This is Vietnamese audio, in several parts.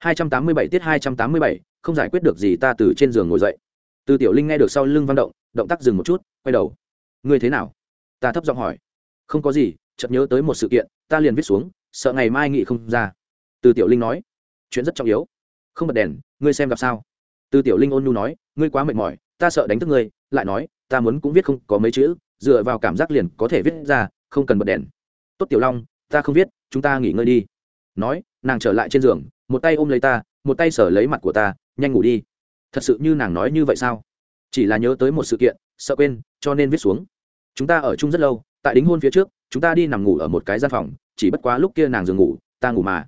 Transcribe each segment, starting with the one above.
287 tiết 287, không giải quyết được gì ta từ trên giường ngồi dậy. Từ tiểu linh nghe được sau lưng văn động động tác dừng một chút quay đầu. Ngươi thế nào? Ta thấp giọng hỏi. Không có gì chợt nhớ tới một sự kiện ta liền viết xuống sợ ngày mai nghị không ra. Từ tiểu linh nói. Chuyện rất trọng yếu. Không bật đèn ngươi xem gặp sao? Từ tiểu linh ôn nhu nói. Ngươi quá mệt mỏi ta sợ đánh thức ngươi lại nói ta muốn cũng viết không có mấy chữ dựa vào cảm giác liền có thể viết ra không cần bật đèn. Tốt tiểu long ta không viết chúng ta nghỉ ngơi đi. Nói nàng trở lại trên giường một tay ôm lấy ta, một tay sở lấy mặt của ta, nhanh ngủ đi. Thật sự như nàng nói như vậy sao? Chỉ là nhớ tới một sự kiện, sợ quên, cho nên viết xuống. Chúng ta ở chung rất lâu, tại đính hôn phía trước, chúng ta đi nằm ngủ ở một cái gian phòng, chỉ bất quá lúc kia nàng giường ngủ, ta ngủ mà.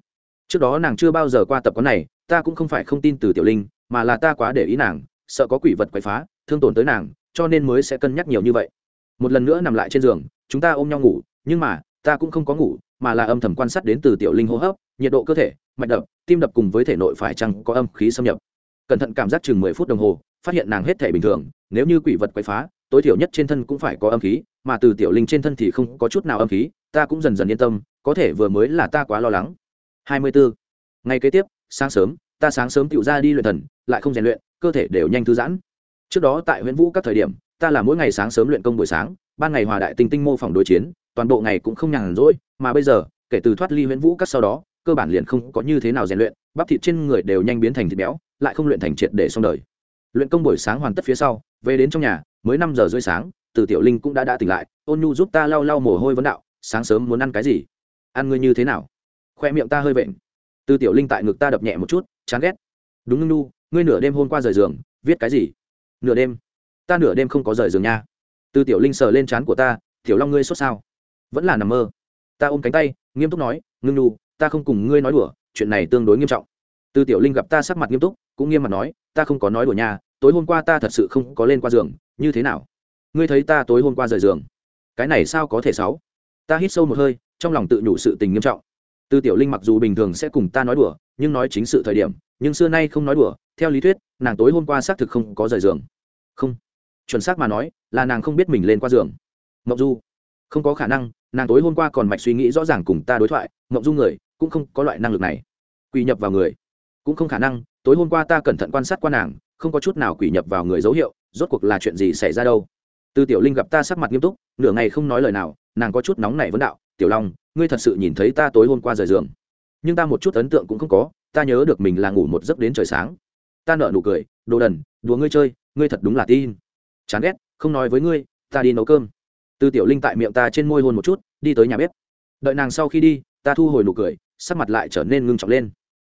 Trước đó nàng chưa bao giờ qua tập quán này, ta cũng không phải không tin từ tiểu linh, mà là ta quá để ý nàng, sợ có quỷ vật quậy phá, thương tổn tới nàng, cho nên mới sẽ cân nhắc nhiều như vậy. Một lần nữa nằm lại trên giường, chúng ta ôm nhau ngủ, nhưng mà, ta cũng không có ngủ, mà là âm thầm quan sát đến từ tiểu linh hô hấp, nhiệt độ cơ thể mạch đập, tim đập cùng với thể nội phải chăng có âm khí xâm nhập. Cẩn thận cảm giác chừng mười phút đồng hồ, phát hiện nàng hết thể bình thường, nếu như quỷ vật quậy phá, tối thiểu nhất trên thân cũng phải có âm khí, mà từ tiểu linh trên thân thì không có chút nào âm khí, ta cũng dần dần yên tâm, có thể vừa mới là ta quá lo lắng. Hai mươi bốn ngày kế tiếp, sáng sớm, ta sáng sớm tựu ra đi luyện thần, lại không rèn luyện, cơ thể đều nhanh thư giãn. Trước đó tại huyện vũ các thời điểm, ta là mỗi ngày sáng sớm luyện công buổi sáng, ban ngày hòa đại tinh tinh mô phỏng đối chiến, toàn bộ ngày cũng không nhàn rỗi, mà bây giờ, kể từ thoát ly huyện vũ các sau đó cơ bản liền không có như thế nào rèn luyện, bắp thịt trên người đều nhanh biến thành thịt béo, lại không luyện thành triệt để xong đời. Luyện công buổi sáng hoàn tất phía sau, về đến trong nhà, mới năm giờ rưỡi sáng, từ tiểu linh cũng đã đã tỉnh lại, ôn nhu giúp ta lau lau mồ hôi vấn đạo, sáng sớm muốn ăn cái gì? Ăn ngươi như thế nào? Khoe miệng ta hơi vện. Từ tiểu linh tại ngực ta đập nhẹ một chút, chán ghét. Đúng ngưng nu ngươi nửa đêm hôm qua rời giường, viết cái gì? Nửa đêm? Ta nửa đêm không có rời giường nha. Từ tiểu linh sờ lên trán của ta, tiểu long ngươi sốt sao? Vẫn là nằm mơ. Ta ôm cánh tay, nghiêm túc nói, ngưng nu ta không cùng ngươi nói đùa, chuyện này tương đối nghiêm trọng. Tư tiểu linh gặp ta sắc mặt nghiêm túc, cũng nghiêm mặt nói, ta không có nói đùa nhà tối hôm qua ta thật sự không có lên qua giường, như thế nào? Ngươi thấy ta tối hôm qua rời giường? Cái này sao có thể sáu ta hít sâu một hơi, trong lòng tự nhủ sự tình nghiêm trọng. Tư tiểu linh mặc dù bình thường sẽ cùng ta nói đùa, nhưng nói chính sự thời điểm, nhưng xưa nay không nói đùa, theo lý thuyết, nàng tối hôm qua xác thực không có rời giường. Không. Chuẩn xác mà nói, là nàng không biết mình lên qua giường. Mộng du. Không có khả năng, nàng tối hôm qua còn mạch suy nghĩ rõ ràng cùng ta đối thoại, mộng du người cũng không có loại năng lực này. Quỷ nhập vào người. Cũng không khả năng, tối hôm qua ta cẩn thận quan sát qua nàng, không có chút nào quỷ nhập vào người dấu hiệu, rốt cuộc là chuyện gì xảy ra đâu. Tư tiểu linh gặp ta sắc mặt nghiêm túc, nửa ngày không nói lời nào, nàng có chút nóng nảy vấn đạo, tiểu long, ngươi thật sự nhìn thấy ta tối hôm qua rời giường. Nhưng ta một chút ấn tượng cũng không có, ta nhớ được mình là ngủ một giấc đến trời sáng. Ta nợ nụ cười, đồ đần, đùa ngươi chơi, ngươi thật đúng là tin. Chán ghét, không nói với ngươi, ta đi nấu cơm. Tư tiểu linh tại miệng ta trên môi hôn một chút, đi tới nhà bếp. Đợi nàng sau khi đi, ta thu hồi nụ cười sắc mặt lại trở nên ngưng trọng lên.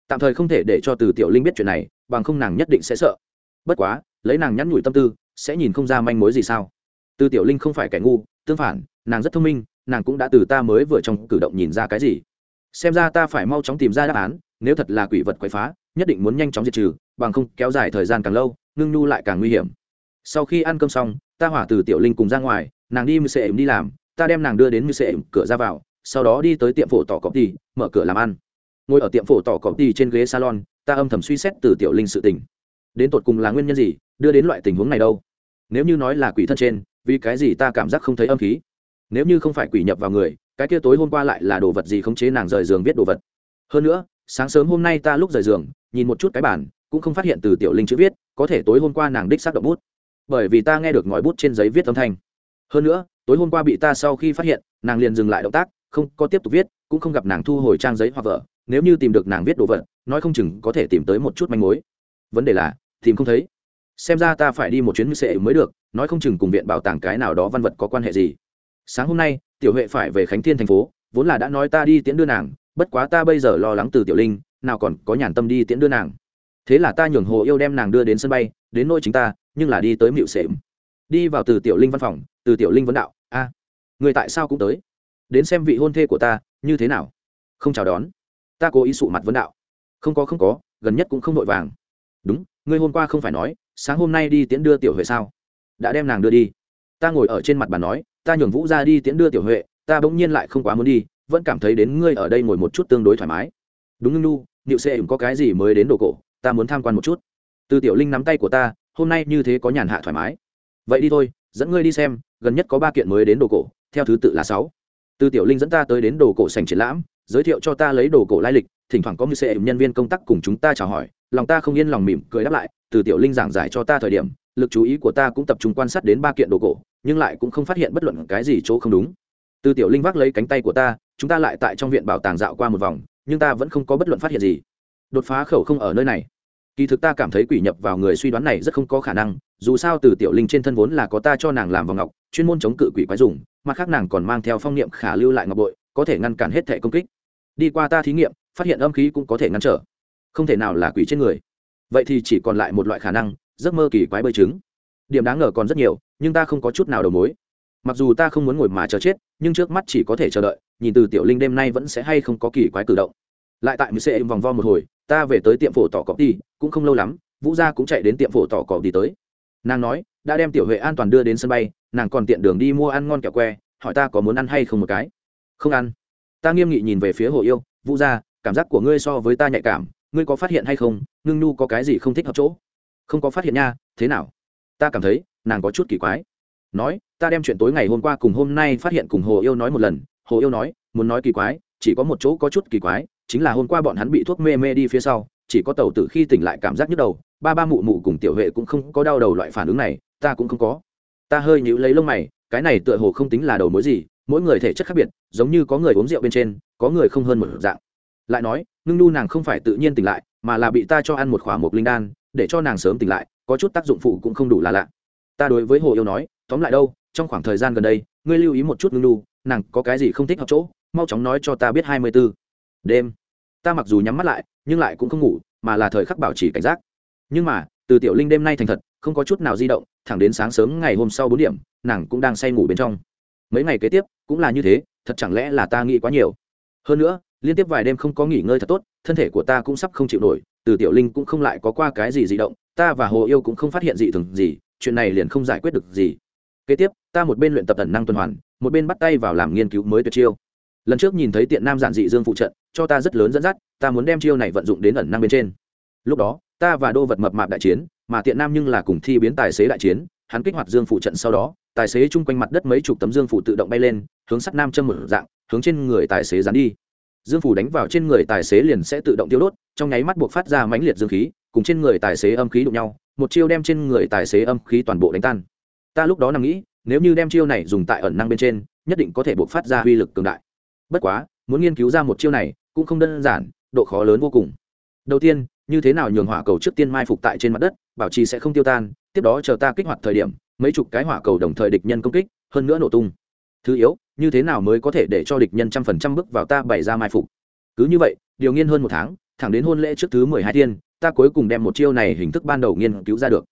Tạm thời không thể để cho từ tiểu linh biết chuyện này, bằng không nàng nhất định sẽ sợ. Bất quá, lấy nàng nhắn nhủi tâm tư, sẽ nhìn không ra manh mối gì sao? Từ tiểu linh không phải kẻ ngu, tương phản, nàng rất thông minh, nàng cũng đã từ ta mới vừa trong cử động nhìn ra cái gì. Xem ra ta phải mau chóng tìm ra đáp án, nếu thật là quỷ vật quậy phá, nhất định muốn nhanh chóng diệt trừ, bằng không kéo dài thời gian càng lâu, ngưng nhu lại càng nguy hiểm. Sau khi ăn cơm xong, ta hỏa từ tiểu linh cùng ra ngoài, nàng đi mưu sệ đi làm, ta đem nàng đưa đến mưu sệ cửa ra vào sau đó đi tới tiệm phổ tỏ cọp tì, mở cửa làm ăn. Ngồi ở tiệm phổ tỏ cọp tì trên ghế salon, ta âm thầm suy xét từ tiểu linh sự tình. Đến tột cùng là nguyên nhân gì, đưa đến loại tình huống này đâu? Nếu như nói là quỷ thân trên, vì cái gì ta cảm giác không thấy âm khí? Nếu như không phải quỷ nhập vào người, cái kia tối hôm qua lại là đồ vật gì khống chế nàng rời giường viết đồ vật? Hơn nữa, sáng sớm hôm nay ta lúc rời giường, nhìn một chút cái bản, cũng không phát hiện từ tiểu linh chữ viết, có thể tối hôm qua nàng đích xác động bút. Bởi vì ta nghe được ngòi bút trên giấy viết âm thanh. Hơn nữa, tối hôm qua bị ta sau khi phát hiện, nàng liền dừng lại động tác không có tiếp tục viết, cũng không gặp nàng thu hồi trang giấy hoặc vợ nếu như tìm được nàng viết đồ vật, nói không chừng có thể tìm tới một chút manh mối. Vấn đề là, tìm không thấy. Xem ra ta phải đi một chuyến sệ mới được, nói không chừng cùng viện bảo tàng cái nào đó văn vật có quan hệ gì. Sáng hôm nay, tiểu huệ phải về khánh thiên thành phố, vốn là đã nói ta đi tiễn đưa nàng, bất quá ta bây giờ lo lắng từ tiểu linh, nào còn có nhàn tâm đi tiễn đưa nàng. Thế là ta nhường hồ yêu đem nàng đưa đến sân bay, đến nôi chính ta, nhưng là đi tới miệu sệm. Đi vào từ tiểu linh văn phòng, từ tiểu linh vấn đạo, a, người tại sao cũng tới? Đến xem vị hôn thê của ta như thế nào. Không chào đón. Ta cố ý sụ mặt vấn đạo. Không có không có, gần nhất cũng không vội vàng. Đúng, ngươi hôm qua không phải nói, sáng hôm nay đi tiễn đưa tiểu huệ sao? Đã đem nàng đưa đi. Ta ngồi ở trên mặt bàn nói, ta nhường vũ ra đi tiễn đưa tiểu huệ, ta bỗng nhiên lại không quá muốn đi, vẫn cảm thấy đến ngươi ở đây ngồi một chút tương đối thoải mái. Đúng ngưng nu nịu xê có cái gì mới đến đồ cổ, ta muốn tham quan một chút. Từ tiểu linh nắm tay của ta, hôm nay như thế có nhàn hạ thoải mái. Vậy đi thôi, dẫn ngươi đi xem, gần nhất có ba kiện mới đến đồ cổ, theo thứ tự là sáu từ tiểu linh dẫn ta tới đến đồ cổ sành triển lãm, giới thiệu cho ta lấy đồ cổ lai lịch, thỉnh thoảng có một xe nhân viên công tác cùng chúng ta chào hỏi, lòng ta không yên lòng mỉm cười đáp lại, từ tiểu linh giảng giải cho ta thời điểm, lực chú ý của ta cũng tập trung quan sát đến ba kiện đồ cổ, nhưng lại cũng không phát hiện bất luận cái gì chỗ không đúng. Từ tiểu linh vác lấy cánh tay của ta, chúng ta lại tại trong viện bảo tàng dạo qua một vòng, nhưng ta vẫn không có bất luận phát hiện gì. Đột phá khẩu không ở nơi này. Kỳ thực ta cảm thấy quỷ nhập vào người suy đoán này rất không có khả năng, dù sao từ tiểu linh trên thân vốn là có ta cho nàng làm vào ngọc, chuyên môn chống cự quỷ quái dùng mặt khác nàng còn mang theo phong niệm khả lưu lại ngọc bội, có thể ngăn cản hết thẻ công kích. Đi qua ta thí nghiệm, phát hiện âm khí cũng có thể ngăn trở. Không thể nào là quỷ trên người. Vậy thì chỉ còn lại một loại khả năng, giấc mơ kỳ quái bơi trứng. Điểm đáng ngờ còn rất nhiều, nhưng ta không có chút nào đầu mối. Mặc dù ta không muốn ngồi mà chờ chết, nhưng trước mắt chỉ có thể chờ đợi, nhìn từ tiểu linh đêm nay vẫn sẽ hay không có kỳ quái cử động. Lại tại một xe vòng vo một hồi, ta về tới tiệm phổ tỏ cọp đi, cũng không lâu lắm, vũ gia cũng chạy đến tiệm phổ tỏ cọp đi tới. Nàng nói, đã đem tiểu huệ an toàn đưa đến sân bay nàng còn tiện đường đi mua ăn ngon kẹo que, hỏi ta có muốn ăn hay không một cái. Không ăn. Ta nghiêm nghị nhìn về phía hồ yêu, vũ gia, cảm giác của ngươi so với ta nhạy cảm, ngươi có phát hiện hay không? Ngưng nu có cái gì không thích hợp chỗ? Không có phát hiện nha, thế nào? Ta cảm thấy, nàng có chút kỳ quái. Nói, ta đem chuyện tối ngày hôm qua cùng hôm nay phát hiện cùng hồ yêu nói một lần. Hồ yêu nói, muốn nói kỳ quái, chỉ có một chỗ có chút kỳ quái, chính là hôm qua bọn hắn bị thuốc mê mê đi phía sau, chỉ có tàu tử khi tỉnh lại cảm giác nhức đầu, ba ba mụ mụ cùng tiểu huệ cũng không có đau đầu loại phản ứng này, ta cũng không có ta hơi nhíu lấy lông mày, cái này tựa hồ không tính là đầu mối gì, mỗi người thể chất khác biệt, giống như có người uống rượu bên trên, có người không hơn một dạng. Lại nói ngưng nu nàng không phải tự nhiên tỉnh lại, mà là bị ta cho ăn một khỏa mộc linh đan, để cho nàng sớm tỉnh lại, có chút tác dụng phụ cũng không đủ là lạ. Ta đối với hồ yêu nói, tóm lại đâu, trong khoảng thời gian gần đây, ngươi lưu ý một chút ngưng nu nàng có cái gì không thích hợp chỗ, mau chóng nói cho ta biết hai mươi b ố đêm, ta mặc dù nhắm mắt lại, nhưng lại cũng không ngủ, mà là thời khắc bảo trì cảnh giác. Nhưng mà, từ tiểu linh đêm nay thành thật không có chút nào di động, thẳng đến sáng sớm ngày hôm sau bốn điểm, nàng cũng đang say ngủ bên trong. Mấy ngày kế tiếp, cũng là như thế, thật chẳng lẽ là ta nghĩ quá nhiều? Hơn nữa, liên tiếp vài đêm không có nghỉ ngơi thật tốt, thân thể của ta cũng sắp không chịu nổi, từ tiểu linh cũng không lại có qua cái gì di động, ta và hồ yêu cũng không phát hiện gì thường gì, chuyện này liền không giải quyết được gì. Kế tiếp, ta một bên luyện tập tần năng tuần hoàn, một bên bắt tay vào làm nghiên cứu mới tuyệt chiêu. Lần trước nhìn thấy tiện nam giản dị dương phụ trận, cho ta rất lớn dẫn dắt, ta muốn đem chiêu này vận dụng đến ẩn năng bên trên. Lúc đó ta và đô vật mập mạp đại chiến, mà tiện nam nhưng là cùng thi biến tài xế đại chiến, hắn kích hoạt dương phụ trận sau đó, tài xế chung quanh mặt đất mấy chục tấm dương phụ tự động bay lên, hướng sắt nam châm mở dạng, hướng trên người tài xế dán đi. Dương phủ đánh vào trên người tài xế liền sẽ tự động tiêu đốt, trong nháy mắt buộc phát ra mãnh liệt dương khí, cùng trên người tài xế âm khí đụng nhau, một chiêu đem trên người tài xế âm khí toàn bộ đánh tan. Ta lúc đó nằm nghĩ, nếu như đem chiêu này dùng tại ẩn năng bên trên, nhất định có thể buộc phát ra uy lực cường đại. Bất quá, muốn nghiên cứu ra một chiêu này, cũng không đơn giản, độ khó lớn vô cùng. Đầu tiên như thế nào nhường hỏa cầu trước tiên mai phục tại trên mặt đất, bảo trì sẽ không tiêu tan, tiếp đó chờ ta kích hoạt thời điểm, mấy chục cái hỏa cầu đồng thời địch nhân công kích, hơn nữa nổ tung. Thứ yếu, như thế nào mới có thể để cho địch nhân trăm phần trăm bước vào ta bày ra mai phục? Cứ như vậy, điều nghiên hơn một tháng, thẳng đến hôn lễ trước thứ mười hai thiên, ta cuối cùng đem một chiêu này hình thức ban đầu nghiên cứu ra được.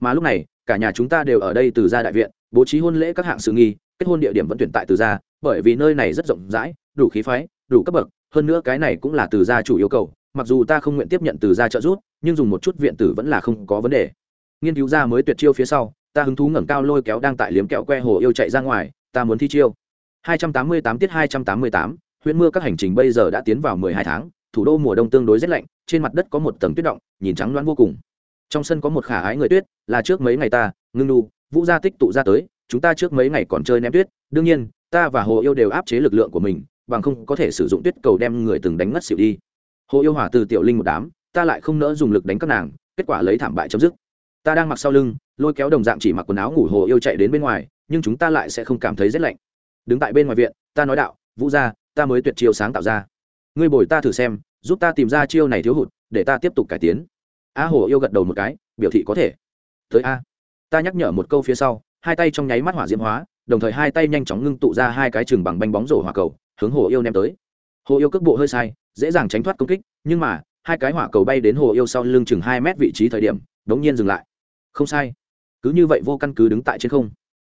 Mà lúc này, cả nhà chúng ta đều ở đây từ gia đại viện, bố trí hôn lễ các hạng sự nghi, kết hôn địa điểm vẫn tuyển tại từ gia, bởi vì nơi này rất rộng rãi, đủ khí phái, đủ cấp bậc hơn nữa cái này cũng là từ gia chủ yêu cầu mặc dù ta không nguyện tiếp nhận từ gia trợ giúp nhưng dùng một chút viện tử vẫn là không có vấn đề. Nghiên cứu ra mới tuyệt chiêu phía sau ta hứng thú ngẩng cao lôi kéo đang tại liếm kẹo que hồ yêu chạy ra ngoài ta muốn thi chiêu. 288 tiết 288, huyện mưa các hành trình bây giờ đã tiến vào 12 tháng thủ đô mùa đông tương đối rét lạnh trên mặt đất có một tầng tuyết động nhìn trắng loáng vô cùng. Trong sân có một khả ái người tuyết là trước mấy ngày ta ngưng nu vũ gia tích tụ ra tới chúng ta trước mấy ngày còn chơi ném tuyết đương nhiên ta và hồ yêu đều áp chế lực lượng của mình bằng không có thể sử dụng tuyết cầu đem người từng đánh ngất xỉu đi. Hồ yêu hỏa từ tiểu linh một đám, ta lại không nỡ dùng lực đánh các nàng, kết quả lấy thảm bại chấm dứt. Ta đang mặc sau lưng, lôi kéo đồng dạng chỉ mặc quần áo ngủ hồ yêu chạy đến bên ngoài, nhưng chúng ta lại sẽ không cảm thấy rét lạnh. Đứng tại bên ngoài viện, ta nói đạo, vũ gia, ta mới tuyệt chiêu sáng tạo ra. Ngươi bồi ta thử xem, giúp ta tìm ra chiêu này thiếu hụt, để ta tiếp tục cải tiến. A hồ yêu gật đầu một cái, biểu thị có thể. Tới a. Ta nhắc nhở một câu phía sau, hai tay trong nháy mắt hỏa diễm hóa, đồng thời hai tay nhanh chóng ngưng tụ ra hai cái chừng bằng bánh bóng rổ hỏa cầu hướng hồ yêu ném tới. Hồ yêu cước bộ hơi sai, dễ dàng tránh thoát công kích, nhưng mà, hai cái hỏa cầu bay đến hồ yêu sau lưng chừng hai mét vị trí thời điểm, đống nhiên dừng lại. Không sai. Cứ như vậy vô căn cứ đứng tại trên không.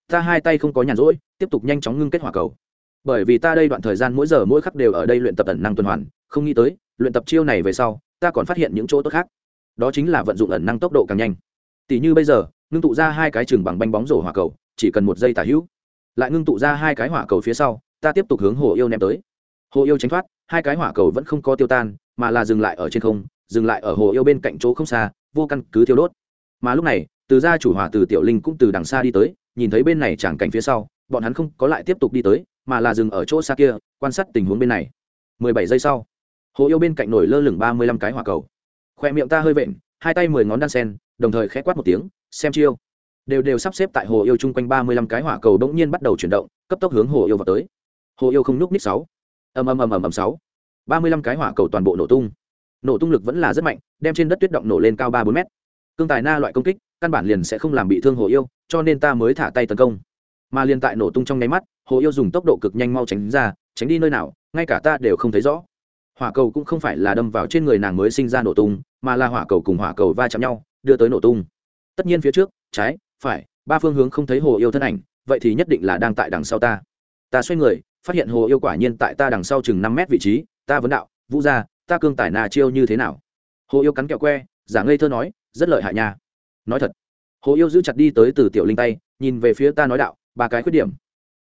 Ta hai tay không có nhàn rỗi, tiếp tục nhanh chóng ngưng kết hỏa cầu. Bởi vì ta đây đoạn thời gian mỗi giờ mỗi khắc đều ở đây luyện tập ẩn năng tuần hoàn, không nghĩ tới, luyện tập chiêu này về sau, ta còn phát hiện những chỗ tốt khác. Đó chính là vận dụng ẩn năng tốc độ càng nhanh. Tỷ như bây giờ, ngưng tụ ra hai cái chừng bằng banh bóng rổ hỏa cầu, chỉ cần một giây tả hữu. Lại ngưng tụ ra hai cái hỏa cầu phía sau ta tiếp tục hướng hồ yêu ném tới. Hồ yêu tránh thoát, hai cái hỏa cầu vẫn không có tiêu tan, mà là dừng lại ở trên không, dừng lại ở hồ yêu bên cạnh chỗ không xa, vô căn cứ thiêu đốt. Mà lúc này, từ gia chủ hỏa từ tiểu linh cũng từ đằng xa đi tới, nhìn thấy bên này chẳng cảnh phía sau, bọn hắn không có lại tiếp tục đi tới, mà là dừng ở chỗ xa kia, quan sát tình huống bên này. Mười bảy giây sau, hồ yêu bên cạnh nổi lơ lửng ba mươi lăm cái hỏa cầu. Khoe miệng ta hơi vện, hai tay mười ngón đan sen, đồng thời khẽ quát một tiếng, xem chiêu. Đều đều sắp xếp tại hồ yêu chung quanh ba mươi lăm cái hỏa cầu bỗng nhiên bắt đầu chuyển động, cấp tốc hướng hồ yêu vào tới hồ yêu không nhúc ních sáu. Ầm ầm ầm ầm ầm, sáu. Ba mươi lăm cái hỏa cầu toàn bộ nổ tung. Nổ tung lực vẫn là rất mạnh, đem trên đất tuyết động nổ lên cao ba bốn mét. Cương tài na loại công kích, căn bản liền sẽ không làm bị thương hồ yêu, cho nên ta mới thả tay tấn công. Mà liền tại nổ tung trong nháy mắt, hồ yêu dùng tốc độ cực nhanh mau tránh ra, tránh đi nơi nào, ngay cả ta đều không thấy rõ. Hỏa cầu cũng không phải là đâm vào trên người nàng mới sinh ra nổ tung, mà là hỏa cầu cùng hỏa cầu va chạm nhau, đưa tới nổ tung. Tất nhiên phía trước, trái, phải, ba phương hướng không thấy hồ yêu thân ảnh, vậy thì nhất định là đang tại đằng sau ta. Ta xoay người phát hiện hồ yêu quả nhiên tại ta đằng sau chừng năm mét vị trí, ta vấn đạo, vũ ra ta cương tải nà chiêu như thế nào? Hồ yêu cắn kẹo que, giả ngây thơ nói, rất lợi hại nha. Nói thật, hồ yêu giữ chặt đi tới từ tiểu linh tay, nhìn về phía ta nói đạo, ba cái khuyết điểm.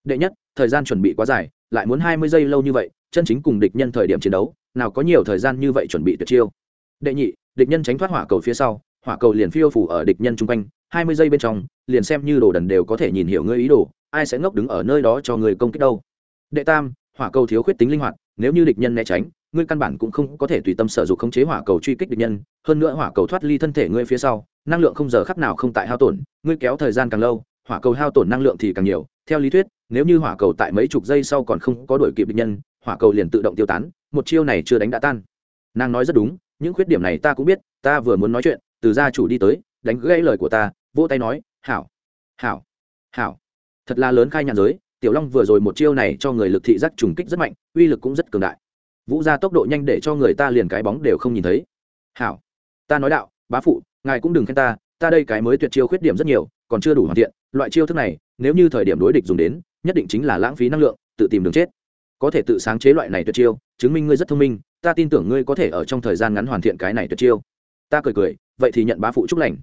Đệ nhất, thời gian chuẩn bị quá dài, lại muốn hai mươi giây lâu như vậy, chân chính cùng địch nhân thời điểm chiến đấu, nào có nhiều thời gian như vậy chuẩn bị tuyệt chiêu. Đệ nhị, địch nhân tránh thoát hỏa cầu phía sau, hỏa cầu liền phiêu phủ ở địch nhân chung quanh, hai mươi giây bên trong, liền xem như đồ đần đều có thể nhìn hiểu ngươi ý đồ, ai sẽ ngốc đứng ở nơi đó cho người công kích đâu đệ tam, hỏa cầu thiếu khuyết tính linh hoạt, nếu như địch nhân né tránh, ngươi căn bản cũng không có thể tùy tâm sở dục khống chế hỏa cầu truy kích địch nhân, hơn nữa hỏa cầu thoát ly thân thể ngươi phía sau, năng lượng không giờ khắc nào không tại hao tổn, ngươi kéo thời gian càng lâu, hỏa cầu hao tổn năng lượng thì càng nhiều. Theo lý thuyết, nếu như hỏa cầu tại mấy chục giây sau còn không có đổi kịp địch nhân, hỏa cầu liền tự động tiêu tán, một chiêu này chưa đánh đã tan. Nàng nói rất đúng, những khuyết điểm này ta cũng biết, ta vừa muốn nói chuyện, từ gia chủ đi tới, đánh gãy lời của ta, vỗ tay nói, hảo hảo hảo. Thật là lớn khai nhàn giới tiểu long vừa rồi một chiêu này cho người lực thị giác trùng kích rất mạnh, uy lực cũng rất cường đại. Vũ ra tốc độ nhanh để cho người ta liền cái bóng đều không nhìn thấy. Hảo, ta nói đạo, bá phụ, ngài cũng đừng khen ta ta đây cái mới tuyệt chiêu khuyết điểm rất nhiều, còn chưa đủ hoàn thiện, loại chiêu thức này, nếu như thời điểm đối địch dùng đến, nhất định chính là lãng phí năng lượng, tự tìm đường chết. Có thể tự sáng chế loại này tuyệt chiêu, chứng minh ngươi rất thông minh, ta tin tưởng ngươi có thể ở trong thời gian ngắn hoàn thiện cái này tuyệt chiêu. Ta cười cười, vậy thì nhận bá phụ chúc lành.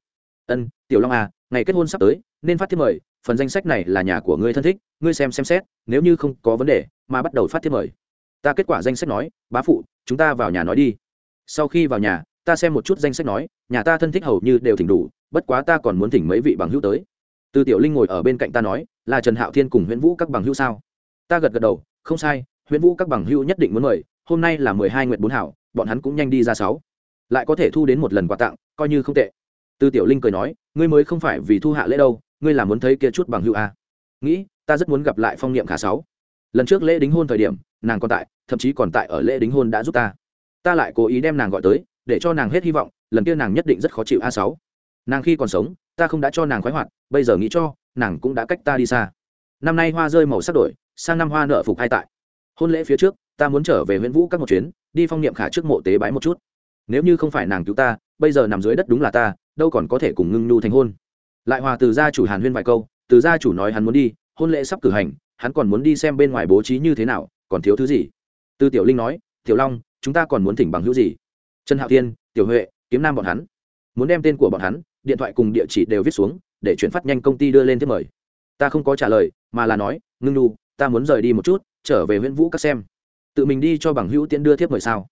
Ân, tiểu long à ngày kết hôn sắp tới, nên phát thiết mời phần danh sách này là nhà của ngươi thân thích, ngươi xem xem xét, nếu như không có vấn đề, mà bắt đầu phát thiếp mời. Ta kết quả danh sách nói, bá phụ, chúng ta vào nhà nói đi. Sau khi vào nhà, ta xem một chút danh sách nói, nhà ta thân thích hầu như đều thỉnh đủ, bất quá ta còn muốn thỉnh mấy vị bằng hữu tới. Từ tiểu linh ngồi ở bên cạnh ta nói, là trần hạo thiên cùng nguyễn vũ các bằng hữu sao? Ta gật gật đầu, không sai nguyễn vũ các bằng hữu nhất định muốn mời, hôm nay là mười hai nguyện bốn hảo, bọn hắn cũng nhanh đi ra sáu. Lại có thể thu đến một lần quà tặng, coi như không tệ. Từ tiểu linh cười nói, ngươi mới không phải vì thu hạ lễ đâu ngươi là muốn thấy kia chút bằng hữu a à. nghĩ, ta rất muốn gặp lại phong niệm khả sáu. Lần trước lễ đính hôn thời điểm, nàng còn tại, thậm chí còn tại ở lễ đính hôn đã giúp ta. Ta lại cố ý đem nàng gọi tới, để cho nàng hết hy vọng, lần kia nàng nhất định rất khó chịu a sáu. Nàng khi còn sống, ta không đã cho nàng khoái hoạt, bây giờ nghĩ cho, nàng cũng đã cách ta đi xa. Năm nay hoa rơi màu sắc đổi, sang năm hoa nợ phục hai tại. Hôn lễ phía trước, ta muốn trở về huyện vũ các một chuyến, đi phong niệm khả trước mộ tế bái một chút. Nếu như không phải nàng cứu ta, bây giờ nằm dưới đất đúng là ta, đâu còn có thể cùng ngưng nhu thành hôn lại hòa từ gia chủ hàn huyên vài câu, từ gia chủ nói hắn muốn đi, hôn lễ sắp cử hành, hắn còn muốn đi xem bên ngoài bố trí như thế nào, còn thiếu thứ gì? Từ tiểu linh nói, tiểu long, chúng ta còn muốn thỉnh bằng hữu gì? Trần hạo thiên, tiểu huệ, kiếm nam bọn hắn. Muốn đem tên của bọn hắn, điện thoại cùng địa chỉ đều viết xuống, để chuyển phát nhanh công ty đưa lên thiết mời. Ta không có trả lời, mà là nói, ngưng nhu ta muốn rời đi một chút, trở về huyện vũ các xem. Tự mình đi cho bằng hữu tiễn đưa thiếp mời sao?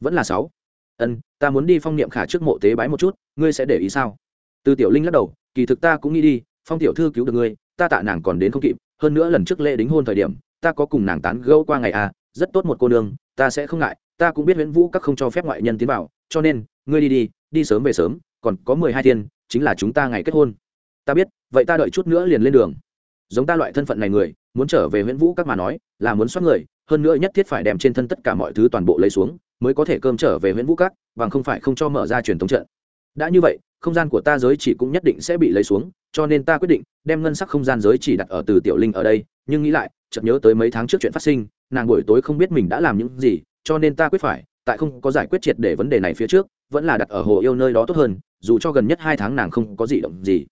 Vẫn là sáu. Ân, ta muốn đi phong niệm khả trước mộ tế bái một chút, ngươi sẽ để ý sao? Từ tiểu linh lắc đầu kỳ thực ta cũng nghĩ đi, phong tiểu thư cứu được ngươi, ta tạ nàng còn đến không kịp, hơn nữa lần trước lễ đính hôn thời điểm, ta có cùng nàng tán gẫu qua ngày à rất tốt một cô nương, ta sẽ không ngại, ta cũng biết nguyễn vũ các không cho phép ngoại nhân tiến vào, cho nên, ngươi đi đi đi sớm về sớm, còn có mười hai thiên, chính là chúng ta ngày kết hôn. Ta biết, vậy ta đợi chút nữa liền lên đường. Giống ta loại thân phận này người, muốn trở về nguyễn vũ các mà nói, là muốn soát người, hơn nữa nhất thiết phải đem trên thân tất cả mọi thứ toàn bộ lấy xuống, mới có thể cơm trở về nguyễn vũ các, bằng không phải không cho mở ra truyền thống trận đã như vậy, không gian của ta giới chỉ cũng nhất định sẽ bị lấy xuống, cho nên ta quyết định đem ngân sắc không gian giới chỉ đặt ở từ tiểu linh ở đây. Nhưng nghĩ lại, chợt nhớ tới mấy tháng trước chuyện phát sinh, nàng buổi tối không biết mình đã làm những gì, cho nên ta quyết phải, tại không có giải quyết triệt để vấn đề này phía trước, vẫn là đặt ở hồ yêu nơi đó tốt hơn, dù cho gần nhất hai tháng nàng không có gì động gì.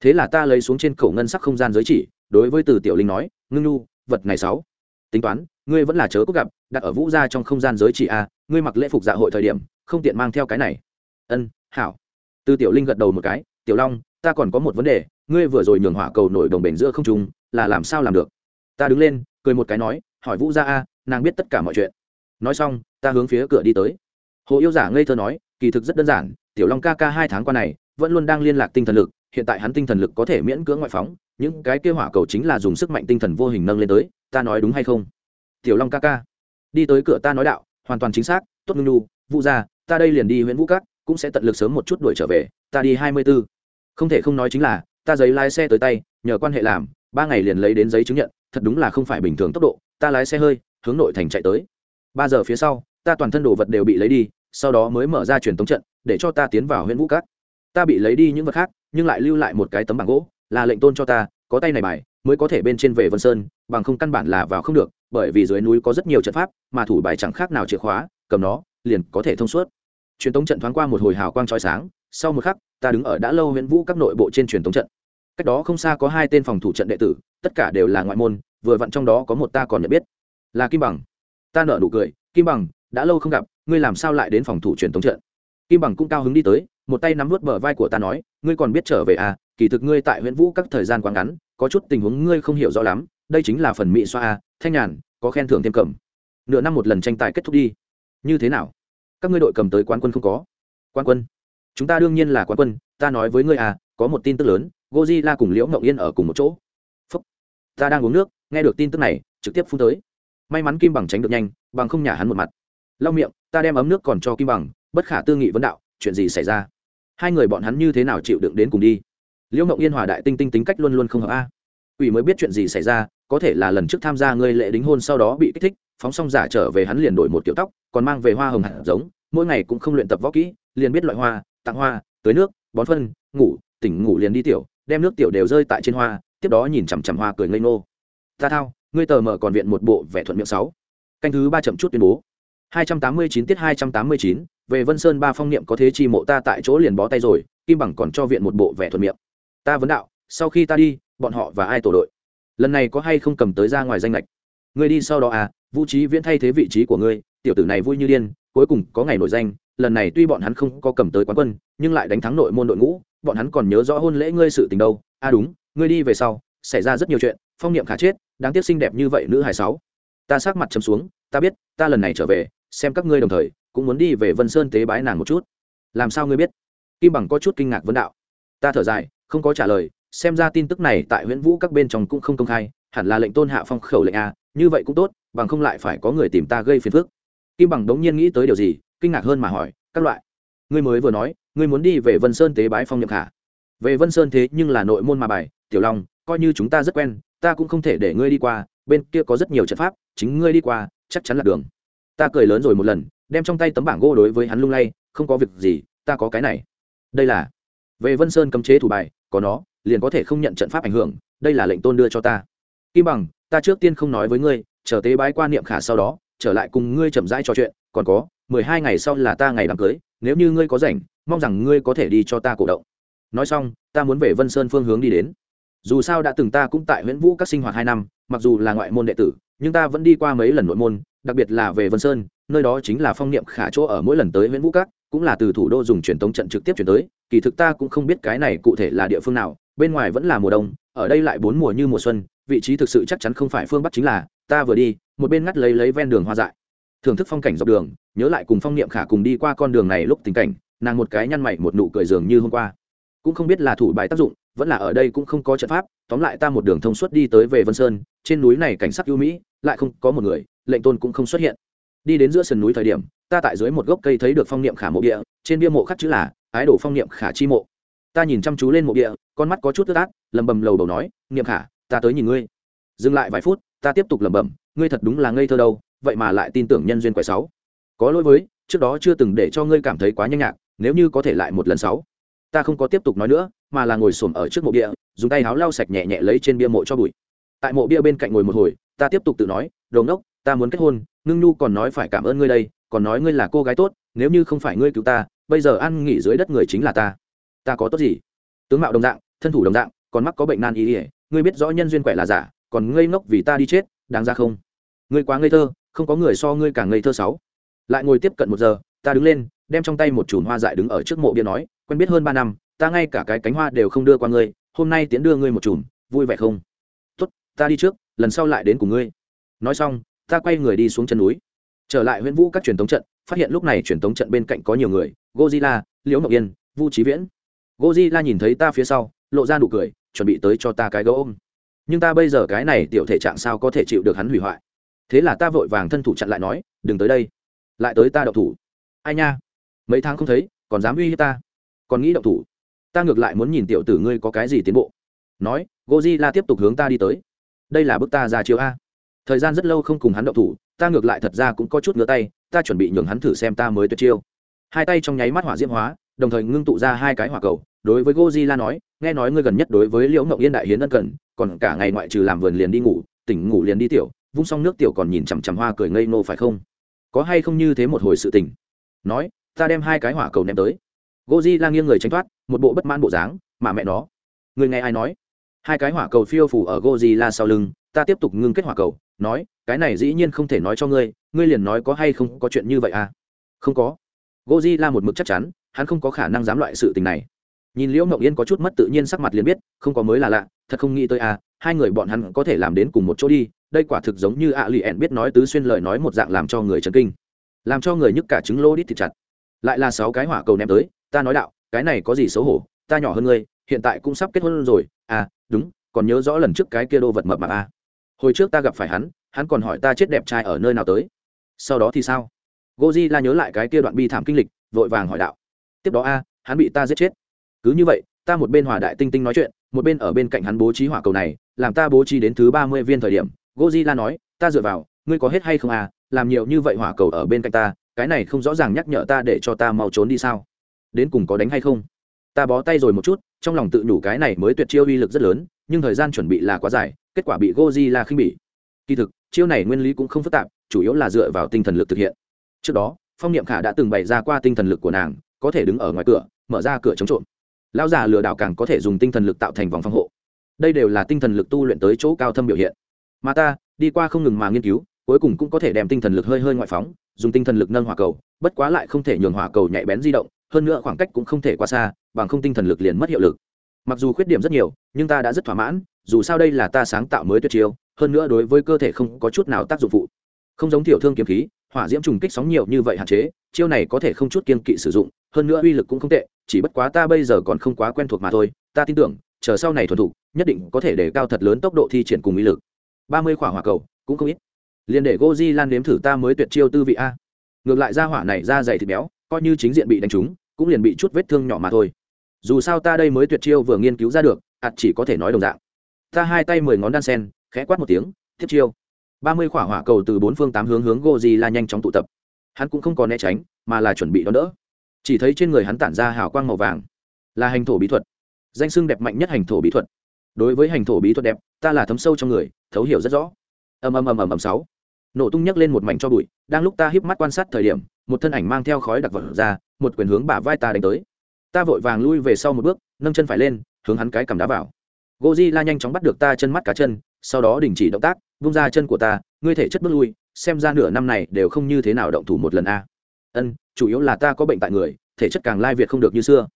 Thế là ta lấy xuống trên cổ ngân sắc không gian giới chỉ, đối với từ tiểu linh nói, ngưng nu vật này sáu. Tính toán, ngươi vẫn là chớ có gặp, đặt ở vũ gia trong không gian giới chỉ a, ngươi mặc lễ phục dạ hội thời điểm, không tiện mang theo cái này. Ân, hảo từ tiểu linh gật đầu một cái, tiểu long, ta còn có một vấn đề, ngươi vừa rồi nhường hỏa cầu nổi đồng bền giữa không trung, là làm sao làm được? Ta đứng lên, cười một cái nói, hỏi vũ gia a, nàng biết tất cả mọi chuyện. Nói xong, ta hướng phía cửa đi tới. Hồ yêu giả ngây thơ nói, kỳ thực rất đơn giản, tiểu long ca ca hai tháng qua này, vẫn luôn đang liên lạc tinh thần lực, hiện tại hắn tinh thần lực có thể miễn cưỡng ngoại phóng, những cái kia hỏa cầu chính là dùng sức mạnh tinh thần vô hình nâng lên tới, ta nói đúng hay không? Tiểu long ca ca, đi tới cửa ta nói đạo, hoàn toàn chính xác, tốt ngưng nu vũ gia, ta đây liền đi huyện vũ cát cũng sẽ tận lực sớm một chút đuổi trở về, ta đi hai mươi b ố không thể không nói chính là, ta giấy lái xe tới tay, nhờ quan hệ làm, ba ngày liền lấy đến giấy chứng nhận, thật đúng là không phải bình thường tốc độ, ta lái xe hơi, hướng nội thành chạy tới. Ba giờ phía sau, ta toàn thân đồ vật đều bị lấy đi, sau đó mới mở ra truyền tống trận, để cho ta tiến vào huyện vũ cát. Ta bị lấy đi những vật khác, nhưng lại lưu lại một cái tấm bảng gỗ, là lệnh tôn cho ta, có tay này bài, mới có thể bên trên về vân sơn, bằng không căn bản là vào không được, bởi vì dưới núi có rất nhiều trận pháp, mà thủ bài chẳng khác nào chìa khóa, cầm nó, liền có thể thông suốt truyền tống trận thoáng qua một hồi hào quang trói sáng, sau một khắc, ta đứng ở đã lâu huyện vũ các nội bộ trên truyền tống trận. Cách đó không xa có hai tên phòng thủ trận đệ tử, tất cả đều là ngoại môn, vừa vặn trong đó có một ta còn nhận biết. Là kim bằng. Ta nở nụ cười, kim bằng, đã lâu không gặp, ngươi làm sao lại đến phòng thủ truyền tống trận? Kim bằng cũng cao hứng đi tới, một tay nắm vút bờ vai của ta nói, ngươi còn biết trở về à? Kỳ thực ngươi tại huyện vũ các thời gian quá ngắn, có chút tình huống ngươi không hiểu rõ lắm, đây chính là phần mỹ xoa a thanh nhàn, có khen thưởng thêm cầm. Nửa năm một lần tranh tài kết thúc đi. Như thế nào? Các ngươi đội cầm tới quán quân không có. Quán quân? Chúng ta đương nhiên là quán quân, ta nói với ngươi à có một tin tức lớn gozilla cùng liễu ngậu yên ở cùng một chỗ. Phúc. ta đang uống nước, nghe được tin tức này, trực tiếp phun tới. May mắn kim bằng tránh được nhanh, bằng không nhả hắn một mặt. Lau miệng, ta đem ấm nước còn cho kim bằng, bất khả tư nghị vấn đạo, chuyện gì xảy ra? Hai người bọn hắn như thế nào chịu đựng đến cùng đi? Liễu mộng yên hòa đại tinh tinh tính cách luôn luôn không hợp a. Ủy mới biết chuyện gì xảy ra có thể là lần trước tham gia ngươi lễ đính hôn sau đó bị kích thích phóng xong giả trở về hắn liền đổi một kiểu tóc còn mang về hoa hồng hạt giống mỗi ngày cũng không luyện tập võ kỹ liền biết loại hoa tặng hoa tưới nước bón phân ngủ tỉnh ngủ liền đi tiểu đem nước tiểu đều rơi tại trên hoa tiếp đó nhìn chằm chằm hoa cười ngây ngô ta thao ngươi tờ mở còn viện một bộ vẻ thuận miệng sáu canh thứ ba chậm chút tuyên bố 289 tiết 289, về Vân Sơn ba phong niệm có thế chi mộ ta tại chỗ liền bó tay rồi, Kim Bằng còn cho viện một bộ vẻ thuận miệng. Ta vấn đạo, sau khi ta đi, bọn họ và ai tổ đội? Lần này có hay không cầm tới ra ngoài danh lệch? Ngươi đi sau đó à, Vũ Trí Viễn thay thế vị trí của ngươi, tiểu tử này vui như điên, cuối cùng có ngày nổi danh, lần này tuy bọn hắn không có cầm tới quán quân, nhưng lại đánh thắng nội môn đội ngũ, bọn hắn còn nhớ rõ hôn lễ ngươi sự tình đâu. À đúng, ngươi đi về sau, xảy ra rất nhiều chuyện, phong niệm khả chết, đáng tiếc xinh đẹp như vậy nữ hài sáu. Ta sát mặt chấm xuống, ta biết, ta lần này trở về, xem các ngươi đồng thời cũng muốn đi về vân sơn tế bái nàng một chút làm sao ngươi biết kim bằng có chút kinh ngạc vấn đạo ta thở dài không có trả lời xem ra tin tức này tại huyện vũ các bên trong cũng không công khai, hẳn là lệnh tôn hạ phong khẩu lệnh a, như vậy cũng tốt, bằng không lại phải có người tìm ta gây phiền phức. Kim bằng đống nhiên nghĩ tới điều gì, kinh ngạc hơn mà hỏi, các loại, ngươi mới vừa nói, ngươi muốn đi về vân sơn tế bái phong nhậm khả. Về vân sơn thế nhưng là nội môn mà bài, tiểu long, coi như chúng ta rất quen, ta cũng không thể để ngươi đi qua, bên kia có rất nhiều trận pháp, chính ngươi đi qua, chắc chắn là đường. Ta cười lớn rồi một lần, đem trong tay tấm bảng gỗ đối với hắn lung lay, không có việc gì, ta có cái này. Đây là, về vân sơn cấm chế thủ bài, có nó liền có thể không nhận trận pháp ảnh hưởng, đây là lệnh tôn đưa cho ta. Kim bằng, ta trước tiên không nói với ngươi, chờ tế bái qua niệm khả sau đó, trở lại cùng ngươi chậm rãi trò chuyện, còn có, mười hai ngày sau là ta ngày đám cưới, nếu như ngươi có rảnh, mong rằng ngươi có thể đi cho ta cổ động. Nói xong, ta muốn về vân sơn phương hướng đi đến. Dù sao đã từng ta cũng tại huyện vũ các sinh hoạt hai năm, mặc dù là ngoại môn đệ tử, nhưng ta vẫn đi qua mấy lần nội môn, đặc biệt là về vân sơn, nơi đó chính là phong niệm khả chỗ ở mỗi lần tới huyện vũ các, cũng là từ thủ đô dùng truyền tống trận trực tiếp chuyển tới, kỳ thực ta cũng không biết cái này cụ thể là địa phương nào bên ngoài vẫn là mùa đông, ở đây lại bốn mùa như mùa xuân, vị trí thực sự chắc chắn không phải phương bắc chính là, ta vừa đi, một bên ngắt lấy lấy ven đường hoa dại. Thưởng thức phong cảnh dọc đường, nhớ lại cùng phong niệm khả cùng đi qua con đường này lúc tình cảnh, nàng một cái nhăn mày một nụ cười dường như hôm qua. Cũng không biết là thủ bài tác dụng, vẫn là ở đây cũng không có trận pháp, tóm lại ta một đường thông suốt đi tới về vân sơn, trên núi này cảnh sắc ưu mỹ, lại không có một người, lệnh tôn cũng không xuất hiện. Đi đến giữa sườn núi thời điểm, ta tại dưới một gốc cây thấy được phong niệm khả mộ địa, trên bia mộ khắc chữ là, ái đổ phong niệm khả chi mộ ta nhìn chăm chú lên mộ địa, con mắt có chút tức át lầm bầm lầu đầu nói, niệm khả, ta tới nhìn ngươi. Dừng lại vài phút, ta tiếp tục lẩm bẩm, ngươi thật đúng là ngây thơ đâu, vậy mà lại tin tưởng nhân duyên quẻ sáu. Có lỗi với, trước đó chưa từng để cho ngươi cảm thấy quá nhanh nhạc, nếu như có thể lại một lần sáu. Ta không có tiếp tục nói nữa, mà là ngồi xổm ở trước mộ bia dùng tay háo lau sạch nhẹ nhẹ lấy trên bia mộ cho bụi. Tại mộ bia bên cạnh ngồi một hồi, ta tiếp tục tự nói, đồ ngốc, ta muốn kết hôn, ngưng nhu còn nói phải cảm ơn ngươi đây, còn nói ngươi là cô gái tốt, nếu như không phải ngươi cứu ta, bây giờ ăn nghỉ dưới đất người chính là ta ta có tốt gì? Tướng mạo đồng dạng, thân thủ đồng dạng, còn mắc có bệnh nan y ỉa ngươi biết rõ nhân duyên quẻ là giả, còn ngây ngốc vì ta đi chết, đáng ra không? Ngươi quá ngây thơ, không có người so ngươi càng ngây thơ sáu. Lại ngồi tiếp cận một giờ, ta đứng lên, đem trong tay một chùm hoa dại đứng ở trước mộ bia nói, quen biết hơn ba năm, ta ngay cả cái cánh hoa đều không đưa qua ngươi, hôm nay tiến đưa ngươi một chùm, vui vẻ không? Tốt, ta đi trước, lần sau lại đến cùng ngươi. Nói xong, ta quay người đi xuống chân núi. Trở lại huyện vũ các truyền thống trận, phát hiện lúc này truyền thống trận bên cạnh có nhiều người gozilla liễu ngọc yên, vu trí viễn. Godzilla nhìn thấy ta phía sau, lộ ra nụ cười, chuẩn bị tới cho ta cái gấu ôm. Nhưng ta bây giờ cái này tiểu thể trạng sao có thể chịu được hắn hủy hoại? Thế là ta vội vàng thân thủ chặn lại nói, đừng tới đây. Lại tới ta động thủ. Ai nha? Mấy tháng không thấy, còn dám uy hiếp ta? Còn nghĩ động thủ? Ta ngược lại muốn nhìn tiểu tử ngươi có cái gì tiến bộ. Nói, Godzilla tiếp tục hướng ta đi tới. Đây là bức ta ra chiếu a. Thời gian rất lâu không cùng hắn động thủ, ta ngược lại thật ra cũng có chút ngứa tay, ta chuẩn bị nhường hắn thử xem ta mới tuyệt chiêu. Hai tay trong nháy mắt hỏa diễm hóa đồng thời ngưng tụ ra hai cái hỏa cầu, đối với gozilla nói, nghe nói ngươi gần nhất đối với liễu ngậu yên đại hiến ân cần, còn cả ngày ngoại trừ làm vườn liền đi ngủ, tỉnh ngủ liền đi tiểu, vung xong nước tiểu còn nhìn chằm chằm hoa cười ngây nô phải không? Có hay không như thế một hồi sự tình? Nói, ta đem hai cái hỏa cầu ném tới. Gozilla nghiêng người tránh thoát, một bộ bất mãn bộ dáng, mà mẹ nó, người nghe ai nói? Hai cái hỏa cầu phiêu phủ ở gozilla sau lưng, ta tiếp tục ngưng kết hỏa cầu, nói, cái này dĩ nhiên không thể nói cho ngươi ngươi liền nói có hay không có chuyện như vậy à? Không có. Godzilla một mực chắc chắn, hắn không có khả năng dám loại sự tình này. Nhìn liễu mộng yên có chút mất tự nhiên sắc mặt liền biết, không có mới là lạ, thật không nghĩ tới à hai người bọn hắn có thể làm đến cùng một chỗ đi, đây quả thực giống như ạ lì ẻn biết nói tứ xuyên lời nói một dạng làm cho người chấn kinh. Làm cho người nhức cả trứng lô đít thịt chặt. Lại là sáu cái hỏa cầu ném tới, ta nói đạo, cái này có gì xấu hổ, ta nhỏ hơn ngươi, hiện tại cũng sắp kết hôn rồi à đúng, còn nhớ rõ lần trước cái kia đô vật mập mạp à. hồi trước ta gặp phải hắn hắn còn hỏi ta chết đẹp trai ở nơi nào tới. Sau đó thì sao? Goji la nhớ lại cái kia đoạn bi thảm kinh lịch, vội vàng hỏi đạo. Tiếp đó a, hắn bị ta giết chết. Cứ như vậy, ta một bên hòa đại tinh tinh nói chuyện, một bên ở bên cạnh hắn bố trí hỏa cầu này, làm ta bố trí đến thứ ba mươi viên thời điểm goji la nói, ta dựa vào, ngươi có hết hay không à làm nhiều như vậy hỏa cầu ở bên cạnh ta, cái này không rõ ràng nhắc nhở ta để cho ta mau trốn đi sao? Đến cùng có đánh hay không? Ta bó tay rồi một chút, trong lòng tự nhủ cái này mới tuyệt chiêu uy lực rất lớn, nhưng thời gian chuẩn bị là quá dài, kết quả bị goji la khinh bỉ. Kỳ thực, chiêu này nguyên lý cũng không phức tạp, chủ yếu là dựa vào tinh thần lực thực hiện trước đó, phong niệm khả đã từng bày ra qua tinh thần lực của nàng, có thể đứng ở ngoài cửa, mở ra cửa chống trộm. Lão già lừa đảo càng có thể dùng tinh thần lực tạo thành vòng phòng hộ. Đây đều là tinh thần lực tu luyện tới chỗ cao thâm biểu hiện. Mà ta, đi qua không ngừng mà nghiên cứu, cuối cùng cũng có thể đem tinh thần lực hơi hơi ngoại phóng, dùng tinh thần lực nâng hỏa cầu, bất quá lại không thể nhường hỏa cầu nhạy bén di động, hơn nữa khoảng cách cũng không thể quá xa, bằng không tinh thần lực liền mất hiệu lực. Mặc dù khuyết điểm rất nhiều, nhưng ta đã rất thỏa mãn, dù sao đây là ta sáng tạo mới tuyệt chiêu, hơn nữa đối với cơ thể không có chút nào tác dụng phụ không giống tiểu thương kiếm khí, hỏa diễm trùng kích sóng nhiều như vậy hạn chế, chiêu này có thể không chút kiên kỵ sử dụng, hơn nữa uy lực cũng không tệ, chỉ bất quá ta bây giờ còn không quá quen thuộc mà thôi, ta tin tưởng, chờ sau này thuần thục nhất định có thể để cao thật lớn tốc độ thi triển cùng uy lực. Ba mươi khỏa hỏa cầu, cũng không ít. Liền để goji lan nếm thử ta mới tuyệt chiêu tư vị a. Ngược lại ra hỏa này ra dày thịt béo, coi như chính diện bị đánh trúng, cũng liền bị chút vết thương nhỏ mà thôi. Dù sao ta đây mới tuyệt chiêu vừa nghiên cứu ra được ạt chỉ có thể nói đồng dạng. Ta hai tay mười ngón đan sen, khẽ quát một tiếng, tiếp chiêu ba mươi khỏa hỏa cầu từ bốn phương tám hướng hướng Godzilla nhanh chóng tụ tập. Hắn cũng không còn né tránh, mà là chuẩn bị đón đỡ. Chỉ thấy trên người hắn tản ra hào quang màu vàng, là hành thổ bí thuật. Danh xưng đẹp mạnh nhất hành thổ bí thuật. Đối với hành thổ bí thuật đẹp, ta là thấm sâu trong người, thấu hiểu rất rõ. Ầm ầm ầm ầm ầm sáu. Nổ tung nhấc lên một mảnh cho bụi, đang lúc ta híp mắt quan sát thời điểm, một thân ảnh mang theo khói đặc vật ra, một quyền hướng bả vai ta đánh tới. Ta vội vàng lui về sau một bước, nâng chân phải lên, hướng hắn cái cầm đá vào. Godzilla nhanh chóng bắt được ta chân mắt cá chân, sau đó đình chỉ động tác vung ra chân của ta, ngươi thể chất bước lui, xem ra nửa năm này đều không như thế nào động thủ một lần a. Ân, chủ yếu là ta có bệnh tại người, thể chất càng lai việt không được như xưa.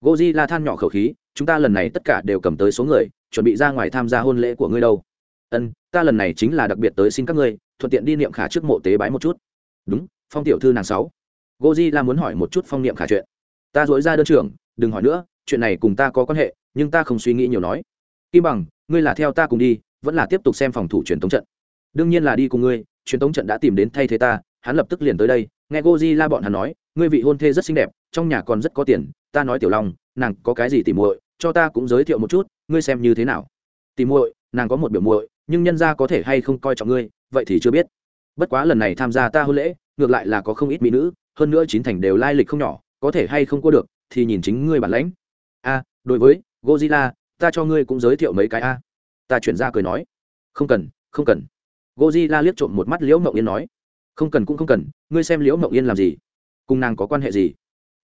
Goji la than nhỏ khẩu khí, chúng ta lần này tất cả đều cầm tới số người, chuẩn bị ra ngoài tham gia hôn lễ của ngươi đâu. Ân, ta lần này chính là đặc biệt tới xin các ngươi, thuận tiện đi niệm khả trước mộ tế bái một chút. Đúng, phong tiểu thư nàng sáu. Goji la muốn hỏi một chút phong niệm khả chuyện. Ta dối ra đơn trưởng, đừng hỏi nữa, chuyện này cùng ta có quan hệ, nhưng ta không suy nghĩ nhiều nói. Kim bằng, ngươi là theo ta cùng đi vẫn là tiếp tục xem phòng thủ truyền thống trận. Đương nhiên là đi cùng ngươi truyền thống trận đã tìm đến thay thế ta hắn lập tức liền tới đây nghe goji la bọn hắn nói ngươi vị hôn thê rất xinh đẹp trong nhà còn rất có tiền ta nói tiểu long nàng có cái gì tìm muội cho ta cũng giới thiệu một chút ngươi xem như thế nào. Tìm muội nàng có một biểu muội nhưng nhân gia có thể hay không coi trọng ngươi vậy thì chưa biết. Bất quá lần này tham gia ta hôn lễ ngược lại là có không ít mỹ nữ hơn nữa chín thành đều lai lịch không nhỏ có thể hay không có được thì nhìn chính ngươi bản lãnh. A đối với Godzilla, ta cho ngươi cũng giới thiệu mấy cái a ta chuyển ra cười nói. Không cần không cần. Godzilla liếc trộm một mắt liễu mộng yên nói. Không cần cũng không cần, ngươi xem liễu mộng yên làm gì? Cùng nàng có quan hệ gì?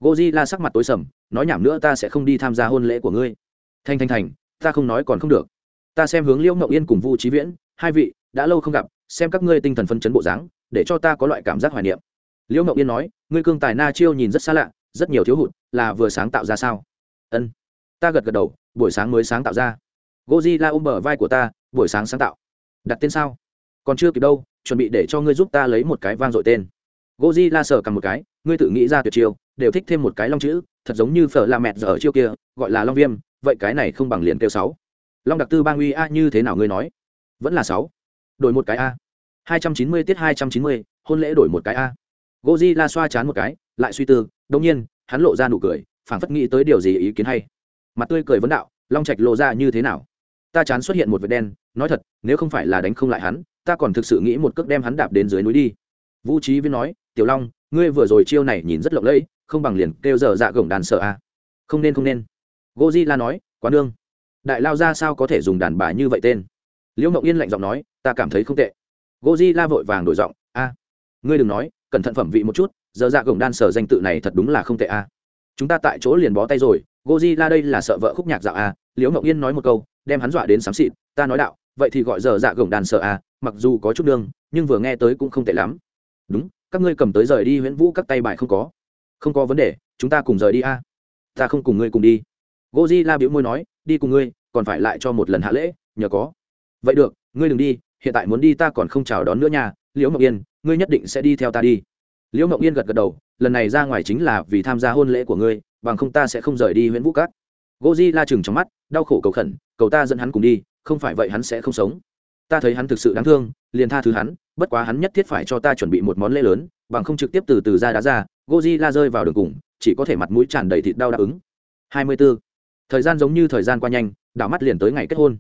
Godzilla sắc mặt tối sầm, nói nhảm nữa ta sẽ không đi tham gia hôn lễ của ngươi. Thanh Thanh thành, ta không nói còn không được. Ta xem hướng liễu mộng yên cùng vu trí viễn, hai vị, đã lâu không gặp, xem các ngươi tinh thần phân chấn bộ dáng, để cho ta có loại cảm giác hoài niệm. Liễu mộng yên nói, ngươi cương tài na chiêu nhìn rất xa lạ, rất nhiều thiếu hụt, là vừa sáng tạo ra sao? Ân. Ta gật gật đầu, buổi sáng mới sáng tạo ra. Godzilla ôm bờ vai của ta, buổi sáng sáng tạo. Đặt tên sao? Còn chưa kịp đâu, chuẩn bị để cho ngươi giúp ta lấy một cái vang dội tên. Goji la sờ cầm một cái, ngươi tự nghĩ ra tuyệt chiêu, đều thích thêm một cái long chữ, thật giống như phở la mẹt giờ ở chiêu kia, gọi là long viêm, vậy cái này không bằng liền kêu sáu. Long đặc tư bang uy a, như thế nào ngươi nói? Vẫn là sáu. Đổi một cái a. Hai trăm chín mươi tiết hai trăm chín mươi, hôn lễ đổi một cái a. Goji la xoa chán một cái, lại suy tư đông nhiên, hắn lộ ra nụ cười, phảng phất nghĩ tới điều gì ý kiến hay. Mặt tươi cười vấn đạo, long trạch lộ ra như thế nào? Ta chán xuất hiện một vệt đen, nói thật, nếu không phải là đánh không lại hắn, ta còn thực sự nghĩ một cước đem hắn đạp đến dưới núi đi. Vũ trí viên nói, tiểu long, ngươi vừa rồi chiêu này nhìn rất lộng lẫy, không bằng liền kêu giờ dạ gồng đàn sợ à. không nên không nên. Goji la nói, quá nương. Đại lao ra sao có thể dùng đàn bà như vậy tên? Liễu Mộng yên lạnh giọng nói, ta cảm thấy không tệ. Goji la vội vàng đổi giọng, a, ngươi đừng nói, cẩn thận phẩm vị một chút giờ dạ gồng đan sở danh tự này thật đúng là không tệ a. Chúng ta tại chỗ liền bó tay rồi goji la đây là sợ vợ khúc nhạc dạo a. Liễu Mộng yên nói một câu đem hắn dọa đến xám xịt, ta nói đạo, vậy thì gọi giờ dạ gồng đàn sợ à? mặc dù có chút đương nhưng vừa nghe tới cũng không tệ lắm. Đúng, các ngươi cầm tới rời đi huyễn vũ các tay bài không có. Không có vấn đề, chúng ta cùng rời đi a. Ta không cùng ngươi cùng đi. Goji la biểu môi nói, đi cùng ngươi, còn phải lại cho một lần hạ lễ, nhờ có. Vậy được, ngươi đừng đi, hiện tại muốn đi ta còn không chào đón nữa nha, liễu mộng yên, ngươi nhất định sẽ đi theo ta đi. Liễu mộng yên gật gật đầu, lần này ra ngoài chính là vì tham gia hôn lễ của ngươi, bằng không ta sẽ không rời đi huyện vũ cát goji la chừng trong mắt, đau khổ cầu khẩn, cầu ta dẫn hắn cùng đi, không phải vậy hắn sẽ không sống. Ta thấy hắn thực sự đáng thương, liền tha thứ hắn, bất quá hắn nhất thiết phải cho ta chuẩn bị một món lễ lớn, bằng không trực tiếp từ từ ra đá ra goji la rơi vào đường cùng, chỉ có thể mặt mũi tràn đầy thịt đau đáp ứng. 24. thời gian giống như thời gian qua nhanh, đảo mắt liền tới ngày kết hôn.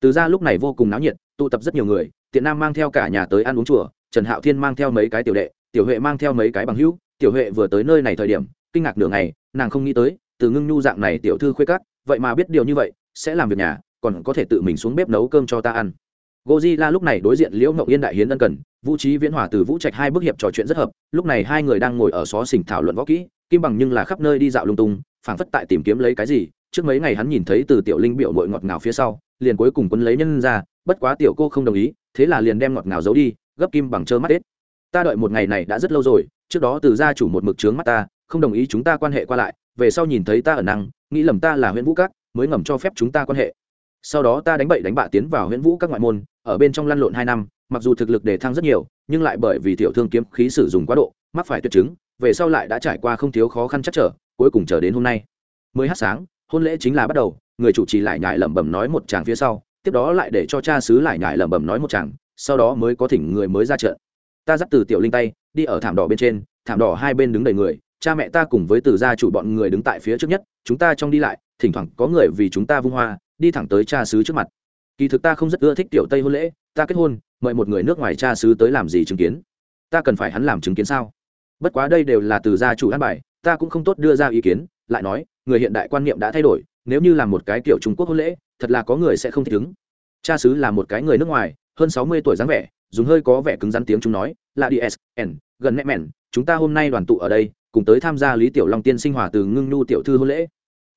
Từ ra lúc này vô cùng náo nhiệt, tụ tập rất nhiều người, tiện nam mang theo cả nhà tới ăn uống chùa, trần hạo thiên mang theo mấy cái tiểu đệ, tiểu huệ mang theo mấy cái bằng hữu, tiểu huệ vừa tới nơi này thời điểm, kinh ngạc nửa ngày, nàng không nghĩ tới từ ngưng nhu dạng này tiểu thư khuê cắt vậy mà biết điều như vậy sẽ làm việc nhà còn có thể tự mình xuống bếp nấu cơm cho ta ăn Godzilla lúc này đối diện Liễu Ngọc Yên đại hiến ân cần, Vũ Trí Viễn Hòa từ Vũ Trạch hai bước hiệp trò chuyện rất hợp, lúc này hai người đang ngồi ở xó xỉnh thảo luận võ kỹ, Kim Bằng nhưng là khắp nơi đi dạo lung tung, phảng phất tại tìm kiếm lấy cái gì, trước mấy ngày hắn nhìn thấy từ Tiểu Linh biểu mội ngọt ngào phía sau, liền cuối cùng quấn lấy nhân ra, bất quá tiểu cô không đồng ý, thế là liền đem ngọt ngào giấu đi, gấp Kim Bằng trơ mắt hết. Ta đợi một ngày này đã rất lâu rồi, trước đó từ gia chủ một mực trướng mắt ta, không đồng ý chúng ta quan hệ qua lại, về sau nhìn thấy ta ở năng, nghĩ lầm ta là Huyền Vũ Các, mới ngầm cho phép chúng ta quan hệ. Sau đó ta đánh bậy đánh bạ tiến vào huyễn vũ các ngoại môn ở bên trong lăn lộn hai năm mặc dù thực lực đề thăng rất nhiều nhưng lại bởi vì tiểu thương kiếm khí sử dụng quá độ mắc phải tuyệt chứng về sau lại đã trải qua không thiếu khó khăn chắc trở cuối cùng chờ đến hôm nay. Mới hát sáng hôn lễ chính là bắt đầu người chủ trì lại nhải lẩm bẩm nói một chàng phía sau tiếp đó lại để cho cha xứ lại nhải lẩm bẩm nói một chàng sau đó mới có thỉnh người mới ra trận. Ta dắt từ tiểu linh tay đi ở thảm đỏ bên trên thảm đỏ hai bên đứng đầy người cha mẹ ta cùng với từ gia chủ bọn người đứng tại phía trước nhất, chúng ta trong đi lại, thỉnh thoảng có người vì chúng ta vung hoa, đi thẳng tới cha xứ trước mặt. Kỳ thực ta không rất ưa thích tiểu tây hôn lễ, ta kết hôn, mời một người nước ngoài cha xứ tới làm gì chứng kiến? Ta cần phải hắn làm chứng kiến sao? Bất quá đây đều là từ gia chủ an bài, ta cũng không tốt đưa ra ý kiến, lại nói, người hiện đại quan niệm đã thay đổi, nếu như là một cái kiểu trung quốc hôn lễ, thật là có người sẽ không thích ứng. Cha xứ là một cái người nước ngoài, hơn sáu mươi tuổi dáng vẻ, dùng hơi có vẻ cứng rắn tiếng chúng nói là đi n gần nẹ mẹn, chúng ta hôm nay đoàn tụ ở đây cùng tới tham gia lý tiểu long tiên sinh hòa từ ngưng nhu tiểu thư hôn lễ.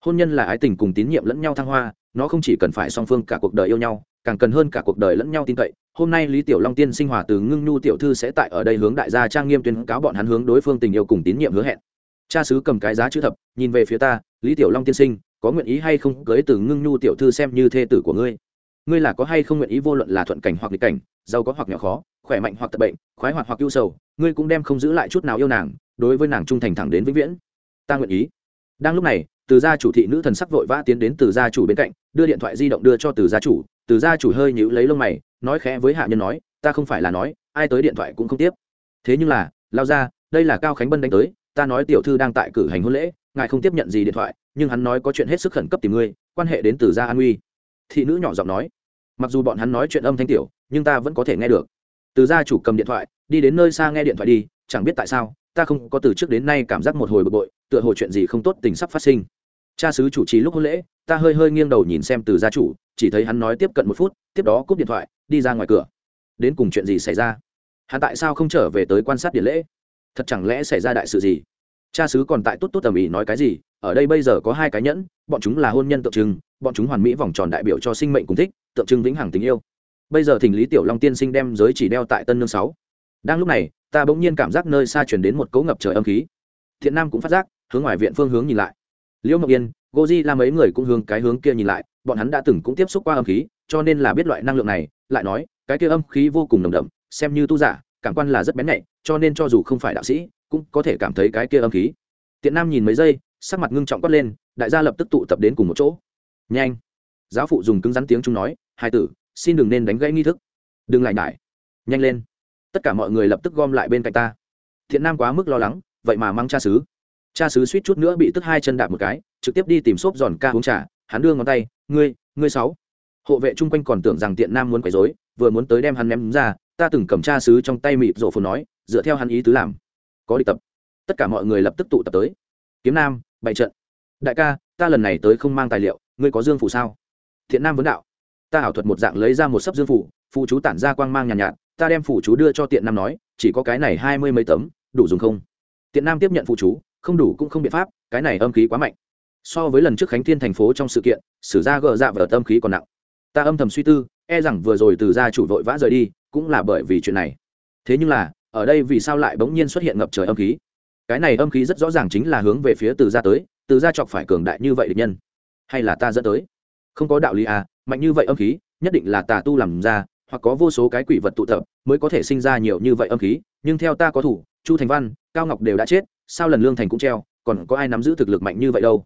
Hôn nhân là ái tình cùng tín nhiệm lẫn nhau thăng hoa, nó không chỉ cần phải song phương cả cuộc đời yêu nhau, càng cần hơn cả cuộc đời lẫn nhau tin cậy. Hôm nay lý tiểu long tiên sinh hòa từ ngưng nhu tiểu thư sẽ tại ở đây hướng đại gia trang nghiêm tuyên cáo bọn hắn hướng đối phương tình yêu cùng tín nhiệm hứa hẹn. Cha sứ cầm cái giá chữ thập, nhìn về phía ta, lý tiểu long tiên sinh, có nguyện ý hay không cưới từ ngưng nhu tiểu thư xem như thê tử của ngươi? Ngươi là có hay không nguyện ý vô luận là thuận cảnh hoặc nghịch cảnh, giàu có hoặc nhỏ khó, khỏe mạnh hoặc tật bệnh, khoái hoạt hoặc ưu sầu, ngươi cũng đem không giữ lại chút nào yêu nàng đối với nàng trung thành thẳng đến vĩnh viễn. Ta nguyện ý. Đang lúc này, từ gia chủ thị nữ thần sắc vội vã tiến đến từ gia chủ bên cạnh, đưa điện thoại di động đưa cho từ gia chủ. Từ gia chủ hơi nhíu lấy lông mày, nói khẽ với hạ nhân nói, ta không phải là nói, ai tới điện thoại cũng không tiếp. Thế nhưng là, lao ra, đây là cao khánh bân đánh tới, ta nói tiểu thư đang tại cử hành hôn lễ, ngài không tiếp nhận gì điện thoại, nhưng hắn nói có chuyện hết sức khẩn cấp tìm ngươi, quan hệ đến từ gia an uy. Thị nữ nhỏ giọng nói, mặc dù bọn hắn nói chuyện âm thanh tiểu, nhưng ta vẫn có thể nghe được. Từ gia chủ cầm điện thoại, đi đến nơi xa nghe điện thoại đi, chẳng biết tại sao ta không có từ trước đến nay cảm giác một hồi bực bội, tựa hồ chuyện gì không tốt tình sắp phát sinh. Cha sứ chủ trì lúc hôn lễ, ta hơi hơi nghiêng đầu nhìn xem từ gia chủ, chỉ thấy hắn nói tiếp cận một phút, tiếp đó cúp điện thoại, đi ra ngoài cửa. Đến cùng chuyện gì xảy ra? Hắn tại sao không trở về tới quan sát điện lễ? Thật chẳng lẽ xảy ra đại sự gì? Cha sứ còn tại tốt tốt tầm ý nói cái gì? Ở đây bây giờ có hai cái nhẫn, bọn chúng là hôn nhân tượng trưng, bọn chúng hoàn mỹ vòng tròn đại biểu cho sinh mệnh cùng thích, tượng trưng vĩnh hằng tình yêu. Bây giờ thỉnh lý tiểu long tiên sinh đem giới chỉ đeo tại tân nương sáu đang lúc này, ta bỗng nhiên cảm giác nơi xa chuyển đến một cấu ngập trời âm khí. Thiện nam cũng phát giác, hướng ngoài viện phương hướng nhìn lại. Liễu ngọc yên goji là mấy người cũng hướng cái hướng kia nhìn lại, bọn hắn đã từng cũng tiếp xúc qua âm khí, cho nên là biết loại năng lượng này, lại nói, cái kia âm khí vô cùng nồng đậm, xem như tu giả, cảm quan là rất bén nhạy, cho nên cho dù không phải đạo sĩ, cũng có thể cảm thấy cái kia âm khí. Tiện nam nhìn mấy giây, sắc mặt ngưng trọng quát lên, đại gia lập tức tụ tập đến cùng một chỗ. Nhanh! Giáo phụ dùng cứng rắn tiếng chúng nói, hai tử, xin đừng nên đánh gãy nghi thức. Đừng lại nhải. Nhanh lên tất cả mọi người lập tức gom lại bên cạnh ta. Thiện nam quá mức lo lắng vậy mà mang cha xứ. Cha xứ suýt chút nữa bị tức hai chân đạp một cái trực tiếp đi tìm xốp giòn ca uống trà hắn đưa ngón tay ngươi ngươi sáu. Hộ vệ chung quanh còn tưởng rằng tiện nam muốn quấy rối vừa muốn tới đem hắn ném ra ta từng cầm cha xứ trong tay mịt rổ phồn nói dựa theo hắn ý tứ làm có đi tập. Tất cả mọi người lập tức tụ tập tới. Kiếm nam bày trận. Đại ca ta lần này tới không mang tài liệu ngươi có dương phủ sao? Thiện nam vấn đạo. Ta ảo thuật một dạng lấy ra một sấp dương phủ phụ chú tản ra quang mang nhàn nhạt, nhạt ta đem phụ chú đưa cho tiện nam nói, chỉ có cái này hai mươi mấy tấm, đủ dùng không? Tiện nam tiếp nhận phụ chú, không đủ cũng không biện pháp, cái này âm khí quá mạnh. So với lần trước khánh thiên thành phố trong sự kiện, sử ra gờ dạ vở tâm khí còn nặng. Ta âm thầm suy tư e rằng vừa rồi từ gia chủ vội vã rời đi, cũng là bởi vì chuyện này. Thế nhưng là, ở đây vì sao lại bỗng nhiên xuất hiện ngập trời âm khí? Cái này âm khí rất rõ ràng chính là hướng về phía từ gia tới, từ gia chọc phải cường đại như vậy địch nhân. Hay là ta dẫn tới? Không có đạo lý à mạnh như vậy âm khí, nhất định là tà tu làm ra hoặc có vô số cái quỷ vật tụ tập, mới có thể sinh ra nhiều như vậy âm khí. Nhưng theo ta có thủ, chu thành văn, cao ngọc đều đã chết, sao lần lương thành cũng treo, còn có ai nắm giữ thực lực mạnh như vậy đâu?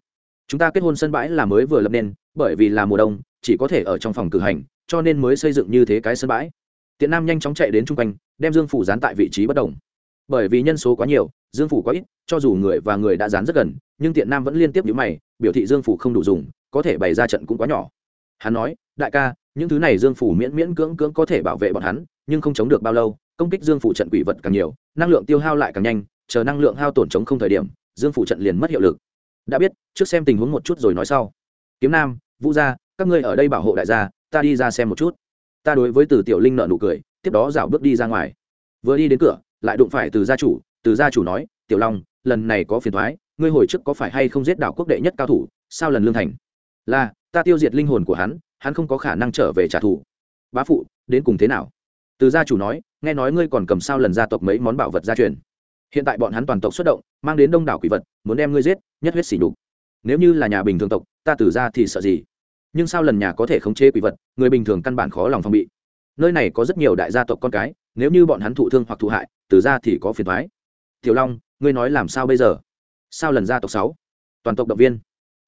Chúng ta kết hôn sân bãi là mới vừa lập nên, bởi vì là mùa đông, chỉ có thể ở trong phòng cử hành, cho nên mới xây dựng như thế cái sân bãi. Tiện nam nhanh chóng chạy đến chung quanh, đem dương phủ dán tại vị trí bất đồng bởi vì nhân số quá nhiều, dương phủ quá ít, cho dù người và người đã dán rất gần, nhưng tiện nam vẫn liên tiếp nhữ mày, biểu thị dương phủ không đủ dùng, có thể bày ra trận cũng quá nhỏ. Hắn nói, đại ca những thứ này dương phủ miễn miễn cưỡng cưỡng có thể bảo vệ bọn hắn, nhưng không chống được bao lâu, công kích dương phủ trận quỷ vật càng nhiều, năng lượng tiêu hao lại càng nhanh, chờ năng lượng hao tổn chống không thời điểm, dương phủ trận liền mất hiệu lực. Đã biết, trước xem tình huống một chút rồi nói sau. Kiếm nam, vũ gia, các ngươi ở đây bảo hộ đại gia, ta đi ra xem một chút. Ta đối với từ tiểu linh nợ nụ cười, tiếp đó rảo bước đi ra ngoài. Vừa đi đến cửa, lại đụng phải từ gia chủ, từ gia chủ nói, tiểu long, lần này có phiền thoái ngươi hồi trước có phải hay không giết đảo quốc đệ nhất cao thủ, sao lần lương thành? Là, ta tiêu diệt linh hồn của hắn hắn không có khả năng trở về trả thù. Bá phụ, đến cùng thế nào? Từ gia chủ nói, nghe nói ngươi còn cầm sao lần gia tộc mấy món bảo vật gia truyền. Hiện tại bọn hắn toàn tộc xuất động, mang đến đông đảo quỷ vật, muốn đem ngươi giết, nhất huyết xỉ đục nếu như là nhà bình thường tộc, ta từ ra thì sợ gì? Nhưng sao lần nhà có thể khống chế quỷ vật, người bình thường căn bản khó lòng phòng bị. Nơi này có rất nhiều đại gia tộc con cái, nếu như bọn hắn thụ thương hoặc thụ hại, từ ra thì có phiền thoái tiểu long, ngươi nói làm sao bây giờ? Sao lần gia tộc sáu? Toàn tộc động viên.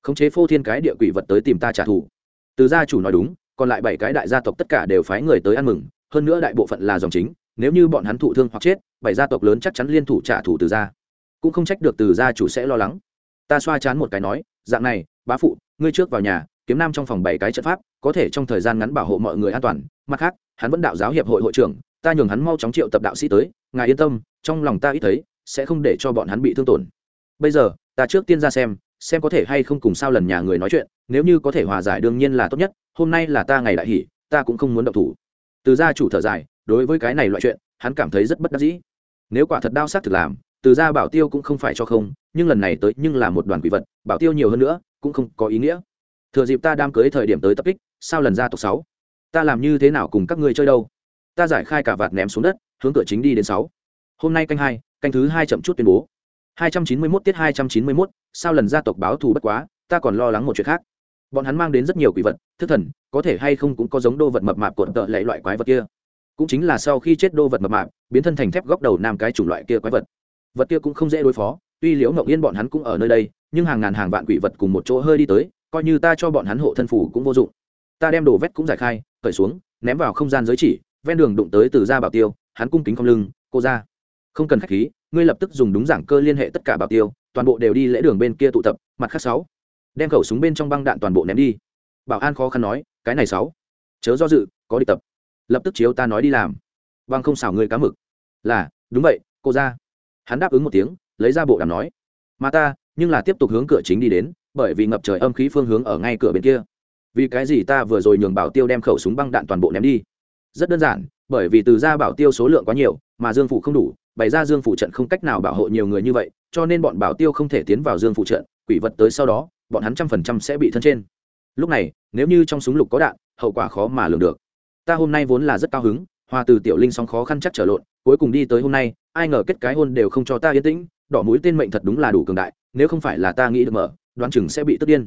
Khống chế phô thiên cái địa quỷ vật tới tìm ta trả thù từ gia chủ nói đúng, còn lại bảy cái đại gia tộc tất cả đều phái người tới ăn mừng, hơn nữa đại bộ phận là dòng chính, nếu như bọn hắn thụ thương hoặc chết, bảy gia tộc lớn chắc chắn liên thủ trả thù từ gia. Cũng không trách được từ gia chủ sẽ lo lắng. Ta xoa chán một cái nói, dạng này, bá phụ, ngươi trước vào nhà, kiếm nam trong phòng bảy cái trận pháp, có thể trong thời gian ngắn bảo hộ mọi người an toàn. Mặt khác, hắn vẫn đạo giáo hiệp hội hội trưởng, ta nhường hắn mau chóng triệu tập đạo sĩ tới, ngài yên tâm, trong lòng ta ít thấy, sẽ không để cho bọn hắn bị thương tổn. Bây giờ, ta trước tiên ra xem xem có thể hay không cùng sao lần nhà người nói chuyện, nếu như có thể hòa giải đương nhiên là tốt nhất, hôm nay là ta ngày đại hỷ, ta cũng không muốn động thủ. Từ gia chủ thở dài, đối với cái này loại chuyện, hắn cảm thấy rất bất đắc dĩ. Nếu quả thật đao sát thực làm, từ gia bảo tiêu cũng không phải cho không, nhưng lần này tới nhưng là một đoàn quỷ vật, bảo tiêu nhiều hơn nữa, cũng không có ý nghĩa. Thừa dịp ta đam cưới thời điểm tới tập kích, sao lần ra tộc sáu? Ta làm như thế nào cùng các ngươi chơi đâu? Ta giải khai cả vạt ném xuống đất, hướng cửa chính đi đến sáu. Hôm nay canh hai, canh thứ hai chậm chút tuyên bố hai trăm chín mươi 291 tiết hai trăm chín mươi 291, sao lần gia tộc báo thù bất quá ta còn lo lắng một chuyện khác. Bọn hắn mang đến rất nhiều quỷ vật thức thần có thể hay không cũng có giống đô vật mập mạp cuộn tợ lệ loại quái vật kia. Cũng chính là sau khi chết đô vật mập mạp biến thân thành thép góc đầu nam cái chủng loại kia quái vật. Vật kia cũng không dễ đối phó tuy liễu ngọc yên bọn hắn cũng ở nơi đây nhưng hàng ngàn hàng vạn quỷ vật cùng một chỗ hơi đi tới coi như ta cho bọn hắn hộ thân phủ cũng vô dụng. Ta đem đồ vét cũng giải khai cởi xuống ném vào không gian giới chỉ ven đường đụng tới từ gia bảo tiêu hắn cung kính không lưng cô ra không cần khách khí ngươi lập tức dùng đúng giảng cơ liên hệ tất cả bảo tiêu, toàn bộ đều đi lễ đường bên kia tụ tập, mặt khác sáu. Đem khẩu súng bên trong băng đạn toàn bộ ném đi. Bảo an khó khăn nói, cái này sáu. Chớ do dự, có đi tập. Lập tức chiếu ta nói đi làm. Băng không xảo người cá mực. Là, đúng vậy, cô ra. Hắn đáp ứng một tiếng, lấy ra bộ đàm nói. Mà ta, nhưng là tiếp tục hướng cửa chính đi đến, bởi vì ngập trời âm khí phương hướng ở ngay cửa bên kia. Vì cái gì ta vừa rồi nhường bảo tiêu đem khẩu súng băng đạn toàn bộ ném đi? Rất đơn giản, bởi vì từ ra bảo tiêu số lượng quá nhiều, mà dương phủ không đủ bày ra dương phủ trận không cách nào bảo hộ nhiều người như vậy, cho nên bọn bảo tiêu không thể tiến vào dương phủ trận, quỷ vật tới sau đó, bọn hắn trăm phần trăm sẽ bị thân trên. Lúc này, nếu như trong súng lục có đạn, hậu quả khó mà lường được. Ta hôm nay vốn là rất cao hứng, hoa từ tiểu linh song khó khăn chắc trở lộn, cuối cùng đi tới hôm nay, ai ngờ kết cái hôn đều không cho ta yên tĩnh, đỏ mũi tên mệnh thật đúng là đủ cường đại, nếu không phải là ta nghĩ được mở, đoán chừng sẽ bị tức điên.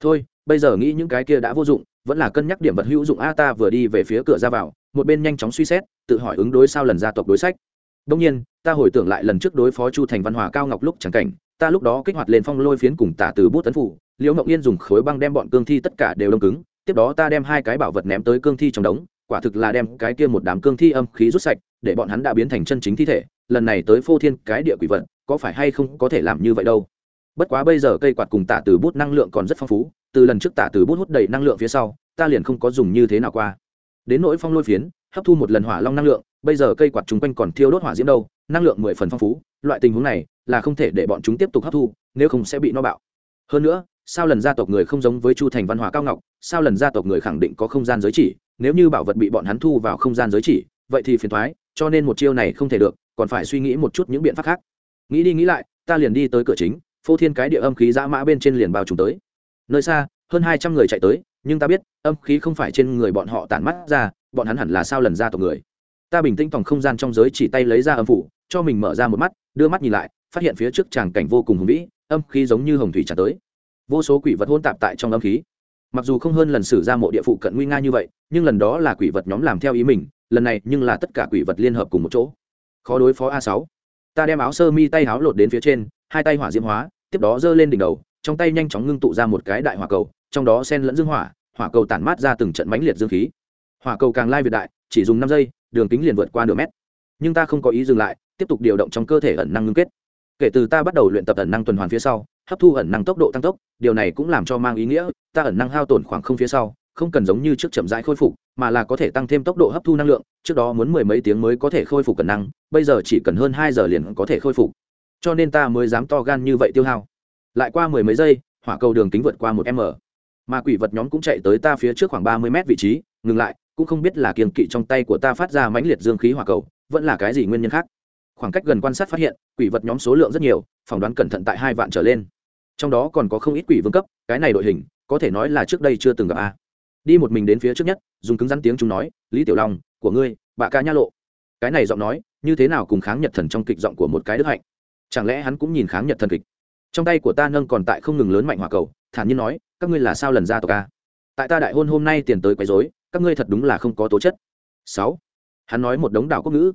Thôi, bây giờ nghĩ những cái kia đã vô dụng, vẫn là cân nhắc điểm vật hữu dụng a, ta vừa đi về phía cửa ra vào, một bên nhanh chóng suy xét, tự hỏi ứng đối sao lần gia tộc đối sách đông nhiên, ta hồi tưởng lại lần trước đối phó chu thành văn hòa cao ngọc lúc chẳng cảnh, ta lúc đó kích hoạt lên phong lôi phiến cùng tả từ bút tấn phủ, liễu ngọc yên dùng khối băng đem bọn cương thi tất cả đều đông cứng, tiếp đó ta đem hai cái bảo vật ném tới cương thi trong đống, quả thực là đem cái kia một đám cương thi âm khí rút sạch, để bọn hắn đã biến thành chân chính thi thể, lần này tới phô thiên cái địa quỷ vật, có phải hay không có thể làm như vậy đâu? Bất quá bây giờ cây quạt cùng tả từ bút năng lượng còn rất phong phú, từ lần trước tả từ bút hút đầy năng lượng phía sau, ta liền không có dùng như thế nào qua. Đến nỗi phong lôi phiến, hấp thu một lần hỏa long năng lượng bây giờ cây quạt chúng quanh còn thiêu đốt hỏa diễm đâu, năng lượng mười phần phong phú, loại tình huống này là không thể để bọn chúng tiếp tục hấp thu, nếu không sẽ bị no bạo. Hơn nữa, sao lần gia tộc người không giống với chu thành văn hóa cao ngọc sao lần gia tộc người khẳng định có không gian giới chỉ, nếu như bảo vật bị bọn hắn thu vào không gian giới chỉ, vậy thì phiền thoái cho nên một chiêu này không thể được, còn phải suy nghĩ một chút những biện pháp khác. Nghĩ đi nghĩ lại, ta liền đi tới cửa chính, phô thiên cái địa âm khí dã mã bên trên liền bao trùm tới. Nơi xa, hơn hai trăm người chạy tới, nhưng ta biết, âm khí không phải trên người bọn họ tản mắt ra, bọn hắn hẳn là sao lần gia tộc người ta bình tĩnh phòng không gian trong giới chỉ tay lấy ra âm phủ, cho mình mở ra một mắt, đưa mắt nhìn lại, phát hiện phía trước tràng cảnh vô cùng hùng vĩ, âm khí giống như hồng thủy trả tới. Vô số quỷ vật hôn tạp tại trong âm khí. Mặc dù không hơn lần xử ra mộ địa phụ cận nguy nga như vậy, nhưng lần đó là quỷ vật nhóm làm theo ý mình, lần này nhưng là tất cả quỷ vật liên hợp cùng một chỗ. Khó đối phó a sáu. Ta đem áo sơ mi tay áo lột đến phía trên, hai tay hỏa diễm hóa, tiếp đó giơ lên đỉnh đầu, trong tay nhanh chóng ngưng tụ ra một cái đại hỏa cầu, trong đó sen lẫn dương hỏa hỏa cầu tản mát ra từng trận mãnh liệt dương khí. Hỏa cầu càng lai việt đại, chỉ dùng năm giây đường kính liền vượt qua nửa mét. Nhưng ta không có ý dừng lại, tiếp tục điều động trong cơ thể ẩn năng ngưng kết. Kể từ ta bắt đầu luyện tập ẩn năng tuần hoàn phía sau, hấp thu ẩn năng tốc độ tăng tốc, điều này cũng làm cho mang ý nghĩa, ta ẩn năng hao tổn khoảng không phía sau, không cần giống như trước chậm rãi khôi phục, mà là có thể tăng thêm tốc độ hấp thu năng lượng, trước đó muốn mười mấy tiếng mới có thể khôi phục ẩn năng, bây giờ chỉ cần hơn hai giờ liền có thể khôi phục. Cho nên ta mới dám to gan như vậy tiêu hao. Lại qua mười mấy giây, hỏa cầu đường kính vượt qua một m. Mà quỷ vật nhóm cũng chạy tới ta phía trước khoảng ba mươi mét vị trí, ngừng lại cũng không biết là kiềng kỵ trong tay của ta phát ra mãnh liệt dương khí hỏa cầu, vẫn là cái gì nguyên nhân khác. Khoảng cách gần quan sát phát hiện, quỷ vật nhóm số lượng rất nhiều, phỏng đoán cẩn thận tại hai vạn trở lên. Trong đó còn có không ít quỷ vương cấp, cái này đội hình, có thể nói là trước đây chưa từng gặp a. Đi một mình đến phía trước nhất, dùng cứng rắn tiếng chúng nói, lý tiểu long, của ngươi, bạ ca nha lộ. Cái này giọng nói, như thế nào cùng kháng nhật thần trong kịch giọng của một cái đức hạnh? Chẳng lẽ hắn cũng nhìn kháng nhật thần kịch? Trong tay của ta nâng còn tại không ngừng lớn mạnh hỏa cầu, thản nhiên nói, các ngươi là sao lần ra tộc ca tại ta đại hôn hôm nay tiền tới quấy rối các ngươi thật đúng là không có tố chất. Sáu, hắn nói một đống đảo quốc ngữ.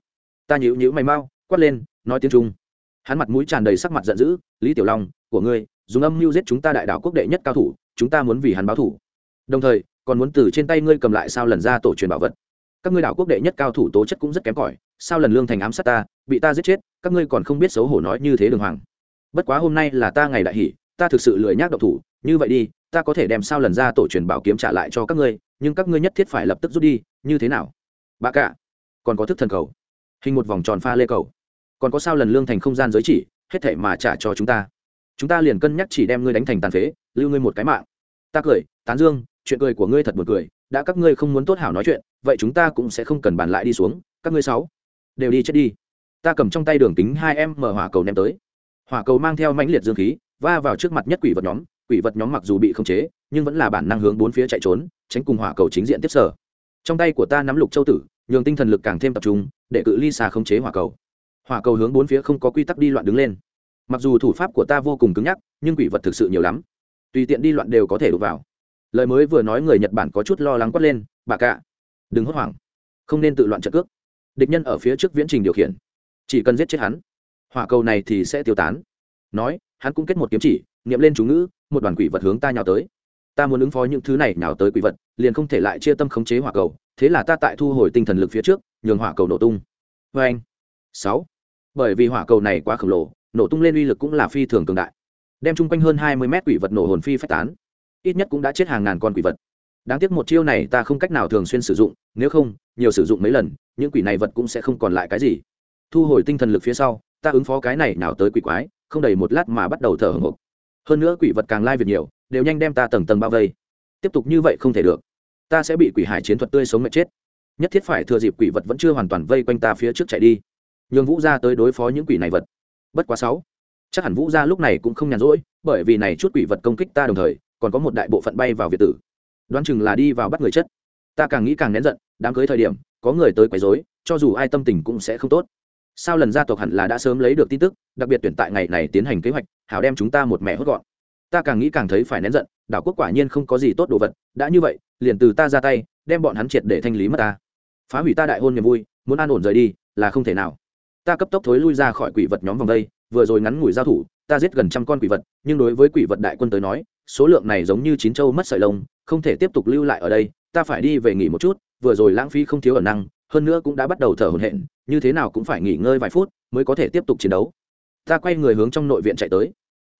Ta nhíu nhíu mày mau, quát lên, nói tiếng trung. Hắn mặt mũi tràn đầy sắc mặt giận dữ, lý tiểu long, của ngươi, dùng âm mưu giết chúng ta đại đảo quốc đệ nhất cao thủ, chúng ta muốn vì hắn báo thủ. Đồng thời, còn muốn từ trên tay ngươi cầm lại sao lần ra tổ truyền bảo vật. Các ngươi đảo quốc đệ nhất cao thủ tố chất cũng rất kém cỏi, sao lần lương thành ám sát ta, bị ta giết chết, các ngươi còn không biết xấu hổ nói như thế đường hoàng. Bất quá hôm nay là ta ngày đại hỷ, ta thực sự lười nhác độc thủ, như vậy đi, ta có thể đem sao lần ra tổ truyền bảo kiếm trả lại cho các ngươi nhưng các ngươi nhất thiết phải lập tức rút đi, như thế nào? Bà cả còn có thức thần cầu. Hình một vòng tròn pha lê cầu. Còn có sao lần lương thành không gian giới chỉ, hết thể mà trả cho chúng ta. Chúng ta liền cân nhắc chỉ đem ngươi đánh thành tàn phế, lưu ngươi một cái mạng. Ta cười, tán dương, chuyện cười của ngươi thật buồn cười, đã các ngươi không muốn tốt hảo nói chuyện, vậy chúng ta cũng sẽ không cần bàn lại đi xuống, các ngươi sáu, đều đi chết đi. Ta cầm trong tay đường kính hai em mở hỏa cầu ném tới. Hỏa cầu mang theo mãnh liệt dương khí, va vào trước mặt nhất quỷ vật nhóm, quỷ vật nhóm mặc dù bị khống chế, nhưng vẫn là bản năng hướng bốn phía chạy trốn tránh cùng hỏa cầu chính diện tiếp sở. Trong tay của ta nắm lục châu tử, nhường tinh thần lực càng thêm tập trung, để cự ly xa khống chế hỏa cầu. Hỏa cầu hướng bốn phía không có quy tắc đi loạn đứng lên. Mặc dù thủ pháp của ta vô cùng cứng nhắc, nhưng quỷ vật thực sự nhiều lắm. Tùy tiện đi loạn đều có thể đụt vào. Lời mới vừa nói người nhật bản có chút lo lắng quát lên, bà cạ đừng hốt hoảng. Không nên tự loạn trợ cước. Địch nhân ở phía trước viễn trình điều khiển. Chỉ cần giết chết hắn, hỏa cầu này thì sẽ tiêu tán. Nói, hắn cũng kết một kiếm chỉ nghiệm lên chú ngữ, một đoàn quỷ vật hướng ta nhào tới ta muốn ứng phó những thứ này nào tới quỷ vật, liền không thể lại chia tâm khống chế hỏa cầu, thế là ta tại thu hồi tinh thần lực phía trước, nhường hỏa cầu nổ tung. Vê anh sáu. Bởi vì hỏa cầu này quá khổng lồ, nổ tung lên uy lực cũng là phi thường cường đại. Đem chung quanh hơn hai mươi mét quỷ vật nổ hồn phi phát tán. Ít nhất cũng đã chết hàng ngàn con quỷ vật. Đáng tiếc một chiêu này ta không cách nào thường xuyên sử dụng, nếu không, nhiều sử dụng mấy lần, những quỷ này vật cũng sẽ không còn lại cái gì. Thu hồi tinh thần lực phía sau, ta ứng phó cái này nào tới quỷ quái, không đầy một lát mà bắt đầu thở hồng hộc. Hơn nữa quỷ vật càng lai việc nhiều đều nhanh đem ta tầng tầng bao vây. Tiếp tục như vậy không thể được. Ta sẽ bị quỷ hải chiến thuật tươi sống mệt chết. Nhất thiết phải thừa dịp quỷ vật vẫn chưa hoàn toàn vây quanh ta phía trước chạy đi. Nhường vũ ra tới đối phó những quỷ này vật. Bất quá sáu. Chắc hẳn vũ ra lúc này cũng không nhàn rỗi, bởi vì này chút quỷ vật công kích ta đồng thời, còn có một đại bộ phận bay vào việt tử. Đoán chừng là đi vào bắt người chất. Ta càng nghĩ càng nén giận, đám cưới thời điểm, có người tới quấy rối, cho dù ai tâm tình cũng sẽ không tốt. Sao lần gia tộc hẳn là đã sớm lấy được tin tức, đặc biệt tuyển tại ngày này tiến hành kế hoạch, hảo đem chúng ta một mẹ hốt gọn ta càng nghĩ càng thấy phải nén giận, đảo quốc quả nhiên không có gì tốt đồ vật, đã như vậy, liền từ ta ra tay, đem bọn hắn triệt để thanh lý mất ta. Phá hủy ta đại hôn niềm vui, muốn an ổn rời đi, là không thể nào. Ta cấp tốc thối lui ra khỏi quỷ vật nhóm vòng đây, vừa rồi ngắn ngủi giao thủ, ta giết gần trăm con quỷ vật, nhưng đối với quỷ vật đại quân tới nói, số lượng này giống như chín châu mất sợi lông, không thể tiếp tục lưu lại ở đây, ta phải đi về nghỉ một chút, vừa rồi lãng phí không thiếu ở năng, hơn nữa cũng đã bắt đầu thở hổn hển, như thế nào cũng phải nghỉ ngơi vài phút, mới có thể tiếp tục chiến đấu. Ta quay người hướng trong nội viện chạy tới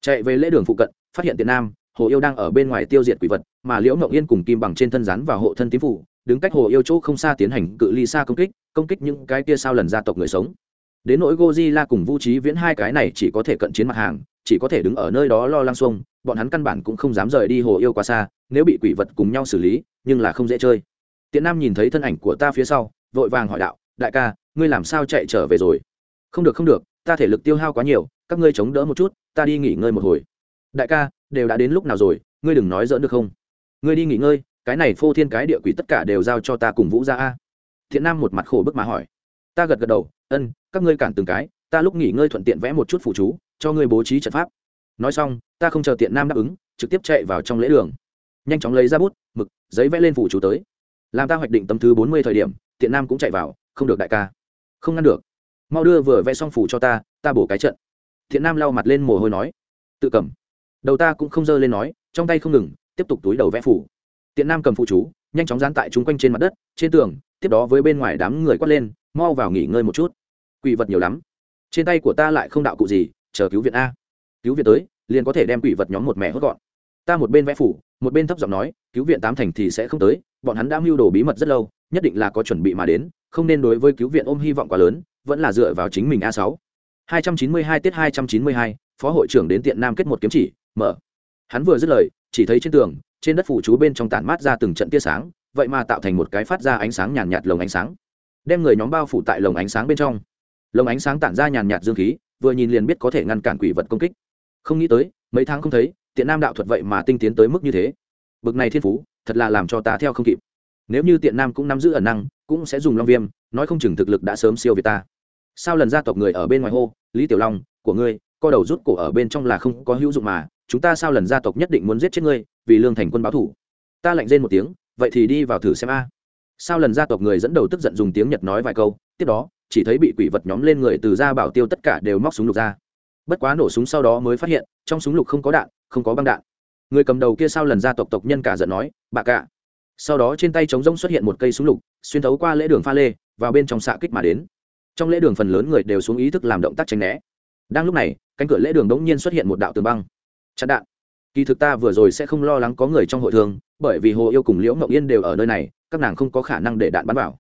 chạy về lễ đường phụ cận phát hiện tiện nam hồ yêu đang ở bên ngoài tiêu diệt quỷ vật mà liễu ngậu yên cùng kim bằng trên thân rắn và hộ thân tím phủ đứng cách hồ yêu chỗ không xa tiến hành cự ly xa công kích công kích những cái kia sao lần gia tộc người sống đến nỗi Godzilla cùng Vu Trí Viễn hai cái này chỉ có thể cận chiến mặt hàng, chỉ có thể đứng ở nơi đó lo lăng xuông, bọn hắn căn bản cũng không dám rời đi hồ yêu quá xa, nếu bị quỷ vật cùng nhau xử lý, nhưng là không dễ chơi. Tiện Nam nhìn thấy thân ảnh của ta phía sau, vội vàng hỏi đạo, đại ca, ngươi làm sao chạy trở về rồi? Không được không được, ta thể lực tiêu hao quá nhiều, các ngươi chống đỡ một chút, ta đi nghỉ ngơi một hồi. Đại ca, đều đã đến lúc nào rồi, ngươi đừng nói dỡn được không? Ngươi đi nghỉ ngơi, cái này phô thiên cái địa quỷ tất cả đều giao cho ta cùng Vũ gia a. Thiện Nam một mặt khổ bức mà hỏi. Ta gật gật đầu, ân, các ngươi cản từng cái ta lúc nghỉ ngơi thuận tiện vẽ một chút phụ chú cho ngươi bố trí trận pháp nói xong ta không chờ tiện nam đáp ứng trực tiếp chạy vào trong lễ đường nhanh chóng lấy ra bút mực giấy vẽ lên phụ chú tới làm ta hoạch định tấm thứ bốn mươi thời điểm tiện nam cũng chạy vào không được đại ca không ngăn được mau đưa vừa vẽ xong phủ cho ta ta bổ cái trận. Thiện nam lau mặt lên mồ hôi nói. Tự cầm. Đầu ta cũng không dơ lên nói, trong tay không ngừng, tiếp tục túi đầu vẽ phủ. Tiện nam cầm phụ chú, nhanh chóng dán tại chúng quanh trên mặt đất, trên tường, tiếp đó với bên ngoài đám người quát lên, mau vào nghỉ ngơi một chút. Quỷ vật nhiều lắm. Trên tay của ta lại không đạo cụ gì, chờ cứu viện a. Cứu viện tới, liền có thể đem quỷ vật nhóm một mẹ hốt gọn. Ta một bên vẽ phủ, một bên thấp giọng nói, cứu viện tám thành thì sẽ không tới, bọn hắn đã mưu đồ bí mật rất lâu nhất định là có chuẩn bị mà đến không nên đối với cứu viện ôm hy vọng quá lớn vẫn là dựa vào chính mình a sáu. hai trăm chín mươi hai tiết hai trăm chín mươi hai phó hội trưởng đến tiện nam kết một kiếm chỉ mở. Hắn vừa dứt lời chỉ thấy trên tường trên đất phủ chú bên trong tản mát ra từng trận tia sáng vậy mà tạo thành một cái phát ra ánh sáng nhàn nhạt, nhạt lồng ánh sáng. Đem người nhóm bao phủ tại lồng ánh sáng bên trong. Lồng ánh sáng tản ra nhàn nhạt dương khí vừa nhìn liền biết có thể ngăn cản quỷ vật công kích. Không nghĩ tới mấy tháng không thấy tiện nam đạo thuật vậy mà tinh tiến tới mức như thế. Bực này thiên phú thật là làm cho ta theo không kịp nếu như tiện nam cũng nắm giữ ẩn năng, cũng sẽ dùng long viêm, nói không chừng thực lực đã sớm siêu việt ta. Sao lần gia tộc người ở bên ngoài hô, lý tiểu long, của ngươi, co đầu rút cổ ở bên trong là không có hữu dụng mà, chúng ta sao lần gia tộc nhất định muốn giết chết ngươi, vì lương thành quân báo thủ? Ta lạnh rên một tiếng, vậy thì đi vào thử xem a. Sao lần gia tộc người dẫn đầu tức giận dùng tiếng nhật nói vài câu, tiếp đó, chỉ thấy bị quỷ vật nhóm lên người từ ra bảo tiêu tất cả đều móc súng lục ra. Bất quá nổ súng sau đó mới phát hiện, trong súng lục không có đạn, không có băng đạn. Người cầm đầu kia sao lần gia tộc tộc nhân cả giận nói bà cả sau đó trên tay trống rỗng xuất hiện một cây súng lục, xuyên thấu qua lễ đường pha lê, vào bên trong xạ kích mà đến. Trong lễ đường phần lớn người đều xuống ý thức làm động tác tránh né. Đang lúc này, cánh cửa lễ đường đống nhiên xuất hiện một đạo tường băng. Chặn đạn. Kỳ thực ta vừa rồi sẽ không lo lắng có người trong hội thương bởi vì hồ yêu cùng liễu ngậu yên đều ở nơi này, các nàng không có khả năng để đạn bắn vào.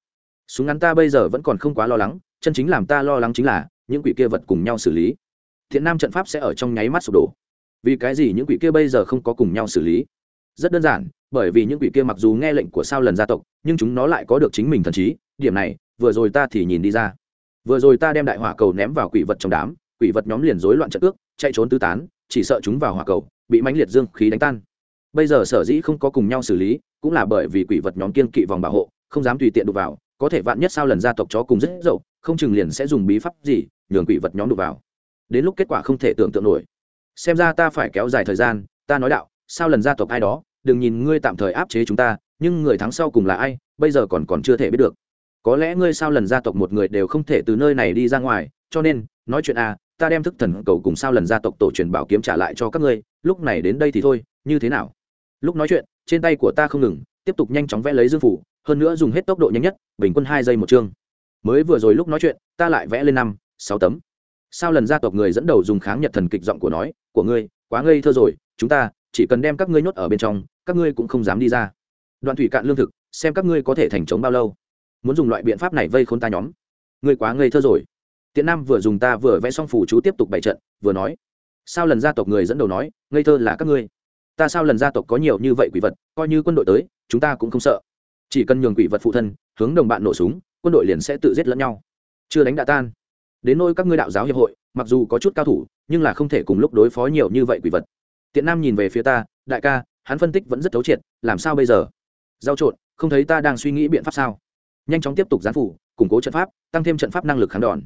Súng ngắn ta bây giờ vẫn còn không quá lo lắng, chân chính làm ta lo lắng chính là, những quỷ kia vật cùng nhau xử lý. Thiện nam trận pháp sẽ ở trong nháy mắt sụp đổ. Vì cái gì những quỷ kia bây giờ không có cùng nhau xử lý? Rất đơn giản bởi vì những quỷ kia mặc dù nghe lệnh của sao lần gia tộc, nhưng chúng nó lại có được chính mình thần trí. Điểm này, vừa rồi ta thì nhìn đi ra. Vừa rồi ta đem đại hỏa cầu ném vào quỷ vật trong đám, quỷ vật nhóm liền rối loạn trận ước, chạy trốn tứ tán, chỉ sợ chúng vào hỏa cầu, bị mãnh liệt dương khí đánh tan. Bây giờ sở dĩ không có cùng nhau xử lý, cũng là bởi vì quỷ vật nhóm kiên kỵ vòng bảo hộ, không dám tùy tiện đụng vào, có thể vạn nhất sao lần gia tộc chó cùng rất dậu, không chừng liền sẽ dùng bí pháp gì, nhường quỷ vật nhóm đụng vào. Đến lúc kết quả không thể tưởng tượng nổi. Xem ra ta phải kéo dài thời gian, ta nói đạo, sao lần gia tộc ai đó đừng nhìn ngươi tạm thời áp chế chúng ta, nhưng người thắng sau cùng là ai, bây giờ còn còn chưa thể biết được. Có lẽ ngươi sao lần gia tộc một người đều không thể từ nơi này đi ra ngoài, cho nên, nói chuyện à ta đem thức thần cầu cùng sao lần gia tộc tổ truyền bảo kiếm trả lại cho các ngươi, lúc này đến đây thì thôi, như thế nào? Lúc nói chuyện, trên tay của ta không ngừng, tiếp tục nhanh chóng vẽ lấy dương phủ, hơn nữa dùng hết tốc độ nhanh nhất, bình quân hai giây một chương. Mới vừa rồi lúc nói chuyện, ta lại vẽ lên năm, sáu tấm. Sao lần gia tộc người dẫn đầu dùng kháng nhật thần kịch giọng của nói, của ngươi, quá ngây thơ rồi, chúng ta chỉ cần đem các ngươi nhốt ở bên trong, các ngươi cũng không dám đi ra. Đoạn thủy cạn lương thực, xem các ngươi có thể thành chống bao lâu. Muốn dùng loại biện pháp này vây khôn ta nhóm. Ngươi quá ngây thơ rồi. Tiện nam vừa dùng ta vừa vẽ xong phủ chú tiếp tục bày trận, vừa nói. Sao lần gia tộc người dẫn đầu nói, ngây thơ là các ngươi? Ta sao lần gia tộc có nhiều như vậy quỷ vật, coi như quân đội tới, chúng ta cũng không sợ. Chỉ cần nhường quỷ vật phụ thân, hướng đồng bạn nổ súng, quân đội liền sẽ tự giết lẫn nhau. Chưa đánh đã tan. Đến nôi các ngươi đạo giáo hiệp hội, mặc dù có chút cao thủ, nhưng là không thể cùng lúc đối phó nhiều như vậy quỷ vật tiện nam nhìn về phía ta, đại ca, hắn phân tích vẫn rất thấu triệt, làm sao bây giờ? Giao trộn, không thấy ta đang suy nghĩ biện pháp sao? Nhanh chóng tiếp tục gián phủ, củng cố trận pháp, tăng thêm trận pháp năng lực kháng đòn.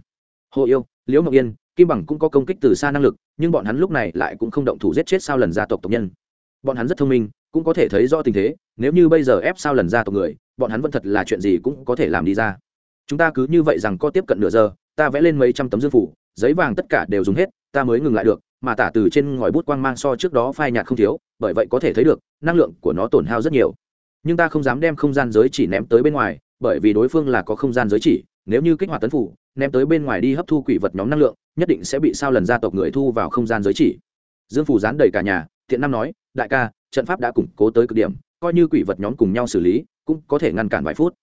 Hồ yêu, liễu ngọc yên, kim bằng cũng có công kích từ xa năng lực, nhưng bọn hắn lúc này lại cũng không động thủ giết chết sao lần gia tộc tộc nhân. Bọn hắn rất thông minh, cũng có thể thấy rõ tình thế, nếu như bây giờ ép sao lần gia tộc người, bọn hắn vẫn thật là chuyện gì cũng có thể làm đi ra. Chúng ta cứ như vậy rằng có tiếp cận nửa giờ, ta vẽ lên mấy trăm tấm dương phủ, giấy vàng tất cả đều dùng hết, ta mới ngừng lại được mà tả từ trên ngòi bút quang mang so trước đó phai nhạt không thiếu, bởi vậy có thể thấy được, năng lượng của nó tổn hao rất nhiều. Nhưng ta không dám đem không gian giới chỉ ném tới bên ngoài, bởi vì đối phương là có không gian giới chỉ, nếu như kích hoạt tấn phủ, ném tới bên ngoài đi hấp thu quỷ vật nhóm năng lượng, nhất định sẽ bị sao lần gia tộc người thu vào không gian giới chỉ. Dương phủ dán đầy cả nhà, thiện nam nói, đại ca, trận pháp đã củng cố tới cực điểm, coi như quỷ vật nhóm cùng nhau xử lý, cũng có thể ngăn cản vài phút.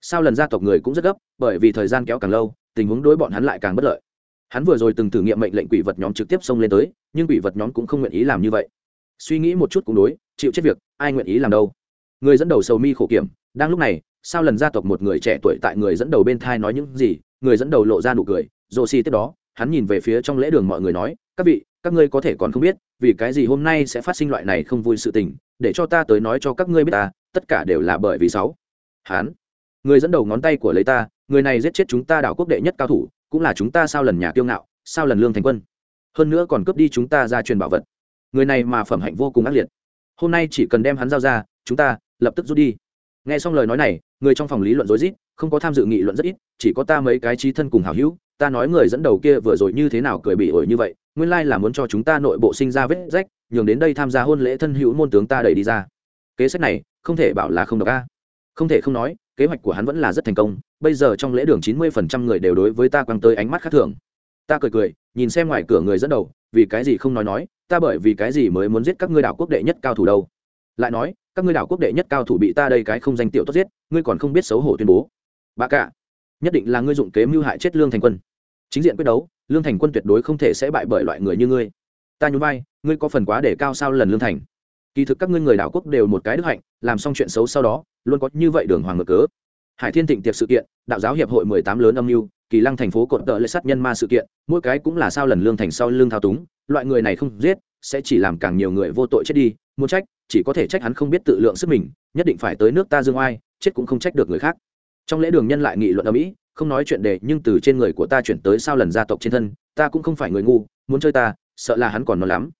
Sao lần gia tộc người cũng rất gấp, bởi vì thời gian kéo càng lâu, tình huống đối bọn hắn lại càng bất lợi hắn vừa rồi từng thử nghiệm mệnh lệnh quỷ vật nhóm trực tiếp xông lên tới, nhưng quỷ vật nhóm cũng không nguyện ý làm như vậy. Suy nghĩ một chút cũng đối, chịu chết việc, ai nguyện ý làm đâu? Người dẫn đầu sầu mi khổ kiểm, đang lúc này, sao lần gia tộc một người trẻ tuổi tại người dẫn đầu bên thai nói những gì, người dẫn đầu lộ ra nụ cười rồ xì tiếp đó, hắn nhìn về phía trong lễ đường mọi người nói, các vị, các ngươi có thể còn không biết, vì cái gì hôm nay sẽ phát sinh loại này không vui sự tình, để cho ta tới nói cho các ngươi biết ta, tất cả đều là bởi vì sáu. Hắn, người dẫn đầu ngón tay của lấy ta, người này giết chết chúng ta đảo quốc đệ nhất cao thủ cũng là chúng ta sao lần nhà kiêu ngạo, sao lần lương thành quân. Hơn nữa còn cướp đi chúng ta ra truyền bảo vật. Người này mà phẩm hạnh vô cùng ác liệt. Hôm nay chỉ cần đem hắn giao ra, chúng ta lập tức rút đi. Nghe xong lời nói này, người trong phòng lý luận rối rít, không có tham dự nghị luận rất ít, chỉ có ta mấy cái trí thân cùng hảo hữu, ta nói người dẫn đầu kia vừa rồi như thế nào cười bị ổi như vậy, nguyên lai là muốn cho chúng ta nội bộ sinh ra vết rách, nhường đến đây tham gia hôn lễ thân hữu môn tướng ta đẩy đi ra. Kế sách này, không thể bảo là không được a. Không thể không nói, kế hoạch của hắn vẫn là rất thành công bây giờ trong lễ đường chín mươi phần trăm người đều đối với ta quăng tới ánh mắt khác thường. Ta cười cười, nhìn xem ngoài cửa người dẫn đầu, vì cái gì không nói nói, ta bởi vì cái gì mới muốn giết các ngươi đảo quốc đệ nhất cao thủ đâu? Lại nói, các ngươi đảo quốc đệ nhất cao thủ bị ta đây cái không danh tiểu tốt giết, ngươi còn không biết xấu hổ tuyên bố. Bà cả, nhất định là ngươi dụng kế mưu hại chết lương thành quân. Chính diện quyết đấu, lương thành quân tuyệt đối không thể sẽ bại bởi loại người như ngươi. Ta nhún vai, ngươi có phần quá để cao sao lần lương thành. Kỳ thực các ngươi người đảo quốc đều một cái đức hạnh, làm xong chuyện xấu sau đó, luôn có như vậy đường hoàng ngược cớ hải thiên thịnh tiệc sự kiện, đạo giáo hiệp hội mười tám lớn âm mưu, kỳ lăng thành phố cột tợ lệ sát nhân ma sự kiện, mỗi cái cũng là sao lần lương thành sau lương thao túng, loại người này không giết, sẽ chỉ làm càng nhiều người vô tội chết đi, muốn trách, chỉ có thể trách hắn không biết tự lượng sức mình, nhất định phải tới nước ta dương oai, chết cũng không trách được người khác. Trong lễ đường nhân lại nghị luận ở mỹ không nói chuyện đề, nhưng từ trên người của ta chuyển tới sao lần gia tộc trên thân, ta cũng không phải người ngu, muốn chơi ta, sợ là hắn còn non lắm.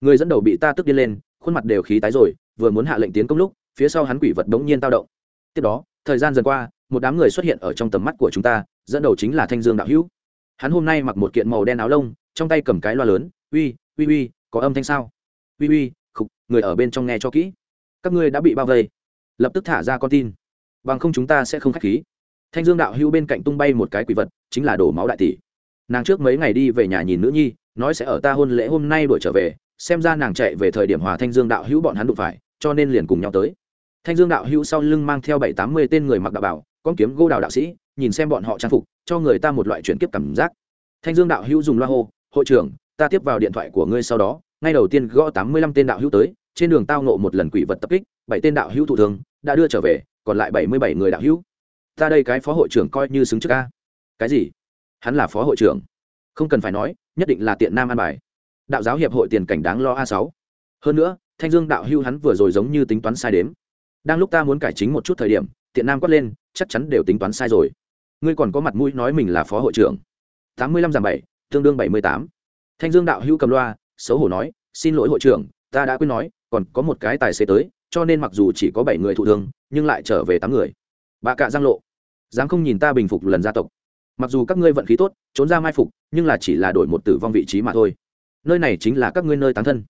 Người dẫn đầu bị ta tức điên lên, khuôn mặt đều khí tái rồi, vừa muốn hạ lệnh tiến công lúc, phía sau hắn quỷ vật đống nhiên tao động. Tiếp đó thời gian dần qua, một đám người xuất hiện ở trong tầm mắt của chúng ta, dẫn đầu chính là thanh dương đạo hữu. Hắn hôm nay mặc một kiện màu đen áo lông, trong tay cầm cái loa lớn, uy uy uy, có âm thanh sao? Uy uy, khục, người ở bên trong nghe cho kỹ. Các ngươi đã bị bao vây. Lập tức thả ra con tin. Bằng không chúng ta sẽ không k h á c h khí. Thanh dương đạo hữu bên cạnh tung bay một cái quỷ vật, chính là đổ máu đại tỷ. Nàng trước mấy ngày đi về nhà nhìn nữ nhi, nói sẽ ở ta hôn lễ hôm nay đuổi trở về, xem ra nàng chạy về thời điểm hòa thanh dương đạo hữu bọn hắn đụng phải, cho nên liền cùng nhau tới thanh dương đạo hữu sau lưng mang theo bảy tám mươi tên người mặc đạo bảo, con kiếm gô đào đạo sĩ, nhìn xem bọn họ trang phục, cho người ta một loại chuyển kiếp cảm giác. Thanh dương đạo hữu dùng loa hô, hội trưởng, ta tiếp vào điện thoại của ngươi sau đó, ngay đầu tiên gõ tám mươi lăm tên đạo hữu tới, trên đường tao nộ một lần quỷ vật tập kích, bảy tên đạo hữu thụ thương, đã đưa trở về, còn lại bảy mươi bảy người đạo hữu. Ta đây cái phó hội trưởng coi như xứng trước ca cái gì? Hắn là phó hội trưởng. Không cần phải nói, nhất định là tiện nam an bài. Đạo giáo hiệp hội tiền cảnh đáng lo a sáu. Hơn nữa, thanh dương đạo hưu hắn vừa rồi giống như tính toán sai đếm đang lúc ta muốn cải chính một chút thời điểm, tiện nam quát lên, chắc chắn đều tính toán sai rồi. Ngươi còn có mặt mũi nói mình là phó hội trưởng. Tám mươi lăm giảm bảy, tương đương bảy mươi tám. Thanh dương đạo hưu cầm loa, xấu hổ nói, xin lỗi hội trưởng, ta đã quên nói, còn có một cái tài xế tới, cho nên mặc dù chỉ có bảy người thụ thương, nhưng lại trở về tám người. Bà cạ giang lộ. Dám không nhìn ta bình phục lần gia tộc. Mặc dù các ngươi vận khí tốt, trốn ra mai phục, nhưng là chỉ là đổi một tử vong vị trí mà thôi. Nơi này chính là các ngươi nơi tán thân.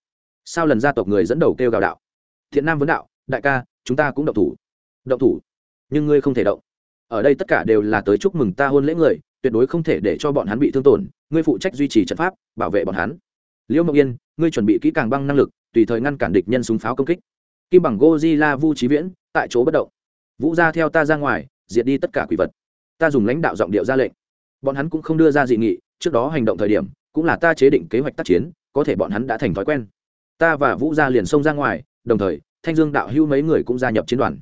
Sao lần gia tộc người dẫn đầu kêu gào đạo? Thiện nam vấn đạo, đại ca chúng ta cũng động thủ. Động thủ? Nhưng ngươi không thể động. Ở đây tất cả đều là tới chúc mừng ta hôn lễ người, tuyệt đối không thể để cho bọn hắn bị thương tổn, ngươi phụ trách duy trì trận pháp, bảo vệ bọn hắn. Liễu mộng yên, ngươi chuẩn bị kỹ càng băng năng lực, tùy thời ngăn cản địch nhân súng pháo công kích. Kim bằng gozilla vu trí viễn, tại chỗ bất động. Vũ ra theo ta ra ngoài, diệt đi tất cả quỷ vật. Ta dùng lãnh đạo giọng điệu ra lệnh. Bọn hắn cũng không đưa ra dị nghị, trước đó hành động thời điểm, cũng là ta chế định kế hoạch tác chiến, có thể bọn hắn đã thành thói quen. Ta và vũ gia liền xông ra ngoài, đồng thời thanh dương đạo hữu mấy người cũng gia nhập chiến đoàn.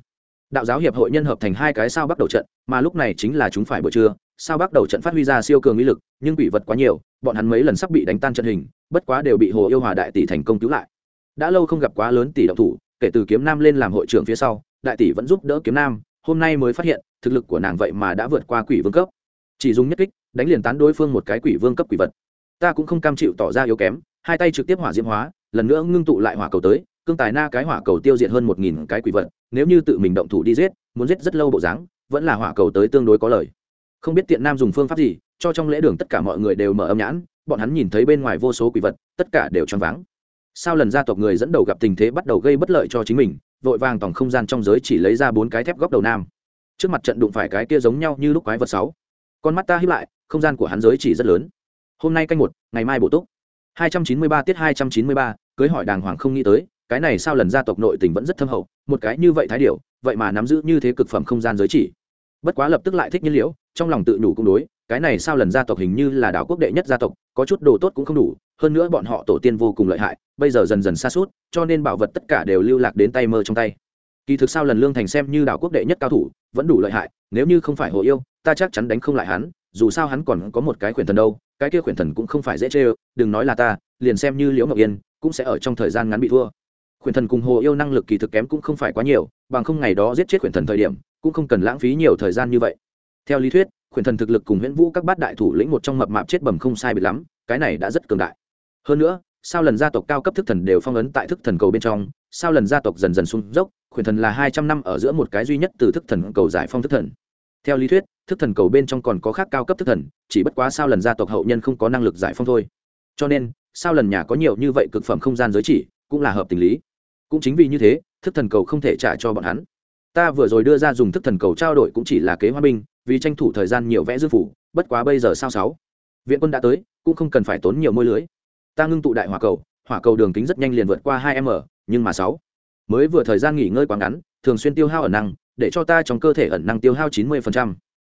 Đạo giáo hiệp hội nhân hợp thành hai cái sao bắt đầu trận, mà lúc này chính là chúng phải buổi trưa, sao bắt đầu trận phát huy ra siêu cường uy lực, nhưng quỷ vật quá nhiều, bọn hắn mấy lần sắp bị đánh tan trận hình, bất quá đều bị hồ yêu hòa đại tỷ thành công cứu lại. Đã lâu không gặp quá lớn tỷ động thủ, kể từ kiếm nam lên làm hội trưởng phía sau, đại tỷ vẫn giúp đỡ kiếm nam, hôm nay mới phát hiện, thực lực của nàng vậy mà đã vượt qua quỷ vương cấp. Chỉ dùng nhất kích, đánh liền tán đối phương một cái quỷ vương cấp quỷ vật. Ta cũng không cam chịu tỏ ra yếu kém, hai tay trực tiếp hỏa diễm hóa, lần nữa ngưng tụ lại hỏa cầu tới cương tài na cái hỏa cầu tiêu diệt hơn một nghìn cái quỷ vật nếu như tự mình động thủ đi giết muốn giết rất lâu bộ dáng vẫn là hỏa cầu tới tương đối có lời. Không biết tiện nam dùng phương pháp gì cho trong lễ đường tất cả mọi người đều mở âm nhãn bọn hắn nhìn thấy bên ngoài vô số quỷ vật tất cả đều choáng váng. Sao lần gia tộc người dẫn đầu gặp tình thế bắt đầu gây bất lợi cho chính mình vội vàng tòng không gian trong giới chỉ lấy ra bốn cái thép góc đầu nam. Trước mặt trận đụng phải cái kia giống nhau như lúc quái vật sáu. Con mắt ta hiếp lại không gian của hắn giới chỉ rất lớn. Hôm nay canh một ngày mai bổ túc. 293 tiết 293, cưới hỏi đàng hoàng không nghĩ tới cái này sao lần gia tộc nội tình vẫn rất thâm hậu, một cái như vậy thái điệu vậy mà nắm giữ như thế cực phẩm không gian giới chỉ. Bất quá lập tức lại thích nhiên liễu, trong lòng tự đủ cũng đối, cái này sao lần gia tộc hình như là đảo quốc đệ nhất gia tộc, có chút đồ tốt cũng không đủ, hơn nữa bọn họ tổ tiên vô cùng lợi hại, bây giờ dần dần xa suốt, cho nên bảo vật tất cả đều lưu lạc đến tay mơ trong tay. Kỳ thực sao lần lương thành xem như đảo quốc đệ nhất cao thủ, vẫn đủ lợi hại, nếu như không phải hồ yêu, ta chắc chắn đánh không lại hắn, dù sao hắn còn có một cái khuyển thần đâu, cái kia khuyển thần cũng không phải dễ chê đừng nói là ta, liền xem như liễu ngọc yên, cũng sẽ ở trong thời gian ngắn bị thua. Quyền thần cùng hồ yêu năng lực kỳ thực kém cũng không phải quá nhiều, bằng không ngày đó giết chết quyền thần thời điểm, cũng không cần lãng phí nhiều thời gian như vậy. Theo lý thuyết quyền thần thực lực cùng huyễn vũ các bát đại thủ lĩnh một trong mập mạp chết bầm không sai bị lắm, cái này đã rất cường đại. Hơn nữa, sao lần gia tộc cao cấp thức thần đều phong ấn tại thức thần cầu bên trong, sao lần gia tộc dần dần sung dốc quyền thần là hai trăm năm ở giữa một cái duy nhất từ thức thần cầu giải phong thức thần. Theo lý thuyết, thức thần cầu bên trong còn có khác cao cấp thức thần, chỉ bất quá sao lần gia tộc hậu nhân không có năng lực giải phong thôi. Cho nên, sao lần nhà có nhiều như vậy cực phẩm không gian giới chỉ, cũng là hợp tình lý cũng chính vì như thế, thức thần cầu không thể trả cho bọn hắn. Ta vừa rồi đưa ra dùng thức thần cầu trao đổi cũng chỉ là kế hoa binh, vì tranh thủ thời gian nhiều vẽ dương phủ, bất quá bây giờ sao sáu? Viện quân đã tới, cũng không cần phải tốn nhiều môi lưới. Ta ngưng tụ đại hỏa cầu hỏa cầu đường kính rất nhanh liền vượt qua hai m, nhưng mà sáu? Mới vừa thời gian nghỉ ngơi quá ngắn, thường xuyên tiêu hao ẩn năng, để cho ta trong cơ thể ẩn năng tiêu hao chín mươi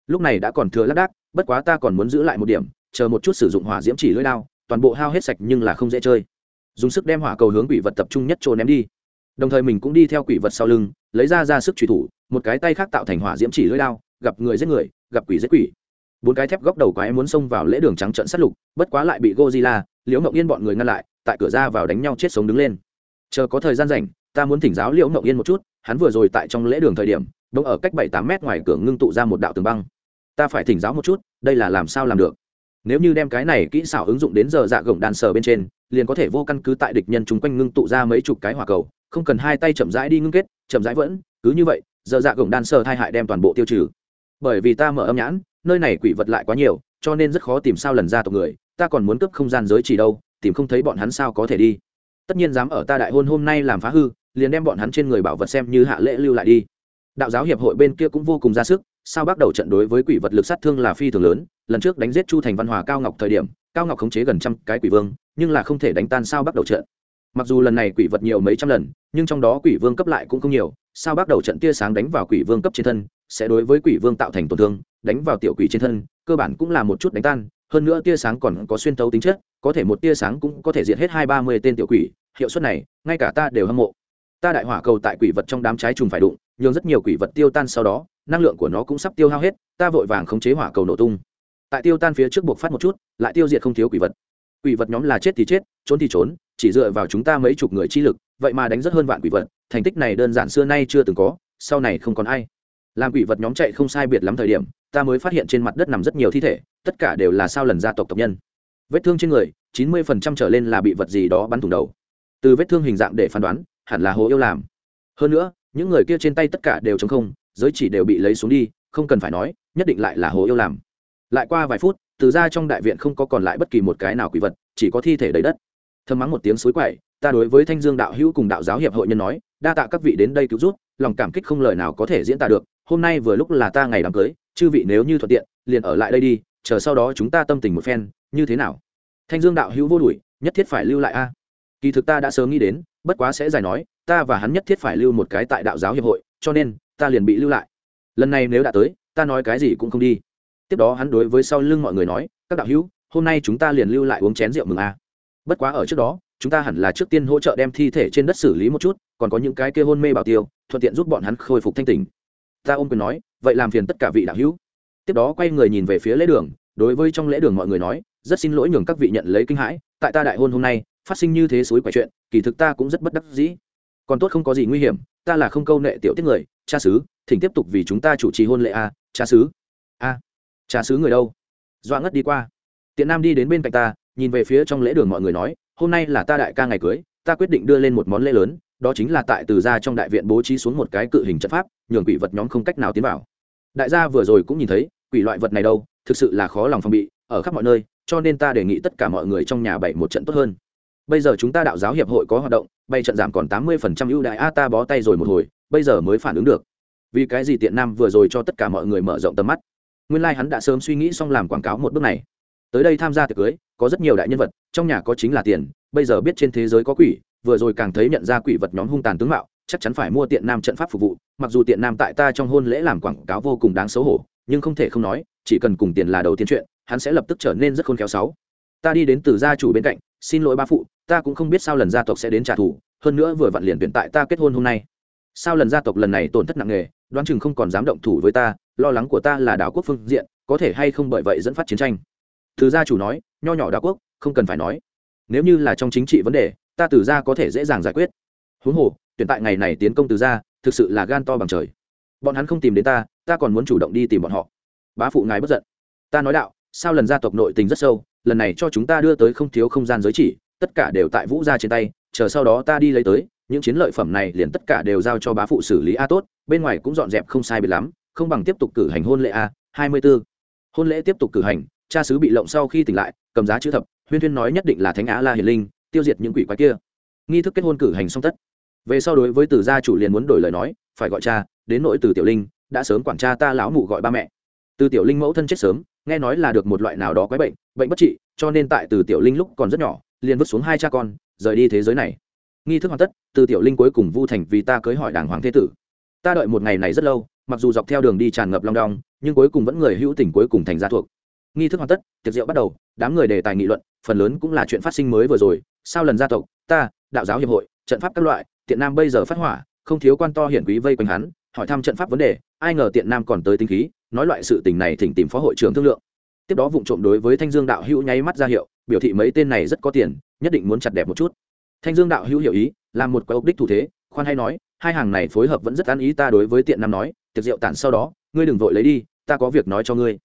lúc này đã còn thừa lác đác, bất quá ta còn muốn giữ lại một điểm, chờ một chút sử dụng hỏa diễm chỉ lưỡi đao, toàn bộ hao hết sạch nhưng là không dễ chơi. Dùng sức đem hỏa cầu hướng quỷ vật tập trung nhất trôn ném đi đồng thời mình cũng đi theo quỷ vật sau lưng, lấy ra ra sức truy thủ, một cái tay khác tạo thành hỏa diễm chỉ lưỡi đao, gặp người giết người, gặp quỷ giết quỷ. Bốn cái thép góc đầu quái muốn xông vào lễ đường trắng trận sát lục, bất quá lại bị gozilla liễu ngậu yên bọn người ngăn lại, tại cửa ra vào đánh nhau chết sống đứng lên. Chờ có thời gian rảnh, ta muốn thỉnh giáo liễu ngậu yên một chút, hắn vừa rồi tại trong lễ đường thời điểm đông ở cách bảy tám mét ngoài cửa ngưng tụ ra một đạo tường băng. Ta phải thỉnh giáo một chút, đây là làm sao làm được? Nếu như đem cái này kỹ xảo ứng dụng đến giờ dạ gồng đàn sờ bên trên, liền có thể vô căn cứ tại địch nhân chúng quanh ngưng tụ ra mấy chục cái hỏa cầu không cần hai tay chậm rãi đi ngưng kết, chậm rãi vẫn, cứ như vậy, giờ dạ gồng đan sơ thai hại đem toàn bộ tiêu trừ. Bởi vì ta mở âm nhãn, nơi này quỷ vật lại quá nhiều, cho nên rất khó tìm sao lần ra tộc người, ta còn muốn cấp không gian giới chỉ đâu, tìm không thấy bọn hắn sao có thể đi. Tất nhiên dám ở ta đại hôn hôm nay làm phá hư, liền đem bọn hắn trên người bảo vật xem như hạ lễ lưu lại đi. Đạo giáo hiệp hội bên kia cũng vô cùng ra sức, sao bắt đầu trận đối với quỷ vật lực sát thương là phi thường lớn, lần trước đánh giết chu thành văn hòa cao ngọc thời điểm, cao ngọc khống chế gần trăm cái quỷ vương, nhưng là không thể đánh tan sao bắt đầu trận mặc dù lần này quỷ vật nhiều mấy trăm lần, nhưng trong đó quỷ vương cấp lại cũng không nhiều, sao bắt đầu trận tia sáng đánh vào quỷ vương cấp trên thân, sẽ đối với quỷ vương tạo thành tổn thương, đánh vào tiểu quỷ trên thân, cơ bản cũng là một chút đánh tan, hơn nữa tia sáng còn có xuyên tấu tính chất, có thể một tia sáng cũng có thể diệt hết hai ba mươi tên tiểu quỷ, hiệu suất này, ngay cả ta đều hâm mộ. Ta đại hỏa cầu tại quỷ vật trong đám trái trùng phải đụng, nhường rất nhiều quỷ vật tiêu tan sau đó, năng lượng của nó cũng sắp tiêu hao hết, ta vội vàng khống chế hỏa cầu nổ tung. Tại tiêu tan phía trước buộc phát một chút, lại tiêu diệt không thiếu quỷ vật quỷ vật nhóm là chết thì chết, trốn thì trốn, chỉ dựa vào chúng ta mấy chục người chi lực, vậy mà đánh rất hơn vạn quỷ vật, thành tích này đơn giản xưa nay chưa từng có, sau này không còn ai. Làm quỷ vật nhóm chạy không sai biệt lắm thời điểm, ta mới phát hiện trên mặt đất nằm rất nhiều thi thể, tất cả đều là sao lần gia tộc tộc nhân. Vết thương trên người, chín mươi phần trăm trở lên là bị vật gì đó bắn thủng đầu. Từ vết thương hình dạng để phán đoán, hẳn là hồ yêu làm. Hơn nữa, những người kia trên tay tất cả đều chống không, giới chỉ đều bị lấy xuống đi, không cần phải nói, nhất định lại là hồ yêu làm. Lại qua vài phút từ ra trong đại viện không có còn lại bất kỳ một cái nào quỷ vật, chỉ có thi thể đầy đất. Thơm mắng một tiếng suối quậy, ta đối với thanh dương đạo hữu cùng đạo giáo hiệp hội nhân nói, đa tạ các vị đến đây cứu rút lòng cảm kích không lời nào có thể diễn tả được, hôm nay vừa lúc là ta ngày đám cưới, chư vị nếu như thuận tiện, liền ở lại đây đi, chờ sau đó chúng ta tâm tình một phen, như thế nào? Thanh dương đạo hữu vô đuổi, nhất thiết phải lưu lại a. Kỳ thực ta đã sớm nghĩ đến, bất quá sẽ giải nói, ta và hắn nhất thiết phải lưu một cái tại đạo giáo hiệp hội, cho nên, ta liền bị lưu lại. Lần này nếu đã tới, ta nói cái gì cũng không đi tiếp đó hắn đối với sau lưng mọi người nói, các đạo hữu, hôm nay chúng ta liền lưu lại uống chén rượu mừng a. Bất quá ở trước đó, chúng ta hẳn là trước tiên hỗ trợ đem thi thể trên đất xử lý một chút, còn có những cái kia hôn mê bảo tiêu, thuận tiện giúp bọn hắn khôi phục thanh tình ta ôm quyền nói, vậy làm phiền tất cả vị đạo hữu. Tiếp đó quay người nhìn về phía lễ đường, đối với trong lễ đường mọi người nói, rất xin lỗi nhường các vị nhận lấy kinh hãi, tại ta đại hôn hôm nay, phát sinh như thế suối quậy chuyện, kỳ thực ta cũng rất bất đắc dĩ. Còn tốt không có gì nguy hiểm, ta là không câu nệ tiểu tiết người, cha sứ thỉnh tiếp tục vì chúng ta chủ trì hôn lễ a, cha sứ a trà sứ người đâu? Dọa ngất đi qua. Tiện nam đi đến bên cạnh ta, nhìn về phía trong lễ đường mọi người nói, hôm nay là ta đại ca ngày cưới, ta quyết định đưa lên một món lễ lớn, đó chính là tại từ gia trong đại viện bố trí xuống một cái cự hình trận pháp, nhường quỷ vật nhóm không cách nào tiến vào. Đại gia vừa rồi cũng nhìn thấy, quỷ loại vật này đâu, thực sự là khó lòng phòng bị, ở khắp mọi nơi, cho nên ta đề nghị tất cả mọi người trong nhà bảy một trận tốt hơn. Bây giờ chúng ta đạo giáo hiệp hội có hoạt động bay trận giảm còn tám mươi phần trăm ưu đại a, ta bó tay rồi một hồi, bây giờ mới phản ứng được. Vì cái gì tiện nam vừa rồi cho tất cả mọi người mở rộng tầm mắt? Nguyên lai、like、hắn đã sớm suy nghĩ xong làm quảng cáo một bước này. Tới đây tham gia tiệc cưới, có rất nhiều đại nhân vật, trong nhà có chính là tiền, bây giờ biết trên thế giới có quỷ, vừa rồi càng thấy nhận ra quỷ vật nhóm hung tàn tướng mạo, chắc chắn phải mua tiện nam trận pháp phục vụ, mặc dù tiện nam tại ta trong hôn lễ làm quảng cáo vô cùng đáng xấu hổ, nhưng không thể không nói, chỉ cần cùng tiền là đầu tiên chuyện, hắn sẽ lập tức trở nên rất khôn khéo sáu. Ta đi đến từ gia chủ bên cạnh, xin lỗi ba phụ, ta cũng không biết sao lần gia tộc sẽ đến trả thù, hơn nữa vừa vặn liền tuyển tại ta kết hôn hôm nay. Sao lần gia tộc lần này tổn thất nặng nề, đoán chừng không còn dám động thủ với ta lo lắng của ta là đảo quốc phương diện, có thể hay không bởi vậy dẫn phát chiến tranh. Từ gia chủ nói, nho nhỏ đảo quốc, không cần phải nói. Nếu như là trong chính trị vấn đề, ta từ gia có thể dễ dàng giải quyết. Huống hồ, tuyển tại ngày này tiến công từ gia, thực sự là gan to bằng trời. Bọn hắn không tìm đến ta ta còn muốn chủ động đi tìm bọn họ. Bá phụ ngài bất giận. Ta nói đạo, sao lần gia tộc nội tình rất sâu, lần này cho chúng ta đưa tới không thiếu không gian giới chỉ, tất cả đều tại vũ gia trên tay, chờ sau đó ta đi lấy tới, những chiến lợi phẩm này liền tất cả đều giao cho bá phụ xử lý a tốt, bên ngoài cũng dọn dẹp không sai biệt lắm không bằng tiếp tục cử hành hôn lễ a, hai mươi b ố hôn lễ tiếp tục cử hành, cha sứ bị lộng sau khi tỉnh lại, cầm giá chữ thập, huyên thuyên nói nhất định là thánh á la hiền linh, tiêu diệt những quỷ quái kia. Nghi thức kết hôn cử hành xong tất. Về sau đối với từ gia chủ liền muốn đổi lời nói, phải gọi cha, đến nỗi từ tiểu linh, đã sớm quản cha ta lão mụ gọi ba mẹ. Từ tiểu linh mẫu thân chết sớm, nghe nói là được một loại nào đó quái bệnh bệnh bất trị, cho nên tại từ tiểu linh lúc còn rất nhỏ, liền vứt xuống hai cha con, rời đi thế giới này. Nghi thức hoàn tất, từ tiểu linh cuối cùng vu thành vì ta cưới hỏi đảng hoàng thế tử. Ta đợi một ngày này rất lâu mặc dù dọc theo đường đi tràn ngập long đong, nhưng cuối cùng vẫn người hữu tình cuối cùng thành gia thuộc. Nghi thức hoàn tất, tiệc rượu bắt đầu, đám người đề tài nghị luận, phần lớn cũng là chuyện phát sinh mới vừa rồi. Sao lần gia tộc, ta, đạo giáo hiệp hội, trận pháp các loại, tiện nam bây giờ phát hỏa, không thiếu quan to hiển quý vây quanh hắn, hỏi thăm trận pháp vấn đề, ai ngờ tiện nam còn tới tinh khí, nói loại sự tình này thỉnh tìm phó hội trưởng thương lượng. Tiếp đó vụ trộm đối với thanh dương đạo hữu nháy mắt ra hiệu, biểu thị mấy tên này rất có tiền, nhất định muốn chặt đẹp một chút. Thanh dương đạo hữu hiểu ý, làm một quái ốc đích thủ thế, khoan hay nói, hai hàng này phối hợp vẫn rất ăn ý ta đối với tiện nam nói tiệc rượu tản sau đó, ngươi đừng vội lấy đi, ta có việc nói cho ngươi.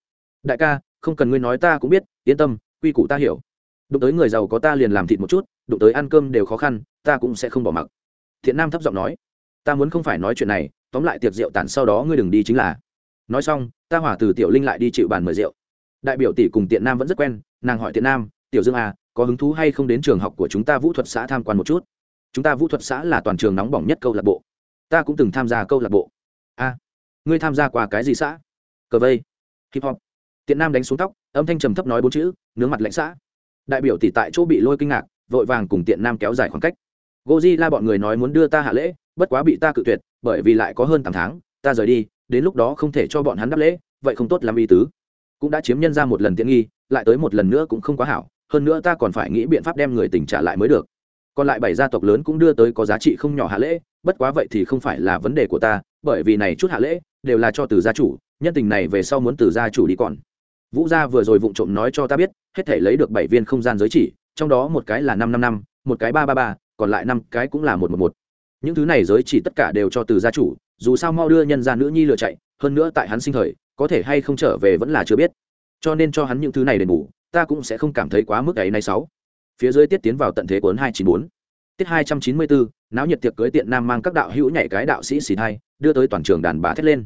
Đại ca, không cần ngươi nói ta cũng biết, yên tâm, quy củ ta hiểu. Đụng tới người giàu có ta liền làm thịt một chút, đụng tới ăn cơm đều khó khăn, ta cũng sẽ không bỏ mặc. Thiện nam thấp giọng nói, ta muốn không phải nói chuyện này, tóm lại tiệc rượu tản sau đó ngươi đừng đi chính là. Nói xong, ta hỏa từ tiểu linh lại đi chịu bàn mời rượu. Đại biểu tỷ cùng tiện nam vẫn rất quen, nàng hỏi tiện nam, tiểu dương à có hứng thú hay không đến trường học của chúng ta vũ thuật xã tham quan một chút? Chúng ta vũ thuật xã là toàn trường nóng bỏng nhất câu lạc bộ. Ta cũng từng tham gia câu lạc bộ. A ngươi tham gia qua cái gì xã? Cờ vây. Hip hop. Tiện nam đánh xuống tóc, âm thanh trầm thấp nói bốn chữ, nướng mặt lãnh xã. Đại biểu tỷ tại chỗ bị lôi kinh ngạc, vội vàng cùng tiện nam kéo dài khoảng cách. Goji la bọn người nói muốn đưa ta hạ lễ, bất quá bị ta cự tuyệt, bởi vì lại có hơn tám tháng, ta rời đi, đến lúc đó không thể cho bọn hắn đáp lễ, vậy không tốt làm y tứ. Cũng đã chiếm nhân ra một lần tiện nghi, lại tới một lần nữa cũng không quá hảo, hơn nữa ta còn phải nghĩ biện pháp đem người tỉnh trả lại mới được. Còn lại bảy gia tộc lớn cũng đưa tới có giá trị không nhỏ hạ lễ, bất quá vậy thì không phải là vấn đề của ta, bởi vì này chút hạ lễ đều là cho từ gia chủ, nhân tình này về sau muốn từ gia chủ đi còn. Vũ gia vừa rồi vụng trộm nói cho ta biết, hết thể lấy được bảy viên không gian giới chỉ, trong đó một cái là năm năm năm, một cái ba ba ba, còn lại năm cái cũng là một một một. Những thứ này giới chỉ tất cả đều cho từ gia chủ, dù sao mau đưa nhân gia nữ nhi lựa chạy, hơn nữa tại hắn sinh thời, có thể hay không trở về vẫn là chưa biết. Cho nên cho hắn những thứ này đền bù, ta cũng sẽ không cảm thấy quá mức ấy nay sáu. Phía dưới tiết tiến vào tận thế cuốn hai chín bốn. Tiết hai trăm chín mươi bốn, náo nhiệt tiệc cưới tiện nam mang các đạo hữu nhảy cái đạo sĩ xì thai đưa tới toàn trường đàn bà thét lên.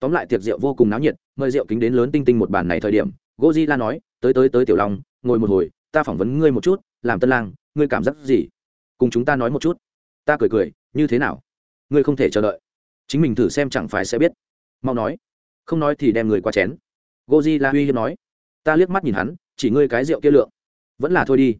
Tóm lại tiệc rượu vô cùng náo nhiệt, mời rượu kính đến lớn tinh tinh một bàn này thời điểm, godzilla nói, tới tới tới tiểu long, ngồi một hồi, ta phỏng vấn ngươi một chút, làm tân lang, ngươi cảm giác gì? Cùng chúng ta nói một chút. Ta cười cười, như thế nào? Ngươi không thể chờ đợi. Chính mình thử xem chẳng phải sẽ biết. Mau nói. Không nói thì đem người qua chén. Godzilla la uy hiếp nói. Ta liếc mắt nhìn hắn, chỉ ngươi cái rượu kia lượng. Vẫn là thôi đi.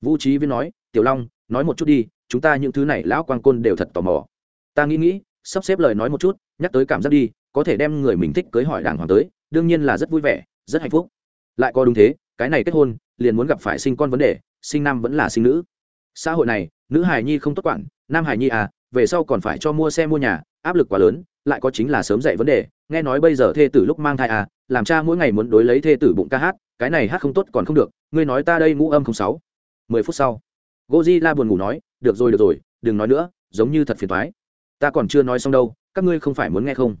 Vũ trí viên nói, tiểu long, nói một chút đi, chúng ta những thứ này lão quan côn đều thật tò mò. Ta nghĩ nghĩ sắp xếp lời nói một chút, nhắc tới cảm giác đi, có thể đem người mình thích cưới hỏi đàng hoàng tới, đương nhiên là rất vui vẻ, rất hạnh phúc. Lại có đúng thế, cái này kết hôn, liền muốn gặp phải sinh con vấn đề, sinh nam vẫn là sinh nữ. Xã hội này, nữ hài nhi không tốt quản, nam hài nhi à về sau còn phải cho mua xe mua nhà, áp lực quá lớn, lại có chính là sớm dậy vấn đề, nghe nói bây giờ thê tử lúc mang thai à làm cha mỗi ngày muốn đối lấy thê tử bụng ca hát, cái này hát không tốt còn không được, ngươi nói ta đây ngũ âm không sáu. Mười phút sau goji la buồn ngủ nói, được rồi được rồi, đừng nói nữa, giống như thật phiền thoái ta còn chưa nói xong đâu, các ngươi không phải muốn nghe không?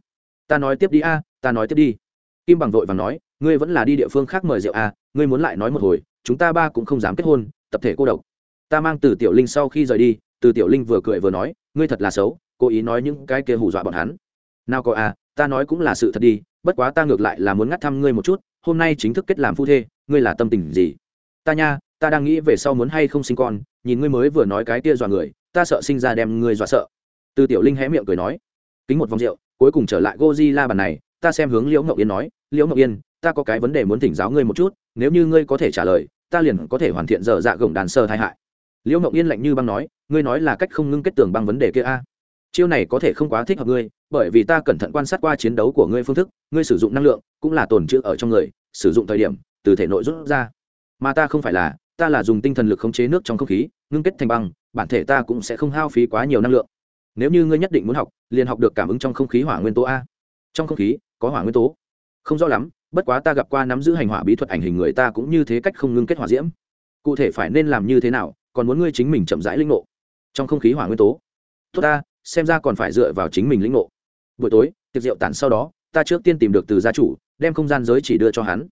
Ta nói tiếp đi a, ta nói tiếp đi. Kim bằng vội và nói, ngươi vẫn là đi địa phương khác mời rượu a ngươi muốn lại nói một hồi, chúng ta ba cũng không dám kết hôn, tập thể cô độc. Ta mang từ tiểu linh sau khi rời đi, từ tiểu linh vừa cười vừa nói, ngươi thật là xấu, cố ý nói những cái kia hù dọa bọn hắn. Nào có a ta nói cũng là sự thật đi, bất quá ta ngược lại là muốn ngắt thăm ngươi một chút, hôm nay chính thức kết làm phu thê, ngươi là tâm tình gì? Ta nha, ta đang nghĩ về sau muốn hay không sinh con, nhìn ngươi mới vừa nói cái kia dọa người, ta sợ sinh ra đem ngươi dọa sợ từ tiểu linh hé miệng cười nói, kính một vòng rượu, cuối cùng trở lại Godzilla bàn này, ta xem hướng liễu Ngọc yên nói, liễu Ngọc yên, ta có cái vấn đề muốn thỉnh giáo ngươi một chút, nếu như ngươi có thể trả lời, ta liền có thể hoàn thiện dở dạ gồng đàn sơ thai hại. Liễu mộng yên lạnh như băng nói, ngươi nói là cách không ngưng kết tường băng vấn đề kia a? Chiêu này có thể không quá thích hợp ngươi, bởi vì ta cẩn thận quan sát qua chiến đấu của ngươi phương thức, ngươi sử dụng năng lượng cũng là tồn trữ ở trong người, sử dụng thời điểm, từ thể nội rút ra. Mà ta không phải là, ta là dùng tinh thần lực khống chế nước trong không khí, ngưng kết thành băng, bản thể ta cũng sẽ không hao phí quá nhiều năng lượng nếu như ngươi nhất định muốn học, liền học được cảm ứng trong không khí hỏa nguyên tố a. Trong không khí, có hỏa nguyên tố. Không rõ lắm, bất quá ta gặp qua nắm giữ hành hỏa bí thuật ảnh hình người ta cũng như thế cách không ngưng kết hỏa diễm. Cụ thể phải nên làm như thế nào, còn muốn ngươi chính mình chậm rãi linh ngộ. Trong không khí hỏa nguyên tố. Tốt ta, xem ra còn phải dựa vào chính mình lĩnh ngộ. Buổi tối, tiệc rượu tản sau đó, ta trước tiên tìm được từ gia chủ, đem không gian giới chỉ đưa cho hắn.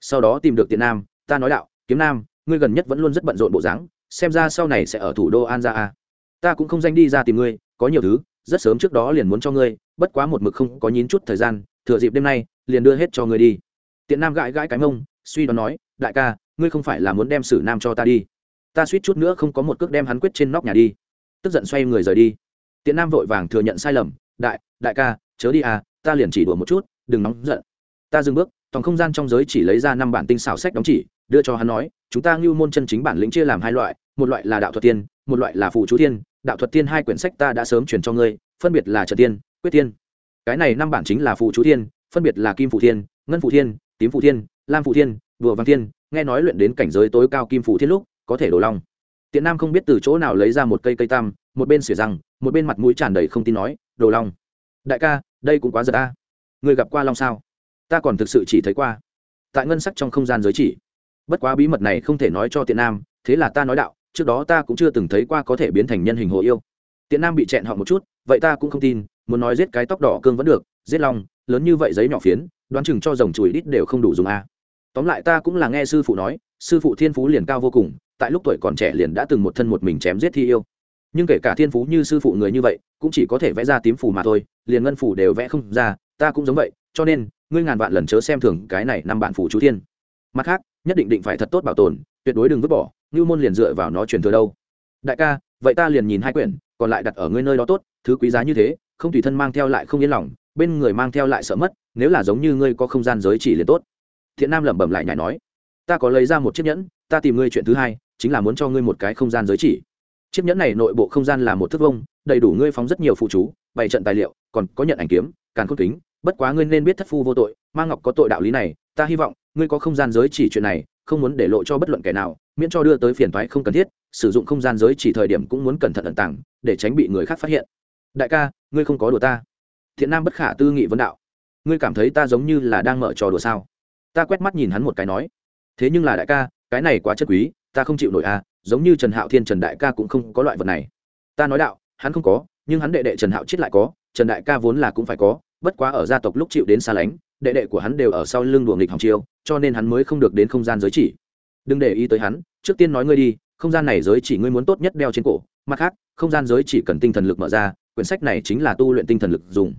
Sau đó tìm được tiện nam, ta nói đạo, kiếm nam, ngươi gần nhất vẫn luôn rất bận rộn bộ dáng, xem ra sau này sẽ ở thủ đô an gia a ta cũng không danh đi ra tìm ngươi, có nhiều thứ, rất sớm trước đó liền muốn cho ngươi, bất quá một mực không có nhín chút thời gian, thừa dịp đêm nay, liền đưa hết cho ngươi đi. Tiện nam gãi gãi cái mông, suy đoán nói, đại ca, ngươi không phải là muốn đem sử nam cho ta đi. Ta suýt chút nữa không có một cước đem hắn quyết trên nóc nhà đi. Tức giận xoay người rời đi. Tiện nam vội vàng thừa nhận sai lầm, đại đại ca, chớ đi à ta liền chỉ đùa một chút, đừng nóng giận. Ta dừng bước, toàn không gian trong giới chỉ lấy ra năm bản tinh xảo sách đóng chỉ, đưa cho hắn nói, chúng ta ngưu môn chân chính bản lĩnh chia làm hai loại, một loại là đạo thuật tiên, một loại là phụ chú tiên đạo thuật tiên hai quyển sách ta đã sớm chuyển cho ngươi, phân biệt là trợ tiên, quyết tiên. Cái này năm bản chính là phụ chú tiên, phân biệt là kim phụ thiên, ngân phụ thiên, tím phụ thiên, lam phụ thiên, đùa văn thiên. Nghe nói luyện đến cảnh giới tối cao kim phụ thiên lúc, có thể đổ long tiện nam không biết từ chỗ nào lấy ra một cây cây tam, một bên xỉa răng, một bên mặt mũi tràn đầy không tin nói, đồ long, đại ca, đây cũng quá giật ta. Người gặp qua long sao? Ta còn thực sự chỉ thấy qua. Tại ngân sắc trong không gian giới chỉ. Bất quá bí mật này không thể nói cho tiện nam, thế là ta nói đạo trước đó ta cũng chưa từng thấy qua có thể biến thành nhân hình hồ yêu. Tiện nam bị chẹn họ một chút, vậy ta cũng không tin, muốn nói giết cái tóc đỏ cương vẫn được, giết long, lớn như vậy giấy nhỏ phiến, đoán chừng cho rồng chùi đít đều không đủ dùng a. Tóm lại ta cũng là nghe sư phụ nói, sư phụ thiên phú liền cao vô cùng, tại lúc tuổi còn trẻ liền đã từng một thân một mình chém giết thi yêu. Nhưng kể cả thiên phú như sư phụ người như vậy, cũng chỉ có thể vẽ ra tím phù mà thôi, liền ngân phù đều vẽ không ra, ta cũng giống vậy, cho nên, ngươi ngàn vạn lần chớ xem thường cái này năm bản phù chú thiên. Mặt khác, nhất định định phải thật tốt bảo tồn, tuyệt đối đừng vứt bỏ như môn liền dựa vào nó truyền thừa đâu? Đại ca, vậy ta liền nhìn hai quyển, còn lại đặt ở ngươi nơi đó tốt, thứ quý giá như thế, không tùy thân mang theo lại không yên lòng, bên người mang theo lại sợ mất, nếu là giống như ngươi có không gian giới chỉ liền tốt. Thiện nam lẩm bẩm lại nhảy nói, ta có lấy ra một chiếc nhẫn, ta tìm ngươi chuyện thứ hai, chính là muốn cho ngươi một cái không gian giới chỉ. Chiếc nhẫn này nội bộ không gian là một thước vông đầy đủ ngươi phóng rất nhiều phụ chú, bày trận tài liệu, còn có nhận ảnh kiếm, càn khôn kính, bất quá ngươi nên biết thất phu vô tội, Ma ngọc có tội đạo lý này, ta hy vọng ngươi có không gian giới chỉ chuyện này không muốn để lộ cho bất luận kẻ nào, miễn cho đưa tới phiền thoái không cần thiết, sử dụng không gian giới chỉ thời điểm cũng muốn cẩn thận ẩn tàng, để tránh bị người khác phát hiện. Đại ca, ngươi không có đùa ta. Thiện nam bất khả tư nghị vấn đạo. Ngươi cảm thấy ta giống như là đang mở trò đùa sao? Ta quét mắt nhìn hắn một cái nói. Thế nhưng là đại ca, cái này quá chất quý, ta không chịu nổi à giống như trần hạo thiên, trần đại ca cũng không có loại vật này. Ta nói đạo, hắn không có, nhưng hắn đệ đệ trần hạo chết lại có, trần đại ca vốn là cũng phải có, bất quá ở gia tộc lúc chịu đến xa lánh đệ đệ của hắn đều ở sau lưng đùa nghịch hỏng chiêu, cho nên hắn mới không được đến không gian giới chỉ. Đừng để ý tới hắn, trước tiên nói ngươi đi, không gian này giới chỉ ngươi muốn tốt nhất đeo trên cổ, mặt khác, không gian giới chỉ cần tinh thần lực mở ra, quyển sách này chính là tu luyện tinh thần lực dùng.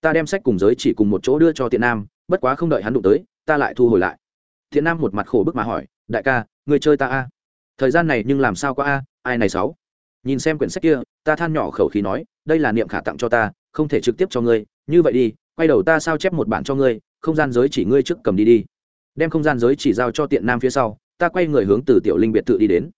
Ta đem sách cùng giới chỉ cùng một chỗ đưa cho tiện nam, bất quá không đợi hắn đụng tới, ta lại thu hồi lại. Thiện nam một mặt khổ bức mà hỏi, đại ca người chơi ta a? Thời gian này nhưng làm sao có a? Ai này sáu? Nhìn xem quyển sách kia, ta than nhỏ khẩu khí nói, đây là niệm khả tặng cho ta, không thể trực tiếp cho ngươi, như vậy đi quay đầu ta sao chép một bản cho ngươi, không gian giới chỉ ngươi trước cầm đi đi. Đem không gian giới chỉ giao cho tiện nam phía sau, ta quay người hướng từ tiểu linh biệt thự đi đến.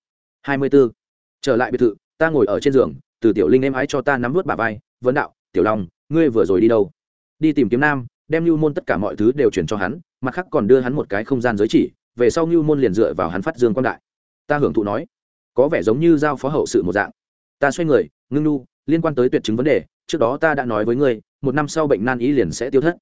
Hai mươi 24. trở lại biệt thự, ta ngồi ở trên giường, từ tiểu linh em ái cho ta nắm vớt bà vai, vấn đạo, tiểu long, ngươi vừa rồi đi đâu? Đi tìm kiếm nam, đem lưu môn tất cả mọi thứ đều chuyển cho hắn, mặt khác còn đưa hắn một cái không gian giới chỉ, về sau lưu môn liền dựa vào hắn phát dương quang đại. Ta hưởng thụ nói. Có vẻ giống như giao phó hậu sự một dạng. Ta xoay người, ngưng nu liên quan tới tuyệt chứng vấn đề, trước đó ta đã nói với ngươi, một năm sau bệnh nan y liền sẽ tiêu thất.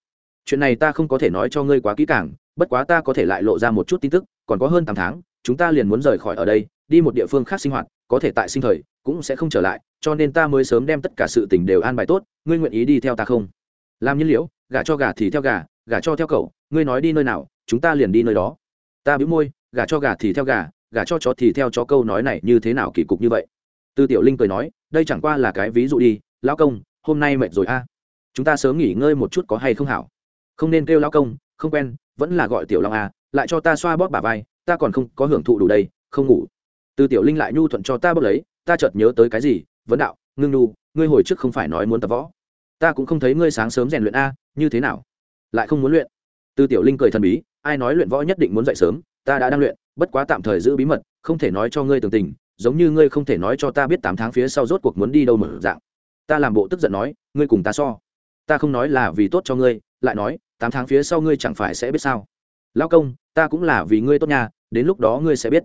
Chuyện này ta không có thể nói cho ngươi quá kỹ càng, bất quá ta có thể lại lộ ra một chút tin tức, còn có hơn tám tháng, chúng ta liền muốn rời khỏi ở đây, đi một địa phương khác sinh hoạt, có thể tại sinh thời, cũng sẽ không trở lại, cho nên ta mới sớm đem tất cả sự tình đều an bài tốt, ngươi nguyện ý đi theo ta không? Làm nhiên liễu, gả cho gà thì theo gà, gả cho theo cậu, ngươi nói đi nơi nào, chúng ta liền đi nơi đó. Ta bĩu môi, gả cho gà thì theo gà, gả cho chó thì theo chó câu nói này như thế nào kỳ cục như vậy? Tư tiểu linh cười nói, đây chẳng qua là cái ví dụ đi, lão công, hôm nay mệt rồi a. Chúng ta sớm nghỉ ngơi một chút có hay không hảo? Không nên kêu lão công, không quen, vẫn là gọi tiểu long a, lại cho ta xoa bóp bả vai, ta còn không có hưởng thụ đủ đây, không ngủ. Từ tiểu linh lại nhu thuận cho ta bóp lấy, ta chợt nhớ tới cái gì? Vấn đạo, ngưng nu ngươi hồi trước không phải nói muốn tập võ. Ta cũng không thấy ngươi sáng sớm rèn luyện a, như thế nào? Lại không muốn luyện. Từ tiểu linh cười thần bí, ai nói luyện võ nhất định muốn dậy sớm, ta đã đang luyện, bất quá tạm thời giữ bí mật, không thể nói cho ngươi tường tình giống như ngươi không thể nói cho ta biết tám tháng phía sau rốt cuộc muốn đi đâu mở dạng. Ta làm bộ tức giận nói, ngươi cùng ta so. Ta không nói là vì tốt cho ngươi, lại nói, tám tháng phía sau ngươi chẳng phải sẽ biết sao. Lao công, ta cũng là vì ngươi tốt nha, đến lúc đó ngươi sẽ biết.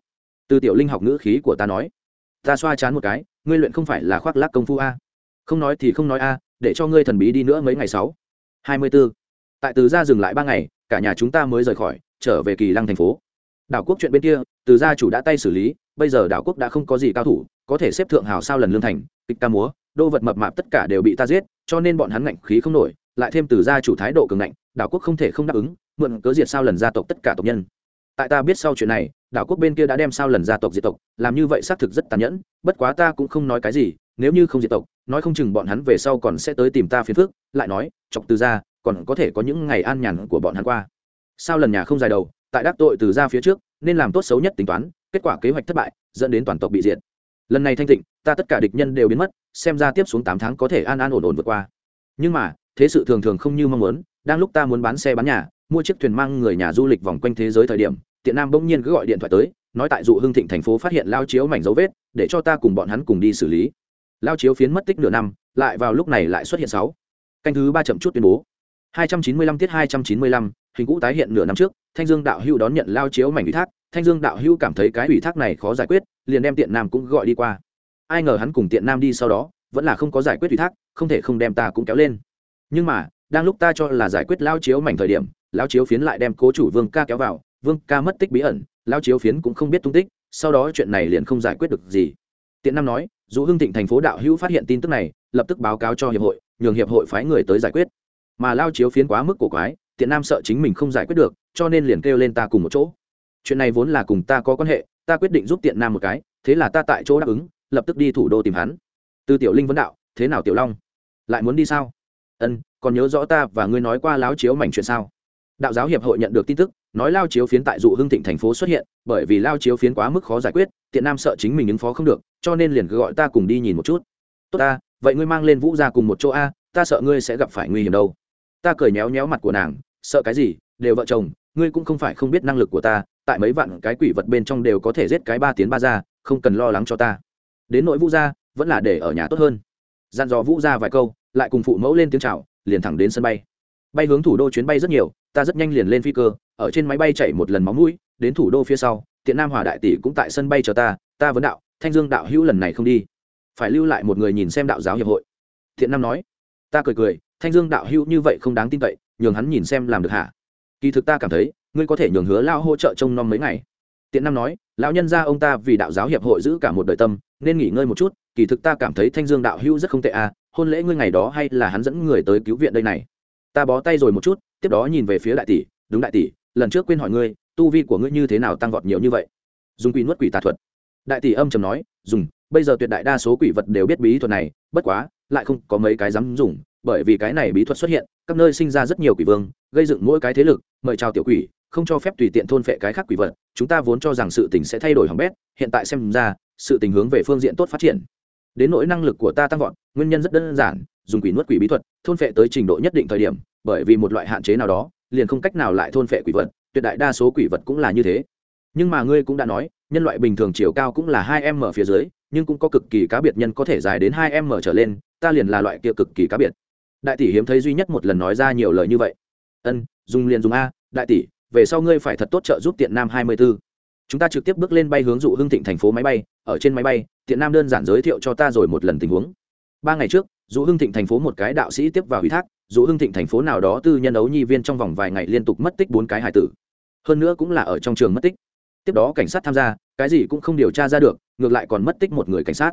Từ tiểu linh học ngữ khí của ta nói. Ta xoa chán một cái, ngươi luyện không phải là khoác lác công phu a. Không nói thì không nói a, để cho ngươi thần bí đi nữa mấy ngày sáu hai mươi b ố tại từ ra dừng lại ba ngày, cả nhà chúng ta mới rời khỏi, trở về kỳ lăng thành phố. Đảo quốc chuyện bên kia, từ gia chủ đã tay xử lý bây giờ đảo quốc đã không có gì cao thủ, có thể xếp thượng hào sao lần lương thành, kịch ca múa, đô vật mập mạp tất cả đều bị ta giết, cho nên bọn hắn ngạnh khí không nổi, lại thêm từ gia chủ thái độ cường ngạnh, đảo quốc không thể không đáp ứng, mượn cớ diệt sao lần gia tộc tất cả tộc nhân. Tại ta biết sau chuyện này, đảo quốc bên kia đã đem sao lần gia tộc diệt tộc, làm như vậy xác thực rất tàn nhẫn, bất quá ta cũng không nói cái gì, nếu như không diệt tộc, nói không chừng bọn hắn về sau còn sẽ tới tìm ta phiền phức, lại nói, chọc từ gia, còn có thể có những ngày an nhàn của bọn hắn qua. Sao lần nhà không dài đầu, tại đắc tội từ gia phía trước, nên làm tốt xấu nhất tính toán kết quả kế hoạch thất bại dẫn đến toàn tộc bị diệt. Lần này thanh tịnh ta tất cả địch nhân đều biến mất xem ra tiếp xuống tám tháng có thể an an ổn ổn vượt qua. Nhưng mà thế sự thường thường không như mong muốn đang lúc ta muốn bán xe bán nhà mua chiếc thuyền mang người nhà du lịch vòng quanh thế giới thời điểm tiện nam bỗng nhiên cứ gọi điện thoại tới nói tại dụ hưng thịnh thành phố phát hiện lao chiếu mảnh dấu vết để cho ta cùng bọn hắn cùng đi xử lý. Lao chiếu phiến mất tích nửa năm lại vào lúc này lại xuất hiện sáu. Canh thứ ba chậm chút tuyên bố. 295 tiết 295, hình cũ tái hiện nửa năm trước thanh dương đạo hưu đón nhận lao chiếu mảnh ủy thác thanh dương đạo hữu cảm thấy cái ủy thác này khó giải quyết, liền đem tiện nam cũng gọi đi qua. Ai ngờ hắn cùng tiện nam đi sau đó, vẫn là không có giải quyết ủy thác, không thể không đem ta cũng kéo lên. Nhưng mà, đang lúc ta cho là giải quyết lao chiếu mảnh thời điểm, lao chiếu phiến lại đem cố chủ vương ca kéo vào, vương ca mất tích bí ẩn, lao chiếu phiến cũng không biết tung tích, sau đó chuyện này liền không giải quyết được gì. Tiện nam nói dù hưng thịnh thành phố đạo hữu phát hiện tin tức này, lập tức báo cáo cho hiệp hội, nhường hiệp hội phái người tới giải quyết. Mà lao chiếu phiến quá mức cổ quái, tiện nam sợ chính mình không giải quyết được, cho nên liền kêu lên ta cùng một chỗ chuyện này vốn là cùng ta có quan hệ, ta quyết định giúp tiện nam một cái, thế là ta tại chỗ đáp ứng, lập tức đi thủ đô tìm hắn. Từ tiểu linh vấn đạo, thế nào tiểu long? Lại muốn đi sao? Ân, còn nhớ rõ ta và ngươi nói qua láo chiếu mảnh chuyện sao? Đạo giáo hiệp hội nhận được tin tức, nói lao chiếu phiến tại dụ hưng thịnh thành phố xuất hiện, bởi vì lao chiếu phiến quá mức khó giải quyết, tiện nam sợ chính mình ứng phó không được, cho nên liền gọi ta cùng đi nhìn một chút. Tốt ta, vậy ngươi mang lên vũ ra cùng một chỗ a, ta sợ ngươi sẽ gặp phải nguy hiểm đâu. Ta cười méo méo mặt của nàng, sợ cái gì? Đều vợ chồng, ngươi cũng không phải không biết năng lực của ta tại mấy vạn cái quỷ vật bên trong đều có thể giết cái ba tiến ba ra, không cần lo lắng cho ta. Đến nỗi vũ gia, vẫn là để ở nhà tốt hơn. Dặn dò vũ gia vài câu, lại cùng phụ mẫu lên tiếng chào, liền thẳng đến sân bay. Bay hướng thủ đô chuyến bay rất nhiều, ta rất nhanh liền lên phi cơ, ở trên máy bay chạy một lần máu mũi, đến thủ đô phía sau, tiện nam hòa đại tỷ cũng tại sân bay chờ ta ta vấn đạo, thanh dương đạo hữu lần này không đi. Phải lưu lại một người nhìn xem đạo giáo hiệp hội. Thiện nam nói, ta cười cười, thanh dương đạo hữu như vậy không đáng tin cậy, nhường hắn nhìn xem làm được hả? Kỳ thực ta cảm thấy ngươi có thể nhường hứa lao hỗ trợ trông nom mấy ngày. Tiện nam nói, lão nhân gia ông ta vì đạo giáo hiệp hội giữ cả một đời tâm, nên nghỉ ngơi một chút, kỳ thực ta cảm thấy thanh dương đạo hữu rất không tệ à hôn lễ ngươi ngày đó hay là hắn dẫn người tới cứu viện đây này. Ta bó tay rồi một chút, tiếp đó nhìn về phía đại tỷ, đúng đại tỷ, lần trước quên hỏi ngươi, tu vi của ngươi như thế nào tăng vọt nhiều như vậy? Dùng quỷ nuốt quỷ tà thuật. Đại tỷ âm trầm nói, dùng, bây giờ tuyệt đại đa số quỷ vật đều biết bí thuật này, bất quá, lại không có mấy cái dám dùng, bởi vì cái này bí thuật xuất hiện, các nơi sinh ra rất nhiều quỷ vương, gây dựng mỗi cái thế lực, mời chào tiểu quỷ không cho phép tùy tiện thôn phệ cái khác quỷ vật, chúng ta vốn cho rằng sự tình sẽ thay đổi hỏng bét, hiện tại xem ra, sự tình hướng về phương diện tốt phát triển. Đến nỗi năng lực của ta tăng vọt, nguyên nhân rất đơn giản, dùng quỷ nuốt quỷ bí thuật, thôn phệ tới trình độ nhất định thời điểm, bởi vì một loại hạn chế nào đó, liền không cách nào lại thôn phệ quỷ vật, tuyệt đại đa số quỷ vật cũng là như thế. Nhưng mà ngươi cũng đã nói, nhân loại bình thường chiều cao cũng là hai m phía dưới, nhưng cũng có cực kỳ cá biệt nhân có thể dài đến hai m trở lên, ta liền là loại kia cực kỳ cá biệt. Đại tỷ hiếm thấy duy nhất một lần nói ra nhiều lời như vậy. Ân, dùng liền dùng a, đại tỷ về sau ngươi phải thật tốt trợ giúp tiện nam hai mươi b ố chúng ta trực tiếp bước lên bay hướng dụ hưng thịnh thành phố máy bay, ở trên máy bay, tiện nam đơn giản giới thiệu cho ta rồi một lần tình huống. Ba ngày trước, dụ hưng thịnh thành phố một cái đạo sĩ tiếp vào ủy thác, dụ hưng thịnh thành phố nào đó tư nhân ấu nhi viên trong vòng vài ngày liên tục mất tích bốn cái hải tử. Hơn nữa cũng là ở trong trường mất tích. Tiếp đó cảnh sát tham gia, cái gì cũng không điều tra ra được, ngược lại còn mất tích một người cảnh sát.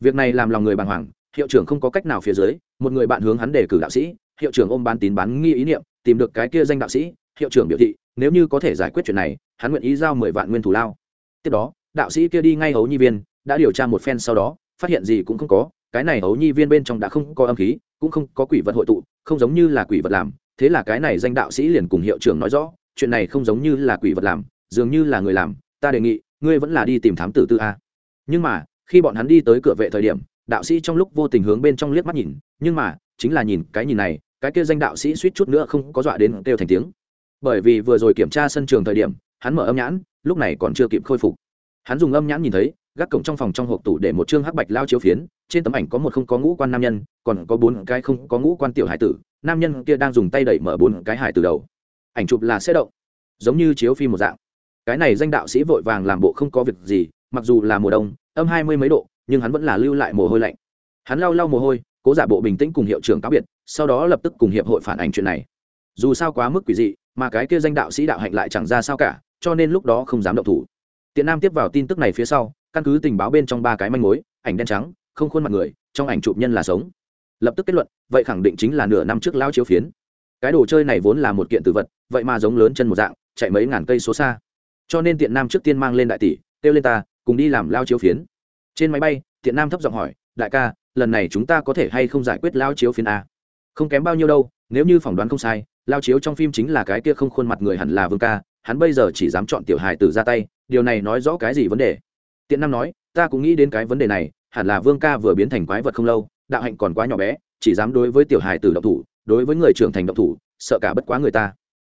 Việc này làm lòng người bàng hoàng, hiệu trưởng không có cách nào phía dưới, một người bạn hướng hắn đề cử đạo sĩ, hiệu trưởng ôm bán tín bán nghi ý niệm, tìm được cái kia danh đạo sĩ, hiệu trưởng biểu thị nếu như có thể giải quyết chuyện này, hắn nguyện ý giao mười vạn nguyên thủ lao. Tiếp đó, đạo sĩ kia đi ngay hấu nhi viên, đã điều tra một phen sau đó, phát hiện gì cũng không có, cái này hấu nhi viên bên trong đã không có âm khí, cũng không có quỷ vật hội tụ, không giống như là quỷ vật làm. Thế là cái này danh đạo sĩ liền cùng hiệu trưởng nói rõ, chuyện này không giống như là quỷ vật làm, dường như là người làm. Ta đề nghị, ngươi vẫn là đi tìm thám tử tư a. Nhưng mà, khi bọn hắn đi tới cửa vệ thời điểm, đạo sĩ trong lúc vô tình hướng bên trong liếc mắt nhìn, nhưng mà, chính là nhìn cái nhìn này, cái kia danh đạo sĩ suýt chút nữa không có dọa đến kêu thành tiếng bởi vì vừa rồi kiểm tra sân trường thời điểm, hắn mở âm nhãn, lúc này còn chưa kịp khôi phục. Hắn dùng âm nhãn nhìn thấy, gác cổng trong phòng trong hộp tủ để một chương hắc bạch lao chiếu phiến, trên tấm ảnh có một không có ngũ quan nam nhân, còn có bốn cái không có ngũ quan tiểu hải tử, nam nhân kia đang dùng tay đẩy mở bốn cái hải từ đầu. Ảnh chụp là xe động, giống như chiếu phim một dạng. Cái này danh đạo sĩ vội vàng làm bộ không có việc gì, mặc dù là mùa đông, âm hai mươi mấy độ, nhưng hắn vẫn là lưu lại mồ hôi lạnh. Hắn lau lau mồ hôi, cố giả bộ bình tĩnh cùng hiệu trưởng cáo biệt, sau đó lập tức cùng hiệp hội phản ảnh chuyện này. Dù sao quá mức quỷ dị mà cái kia danh đạo sĩ đạo hạnh lại chẳng ra sao cả, cho nên lúc đó không dám động thủ. Tiện nam tiếp vào tin tức này phía sau, căn cứ tình báo bên trong ba cái manh mối, ảnh đen trắng, không khuôn mặt người, trong ảnh chụp nhân là sống. Lập tức kết luận, vậy khẳng định chính là nửa năm trước lao chiếu phiến. Cái đồ chơi này vốn là một kiện tử vật, vậy mà giống lớn chân một dạng, chạy mấy ngàn cây số xa. Cho nên tiện nam trước tiên mang lên đại tỷ, kêu lên ta, cùng đi làm lao chiếu phiến. Trên máy bay tiện nam thấp giọng hỏi, đại ca, lần này chúng ta có thể hay không giải quyết lao chiếu phiến a không kém bao nhiêu đâu nếu như phỏng đoán không sai, lao chiếu trong phim chính là cái kia không khuôn mặt người hẳn là vương ca, hắn bây giờ chỉ dám chọn tiểu hài tử ra tay, điều này nói rõ cái gì vấn đề? Tiện nam nói, ta cũng nghĩ đến cái vấn đề này, hẳn là vương ca vừa biến thành quái vật không lâu, đạo hạnh còn quá nhỏ bé, chỉ dám đối với tiểu hài tử động thủ, đối với người trưởng thành động thủ, sợ cả bất quá người ta.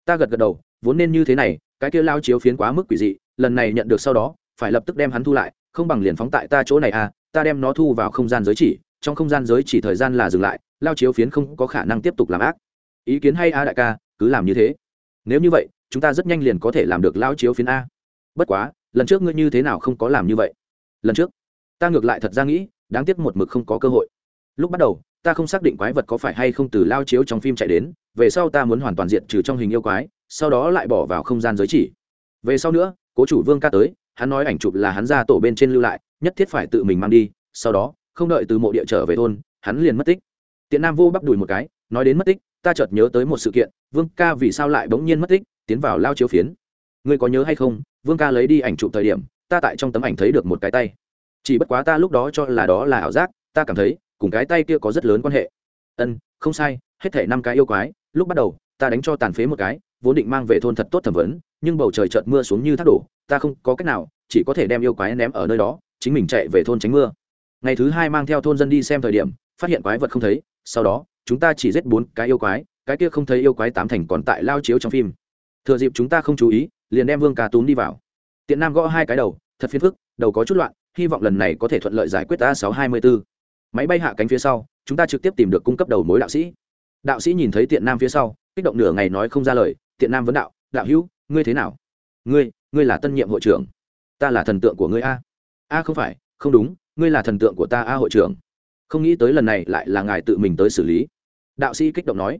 Ta gật gật đầu, vốn nên như thế này, cái kia lao chiếu phiến quá mức quỷ dị, lần này nhận được sau đó, phải lập tức đem hắn thu lại, không bằng liền phóng tại ta chỗ này à ta đem nó thu vào không gian giới chỉ trong không gian giới chỉ thời gian là dừng lại, lao chiếu phiến không có khả năng tiếp tục làm ác. Ý kiến hay a đại ca, cứ làm như thế. Nếu như vậy, chúng ta rất nhanh liền có thể làm được lao chiếu phiến a. Bất quá, lần trước ngươi như thế nào không có làm như vậy? Lần trước, ta ngược lại thật ra nghĩ, đáng tiếc một mực không có cơ hội. Lúc bắt đầu, ta không xác định quái vật có phải hay không từ lao chiếu trong phim chạy đến, về sau ta muốn hoàn toàn diện trừ trong hình yêu quái, sau đó lại bỏ vào không gian giới chỉ. Về sau nữa, cố chủ vương ca tới, hắn nói ảnh chụp là hắn ra tổ bên trên lưu lại, nhất thiết phải tự mình mang đi, sau đó không đợi từ mộ địa trở về thôn, hắn liền mất tích. Tiện nam vô bắp đùi một cái, nói đến mất tích, ta chợt nhớ tới một sự kiện, vương ca vì sao lại bỗng nhiên mất tích, tiến vào lao chiếu phiến. Ngươi có nhớ hay không, vương ca lấy đi ảnh chụp thời điểm, ta tại trong tấm ảnh thấy được một cái tay. Chỉ bất quá ta lúc đó cho là đó là ảo giác, ta cảm thấy, cùng cái tay kia có rất lớn quan hệ. Ân, không sai, hết thể năm cái yêu quái, lúc bắt đầu, ta đánh cho tàn phế một cái, vốn định mang về thôn thật tốt thẩm vấn, nhưng bầu trời chợt mưa xuống như thác đổ, ta không có cách nào, chỉ có thể đem yêu quái ném ở nơi đó, chính mình chạy về thôn tránh mưa ngày thứ hai mang theo thôn dân đi xem thời điểm, phát hiện quái vật không thấy, sau đó, chúng ta chỉ giết bốn cái yêu quái, cái kia không thấy yêu quái tám thành còn tại lao chiếu trong phim. Thừa dịp chúng ta không chú ý, liền đem vương ca túm đi vào. Tiện nam gõ hai cái đầu, thật phiền phức, đầu có chút loạn, hy vọng lần này có thể thuận lợi giải quyết a sáu hai mươi bốn máy bay hạ cánh phía sau, chúng ta trực tiếp tìm được cung cấp đầu mối đạo sĩ. Đạo sĩ nhìn thấy tiện nam phía sau, kích động nửa ngày nói không ra lời, tiện nam vấn đạo đạo hữu, ngươi thế nào? Ngươi ngươi là tân nhiệm hội trưởng. Ta là thần tượng của ngươi a. A không phải, không đúng ngươi là thần tượng của ta a hội trưởng. Không nghĩ tới lần này lại là ngài tự mình tới xử lý. Đạo sĩ kích động nói.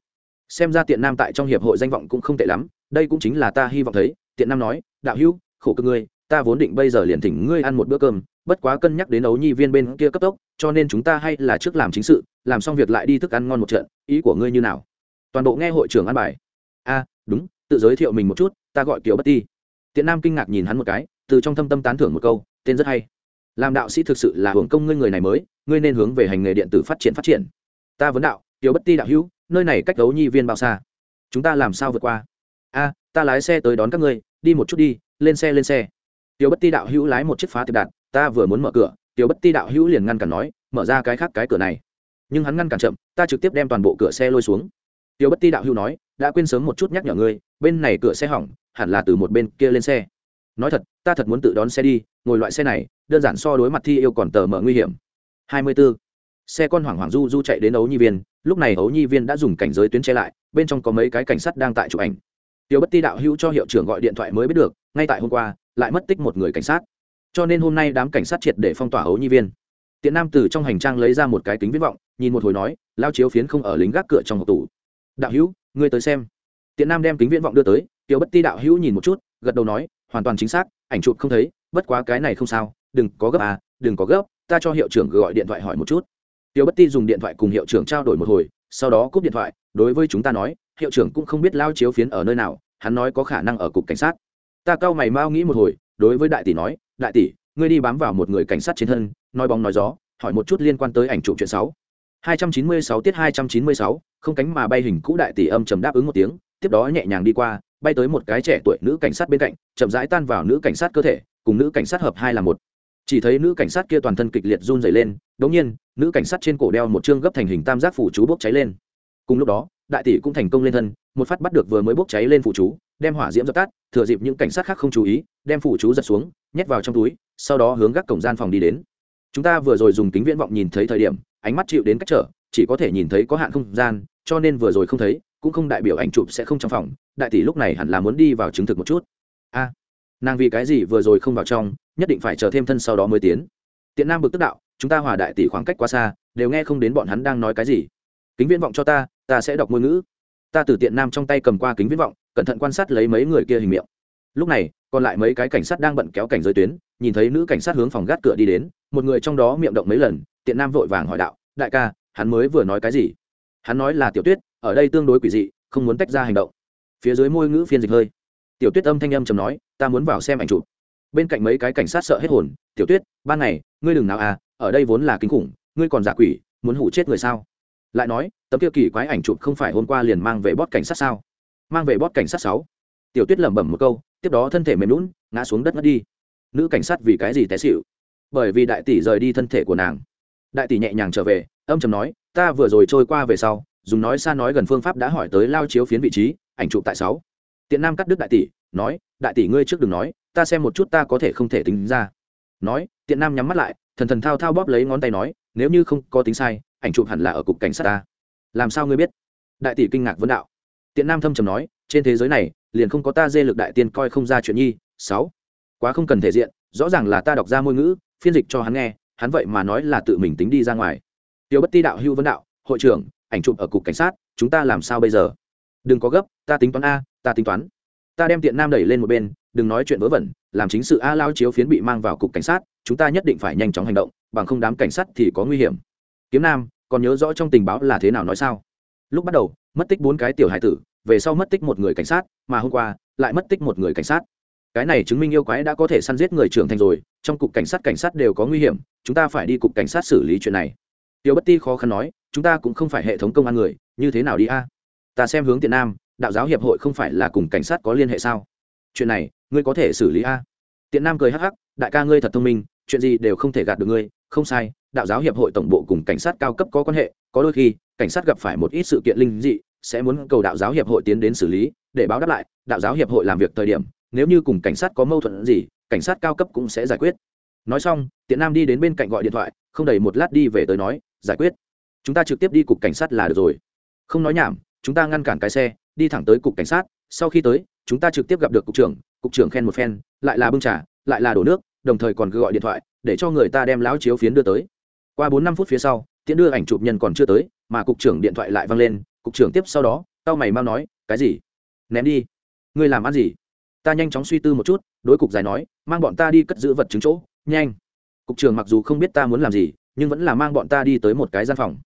Xem ra tiện nam tại trong hiệp hội danh vọng cũng không tệ lắm, đây cũng chính là ta hy vọng thấy. Tiện nam nói, đạo hữu, khổ cơ ngươi, ta vốn định bây giờ liền thỉnh ngươi ăn một bữa cơm, bất quá cân nhắc đến ấu nhi viên bên kia cấp tốc, cho nên chúng ta hay là trước làm chính sự, làm xong việc lại đi thức ăn ngon một trận, ý của ngươi như nào? Toàn bộ nghe hội trưởng ăn bài. A, đúng, tự giới thiệu mình một chút, ta gọi kiều bất ti. Tiện nam kinh ngạc nhìn hắn một cái, từ trong thâm tâm tán thưởng một câu, tên rất hay làm đạo sĩ thực sự là hưởng công ngươi người này mới, ngươi nên hướng về hành nghề điện tử phát triển phát triển. Ta vấn đạo, tiểu bất ti đạo hữu, nơi này cách đấu nhi viên bao xa? Chúng ta làm sao vượt qua? A, ta lái xe tới đón các ngươi, đi một chút đi, lên xe lên xe. Tiểu bất ti đạo hữu lái một chiếc phá tiệp đạn, ta vừa muốn mở cửa, tiểu bất ti đạo hữu liền ngăn cản nói, mở ra cái khác cái cửa này. Nhưng hắn ngăn cản chậm, ta trực tiếp đem toàn bộ cửa xe lôi xuống. Tiểu bất ti đạo hữu nói, đã quên sớm một chút nhắc nhở ngươi, bên này cửa xe hỏng, hẳn là từ một bên kia lên xe. Nói thật, ta thật muốn tự đón xe đi, ngồi loại xe này đơn giản so đối mặt thi yêu còn tờ mở nguy hiểm. Hai mươi 24. xe con hoảng hoảng du du chạy đến ấu nhi viên, lúc này ấu nhi viên đã dùng cảnh giới tuyến che lại, bên trong có mấy cái cảnh sát đang tại chụp ảnh. Tiểu bất ti đạo hữu cho hiệu trưởng gọi điện thoại mới biết được, ngay tại hôm qua, lại mất tích một người cảnh sát. Cho nên hôm nay đám cảnh sát triệt để phong tỏa ấu nhi viên. Tiện nam từ trong hành trang lấy ra một cái kính viễn vọng, nhìn một hồi nói, lao chiếu phiến không ở lính gác cửa trong hộp tủ. Đạo hữu, ngươi tới xem. Tiện nam đem kính viễn vọng đưa tới, tiểu bất ti đạo hữu nhìn một chút, gật đầu nói, hoàn toàn chính xác, ảnh chụp không thấy, bất quá cái này không sao đừng có gấp à đừng có gấp ta cho hiệu trưởng gọi điện thoại hỏi một chút. Tiểu bất ti dùng điện thoại cùng hiệu trưởng trao đổi một hồi sau đó cúp điện thoại đối với chúng ta nói hiệu trưởng cũng không biết lao chiếu phiến ở nơi nào hắn nói có khả năng ở cục cảnh sát. Ta cau mày mau nghĩ một hồi đối với đại tỷ nói đại tỷ ngươi đi bám vào một người cảnh sát trên thân nói bóng nói gió hỏi một chút liên quan tới ảnh chụp chuyện sáu 296 tiết 296, không cánh mà bay hình cũ đại tỷ âm trầm đáp ứng một tiếng tiếp đó nhẹ nhàng đi qua bay tới một cái trẻ tuổi nữ cảnh sát bên cạnh chậm rãi tan vào nữ cảnh sát cơ thể cùng nữ cảnh sát hợp hai là một chỉ thấy nữ cảnh sát kia toàn thân kịch liệt run rẩy lên, đống nhiên, nữ cảnh sát trên cổ đeo một chương gấp thành hình tam giác phủ chú bốc cháy lên. Cùng lúc đó, đại tỷ cũng thành công lên thân, một phát bắt được vừa mới bốc cháy lên phủ chú, đem hỏa diễm dập tắt, thừa dịp những cảnh sát khác không chú ý, đem phủ chú giật xuống, nhét vào trong túi, sau đó hướng gác cổng gian phòng đi đến. Chúng ta vừa rồi dùng kính viễn vọng nhìn thấy thời điểm, ánh mắt chịu đến cách trở, chỉ có thể nhìn thấy có hạn không gian, cho nên vừa rồi không thấy, cũng không đại biểu ảnh chụp sẽ không trong phòng, đại tỷ lúc này hẳn là muốn đi vào chứng thực một chút. A nàng vì cái gì vừa rồi không vào trong, nhất định phải chờ thêm thân sau đó mới tiến. Tiện nam bực tức đạo, chúng ta hòa đại tỷ khoảng cách quá xa, đều nghe không đến bọn hắn đang nói cái gì. Kính viễn vọng cho ta ta sẽ đọc ngôn ngữ. Ta từ tiện nam trong tay cầm qua kính viễn vọng, cẩn thận quan sát lấy mấy người kia hình miệng. Lúc này, còn lại mấy cái cảnh sát đang bận kéo cảnh giới tuyến, nhìn thấy nữ cảnh sát hướng phòng gác cửa đi đến, một người trong đó miệng động mấy lần, tiện nam vội vàng hỏi đạo, đại ca, hắn mới vừa nói cái gì? Hắn nói là tiểu tuyết, ở đây tương đối quỷ dị, không muốn tách ra hành động. Phía dưới môi ngữ phiên dịch hơi. Tiểu tuyết âm thanh âm chầm nói ta muốn vào xem ảnh chụp. Bên cạnh mấy cái cảnh sát sợ hết hồn, tiểu tuyết, ban ngày, ngươi đừng nào à ở đây vốn là kinh khủng, ngươi còn giả quỷ, muốn hủ chết người sao? Lại nói, tấm kia kỳ quái ảnh chụp không phải hôm qua liền mang về bót cảnh sát sao? Mang về bót cảnh sát sáu. Tiểu tuyết lẩm bẩm một câu, tiếp đó thân thể mềm lún ngã xuống đất ngất đi. Nữ cảnh sát vì cái gì té xịu bởi vì đại tỷ rời đi thân thể của nàng. Đại tỷ nhẹ nhàng trở về, âm trầm nói, ta vừa rồi trôi qua về sau, dùng nói xa nói gần phương pháp đã hỏi tới lao chiếu phiến vị trí, ảnh chụp tại sáu. Tiện nam cắt đứt đại tỷ nói, đại tỷ ngươi trước đừng nói, ta xem một chút ta có thể không thể tính ra. Nói, tiện nam nhắm mắt lại, thần thần thao thao bóp lấy ngón tay nói, nếu như không có tính sai, ảnh chụp hẳn là ở cục cảnh sát ta. Làm sao ngươi biết? Đại tỷ kinh ngạc vấn đạo. Tiện nam thâm trầm nói, trên thế giới này, liền không có ta dê lực đại tiên coi không ra chuyện nhi. Sáu. Quá không cần thể diện, rõ ràng là ta đọc ra ngôn ngữ, phiên dịch cho hắn nghe, hắn vậy mà nói là tự mình tính đi ra ngoài. Tiêu bất ti đạo hưu vấn đạo, hội trưởng, ảnh chụp ở cục cảnh sát, chúng ta làm sao bây giờ? Đừng có gấp, ta tính toán a, ta tính toán ta đem tiện nam đẩy lên một bên, đừng nói chuyện vớ vẩn, làm chính sự a lao chiếu phiến bị mang vào cục cảnh sát, chúng ta nhất định phải nhanh chóng hành động, bằng không đám cảnh sát thì có nguy hiểm. Kiếm nam, còn nhớ rõ trong tình báo là thế nào nói sao? Lúc bắt đầu, mất tích bốn cái tiểu hải tử, về sau mất tích một người cảnh sát, mà hôm qua, lại mất tích một người cảnh sát. Cái này chứng minh yêu quái đã có thể săn giết người trưởng thành rồi, trong cục cảnh sát cảnh sát đều có nguy hiểm, chúng ta phải đi cục cảnh sát xử lý chuyện này. Tiêu bất ti khó khăn nói, chúng ta cũng không phải hệ thống công an người, như thế nào đi a? Ta xem hướng tiện nam, đạo giáo hiệp hội không phải là cùng cảnh sát có liên hệ sao? Chuyện này, ngươi có thể xử lý a. Tiện nam cười hắc hắc, đại ca ngươi thật thông minh, chuyện gì đều không thể gạt được ngươi, không sai, đạo giáo hiệp hội tổng bộ cùng cảnh sát cao cấp có quan hệ, có đôi khi, cảnh sát gặp phải một ít sự kiện linh dị, sẽ muốn cầu đạo giáo hiệp hội tiến đến xử lý, để báo đáp lại, đạo giáo hiệp hội làm việc thời điểm, nếu như cùng cảnh sát có mâu thuẫn gì, cảnh sát cao cấp cũng sẽ giải quyết. Nói xong, tiện nam đi đến bên cạnh gọi điện thoại, không đầy một lát đi về tới nói, giải quyết. Chúng ta trực tiếp đi cục cảnh sát là được rồi. Không nói nhảm chúng ta ngăn cản cái xe, đi thẳng tới cục cảnh sát, sau khi tới, chúng ta trực tiếp gặp được cục trưởng cục trưởng khen một phen, lại là bưng trà, lại là đổ nước, đồng thời còn cứ gọi điện thoại, để cho người ta đem lão chiếu phiến đưa tới. Qua bốn năm phút phía sau, tiễn đưa ảnh chụp nhân còn chưa tới, mà cục trưởng điện thoại lại văng lên, cục trưởng tiếp sau đó tao mày mau nói, cái gì? Ném đi. Ngươi làm ăn gì? Ta nhanh chóng suy tư một chút, đối cục giải nói, mang bọn ta đi cất giữ vật chứng chỗ, nhanh. Cục trưởng mặc dù không biết ta muốn làm gì, nhưng vẫn là mang bọn ta đi tới một cái gian phòng.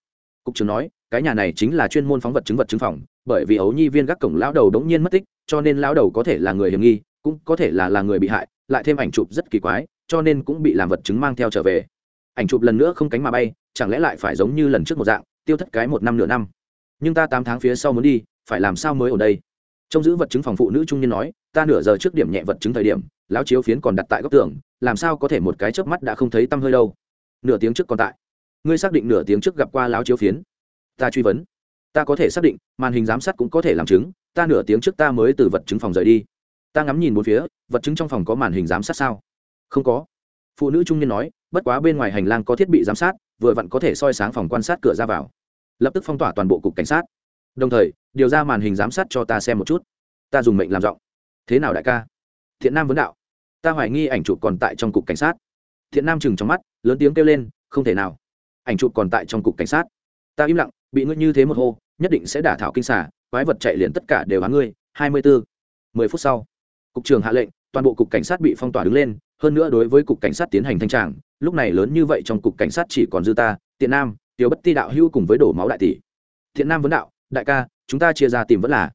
Cục trưởng nói cái nhà này chính là chuyên môn phóng vật chứng vật chứng phòng, bởi vì ấu nhi viên gác cổng lão đầu đống nhiên mất tích, cho nên lão đầu có thể là người hiểm nghi, cũng có thể là là người bị hại, lại thêm ảnh chụp rất kỳ quái, cho nên cũng bị làm vật chứng mang theo trở về. Ảnh chụp lần nữa không cánh mà bay, chẳng lẽ lại phải giống như lần trước một dạng, tiêu thất cái một năm nửa năm? Nhưng ta tám tháng phía sau muốn đi, phải làm sao mới ở đây? Trong giữ vật chứng phòng phụ nữ trung niên nói, ta nửa giờ trước điểm nhẹ vật chứng thời điểm, lão chiếu phiến còn đặt tại góc tường, làm sao có thể một cái chớp mắt đã không thấy tăm hơi đâu? Nửa tiếng trước còn tại. Ngươi xác định nửa tiếng trước gặp qua lão chiếu phiến? Ta truy vấn. Ta có thể xác định, màn hình giám sát cũng có thể làm chứng, ta nửa tiếng trước ta mới từ vật chứng phòng rời đi. Ta ngắm nhìn một phía, vật chứng trong phòng có màn hình giám sát sao? Không có. Phụ nữ trung niên nói, bất quá bên ngoài hành lang có thiết bị giám sát, vừa vặn có thể soi sáng phòng quan sát cửa ra vào. Lập tức phong tỏa toàn bộ cục cảnh sát. Đồng thời, điều ra màn hình giám sát cho ta xem một chút. Ta dùng mệnh làm giọng. Thế nào đại ca? Thiện nam vấn đạo. Ta hoài nghi ảnh chụp còn tại trong cục cảnh sát. Thiện nam chừng trong mắt, lớn tiếng kêu lên, không thể nào. Ảnh chụp còn tại trong cục cảnh sát. Ta im lặng bị ngươi như thế một hô, nhất định sẽ đả thảo kinh xả quái vật chạy liền tất cả đều hắn ngươi. Hai mươi bốn mười phút sau, cục trưởng hạ lệnh, toàn bộ cục cảnh sát bị phong tỏa đứng lên, hơn nữa đối với cục cảnh sát tiến hành thanh tràng, lúc này lớn như vậy trong cục cảnh sát chỉ còn dư ta, tiện nam tiêu bất ti đạo hưu cùng với đổ máu đại tỷ. Thiện nam vấn đạo, đại ca, chúng ta chia ra tìm vẫn là.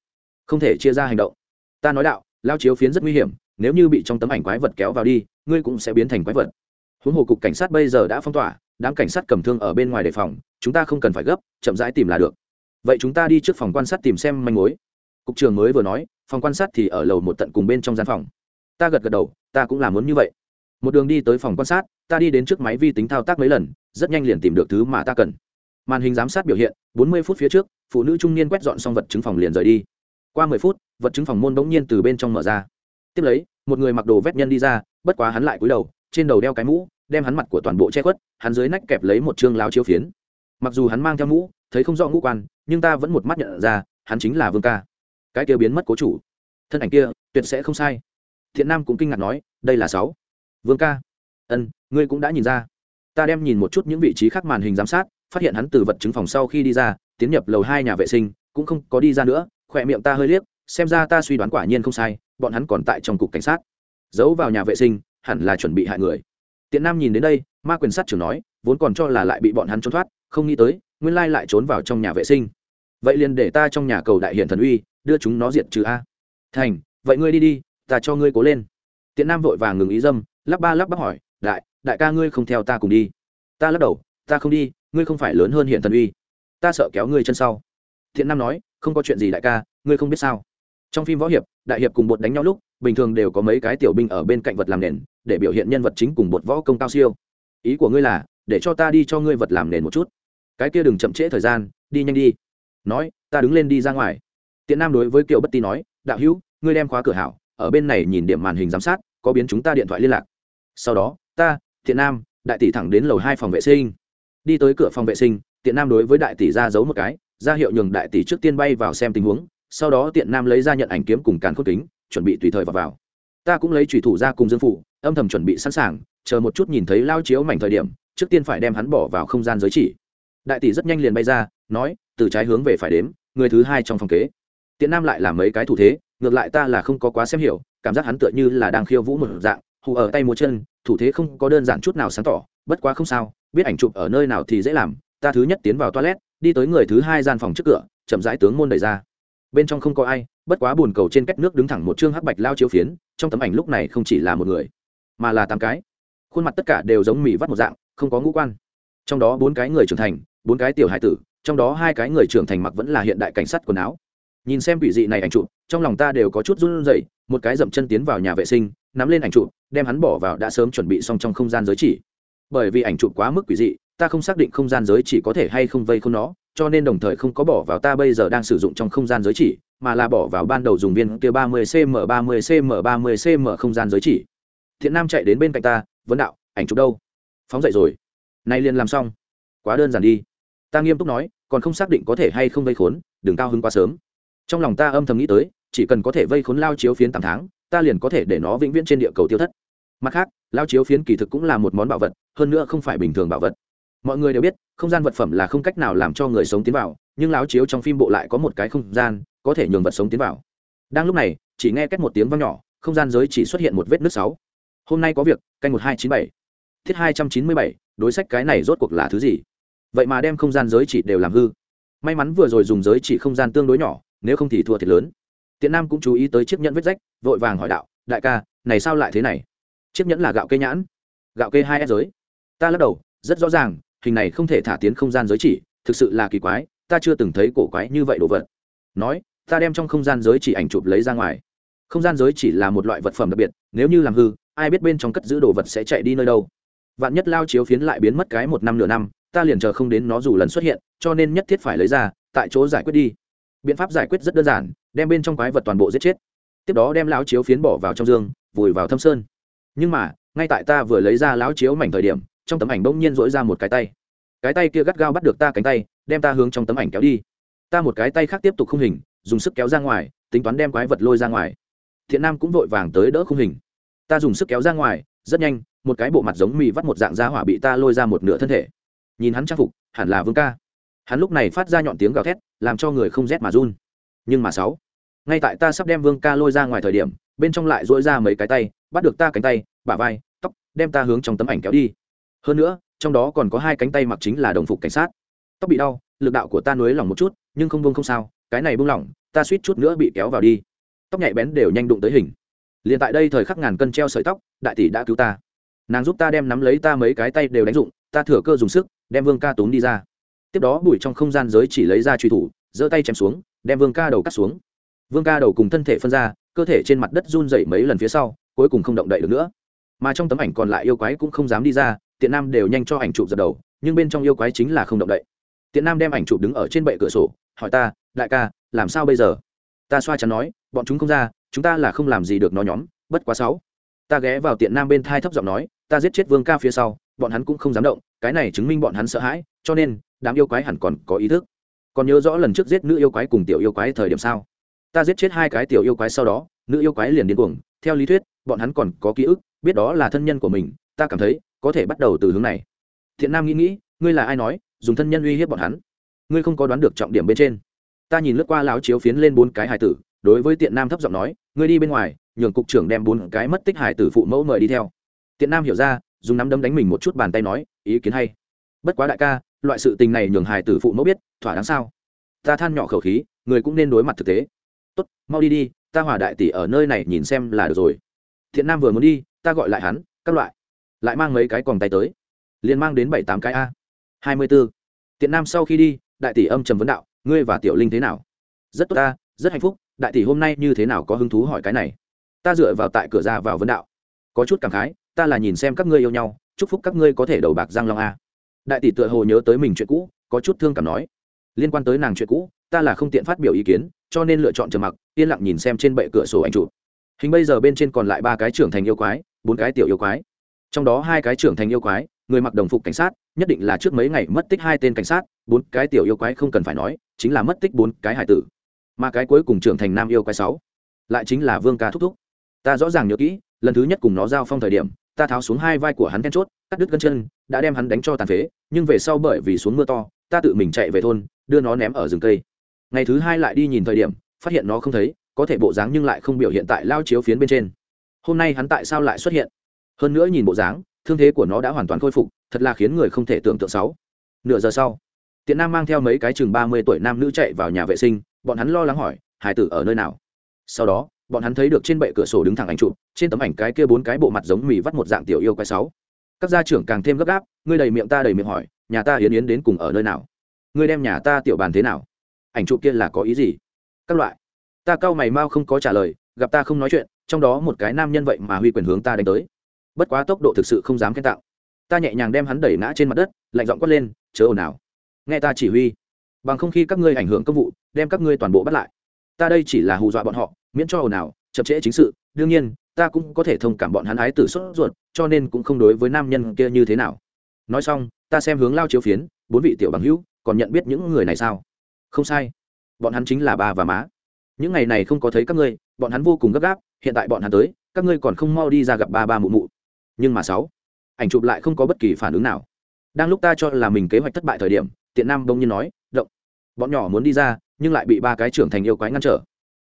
Không thể chia ra hành động. Ta nói đạo, lao chiếu phiến rất nguy hiểm, nếu như bị trong tấm ảnh quái vật kéo vào đi, ngươi cũng sẽ biến thành quái vật. Huống hồ cục cảnh sát bây giờ đã phong tỏa đám cảnh sát cầm thương ở bên ngoài đề phòng, chúng ta không cần phải gấp, chậm rãi tìm là được. Vậy chúng ta đi trước phòng quan sát tìm xem manh mối. Cục trưởng mới vừa nói, phòng quan sát thì ở lầu một tận cùng bên trong gian phòng. Ta gật gật đầu, ta cũng làm muốn như vậy. Một đường đi tới phòng quan sát, ta đi đến trước máy vi tính thao tác mấy lần, rất nhanh liền tìm được thứ mà ta cần. Màn hình giám sát biểu hiện 40 phút phía trước, phụ nữ trung niên quét dọn xong vật chứng phòng liền rời đi. Qua 10 phút, vật chứng phòng môn bỗng nhiên từ bên trong mở ra. Tiếp lấy, một người mặc đồ vét nhân đi ra, bất quá hắn lại cúi đầu, trên đầu đeo cái mũ đem hắn mặt của toàn bộ che khuất, hắn dưới nách kẹp lấy một chương láo chiếu phiến. Mặc dù hắn mang theo mũ, thấy không rõ ngũ quan, nhưng ta vẫn một mắt nhận ra, hắn chính là vương ca. Cái kia biến mất cố chủ. Thân ảnh kia, tuyệt sẽ không sai. Thiện nam cũng kinh ngạc nói, đây là sáu. Vương ca. Ân, ngươi cũng đã nhìn ra. Ta đem nhìn một chút những vị trí khác màn hình giám sát, phát hiện hắn từ vật chứng phòng sau khi đi ra, tiến nhập lầu hai nhà vệ sinh, cũng không có đi ra nữa, khỏe miệng ta hơi liếc, xem ra ta suy đoán quả nhiên không sai, bọn hắn còn tại trong cục cảnh sát. Giấu vào nhà vệ sinh, hẳn là chuẩn bị hại người tiện nam nhìn đến đây, ma quyền sát trưởng nói, vốn còn cho là lại bị bọn hắn trốn thoát, không nghĩ tới, nguyên lai lại trốn vào trong nhà vệ sinh. Vậy liền để ta trong nhà cầu đại hiện thần uy, đưa chúng nó diệt trừ a. Thành, vậy ngươi đi đi, ta cho ngươi cố lên. Tiện nam vội vàng ngừng ý dâm, lắp ba lắp bắp hỏi, đại đại ca ngươi không theo ta cùng đi. Ta lắc đầu, ta không đi, ngươi không phải lớn hơn hiện thần uy. Ta sợ kéo ngươi chân sau. Thiện nam nói, không có chuyện gì đại ca, ngươi không biết sao. Trong phim võ hiệp, đại hiệp cùng bột đánh nhau lúc bình thường đều có mấy cái tiểu binh ở bên cạnh vật làm nền, để biểu hiện nhân vật chính cùng bột võ công cao siêu. Ý của ngươi là, để cho ta đi cho ngươi vật làm nền một chút. Cái kia đừng chậm trễ thời gian, đi nhanh đi. Nói, ta đứng lên đi ra ngoài. Tiện nam đối với kiều bất ti nói, đạo hữu, ngươi đem khóa cửa hảo, ở bên này nhìn điểm màn hình giám sát, có biến chúng ta điện thoại liên lạc. Sau đó, ta Tiện nam, đại tỷ thẳng đến lầu hai phòng vệ sinh. Đi tới cửa phòng vệ sinh tiện nam đối với đại tỷ ra giấu một cái, ra hiệu nhường đại tỷ trước tiên bay vào xem tình huống, sau đó tiện nam lấy ra nhận ảnh kiếm cùng càn khốt kính chuẩn bị tùy thời vào, vào. ta cũng lấy trùy thủ ra cùng dương phụ âm thầm chuẩn bị sẵn sàng chờ một chút nhìn thấy lao chiếu mảnh thời điểm trước tiên phải đem hắn bỏ vào không gian giới chỉ. Đại tỷ rất nhanh liền bay ra nói từ trái hướng về phải đếm người thứ hai trong phòng kế. Tiện nam lại làm mấy cái thủ thế ngược lại ta là không có quá xem hiểu cảm giác hắn tựa như là đang khiêu vũ một dạng hù ở tay múa chân thủ thế không có đơn giản chút nào sáng tỏ bất quá không sao biết ảnh chụp ở nơi nào thì dễ làm ta thứ nhất tiến vào toilet đi tới người thứ hai gian phòng trước cửa chậm rãi tướng môn đẩy ra. Bên trong không có ai bất quá bồn cầu trên cách nước đứng thẳng một chương hắc bạch lao chiếu phiến, trong tấm ảnh lúc này không chỉ là một người, mà là tám cái. Khuôn mặt tất cả đều giống mì vắt một dạng, không có ngũ quan. Trong đó bốn cái người trưởng thành, bốn cái tiểu hải tử, trong đó hai cái người trưởng thành mặc vẫn là hiện đại cảnh sát quần áo. Nhìn xem quỷ dị này ảnh chụp, trong lòng ta đều có chút run rẩy, một cái dậm chân tiến vào nhà vệ sinh, nắm lên ảnh chụp, đem hắn bỏ vào đã sớm chuẩn bị xong trong không gian giới chỉ. Bởi vì ảnh chụp quá mức quỷ dị, ta không xác định không gian giới chỉ có thể hay không vây không nó cho nên đồng thời không có bỏ vào ta bây giờ đang sử dụng trong không gian giới chỉ, mà là bỏ vào ban đầu dùng viên kia ba mươi cm ba mươi cm ba mươi cm không gian giới chỉ. Thiện nam chạy đến bên cạnh ta, vấn đạo, ảnh chụp đâu? Phóng dậy rồi. Nay liền làm xong. Quá đơn giản đi. Ta nghiêm túc nói, còn không xác định có thể hay không vây khốn, đừng cao hứng quá sớm. Trong lòng ta âm thầm nghĩ tới, chỉ cần có thể vây khốn lao chiếu phiến tám tháng, ta liền có thể để nó vĩnh viễn trên địa cầu tiêu thất. Mặt khác, lao chiếu phiến kỳ thực cũng là một món bảo vật, hơn nữa không phải bình thường bảo vật mọi người đều biết, không gian vật phẩm là không cách nào làm cho người sống tiến vào, nhưng láo chiếu trong phim bộ lại có một cái không gian, có thể nhường vật sống tiến vào. Đang lúc này, chỉ nghe cách một tiếng vang nhỏ, không gian giới chỉ xuất hiện một vết nước sáu. Hôm nay có việc, canh một hai chín bảy. Thiết hai trăm chín mươi bảy, đối sách cái này rốt cuộc là thứ gì? Vậy mà đem không gian giới chỉ đều làm hư. May mắn vừa rồi dùng giới chỉ không gian tương đối nhỏ, nếu không thì thua thiệt lớn. Tiện nam cũng chú ý tới chiếc nhẫn vết rách, vội vàng hỏi đạo, đại ca, này sao lại thế này? Chiếc nhẫn là gạo cây nhãn. Gạo cây hai s giới. Ta lắc đầu, rất rõ ràng hình này không thể thả tiến không gian giới chỉ, thực sự là kỳ quái, ta chưa từng thấy cổ quái như vậy đồ vật. Nói, ta đem trong không gian giới chỉ ảnh chụp lấy ra ngoài. Không gian giới chỉ là một loại vật phẩm đặc biệt, nếu như làm hư, ai biết bên trong cất giữ đồ vật sẽ chạy đi nơi đâu. Vạn nhất lao chiếu phiến lại biến mất cái một năm nửa năm, ta liền chờ không đến nó dù lần xuất hiện, cho nên nhất thiết phải lấy ra, tại chỗ giải quyết đi. Biện pháp giải quyết rất đơn giản, đem bên trong quái vật toàn bộ giết chết. Tiếp đó đem lão chiếu phiến bỏ vào trong dương, vùi vào thâm sơn. Nhưng mà, ngay tại ta vừa lấy ra lão chiếu mảnh thời điểm trong tấm ảnh bỗng nhiên dỗi ra một cái tay. Cái tay kia gắt gao bắt được ta cánh tay, đem ta hướng trong tấm ảnh kéo đi. Ta một cái tay khác tiếp tục không hình, dùng sức kéo ra ngoài, tính toán đem quái vật lôi ra ngoài. Thiện nam cũng vội vàng tới đỡ không hình. Ta dùng sức kéo ra ngoài, rất nhanh, một cái bộ mặt giống mì vắt một dạng da hỏa bị ta lôi ra một nửa thân thể. Nhìn hắn trang phục, hẳn là vương ca. Hắn lúc này phát ra nhọn tiếng gào thét, làm cho người không rét mà run. Nhưng mà sáu, ngay tại ta sắp đem vương ca lôi ra ngoài thời điểm, bên trong lại dỗi ra mấy cái tay, bắt được ta cánh tay, bả vai, tóc, đem ta hướng trong tấm ảnh kéo đi hơn nữa, trong đó còn có hai cánh tay mặc chính là đồng phục cảnh sát. Tóc bị đau, lực đạo của ta nới lỏng một chút, nhưng không buông không sao, cái này buông lỏng, ta suýt chút nữa bị kéo vào đi. Tóc nhạy bén đều nhanh đụng tới hình. Liền tại đây thời khắc ngàn cân treo sợi tóc, đại tỷ đã cứu ta. Nàng giúp ta đem nắm lấy ta mấy cái tay đều đánh dụng, ta thừa cơ dùng sức, đem vương ca túm đi ra. Tiếp đó bùi trong không gian giới chỉ lấy ra truy thủ, giơ tay chém xuống, đem vương ca đầu cắt xuống. Vương ca đầu cùng thân thể phân ra, cơ thể trên mặt đất run dậy mấy lần phía sau, cuối cùng không động đậy được nữa. Mà trong tấm ảnh còn lại yêu quái cũng không dám đi ra tiện nam đều nhanh cho ảnh chụp giật đầu, nhưng bên trong yêu quái chính là không động đậy. Tiện nam đem ảnh chụp đứng ở trên bệ cửa sổ, hỏi ta, đại ca, làm sao bây giờ? Ta xoa chắn nói, bọn chúng không ra, chúng ta là không làm gì được nó nhóm, bất quá sáu. Ta ghé vào tiện nam bên thai thấp giọng nói, ta giết chết vương ca phía sau, bọn hắn cũng không dám động, cái này chứng minh bọn hắn sợ hãi, cho nên, đám yêu quái hẳn còn có ý thức. Còn nhớ rõ lần trước giết nữ yêu quái cùng tiểu yêu quái thời điểm sao? Ta giết chết hai cái tiểu yêu quái sau đó, nữ yêu quái liền điên cuồng. Theo lý thuyết, bọn hắn còn có ký ức, biết đó là thân nhân của mình, ta cảm thấy có thể bắt đầu từ hướng này. Thiện nam nghĩ nghĩ, ngươi là ai nói, dùng thân nhân uy hiếp bọn hắn? Ngươi không có đoán được trọng điểm bên trên. Ta nhìn lướt qua láo chiếu phiến lên bốn cái hài tử, đối với tiện nam thấp giọng nói, ngươi đi bên ngoài, nhường cục trưởng đem bốn cái mất tích hài tử phụ mẫu mời đi theo. Tiện nam hiểu ra, dùng nắm đấm đánh mình một chút bàn tay nói, ý kiến hay. Bất quá đại ca, loại sự tình này nhường hài tử phụ mẫu biết, thỏa đáng sao? Ta than nhỏ khẩu khí, người cũng nên đối mặt thực tế. Tốt, mau đi đi, ta hòa đại tỷ ở nơi này nhìn xem là được rồi. Thiện nam vừa muốn đi, ta gọi lại hắn, các loại lại mang mấy cái còn tay tới. Liền mang đến bảy tám cái a. Hai mươi b ố tiện nam sau khi đi, đại tỷ âm trầm vấn đạo, ngươi và tiểu linh thế nào? Rất tốt ta, rất hạnh phúc. Đại tỷ hôm nay như thế nào có hứng thú hỏi cái này? Ta dựa vào tại cửa ra vào vấn đạo. Có chút cảm khái, ta là nhìn xem các ngươi yêu nhau, chúc phúc các ngươi có thể đầu bạc giang long a. Đại tỷ tựa hồ nhớ tới mình chuyện cũ, có chút thương cảm nói. Liên quan tới nàng chuyện cũ, ta là không tiện phát biểu ý kiến, cho nên lựa chọn trầm mặc, yên lặng nhìn xem trên bệ cửa sổ anh chụp. Hình bây giờ bên trên còn lại ba cái trưởng thành yêu quái, bốn cái tiểu yêu quái trong đó hai cái trưởng thành yêu quái, người mặc đồng phục cảnh sát, nhất định là trước mấy ngày mất tích hai tên cảnh sát, bốn cái tiểu yêu quái không cần phải nói, chính là mất tích bốn cái hải tử. Mà cái cuối cùng trưởng thành nam yêu quái sáu, lại chính là vương ca thúc thúc. Ta rõ ràng nhớ kỹ, lần thứ nhất cùng nó giao phong thời điểm, ta tháo xuống hai vai của hắn then chốt, cắt đứt gân chân, đã đem hắn đánh cho tàn phế, nhưng về sau bởi vì xuống mưa to, ta tự mình chạy về thôn, đưa nó ném ở rừng cây. Ngày thứ hai lại đi nhìn thời điểm, phát hiện nó không thấy, có thể bộ dáng nhưng lại không biểu hiện tại lao chiếu phiến bên trên. Hôm nay hắn tại sao lại xuất hiện? Hơn nữa nhìn bộ dáng, thương thế của nó đã hoàn toàn khôi phục, thật là khiến người không thể tưởng tượng sáu. Nửa giờ sau tiện nam mang theo mấy cái chừng ba mươi tuổi nam nữ chạy vào nhà vệ sinh, bọn hắn lo lắng hỏi, hải tử ở nơi nào? Sau đó, bọn hắn thấy được trên bệ cửa sổ đứng thẳng ảnh chụp, trên tấm ảnh cái kia bốn cái bộ mặt giống mì vắt một dạng tiểu yêu quái sáu. Các gia trưởng càng thêm gấp gáp, ngươi đầy miệng ta đầy miệng hỏi, nhà ta yến yến đến cùng ở nơi nào? Ngươi đem nhà ta tiểu bàn thế nào? Ảnh chụp kia là có ý gì? Các loại. Ta cau mày mau không có trả lời, gặp ta không nói chuyện, trong đó một cái nam nhân vậy mà huy quyền hướng ta đánh tới bất quá tốc độ thực sự không dám khen tạo. Ta nhẹ nhàng đem hắn đẩy ngã trên mặt đất, lạnh giọng quát lên, chớ ồn ào. Nghe ta chỉ huy. Bằng không khi các ngươi ảnh hưởng công vụ, đem các ngươi toàn bộ bắt lại. Ta đây chỉ là hù dọa bọn họ, miễn cho ồn ào, chậm trễ chính sự. Đương nhiên, ta cũng có thể thông cảm bọn hắn ái tử sốt ruột, cho nên cũng không đối với nam nhân kia như thế nào. Nói xong, ta xem hướng lao chiếu phiến, bốn vị tiểu bằng hữu, còn nhận biết những người này sao? Không sai. Bọn hắn chính là ba và má. Những ngày này không có thấy các ngươi, bọn hắn vô cùng gấp gáp, hiện tại bọn hắn tới, các ngươi còn không mau đi ra gặp ba ba mụ mụ nhưng mà sáu, ảnh chụp lại không có bất kỳ phản ứng nào. Đang lúc ta cho là mình kế hoạch thất bại thời điểm, tiện nam bỗng nhiên nói, động, bọn nhỏ muốn đi ra, nhưng lại bị ba cái trưởng thành yêu quái ngăn trở.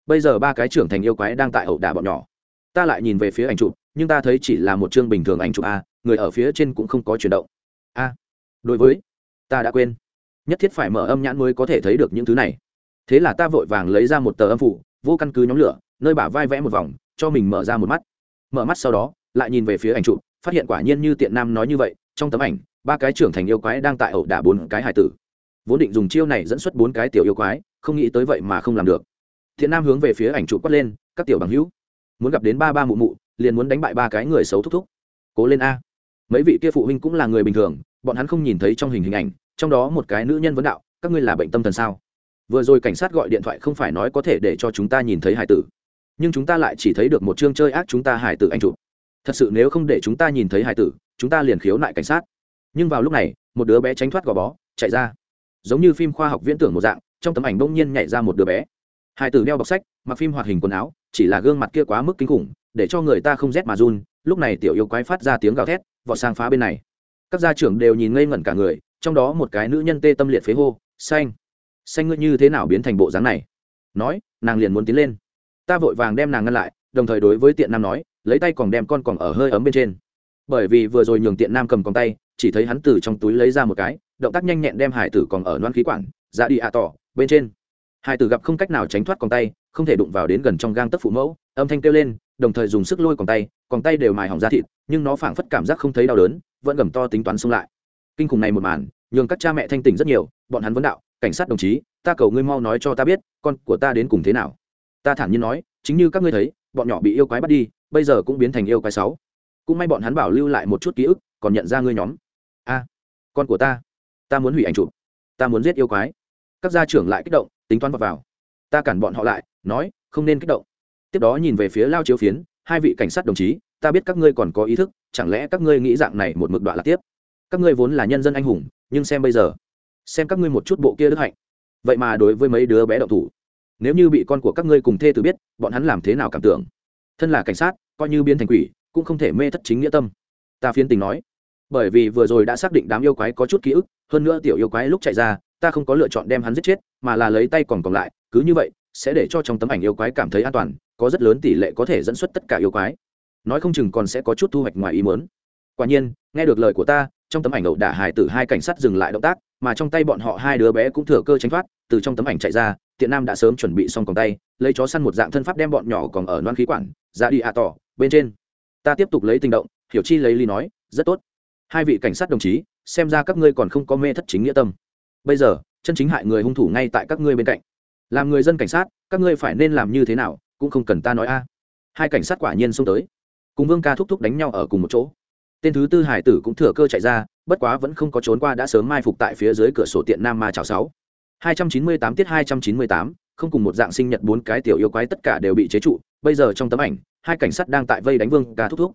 Bây giờ ba cái trưởng thành yêu quái đang tại ẩu đả bọn nhỏ. Ta lại nhìn về phía ảnh chụp, nhưng ta thấy chỉ là một chương bình thường ảnh chụp a, người ở phía trên cũng không có chuyển động. A, đối với, ta đã quên. Nhất thiết phải mở âm nhãn mới có thể thấy được những thứ này. Thế là ta vội vàng lấy ra một tờ âm phủ, vô căn cứ nhóm lửa, nơi bả vai vẽ một vòng, cho mình mở ra một mắt. Mở mắt sau đó lại nhìn về phía ảnh chụp, phát hiện quả nhiên như tiện nam nói như vậy, trong tấm ảnh, ba cái trưởng thành yêu quái đang tại ẩu đả bốn cái hải tử. Vốn định dùng chiêu này dẫn xuất bốn cái tiểu yêu quái, không nghĩ tới vậy mà không làm được. Thiện nam hướng về phía ảnh chụp quát lên, các tiểu bằng hữu, muốn gặp đến ba ba mụ mụ, liền muốn đánh bại ba cái người xấu thúc thúc. Cố lên a. Mấy vị kia phụ huynh cũng là người bình thường, bọn hắn không nhìn thấy trong hình hình ảnh, trong đó một cái nữ nhân vấn đạo, các ngươi là bệnh tâm thần sao? Vừa rồi cảnh sát gọi điện thoại không phải nói có thể để cho chúng ta nhìn thấy hải tử, nhưng chúng ta lại chỉ thấy được một chương chơi ác chúng ta hải tử anh chụp thật sự nếu không để chúng ta nhìn thấy hải tử, chúng ta liền khiếu nại cảnh sát. Nhưng vào lúc này, một đứa bé tránh thoát gò bó, chạy ra. Giống như phim khoa học viễn tưởng một dạng, trong tấm ảnh bỗng nhiên nhảy ra một đứa bé. Hải tử đeo bọc sách, mặc phim hoạt hình quần áo, chỉ là gương mặt kia quá mức kinh khủng, để cho người ta không rét mà run, lúc này tiểu yêu quái phát ra tiếng gào thét, vọt sang phá bên này. Các gia trưởng đều nhìn ngây ngẩn cả người, trong đó một cái nữ nhân tê tâm liệt phế hô, xanh xanh ngươi như thế nào biến thành bộ dáng này? Nói, nàng liền muốn tiến lên. Ta vội vàng đem nàng ngăn lại, đồng thời đối với tiện nam nói lấy tay còn đem con còn ở hơi ấm bên trên. Bởi vì vừa rồi nhường tiện nam cầm còn tay, chỉ thấy hắn từ trong túi lấy ra một cái, động tác nhanh nhẹn đem hải tử còn ở loan khí quản, ra đi ạ à tỏ, bên trên. Hải tử gặp không cách nào tránh thoát còn tay, không thể đụng vào đến gần trong gang tấc phụ mẫu, âm thanh kêu lên, đồng thời dùng sức lôi còn tay còn tay đều mài hỏng ra thịt, nhưng nó phảng phất cảm giác không thấy đau đớn, vẫn gầm to tính toán xông lại. Kinh khủng này một màn, nhường các cha mẹ thanh tỉnh rất nhiều, bọn hắn vấn đạo, cảnh sát đồng chí, ta cầu ngươi mau nói cho ta biết, con của ta đến cùng thế nào? Ta thản nhiên nói, chính như các ngươi thấy, bọn nhỏ bị yêu quái bắt đi bây giờ cũng biến thành yêu quái sáu. Cũng may bọn hắn bảo lưu lại một chút ký ức còn nhận ra ngươi nhóm. A con của ta. Ta muốn hủy ảnh chụp. Ta muốn giết yêu quái. Các gia trưởng lại kích động tính toán vào, vào. ta cản bọn họ lại nói không nên kích động. Tiếp đó nhìn về phía lao chiếu phiến hai vị cảnh sát đồng chí ta biết các ngươi còn có ý thức chẳng lẽ các ngươi nghĩ dạng này một mực đoạn là tiếp? Các ngươi vốn là nhân dân anh hùng nhưng xem bây giờ xem các ngươi một chút bộ kia đức hạnh. Vậy mà đối với mấy đứa bé đậu thủ. Nếu như bị con của các ngươi cùng thê tử biết bọn hắn làm thế nào cảm tưởng? Thân là cảnh sát, coi như biến thành quỷ, cũng không thể mê thất chính nghĩa tâm. Ta phiến tình nói. Bởi vì vừa rồi đã xác định đám yêu quái có chút ký ức, hơn nữa tiểu yêu quái lúc chạy ra, ta không có lựa chọn đem hắn giết chết, mà là lấy tay còn còn lại, cứ như vậy, sẽ để cho trong tấm ảnh yêu quái cảm thấy an toàn, có rất lớn tỷ lệ có thể dẫn xuất tất cả yêu quái. Nói không chừng còn sẽ có chút thu hoạch ngoài ý muốn. Quả nhiên, nghe được lời của ta, trong tấm ảnh ẩu đả hải tử hai cảnh sát dừng lại động tác mà trong tay bọn họ hai đứa bé cũng thừa cơ tránh thoát, từ trong tấm ảnh chạy ra, tiện nam đã sớm chuẩn bị xong còng tay, lấy chó săn một dạng thân pháp đem bọn nhỏ còn ở non khí quản, ra đi ạ tỏ, bên trên. Ta tiếp tục lấy tình động, hiểu chi lấy ly nói, rất tốt. Hai vị cảnh sát đồng chí, xem ra các ngươi còn không có mê thất chính nghĩa tâm. Bây giờ, chân chính hại người hung thủ ngay tại các ngươi bên cạnh. Làm người dân cảnh sát, các ngươi phải nên làm như thế nào, cũng không cần ta nói a. Hai cảnh sát quả nhiên xông tới. Cùng vương ca thúc thúc đánh nhau ở cùng một chỗ tên thứ tư hải tử cũng thừa cơ chạy ra, bất quá vẫn không có trốn qua, đã sớm mai phục tại phía dưới cửa sổ tiện nam ma chào sáu. Hai trăm chín mươi tám tiết hai trăm chín mươi tám, không cùng một dạng sinh nhật bốn cái tiểu yêu quái tất cả đều bị chế trụ, bây giờ trong tấm ảnh, hai cảnh sát đang tại vây đánh vương ca thúc thúc.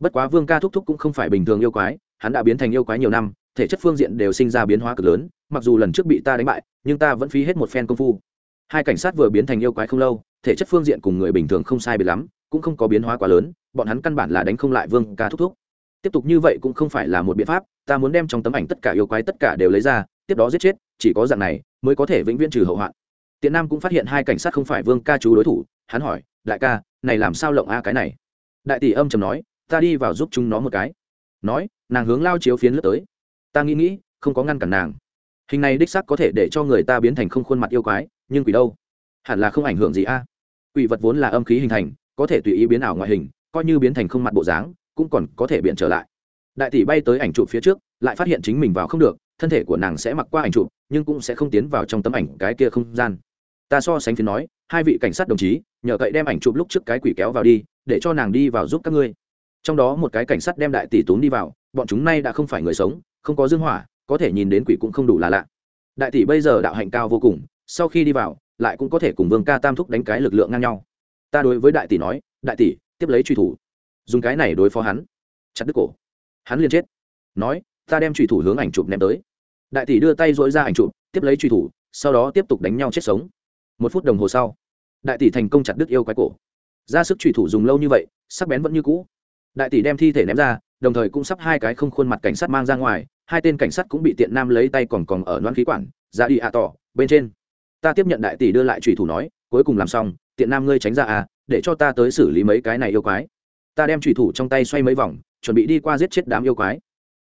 Bất quá vương ca thúc thúc cũng không phải bình thường yêu quái, hắn đã biến thành yêu quái nhiều năm, thể chất phương diện đều sinh ra biến hóa cực lớn, mặc dù lần trước bị ta đánh bại, nhưng ta vẫn phí hết một phen công phu. Hai cảnh sát vừa biến thành yêu quái không lâu, thể chất phương diện cùng người bình thường không sai biệt lắm, cũng không có biến hóa quá lớn, bọn hắn căn bản là đánh không lại vương ca thúc thúc tiếp tục như vậy cũng không phải là một biện pháp, ta muốn đem trong tấm ảnh tất cả yêu quái tất cả đều lấy ra, tiếp đó giết chết, chỉ có dạng này mới có thể vĩnh viễn trừ hậu hoạn. Tiện nam cũng phát hiện hai cảnh sát không phải vương ca chú đối thủ, hắn hỏi, đại ca, này làm sao lộng a cái này? Đại tỷ âm trầm nói, ta đi vào giúp chúng nó một cái. Nói, nàng hướng lao chiếu phiến lướt tới. Ta nghĩ nghĩ, không có ngăn cản nàng. Hình này đích xác có thể để cho người ta biến thành không khuôn mặt yêu quái, nhưng quỷ đâu? Hẳn là không ảnh hưởng gì a. Quỷ vật vốn là âm khí hình thành, có thể tùy ý biến ảo ngoại hình, coi như biến thành không mặt bộ dáng cũng còn có thể biện trở lại. Đại tỷ bay tới ảnh chụp phía trước, lại phát hiện chính mình vào không được, thân thể của nàng sẽ mặc qua ảnh chụp, nhưng cũng sẽ không tiến vào trong tấm ảnh cái kia không gian. Ta so sánh phiến nói, hai vị cảnh sát đồng chí, nhờ cậy đem ảnh chụp lúc trước cái quỷ kéo vào đi, để cho nàng đi vào giúp các ngươi. Trong đó một cái cảnh sát đem đại tỷ tốn đi vào, bọn chúng nay đã không phải người sống, không có dương hỏa, có thể nhìn đến quỷ cũng không đủ là lạ. Đại tỷ bây giờ đạo hạnh cao vô cùng, sau khi đi vào, lại cũng có thể cùng vương ca tam thúc đánh cái lực lượng ngang nhau. Ta đối với đại tỷ nói, đại tỷ, tiếp lấy truy thủ dùng cái này đối phó hắn. Chặt đứt cổ. Hắn liền chết. Nói, ta đem trùy thủ hướng ảnh chụp ném tới. Đại tỷ đưa tay dội ra ảnh chụp, tiếp lấy trùy thủ, sau đó tiếp tục đánh nhau chết sống. Một phút đồng hồ sau, đại tỷ thành công chặt đứt yêu quái cổ. Ra sức trùy thủ dùng lâu như vậy, sắc bén vẫn như cũ. Đại tỷ đem thi thể ném ra, đồng thời cũng sắp hai cái không khuôn mặt cảnh sát mang ra ngoài, hai tên cảnh sát cũng bị tiện nam lấy tay còn còn ở loan khí quản, ra đi ạ tỏ, bên trên. Ta tiếp nhận đại tỷ đưa lại trùy thủ nói, cuối cùng làm xong, tiện nam ngươi tránh ra à để cho ta tới xử lý mấy cái này yêu quái ta đem trùy thủ trong tay xoay mấy vòng, chuẩn bị đi qua giết chết đám yêu quái.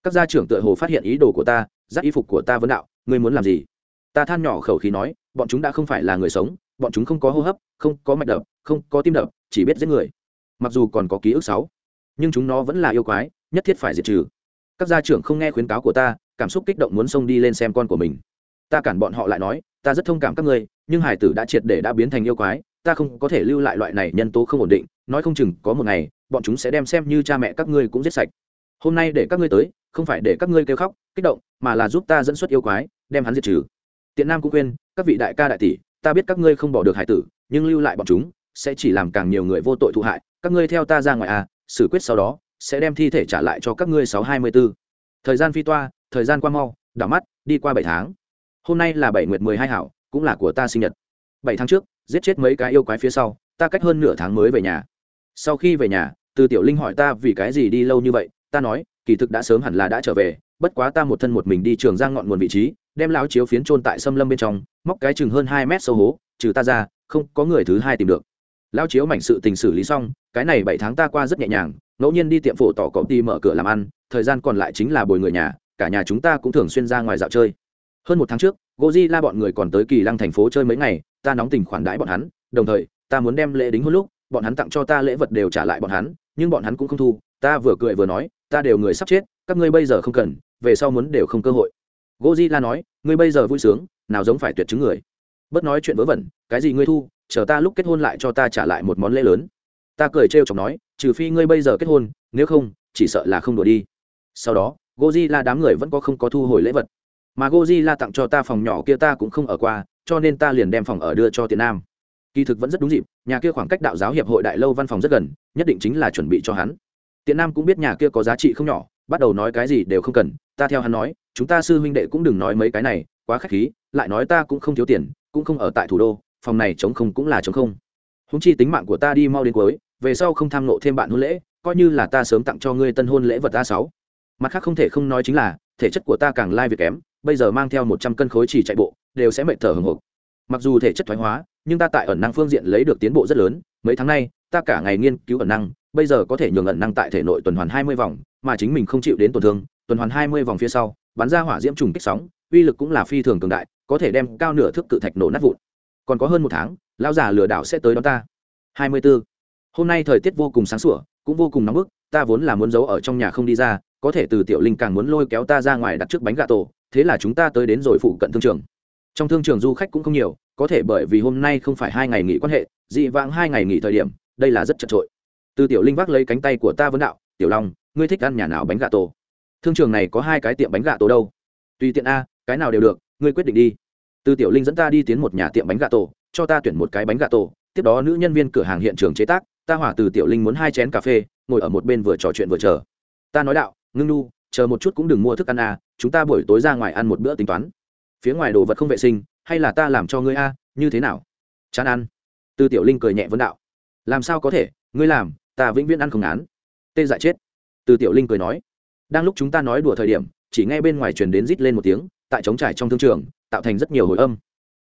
Các gia trưởng tựa hồ phát hiện ý đồ của ta, dắt y phục của ta vấn đạo, ngươi muốn làm gì? Ta than nhỏ khẩu khí nói, bọn chúng đã không phải là người sống, bọn chúng không có hô hấp, không có mạch đập, không có tim đập, chỉ biết giết người. Mặc dù còn có ký ức sáu, nhưng chúng nó vẫn là yêu quái, nhất thiết phải diệt trừ. Các gia trưởng không nghe khuyến cáo của ta, cảm xúc kích động muốn xông đi lên xem con của mình. Ta cản bọn họ lại nói, ta rất thông cảm các ngươi, nhưng hải tử đã triệt để đã biến thành yêu quái, ta không có thể lưu lại loại này nhân tố không ổn định, nói không chừng có một ngày bọn chúng sẽ đem xem như cha mẹ các ngươi cũng giết sạch. Hôm nay để các ngươi tới, không phải để các ngươi kêu khóc, kích động, mà là giúp ta dẫn xuất yêu quái, đem hắn diệt trừ. Tiện nam cũng quên các vị đại ca đại tỷ, ta biết các ngươi không bỏ được hải tử, nhưng lưu lại bọn chúng, sẽ chỉ làm càng nhiều người vô tội thụ hại. Các ngươi theo ta ra ngoài à xử quyết sau đó, sẽ đem thi thể trả lại cho các ngươi sáu hai mươi b thời gian phi toa, thời gian qua mau, đảo mắt, đi qua bảy tháng. Hôm nay là bảy nguyệt mười hai hảo, cũng là của ta sinh nhật. Bảy tháng trước, giết chết mấy cái yêu quái phía sau, ta cách hơn nửa tháng mới về nhà. Sau khi về nhà từ tiểu linh hỏi ta vì cái gì đi lâu như vậy, ta nói, kỳ thực đã sớm hẳn là đã trở về, bất quá ta một thân một mình đi trường giang ngọn nguồn vị trí, đem lão chiếu phiến trôn tại xâm lâm bên trong, móc cái chừng hơn hai mét sâu hố, trừ ta ra, không có người thứ hai tìm được. Lão chiếu mảnh sự tình xử lý xong, cái này bảy tháng ta qua rất nhẹ nhàng, ngẫu nhiên đi tiệm phổ tỏ cọp đi mở cửa làm ăn, thời gian còn lại chính là bồi người nhà, cả nhà chúng ta cũng thường xuyên ra ngoài dạo chơi. Hơn một tháng trước goji la bọn người còn tới kỳ lăng thành phố chơi mấy ngày, ta nóng tình khoản đãi bọn hắn, đồng thời, ta muốn đem lễ đính hôn lúc bọn hắn tặng cho ta lễ vật đều trả lại bọn hắn, nhưng bọn hắn cũng không thu. Ta vừa cười vừa nói, ta đều người sắp chết, các ngươi bây giờ không cần, về sau muốn đều không cơ hội. Goji la nói, ngươi bây giờ vui sướng, nào giống phải tuyệt chứng người. Bớt nói chuyện vớ vẩn, cái gì ngươi thu, chờ ta lúc kết hôn lại cho ta trả lại một món lễ lớn. Ta cười trêu chọc nói, trừ phi ngươi bây giờ kết hôn, nếu không, chỉ sợ là không đổi đi. Sau đó, Godzilla đám người vẫn có không có thu hồi lễ vật. Mà Godzilla tặng cho ta phòng nhỏ kia ta cũng không ở qua, cho nên ta liền đem phòng ở đưa cho tiện nam kỳ thực vẫn rất đúng dịp, nhà kia khoảng cách đạo giáo hiệp hội đại lâu văn phòng rất gần, nhất định chính là chuẩn bị cho hắn. Tiện nam cũng biết nhà kia có giá trị không nhỏ, bắt đầu nói cái gì đều không cần, ta theo hắn nói, chúng ta sư huynh đệ cũng đừng nói mấy cái này, quá k h á c h khí, lại nói ta cũng không thiếu tiền, cũng không ở tại thủ đô, phòng này chống không cũng là chống không. Húng chi tính mạng của ta đi mau đến cuối, về sau không tham nộ thêm bạn hôn lễ, coi như là ta sớm tặng cho ngươi tân hôn lễ vật a sáu. Mặt khác không thể không nói chính là, thể chất của ta càng lai việc kém, bây giờ mang theo một trăm cân khối chỉ chạy bộ, đều sẽ mệt thở hồng hộc. Mặc dù thể chất thoái hóa nhưng ta tại ẩn năng phương diện lấy được tiến bộ rất lớn, mấy tháng nay, ta cả ngày nghiên cứu ẩn năng, bây giờ có thể nhường ẩn năng tại thể nội tuần hoàn hai mươi vòng, mà chính mình không chịu đến tổn thương, tuần hoàn hai mươi vòng phía sau, bắn ra hỏa diễm trùng kích sóng, uy lực cũng là phi thường cường đại, có thể đem cao nửa thước cự thạch nổ nát vụn. Còn có hơn một tháng lao già lừa đảo sẽ tới đón ta. Hai mươi 24. hôm nay thời tiết vô cùng sáng sủa, cũng vô cùng nóng bức, ta vốn là muốn giấu ở trong nhà không đi ra, có thể từ tiểu linh càng muốn lôi kéo ta ra ngoài đặt trước bánh gà tổ, thế là chúng ta tới đến rồi phụ cận thương trường trong thương trường du khách cũng không nhiều, có thể bởi vì hôm nay không phải hai ngày nghỉ quan hệ, dị vãng hai ngày nghỉ thời điểm, đây là rất chật trội từ tiểu linh vác lấy cánh tay của ta vấn đạo, tiểu long, ngươi thích ăn nhà nào bánh gà tổ? Thương trường này có hai cái tiệm bánh gà tổ đâu. Tùy tiện a, cái nào đều được, ngươi quyết định đi. Từ tiểu linh dẫn ta đi tiến một nhà tiệm bánh gà tổ, cho ta tuyển một cái bánh gà tổ, tiếp đó nữ nhân viên cửa hàng hiện trường chế tác, ta hỏa từ tiểu linh muốn hai chén cà phê, ngồi ở một bên vừa trò chuyện vừa chờ. Ta nói, đạo, ngưng nu, chờ một chút cũng đừng mua thức ăn à chúng ta buổi tối ra ngoài ăn một bữa tính toán phía ngoài đồ vật không vệ sinh, hay là ta làm cho ngươi a, như thế nào? Chán ăn. Từ tiểu linh cười nhẹ vấn đạo. Làm sao có thể, ngươi làm, ta vĩnh viễn ăn không án tê dại chết. Từ tiểu linh cười nói. Đang lúc chúng ta nói đùa thời điểm, chỉ nghe bên ngoài truyền đến rít lên một tiếng, tại trống trải trong thương trường, tạo thành rất nhiều hồi âm.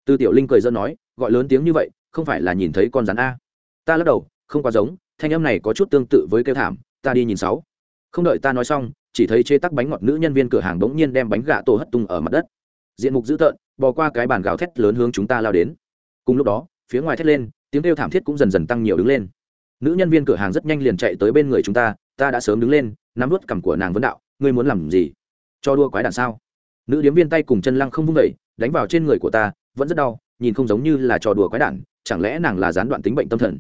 Từ tiểu linh cười dân nói, gọi lớn tiếng như vậy, không phải là nhìn thấy con rắn a. Ta lắc đầu, không quá giống, thanh âm này có chút tương tự với kêu thảm, ta đi nhìn sáu. Không đợi ta nói xong, chỉ thấy chế tắc bánh ngọt nữ nhân viên cửa hàng bỗng nhiên đem bánh gà tổ hất tung ở mặt đất diện mục dữ tợn, bò qua cái bàn gào thét lớn hướng chúng ta lao đến. Cùng lúc đó, phía ngoài thét lên, tiếng kêu thảm thiết cũng dần dần tăng nhiều đứng lên. Nữ nhân viên cửa hàng rất nhanh liền chạy tới bên người chúng ta ta đã sớm đứng lên, nắm vớt cằm của nàng vấn đạo, ngươi muốn làm gì? Cho đua quái đàn sao? Nữ điếm viên tay cùng chân lăng không vung vẩy đánh vào trên người của ta, vẫn rất đau, nhìn không giống như là trò đùa quái đản, chẳng lẽ nàng là gián đoạn tính bệnh tâm thần?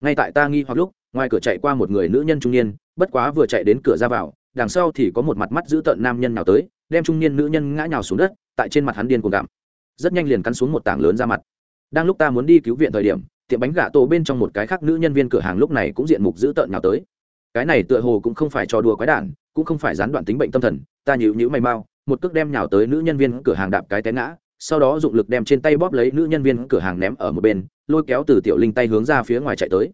Ngay tại ta nghi hoặc lúc, ngoài cửa chạy qua một người nữ nhân trung niên, bất quá vừa chạy đến cửa ra vào, đằng sau thì có một mặt mắt giữ tợn nam nhân nào tới đem trung niên nữ nhân ngã nhào xuống đất, tại trên mặt hắn điên cuồng gặm. Rất nhanh liền cắn xuống một tảng lớn ra mặt. Đang lúc ta muốn đi cứu viện thời điểm, tiệm bánh gà tổ bên trong một cái khác nữ nhân viên cửa hàng lúc này cũng diện mục dữ tợn nào tới. Cái này tựa hồ cũng không phải trò đùa quái đản, cũng không phải gián đoạn tính bệnh tâm thần, ta nhịu nhữ mày mau, một cước đem nhào tới nữ nhân viên cửa hàng đạp cái té ngã, sau đó dụng lực đem trên tay bóp lấy nữ nhân viên cửa hàng ném ở một bên, lôi kéo từ tiểu linh tay hướng ra phía ngoài chạy tới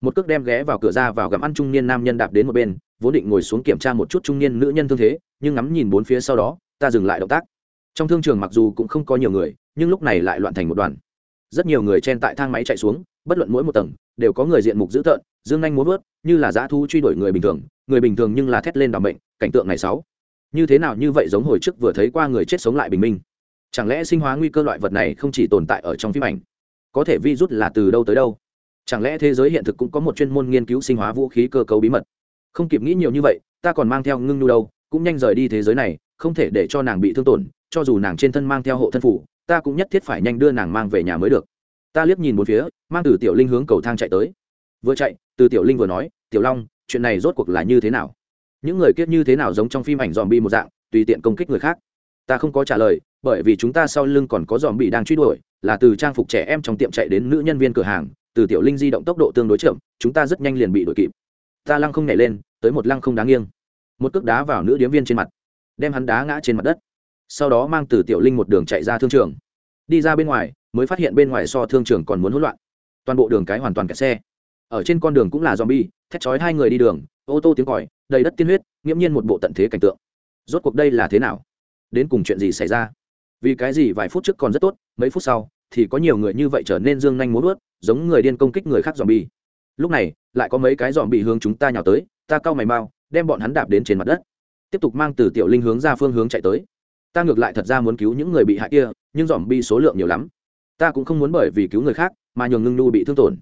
một cước đem ghé vào cửa ra vào gặm ăn trung niên nam nhân đạp đến một bên, vốn định ngồi xuống kiểm tra một chút trung niên nữ nhân thương thế, nhưng ngắm nhìn bốn phía sau đó, ta dừng lại động tác. Trong thương trường mặc dù cũng không có nhiều người, nhưng lúc này lại loạn thành một đoàn. Rất nhiều người chen tại thang máy chạy xuống, bất luận mỗi một tầng, đều có người diện mục dữ tợn, dương anh muốn vớt, như là dã thu truy đuổi người bình thường, người bình thường nhưng là thét lên đ bệnh cảnh tượng này sáu. Như thế nào như vậy giống hồi trước vừa thấy qua người chết sống lại bình minh. Chẳng lẽ sinh hóa nguy cơ loại vật này không chỉ tồn tại ở trong phim ảnh? Có thể vi rút là từ đâu tới đâu? Chẳng lẽ thế giới hiện thực cũng có một chuyên môn nghiên cứu sinh hóa vũ khí cơ cấu bí mật? Không kịp nghĩ nhiều như vậy, ta còn mang theo ngưng nhu đâu, cũng nhanh rời đi thế giới này, không thể để cho nàng bị thương tổn, cho dù nàng trên thân mang theo hộ thân phủ, ta cũng nhất thiết phải nhanh đưa nàng mang về nhà mới được. Ta liếc nhìn một phía, mang từ tiểu linh hướng cầu thang chạy tới. Vừa chạy, từ tiểu linh vừa nói, tiểu long, chuyện này rốt cuộc là như thế nào? Những người kiết như thế nào giống trong phim ảnh dòm bi một dạng, tùy tiện công kích người khác. Ta không có trả lời, bởi vì chúng ta sau lưng còn có dòm bị đang truy đuổi, là từ trang phục trẻ em trong tiệm chạy đến nữ nhân viên cửa hàng từ tiểu linh di động tốc độ tương đối chậm, chúng ta rất nhanh liền bị đuổi kịp. Ta lăng không nhảy lên, tới một lăng không đáng nghiêng. Một cước đá vào nữ điếm viên trên mặt, đem hắn đá ngã trên mặt đất. Sau đó mang từ tiểu linh một đường chạy ra thương trường. Đi ra bên ngoài, mới phát hiện bên ngoài so thương trường còn muốn hỗn loạn. Toàn bộ đường cái hoàn toàn kẹt xe. Ở trên con đường cũng là zombie, thét chói hai người đi đường, ô tô tiếng còi, đầy đất tiên huyết nghiêm nhiên một bộ tận thế cảnh tượng. Rốt cuộc đây là thế nào? Đến cùng chuyện gì xảy ra? Vì cái gì vài phút trước còn rất tốt, mấy phút sau thì có nhiều người như vậy trở nên dương nhanh muốn vớt giống người điên công kích người khác zombie. Lúc này lại có mấy cái dòm bị hướng chúng ta nhào tới ta cau mày mau đem bọn hắn đạp đến trên mặt đất. Tiếp tục mang từ tiểu linh hướng ra phương hướng chạy tới. Ta ngược lại thật ra muốn cứu những người bị hại kia nhưng dòm bi số lượng nhiều lắm. Ta cũng không muốn bởi vì cứu người khác mà nhường ngưng nu bị thương tổn.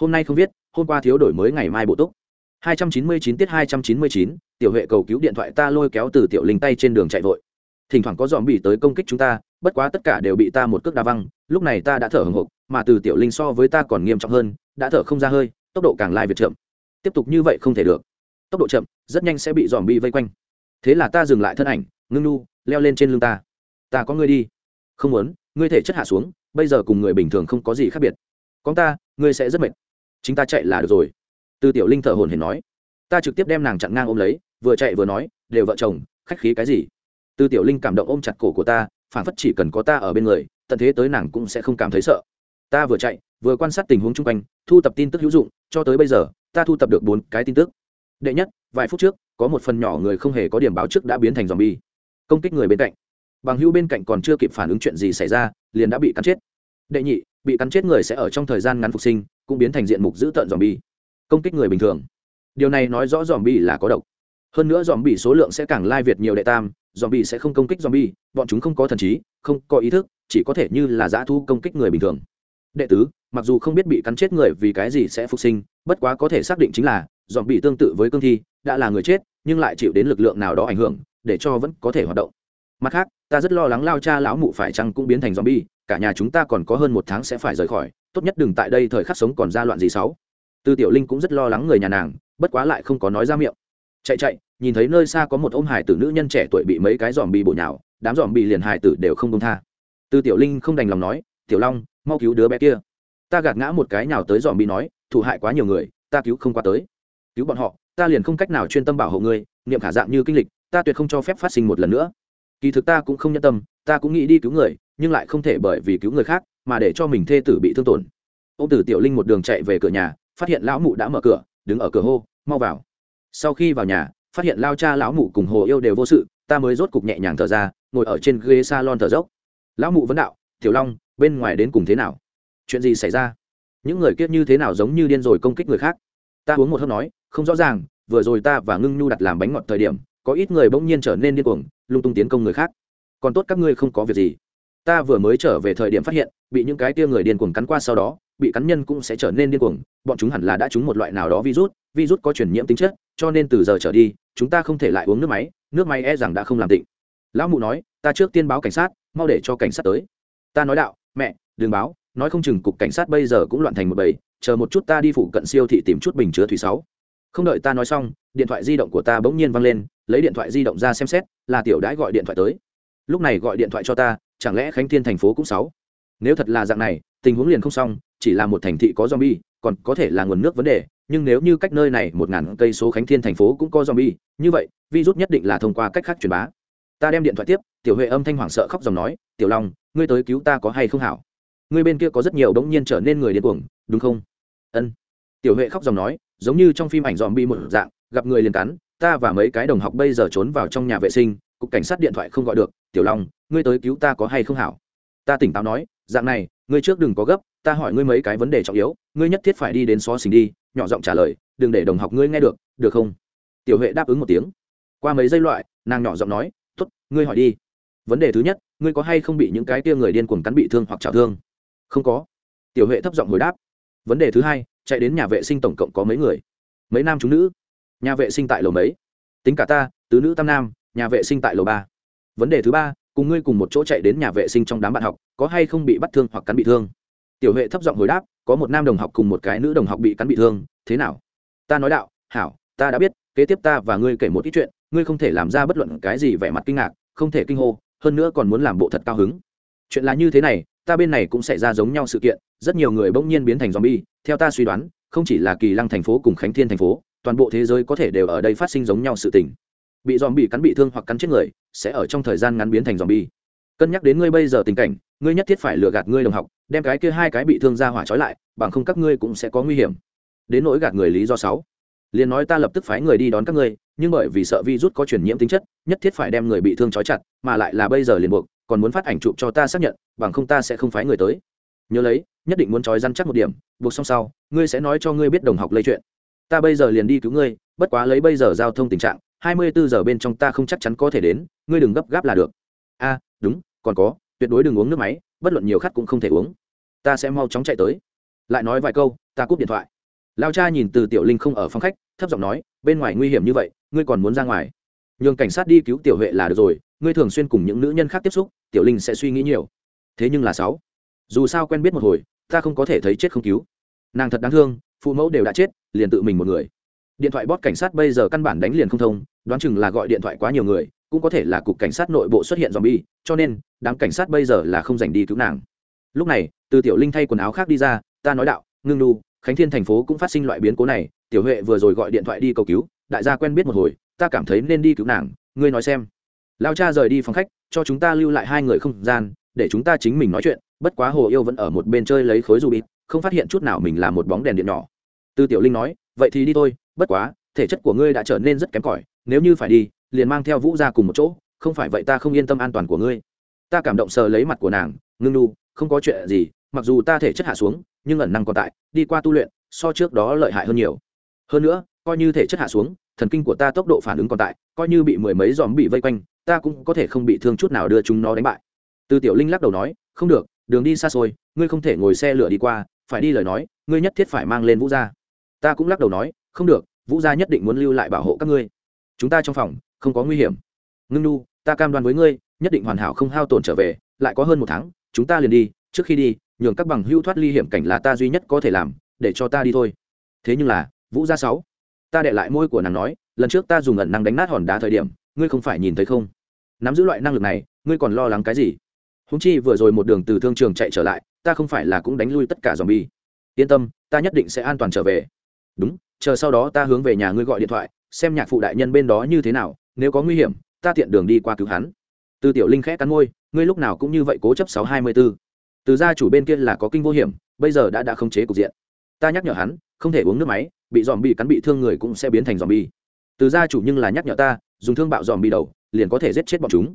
Hôm nay không viết hôm qua thiếu đổi mới ngày mai bộ túc. 299 tiết 299, tiểu huệ cầu cứu điện thoại ta lôi kéo từ tiểu linh tay trên đường chạy vội thỉnh thoảng có dòm bị tới công kích chúng ta, bất quá tất cả đều bị ta một cước đa văng, lúc này ta đã thở hồng hộc, mà từ tiểu linh so với ta còn nghiêm trọng hơn, đã thở không ra hơi, tốc độ càng lai việt chậm. Tiếp tục như vậy không thể được. Tốc độ chậm, rất nhanh sẽ bị dòm bị vây quanh. Thế là ta dừng lại thân ảnh, ngưng nu, leo lên trên lưng ta. Ta có ngươi đi. Không muốn, ngươi thể chất hạ xuống, bây giờ cùng người bình thường không có gì khác biệt. Con ta, ngươi sẽ rất mệt. Chính ta chạy là được rồi. Từ tiểu linh thở hồn hển nói. Ta trực tiếp đem nàng chặn ngang ôm lấy, vừa chạy vừa nói, đều vợ chồng, khách khí cái gì? Từ tiểu linh cảm động ôm chặt cổ của ta, phản phất chỉ cần có ta ở bên người, tận thế tới nàng cũng sẽ không cảm thấy sợ. Ta vừa chạy, vừa quan sát tình huống chung quanh, thu tập tin tức hữu dụng, cho tới bây giờ, ta thu tập được bốn cái tin tức. Đệ nhất, vài phút trước, có một phần nhỏ người không hề có điểm báo trước đã biến thành dòm bi công kích người bên cạnh. Bằng hữu bên cạnh còn chưa kịp phản ứng chuyện gì xảy ra, liền đã bị cắn chết. Đệ nhị, bị cắn chết người sẽ ở trong thời gian ngắn phục sinh, cũng biến thành diện mục dữ tợn dòm bi công kích người bình thường. Điều này nói rõ dòm bi là có độc. Hơn nữa dòm bi số lượng sẽ càng lai việt nhiều đệ tam zombie sẽ không công kích zombie, bọn chúng không có thần trí không có ý thức chỉ có thể như là dã thu công kích người bình thường. Đệ tứ mặc dù không biết bị cắn chết người vì cái gì sẽ phục sinh bất quá có thể xác định chính là zombie bị tương tự với cương thi đã là người chết nhưng lại chịu đến lực lượng nào đó ảnh hưởng để cho vẫn có thể hoạt động. Mặt khác ta rất lo lắng lao cha lão mụ phải chăng cũng biến thành zombie, cả nhà chúng ta còn có hơn một tháng sẽ phải rời khỏi tốt nhất đừng tại đây thời khắc sống còn ra loạn gì xấu. Tư tiểu linh cũng rất lo lắng người nhà nàng bất quá lại không có nói ra miệng. Chạy chạy nhìn thấy nơi xa có một ôm hải tử nữ nhân trẻ tuổi bị mấy cái dòm bị bổ nhào, đám dòm bị liền hải tử đều không công tha. Tư tiểu linh không đành lòng nói, tiểu long, mau cứu đứa bé kia. Ta gạt ngã một cái nào tới dòm bị nói, thủ hại quá nhiều người, ta cứu không qua tới. Cứu bọn họ, ta liền không cách nào chuyên tâm bảo hộ ngươi, niệm khả dạng như kinh lịch, ta tuyệt không cho phép phát sinh một lần nữa. Kỳ thực ta cũng không nhân tâm, ta cũng nghĩ đi cứu người, nhưng lại không thể bởi vì cứu người khác mà để cho mình thê tử bị thương tổn. Ông tử tiểu linh một đường chạy về cửa nhà, phát hiện lão mụ đã mở cửa, đứng ở cửa hô, mau vào. Sau khi vào nhà phát hiện lao cha lão mụ cùng hồ yêu đều vô sự, ta mới rốt cục nhẹ nhàng thở ra, ngồi ở trên ghế salon thở dốc. Lão mụ vấn đạo, tiểu long, bên ngoài đến cùng thế nào? Chuyện gì xảy ra? Những người kiết như thế nào giống như điên rồi công kích người khác? Ta uống một hớp nói, không rõ ràng, vừa rồi ta và ngưng nhu đặt làm bánh ngọt thời điểm, có ít người bỗng nhiên trở nên điên cuồng, lung tung tiến công người khác. Còn tốt các ngươi không có việc gì. Ta vừa mới trở về thời điểm phát hiện, bị những cái tia người điên cuồng cắn qua sau đó, bị cắn nhân cũng sẽ trở nên điên cuồng, bọn chúng hẳn là đã trúng một loại nào đó virus virus có truyền nhiễm tính chất, cho nên từ giờ trở đi, chúng ta không thể lại uống nước máy nước máy e rằng đã không làm tịnh. Lão mụ nói, ta trước tiên báo cảnh sát, mau để cho cảnh sát tới. Ta nói đạo, mẹ, đừng báo, nói không chừng cục cảnh sát bây giờ cũng loạn thành một bầy, chờ một chút ta đi phụ cận siêu thị tìm chút bình chứa thủy sáu. Không đợi ta nói xong, điện thoại di động của ta bỗng nhiên văng lên, lấy điện thoại di động ra xem xét, là tiểu đãi gọi điện thoại tới. Lúc này gọi điện thoại cho ta, chẳng lẽ khánh thiên thành phố cũng sáu? Nếu thật là dạng này, tình huống liền không xong, chỉ là một thành thị có zombie, còn có thể là nguồn nước vấn đề nhưng nếu như cách nơi này một ngàn cây số khánh thiên thành phố cũng có zombie, như vậy, virus nhất định là thông qua cách khác truyền bá. Ta đem điện thoại tiếp, tiểu huệ âm thanh hoảng sợ khóc dòng nói, tiểu long, ngươi tới cứu ta có hay không hảo? Ngươi bên kia có rất nhiều đống nhiên trở nên người điên cuồng, đúng không? Ân. Tiểu huệ khóc dòng nói, giống như trong phim ảnh dòm bi một dạng, gặp người liền cắn, ta và mấy cái đồng học bây giờ trốn vào trong nhà vệ sinh, cục cảnh sát điện thoại không gọi được, tiểu long, ngươi tới cứu ta có hay không hảo? Ta tỉnh táo nói, dạng này, ngươi trước đừng có gấp ta hỏi ngươi mấy cái vấn đề trọng yếu, ngươi nhất thiết phải đi đến xó xỉnh đi, nhỏ giọng trả lời, đừng để đồng học ngươi nghe được được không? Tiểu huệ đáp ứng một tiếng. Qua mấy giây loại, nàng nhỏ giọng nói t ố t ngươi hỏi đi. Vấn đề thứ nhất, ngươi có hay không bị những cái tia người điên cuồng cắn bị thương hoặc trào thương? Không có. Tiểu huệ thấp giọng hồi đáp. Vấn đề thứ hai, chạy đến nhà vệ sinh tổng cộng có mấy người? Mấy nam chúng nữ. Nhà vệ sinh tại lầu mấy? Tính cả ta, tứ nữ tam nam, nhà vệ sinh tại lầu ba. Vấn đề thứ ba, cùng ngươi cùng một chỗ chạy đến nhà vệ sinh trong đám bạn học, có hay không bị bắt thương hoặc cắn bị thương? Tiểu huệ thấp giọng hồi đáp, có một nam đồng học cùng một cái nữ đồng học bị cắn bị thương, thế nào? Ta nói đạo, hảo, ta đã biết, kế tiếp ta và ngươi kể một ít chuyện, ngươi không thể làm ra bất luận cái gì vẻ mặt kinh ngạc, không thể kinh hô, hơn nữa còn muốn làm bộ thật cao hứng. Chuyện là như thế này, ta bên này cũng xảy ra giống nhau sự kiện, rất nhiều người bỗng nhiên biến thành zombie, theo ta suy đoán, không chỉ là kỳ lăng thành phố cùng khánh thiên thành phố, toàn bộ thế giới có thể đều ở đây phát sinh giống nhau sự tình. Bị zombie cắn bị thương hoặc cắn chết người, sẽ ở trong thời gian ngắn biến thành zombie. Cân nhắc đến ngươi bây giờ tình cảnh ngươi nhất thiết phải lừa gạt ngươi đồng học, đem cái kia hai cái bị thương ra hỏa trói lại, bằng không các ngươi cũng sẽ có nguy hiểm. Đến nỗi gạt người lý do sáu. Liền nói ta lập tức phái người đi đón các ngươi, nhưng bởi vì sợ vi rút có truyền nhiễm tính chất, nhất thiết phải đem người bị thương trói chặt, mà lại là bây giờ liền buộc, còn muốn phát ảnh chụp cho ta xác nhận, bằng không ta sẽ không phái người tới. Nhớ lấy, nhất định muốn trói răn chắc một điểm, buộc xong sau, ngươi sẽ nói cho ngươi biết đồng học lây chuyện. Ta bây giờ liền đi cứu ngươi, bất quá lấy bây giờ giao thông tình trạng, hai mươi bốn giờ bên trong ta không chắc chắn có thể đến, ngươi đừng gấp gáp là được. A, đúng, còn có tuyệt đối đừng uống nước máy, bất luận nhiều khát cũng không thể uống. Ta sẽ mau chóng chạy tới. Lại nói vài câu, ta cúp điện thoại. Lao cha nhìn từ tiểu linh không ở phòng khách, thấp giọng nói, bên ngoài nguy hiểm như vậy, ngươi còn muốn ra ngoài? Nhường cảnh sát đi cứu tiểu huệ là được rồi, ngươi thường xuyên cùng những nữ nhân khác tiếp xúc, tiểu linh sẽ suy nghĩ nhiều. Thế nhưng là sáu, dù sao quen biết một hồi, ta không có thể thấy chết không cứu. Nàng thật đáng thương, phụ mẫu đều đã chết, liền tự mình một người. Điện thoại bót cảnh sát bây giờ căn bản đánh liền không thông, đoán chừng là gọi điện thoại quá nhiều người cũng có thể là cục cảnh sát nội bộ xuất hiện zombie, cho nên đám cảnh sát bây giờ là không dành đi cứu nàng. Lúc này, Từ Tiểu Linh thay quần áo khác đi ra, ta nói đạo ngưng nu khánh thiên thành phố cũng phát sinh loại biến cố này tiểu huệ vừa rồi gọi điện thoại đi cầu cứu đại gia quen biết một hồi ta cảm thấy nên đi cứu nàng ngươi nói xem lao cha rời đi phòng khách cho chúng ta lưu lại hai người không gian để chúng ta chính mình nói chuyện bất quá hồ yêu vẫn ở một bên chơi lấy khối du bịt không phát hiện chút nào mình là một bóng đèn điện nhỏ tư tiểu linh nói vậy thì đi thôi bất quá thể chất của ngươi đã trở nên rất kém cỏi nếu như phải đi liền mang theo vũ ra cùng một chỗ, không phải vậy ta không yên tâm an toàn của ngươi. Ta cảm động sờ lấy mặt của nàng, ngưng nu, không có chuyện gì, mặc dù ta thể chất hạ xuống, nhưng ẩn năng còn tại, đi qua tu luyện, so trước đó lợi hại hơn nhiều. Hơn nữa, coi như thể chất hạ xuống, thần kinh của ta tốc độ phản ứng còn tại, coi như bị mười mấy dòm bị vây quanh, ta cũng có thể không bị thương chút nào đưa chúng nó đánh bại. Từ tiểu linh lắc đầu nói, không được, đường đi xa xôi, ngươi không thể ngồi xe lửa đi qua, phải đi lời nói, ngươi nhất thiết phải mang lên vũ gia. Ta cũng lắc đầu nói, không được, vũ gia nhất định muốn lưu lại bảo hộ các ngươi. Chúng ta trong phòng không có nguy hiểm. Ngưng nu, ta cam đoan với ngươi, nhất định hoàn hảo không hao tổn trở về, lại có hơn một tháng, chúng ta liền đi, trước khi đi, nhường các bằng hưu thoát ly hiểm cảnh là ta duy nhất có thể làm, để cho ta đi thôi. Thế nhưng là, vũ gia sáu, ta để lại môi của nàng nói, lần trước ta dùng ẩn năng đánh nát hòn đá thời điểm, ngươi không phải nhìn thấy không? Nắm giữ loại năng lực này, ngươi còn lo lắng cái gì? Húng chi vừa rồi một đường từ thương trường chạy trở lại, ta không phải là cũng đánh lui tất cả dòm bi yên tâm, ta nhất định sẽ an toàn trở về. Đúng, chờ sau đó ta hướng về nhà ngươi gọi điện thoại, xem nhạc phụ đại nhân bên đó như thế nào nếu có nguy hiểm, ta tiện đường đi qua cứu hắn. Từ tiểu linh khẽ cắn môi, ngươi lúc nào cũng như vậy cố chấp sáu hai mươi b ố từ gia chủ bên kia là có kinh vô hiểm, bây giờ đã đã không chế cục diện. Ta nhắc nhở hắn, không thể uống nước máy, bị dòm bị cắn bị thương người cũng sẽ biến thành dòm bi từ gia chủ nhưng là nhắc nhở ta, dùng thương bạo dòm bi đầu, liền có thể giết chết bọn chúng.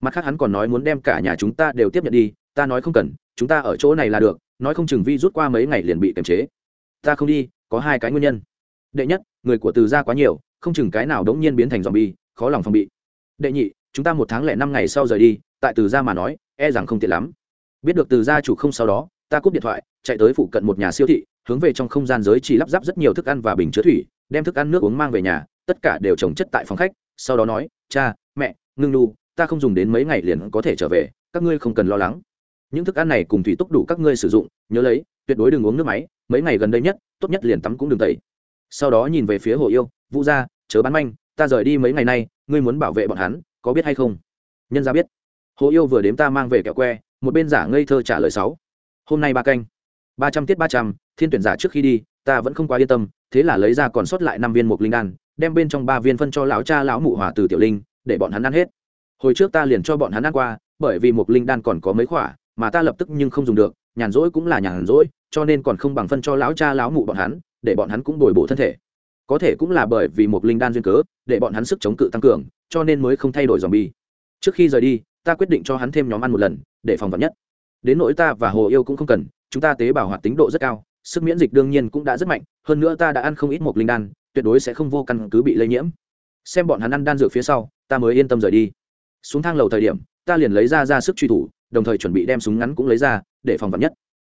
Mặt khác hắn còn nói muốn đem cả nhà chúng ta đều tiếp nhận đi, ta nói không cần, chúng ta ở chỗ này là được, nói không chừng vi rút qua mấy ngày liền bị kiềm chế. Ta không đi, có hai cái nguyên nhân. Đệ nhất, người của từ gia quá nhiều, không chừng cái nào đống nhiên biến thành dòm bi khó lòng phòng bị. Đệ nhị, chúng ta một tháng lẻ năm ngày sau rời đi, tại từ gia mà nói e rằng không tiện lắm. Biết được từ gia chủ không sau đó, ta cúp điện thoại, chạy tới phụ cận một nhà siêu thị, hướng về trong không gian giới chỉ lắp ráp rất nhiều thức ăn và bình chứa thủy, đem thức ăn nước uống mang về nhà, tất cả đều trồng chất tại phòng khách, sau đó nói, cha, mẹ, ngưng nu, ta không dùng đến mấy ngày liền có thể trở về, các ngươi không cần lo lắng. Những thức ăn này cùng thủy túc đủ các ngươi sử dụng, nhớ lấy, tuyệt đối đừng uống nước máy, mấy ngày gần đây nhất, tốt nhất liền tắm cũng đừng tẩy. Sau đó nhìn về phía hồ yêu, vũ gia, chớ bán manh ta rời đi mấy ngày nay, ngươi muốn bảo vệ bọn hắn, có biết hay không? Nhân ra biết. Hồ yêu vừa đếm ta mang về kẹo que, một bên giả ngây thơ trả lời sáu. Hôm nay ba canh. Ba trăm tiết ba trăm, thiên tuyển giả trước khi đi, ta vẫn không quá yên tâm, thế là lấy ra còn sót lại năm viên mục linh đan, đem bên trong ba viên phân cho lão cha lão mụ hòa từ tiểu linh, để bọn hắn ăn hết. Hồi trước ta liền cho bọn hắn ăn qua, bởi vì mục linh đan còn có mấy khỏa, mà ta lập tức nhưng không dùng được, nhàn rỗi cũng là nhàn rỗi, cho nên còn không bằng phân cho lão cha lão mụ bọn hắn, để bọn hắn cũng bồi bổ thân thể có thể cũng là bởi vì một linh đan duyên cớ, để bọn hắn sức chống cự tăng cường, cho nên mới không thay đổi dòm bi trước khi rời đi, ta quyết định cho hắn thêm nhóm ăn một lần, để phòng vật nhất. Đến nỗi ta và hồ yêu cũng không cần, chúng ta tế bào hoạt tính độ rất cao, sức miễn dịch đương nhiên cũng đã rất mạnh, hơn nữa ta đã ăn không ít một linh đan, tuyệt đối sẽ không vô căn cứ bị lây nhiễm. Xem bọn hắn ăn đan dược phía sau, ta mới yên tâm rời đi. Xuống thang lầu thời điểm, ta liền lấy ra ra sức truy thủ, đồng thời chuẩn bị đem súng ngắn cũng lấy ra, để phòng vật nhất.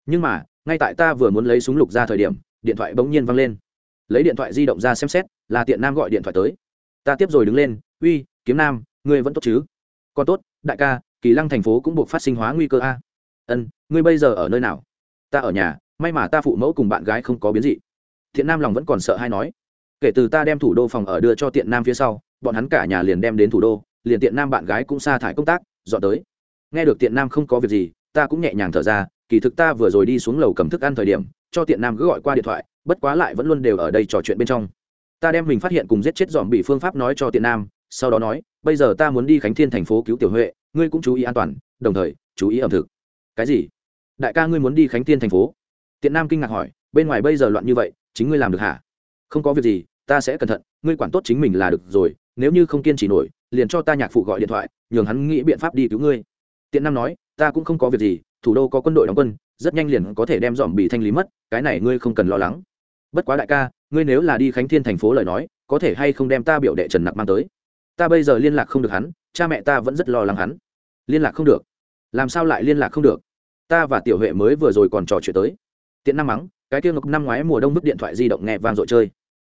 Nhưng mà, ngay tại ta vừa muốn lấy súng lục ra thời điểm, điện thoại bỗng nhiên văng lên lấy điện thoại di động ra xem xét, là tiện nam gọi điện thoại tới. Ta tiếp rồi đứng lên, uy, kiếm nam, ngươi vẫn tốt chứ? Còn tốt, đại ca, kỳ lăng thành phố cũng buộc phát sinh hóa nguy cơ a. Ân, ngươi bây giờ ở nơi nào? Ta ở nhà, may mà ta phụ mẫu cùng bạn gái không có biến dị. Thiện nam lòng vẫn còn sợ hay nói. Kể từ ta đem thủ đô phòng ở đưa cho tiện nam phía sau, bọn hắn cả nhà liền đem đến thủ đô, liền tiện nam bạn gái cũng sa thải công tác, dọn tới. Nghe được tiện nam không có việc gì, ta cũng nhẹ nhàng thở ra, kỳ thực ta vừa rồi đi xuống lầu cầm thức ăn thời điểm, cho tiện nam cứ gọi qua điện thoại bất quá lại vẫn luôn đều ở đây trò chuyện bên trong. Ta đem mình phát hiện cùng giết chết dòm bị phương pháp nói cho tiện nam, sau đó nói, bây giờ ta muốn đi khánh thiên thành phố cứu tiểu huệ, ngươi cũng chú ý an toàn, đồng thời, chú ý ẩm thực. Cái gì? Đại ca ngươi muốn đi khánh thiên thành phố? Tiện nam kinh ngạc hỏi, bên ngoài bây giờ loạn như vậy, chính ngươi làm được hả? Không có việc gì, ta sẽ cẩn thận, ngươi quản tốt chính mình là được rồi, nếu như không kiên trì nổi, liền cho ta nhạc phụ gọi điện thoại, nhường hắn nghĩ biện pháp đi cứu ngươi. Tiện nam nói, ta cũng không có việc gì, thủ đô có quân đội đóng quân, rất nhanh liền có thể đem dòm bị thanh lý mất, cái này ngươi không cần lo lắng bất quá đại ca, ngươi nếu là đi khánh thiên thành phố lời nói, có thể hay không đem ta biểu đệ trần nặc mang tới? Ta bây giờ liên lạc không được hắn, cha mẹ ta vẫn rất lo lắng hắn. Liên lạc không được? Làm sao lại liên lạc không được? Ta và tiểu huệ mới vừa rồi còn trò chuyện tới. Tiện năm mắng, cái kia ngọc năm ngoái mùa đông mức điện thoại di động nghe vang dội chơi.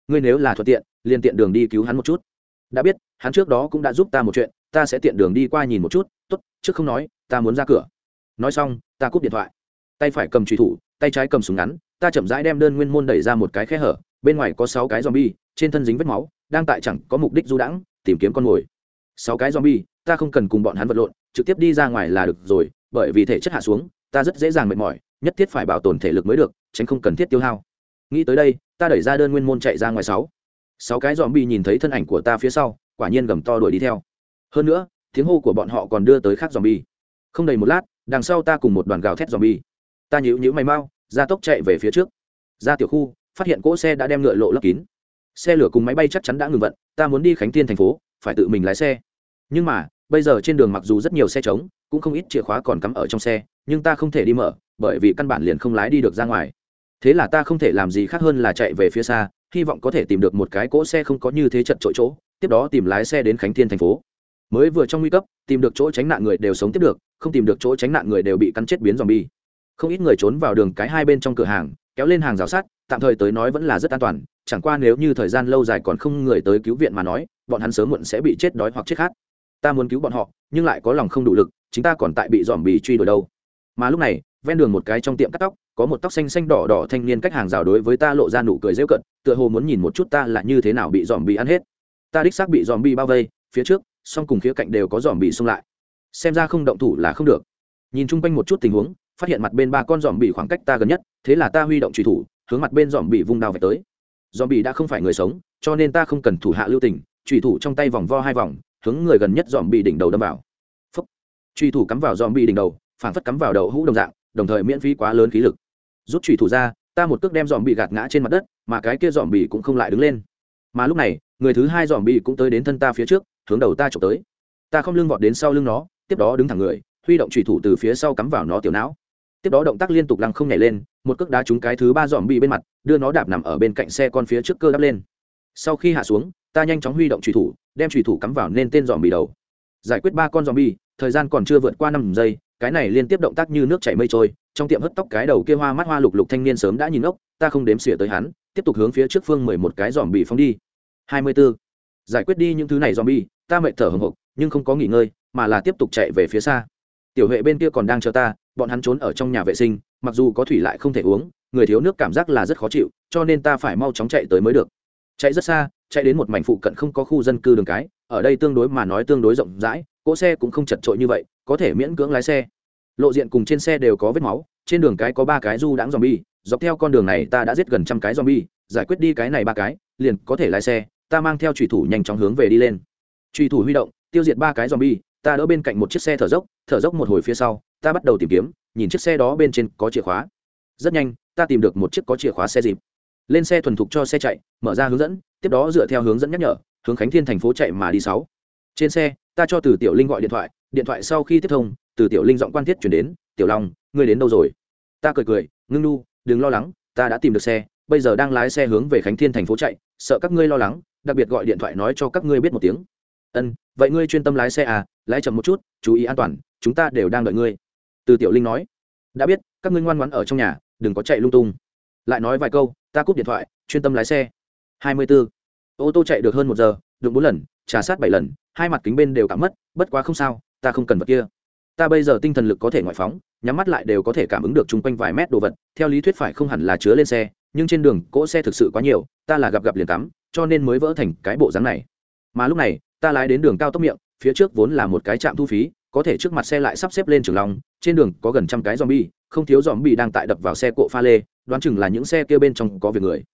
Ngươi nếu là thuận tiện, liền tiện đường đi cứu hắn một chút. Đã biết, hắn trước đó cũng đã giúp ta một chuyện, ta sẽ tiện đường đi qua nhìn một chút, tốt, trước không nói, ta muốn ra cửa. Nói xong, ta cúp điện thoại. Tay phải cầm truy thủ, tay trái cầm súng ngắn ta chậm rãi đem đơn nguyên môn đẩy ra một cái khe hở, bên ngoài có sáu cái zombie, trên thân dính vết máu, đang tại chẳng có mục đích du đãng, tìm kiếm con mồi. Sáu cái zombie, ta không cần cùng bọn hắn vật lộn, trực tiếp đi ra ngoài là được rồi, bởi vì thể chất hạ xuống, ta rất dễ dàng mệt mỏi, nhất thiết phải bảo tồn thể lực mới được, tránh không cần thiết tiêu hao. Nghĩ tới đây, ta đẩy ra đơn nguyên môn chạy ra ngoài sáu. Sáu cái dòm bi nhìn thấy thân ảnh của ta phía sau, quả nhiên gầm to đuổi đi theo. Hơn nữa, tiếng hô của bọn họ còn đưa tới khác dòm bi không đầy một lát, đằng sau ta cùng một đoàn gào thét dòm bi ta nhíu nhíu mày mau gia tốc chạy về phía trước. Ra tiểu khu, phát hiện cỗ xe đã đem ngựa lộ lấp kín. Xe lửa cùng máy bay chắc chắn đã ngừng vận, ta muốn đi khánh tiên thành phố, phải tự mình lái xe. Nhưng mà, bây giờ trên đường mặc dù rất nhiều xe trống, cũng không ít chìa khóa còn cắm ở trong xe, nhưng ta không thể đi mở, bởi vì căn bản liền không lái đi được ra ngoài. Thế là ta không thể làm gì khác hơn là chạy về phía xa, hy vọng có thể tìm được một cái cỗ xe không có như thế chật trội chỗ, tiếp đó tìm lái xe đến khánh thiên thành phố. Mới vừa trong nguy cấp, tìm được chỗ tránh nạn người đều sống tiếp được, không tìm được chỗ tránh nạn người đều bị cắn chết biến dòm bi không ít người trốn vào đường cái hai bên trong cửa hàng, kéo lên hàng rào sắt, tạm thời tới nói vẫn là rất an toàn, chẳng qua nếu như thời gian lâu dài còn không người tới cứu viện mà nói, bọn hắn sớm muộn sẽ bị chết đói hoặc chết khát. Ta muốn cứu bọn họ, nhưng lại có lòng không đủ lực, chính ta còn tại bị dòm bì truy đuổi đâu. Mà lúc này, ven đường một cái trong tiệm cắt tóc, có một tóc xanh xanh đỏ đỏ thanh niên cách hàng rào đối với ta lộ ra nụ cười rêu cận tựa hồ muốn nhìn một chút ta là như thế nào bị dòm bì ăn hết. Ta đích xác bị dòm bì bao vây, phía trước, song cùng khía cạnh đều có dòm bì xông lại. Xem ra không động thủ là không được. Nhìn chung quanh một chút tình huống phát hiện mặt bên ba con dòm bị khoảng cách ta gần nhất, thế là ta huy động truy thủ, hướng mặt bên dòm bị vung đao về tới. Dòm bị đã không phải người sống, cho nên ta không cần thủ hạ lưu tình truy thủ trong tay vòng vo hai vòng, hướng người gần nhất dòm bị đỉnh đầu đâm vào. Phúc. Truy thủ cắm vào dòm bị đỉnh đầu, phản phất cắm vào đầu hũ đồng dạng, đồng thời miễn phí quá lớn khí lực. Rút truy thủ ra, ta một cước đem dòm bị gạt ngã trên mặt đất, mà cái kia dòm bị cũng không lại đứng lên. Mà lúc này, người thứ hai dòm bị cũng tới đến thân ta phía trước, hướng đầu ta trộm tới. Ta không lưng vọt đến sau lưng nó, tiếp đó đứng thẳng người, huy động trùy thủ từ phía sau cắm vào nó tiểu não tiếp đó động tác liên tục lăng không nhảy lên, một cước đá trúng cái thứ ba dòm bị bên mặt, đưa nó đạp nằm ở bên cạnh xe con phía trước cơ đắp lên. Sau khi hạ xuống, ta nhanh chóng huy động trùy thủ, đem trùy thủ cắm vào nên tên dòm bị đầu. Giải quyết ba con dòm bi thời gian còn chưa vượt qua năm giây, cái này liên tiếp động tác như nước chảy mây trôi, trong tiệm hất tóc cái đầu kia hoa mắt hoa lục lục thanh niên sớm đã nhìn ốc, ta không đếm xỉa tới hắn, tiếp tục hướng phía trước phương mười một cái dòm bị phóng đi. Hai mươi 24. giải quyết đi những thứ này dòm bi ta mệt thở hồng hộc, nhưng không có nghỉ ngơi, mà là tiếp tục chạy về phía xa tiểu huệ bên kia còn đang chờ ta, bọn hắn trốn ở trong nhà vệ sinh, mặc dù có thủy lại không thể uống, người thiếu nước cảm giác là rất khó chịu, cho nên ta phải mau chóng chạy tới mới được. Chạy rất xa, chạy đến một mảnh phụ cận không có khu dân cư đường cái, ở đây tương đối mà nói tương đối rộng rãi, cỗ xe cũng không chật trội như vậy, có thể miễn cưỡng lái xe. Lộ diện cùng trên xe đều có vết máu, trên đường cái có ba cái du đãng zombie, dọc theo con đường này ta đã giết gần trăm cái zombie, giải quyết đi cái này ba cái, liền có thể lái xe, ta mang theo trùy thủ nhanh chóng hướng về đi lên. Trùy thủ huy động, tiêu diệt ba cái zombie ta đỡ bên cạnh một chiếc xe thở dốc thở dốc một hồi phía sau, ta bắt đầu tìm kiếm, nhìn chiếc xe đó bên trên có chìa khóa. Rất nhanh, ta tìm được một chiếc có chìa khóa xe dịp. Lên xe thuần thục cho xe chạy, mở ra hướng dẫn, tiếp đó dựa theo hướng dẫn nhắc nhở, hướng khánh thiên thành phố chạy mà đi sáu. Trên xe, ta cho từ tiểu linh gọi điện thoại điện thoại sau khi tiếp thông, từ tiểu linh giọng quan thiết chuyển đến, tiểu long, ngươi đến đâu rồi? Ta cười cười, ngưng nu, đừng lo lắng, ta đã tìm được xe, bây giờ đang lái xe hướng về khánh thiên thành phố chạy, sợ các ngươi lo lắng, đặc biệt gọi điện thoại nói cho các ngươi biết một tiếng ân, vậy ngươi chuyên tâm lái xe à lái chậm một chút, chú ý an toàn, chúng ta đều đang đợi ngươi. Từ tiểu linh nói. Đã biết, các ngươi ngoan ngoãn ở trong nhà, đừng có chạy lung tung. Lại nói vài câu, ta cúp điện thoại, chuyên tâm lái xe. Hai mươi 24. ô tô chạy được hơn một giờ được bốn lần, trà sát bảy lần, hai mặt kính bên đều cảm mất, bất quá không sao, ta không cần vật kia. Ta bây giờ tinh thần lực có thể ngoại phóng, nhắm mắt lại đều có thể cảm ứng được chung quanh vài mét đồ vật, theo lý thuyết phải không hẳn là chứa lên xe, nhưng trên đường cỗ xe thực sự quá nhiều, ta là gặp gặp liền tắm cho nên mới vỡ thành cái bộ dáng này. Mà lúc này ta lái đến đường cao tốc miệng, phía trước vốn là một cái trạm thu phí, có thể trước mặt xe lại sắp xếp lên trường long, trên đường có gần trăm cái zombie, không thiếu zombie đang tại đập vào xe cộ pha lê, đoán chừng là những xe kia bên trong có việc người.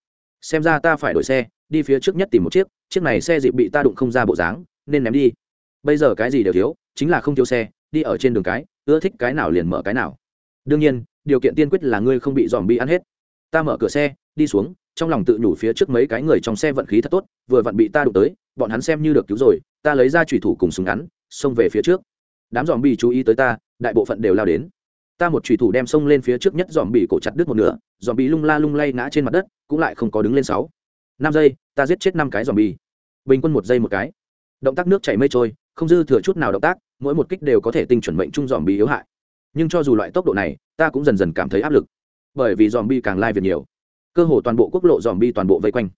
Xem ra ta phải đổi xe, đi phía trước nhất tìm một chiếc chiếc này xe dịp bị ta đụng không ra bộ dáng, nên ném đi. Bây giờ cái gì đều thiếu, chính là không thiếu xe, đi ở trên đường cái, ưa thích cái nào liền mở cái nào. Đương nhiên, điều kiện tiên quyết là ngươi không bị dòm ăn hết. Ta mở cửa xe, đi xuống, trong lòng tự nhủ phía trước mấy cái người trong xe vận khí thật tốt, vừa vặn bị ta đụng tới bọn hắn xem như được cứu rồi, ta lấy ra thủy thủ cùng súng ngắn, xông về phía trước. Đám dòm bị chú ý tới ta, đại bộ phận đều lao đến. Ta một thủy thủ đem xông lên phía trước nhất dòm bị cổ chặt đứt một nửa dòm bị lung la lung lay ngã trên mặt đất, cũng lại không có đứng lên sáu. Năm giây, ta giết chết năm cái dòm bị bình quân một giây một cái. Động tác nước chảy mây trôi, không dư thừa chút nào động tác, mỗi một kích đều có thể tinh chuẩn mệnh chung dòm bị yếu hại. Nhưng cho dù loại tốc độ này, ta cũng dần dần cảm thấy áp lực. Bởi vì dòm bi càng lai việc nhiều, cơ hồ toàn bộ quốc lộ dòm bi toàn bộ vây quanh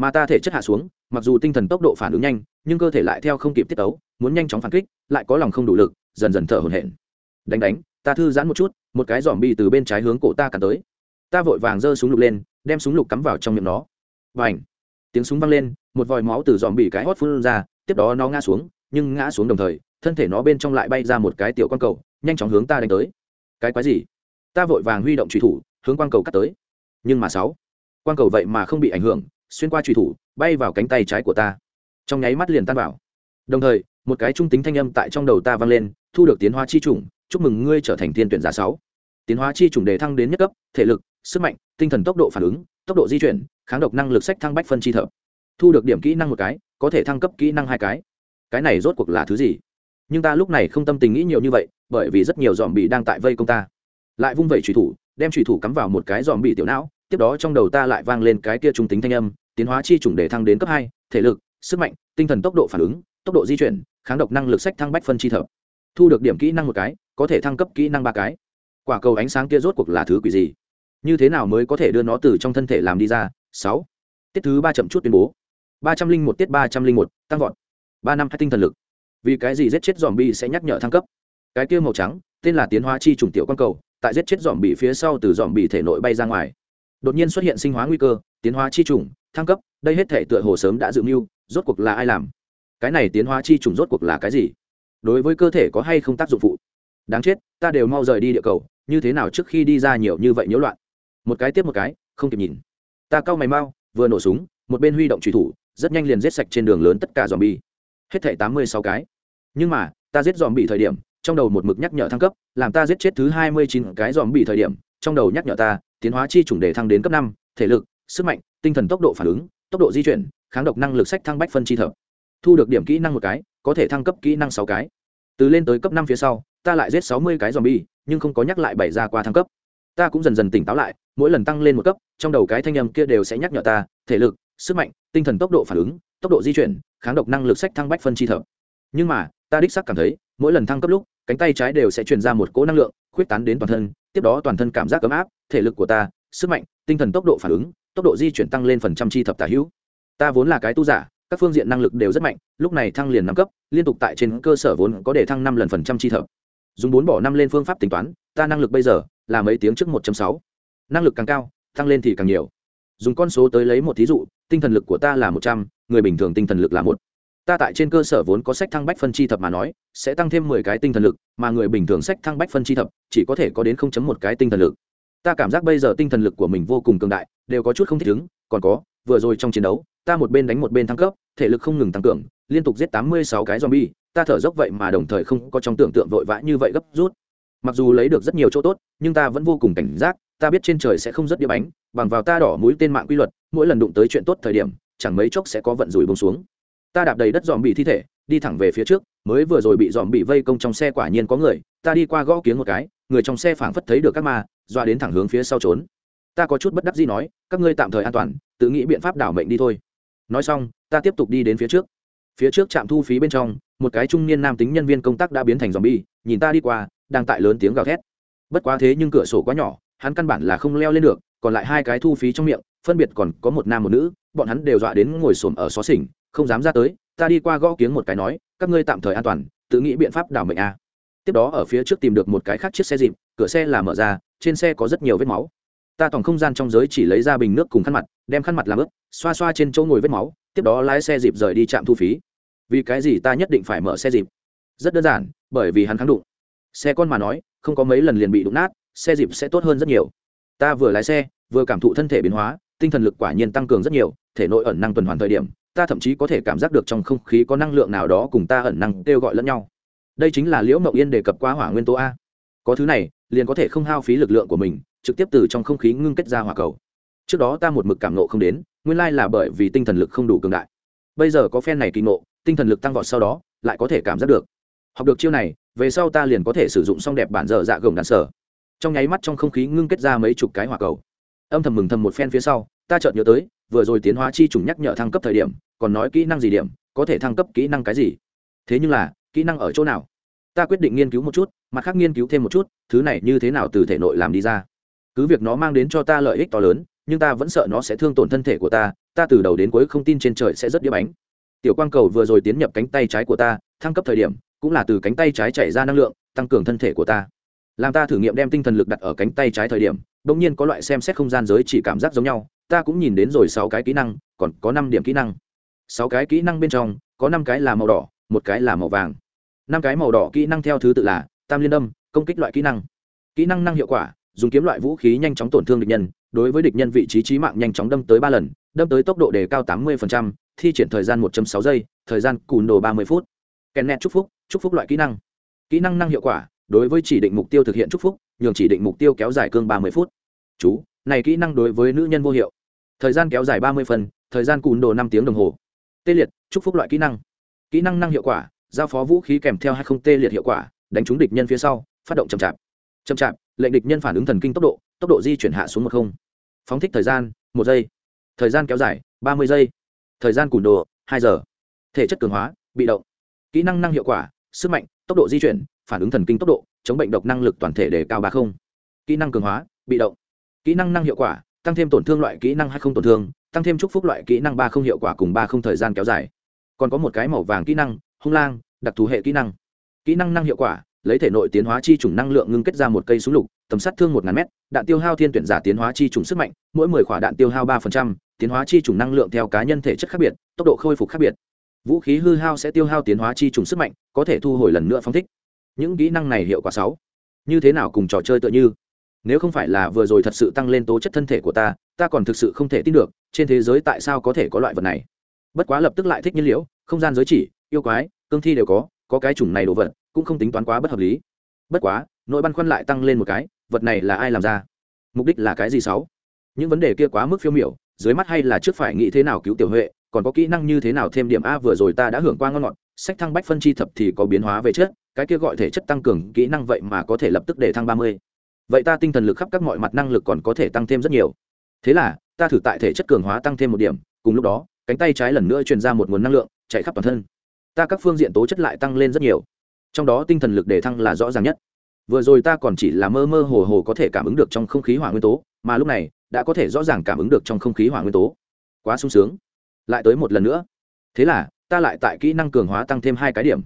mà ta thể chất hạ xuống, mặc dù tinh thần tốc độ phản ứng nhanh, nhưng cơ thể lại theo không kịp tiết tấu, muốn nhanh chóng phản kích, lại có lòng không đủ lực, dần dần thở hổn hển. Đánh đánh, ta thư giãn một chút, một cái giòm bi từ bên trái hướng cổ ta cắn tới. Ta vội vàng giơ súng lục lên, đem súng lục cắm vào trong miệng nó. Và ảnh tiếng súng vang lên, một vòi máu từ giòm bị cái hót phun ra, tiếp đó nó ngã xuống, nhưng ngã xuống đồng thời, thân thể nó bên trong lại bay ra một cái tiểu quan cầu, nhanh chóng hướng ta đánh tới. Cái quái gì? Ta vội vàng huy động truy thủ, hướng quang cầu cắt tới. Nhưng mà sáu, quang cầu vậy mà không bị ảnh hưởng xuyên qua truy thủ, bay vào cánh tay trái của ta. Trong nháy mắt liền tan vào. Đồng thời, một cái trung tính thanh âm tại trong đầu ta vang lên, thu được tiến hóa chi chủng, chúc mừng ngươi trở thành thiên tuyển giả sáu. Tiến hóa chi chủng đề thăng đến nhất cấp, thể lực, sức mạnh, tinh thần tốc độ phản ứng, tốc độ di chuyển, kháng độc năng lực sách thăng bách phân chi thợ thu được điểm kỹ năng một cái, có thể thăng cấp kỹ năng hai cái. Cái này rốt cuộc là thứ gì? Nhưng ta lúc này không tâm tình nghĩ nhiều như vậy, bởi vì rất nhiều dòm bị đang tại vây công ta. Lại vung vẩy trùy thủ, đem trùy thủ cắm vào một cái dòm bị tiểu não tiếp đó trong đầu ta lại vang lên cái kia trung tính thanh âm, tiến hóa chi chủng để thăng đến cấp hai, thể lực, sức mạnh, tinh thần tốc độ phản ứng, tốc độ di chuyển, kháng độc năng lực sách thăng bách phân chi thập. Thu được điểm kỹ năng một cái, có thể thăng cấp kỹ năng ba cái. Quả cầu ánh sáng kia rốt cuộc là thứ quỷ gì? Như thế nào mới có thể đưa nó từ trong thân thể làm đi ra? Sáu. Tiết thứ ba chậm chút tuyên bố. Ba trăm linh một tiết ba trăm linh một, tăng vọt. Ba năm hai tinh thần lực. Vì cái gì giết chết dòm bi sẽ nhắc nhở thăng cấp? Cái kia màu trắng, tên là tiến hóa chi trùng tiểu quan cầu, tại giết chết dòm bị phía sau từ dòm bị thể nội bay ra ngoài đột nhiên xuất hiện sinh hóa nguy cơ, tiến hóa chi trùng thăng cấp, đây hết thể tựa hồ sớm đã dự mưu, rốt cuộc là ai làm? Cái này tiến hóa chi trùng rốt cuộc là cái gì? Đối với cơ thể có hay không tác dụng phụ? Đáng chết, ta đều mau rời đi địa cầu, như thế nào trước khi đi ra nhiều như vậy nhiễu loạn? Một cái tiếp một cái, không kịp nhìn. Ta cau mày mau, vừa nổ súng, một bên huy động truy thủ, rất nhanh liền giết sạch trên đường lớn tất cả dòm bi hết thảy tám mươi sáu cái. Nhưng mà, ta giết dòm bị thời điểm, trong đầu một mực nhắc nhở thăng cấp, làm ta giết chết thứ hai mươi chín cái dòm bị thời điểm, trong đầu nhắc nhở ta tiến hóa chi chủng đề thăng đến cấp năm, thể lực, sức mạnh, tinh thần tốc độ phản ứng, tốc độ di chuyển, kháng độc năng lực sách thăng bách phân chi thập. Thu được điểm kỹ năng một cái, có thể thăng cấp kỹ năng sáu cái. Từ lên tới cấp năm phía sau, ta lại giết sáu mươi cái dòm bi nhưng không có nhắc lại bảy ra qua thăng cấp. Ta cũng dần dần tỉnh táo lại, mỗi lần tăng lên một cấp, trong đầu cái thanh âm kia đều sẽ nhắc nhở ta, thể lực, sức mạnh, tinh thần tốc độ phản ứng, tốc độ di chuyển, kháng độc năng lực sách thăng bách phân chi thập. Nhưng mà, ta đích xác cảm thấy, mỗi lần thăng cấp lúc, cánh tay trái đều sẽ truyền ra một cỗ năng lượng, khuyết tán đến toàn thân tiếp đó toàn thân cảm giác ấm áp, thể lực của ta, sức mạnh, tinh thần tốc độ phản ứng, tốc độ di chuyển tăng lên phần trăm chi thập tả hữu. Ta vốn là cái tu giả, các phương diện năng lực đều rất mạnh, lúc này thăng liền năm cấp, liên tục tại trên cơ sở vốn có để thăng năm lần phần trăm chi thập. Dùng bốn bỏ năm lên phương pháp tính toán, ta năng lực bây giờ là mấy tiếng trước một sáu. Năng lực càng cao, tăng lên thì càng nhiều. Dùng con số tới lấy một thí dụ, tinh thần lực của ta là một trăm, người bình thường tinh thần lực là một ta tại trên cơ sở vốn có sách thăng bách phân chi thập mà nói, sẽ tăng thêm mười cái tinh thần lực, mà người bình thường sách thăng bách phân chi thập, chỉ có thể có đến không chấm một cái tinh thần lực. Ta cảm giác bây giờ tinh thần lực của mình vô cùng cường đại, đều có chút không thích ứng, còn có, vừa rồi trong chiến đấu, ta một bên đánh một bên thăng cấp, thể lực không ngừng tăng cường, liên tục giết tám mươi sáu cái zombie, ta thở dốc vậy mà đồng thời không có trong tưởng tượng vội vã như vậy gấp rút. Mặc dù lấy được rất nhiều chỗ tốt, nhưng ta vẫn vô cùng cảnh giác, ta biết trên trời sẽ không rất đĩa bánh, bằng vào ta đỏ mũi tên mạng quy luật, mỗi lần đụng tới chuyện tốt thời điểm, chẳng mấy chốc sẽ có vận rủi bông xuống ta đạp đầy đất dòm bị thi thể, đi thẳng về phía trước, mới vừa rồi bị dòm bị vây công trong xe quả nhiên có người, ta đi qua gõ kiếng một cái, người trong xe phảng phất thấy được các ma doa đến thẳng hướng phía sau trốn. Ta có chút bất đắc gì nói, các ngươi tạm thời an toàn, tự nghĩ biện pháp đảo mệnh đi thôi. Nói xong, ta tiếp tục đi đến phía trước. Phía trước trạm thu phí bên trong, một cái trung niên nam tính nhân viên công tác đã biến thành dòm bi nhìn ta đi qua, đang tại lớn tiếng gào thét. Bất quá thế nhưng cửa sổ quá nhỏ, hắn căn bản là không leo lên được, còn lại hai cái thu phí trong miệng, phân biệt còn có một nam một nữ, bọn hắn đều dọa đến ngồi xổm ở xó xỉnh không dám ra tới, ta đi qua gõ kiếng một cái nói, các ngươi tạm thời an toàn, tự nghĩ biện pháp đảo mệnh a. Tiếp đó ở phía trước tìm được một cái khác chiếc xe dịp, cửa xe là mở ra, trên xe có rất nhiều vết máu. Ta toàn không gian trong giới chỉ lấy ra bình nước cùng khăn mặt, đem khăn mặt làm ướp xoa xoa trên chỗ ngồi vết máu, tiếp đó lái xe dịp rời đi trạm thu phí. Vì cái gì ta nhất định phải mở xe dịp? Rất đơn giản, bởi vì hắn kháng đụng. Xe con mà nói, không có mấy lần liền bị đụng nát, xe dịp sẽ tốt hơn rất nhiều. Ta vừa lái xe, vừa cảm thụ thân thể biến hóa, tinh thần lực quả nhiên tăng cường rất nhiều, thể nội ẩn năng tuần hoàn thời điểm ta thậm chí có thể cảm giác được trong không khí có năng lượng nào đó cùng ta ẩn năng kêu gọi lẫn nhau. Đây chính là liễu mậu yên đề cập qua hỏa nguyên tố a. Có thứ này liền có thể không hao phí lực lượng của mình trực tiếp từ trong không khí ngưng kết ra hỏa cầu. Trước đó ta một mực cảm nộ không đến nguyên lai là bởi vì tinh thần lực không đủ cường đại. Bây giờ có phen này kỳ nộ, tinh thần lực tăng vọt sau đó lại có thể cảm giác được. Học được chiêu này về sau ta liền có thể sử dụng xong đẹp bản dở dạ gồng đạn sở. Trong nháy mắt trong không khí ngưng kết ra mấy chục cái hỏa cầu. Âm thầm mừng thầm một phen phía sau ta chợt nhớ tới vừa rồi tiến hóa chi trùng nhắc nhở thăng cấp thời điểm, còn nói kỹ năng gì điểm, có thể thăng cấp kỹ năng cái gì? Thế nhưng là, kỹ năng ở chỗ nào? Ta quyết định nghiên cứu một chút, mặt khác nghiên cứu thêm một chút, thứ này như thế nào từ thể nội làm đi ra? Cứ việc nó mang đến cho ta lợi ích to lớn, nhưng ta vẫn sợ nó sẽ thương tổn thân thể của ta ta từ đầu đến cuối không tin trên trời sẽ rất đĩa bánh. Tiểu quang cầu vừa rồi tiến nhập cánh tay trái của ta, thăng cấp thời điểm, cũng là từ cánh tay trái chảy ra năng lượng, tăng cường thân thể của ta. Làm ta thử nghiệm đem tinh thần lực đặt ở cánh tay trái thời điểm đ ỗ n g nhiên có loại xem xét không gian giới chỉ cảm giác giống nhau ta cũng nhìn đến rồi sáu cái kỹ năng, còn có năm điểm kỹ năng. Sáu cái kỹ năng bên trong, có năm cái là màu đỏ, một cái là màu vàng. Năm cái màu đỏ kỹ năng theo thứ tự là tam liên đâm công kích loại kỹ năng. Kỹ năng năng hiệu quả, dùng kiếm loại vũ khí nhanh chóng tổn thương địch nhân, đối với địch nhân vị trí trí mạng nhanh chóng đâm tới ba lần, đâm tới tốc độ đề cao tám mươi thi triển thời gian 1 sáu giây, thời gian cùn đồ ba mươi phút. Kèn nẹt chúc phúc chúc phúc loại kỹ năng. Kỹ năng năng hiệu quả, đối với chỉ định mục tiêu thực hiện chúc phúc, nhường chỉ định mục tiêu kéo dài cương ba mươi phút. Chú, này kỹ năng đối với nữ nhân vô hiệu thời gian kéo dài ba mươi phần thời gian cùn đồ năm tiếng đồng hồ. Tê liệt, chúc phúc loại kỹ năng. Kỹ năng năng hiệu quả, giao phó vũ khí kèm theo hai không tê liệt hiệu quả, đánh trúng địch nhân phía sau, phát động chậm chạp. Chậm chạp, lệnh địch nhân phản ứng thần kinh tốc độ tốc độ di chuyển hạ xuống một không. Phóng thích thời gian, một giây. Thời gian kéo dài, ba mươi giây. Thời gian cùn đồ, hai giờ. Thể chất cường hóa, bị động. Kỹ năng năng hiệu quả, sức mạnh, tốc độ di chuyển, phản ứng thần kinh tốc độ, chống bệnh độc năng lực toàn thể đề cao ba không. Kỹ năng cường hóa, bị động. Kỹ năng năng hiệu quả tăng thêm tổn thương loại kỹ năng hay không tổn thương tăng thêm chúc phúc loại kỹ năng ba không hiệu quả cùng ba không thời gian kéo dài. Còn có một cái màu vàng kỹ năng hung lang đặc thù hệ kỹ năng. Kỹ năng năng hiệu quả lấy thể nội tiến hóa chi chủng năng lượng ngưng kết ra một cây súng lục tầm sát thương một ngàn mét, đạn tiêu hao thiên tuyển giả tiến hóa chi chủng sức mạnh mỗi mười khỏa đạn tiêu hao ba phần trăm tiến hóa chi chủng năng lượng theo cá nhân thể chất khác biệt tốc độ khôi phục khác biệt. Vũ khí hư hao sẽ tiêu hao tiến hóa chi trùng sức mạnh có thể thu hồi lần nữa phong thích. Những kỹ năng này hiệu quả sáu. Như thế nào cùng trò chơi tựa như? Nếu không phải là vừa rồi thật sự tăng lên tố chất thân thể của ta ta còn thực sự không thể tin được, trên thế giới tại sao có thể có loại vật này. Bất quá lập tức lại thích nhiên liễu không gian giới chỉ, yêu quái, cương thi đều có có cái chủng này đồ vật, cũng không tính toán quá bất hợp lý. Bất quá nỗi băn khoăn lại tăng lên một cái, vật này là ai làm ra? Mục đích là cái gì sáu? Những vấn đề kia quá mức phiêu miểu, dưới mắt hay là trước phải nghĩ thế nào cứu tiểu huệ, còn có kỹ năng như thế nào thêm điểm a vừa rồi ta đã hưởng qua ngon ngọt, sách thăng bách phân chi thập thì có biến hóa về chất, cái kia gọi thể chất tăng cường kỹ năng vậy mà có thể lập tức để thăng ba mươi vậy ta tinh thần lực khắp các mọi mặt năng lực còn có thể tăng thêm rất nhiều. Thế là, ta thử tại thể chất cường hóa tăng thêm một điểm, cùng lúc đó, cánh tay trái lần nữa truyền ra một nguồn năng lượng, chạy khắp toàn thân. Ta các phương diện tố chất lại tăng lên rất nhiều. Trong đó tinh thần lực để thăng là rõ ràng nhất. Vừa rồi ta còn chỉ là mơ mơ hồ hồ có thể cảm ứng được trong không khí hỏa nguyên tố, mà lúc này, đã có thể rõ ràng cảm ứng được trong không khí hỏa nguyên tố. Quá sung sướng. Lại tới một lần nữa. Thế là, ta lại tại kỹ năng cường hóa tăng thêm hai cái điểm.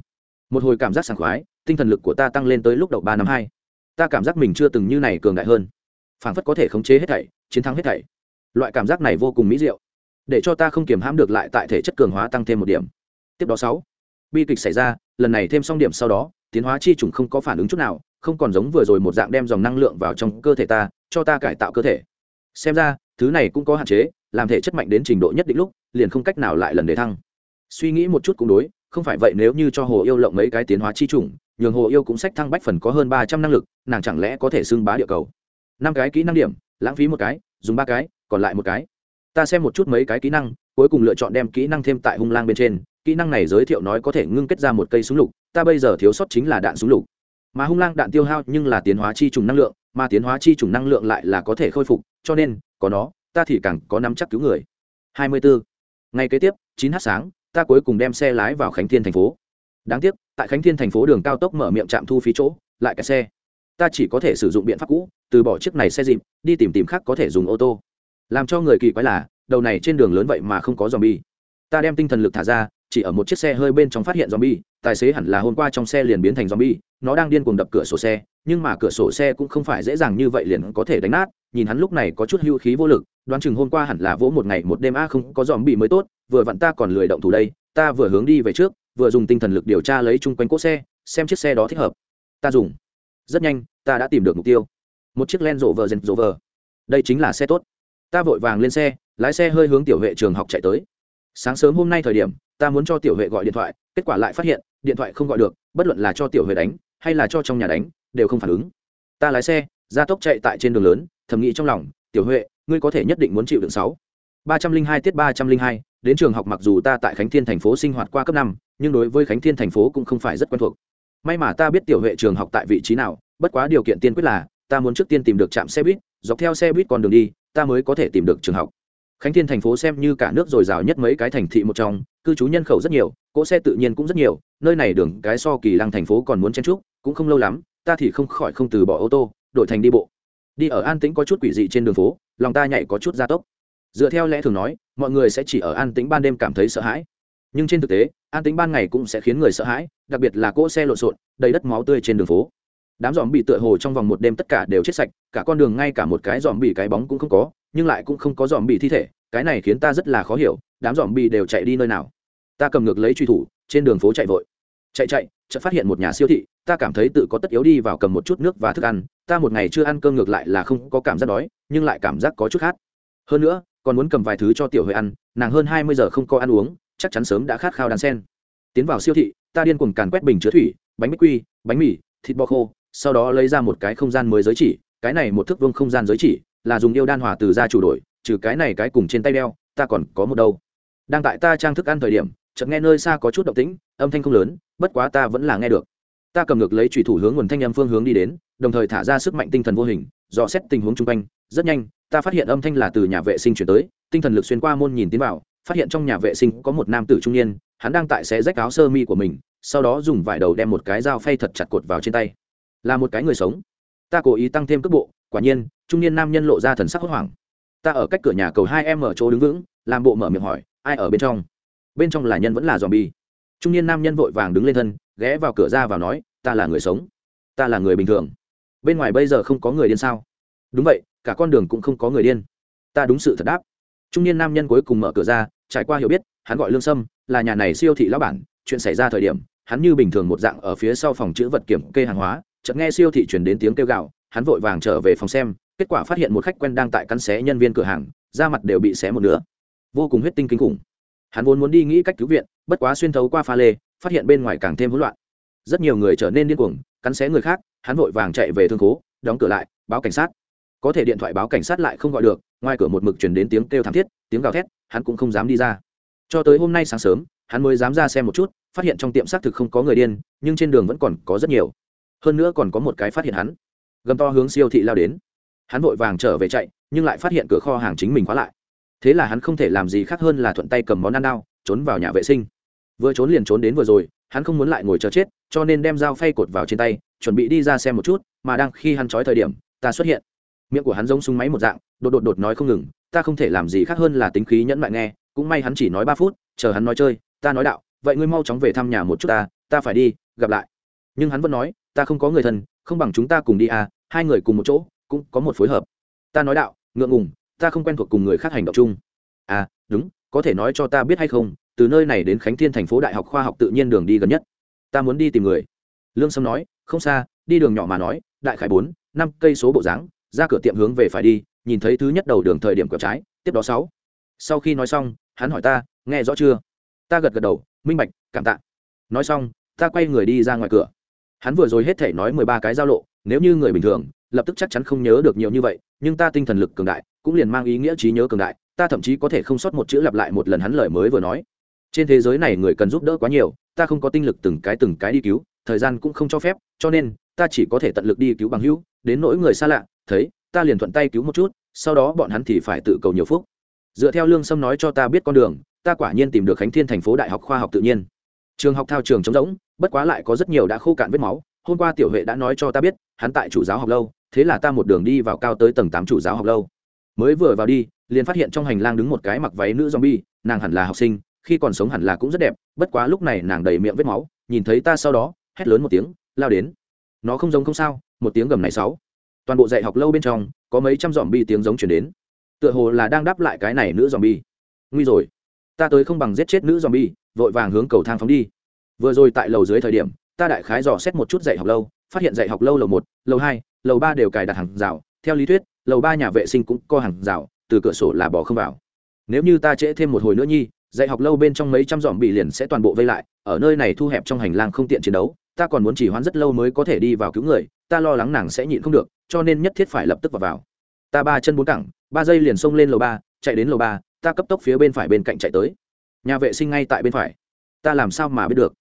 Một hồi cảm giác sảng khoái, tinh thần lực của ta tăng lên tới lúc đầu ba năm hai ta cảm giác mình chưa từng như này cường đại hơn. Phảng phất có thể khống chế hết thảy, chiến thắng hết thảy. Loại cảm giác này vô cùng mỹ diệu. Để cho ta không kiềm hãm được lại tại thể chất cường hóa tăng thêm một điểm. Tiếp đó sáu, bi kịch xảy ra, lần này thêm xong điểm sau đó, tiến hóa chi trùng không có phản ứng chút nào, không còn giống vừa rồi một dạng đem dòng năng lượng vào trong cơ thể ta, cho ta cải tạo cơ thể. Xem ra, thứ này cũng có hạn chế, làm thể chất mạnh đến trình độ nhất định lúc, liền không cách nào lại lần để thăng. Suy nghĩ một chút cũng đối không phải vậy nếu như cho hồ yêu lộng mấy cái tiến hóa chi chủng, nhường hồ yêu cũng sách thăng bách phần có hơn ba trăm năng lực, nàng chẳng lẽ có thể xưng bá địa cầu? Năm cái kỹ năng điểm, lãng phí một cái, dùng ba cái, còn lại một cái. Ta xem một chút mấy cái kỹ năng, cuối cùng lựa chọn đem kỹ năng thêm tại hung lang bên trên. Kỹ năng này giới thiệu nói có thể ngưng kết ra một cây súng lục, ta bây giờ thiếu sót chính là đạn súng lục. Mà hung lang đạn tiêu hao nhưng là tiến hóa chi trùng năng lượng, mà tiến hóa chi trùng năng lượng lại là có thể khôi phục, cho nên, có nó, ta thì càng có nắm chắc cứu người. 24. ngày kế tiếp 9 h sáng ta cuối cùng đem xe lái vào khánh thiên thành phố. Đáng tiếc, tại khánh thiên thành phố đường cao tốc mở miệng trạm thu phí chỗ, lại cái xe. Ta chỉ có thể sử dụng biện pháp cũ, từ bỏ chiếc này xe dịp, đi tìm tìm khác có thể dùng ô tô. Làm cho người kỳ quái là, đầu này trên đường lớn vậy mà không có zombie. Ta đem tinh thần lực thả ra, chỉ ở một chiếc xe hơi bên trong phát hiện zombie, tài xế hẳn là hôm qua trong xe liền biến thành zombie, nó đang điên cuồng đập cửa sổ xe, nhưng mà cửa sổ xe cũng không phải dễ dàng như vậy liền có thể đánh nát nhìn hắn lúc này có chút hưu khí vô lực, đoán chừng hôm qua hẳn là vỗ một ngày một đêm, a, không, có dòm bị mới tốt, vừa vặn ta còn lười động thủ đây, ta vừa hướng đi về trước, vừa dùng tinh thần lực điều tra lấy chung quanh cỗ xe, xem chiếc xe đó thích hợp. Ta dùng. Rất nhanh, ta đã tìm được mục tiêu. Một chiếc len rộ vờ rèn rộ vờ đây chính là xe tốt. Ta vội vàng lên xe, lái xe hơi hướng tiểu vệ trường học chạy tới. Sáng sớm hôm nay thời điểm, ta muốn cho tiểu vệ gọi điện thoại, kết quả lại phát hiện, điện thoại không gọi được, bất luận là cho tiểu vệ đánh, hay là cho trong nhà đánh, đều không phản ứng. Ta lái xe ra tốc chạy tại trên đường lớn thầm nghĩ trong lòng, tiểu huệ, ngươi có thể nhất định muốn chịu đựng sáu. Ba trăm linh hai tiết ba trăm linh hai, đến trường học mặc dù ta tại khánh thiên thành phố sinh hoạt qua cấp năm, nhưng đối với khánh thiên thành phố cũng không phải rất quen thuộc. May mà ta biết tiểu huệ trường học tại vị trí nào, bất quá điều kiện tiên quyết là, ta muốn trước tiên tìm được trạm xe buýt, dọc theo xe buýt còn đường đi, ta mới có thể tìm được trường học. Khánh thiên thành phố xem như cả nước dồi dào nhất mấy cái thành thị một trong, cư trú nhân khẩu rất nhiều, cỗ xe tự nhiên cũng rất nhiều, nơi này đường cái so kỳ lăng thành phố còn muốn chen trúc cũng không lâu lắm, ta thì không khỏi không từ bỏ ô tô, đổi thành đi bộ đi ở an tĩnh có chút quỷ dị trên đường phố, lòng ta nhảy có chút gia tốc. Dựa theo lẽ thường nói, mọi người sẽ chỉ ở an tĩnh ban đêm cảm thấy sợ hãi. Nhưng trên thực tế, an tĩnh ban ngày cũng sẽ khiến người sợ hãi, đặc biệt là cỗ xe lộn xộn, đầy đất máu tươi trên đường phố. Đám dòm bị tựa hồ trong vòng một đêm tất cả đều chết sạch, cả con đường ngay cả một cái dòm bị cái bóng cũng không có, nhưng lại cũng không có dòm bị thi thể, cái này khiến ta rất là khó hiểu, đám dòm bị đều chạy đi nơi nào? Ta cầm ngược lấy truy thủ, trên đường phố chạy vội. Chạy chạy chợt phát hiện một nhà siêu thị, ta cảm thấy tự có tất yếu đi vào cầm một chút nước và thức ăn, ta một ngày chưa ăn cơm ngược lại là không có cảm giác đói, nhưng lại cảm giác có chút khát. Hơn nữa, còn muốn cầm vài thứ cho tiểu huệ ăn, nàng hơn hai mươi giờ không có ăn uống, chắc chắn sớm đã khát khao đàn sen. Tiến vào siêu thị, ta điên cuồng càn quét bình chứa thủy, bánh bích quy, bánh mì, thịt bò khô, sau đó lấy ra một cái không gian mới giới chỉ, cái này một thước vương không gian giới chỉ, là dùng yêu đan hòa từ ra chủ đổi, trừ cái này cái cùng trên tay đeo, ta còn có một đâu. Đang tại ta trang thức ăn thời điểm chợt nghe nơi xa có chút động tĩnh, âm thanh không lớn, bất quá ta vẫn là nghe được. Ta cầm ngược lấy trùy thủ hướng nguồn thanh âm phương hướng đi đến, đồng thời thả ra sức mạnh tinh thần vô hình, dò xét tình huống chung quanh. Rất nhanh, ta phát hiện âm thanh là từ nhà vệ sinh chuyển tới, tinh thần lực xuyên qua môn nhìn tiến vào, phát hiện trong nhà vệ sinh có một nam tử trung niên, hắn đang tại xé rách áo sơ mi của mình, sau đó dùng vải đầu đem một cái dao phay thật chặt cột vào trên tay. Là một cái người sống. Ta cố ý tăng thêm cước bộ, quả nhiên, trung niên nam nhân lộ ra thần sắc hốt hoảng. Ta ở cách cửa nhà cầu hai em ở chỗ đứng vững, làm bộ mở miệng hỏi, ai ở bên trong? Bên trong là nhân vẫn là dòm bi trung niên nam nhân vội vàng đứng lên thân, ghé vào cửa ra và nói, ta là người sống, ta là người bình thường. Bên ngoài bây giờ không có người điên sao? Đúng vậy, cả con đường cũng không có người điên. Ta đúng sự thật đáp. Trung niên nam nhân cuối cùng mở cửa ra, trải qua hiểu biết, hắn gọi lương sâm, là nhà này siêu thị lão bản, chuyện xảy ra thời điểm, hắn như bình thường một dạng ở phía sau phòng chữ vật kiểm kê hàng hóa, chợt nghe siêu thị chuyển đến tiếng kêu gạo hắn vội vàng trở về phòng xem, kết quả phát hiện một khách quen đang tại cắn xé nhân viên cửa hàng, da mặt đều bị xé một nửa. Vô cùng huyết tinh kinh khủng hắn vốn muốn đi nghĩ cách cứu viện, bất quá xuyên thấu qua pha lê, phát hiện bên ngoài càng thêm hỗn loạn. Rất nhiều người trở nên điên cuồng, cắn xé người khác, hắn vội vàng chạy về thương cố đóng cửa lại, báo cảnh sát. Có thể điện thoại báo cảnh sát lại không gọi được, ngoài cửa một mực chuyển đến tiếng kêu thảm thiết, tiếng gào thét, hắn cũng không dám đi ra. Cho tới hôm nay sáng sớm, hắn mới dám ra xem một chút, phát hiện trong tiệm xác thực không có người điên, nhưng trên đường vẫn còn có rất nhiều. Hơn nữa còn có một cái phát hiện hắn. Gầm to hướng siêu thị lao đến. Hắn vội vàng trở về chạy, nhưng lại phát hiện cửa kho hàng chính mình khóa lại thế là hắn không thể làm gì khác hơn là thuận tay cầm món ăn đao, trốn vào nhà vệ sinh. Vừa trốn liền trốn đến vừa rồi, hắn không muốn lại ngồi chờ chết, cho nên đem dao phay cột vào trên tay, chuẩn bị đi ra xem một chút, mà đang khi hắn trói thời điểm, ta xuất hiện. Miệng của hắn giống súng máy một dạng, đột đột đột nói không ngừng, ta không thể làm gì khác hơn là tính khí nhẫn lại nghe, cũng may hắn chỉ nói ba phút, chờ hắn nói chơi, ta nói đạo, vậy ngươi mau chóng về thăm nhà một chút ta ta phải đi, gặp lại. Nhưng hắn vẫn nói, ta không có người thân, không bằng chúng ta cùng đi à hai người cùng một chỗ, cũng có một phối hợp. Ta nói đạo, ngượng ngùng ta không quen thuộc cùng người khác hành động chung. À đúng, có thể nói cho ta biết hay không, từ nơi này đến khánh thiên thành phố đại học khoa học tự nhiên đường đi gần nhất. Ta muốn đi tìm người. Lương sâm nói, không xa, đi đường nhỏ mà nói, đại khải bốn, năm cây số bộ dáng, ra cửa tiệm hướng về phải đi, nhìn thấy thứ nhất đầu đường thời điểm quẹo trái, tiếp đó sáu. Sau khi nói xong, hắn hỏi ta, nghe rõ chưa? Ta gật gật đầu, minh bạch, cảm tạ. Nói xong, ta quay người đi ra ngoài cửa. Hắn vừa rồi hết thể nói mười ba cái giao lộ, nếu như người bình thường lập tức chắc chắn không nhớ được nhiều như vậy, nhưng ta tinh thần lực cường đại, cũng liền mang ý nghĩa trí nhớ cường đại, ta thậm chí có thể không sót một chữ lặp lại một lần hắn lời mới vừa nói. Trên thế giới này người cần giúp đỡ quá nhiều, ta không có tinh lực từng cái từng cái đi cứu, thời gian cũng không cho phép, cho nên, ta chỉ có thể tận lực đi cứu bằng hữu, đến nỗi người xa lạ, thấy, ta liền thuận tay cứu một chút, sau đó bọn hắn thì phải tự cầu nhiều phúc. Dựa theo lương sâm nói cho ta biết con đường, ta quả nhiên tìm được khánh thiên thành phố đại học khoa học tự nhiên. Trường học thao trường trống rỗng, bất quá lại có rất nhiều đã khô cạn vết máu hôm qua tiểu huệ đã nói cho ta biết, hắn tại chủ giáo học lâu, thế là ta một đường đi vào cao tới tầng tám chủ giáo học lâu. Mới vừa vào đi, liền phát hiện trong hành lang đứng một cái mặc váy nữ zombie, nàng hẳn là học sinh, khi còn sống hẳn là cũng rất đẹp, bất quá lúc này nàng đầy miệng vết máu, nhìn thấy ta sau đó, hét lớn một tiếng, lao đến. Nó không giống không sao, một tiếng gầm này sáu. Toàn bộ dạy học lâu bên trong, có mấy trăm dòm bi tiếng giống chuyển đến. Tựa hồ là đang đáp lại cái này nữ dòm bi nguy rồi. Ta tới không bằng giết chết nữ dòm bi vội vàng hướng cầu thang phóng đi. Vừa rồi tại lầu dưới thời điểm ta đại khái dò xét một chút dạy học lâu, phát hiện dạy học lâu lầu một, lầu hai, lầu ba đều cài đặt hàng rào. Theo lý thuyết, lầu ba nhà vệ sinh cũng có hàng rào, từ cửa sổ là bỏ không vào. Nếu như ta trễ thêm một hồi nữa nhi, dạy học lâu bên trong mấy trăm dòm bị liền sẽ toàn bộ vây lại, ở nơi này thu hẹp trong hành lang không tiện chiến đấu, ta còn muốn chỉ hoãn rất lâu mới có thể đi vào cứu người, ta lo lắng nàng sẽ nhịn không được, cho nên nhất thiết phải lập tức vào vào. Ta ba chân bốn cẳng, ba giây liền xông lên lầu ba, chạy đến lầu ba, ta cấp tốc phía bên phải bên cạnh chạy tới. Nhà vệ sinh ngay tại bên phải. Ta làm sao mà biết được?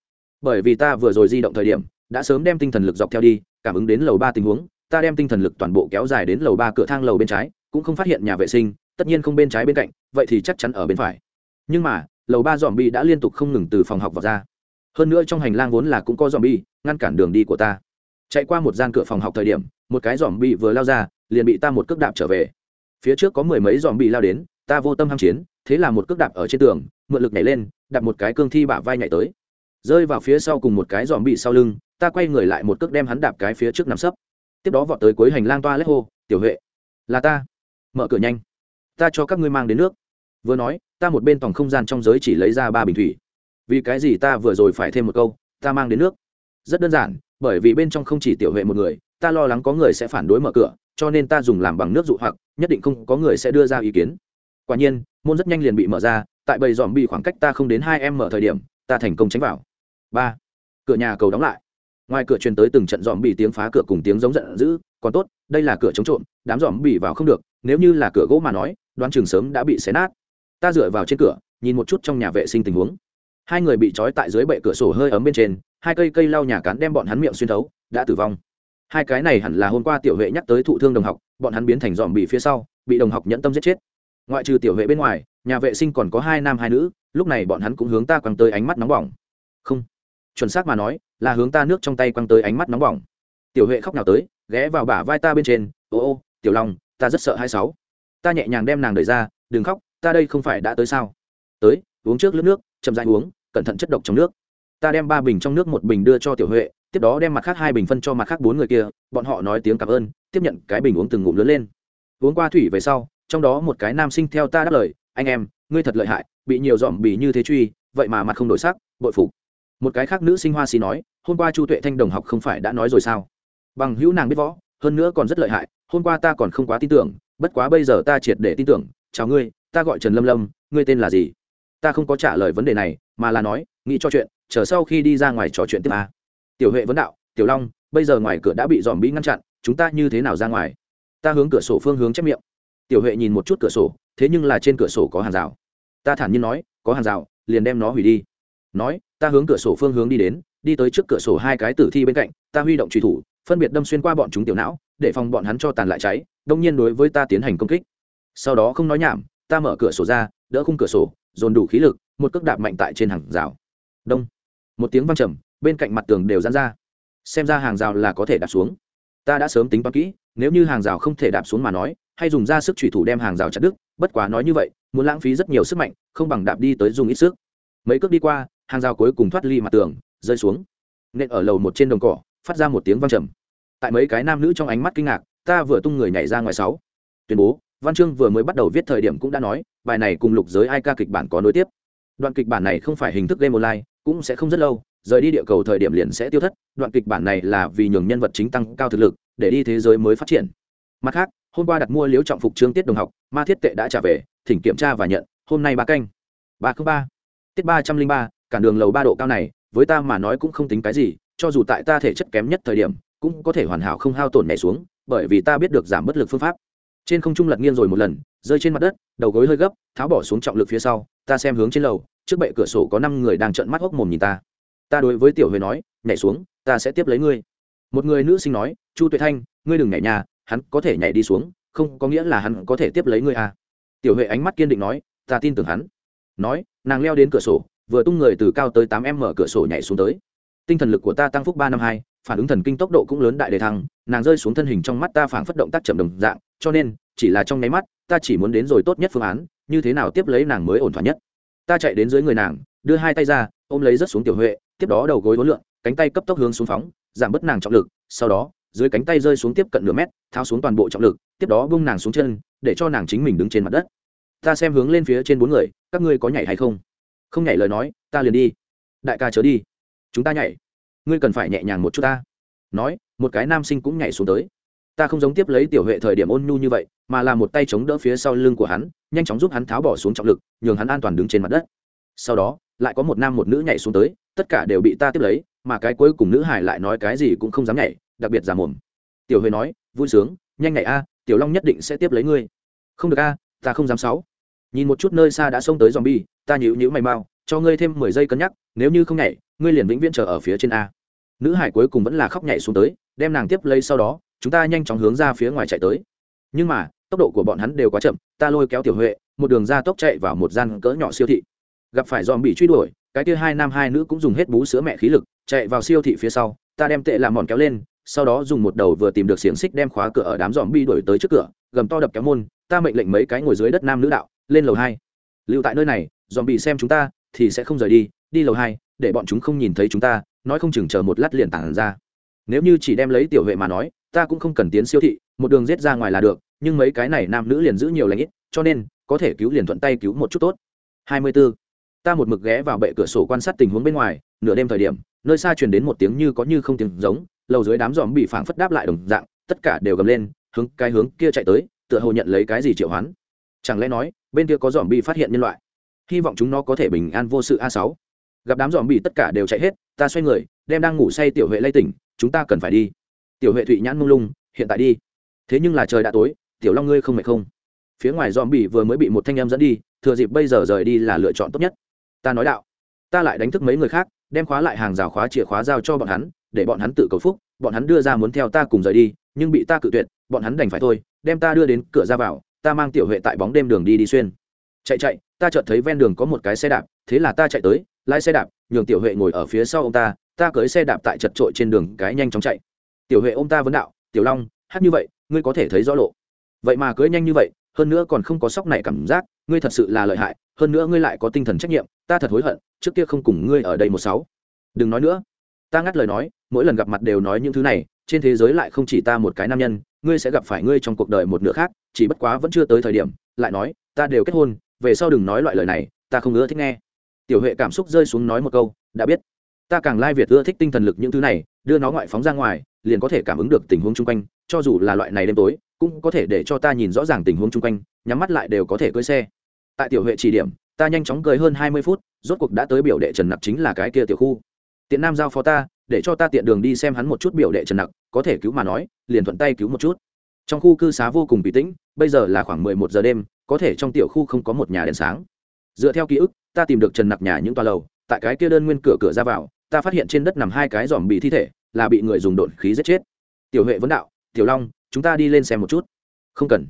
Bởi vì ta vừa rồi di động thời điểm, đã sớm đem tinh thần lực dọc theo đi, cảm ứng đến lầu ba tình huống, ta đem tinh thần lực toàn bộ kéo dài đến lầu ba cửa thang lầu bên trái, cũng không phát hiện nhà vệ sinh, tất nhiên không bên trái bên cạnh, vậy thì chắc chắn ở bên phải. Nhưng mà, lầu ba dòm bi đã liên tục không ngừng từ phòng học vào ra. Hơn nữa trong hành lang vốn là cũng có dòm bi ngăn cản đường đi của ta. Chạy qua một gian cửa phòng học thời điểm, một cái dòm bi vừa lao ra, liền bị ta một cước đạp trở về. Phía trước có mười mấy dòm bi lao đến, ta vô tâm h a m chiến, thế là một cước đạp ở trên tường, mượn lực nhảy lên, đạp một cái cương thi bả vai nhảy tới rơi vào phía sau cùng một cái dòm bị sau lưng, ta quay người lại một cước đem hắn đạp cái phía trước nằm sấp. Tiếp đó vọt tới cuối hành lang toa lết hô, tiểu huệ, là ta. Mở cửa nhanh. Ta cho các ngươi mang đến nước. Vừa nói, ta một bên tòng không gian trong giới chỉ lấy ra ba bình thủy. Vì cái gì ta vừa rồi phải thêm một câu, ta mang đến nước. Rất đơn giản, bởi vì bên trong không chỉ tiểu huệ một người, ta lo lắng có người sẽ phản đối mở cửa, cho nên ta dùng làm bằng nước dụ hoặc, nhất định không có người sẽ đưa ra ý kiến. Quả nhiên, môn rất nhanh liền bị mở ra, tại bầy dòm bị khoảng cách ta không đến hai em mở thời điểm, ta thành công tránh vào ba cửa nhà cầu đóng lại ngoài cửa truyền tới từng trận dòm bị tiếng phá cửa cùng tiếng giống giận dữ còn tốt đây là cửa chống trộm đám dòm bị vào không được nếu như là cửa gỗ mà nói đoán chừng sớm đã bị xé nát ta dựa vào trên cửa nhìn một chút trong nhà vệ sinh tình huống hai người bị trói tại dưới bệ cửa sổ hơi ấm bên trên hai cây cây lau nhà cán đem bọn hắn miệng xuyên thấu đã tử vong hai cái này hẳn là hôm qua tiểu vệ nhắc tới thụ thương đồng học bọn hắn biến thành dòm bị phía sau bị đồng học nhẫn tâm giết chết ngoại trừ tiểu vệ bên ngoài nhà vệ sinh còn có hai nam hai nữ lúc này bọn hắn cũng hướng ta quăng tới ánh mắt nóng bỏng không chuẩn xác mà nói, là hướng ta nước trong tay quăng tới ánh mắt nóng bỏng. Tiểu huệ khóc nào tới, ghé vào bả vai ta bên trên, ô ô, tiểu long, ta rất sợ hai sáu. Ta nhẹ nhàng đem nàng đẩy ra, đừng khóc, ta đây không phải đã tới sao? Tới, uống trước lướt nước, chậm dãi uống, cẩn thận chất độc trong nước. Ta đem ba bình trong nước một bình đưa cho tiểu huệ, tiếp đó đem mặt khác hai bình phân cho mặt khác bốn người kia, bọn họ nói tiếng cảm ơn, tiếp nhận cái bình uống từng ngụm lớn lên. Uống qua thủy về sau, trong đó một cái nam sinh theo ta đáp lời, anh em, ngươi thật lợi hại, bị nhiều dòm bì như thế truy, vậy mà mặt không đổi sắc, bội phục một cái khác nữ sinh hoa xì nói, hôm qua chu tuệ thanh đồng học không phải đã nói rồi sao? Bằng hữu nàng biết võ, hơn nữa còn rất lợi hại, hôm qua ta còn không quá tin tưởng, bất quá bây giờ ta triệt để tin tưởng. Chào ngươi, ta gọi trần lâm lâm, ngươi tên là gì? Ta không có trả lời vấn đề này, mà là nói, nghĩ cho chuyện, chờ sau khi đi ra ngoài trò chuyện tiếp à. tiểu huệ vấn đạo, tiểu long, bây giờ ngoài cửa đã bị dòm bị ngăn chặn, chúng ta như thế nào ra ngoài? Ta hướng cửa sổ phương hướng chép miệng. Tiểu huệ nhìn một chút cửa sổ, thế nhưng là trên cửa sổ có hàng rào. Ta thản nhiên nói, có hàng rào, liền đem nó hủy đi. Nói ta hướng cửa sổ phương hướng đi đến, đi tới trước cửa sổ hai cái tử thi bên cạnh, ta huy động truy thủ, phân biệt đâm xuyên qua bọn chúng tiểu não, để phòng bọn hắn cho tàn lại cháy, đông nhiên đối với ta tiến hành công kích. Sau đó không nói nhảm, ta mở cửa sổ ra, đỡ khung cửa sổ, dồn đủ khí lực, một cước đạp mạnh tại trên hàng rào. Đông. Một tiếng văng trầm, bên cạnh mặt tường đều dán ra. Xem ra hàng rào là có thể đạp xuống. Ta đã sớm tính toán kỹ, nếu như hàng rào không thể đạp xuống mà nói, hay dùng ra sức thủy thủ đem hàng rào chặt đứt, bất quá nói như vậy, muốn lãng phí rất nhiều sức mạnh, không bằng đạp đi tới dùng ít sức. Mấy cước đi qua hàng rào cuối cùng thoát ly mặt tường, rơi xuống. Nên ở lầu một trên đồng cỏ, phát ra một tiếng văng trầm. Tại mấy cái nam nữ trong ánh mắt kinh ngạc, ta vừa tung người nhảy ra ngoài sáu. Tuyên bố, văn chương vừa mới bắt đầu viết thời điểm cũng đã nói, bài này cùng lục giới ai ca kịch bản có nối tiếp. Đoạn kịch bản này không phải hình thức game online, cũng sẽ không rất lâu, rời đi địa cầu thời điểm liền sẽ tiêu thất. Đoạn kịch bản này là vì nhường nhân vật chính tăng cao thực lực, để đi thế giới mới phát triển. Mặt khác, hôm qua đặt mua liếu trọng phục trương tiết đồng học, ma thiết tệ đã trả về, thỉnh kiểm tra và nhận. Hôm nay ba canh. Ba ba. Tiết ba trăm linh ba cản đường lầu ba độ cao này, với ta mà nói cũng không tính cái gì, cho dù tại ta thể chất kém nhất thời điểm, cũng có thể hoàn hảo không hao tổn nhảy xuống, bởi vì ta biết được giảm bất lực phương pháp. Trên không trung lật nghiêng rồi một lần, rơi trên mặt đất, đầu gối hơi gấp, tháo bỏ xuống trọng lực phía sau, ta xem hướng trên lầu, trước bệ cửa sổ có năm người đang trợn mắt hốc mồm nhìn ta. Ta đối với tiểu huệ nói, nhảy xuống, ta sẽ tiếp lấy ngươi. Một người nữ sinh nói, chu tuệ thanh, ngươi đừng nhảy nhà, hắn có thể nhảy đi xuống, không có nghĩa là hắn có thể tiếp lấy ngươi à. tiểu huệ ánh mắt kiên định nói, ta tin tưởng hắn. Nói, nàng leo đến cửa sổ vừa tung người từ cao tới tám m mở cửa sổ nhảy xuống tới. Tinh thần lực của ta tăng phúc ba năm hai, phản ứng thần kinh tốc độ cũng lớn đại đề thăng, nàng rơi xuống thân hình trong mắt ta phản phất động tác chậm đồng dạng, cho nên, chỉ là trong nháy mắt, ta chỉ muốn đến rồi tốt nhất phương án, như thế nào tiếp lấy nàng mới ổn thỏa nhất. Ta chạy đến dưới người nàng, đưa hai tay ra, ôm lấy rất xuống tiểu huệ, tiếp đó đầu gối vốn lượn, cánh tay cấp tốc hướng xuống phóng, giảm bớt nàng trọng lực, sau đó, dưới cánh tay rơi xuống tiếp cận nửa mét, tháo xuống toàn bộ trọng lực, tiếp đó bung nàng xuống chân, để cho nàng chính mình đứng trên mặt đất. Ta xem hướng lên phía trên bốn người, các ngươi có nhảy hay không? Không nhảy lời nói, ta liền đi. Đại ca chớ đi. Chúng ta nhảy. Ngươi cần phải nhẹ nhàng một chút ta. Nói, một cái nam sinh cũng nhảy xuống tới. Ta không giống tiếp lấy tiểu huệ thời điểm ôn nhu như vậy, mà là một tay chống đỡ phía sau lưng của hắn, nhanh chóng giúp hắn tháo bỏ xuống trọng lực, nhường hắn an toàn đứng trên mặt đất. Sau đó, lại có một nam một nữ nhảy xuống tới, tất cả đều bị ta tiếp lấy, mà cái cuối cùng nữ hải lại nói cái gì cũng không dám nhảy, đặc biệt giả mồm. Tiểu huệ nói, vui sướng, nhanh nhảy a, tiểu long nhất định sẽ tiếp lấy ngươi. Không được a, ta không dám sáu nhìn một chút nơi xa đã xông tới zombie, ta nhíu nhữ mày mau, cho ngươi thêm mười giây cân nhắc, nếu như không nhảy, ngươi liền vĩnh viễn chờ ở phía trên a. Nữ hải cuối cùng vẫn là khóc nhảy xuống tới, đem nàng tiếp lấy sau đó, chúng ta nhanh chóng hướng ra phía ngoài chạy tới. Nhưng mà, tốc độ của bọn hắn đều quá chậm, ta lôi kéo tiểu huệ, một đường ra tốc chạy vào một gian cỡ nhỏ siêu thị. Gặp phải dòm bị truy đuổi, cái kia hai nam hai nữ cũng dùng hết bú sữa mẹ khí lực, chạy vào siêu thị phía sau, ta đem tệ làm mòn kéo lên, sau đó dùng một đầu vừa tìm được xiềng xích đem khóa cửa ở đám dòm bi đuổi tới trước cửa, gầm to đập kéo môn, ta mệnh lệnh mấy cái ngồi dưới đất nam nữ đạo lên lầu hai. Lưu tại nơi này dòm bị xem chúng ta, thì sẽ không rời đi đi lầu hai, để bọn chúng không nhìn thấy chúng ta, nói không chừng chờ một lát liền tản ra. Nếu như chỉ đem lấy tiểu vệ mà nói, ta cũng không cần tiến siêu thị, một đường giết ra ngoài là được, nhưng mấy cái này nam nữ liền giữ nhiều lãnh ít, cho nên, có thể cứu liền thuận tay cứu một chút tốt. Hai mươi 24. ta một mực ghé vào bệ cửa sổ quan sát tình huống bên ngoài, nửa đêm thời điểm, nơi xa truyền đến một tiếng như có như không tiếng giống, lầu dưới đám dòm bị phảng phất đáp lại đồng dạng, tất cả đều gầm lên, hướng cái hướng kia chạy tới, tựa hồ nhận lấy cái gì triệu hoán. Chẳng lẽ nói bên kia có dòm bị phát hiện nhân loại. Hy vọng chúng nó có thể bình an vô sự a sáu. Gặp đám dòm bị tất cả đều chạy hết, ta xoay người, đem đang ngủ say tiểu huệ lay tỉnh, chúng ta cần phải đi. Tiểu huệ thụy nhãn mông lung, hiện tại đi. Thế nhưng là trời đã tối, tiểu long ngươi không mệt không? Phía ngoài dòm bị vừa mới bị một thanh em dẫn đi, thừa dịp bây giờ rời đi là lựa chọn tốt nhất. Ta nói đạo, ta lại đánh thức mấy người khác, đem khóa lại hàng rào khóa chìa khóa giao cho bọn hắn, để bọn hắn tự cầu phúc, bọn hắn đưa ra muốn theo ta cùng rời đi, nhưng bị ta cự tuyệt, bọn hắn đành phải thôi, đem ta đưa đến cửa ra vào ta mang tiểu huệ tại bóng đêm đường đi đi xuyên. Chạy chạy, ta chợt thấy ven đường có một cái xe đạp, thế là ta chạy tới, lái xe đạp, nhường tiểu huệ ngồi ở phía sau ông ta ta cưới xe đạp tại chật trội trên đường cái nhanh chóng chạy. Tiểu huệ ông ta vấn đạo, tiểu long, hát như vậy, ngươi có thể thấy rõ lộ. Vậy mà cưới nhanh như vậy, hơn nữa còn không có sóc này cảm giác, ngươi thật sự là lợi hại, hơn nữa ngươi lại có tinh thần trách nhiệm, ta thật hối hận, trước kia không cùng ngươi ở đây một sáu. Đừng nói nữa. Ta ngắt lời nói, mỗi lần gặp mặt đều nói những thứ này, trên thế giới lại không chỉ ta một cái nam nhân ngươi sẽ gặp phải ngươi trong cuộc đời một nửa khác, chỉ bất quá vẫn chưa tới thời điểm, lại nói, ta đều kết hôn, về sau đừng nói loại lời này, ta không ưa thích nghe. Tiểu huệ cảm xúc rơi xuống nói một câu, đã biết. Ta càng lai việt ưa thích tinh thần lực những thứ này, đưa nó ngoại phóng ra ngoài, liền có thể cảm ứng được tình huống chung quanh, cho dù là loại này đêm tối, cũng có thể để cho ta nhìn rõ ràng tình huống chung quanh, nhắm mắt lại đều có thể cưỡi xe. Tại tiểu huệ chỉ điểm, ta nhanh chóng cười hơn hai mươi phút, rốt cuộc đã tới biểu đệ trần nặc chính là cái kia tiểu khu. Tiện nam giao phó ta, để cho ta tiện đường đi xem hắn một chút biểu đệ trần nặc có thể cứu mà nói, liền thuận tay cứu một chút. Trong khu cư xá vô cùng bình tĩnh, bây giờ là khoảng mười một giờ đêm, có thể trong tiểu khu không có một nhà đèn sáng. Dựa theo ký ức, ta tìm được trần nặc nhà những toa lầu, tại cái kia đơn nguyên cửa cửa ra vào, ta phát hiện trên đất nằm hai cái dòm bị thi thể, là bị người dùng đột khí giết chết. Tiểu huệ vấn đạo, tiểu long, chúng ta đi lên xem một chút. Không cần.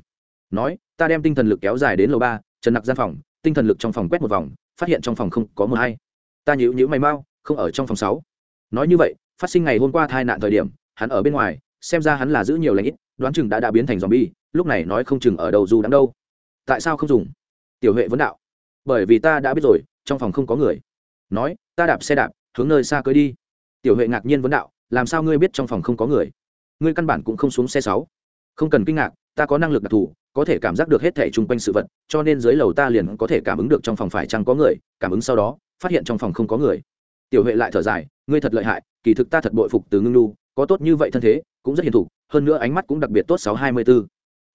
Nói, ta đem tinh thần lực kéo dài đến lầu ba, trần nặc gian phòng, tinh thần lực trong phòng quét một vòng, phát hiện trong phòng không có mờ hay ta nhữ nhữ mày mau, không ở trong phòng sáu. Nói như vậy, phát sinh ngày hôm qua tai nạn thời điểm hắn ở bên ngoài, xem ra hắn là giữ nhiều lãnh ít, đoán chừng đã đã biến thành zombie, lúc này nói không chừng ở đầu dù đắng đâu. Tại sao không dùng? Tiểu huệ vấn đạo. Bởi vì ta đã biết rồi, trong phòng không có người. Nói, ta đạp xe đạp, hướng nơi xa cưới đi. Tiểu huệ ngạc nhiên vấn đạo, làm sao ngươi biết trong phòng không có người? Ngươi căn bản cũng không xuống xe sáu. Không cần kinh ngạc, ta có năng lực đặc thù, có thể cảm giác được hết thể chung quanh sự vật, cho nên dưới lầu ta liền có thể cảm ứng được trong phòng phải chăng có người, cảm ứng sau đó, phát hiện trong phòng không có người. Tiểu huệ lại thở dài, ngươi thật lợi hại, kỳ thực ta thật bội phục từ ngưng lu có tốt như vậy thân thế, cũng rất hiền thục, hơn nữa ánh mắt cũng đặc biệt tốt sáu hai mươi b ố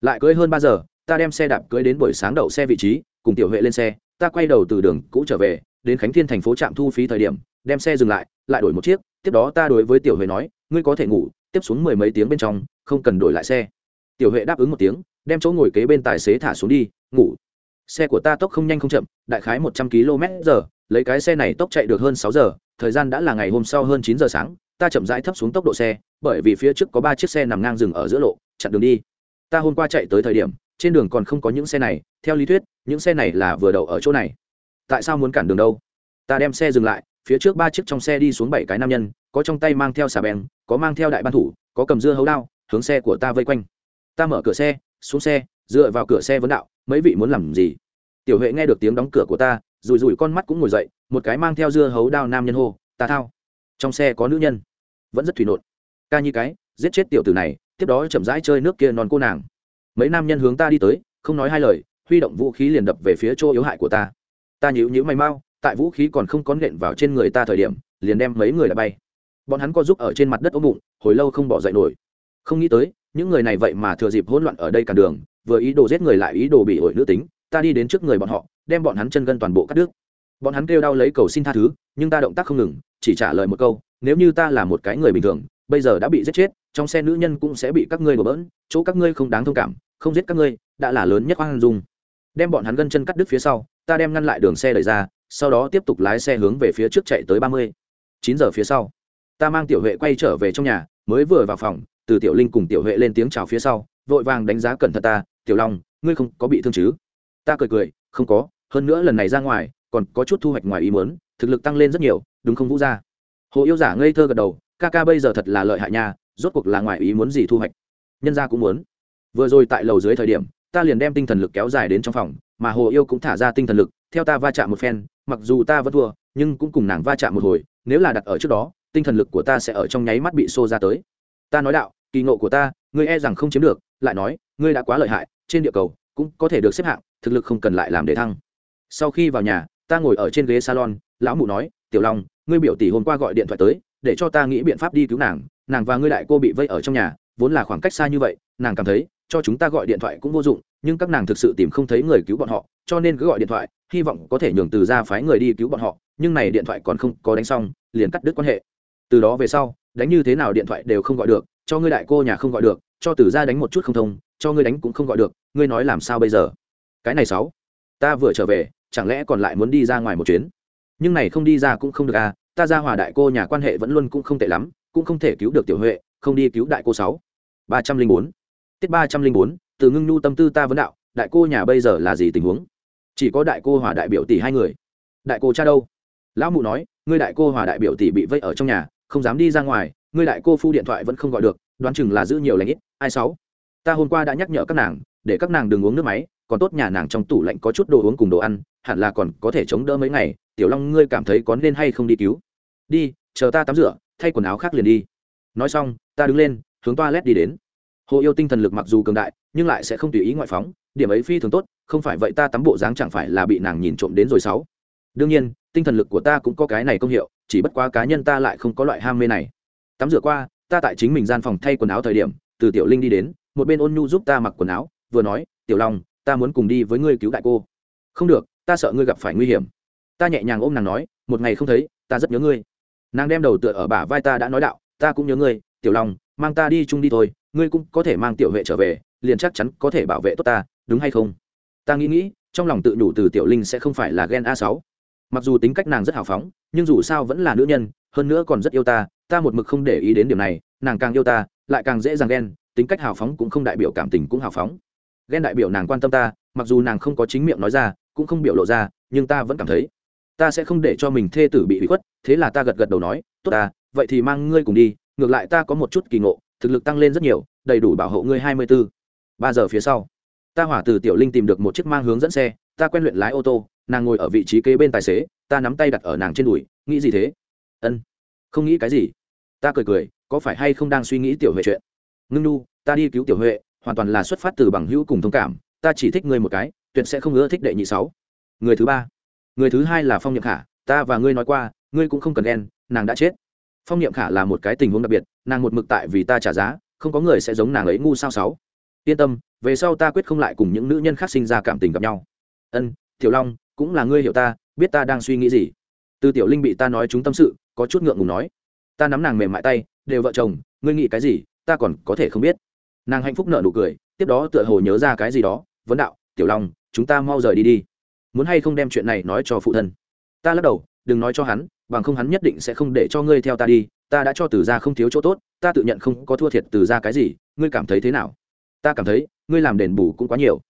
lại cưới hơn ba giờ, ta đem xe đạp cưới đến buổi sáng đậu xe vị trí, cùng tiểu huệ lên xe, ta quay đầu từ đường cũ trở về, đến khánh thiên thành phố trạm thu phí thời điểm, đem xe dừng lại lại đổi một chiếc, tiếp đó ta đối với tiểu huệ nói, ngươi có thể ngủ, tiếp xuống mười mấy tiếng bên trong, không cần đổi lại xe. Tiểu huệ đáp ứng một tiếng, đem chỗ ngồi kế bên tài xế thả xuống đi, ngủ. Xe của ta tốc không nhanh không chậm, đại khái một trăm km giờ, lấy cái xe này tốc chạy được hơn sáu giờ, thời gian đã là ngày hôm sau hơn chín giờ sáng ta chậm rãi thấp xuống tốc độ xe, bởi vì phía trước có ba chiếc xe nằm ngang rừng ở giữa lộ, chặn đường đi. Ta hôm qua chạy tới thời điểm, trên đường còn không có những xe này, theo lý thuyết, những xe này là vừa đậu ở chỗ này. Tại sao muốn cản đường đâu? Ta đem xe dừng lại, phía trước ba chiếc trong xe đi xuống bảy cái nam nhân, có trong tay mang theo xà bèn có mang theo đại ban thủ, có cầm dưa hấu đao, hướng xe của ta vây quanh. Ta mở cửa xe, xuống xe, dựa vào cửa xe vấn đạo, mấy vị muốn làm gì? Tiểu huệ nghe được tiếng đóng cửa của ta, rủi rủi con mắt cũng ngồi dậy, một cái mang theo dưa hấu đao nam nhân hô, ta thao. Trong xe có nữ nhân vẫn rất thủy nộn. Ca như cái, giết chết tiểu tử này, tiếp đó chậm rãi chơi nước kia non cô nàng. Mấy nam nhân hướng ta đi tới, không nói hai lời, huy động vũ khí liền đập về phía chỗ yếu hại của ta. Ta nhíu nhíu mày mau, tại vũ khí còn không có nện vào trên người ta thời điểm, liền đem mấy người đã bay. Bọn hắn có giúp ở trên mặt đất ốm bụng, hồi lâu không bỏ dậy nổi. Không nghĩ tới, những người này vậy mà thừa dịp hỗn loạn ở đây cản đường, vừa ý đồ giết người lại ý đồ bị ổi nữ tính, ta đi đến trước người bọn họ, đem bọn hắn chân gân toàn bộ cắt đứt bọn hắn kêu đau lấy cầu xin tha thứ, nhưng ta động tác không ngừng, chỉ trả lời một câu, nếu như ta là một cái người bình thường, bây giờ đã bị giết chết, trong xe nữ nhân cũng sẽ bị các ngươi đổ bỡn, chỗ các ngươi không đáng thông cảm, không giết các ngươi, đã là lớn nhất hoang dung. Đem bọn hắn gân chân cắt đứt phía sau, ta đem ngăn lại đường xe đẩy ra, sau đó tiếp tục lái xe hướng về phía trước chạy tới ba mươi. Chín giờ phía sau, ta mang tiểu huệ quay trở về trong nhà, mới vừa vào phòng, từ tiểu linh cùng tiểu huệ lên tiếng chào phía sau, vội vàng đánh giá cẩn thận ta, tiểu long, ngươi không có bị thương chứ? Ta cười cười, không có, hơn nữa lần này ra ngoài còn có chút thu hoạch ngoài ý muốn, thực lực tăng lên rất nhiều, đúng không vũ gia? Hồ yêu giả ngây thơ gật đầu, ca ca bây giờ thật là lợi hại nha, rốt cuộc là ngoài ý muốn gì thu hoạch. Nhân gia cũng muốn. Vừa rồi tại lầu dưới thời điểm, ta liền đem tinh thần lực kéo dài đến trong phòng, mà hồ yêu cũng thả ra tinh thần lực, theo ta va chạm một phen, mặc dù ta vẫn thua, nhưng cũng cùng nàng va chạm một hồi, nếu là đặt ở trước đó, tinh thần lực của ta sẽ ở trong nháy mắt bị xô ra tới. Ta nói đạo, kỳ ngộ của ta, ngươi e rằng không chiếm được, lại nói, ngươi đã quá lợi hại, trên địa cầu cũng có thể được xếp hạng, thực lực không cần lại làm để thăng. Sau khi vào nhà ta ngồi ở trên ghế salon, lão mụ nói, tiểu long, ngươi biểu tỷ hôm qua gọi điện thoại tới, để cho ta nghĩ biện pháp đi cứu nàng nàng và ngươi đại cô bị vây ở trong nhà, vốn là khoảng cách xa như vậy, nàng cảm thấy, cho chúng ta gọi điện thoại cũng vô dụng, nhưng các nàng thực sự tìm không thấy người cứu bọn họ, cho nên cứ gọi điện thoại, hy vọng có thể nhường từ ra phái người đi cứu bọn họ, nhưng này điện thoại còn không có đánh xong, liền cắt đứt quan hệ. Từ đó về sau, đánh như thế nào điện thoại đều không gọi được, cho ngươi đại cô nhà không gọi được, cho từ ra đánh một chút không thông, cho ngươi đánh cũng không gọi được, ngươi nói làm sao bây giờ? Cái này sáu, ta vừa trở về chẳng lẽ còn lại muốn đi ra ngoài một chuyến? Nhưng này không đi ra cũng không được à ta ra hòa đại cô nhà quan hệ vẫn luôn cũng không tệ lắm, cũng không thể cứu được tiểu huệ, không đi cứu đại cô sáu. ba trăm linh bốn. Tiết ba trăm linh bốn, từ ngưng nhu tâm tư ta vấn đạo, đại cô nhà bây giờ là gì tình huống? Chỉ có đại cô hòa đại biểu tỷ hai người. Đại cô cha đâu? Lão mụ nói, ngươi đại cô hòa đại biểu tỷ bị vây ở trong nhà, không dám đi ra ngoài, ngươi đại cô phu điện thoại vẫn không gọi được, đoán chừng là giữ nhiều lãnh ít, ai sáu? Ta hôm qua đã nhắc nhở các nàng, để các nàng đừng uống nước máy, còn tốt nhà nàng trong tủ lạnh có chút đồ uống cùng đồ ăn hẳn là còn có thể chống đỡ mấy ngày, tiểu long ngươi cảm thấy có nên hay không đi cứu? Đi, chờ ta tắm rửa, thay quần áo khác liền đi. Nói xong, ta đứng lên, hướng toilet đi đến. Hồ yêu tinh thần lực mặc dù cường đại, nhưng lại sẽ không tùy ý ngoại phóng, điểm ấy phi thường tốt, không phải vậy ta tắm bộ dáng chẳng phải là bị nàng nhìn trộm đến rồi sáu. Đương nhiên, tinh thần lực của ta cũng có cái này công hiệu, chỉ bất quá cá nhân ta lại không có loại ham mê này. Tắm rửa qua, ta tại chính mình gian phòng thay quần áo thời điểm, từ tiểu linh đi đến, một bên ôn nhu giúp ta mặc quần áo, vừa nói, tiểu long, ta muốn cùng đi với ngươi cứu đại cô. Không được ta sợ ngươi gặp phải nguy hiểm. Ta nhẹ nhàng ôm nàng nói, một ngày không thấy, ta rất nhớ ngươi. Nàng đem đầu tựa ở bả vai ta đã nói đạo, ta cũng nhớ ngươi, tiểu long, mang ta đi chung đi thôi, ngươi cũng có thể mang tiểu huệ trở về, liền chắc chắn có thể bảo vệ tốt ta, đúng hay không? Ta nghĩ nghĩ, trong lòng tự đủ từ tiểu linh sẽ không phải là ghen a sáu. Mặc dù tính cách nàng rất hào phóng, nhưng dù sao vẫn là nữ nhân, hơn nữa còn rất yêu ta ta một mực không để ý đến điểm này, nàng càng yêu ta, lại càng dễ dàng ghen, tính cách hào phóng cũng không đại biểu cảm tình cũng hào phóng. Ghen đại biểu nàng quan tâm ta, mặc dù nàng không có chính miệng nói ra cũng không biểu lộ ra, nhưng ta vẫn cảm thấy. Ta sẽ không để cho mình thê tử bị bị khuất, thế là ta gật gật đầu nói, tốt ta, vậy thì mang ngươi cùng đi, ngược lại ta có một chút kỳ ngộ, thực lực tăng lên rất nhiều, đầy đủ bảo hộ ngươi hai mươi bốn ba giờ phía sau, ta hỏa từ tiểu linh tìm được một chiếc mang hướng dẫn xe, ta quen luyện lái ô tô, nàng ngồi ở vị trí kế bên tài xế, ta nắm tay đặt ở nàng trên đùi, nghĩ gì thế? Ân, không nghĩ cái gì. Ta cười cười, có phải hay không đang suy nghĩ tiểu huệ chuyện? Ngưng nu, ta đi cứu tiểu huệ, hoàn toàn là xuất phát từ bằng hữu cùng thông cảm, ta chỉ thích ngươi một cái tuyệt sẽ không ưa thích đệ nhị sáu. Người thứ ba. Người thứ hai là phong nhậm khả, ta và ngươi nói qua, ngươi cũng không cần ghen, nàng đã chết. Phong nhậm khả là một cái tình huống đặc biệt, nàng một mực tại vì ta trả giá, không có người sẽ giống nàng ấy ngu sao sáu. Yên tâm, về sau ta quyết không lại cùng những nữ nhân khác sinh ra cảm tình gặp nhau. Ân, tiểu long, cũng là ngươi hiểu ta, biết ta đang suy nghĩ gì. Từ tiểu linh bị ta nói chúng tâm sự, có chút ngượng ngùng nói. Ta nắm nàng mềm mại tay, đều vợ chồng, ngươi nghĩ cái gì, ta còn có thể không biết. Nàng hạnh phúc nợ nụ cười, tiếp đó tựa hồ nhớ ra cái gì đó, vấn đạo, tiểu long chúng ta mau rời đi đi. Muốn hay không đem chuyện này nói cho phụ thân? Ta lắc đầu, đừng nói cho hắn, bằng không hắn nhất định sẽ không để cho ngươi theo ta đi, ta đã cho từ ra không thiếu chỗ tốt, ta tự nhận không có thua thiệt từ ra cái gì, ngươi cảm thấy thế nào? Ta cảm thấy, ngươi làm đền bù cũng quá nhiều.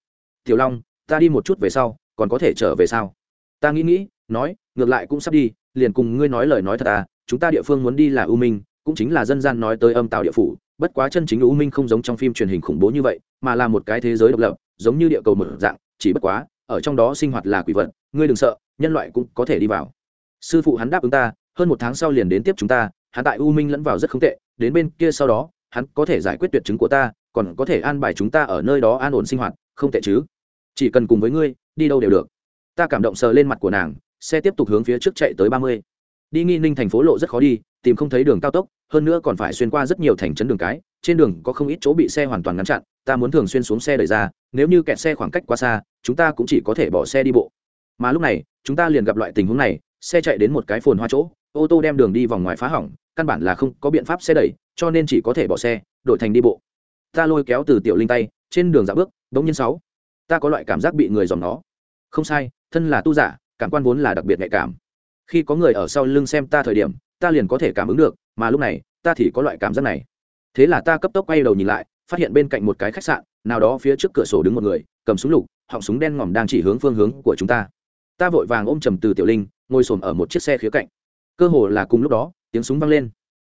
Tiểu long, ta đi một chút về sau, còn có thể trở về sao? Ta nghĩ nghĩ, nói, ngược lại cũng sắp đi, liền cùng ngươi nói lời nói thật à chúng ta địa phương muốn đi là u minh, cũng chính là dân gian nói tới âm tạo địa phủ, bất quá chân chính u minh không giống trong phim truyền hình khủng bố như vậy, mà là một cái thế giới độc lập, giống như địa cầu mở dạng chỉ bất quá, ở trong đó sinh hoạt là quỷ vật, ngươi đừng sợ, nhân loại cũng có thể đi vào. Sư phụ hắn đáp ứng ta, hơn một tháng sau liền đến tiếp chúng ta, hắn tại u minh lẫn vào rất không tệ, đến bên kia sau đó, hắn có thể giải quyết tuyệt chứng của ta, còn có thể an bài chúng ta ở nơi đó an ổn sinh hoạt, không tệ chứ? Chỉ cần cùng với ngươi, đi đâu đều được. Ta cảm động sờ lên mặt của nàng, xe tiếp tục hướng phía trước chạy tới ba mươi đi nghi ninh thành phố lộ rất khó đi, tìm không thấy đường cao tốc, hơn nữa còn phải xuyên qua rất nhiều thành trấn đường cái, trên đường có không ít chỗ bị xe hoàn toàn ngăn chặn, ta muốn thường xuyên xuống xe đẩy ra, nếu như kẹt xe khoảng cách quá xa, chúng ta cũng chỉ có thể bỏ xe đi bộ. Mà lúc này, chúng ta liền gặp loại tình huống này, xe chạy đến một cái phồn hoa chỗ, ô tô đem đường đi vòng ngoài phá hỏng, căn bản là không có biện pháp xe đẩy, cho nên chỉ có thể bỏ xe, đổi thành đi bộ. Ta lôi kéo từ tiểu linh tay, trên đường dạo bước bỗng nhiên sáu. Ta có loại cảm giác bị người dòm nó không sai, thân là tu giả, cảm quan vốn là đặc biệt nhạy cảm khi có người ở sau lưng xem ta thời điểm, ta liền có thể cảm ứng được, mà lúc này, ta thì có loại cảm giác này. Thế là ta cấp tốc quay đầu nhìn lại, phát hiện bên cạnh một cái khách sạn, nào đó phía trước cửa sổ đứng một người, cầm súng lục, họng súng đen ngòm đang chỉ hướng phương hướng của chúng ta. Ta vội vàng ôm trầm từ tiểu linh, ngồi xổm ở một chiếc xe khía cạnh. Cơ hồ là cùng lúc đó, tiếng súng vang lên.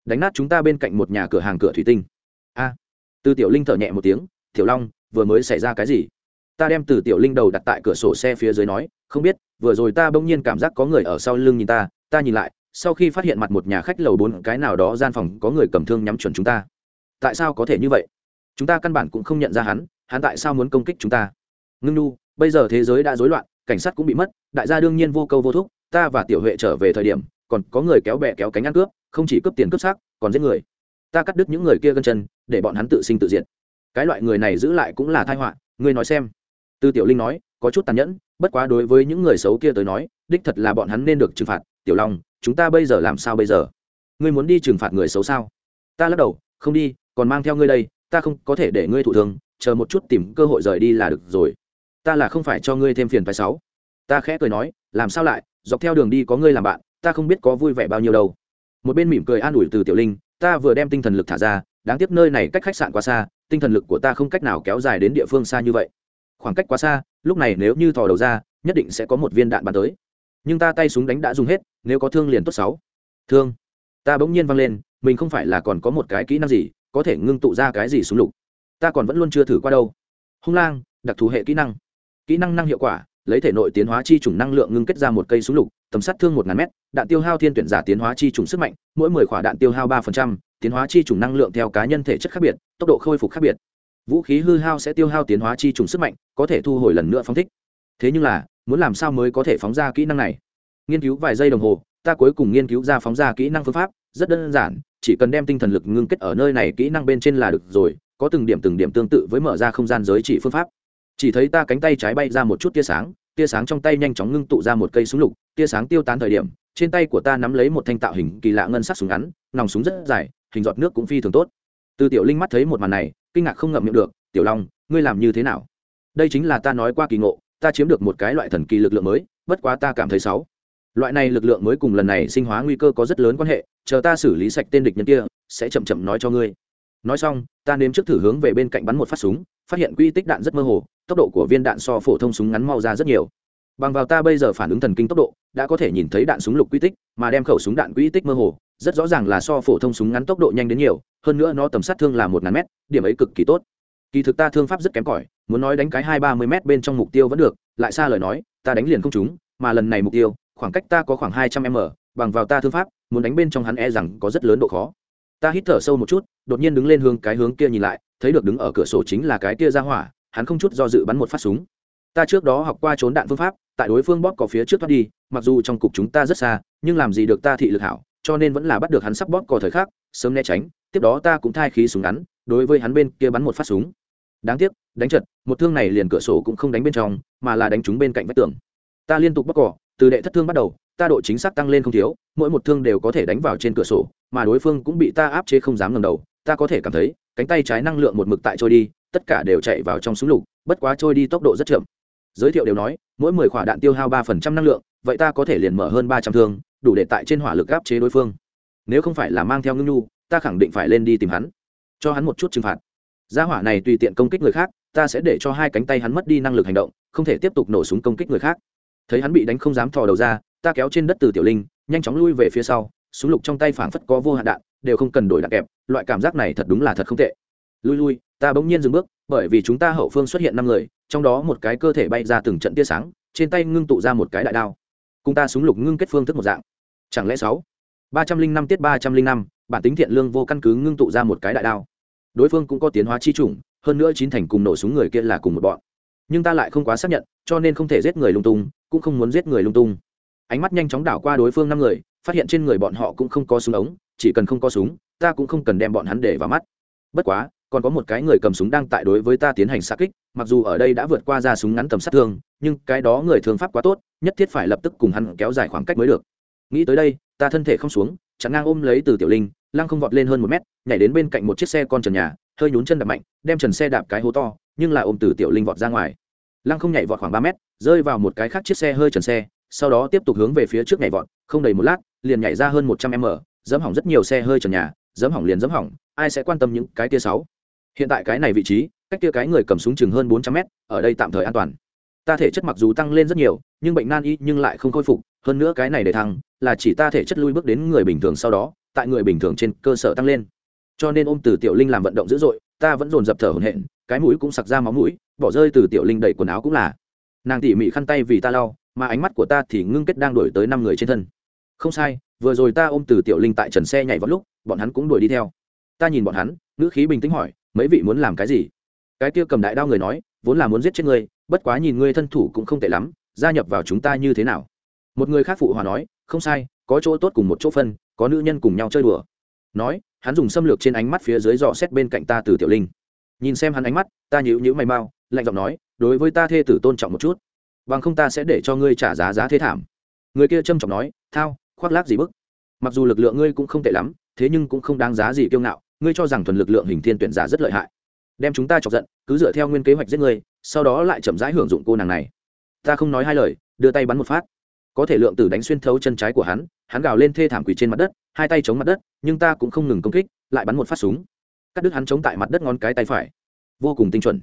Đánh nát chúng ta bên cạnh một nhà cửa hàng cửa thủy tinh. A. Từ tiểu linh thở nhẹ một tiếng, tiểu long, vừa mới xảy ra cái gì? Ta đem từ tiểu linh đầu đặt tại cửa sổ xe phía dưới nói, không biết vừa rồi ta bỗng nhiên cảm giác có người ở sau lưng nhìn ta ta nhìn lại, sau khi phát hiện mặt một nhà khách lầu bốn cái nào đó gian phòng có người cầm thương nhắm chuẩn chúng ta. Tại sao có thể như vậy? Chúng ta căn bản cũng không nhận ra hắn hắn tại sao muốn công kích chúng ta? Ngưng nu, bây giờ thế giới đã rối loạn, cảnh sát cũng bị mất, đại gia đương nhiên vô câu vô thúc, ta và tiểu huệ trở về thời điểm, còn có người kéo bè kéo cánh ăn cướp, không chỉ cướp tiền cướp xác, còn giết người. Ta cắt đứt những người kia gân chân, để bọn hắn tự sinh tự diệt. Cái loại người này giữ lại cũng là thai họa, ngươi nói xem. Tư tiểu linh nói có chút tàn nhẫn, bất quá đối với những người xấu kia tới nói, đích thật là bọn hắn nên được trừng phạt. Tiểu long, chúng ta bây giờ làm sao bây giờ? Ngươi muốn đi trừng phạt người xấu sao? Ta lắc đầu, không đi, còn mang theo ngươi đây, ta không có thể để ngươi thụ thương, chờ một chút tìm cơ hội rời đi là được rồi. Ta là không phải cho ngươi thêm phiền phải sáu ta khẽ cười nói, làm sao lại, dọc theo đường đi có ngươi làm bạn, ta không biết có vui vẻ bao nhiêu đâu. Một bên mỉm cười an ủi từ tiểu linh, ta vừa đem tinh thần lực thả ra, đáng tiếc nơi này cách khách sạn quá xa, tinh thần lực của ta không cách nào kéo dài đến địa phương xa như vậy. Khoảng cách quá xa lúc này nếu như thò đầu ra, nhất định sẽ có một viên đạn bắn tới. Nhưng ta tay súng đánh đã dùng hết, nếu có thương liền tốt sáu. Thương. Ta bỗng nhiên văng lên, mình không phải là còn có một cái kỹ năng gì, có thể ngưng tụ ra cái gì súng lục. Ta còn vẫn luôn chưa thử qua đâu. Hung lang, đặc thù hệ kỹ năng. Kỹ năng năng hiệu quả, lấy thể nội tiến hóa chi chủng năng lượng ngưng kết ra một cây súng lục, tầm sát thương một ngàn mét, đạn tiêu hao thiên tuyển giả tiến hóa chi chủng sức mạnh, mỗi mười khỏa đạn tiêu hao ba phần trăm, tiến hóa chi chủng năng lượng theo cá nhân thể chất khác biệt, tốc độ khôi phục khác biệt vũ khí hư hao sẽ tiêu hao tiến hóa chi trùng sức mạnh, có thể thu hồi lần nữa phóng thích. Thế nhưng là, muốn làm sao mới có thể phóng ra kỹ năng này? Nghiên cứu vài giây đồng hồ, ta cuối cùng nghiên cứu ra phóng ra kỹ năng phương pháp, rất đơn giản, chỉ cần đem tinh thần lực ngưng kết ở nơi này kỹ năng bên trên là được rồi, có từng điểm từng điểm tương tự với mở ra không gian giới chỉ phương pháp. Chỉ thấy ta cánh tay trái bay ra một chút tia sáng tia sáng trong tay nhanh chóng ngưng tụ ra một cây súng lục, tia sáng tiêu tán thời điểm, trên tay của ta nắm lấy một thanh tạo hình kỳ lạ ngân sắc súng ngắn, nòng súng rất dài, hình giọt nước cũng phi thường tốt. Từ tiểu linh mắt thấy một màn này kinh ngạc không ngậm miệng được, tiểu long, ngươi làm như thế nào? Đây chính là ta nói qua kỳ ngộ, ta chiếm được một cái loại thần kỳ lực lượng mới, bất quá ta cảm thấy xấu. Loại này lực lượng mới cùng lần này sinh hóa nguy cơ có rất lớn quan hệ, chờ ta xử lý sạch tên địch nhân kia, sẽ chậm chậm nói cho ngươi. Nói xong, ta nếm trước thử hướng về bên cạnh bắn một phát súng, phát hiện quy tích đạn rất mơ hồ, tốc độ của viên đạn so phổ thông súng ngắn mau ra rất nhiều. Bằng vào ta bây giờ phản ứng thần kinh tốc độ, đã có thể nhìn thấy đạn súng lục quy tích, mà đem khẩu súng đạn quy tích mơ hồ rất rõ ràng là so phổ thông súng ngắn tốc độ nhanh đến nhiều, hơn nữa nó tầm sát thương là một ngàn mét, điểm ấy cực kỳ tốt. Kỳ thực ta thương pháp rất kém cỏi, muốn nói đánh cái hai ba mươi m bên trong mục tiêu vẫn được, lại xa lời nói, ta đánh liền không trúng, mà lần này mục tiêu, khoảng cách ta có khoảng hai trăm m, bằng vào ta thương pháp, muốn đánh bên trong hắn e rằng có rất lớn độ khó. Ta hít thở sâu một chút, đột nhiên đứng lên hướng cái hướng kia nhìn lại, thấy được đứng ở cửa sổ chính là cái kia ra hỏa, hắn không chút do dự bắn một phát súng. Ta trước đó học qua trốn đạn phương pháp, tại đối phương bóp có phía trước thoát đi, mặc dù trong cục chúng ta rất xa, nhưng làm gì được ta thị lực hảo cho nên vẫn là bắt được hắn sắp bóp cò thời khắc, sớm né tránh, tiếp đó ta cũng thai khí súng ngắn, đối với hắn bên kia bắn một phát súng. Đáng tiếc, đánh chật một thương này liền cửa sổ cũng không đánh bên trong, mà là đánh trúng bên cạnh vách tường. Ta liên tục bóc cỏ từ đệ thất thương bắt đầu, ta độ chính xác tăng lên không thiếu, mỗi một thương đều có thể đánh vào trên cửa sổ, mà đối phương cũng bị ta áp chế không dám ngầm đầu, ta có thể cảm thấy, cánh tay trái năng lượng một mực tại trôi đi, tất cả đều chạy vào trong súng lục, bất quá trôi đi tốc độ rất chậm. Giới thiệu đều nói, mỗi mười quả đạn tiêu hao ba phần trăm năng lượng, vậy ta có thể liền mở hơn ba trăm thương đủ để tại trên hỏa lực áp chế đối phương. Nếu không phải là mang theo ngưng nhu, ta khẳng định phải lên đi tìm hắn. Cho hắn một chút trừng phạt. Gia hỏa này tùy tiện công kích người khác, ta sẽ để cho hai cánh tay hắn mất đi năng lực hành động, không thể tiếp tục nổ súng công kích người khác. Thấy hắn bị đánh không dám thò đầu ra, ta kéo trên đất từ tiểu linh, nhanh chóng lui về phía sau, súng lục trong tay phảng phất có vô hạn đạn, đều không cần đổi đạn kẹp, loại cảm giác này thật đúng là thật không tệ. Lui lui, ta bỗng nhiên dừng bước, bởi vì chúng ta hậu phương xuất hiện năm người, trong đó một cái cơ thể bay ra từng trận tia sáng, trên tay ngưng tụ ra một cái đại đao. Cùng ta súng lục ngưng kết phương thức một dạng chẳng lẽ sáu? Ba trăm linh năm tiết ba trăm linh năm, bản tính thiện lương vô căn cứ ngưng tụ ra một cái đại đao. Đối phương cũng có tiến hóa chi chủng, hơn nữa chín thành cùng nổ súng người kia là cùng một bọn. Nhưng ta lại không quá xác nhận, cho nên không thể giết người lung tung, cũng không muốn giết người lung tung. Ánh mắt nhanh chóng đảo qua đối phương năm người, phát hiện trên người bọn họ cũng không có súng ống, chỉ cần không có súng, ta cũng không cần đem bọn hắn để vào mắt. Bất quá, còn có một cái người cầm súng đang tại đối với ta tiến hành xa kích, mặc dù ở đây đã vượt qua ra súng ngắn tầm sát thương, nhưng cái đó người thương pháp quá tốt, nhất thiết phải lập tức cùng hắn kéo dài khoảng cách mới được nghĩ tới đây, ta thân thể không xuống, chặn ngang ôm lấy từ tiểu linh, lăng không vọt lên hơn một mét, nhảy đến bên cạnh một chiếc xe con trần nhà, hơi nhún chân đập mạnh, đem trần xe đạp cái hố to, nhưng lại ôm từ tiểu linh vọt ra ngoài. Lăng không nhảy vọt khoảng ba mét, rơi vào một cái khác chiếc xe hơi trần xe, sau đó tiếp tục hướng về phía trước nhảy vọt, không đầy một lát, liền nhảy ra hơn một trăm m, dẫm hỏng rất nhiều xe hơi trần nhà, dẫm hỏng liền dẫm hỏng, ai sẽ quan tâm những cái tia sáu? Hiện tại cái này vị trí, cách tia cái người cầm súng chừng hơn bốn trăm mét, ở đây tạm thời an toàn. Ta thể chất mặc dù tăng lên rất nhiều, nhưng bệnh nan y nhưng lại không khôi phục, hơn nữa cái này để thăng là chỉ ta thể chất lui bước đến người bình thường sau đó, tại người bình thường trên cơ sở tăng lên. Cho nên ôm từ tiểu linh làm vận động dữ dội, ta vẫn dồn dập thở hổn hển, cái mũi cũng sặc ra máu mũi, bỏ rơi từ tiểu linh đầy quần áo cũng là. Nàng tỉ mỉ khăn tay vì ta lau, mà ánh mắt của ta thì ngưng kết đang đuổi tới năm người trên thân. Không sai, vừa rồi ta ôm từ tiểu linh tại trần xe nhảy vào lúc, bọn hắn cũng đuổi đi theo. Ta nhìn bọn hắn, ngữ khí bình tĩnh hỏi, mấy vị muốn làm cái gì? Cái kia cầm đại đao người nói, vốn là muốn giết chết ngươi, bất quá nhìn ngươi thân thủ cũng không tệ lắm, gia nhập vào chúng ta như thế nào? Một người khác phụ hòa nói không sai, có chỗ tốt cùng một chỗ phân, có nữ nhân cùng nhau chơi đùa. Nói, hắn dùng xâm lược trên ánh mắt phía dưới dò xét bên cạnh ta từ tiểu linh. Nhìn xem hắn ánh mắt, ta nhíu nhíu mày mau, lạnh giọng nói, đối với ta thê tử tôn trọng một chút. Bằng không ta sẽ để cho ngươi trả giá giá thế thảm. Người kia trâm trọng nói, thao, khoác lác gì bức? Mặc dù lực lượng ngươi cũng không tệ lắm, thế nhưng cũng không đáng giá gì kiêu ngạo, ngươi cho rằng thuần lực lượng hình thiên tuyển giả rất lợi hại. Đem chúng ta chọc giận, cứ dựa theo nguyên kế hoạch giết ngươi, sau đó lại chậm rãi hưởng dụng cô nàng này. Ta không nói hai lời, đưa tay bắn một phát có thể lượng tử đánh xuyên thấu chân trái của hắn hắn gào lên thê thảm quỷ trên mặt đất, hai tay chống mặt đất, nhưng ta cũng không ngừng công kích, lại bắn một phát súng. Cắt đứt hắn chống tại mặt đất ngón cái tay phải. Vô cùng tinh chuẩn.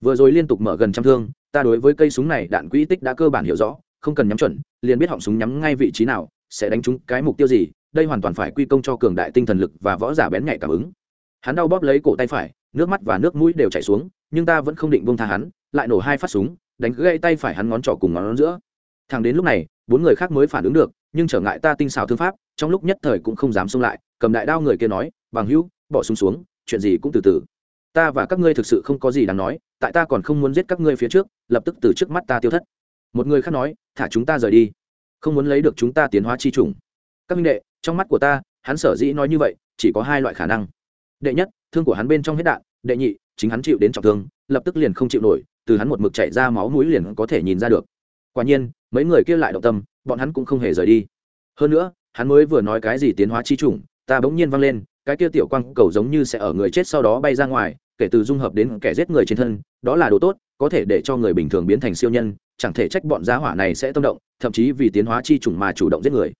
Vừa rồi liên tục mở gần trăm thương, ta đối với cây súng này đạn quỹ tích đã cơ bản hiểu rõ, không cần nhắm chuẩn, liền biết họng súng nhắm ngay vị trí nào, sẽ đánh trúng cái mục tiêu gì, đây hoàn toàn phải quy công cho cường đại tinh thần lực và võ giả bén nhạy cảm ứng. Hắn đau bóp lấy cổ tay phải, nước mắt và nước mũi đều chảy xuống, nhưng ta vẫn không định bông tha hắn, lại nổ hai phát súng, đánh gãy tay phải hắn ngón trỏ cùng ngón giữa. Thằng đến lúc này bốn người khác mới phản ứng được, nhưng trở ngại ta tinh xào thương pháp, trong lúc nhất thời cũng không dám xông lại, cầm đại đao người kia nói, bằng hữu, bỏ súng xuống, chuyện gì cũng từ từ. Ta và các ngươi thực sự không có gì đáng nói, tại ta còn không muốn giết các ngươi phía trước, lập tức từ trước mắt ta tiêu thất. Một người khác nói, thả chúng ta rời đi. Không muốn lấy được chúng ta tiến hóa chi trùng các minh đệ, trong mắt của ta, hắn sở dĩ nói như vậy, chỉ có hai loại khả năng. Đệ nhất, thương của hắn bên trong hết đạn. Đệ nhị, chính hắn chịu đến trọng thương, lập tức liền không chịu nổi, từ hắn một mực chạy ra máu mũi liền có thể nhìn ra được quả nhiên, mấy người kia lại động tâm, bọn hắn cũng không hề rời đi. Hơn nữa, hắn mới vừa nói cái gì tiến hóa chi trùng ta bỗng nhiên văng lên, cái kia tiểu quang cầu giống như sẽ ở người chết sau đó bay ra ngoài, kể từ dung hợp đến kẻ giết người trên thân, đó là đồ tốt, có thể để cho người bình thường biến thành siêu nhân, chẳng thể trách bọn giá hỏa này sẽ tâm động, thậm chí vì tiến hóa chi trùng mà chủ động giết người.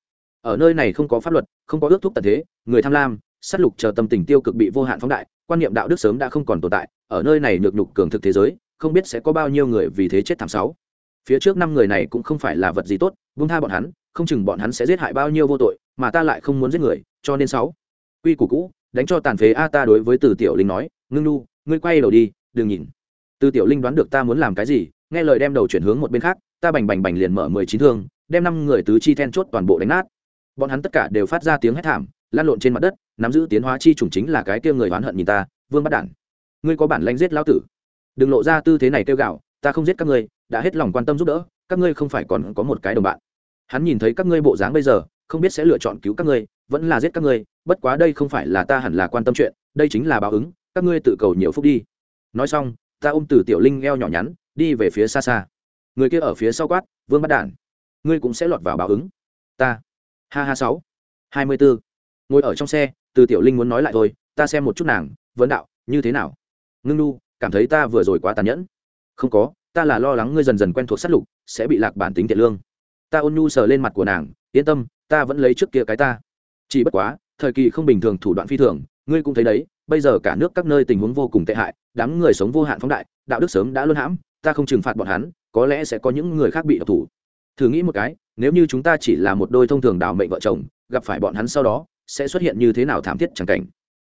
Ở nơi này không có pháp luật, không có ước thúc tận thế, người tham lam, sát lục chờ tâm tình tiêu cực bị vô hạn phóng đại, quan niệm đạo đức sớm đã không còn tồn tại, ở nơi này nhược nhục cường thực thế giới, không biết sẽ có bao nhiêu người vì thế chết thảm sáu phía trước năm người này cũng không phải là vật gì tốt, buông tha bọn hắn, không chừng bọn hắn sẽ giết hại bao nhiêu vô tội, mà ta lại không muốn giết người, cho nên sáu. Quy củ cũ, đánh cho tàn phế a ta đối với từ tiểu linh nói, ngưng nu ngươi quay đầu đi, đừng nhìn. Từ tiểu linh đoán được ta muốn làm cái gì, nghe lời đem đầu chuyển hướng một bên khác, ta bành bành bành liền mở mười chín thương, đem năm người tứ chi then chốt toàn bộ đánh nát. Bọn hắn tất cả đều phát ra tiếng hét thảm, lan lộn trên mặt đất, nắm giữ tiến hóa chi chủng chính là cái kia người oán hận nhìn ta, vương bắt đản, ngươi có bản lãnh giết lão tử? Đừng lộ ra tư thế này kêu gạo ta không giết các ngươi đã hết lòng quan tâm giúp đỡ, các ngươi không phải còn có một cái đồng bạn. Hắn nhìn thấy các ngươi bộ dáng bây giờ, không biết sẽ lựa chọn cứu các ngươi, vẫn là giết các ngươi, bất quá đây không phải là ta hẳn là quan tâm chuyện, đây chính là báo ứng, các ngươi tự cầu nhiều phúc đi. Nói xong, ta ôm từ tiểu linh eo nhỏ nhắn, đi về phía xa xa. Người kia ở phía sau quát, vương bắt đản, ngươi cũng sẽ lọt vào báo ứng. Ta. Ha ha, sáu. Hai mươi bốn ngồi ở trong xe, từ tiểu linh muốn nói lại thôi, ta xem một chút nàng, vấn đạo, như thế nào? Ngưng nu, cảm thấy ta vừa rồi quá tàn nhẫn. Không có ta là lo lắng ngươi dần dần quen thuộc sát lục, sẽ bị lạc bản tính thiện lương. Ta ôn nhu sờ lên mặt của nàng, yên tâm, ta vẫn lấy trước kia cái ta. Chỉ bất quá, thời kỳ không bình thường thủ đoạn phi thường, ngươi cũng thấy đấy, bây giờ cả nước các nơi tình huống vô cùng tệ hại, đám người sống vô hạn phóng đại, đạo đức sớm đã luân hãm, ta không trừng phạt bọn hắn, có lẽ sẽ có những người khác bị độc thủ. Thử nghĩ một cái, nếu như chúng ta chỉ là một đôi thông thường đào mệnh vợ chồng, gặp phải bọn hắn sau đó, sẽ xuất hiện như thế nào thảm thiết chẳng cảnh?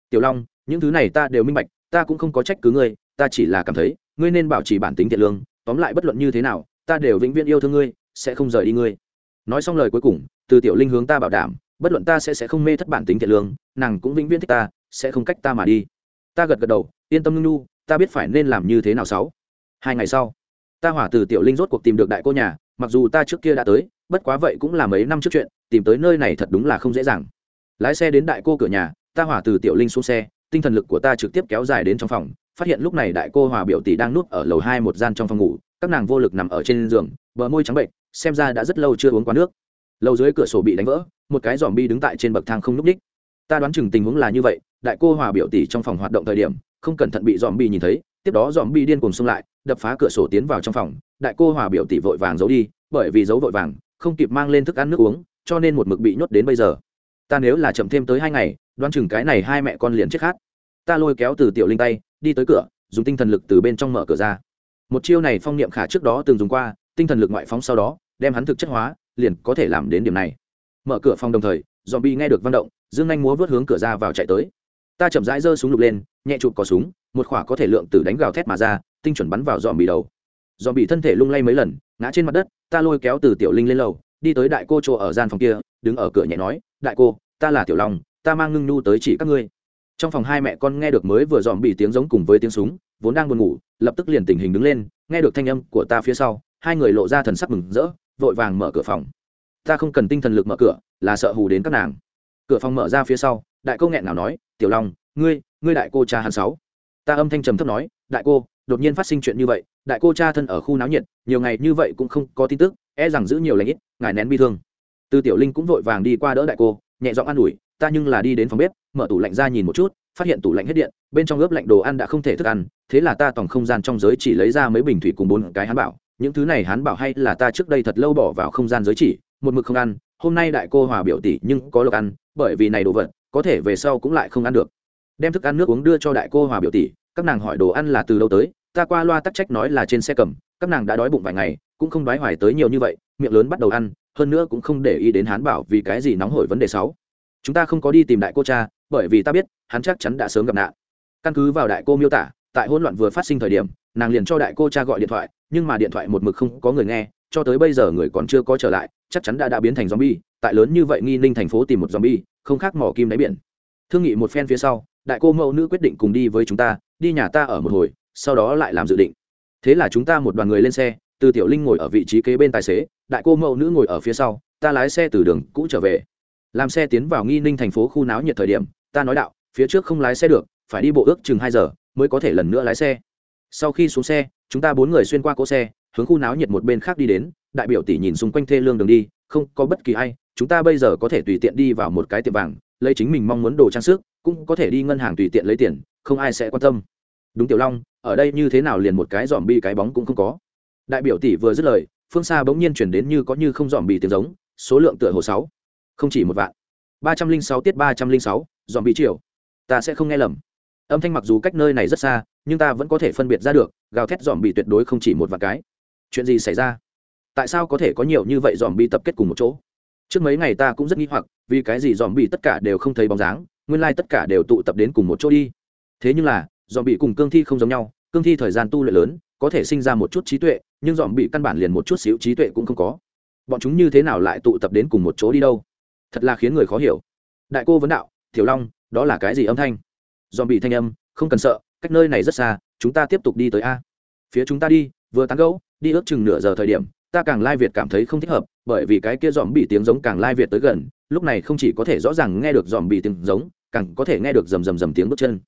Tiểu long, những thứ này ta đều minh bạch, ta cũng không có trách cứ ngươi, ta chỉ là cảm thấy, ngươi nên bảo trì bản tính thiện lương tóm lại bất luận như thế nào, ta đều vĩnh viễn yêu thương ngươi, sẽ không rời đi ngươi. Nói xong lời cuối cùng, từ tiểu linh hướng ta bảo đảm, bất luận ta sẽ sẽ không mê thất bản tính thiện lương, nàng cũng vĩnh viễn thích ta, sẽ không cách ta mà đi. Ta gật gật đầu, yên tâm ngưng nhu, ta biết phải nên làm như thế nào sáu. Hai ngày sau, ta hỏa từ tiểu linh rốt cuộc tìm được đại cô nhà, mặc dù ta trước kia đã tới, bất quá vậy cũng là mấy năm trước chuyện, tìm tới nơi này thật đúng là không dễ dàng. Lái xe đến đại cô cửa nhà, ta hỏa từ tiểu linh xuống xe, tinh thần lực của ta trực tiếp kéo dài đến trong phòng phát hiện lúc này đại cô hòa biểu tỷ đang nuốt ở lầu hai một gian trong phòng ngủ, các nàng vô lực nằm ở trên giường, bờ môi trắng bệnh, xem ra đã rất lâu chưa uống quá nước. Lầu dưới cửa sổ bị đánh vỡ, một cái dòm bi đứng tại trên bậc thang không n ú c ních. Ta đoán chừng tình huống là như vậy, đại cô hòa biểu tỷ trong phòng hoạt động thời điểm, không cẩn thận bị dòm bi nhìn thấy, tiếp đó dòm bi điên cùng xông lại, đập phá cửa sổ tiến vào trong phòng, đại cô hòa biểu tỷ vội vàng giấu đi, bởi vì giấu vội vàng, không kịp mang lên thức ăn nước uống, cho nên một mực bị nhốt đến bây giờ. Ta nếu là chậm thêm tới hai ngày, đoán chừng cái này hai mẹ con liền chết khát. Ta lôi kéo từ tiểu linh tay đi tới cửa, dùng tinh thần lực từ bên trong mở cửa ra. Một chiêu này phong niệm khả trước đó từng dùng qua, tinh thần lực ngoại phóng sau đó, đem hắn thực chất hóa, liền có thể làm đến điểm này. Mở cửa phòng đồng thời dòm bi nghe được văn động, dương anh múa vớt hướng cửa ra vào chạy tới. Ta chậm rãi giơ súng lục lên, nhẹ chụp cò súng, một khỏa có thể lượng từ đánh gào thét mà ra, tinh chuẩn bắn vào dòm bị đầu. Dòm bị thân thể lung lay mấy lần, ngã trên mặt đất, ta lôi kéo từ tiểu linh lên lầu, đi tới đại cô chỗ ở gian phòng kia, đứng ở cửa nhẹ nói, đại cô, ta là tiểu long, ta mang ngưng nhu tới chỉ các ngươi trong phòng hai mẹ con nghe được mới vừa dòm bị tiếng giống cùng với tiếng súng, vốn đang buồn ngủ, lập tức liền tình hình đứng lên, nghe được thanh âm của ta phía sau, hai người lộ ra thần sắc mừng rỡ, vội vàng mở cửa phòng. Ta không cần tinh thần lực mở cửa, là sợ hù đến các nàng. Cửa phòng mở ra phía sau, đại cô nghẹn nào nói, tiểu long, ngươi ngươi đại cô cha hắn sáu. Ta âm thanh trầm thấp nói, đại cô, đột nhiên phát sinh chuyện như vậy, đại cô cha thân ở khu náo nhiệt, nhiều ngày như vậy cũng không có tin tức e rằng giữ nhiều lãnh ít, ngài nén bi thương. Từ tiểu linh cũng vội vàng đi qua đỡ đại cô, nhẹ giọng an ủi, ta nhưng là đi đến phòng bếp mở tủ lạnh ra nhìn một chút, phát hiện tủ lạnh hết điện, bên trong ướp lạnh đồ ăn đã không thể thức ăn, thế là ta tòng không gian trong giới chỉ lấy ra mấy bình thủy cùng bốn cái hán bảo, những thứ này hán bảo hay là ta trước đây thật lâu bỏ vào không gian giới chỉ, một mực không ăn, hôm nay đại cô hòa biểu tỷ nhưng có lộc ăn, bởi vì này đồ vật, có thể về sau cũng lại không ăn được. Đem thức ăn nước uống đưa cho đại cô hòa biểu tỷ, các nàng hỏi đồ ăn là từ đâu tới, ta qua loa tắc trách nói là trên xe cầm, các nàng đã đói bụng vài ngày, cũng không đói hoài tới nhiều như vậy, miệng lớn bắt đầu ăn, hơn nữa cũng không để ý đến hán bảo vì cái gì nóng hổi vấn đề sáu. Chúng ta không có đi tìm đại cô cha bởi vì ta biết, hắn chắc chắn đã sớm gặp nạn. Căn cứ vào đại cô miêu tả, tại hỗn loạn vừa phát sinh thời điểm, nàng liền cho đại cô cha gọi điện thoại, nhưng mà điện thoại một mực không có người nghe, cho tới bây giờ người còn chưa có trở lại, chắc chắn đã đã biến thành zombie, tại lớn như vậy nghi ninh thành phố tìm một zombie, không khác mỏ kim đáy biển. Thương nghị một phen phía sau, đại cô mẫu nữ quyết định cùng đi với chúng ta, đi nhà ta ở một hồi, sau đó lại làm dự định. Thế là chúng ta một đoàn người lên xe, từ tiểu linh ngồi ở vị trí kế bên tài xế, đại cô mẫu nữ ngồi ở phía sau, ta lái xe từ đường cũ trở về. Làm xe tiến vào nghi ninh thành phố khu náo nhiệt thời điểm ta nói đạo, phía trước không lái xe được, phải đi bộ ước chừng hai giờ mới có thể lần nữa lái xe. Sau khi xuống xe, chúng ta bốn người xuyên qua cỗ xe, hướng khu náo nhiệt một bên khác đi đến, đại biểu tỷ nhìn xung quanh thê lương đường đi, không có bất kỳ ai, chúng ta bây giờ có thể tùy tiện đi vào một cái tiệm vàng, lấy chính mình mong muốn đồ trang sức, cũng có thể đi ngân hàng tùy tiện lấy tiền, không ai sẽ quan tâm. Đúng tiểu long, ở đây như thế nào liền một cái dòm bi cái bóng cũng không có. Đại biểu tỷ vừa dứt lời, phương xa bỗng nhiên chuyển đến như có như không dòm bị tiếng giống, số lượng tựa hồ sáu, không chỉ một vạn. ba trăm linh sáu tiết ba trăm linh sáu dòm bị triều. Ta sẽ không nghe lầm. Âm thanh mặc dù cách nơi này rất xa, nhưng ta vẫn có thể phân biệt ra được, gào thét dòm bị tuyệt đối không chỉ một vài cái. Chuyện gì xảy ra? Tại sao có thể có nhiều như vậy dòm bị tập kết cùng một chỗ? Trước mấy ngày ta cũng rất nghi hoặc, vì cái gì dòm bị tất cả đều không thấy bóng dáng, nguyên lai tất cả đều tụ tập đến cùng một chỗ đi. Thế nhưng là, dòm bị cùng cương thi không giống nhau, cương thi thời gian tu luyện lớn, có thể sinh ra một chút trí tuệ, nhưng dòm bị căn bản liền một chút xíu trí tuệ cũng không có. Bọn chúng như thế nào lại tụ tập đến cùng một chỗ đi đâu? Thật là khiến người khó hiểu. Đại cô vấn đạo thiểu long, đó là cái gì âm thanh? Zombie bị thanh âm, không cần sợ, cách nơi này rất xa, chúng ta tiếp tục đi tới a. Phía chúng ta đi, vừa tán gẫu, đi ước chừng nửa giờ thời điểm, ta càng lai việt cảm thấy không thích hợp, bởi vì cái kia zombie bị tiếng giống càng lai việt tới gần, lúc này không chỉ có thể rõ ràng nghe được zombie bị tiếng giống, càng có thể nghe được rầm rầm rầm tiếng bước chân.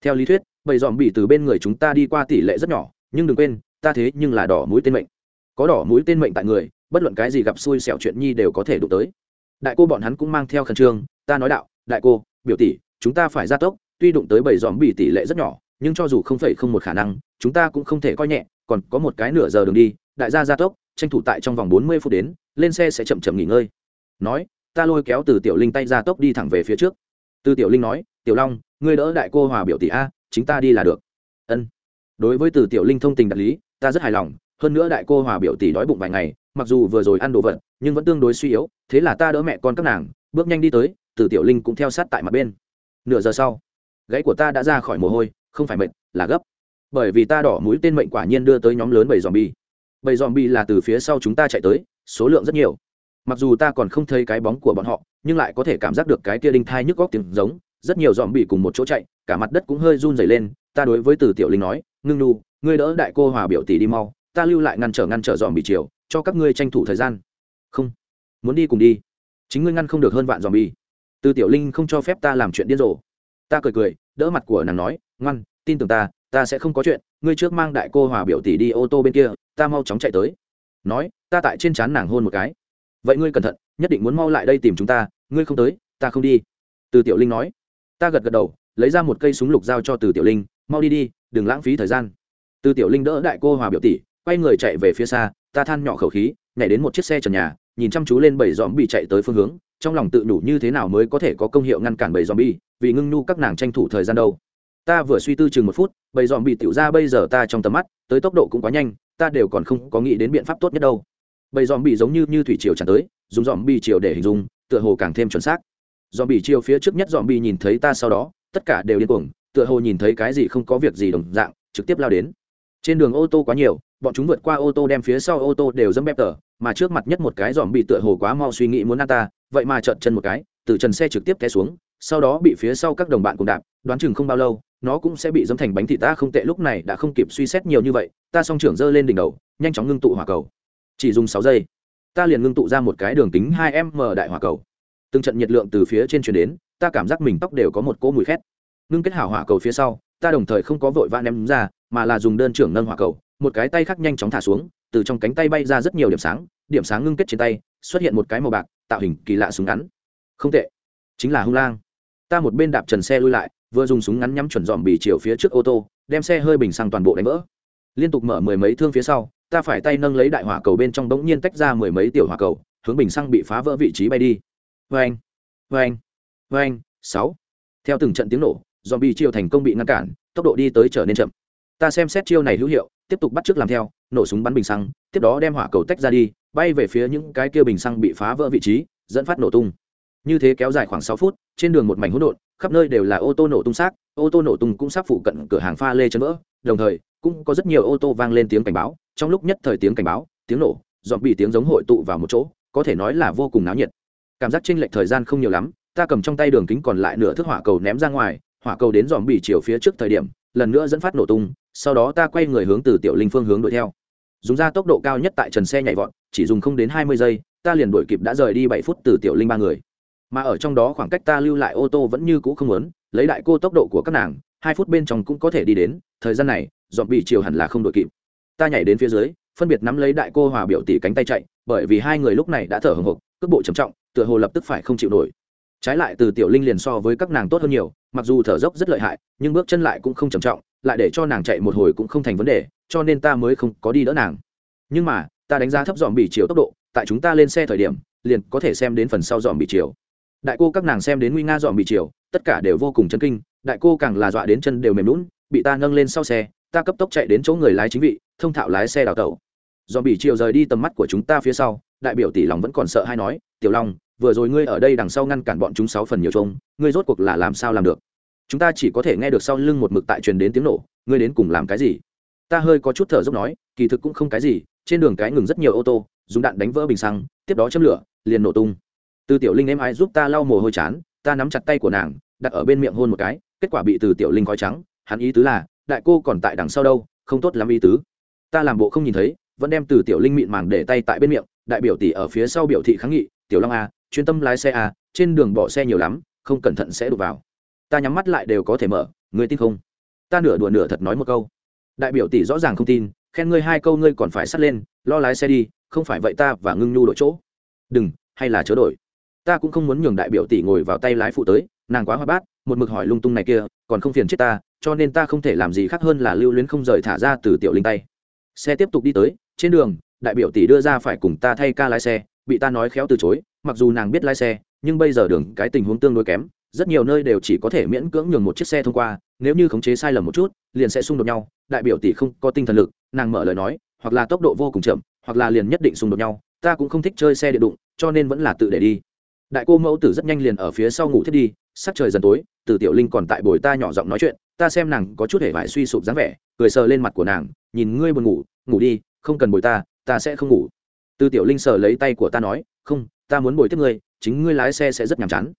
Theo lý thuyết, bầy zombie bị từ bên người chúng ta đi qua tỷ lệ rất nhỏ, nhưng đừng quên, ta thế nhưng là đỏ mũi tên mệnh. Có đỏ mũi tên mệnh tại người, bất luận cái gì gặp xui xẻo chuyện nhi đều có thể đụng tới. Đại cô bọn hắn cũng mang theo khẩn trương, ta nói đạo, đại cô biểu tỷ, chúng ta phải ra tốc, tuy đụng tới bảy dòm bị tỷ lệ rất nhỏ, nhưng cho dù không phải không một khả năng, chúng ta cũng không thể coi nhẹ, còn có một cái nửa giờ đường đi, đại gia gia tốc, tranh thủ tại trong vòng bốn mươi phút đến, lên xe sẽ chậm chậm nghỉ ngơi. Nói, ta lôi kéo từ tiểu linh tay ra tốc đi thẳng về phía trước. Từ tiểu linh nói, tiểu long, ngươi đỡ đại cô hòa biểu tỷ a, chính ta đi là được. Ân. Đối với từ tiểu linh thông tình đạt lý, ta rất hài lòng, hơn nữa đại cô hòa biểu tỷ đói bụng vài ngày, mặc dù vừa rồi ăn đồ vật, nhưng vẫn tương đối suy yếu, thế là ta đỡ mẹ con các nàng, bước nhanh đi tới từ tiểu linh cũng theo sát tại mặt bên. Nửa giờ sau gãy của ta đã ra khỏi mồ hôi, không phải mệt, là gấp. Bởi vì ta đỏ mũi tên mệnh quả nhiên đưa tới nhóm lớn bầy dòm bi bầy dòm bi là từ phía sau chúng ta chạy tới, số lượng rất nhiều. Mặc dù ta còn không thấy cái bóng của bọn họ, nhưng lại có thể cảm giác được cái kia đinh thai nhức góc tiếng giống, rất nhiều dòm bị cùng một chỗ chạy, cả mặt đất cũng hơi run dày lên, ta đối với từ tiểu linh nói, ngưng nu ngươi đỡ đại cô hòa biểu tỷ đi mau, ta lưu lại ngăn trở ngăn trở dòm bị chiều, cho các ngươi tranh thủ thời gian. Không, muốn đi cùng đi. Chính ngươi ngăn không được hơn vạn dòm bi từ tiểu linh không cho phép ta làm chuyện điên rồ. Ta cười cười, đỡ mặt của nàng nói, ngoan, tin tưởng ta ta sẽ không có chuyện. Ngươi trước mang đại cô hòa biểu tỷ đi ô tô bên kia, ta mau chóng chạy tới. Nói, ta tại trên trán nàng hôn một cái. Vậy ngươi cẩn thận, nhất định muốn mau lại đây tìm chúng ta, ngươi không tới, ta không đi. Từ tiểu linh nói. Ta gật gật đầu, lấy ra một cây súng lục giao cho từ tiểu linh, mau đi đi, đừng lãng phí thời gian. Từ tiểu linh đỡ đại cô hòa biểu tỷ, quay người chạy về phía xa, ta than nhỏ khẩu khí, nhảy đến một chiếc xe trần nhà, nhìn chăm chú lên bảy dòm bị chạy tới phương hướng trong lòng tự đủ như thế nào mới có thể có công hiệu ngăn cản bầy dòm vì ngưng nhu các nàng tranh thủ thời gian đâu. Ta vừa suy tư chừng một phút, bầy dòm tiểu ra bây giờ ta trong tầm mắt, tới tốc độ cũng quá nhanh, ta đều còn không có nghĩ đến biện pháp tốt nhất đâu. Bầy dòm giống như như thủy triều tràn tới, dùng dòm triều để hình dung, tựa hồ càng thêm chuẩn xác. Dòm triều phía trước nhất dòm nhìn thấy ta sau đó, tất cả đều điên cuồng, tựa hồ nhìn thấy cái gì không có việc gì đồng dạng, trực tiếp lao đến trên đường ô tô quá nhiều, bọn chúng vượt qua ô tô đem phía sau ô tô đều dâm bẹp tờ, mà trước mặt nhất một cái dòm bị tựa hồ quá mau suy nghĩ muốn ăn ta, vậy mà trợn chân một cái, từ trần xe trực tiếp té xuống, sau đó bị phía sau các đồng bạn cùng đạp, đoán chừng không bao lâu, nó cũng sẽ bị dâm thành bánh thịt ta không tệ, lúc này đã không kịp suy xét nhiều như vậy, ta song trưởng giơ lên đỉnh đầu, nhanh chóng ngưng tụ hỏa cầu. Chỉ dùng sáu giây, ta liền ngưng tụ ra một cái đường kính hai m đại hỏa cầu. Từng trận nhiệt lượng từ phía trên chuyển đến, ta cảm giác mình tóc đều có một cỗ mùi khét. Ngưng kết hảo hỏa cầu phía sau ta đồng thời không có vội vã ném ra, mà là dùng đơn trưởng nâng hỏa cầu, một cái tay khác nhanh chóng thả xuống, từ trong cánh tay bay ra rất nhiều điểm sáng điểm sáng ngưng kết trên tay, xuất hiện một cái màu bạc, tạo hình kỳ lạ súng ngắn. Không tệ. Chính là hung lang. Ta một bên đạp trần xe lui lại, vừa dùng súng ngắn nhắm chuẩn dòm bì chiều phía trước ô tô, đem xe hơi bình sang toàn bộ đánh vỡ. Liên tục mở mười mấy thương phía sau, ta phải tay nâng lấy đại hỏa cầu bên trong đống nhiên tách ra mười mấy tiểu hỏa cầu, hướng bình xăng bị phá vỡ vị trí bay đi. Vê anh vê anh vê anh sáu. Theo từng trận tiếng nổ dòm bị chiều thành công bị ngăn cản, tốc độ đi tới trở nên chậm. Ta xem xét chiêu này hữu hiệu, tiếp tục bắt chước làm theo, nổ súng bắn bình xăng, tiếp đó đem hỏa cầu tách ra đi, bay về phía những cái kia bình xăng bị phá vỡ vị trí, dẫn phát nổ tung. Như thế kéo dài khoảng sáu phút, trên đường một mảnh hỗn độn, khắp nơi đều là ô tô nổ tung xác, ô tô nổ tung cũng sắp phụ cận cửa hàng pha lê chấn vỡ, đồng thời, cũng có rất nhiều ô tô vang lên tiếng cảnh báo, trong lúc nhất thời tiếng cảnh báo, tiếng nổ dọn bị tiếng giống hội tụ vào một chỗ, có thể nói là vô cùng náo nhiệt. Cảm giác chênh lệch thời gian không nhiều lắm, ta cầm trong tay đường kính còn lại nửa thước hỏa cầu ném ra ngoài hỏa cầu đến dòm bị chiều phía trước thời điểm lần nữa dẫn phát nổ tung sau đó ta quay người hướng từ tiểu linh phương hướng đuổi theo. Dùng ra tốc độ cao nhất tại trần xe nhảy vọt chỉ dùng không đến hai mươi giây ta liền đuổi kịp đã rời đi bảy phút từ tiểu linh ba người. Mà ở trong đó khoảng cách ta lưu lại ô tô vẫn như cũ không lớn, lấy đại cô tốc độ của các nàng hai phút bên trong cũng có thể đi đến thời gian này dọn bị chiều hẳn là không đội kịp. Ta nhảy đến phía dưới phân biệt nắm lấy đại cô hòa biểu tỷ cánh tay chạy bởi vì hai người lúc này đã thở hồng hộc cước bộ trầm trọng tựa hồ lập tức phải không chịu nổi. Trái lại từ tiểu linh liền so với các nàng tốt hơn nhiều mặc dù thở dốc rất lợi hại, nhưng bước chân lại cũng không trầm trọng, lại để cho nàng chạy một hồi cũng không thành vấn đề, cho nên ta mới không có đi đỡ nàng. Nhưng mà, ta đánh giá thấp dòm bị chiều tốc độ, tại chúng ta lên xe thời điểm, liền có thể xem đến phần sau dòm bị chiều. Đại cô các nàng xem đến nguy nga dòm bị chiều, tất cả đều vô cùng chân kinh, đại cô càng là dọa đến chân đều mềm lún bị ta nâng lên sau xe, ta cấp tốc chạy đến chỗ người lái chính vị, thông thạo lái xe đào tẩu. Dòm bị chiều rời đi tầm mắt của chúng ta phía sau, đại biểu tỷ lòng vẫn còn sợ hay nói, tiểu long vừa rồi ngươi ở đây đằng sau ngăn cản bọn chúng sáu phần nhiều trông, ngươi rốt cuộc là làm sao làm được? Chúng ta chỉ có thể nghe được sau lưng một mực tại truyền đến tiếng nổ, ngươi đến cùng làm cái gì? Ta hơi có chút thở dốc nói, kỳ thực cũng không cái gì, trên đường cái ngừng rất nhiều ô tô, dùng đạn đánh vỡ bình xăng, tiếp đó châm lửa, liền nổ tung. Từ tiểu linh em ai giúp ta lau mồ hôi chán, ta nắm chặt tay của nàng, đặt ở bên miệng hôn một cái, kết quả bị từ tiểu linh khói trắng, hắn ý tứ là, đại cô còn tại đằng sau đâu, không tốt lắm ý tứ. Ta làm bộ không nhìn thấy, vẫn đem từ tiểu linh mịn màng để tay tại bên miệng, đại biểu tỷ ở phía sau biểu thị kháng nghị, tiểu long a chuyên tâm lái xe à? trên đường bỏ xe nhiều lắm, không cẩn thận sẽ đụng vào. Ta nhắm mắt lại đều có thể mở, Ngươi tin không? Ta nửa đùa nửa thật nói một câu. Đại biểu tỷ rõ ràng không tin, khen ngươi hai câu ngươi còn phải sắt lên, lo lái xe đi, không phải vậy ta và ngưng nhu đổi chỗ. Đừng, hay là chớ đổi. Ta cũng không muốn nhường đại biểu tỷ ngồi vào tay lái phụ tới, nàng quá hoa bát, một mực hỏi lung tung này kia, còn không phiền chết ta, cho nên ta không thể làm gì khác hơn là lưu luyến không rời thả ra từ tiểu linh tay. Xe tiếp tục đi tới, trên đường, đại biểu tỷ đưa ra phải cùng ta thay ca lái xe, bị ta nói khéo từ chối mặc dù nàng biết lái xe, nhưng bây giờ đường cái tình huống tương đối kém, rất nhiều nơi đều chỉ có thể miễn cưỡng nhường một chiếc xe thông qua, nếu như khống chế sai lầm một chút, liền sẽ xung đột nhau, đại biểu tỷ không có tinh thần lực, nàng mở lời nói, hoặc là tốc độ vô cùng chậm, hoặc là liền nhất định xung đột nhau, ta cũng không thích chơi xe điện đụng, cho nên vẫn là tự để đi. Đại cô mẫu tử rất nhanh liền ở phía sau ngủ thiết đi, sắc trời dần tối, từ tiểu linh còn tại bồi ta nhỏ giọng nói chuyện, ta xem nàng có chút hề vải suy sụp dáng vẻ, cười sờ lên mặt của nàng, nhìn ngươi buồn ngủ ngủ đi, không cần bồi ta ta sẽ không ngủ. Từ tiểu linh sờ lấy tay của ta nói không, ta muốn bồi tiếp ngươi, chính ngươi lái xe sẽ rất nhàm chán.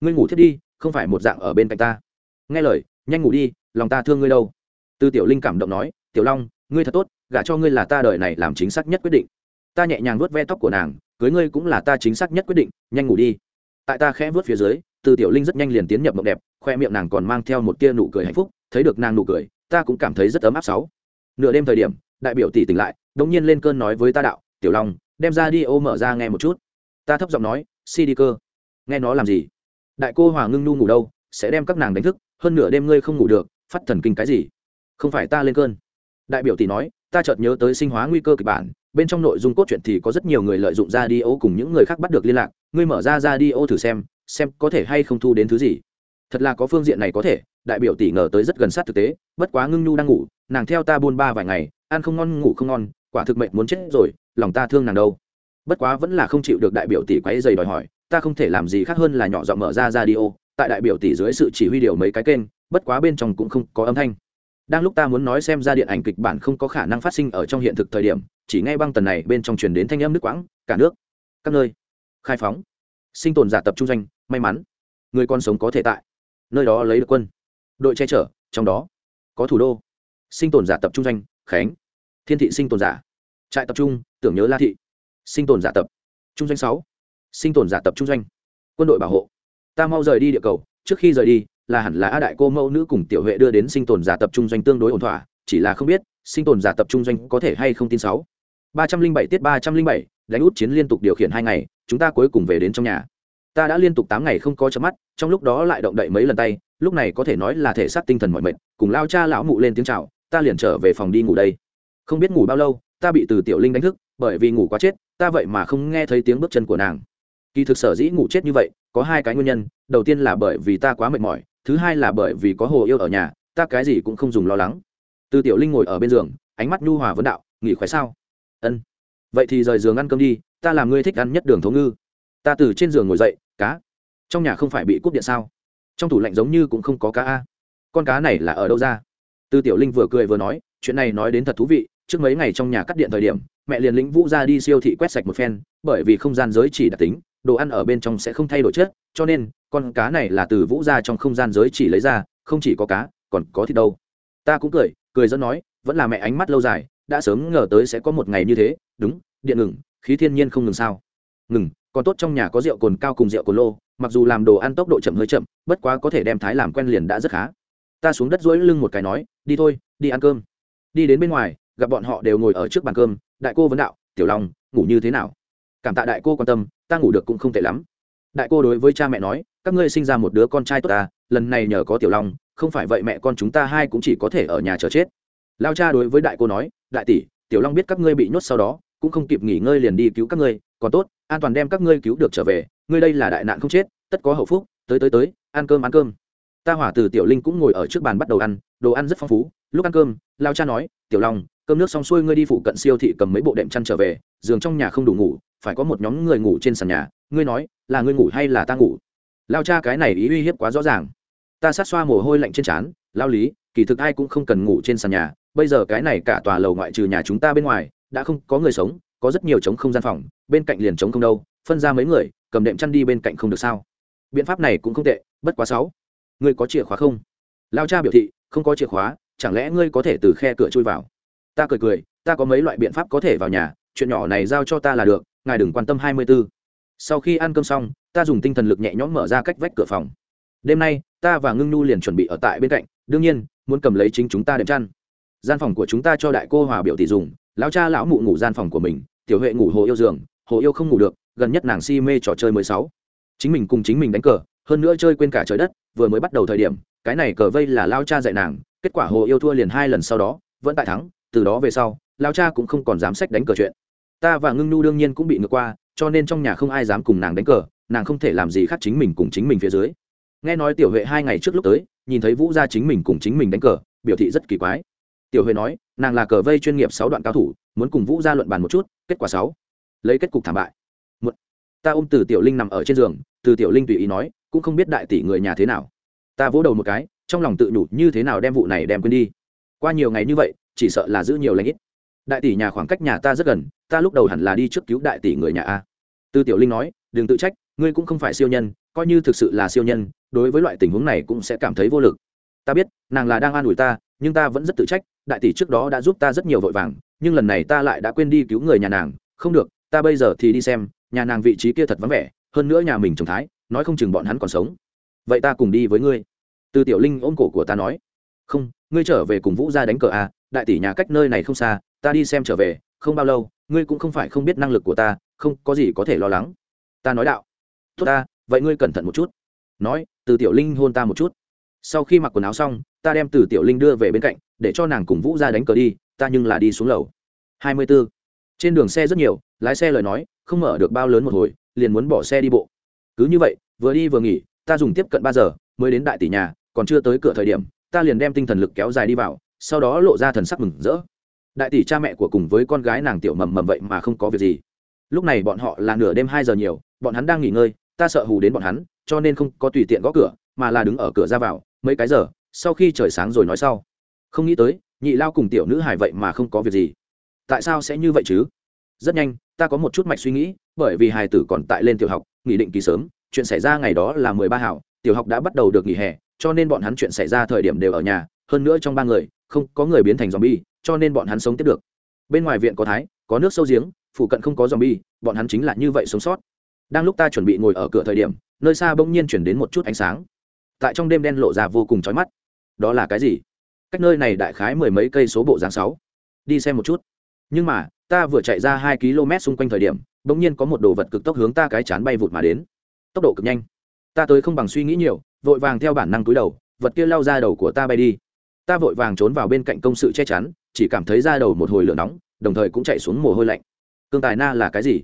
Ngươi ngủ thiết đi, không phải một dạng ở bên cạnh ta. Nghe lời, nhanh ngủ đi, lòng ta thương ngươi đâu. Tư tiểu linh cảm động nói, tiểu long, ngươi thật tốt, gả cho ngươi là ta đời này làm chính xác nhất quyết định. Ta nhẹ nhàng vuốt ve tóc của nàng, cưới ngươi cũng là ta chính xác nhất quyết định, nhanh ngủ đi. Tại ta khẽ vuốt phía dưới, từ tiểu linh rất nhanh liền tiến nhập mộng đẹp, khoe miệng nàng còn mang theo một tia nụ cười hạnh phúc, thấy được nàng nụ cười, ta cũng cảm thấy rất ấm áp sáu. Nửa đêm thời điểm, đại biểu tỷ tỉnh lại, đống nhiên lên cơn nói với ta đạo, tiểu long, đem ra đi ô mở ra nghe một chút ta thấp giọng nói, si đi cơ. Nghe nó làm gì? Đại cô hòa ngưng nu ngủ đâu, sẽ đem các nàng đánh thức, hơn nửa đêm ngươi không ngủ được, phát thần kinh cái gì? Không phải ta lên cơn. Đại biểu tỷ nói, ta chợt nhớ tới sinh hóa nguy cơ kịch bản, bên trong nội dung cốt truyện thì có rất nhiều người lợi dụng ra đi ô cùng những người khác bắt được liên lạc, ngươi mở ra ra đi ô thử xem xem có thể hay không thu đến thứ gì. Thật là có phương diện này có thể, đại biểu tỷ ngờ tới rất gần sát thực tế, bất quá ngưng nhu đang ngủ, nàng theo ta buôn ba vài ngày, ăn không ngon, ngủ không ngon, quả thực mệnh muốn chết rồi, lòng ta thương nàng đâu bất quá vẫn là không chịu được đại biểu tỷ quấy dày đòi hỏi, ta không thể làm gì khác hơn là nhỏ giọng mở ra ra tại đại biểu tỷ dưới sự chỉ huy điều mấy cái kênh, bất quá bên trong cũng không có âm thanh. Đang lúc ta muốn nói xem ra điện ảnh kịch bản không có khả năng phát sinh ở trong hiện thực thời điểm, chỉ ngay băng tần này bên trong truyền đến thanh âm nước quãng, cả nước, các nơi, khai phóng, sinh tồn giả tập trung doanh, may mắn, người con sống có thể tại, nơi đó lấy được quân, đội che chở, trong đó có thủ đô, sinh tồn giả tập trung doanh, khánh, thiên thị sinh tồn giả, trại tập trung, tưởng nhớ la thị sinh tồn giả tập. Trung doanh sáu. Sinh tồn giả tập trung doanh. Quân đội bảo hộ. Ta mau rời đi địa cầu, trước khi rời đi, là hẳn là a đại cô mẫu nữ cùng tiểu huệ đưa đến sinh tồn giả tập trung doanh tương đối ổn thỏa, chỉ là không biết, sinh tồn giả tập trung doanh có thể hay không tin sáu. Ba trăm linh bảy tiết ba trăm linh bảy, đánh út chiến liên tục điều khiển hai ngày, chúng ta cuối cùng về đến trong nhà. Ta đã liên tục tám ngày không có chớp mắt, trong lúc đó lại động đậy mấy lần tay, lúc này có thể nói là thể xác tinh thần mọi mệt, cùng lao cha lão mụ lên tiếng chào, ta liền trở về phòng đi ngủ đây. Không biết ngủ bao lâu, ta bị từ tiểu linh đánh thức bởi vì ngủ quá chết, ta vậy mà không nghe thấy tiếng bước chân của nàng. Kỳ thực sở dĩ ngủ chết như vậy, có hai cái nguyên nhân. Đầu tiên là bởi vì ta quá mệt mỏi, thứ hai là bởi vì có hồ yêu ở nhà, ta cái gì cũng không dùng lo lắng. Từ tiểu linh ngồi ở bên giường, ánh mắt nhu hòa vấn đạo, nghỉ khỏe sao? Ân. Vậy thì rời giường ăn cơm đi, ta làm ngươi thích ăn nhất đường thấu ngư. Ta từ trên giường ngồi dậy, cá. Trong nhà không phải bị cúp điện sao? Trong tủ lạnh giống như cũng không có cá a. Con cá này là ở đâu ra? Tư tiểu linh vừa cười vừa nói, chuyện này nói đến thật thú vị trước mấy ngày trong nhà cắt điện thời điểm, mẹ liền lĩnh vũ ra đi siêu thị quét sạch một phen, bởi vì không gian giới chỉ đặc tính, đồ ăn ở bên trong sẽ không thay đổi chất, cho nên, con cá này là từ vũ ra trong không gian giới chỉ lấy ra, không chỉ có cá, còn có thịt đâu. Ta cũng cười cười dẫn nói, vẫn là mẹ ánh mắt lâu dài, đã sớm ngờ tới sẽ có một ngày như thế, đúng, điện ngừng, khí thiên nhiên không ngừng sao. Ngừng, còn tốt trong nhà có rượu cồn cao cùng rượu cồn lô, mặc dù làm đồ ăn tốc độ chậm hơi chậm, bất quá có thể đem thái làm quen liền đã rất khá. Ta xuống đất dỗi lưng một cái nói, đi thôi, đi ăn cơm. Đi đến bên ngoài gặp bọn họ đều ngồi ở trước bàn cơm, đại cô vấn đạo, tiểu long, ngủ như thế nào? Cảm tạ đại cô quan tâm, ta ngủ được cũng không tệ lắm. Đại cô đối với cha mẹ nói, các ngươi sinh ra một đứa con trai tốt ta, lần này nhờ có tiểu long, không phải vậy mẹ con chúng ta hai cũng chỉ có thể ở nhà chờ chết. Lao cha đối với đại cô nói, đại tỷ, tiểu long biết các ngươi bị nhốt sau đó, cũng không kịp nghỉ ngơi liền đi cứu các ngươi, còn tốt, an toàn đem các ngươi cứu được trở về, ngươi đây là đại nạn không chết, tất có hậu phúc, tới tới tới, ăn cơm ăn cơm. Ta hỏa từ tiểu linh cũng ngồi ở trước bàn bắt đầu ăn, đồ ăn rất phong phú, lúc ăn cơm, lao cha nói, tiểu long cơm nước xong xuôi ngươi đi phụ cận siêu thị cầm mấy bộ đệm chăn trở về, giường trong nhà không đủ ngủ, phải có một nhóm người ngủ trên sàn nhà. Ngươi nói, là ngươi ngủ hay là ta ngủ? Lao cha cái này ý uy hiếp quá rõ ràng. Ta sát xoa mồ hôi lạnh trên trán, lao lý, kỳ thực ai cũng không cần ngủ trên sàn nhà, bây giờ cái này cả tòa lầu ngoại trừ nhà chúng ta bên ngoài, đã không có người sống, có rất nhiều trống không gian phòng, bên cạnh liền trống không đâu, phân ra mấy người, cầm đệm chăn đi bên cạnh không được sao? Biện pháp này cũng không tệ, bất quá sáu. Ngươi có chìa khóa không? Lao cha biểu thị, không có chìa khóa, chẳng lẽ ngươi có thể từ khe cửa chui vào? Ta cười cười, ta có mấy loại biện pháp có thể vào nhà, chuyện nhỏ này giao cho ta là được, ngài đừng quan tâm hai mươi b ố sau khi ăn cơm xong, ta dùng tinh thần lực nhẹ nhõm mở ra cách vách cửa phòng. Đêm nay, ta và ngưng nhu liền chuẩn bị ở tại bên cạnh, đương nhiên, muốn cầm lấy chính chúng ta đệm chăn. Gian phòng của chúng ta cho đại cô hòa biểu tỷ dùng, lão cha lão mụ ngủ gian phòng của mình, tiểu huệ ngủ hồ yêu giường, hồ yêu không ngủ được, gần nhất nàng si mê trò chơi mười sáu. Chính mình cùng chính mình đánh cờ, hơn nữa chơi quên cả trời đất, vừa mới bắt đầu thời điểm, cái này cờ vây là lao cha dạy nàng, kết quả hồ yêu thua liền hai lần sau đó, vẫn tại thắng từ đó về sau lao cha cũng không còn dám sách đánh cờ chuyện. Ta và ngưng nhu đương nhiên cũng bị ngược qua cho nên trong nhà không ai dám cùng nàng đánh cờ nàng không thể làm gì khác chính mình cùng chính mình phía dưới. Nghe nói tiểu huệ hai ngày trước lúc tới nhìn thấy vũ gia chính mình cùng chính mình đánh cờ biểu thị rất kỳ quái. Tiểu huệ nói nàng là cờ vây chuyên nghiệp sáu đoạn cao thủ muốn cùng vũ gia luận bàn một chút kết quả sáu. Lấy kết cục thảm bại. Một, ta ôm từ tiểu linh nằm ở trên giường từ tiểu linh tùy ý nói cũng không biết đại tỷ người nhà thế nào. Ta vỗ đầu một cái trong lòng tự nhủ như thế nào đem vụ này đem quên đi. Qua nhiều ngày như vậy chỉ sợ là giữ nhiều lãnh ít. Đại tỷ nhà khoảng cách nhà ta rất gần, ta lúc đầu hẳn là đi trước cứu đại tỷ người nhà a. Tư tiểu linh nói, đừng tự trách, ngươi cũng không phải siêu nhân, coi như thực sự là siêu nhân, đối với loại tình huống này cũng sẽ cảm thấy vô lực. Ta biết, nàng là đang an ủi ta, nhưng ta vẫn rất tự trách, đại tỷ trước đó đã giúp ta rất nhiều vội vàng, nhưng lần này ta lại đã quên đi cứu người nhà nàng. Không được, ta bây giờ thì đi xem, nhà nàng vị trí kia thật vắng vẻ, hơn nữa nhà mình trồng thái, nói không chừng bọn hắn còn sống. Vậy ta cùng đi với ngươi. Từ tiểu linh ôm cổ của ta nói, không, ngươi trở về cùng vũ ra đánh cờ à đại tỷ nhà cách nơi này không xa, ta đi xem trở về, không bao lâu, ngươi cũng không phải không biết năng lực của ta, không có gì có thể lo lắng. Ta nói đạo. Tốt ta, vậy ngươi cẩn thận một chút. Nói, từ tiểu linh hôn ta một chút. Sau khi mặc quần áo xong, ta đem từ tiểu linh đưa về bên cạnh, để cho nàng cùng vũ ra đánh cờ đi, ta nhưng là đi xuống lầu. Hai mươi b ố trên đường xe rất nhiều, lái xe lời nói, không mở được bao lớn một hồi, liền muốn bỏ xe đi bộ. Cứ như vậy, vừa đi vừa nghỉ, ta dùng tiếp cận ba giờ, mới đến đại tỷ nhà, còn chưa tới cửa thời điểm, ta liền đem tinh thần lực kéo dài đi vào sau đó lộ ra thần sắc mừng rỡ. Đại tỷ cha mẹ của cùng với con gái nàng tiểu mầm mầm vậy mà không có việc gì. Lúc này bọn họ là nửa đêm hai giờ nhiều, bọn hắn đang nghỉ ngơi, ta sợ hù đến bọn hắn, cho nên không có tùy tiện gõ cửa, mà là đứng ở cửa ra vào, mấy cái giờ, sau khi trời sáng rồi nói sau. Không nghĩ tới, nhị lao cùng tiểu nữ hải vậy mà không có việc gì. Tại sao sẽ như vậy chứ? Rất nhanh, ta có một chút mạch suy nghĩ, bởi vì hài tử còn tại lên tiểu học, nghỉ định kỳ sớm, chuyện xảy ra ngày đó là mười ba hảo, tiểu học đã bắt đầu được nghỉ hè, cho nên bọn hắn chuyện xảy ra thời điểm đều ở nhà, hơn nữa trong ba người không có người biến thành zombie, cho nên bọn hắn sống tiếp được. Bên ngoài viện có thái, có nước sâu giếng, phụ cận không có zombie, bọn hắn chính là như vậy sống sót. Đang lúc ta chuẩn bị ngồi ở cửa thời điểm, nơi xa bỗng nhiên chuyển đến một chút ánh sáng. Tại trong đêm đen lộ ra vô cùng chói mắt. Đó là cái gì? Cách nơi này đại khái mười mấy cây số bộ dáng sáu. Đi xem một chút. Nhưng mà, ta vừa chạy ra hai km xung quanh thời điểm, bỗng nhiên có một đồ vật cực tốc hướng ta cái chán bay vụt mà đến. Tốc độ cực nhanh. Ta tới không bằng suy nghĩ nhiều, vội vàng theo bản năng túi đầu, vật kia lao ra đầu của ta bay đi ta vội vàng trốn vào bên cạnh công sự che chắn, chỉ cảm thấy ra đầu một hồi lửa nóng, đồng thời cũng chạy xuống mồ hôi lạnh. Cương tài na là cái gì?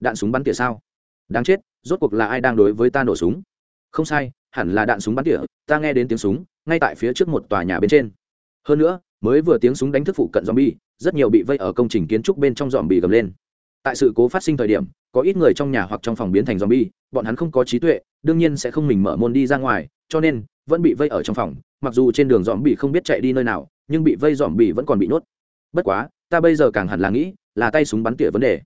Đạn súng bắn tỉa sao? Đáng chết, rốt cuộc là ai đang đối với ta nổ súng? Không sai, hẳn là đạn súng bắn tỉa, ta nghe đến tiếng súng, ngay tại phía trước một tòa nhà bên trên. Hơn nữa, mới vừa tiếng súng đánh thức phụ cận zombie, rất nhiều bị vây ở công trình kiến trúc bên trong dòm bị gầm lên. Tại sự cố phát sinh thời điểm, có ít người trong nhà hoặc trong phòng biến thành zombie, bọn hắn không có trí tuệ, đương nhiên sẽ không mình mở môn đi ra ngoài, cho nên vẫn bị vây ở trong phòng, mặc dù trên đường dòm bị không biết chạy đi nơi nào, nhưng bị vây dòm bị vẫn còn bị nhốt bất quá, ta bây giờ càng hẳn là nghĩ, là tay súng bắn tỉa vấn đề.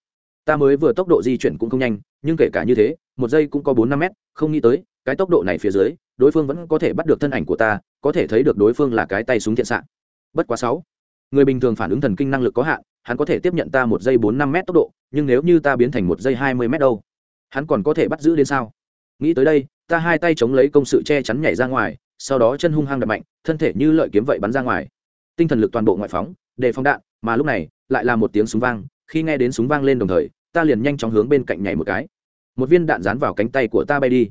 Ta mới vừa tốc độ di chuyển cũng không nhanh, nhưng kể cả như thế, một giây cũng có bốn năm mét, không nghĩ tới, cái tốc độ này phía dưới, đối phương vẫn có thể bắt được thân ảnh của ta, có thể thấy được đối phương là cái tay súng thiện xạ. Bất quá sáu, người bình thường phản ứng thần kinh năng lực có hạn, hắn có thể tiếp nhận ta một giây bốn năm mét tốc độ, nhưng nếu như ta biến thành một giây hai mươi mét đâu, hắn còn có thể bắt giữ đến sao? Nghĩ tới đây, ta hai tay chống lấy công sự che chắn nhảy ra ngoài, sau đó chân hung hăng đập mạnh, thân thể như lợi kiếm vậy bắn ra ngoài. Tinh thần lực toàn bộ ngoại phóng để phóng đạn, mà lúc này, lại là một tiếng súng vang, khi nghe đến súng vang lên đồng thời, ta liền nhanh chóng hướng bên cạnh nhảy một cái. Một viên đạn dán vào cánh tay của ta bay đi.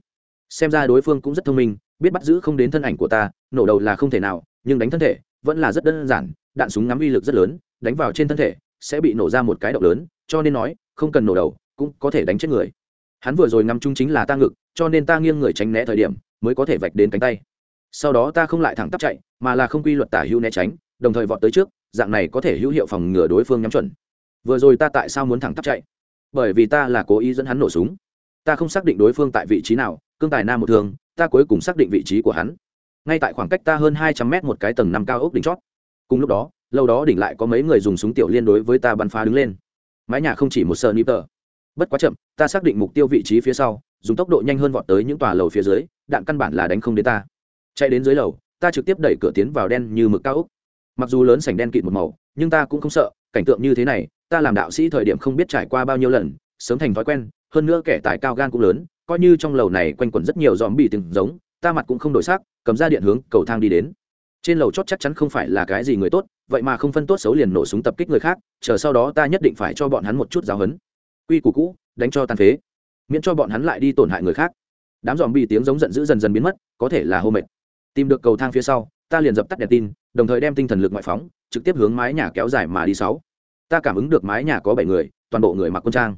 Xem ra đối phương cũng rất thông minh, biết bắt giữ không đến thân ảnh của ta, nổ đầu là không thể nào, nhưng đánh thân thể, vẫn là rất đơn giản, đạn súng ngắm uy lực rất lớn, đánh vào trên thân thể, sẽ bị nổ ra một cái động lớn, cho nên nói, không cần nổ đầu, cũng có thể đánh chết người hắn vừa rồi ngắm chung chính là ta ngực, cho nên ta nghiêng người tránh né thời điểm, mới có thể vạch đến cánh tay. Sau đó ta không lại thẳng tắp chạy, mà là không quy luật tả hữu né tránh, đồng thời vọt tới trước, dạng này có thể hữu hiệu phòng ngừa đối phương nhắm chuẩn. Vừa rồi ta tại sao muốn thẳng tắp chạy? Bởi vì ta là cố ý dẫn hắn nổ súng. Ta không xác định đối phương tại vị trí nào, cương tài nam một thường, ta cuối cùng xác định vị trí của hắn. Ngay tại khoảng cách ta hơn hai trăm mét một cái tầng năm cao ốc đỉnh chót. Cùng lúc đó, lâu đó đỉnh lại có mấy người dùng súng tiểu liên đối với ta bắn phá đứng lên. Mái nhà không chỉ một sợ nịp tờ bất quá chậm, ta xác định mục tiêu vị trí phía sau, dùng tốc độ nhanh hơn vọt tới những tòa lầu phía dưới, đạn căn bản là đánh không đến ta. Chạy đến dưới lầu, ta trực tiếp đẩy cửa tiến vào đen như mực cao úc mặc dù lớn sảnh đen kịt một màu, nhưng ta cũng không sợ, cảnh tượng như thế này, ta làm đạo sĩ thời điểm không biết trải qua bao nhiêu lần, sớm thành thói quen, hơn nữa kẻ tài cao gan cũng lớn, coi như trong lầu này quanh quẩn rất nhiều dòm bị từng giống, ta mặt cũng không đổi sắc, cầm ra điện hướng, cầu thang đi đến. Trên lầu chót chắc chắn không phải là cái gì người tốt, vậy mà không phân tốt xấu liền nổ súng tập kích người khác, chờ sau đó ta nhất định phải cho bọn hắn một chút giáo hấn quy củ cũ, đánh cho tàn phế, miễn cho bọn hắn lại đi tổn hại người khác. Đám dòm bị tiếng giống giận dữ dần dần biến mất, có thể là hô mệt. Tìm được cầu thang phía sau, ta liền dập tắt đèn tin, đồng thời đem tinh thần lực ngoại phóng, trực tiếp hướng mái nhà kéo dài mà đi sáu. Ta cảm ứng được mái nhà có bảy người, toàn bộ người mặc quân trang.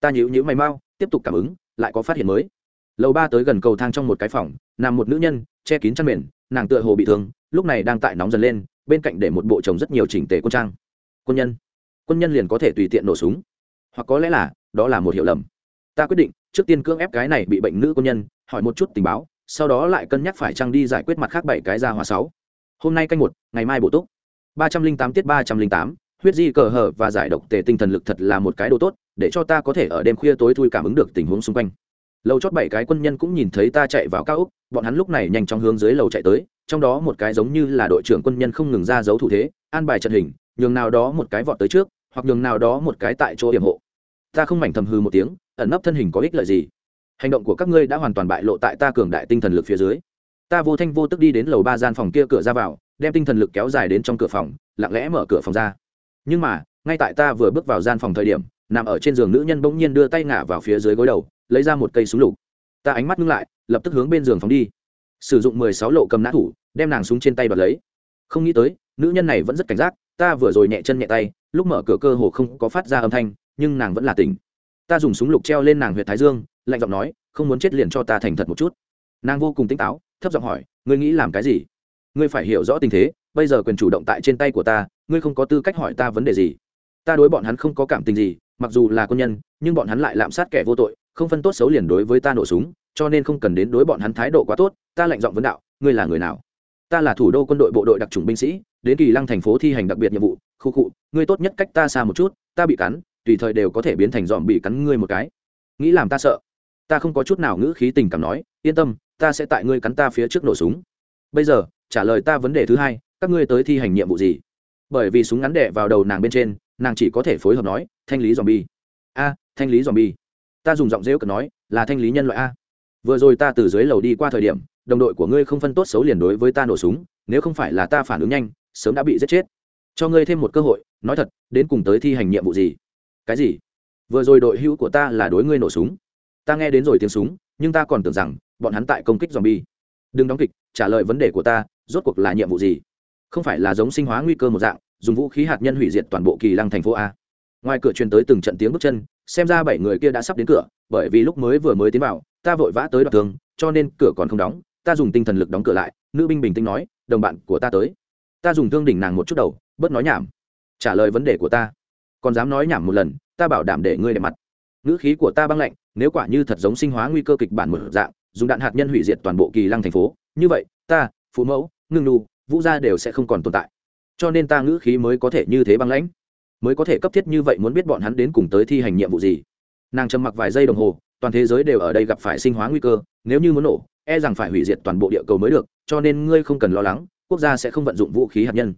Ta nhíu nhíu mày mau, tiếp tục cảm ứng, lại có phát hiện mới. Lầu ba tới gần cầu thang trong một cái phòng, nằm một nữ nhân, che kín chăn mền, nàng tựa hồ bị thương, lúc này đang tại nóng dần lên, bên cạnh để một bộ chồng rất nhiều chỉnh tề quân trang. Quân nhân. Quân nhân liền có thể tùy tiện nổ súng hoặc có lẽ là đó là một hiểu lầm. Ta quyết định, trước tiên cưỡng ép cái này bị bệnh nữ quân nhân, hỏi một chút tình báo, sau đó lại cân nhắc phải trăng đi giải quyết mặt khác bảy cái ra hòa sáu. Hôm nay canh một, ngày mai bổ túc. ba trăm linh tám tiết ba trăm linh tám, huyết di cờ hở và giải độc tề tinh thần lực thật là một cái đồ tốt, để cho ta có thể ở đêm khuya tối thui cảm ứng được tình huống xung quanh. Lầu chót bảy cái quân nhân cũng nhìn thấy ta chạy vào cao úc bọn hắn lúc này nhanh chóng hướng dưới lầu chạy tới, trong đó một cái giống như là đội trưởng quân nhân không ngừng ra dấu thủ thế, an bài trận hình, nhường nào đó một cái vọt tới trước hoặc nhường nào đó một cái tại chỗ hiểm hộ. Ta không mảnh thầm hư một tiếng, ẩn nấp thân hình có ích lợi gì? Hành động của các ngươi đã hoàn toàn bại lộ tại ta cường đại tinh thần lực phía dưới. Ta vô thanh vô tức đi đến lầu ba gian phòng kia cửa ra vào, đem tinh thần lực kéo dài đến trong cửa phòng, lặng lẽ mở cửa phòng ra. Nhưng mà, ngay tại ta vừa bước vào gian phòng thời điểm, nằm ở trên giường nữ nhân bỗng nhiên đưa tay ngả vào phía dưới gối đầu, lấy ra một cây súng lục. Ta ánh mắt ngưng lại, lập tức hướng bên giường phòng đi. Sử dụng mười sáu lộ cầm nã thủ, đem nàng súng trên tay bật lấy. Không nghĩ tới, nữ nhân này vẫn rất cảnh giác, ta vừa rồi nhẹ chân nhẹ tay lúc mở cửa cơ hồ không có phát ra âm thanh, nhưng nàng vẫn là tỉnh. Ta dùng súng lục treo lên nàng huyện thái dương, lạnh giọng nói, không muốn chết liền cho ta thành thật một chút. Nàng vô cùng tỉnh táo, thấp giọng hỏi, ngươi nghĩ làm cái gì? Ngươi phải hiểu rõ tình thế, bây giờ quyền chủ động tại trên tay của ta, ngươi không có tư cách hỏi ta vấn đề gì. Ta đối bọn hắn không có cảm tình gì, mặc dù là quân nhân, nhưng bọn hắn lại lạm sát kẻ vô tội, không phân tốt xấu liền đối với ta nổ súng, cho nên không cần đến đối bọn hắn thái độ quá tốt, ta lạnh giọng vấn đạo, ngươi là người nào? Ta là thủ đô quân đội bộ đội đặc trùng binh sĩ, đến kỳ lăng thành phố thi hành đặc biệt nhiệm vụ. Khu cụ ngươi tốt nhất cách ta xa một chút, ta bị cắn, tùy thời đều có thể biến thành dòm bị cắn ngươi một cái. Nghĩ làm ta sợ. Ta không có chút nào ngữ khí tình cảm nói, yên tâm, ta sẽ tại ngươi cắn ta phía trước nổ súng. Bây giờ, trả lời ta vấn đề thứ hai, các ngươi tới thi hành nhiệm vụ gì? Bởi vì súng ngắn đẻ vào đầu nàng bên trên, nàng chỉ có thể phối hợp nói, thanh lý dòm bi. A, thanh lý dòm bi. Ta dùng giọng rêu cực nói, là thanh lý nhân loại a. Vừa rồi ta từ dưới lầu đi qua thời điểm đồng đội của ngươi không phân tốt xấu liền đối với ta nổ súng nếu không phải là ta phản ứng nhanh sớm đã bị giết chết. Cho ngươi thêm một cơ hội nói thật đến cùng tới thi hành nhiệm vụ gì? Cái gì? Vừa rồi đội hữu của ta là đối ngươi nổ súng. Ta nghe đến rồi tiếng súng nhưng ta còn tưởng rằng bọn hắn tại công kích dòm bi đừng đóng kịch trả lời vấn đề của ta rốt cuộc là nhiệm vụ gì? Không phải là giống sinh hóa nguy cơ một dạng dùng vũ khí hạt nhân hủy diệt toàn bộ kỳ lăng thành phố a. Ngoài cửa truyền tới từng trận tiếng bước chân xem ra bảy người kia đã sắp đến cửa bởi vì lúc mới vừa mới tiến vào ta vội vã tới đoạt tường, cho nên cửa còn không đóng ta dùng tinh thần lực đóng cửa lại, nữ binh bình tĩnh nói, đồng bạn của ta tới. Ta dùng thương đỉnh nàng một chút đầu, bớt nói nhảm. Trả lời vấn đề của ta. Còn dám nói nhảm một lần, ta bảo đảm để ngươi đẹp mặt. Ngữ khí của ta băng lạnh, nếu quả như thật giống sinh hóa nguy cơ kịch bản một dạng, dùng đạn hạt nhân hủy diệt toàn bộ kỳ lăng thành phố. Như vậy, ta, phụ mẫu, ngưng nu vũ gia đều sẽ không còn tồn tại. Cho nên ta ngữ khí mới có thể như thế băng lãnh. Mới có thể cấp thiết như vậy muốn biết bọn hắn đến cùng tới thi hành nhiệm vụ gì. Nàng trầm mặc vài giây đồng hồ, toàn thế giới đều ở đây gặp phải sinh hóa nguy cơ, nếu như muốn nổ e rằng phải hủy diệt toàn bộ địa cầu mới được, cho nên ngươi không cần lo lắng, quốc gia sẽ không vận dụng vũ khí hạt nhân.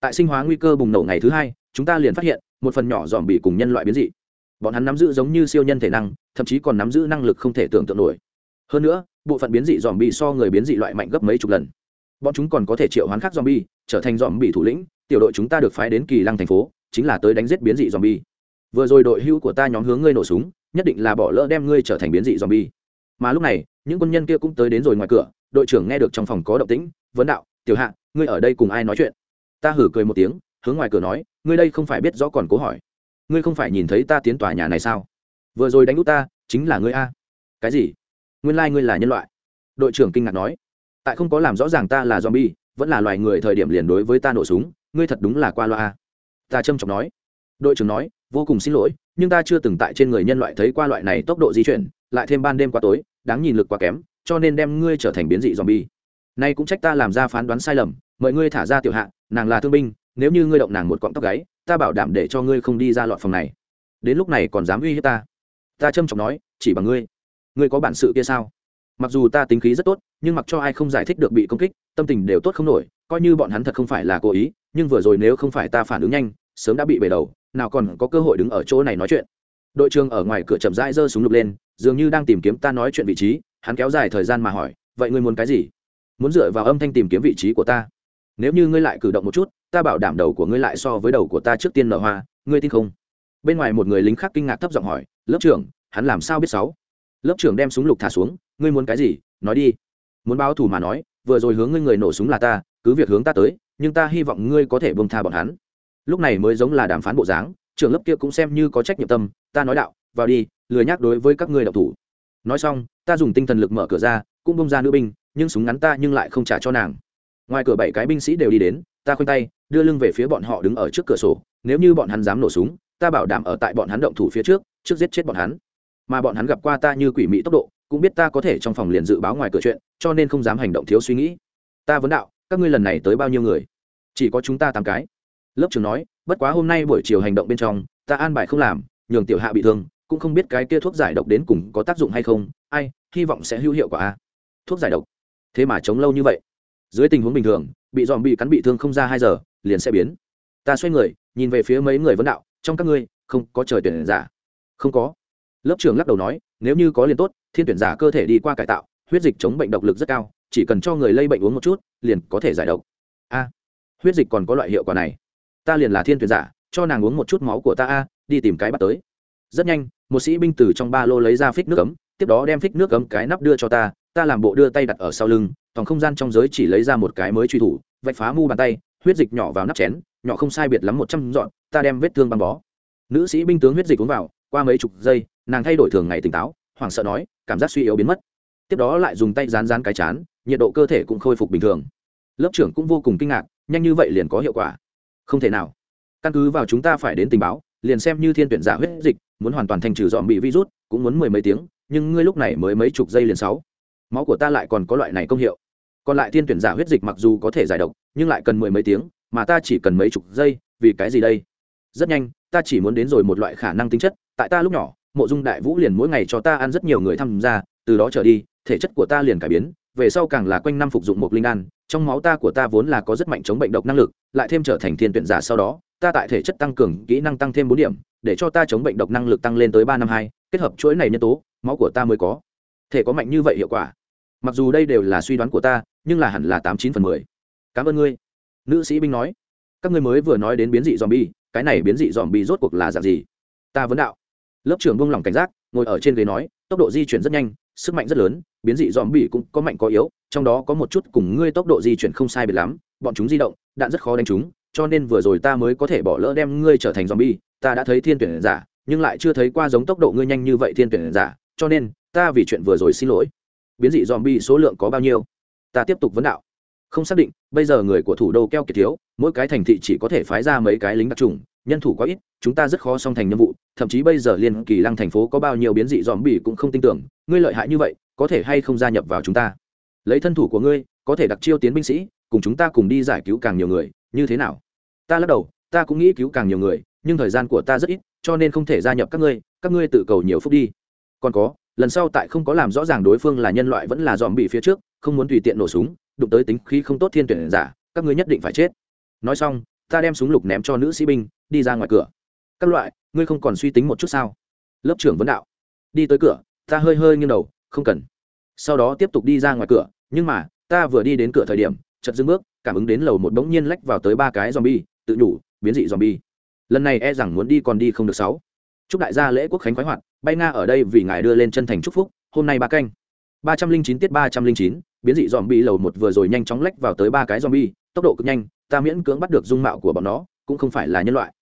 Tại sinh hóa nguy cơ bùng nổ ngày thứ hai, chúng ta liền phát hiện, một phần nhỏ dòm bị cùng nhân loại biến dị. Bọn hắn nắm giữ giống như siêu nhân thể năng, thậm chí còn nắm giữ năng lực không thể tưởng tượng nổi. Hơn nữa, bộ phận biến dị dòm bị so người biến dị loại mạnh gấp mấy chục lần. Bọn chúng còn có thể triệu hoán khác dòm bi trở thành dòm bị thủ lĩnh, tiểu đội chúng ta được phái đến kỳ lăng thành phố, chính là tới đánh giết biến dị dòm bi vừa rồi đội hưu của ta nhóm hướng ngươi nổ súng, nhất định là bỏ lỡ đem ngươi trở thành biến dị dòm bi mà lúc này, những quân nhân kia cũng tới đến rồi ngoài cửa, đội trưởng nghe được trong phòng có động tĩnh, vấn đạo, tiểu hạ, ngươi ở đây cùng ai nói chuyện? Ta hử cười một tiếng, hướng ngoài cửa nói, ngươi đây không phải biết rõ còn cố hỏi. Ngươi không phải nhìn thấy ta tiến tòa nhà này sao? Vừa rồi đánh út ta, chính là ngươi a. Cái gì? Nguyên lai、like、ngươi là nhân loại. Đội trưởng kinh ngạc nói, tại không có làm rõ ràng ta là z o m bi e vẫn là loài người thời điểm liền đối với ta nổ súng, ngươi thật đúng là qua loa a. Ta trâm trọng nói. Đội trưởng nói, vô cùng xin lỗi, nhưng ta chưa từng tại trên người nhân loại thấy qua loại này tốc độ di chuyển lại thêm ban đêm quá tối, đáng nhìn lực quá kém, cho nên đem ngươi trở thành biến dị zombie. bi nay cũng trách ta làm ra phán đoán sai lầm, mời ngươi thả ra tiểu hạ, nàng là thương binh, nếu như ngươi động nàng một cọng tóc gáy, ta bảo đảm để cho ngươi không đi ra lọt phòng này. Đến lúc này còn dám uy hiếp ta. Ta trâm trọng nói, chỉ bằng ngươi. Ngươi có bản sự kia sao? Mặc dù ta tính khí rất tốt, nhưng mặc cho ai không giải thích được bị công kích, tâm tình đều tốt không nổi, coi như bọn hắn thật không phải là cố ý, nhưng vừa rồi nếu không phải ta phản ứng nhanh, sớm đã bị bể đầu, nào còn có cơ hội đứng ở chỗ này nói chuyện. Đội trưởng ở ngoài cửa chậm rãi giơ súng lục lên dường như đang tìm kiếm ta nói chuyện vị trí, hắn kéo dài thời gian mà hỏi, vậy ngươi muốn cái gì? Muốn dựa vào âm thanh tìm kiếm vị trí của ta. Nếu như ngươi lại cử động một chút, ta bảo đảm đầu của ngươi lại so với đầu của ta trước tiên nở hoa, ngươi tin không? Bên ngoài một người lính khác kinh ngạc thấp giọng hỏi, lớp trưởng, hắn làm sao biết sáu? Lớp trưởng đem súng lục thả xuống, ngươi muốn cái gì? Nói đi. Muốn báo thù mà nói, vừa rồi hướng ngươi người nổ súng là ta, cứ việc hướng ta tới, nhưng ta hy vọng ngươi có thể bông tha bọn hắn. Lúc này mới giống là đàm phán bộ dáng, trưởng lớp kia cũng xem như có trách nhiệm tâm, ta nói đạo vào đi, lười nhắc đối với các ngươi đạo thủ. Nói xong, ta dùng tinh thần lực mở cửa ra, cũng bông ra nữ binh, nhưng súng ngắn ta nhưng lại không trả cho nàng. Ngoài cửa bảy cái binh sĩ đều đi đến, ta khoanh tay, đưa lưng về phía bọn họ đứng ở trước cửa sổ, nếu như bọn hắn dám nổ súng, ta bảo đảm ở tại bọn hắn động thủ phía trước trước giết chết bọn hắn. Mà bọn hắn gặp qua ta như quỷ mị tốc độ, cũng biết ta có thể trong phòng liền dự báo ngoài cửa chuyện, cho nên không dám hành động thiếu suy nghĩ. Ta vấn đạo, các ngươi lần này tới bao nhiêu người? Chỉ có chúng ta tám cái. Lớp trưởng nói, bất quá hôm nay buổi chiều hành động bên trong, ta an bài không làm, nhường tiểu hạ bị thương cũng không biết cái kia thuốc giải độc đến cùng có tác dụng hay không, ai, hy vọng sẽ hữu hiệu quả a. Thuốc giải độc? Thế mà chống lâu như vậy. Dưới tình huống bình thường, bị dòm bị cắn bị thương không ra hai giờ, liền sẽ biến. Ta xoay người, nhìn về phía mấy người vấn đạo, trong các ngươi, không có trời tuyển giả? Không có. Lớp trưởng lắc đầu nói, nếu như có liền tốt, thiên tuyển giả cơ thể đi qua cải tạo, huyết dịch chống bệnh độc lực rất cao, chỉ cần cho người lây bệnh uống một chút, liền có thể giải độc. A, huyết dịch còn có loại hiệu quả này? Ta liền là thiên tuyển giả, cho nàng uống một chút máu của ta a, đi tìm cái bắt tới rất nhanh, một sĩ binh từ trong ba lô lấy ra phích nước cấm tiếp đó đem phích nước cấm cái nắp đưa cho ta ta làm bộ đưa tay đặt ở sau lưng, toàn không gian trong giới chỉ lấy ra một cái mới truy thủ, vạch phá mu bàn tay, huyết dịch nhỏ vào nắp chén, nhỏ không sai biệt lắm một trăm dọn, ta đem vết thương băng bó. Nữ sĩ binh tướng huyết dịch uống vào, qua mấy chục giây, nàng thay đổi thường ngày tỉnh táo, hoảng sợ nói, cảm giác suy yếu biến mất. Tiếp đó lại dùng tay rán rán cái chán, nhiệt độ cơ thể cũng khôi phục bình thường. Lớp trưởng cũng vô cùng kinh ngạc, nhanh như vậy liền có hiệu quả. Không thể nào. Căn cứ vào chúng ta phải đến tình báo liền xem như thiên tuyển giả huyết dịch, muốn hoàn toàn thanh trừ dọn bị virus, cũng muốn mười mấy tiếng, nhưng ngươi lúc này mới mấy chục giây liền sáu. Máu của ta lại còn có loại này công hiệu. Còn lại thiên tuyển giả huyết dịch mặc dù có thể giải độc, nhưng lại cần mười mấy tiếng, mà ta chỉ cần mấy chục giây, vì cái gì đây? Rất nhanh, ta chỉ muốn đến rồi một loại khả năng tính chất, tại ta lúc nhỏ, mộ dung đại vũ liền mỗi ngày cho ta ăn rất nhiều người tham gia, từ đó trở đi, thể chất của ta liền cải biến, về sau càng là quanh năm phục dụng một linh đan, trong máu ta của ta vốn là có rất mạnh chống bệnh độc năng lực, lại thêm trở thành thiên tuyển giả sau đó ta tại thể chất tăng cường, kỹ năng tăng thêm bốn điểm, để cho ta chống bệnh độc năng lực tăng lên tới ba năm hai, kết hợp chuỗi này nhân tố, máu của ta mới có. Thể có mạnh như vậy hiệu quả. Mặc dù đây đều là suy đoán của ta, nhưng là hẳn là tám chín phần mười. Cảm ơn ngươi. Nữ sĩ binh nói. Các ngươi mới vừa nói đến biến dị dòm bi cái này biến dị dòm bi rốt cuộc là dạng gì? Ta vấn đạo. Lớp trưởng buông lỏng cảnh giác, ngồi ở trên ghế nói, tốc độ di chuyển rất nhanh, sức mạnh rất lớn, biến dị dòm bi cũng có mạnh có yếu, trong đó có một chút cùng ngươi tốc độ di chuyển không sai biệt lắm, bọn chúng di động, đạn rất khó đánh chúng cho nên vừa rồi ta mới có thể bỏ lỡ đem ngươi trở thành zombie. ta đã thấy thiên tuyển giả, nhưng lại chưa thấy qua giống tốc độ ngươi nhanh như vậy thiên tuyển giả, cho nên, ta vì chuyện vừa rồi xin lỗi. Biến dị zombie số lượng có bao nhiêu? Ta tiếp tục vấn đạo. Không xác định, bây giờ người của thủ đô keo kiệt thiếu, mỗi cái thành thị chỉ có thể phái ra mấy cái lính đặc trùng, nhân thủ quá ít, chúng ta rất khó song thành nhiệm vụ, thậm chí bây giờ liên kỳ lăng thành phố có bao nhiêu biến dị zombie cũng không tin tưởng, ngươi lợi hại như vậy, có thể hay không gia nhập vào chúng ta? Lấy thân thủ của ngươi, có thể đặc chiêu tiến binh sĩ, cùng chúng ta cùng đi giải cứu càng nhiều người, như thế nào? Ta lắc đầu, ta cũng nghĩ cứu càng nhiều người, nhưng thời gian của ta rất ít, cho nên không thể gia nhập các ngươi các ngươi tự cầu nhiều phút đi. Còn có, lần sau tại không có làm rõ ràng đối phương là nhân loại vẫn là dòm bị phía trước, không muốn tùy tiện nổ súng, đụng tới tính khí không tốt thiên tuyển giả, các ngươi nhất định phải chết. Nói xong, ta đem súng lục ném cho nữ sĩ binh, đi ra ngoài cửa. Các loại, ngươi không còn suy tính một chút sao? Lớp trưởng vấn đạo. Đi tới cửa, ta hơi hơi nghiêng đầu, không cần. Sau đó tiếp tục đi ra ngoài cửa, nhưng mà, ta vừa đi đến cửa thời điểm chật dưng bước, cảm ứng đến lầu một bỗng nhiên lách vào tới ba cái zombie tự nhủ, biến dị zombie. Lần này e rằng muốn đi còn đi không được sáu. Chúc đại gia lễ quốc khánh khoái hoạt, bay nga ở đây vì ngài đưa lên chân thành chúc phúc, hôm nay ba canh. ba trăm linh chín tiết ba trăm linh chín, biến dị dòm bi lầu một vừa rồi nhanh chóng lách vào tới ba cái dòm bi tốc độ cực nhanh, ta miễn cưỡng bắt được dung mạo của bọn nó, cũng không phải là nhân loại.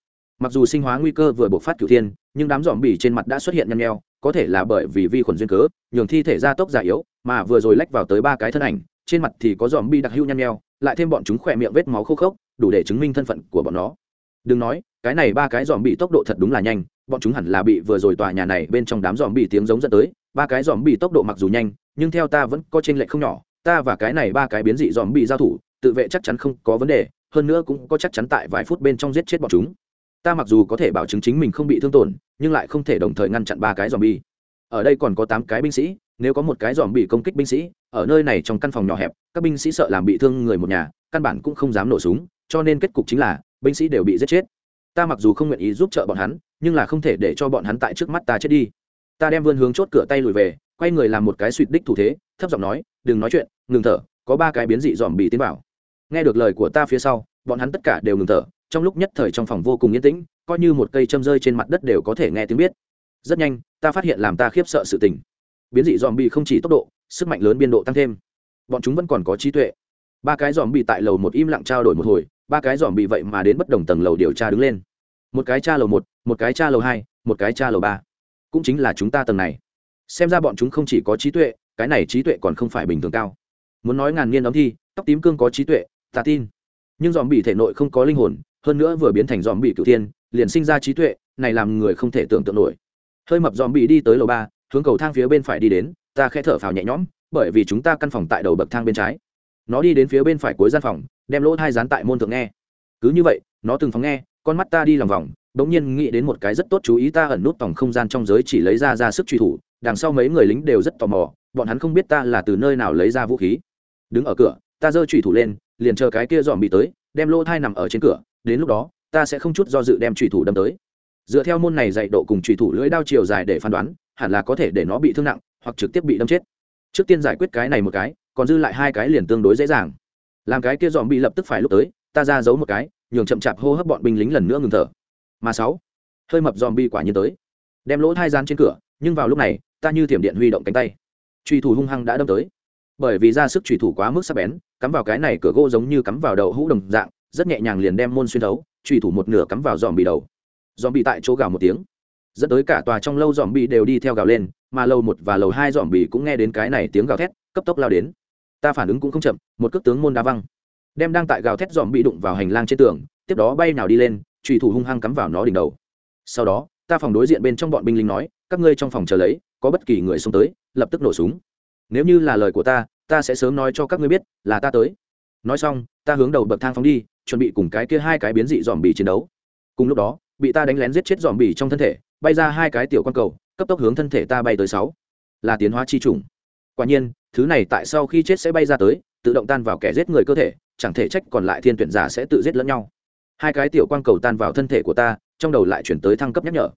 Mặc dù sinh hóa nguy cơ vừa bộc phát cửu thiên, nhưng đám dòm bỉ trên mặt đã xuất hiện nhăn nheo, có thể là bởi vì vi khuẩn duyên cớ, nhường thi thể ra tốc già yếu, mà vừa rồi lách vào tới ba cái thân ảnh, trên mặt thì có dòm bi đặc hữu nhăn nheo, lại thêm bọn chúng khỏe miệng vết máu khô khốc đủ để chứng minh thân phận của bọn nó. Đừng nói, cái này ba cái dòm bị tốc độ thật đúng là nhanh, bọn chúng hẳn là bị vừa rồi tòa nhà này bên trong đám dòm bị tiếng giống dẫn tới. Ba cái dòm bị tốc độ mặc dù nhanh, nhưng theo ta vẫn có trên lệch không nhỏ. Ta và cái này ba cái biến dị dòm bị giao thủ, tự vệ chắc chắn không có vấn đề, hơn nữa cũng có chắc chắn tại vài phút bên trong giết chết bọn chúng. Ta mặc dù có thể bảo chứng chính mình không bị thương tổn, nhưng lại không thể đồng thời ngăn chặn ba cái dòm bi ở đây còn có tám cái binh sĩ, nếu có một cái dòm bị công kích binh sĩ, ở nơi này trong căn phòng nhỏ hẹp, các binh sĩ sợ làm bị thương người một nhà, căn bản cũng không dám nổ súng cho nên kết cục chính là, binh sĩ đều bị giết chết. Ta mặc dù không nguyện ý giúp trợ bọn hắn, nhưng là không thể để cho bọn hắn tại trước mắt ta chết đi. Ta đem vươn hướng chốt cửa tay lùi về, quay người làm một cái suỵt đích thủ thế, thấp giọng nói, đừng nói chuyện, ngừng thở, có ba cái biến dị dòm bị tiến vào. Nghe được lời của ta phía sau, bọn hắn tất cả đều ngừng thở, trong lúc nhất thời trong phòng vô cùng yên tĩnh, coi như một cây châm rơi trên mặt đất đều có thể nghe tiếng biết. Rất nhanh, ta phát hiện làm ta khiếp sợ sự tình. Biến dị dòm bị không chỉ tốc độ, sức mạnh lớn biên độ tăng thêm. Bọn chúng vẫn còn có trí tuệ. Ba cái dòm bị tại lầu một im lặng trao đổi một hồi ba cái dòm bị vậy mà đến bất đồng tầng lầu điều tra đứng lên. Một cái cha lầu một một cái cha lầu hai, một cái cha lầu ba. Cũng chính là chúng ta tầng này. Xem ra bọn chúng không chỉ có trí tuệ, cái này trí tuệ còn không phải bình thường cao. Muốn nói ngàn niên đóng thi, tóc tím cương có trí tuệ, ta tin. Nhưng dòm bị thể nội không có linh hồn, hơn nữa vừa biến thành dòm bị cựu thiên, liền sinh ra trí tuệ, này làm người không thể tưởng tượng nổi. Hơi mập dòm bị đi tới lầu ba, hướng cầu thang phía bên phải đi đến, ta khẽ thở phào nhẹ nhõm, bởi vì chúng ta căn phòng tại đầu bậc thang bên trái. Nó đi đến phía bên phải cuối gian phòng đem lỗ thai dán tại môn thượng nghe. Cứ như vậy, nó từng phóng nghe, con mắt ta đi lòng vòng, bỗng nhiên nghĩ đến một cái rất tốt chú ý ta ẩn nút tổng không gian trong giới chỉ lấy ra ra sức truy thủ, đằng sau mấy người lính đều rất tò mò, bọn hắn không biết ta là từ nơi nào lấy ra vũ khí. Đứng ở cửa, ta giơ truy thủ lên, liền chờ cái kia dòm bị tới, đem lỗ thai nằm ở trên cửa, đến lúc đó, ta sẽ không chút do dự đem truy thủ đâm tới. Dựa theo môn này dạy độ cùng truy thủ lưỡi đao chiều dài để phán đoán, hẳn là có thể để nó bị thương nặng, hoặc trực tiếp bị đâm chết. Trước tiên giải quyết cái này một cái, còn dư lại hai cái liền tương đối dễ dàng làm cái kia dòm bị lập tức phải lúc tới, ta ra giấu một cái, nhường chậm chạp hô hấp bọn binh lính lần nữa ngừng thở. Mà sáu, hơi mập dòm bị quả nhiên tới. Đem lỗ thai gian trên cửa, nhưng vào lúc này, ta như thiểm điện huy động cánh tay. Truy thủ hung hăng đã đâm tới. Bởi vì ra sức truy thủ quá mức sắc bén, cắm vào cái này cửa gỗ giống như cắm vào đầu hũ đồng dạng, rất nhẹ nhàng liền đem môn xuyên thấu, truy thủ một nửa cắm vào dòm bị đầu. Dòm bị tại chỗ gào một tiếng. Dẫn tới cả tòa trong lâu dòm bị đều đi theo gào lên, mà lầu một và lầu hai dòm bị cũng nghe đến cái này tiếng gào thét, cấp tốc lao đến ta phản ứng cũng không chậm, một cước tướng môn đá văng. Đem đang tại gào thét dòm bị đụng vào hành lang trên tường, tiếp đó bay nào đi lên trùy thủ hung hăng cắm vào nó đỉnh đầu. Sau đó, ta phòng đối diện bên trong bọn binh lính nói, các ngươi trong phòng chờ lấy, có bất kỳ người xông tới, lập tức nổ súng. Nếu như là lời của ta ta sẽ sớm nói cho các ngươi biết, là ta tới. Nói xong, ta hướng đầu bậc thang phóng đi, chuẩn bị cùng cái kia hai cái biến dị dòm bì chiến đấu. Cùng lúc đó, bị ta đánh lén giết chết dòm bì trong thân thể, bay ra hai cái tiểu q cầu, cấp tốc hướng thân thể ta bay tới sáu. Là tiến hóa chi trùng quả nhiên thứ này tại sau khi chết sẽ bay ra tới, tự động tan vào kẻ giết người cơ thể, chẳng thể trách còn lại thiên tuyển giả sẽ tự giết lẫn nhau. Hai cái tiểu quang cầu tan vào thân thể của ta, trong đầu lại chuyển tới thăng cấp nhắc nhở.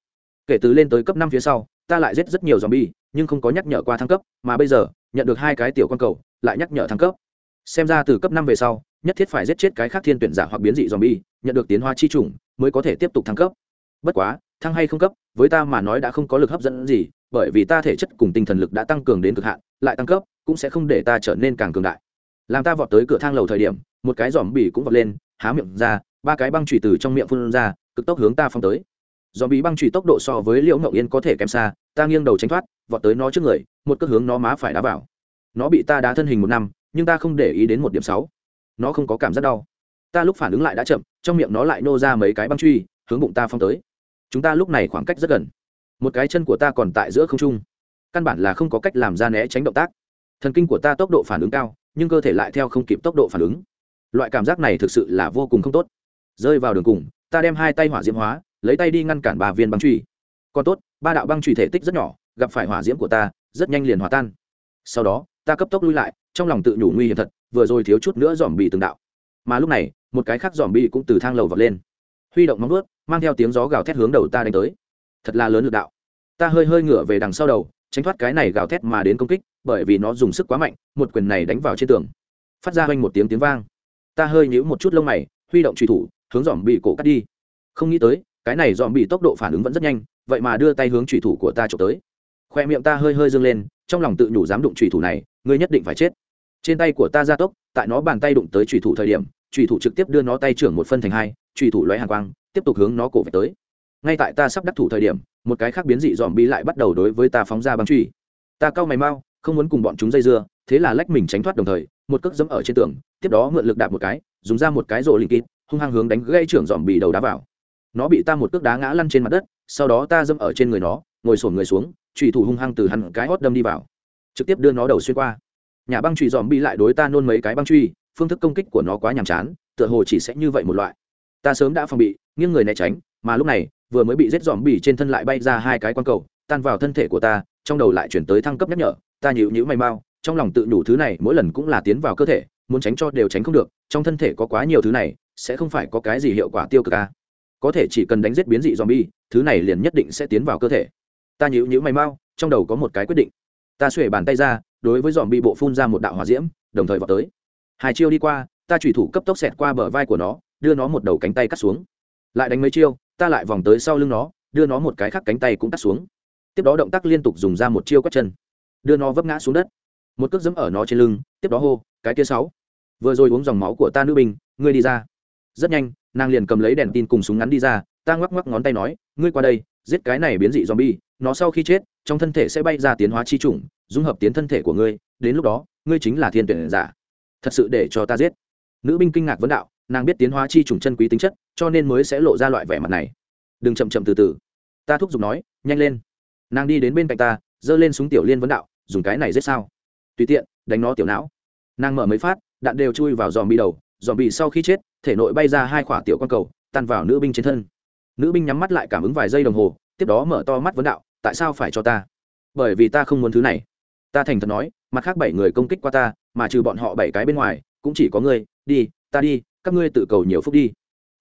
Kể từ lên tới cấp năm phía sau, ta lại giết rất nhiều z o m bi e nhưng không có nhắc nhở qua thăng cấp, mà bây giờ, nhận được hai cái tiểu quan cầu, lại nhắc nhở thăng cấp. Xem ra từ cấp năm về sau, nhất thiết phải giết chết cái khác thiên tuyển giả hoặc biến dị zombie, nhận được tiến hoa chi chủng, mới có thể tiếp tục thăng cấp. Bất quá, thăng hay không cấp, với ta mà nói đã không có lực hấp dẫn gì bởi vì ta thể chất cùng tinh thần lực đã tăng cường đến cực hạn, lại tăng cấp, cũng sẽ không để ta trở nên càng cường đại. Làm ta vọt tới cửa thang lầu thời điểm, một cái giòm bỉ cũng vọt lên, há miệng ra, ba cái băng chủy từ trong miệng phun ra, cực tốc hướng ta phong tới. Giòm bỉ băng chủy tốc độ so với liễu ngậu yên có thể kém xa, ta nghiêng đầu tránh thoát, vọt tới nó trước người, một cước hướng nó má phải đá vào. Nó bị ta đá thân hình một năm, nhưng ta không để ý đến một điểm sáu. Nó không có cảm giác đau. Ta lúc phản ứng lại đã chậm, trong miệng nó lại nô ra mấy cái băng truy hướng bụng ta phong tới. Chúng ta lúc này khoảng cách rất gần một cái chân của ta còn tại giữa không trung. Căn bản là không có cách làm ra né tránh động tác. Thần kinh của ta tốc độ phản ứng cao, nhưng cơ thể lại theo không kịp tốc độ phản ứng. Loại cảm giác này thực sự là vô cùng không tốt. Rơi vào đường cùng, ta đem hai tay hỏa diễm hóa, lấy tay đi ngăn cản ba viên băng truy còn tốt, ba đạo băng truy thể tích rất nhỏ, gặp phải hỏa diễm của ta, rất nhanh liền hòa tan. Sau đó, ta cấp tốc lui lại, trong lòng tự nhủ nguy hiểm thật, vừa rồi thiếu chút nữa dòm bị từng đạo. Mà lúc này, một cái khác dòm bị cũng từ thang lầu vọt lên. Huy động móng vuốt, mang theo tiếng gió gào thét hướng đầu ta đánh tới thật là lớn lực đạo. Ta hơi hơi ngửa về đằng sau đầu, tránh thoát cái này gào thét mà đến công kích, bởi vì nó dùng sức quá mạnh, một quyền này đánh vào trên tường. Phát ra quanh một tiếng tiếng vang. Ta hơi nhíu một chút lông mày, huy động truy thủ, hướng dòm bị cổ cắt đi. Không nghĩ tới, cái này dòm bị tốc độ phản ứng vẫn rất nhanh, vậy mà đưa tay hướng truy thủ của ta trộm tới. Khoe miệng ta hơi hơi dâng lên, trong lòng tự nhủ dám đụng truy thủ này, ngươi nhất định phải chết. Trên tay của ta gia tốc, tại nó bàn tay đụng tới truy thủ thời điểm truy thủ trực tiếp đưa nó tay trưởng một phân thành hai truy thủ lóe hàng quang, tiếp tục hướng nó cổ về tới ngay tại ta sắp đắc thủ thời điểm, một cái khác biến dị dòm bi lại bắt đầu đối với ta phóng ra băng truy. Ta cau mày mau, không muốn cùng bọn chúng dây dưa, thế là lách mình tránh thoát đồng thời, một cước dẫm ở trên tường, tiếp đó mượn lực đạp một cái, dùng ra một cái rộ linh kít hung hăng hướng đánh gây trưởng dòm bị đầu đá vào. Nó bị ta một cước đá ngã lăn trên mặt đất, sau đó ta dẫm ở trên người nó, ngồi sổn người xuống trùy thủ hung hăng từ hẳn cái hót đâm đi vào. Trực tiếp đưa nó đầu xuyên qua. Nhà băng trùy dòm bi lại đối ta nôn mấy cái băng truy, phương thức công kích của nó quá nhàm chán, tựa hồ chỉ sẽ như vậy một loại. Ta sớm đã phòng bị, nghiêng người né tránh, mà lúc này vừa mới bị rết dòm bỉ trên thân lại bay ra hai cái quan cầu, tan vào thân thể của ta, trong đầu lại chuyển tới thăng cấp nhắc nhở, ta nhịu nhữ mày mau, trong lòng tự đủ thứ này mỗi lần cũng là tiến vào cơ thể, muốn tránh cho đều tránh không được, trong thân thể có quá nhiều thứ này, sẽ không phải có cái gì hiệu quả tiêu cực ca có thể chỉ cần đánh giết biến dị zombie thứ này liền nhất định sẽ tiến vào cơ thể. Ta nhịu nhữ mày mau, trong đầu có một cái quyết định. Ta xuể bàn tay ra, đối với dòm bị bộ phun ra một đạo hỏa diễm, đồng thời vào tới. Hai chiêu đi qua, ta chủy thủ cấp tốc xẹt qua bờ vai của nó, đưa nó một đầu cánh tay cắt xuống. Lại đánh mấy chiêu ta lại vòng tới sau lưng nó, đưa nó một cái khác cánh tay cũng cắt xuống. Tiếp đó động tác liên tục dùng ra một chiêu quét chân. Đưa nó vấp ngã xuống đất. Một cước dẫm ở nó trên lưng, tiếp đó hô, cái kia sáu. Vừa rồi uống dòng máu của ta nữ binh, ngươi đi ra. Rất nhanh, nàng liền cầm lấy đèn tin cùng súng ngắn đi ra, ta ngoắc ngoắc ngón tay nói, ngươi qua đây, giết cái này biến dị zombie, nó sau khi chết, trong thân thể sẽ bay ra tiến hóa chi chủng, dung hợp tiến thân thể của ngươi, đến lúc đó, ngươi chính là thiên tuyển giả. Thật sự để cho ta giết. Nữ binh kinh ngạc vấn đạo nàng biết tiến hóa chi trùng chân quý tính chất, cho nên mới sẽ lộ ra loại vẻ mặt này. Đừng chậm chậm từ từ. Ta thúc giục nói, nhanh lên. Nàng đi đến bên cạnh ta, giơ lên súng tiểu liên vấn đạo, dùng cái này giết sao? Tùy tiện, đánh nó tiểu não. Nàng mở mấy phát, đạn đều chui vào dòm bi đầu. Dòm bị sau khi chết, thể nội bay ra hai quả tiểu con cầu, tan vào nữ binh trên thân. Nữ binh nhắm mắt lại cảm ứng vài giây đồng hồ, tiếp đó mở to mắt vấn đạo, tại sao phải cho ta? Bởi vì ta không muốn thứ này. Ta thành thật nói, mặt khác bảy người công kích qua ta, mà trừ bọn họ bảy cái bên ngoài, cũng chỉ có ngươi. Đi, ta đi các ngươi tự cầu nhiều phúc đi.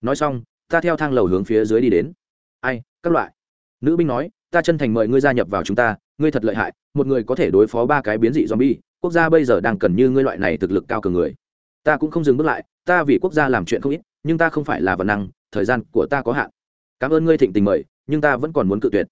Nói xong, ta theo thang lầu hướng phía dưới đi đến. Ai, các loại. Nữ binh nói, ta chân thành mời ngươi gia nhập vào chúng ta, ngươi thật lợi hại, một người có thể đối phó ba cái biến dị zombie, quốc gia bây giờ đang cần như ngươi loại này thực lực cao cường người. Ta cũng không dừng bước lại, ta vì quốc gia làm chuyện không ít, nhưng ta không phải là vật năng, thời gian của ta có hạn. Cảm ơn ngươi thịnh tình mời, nhưng ta vẫn còn muốn cự tuyệt.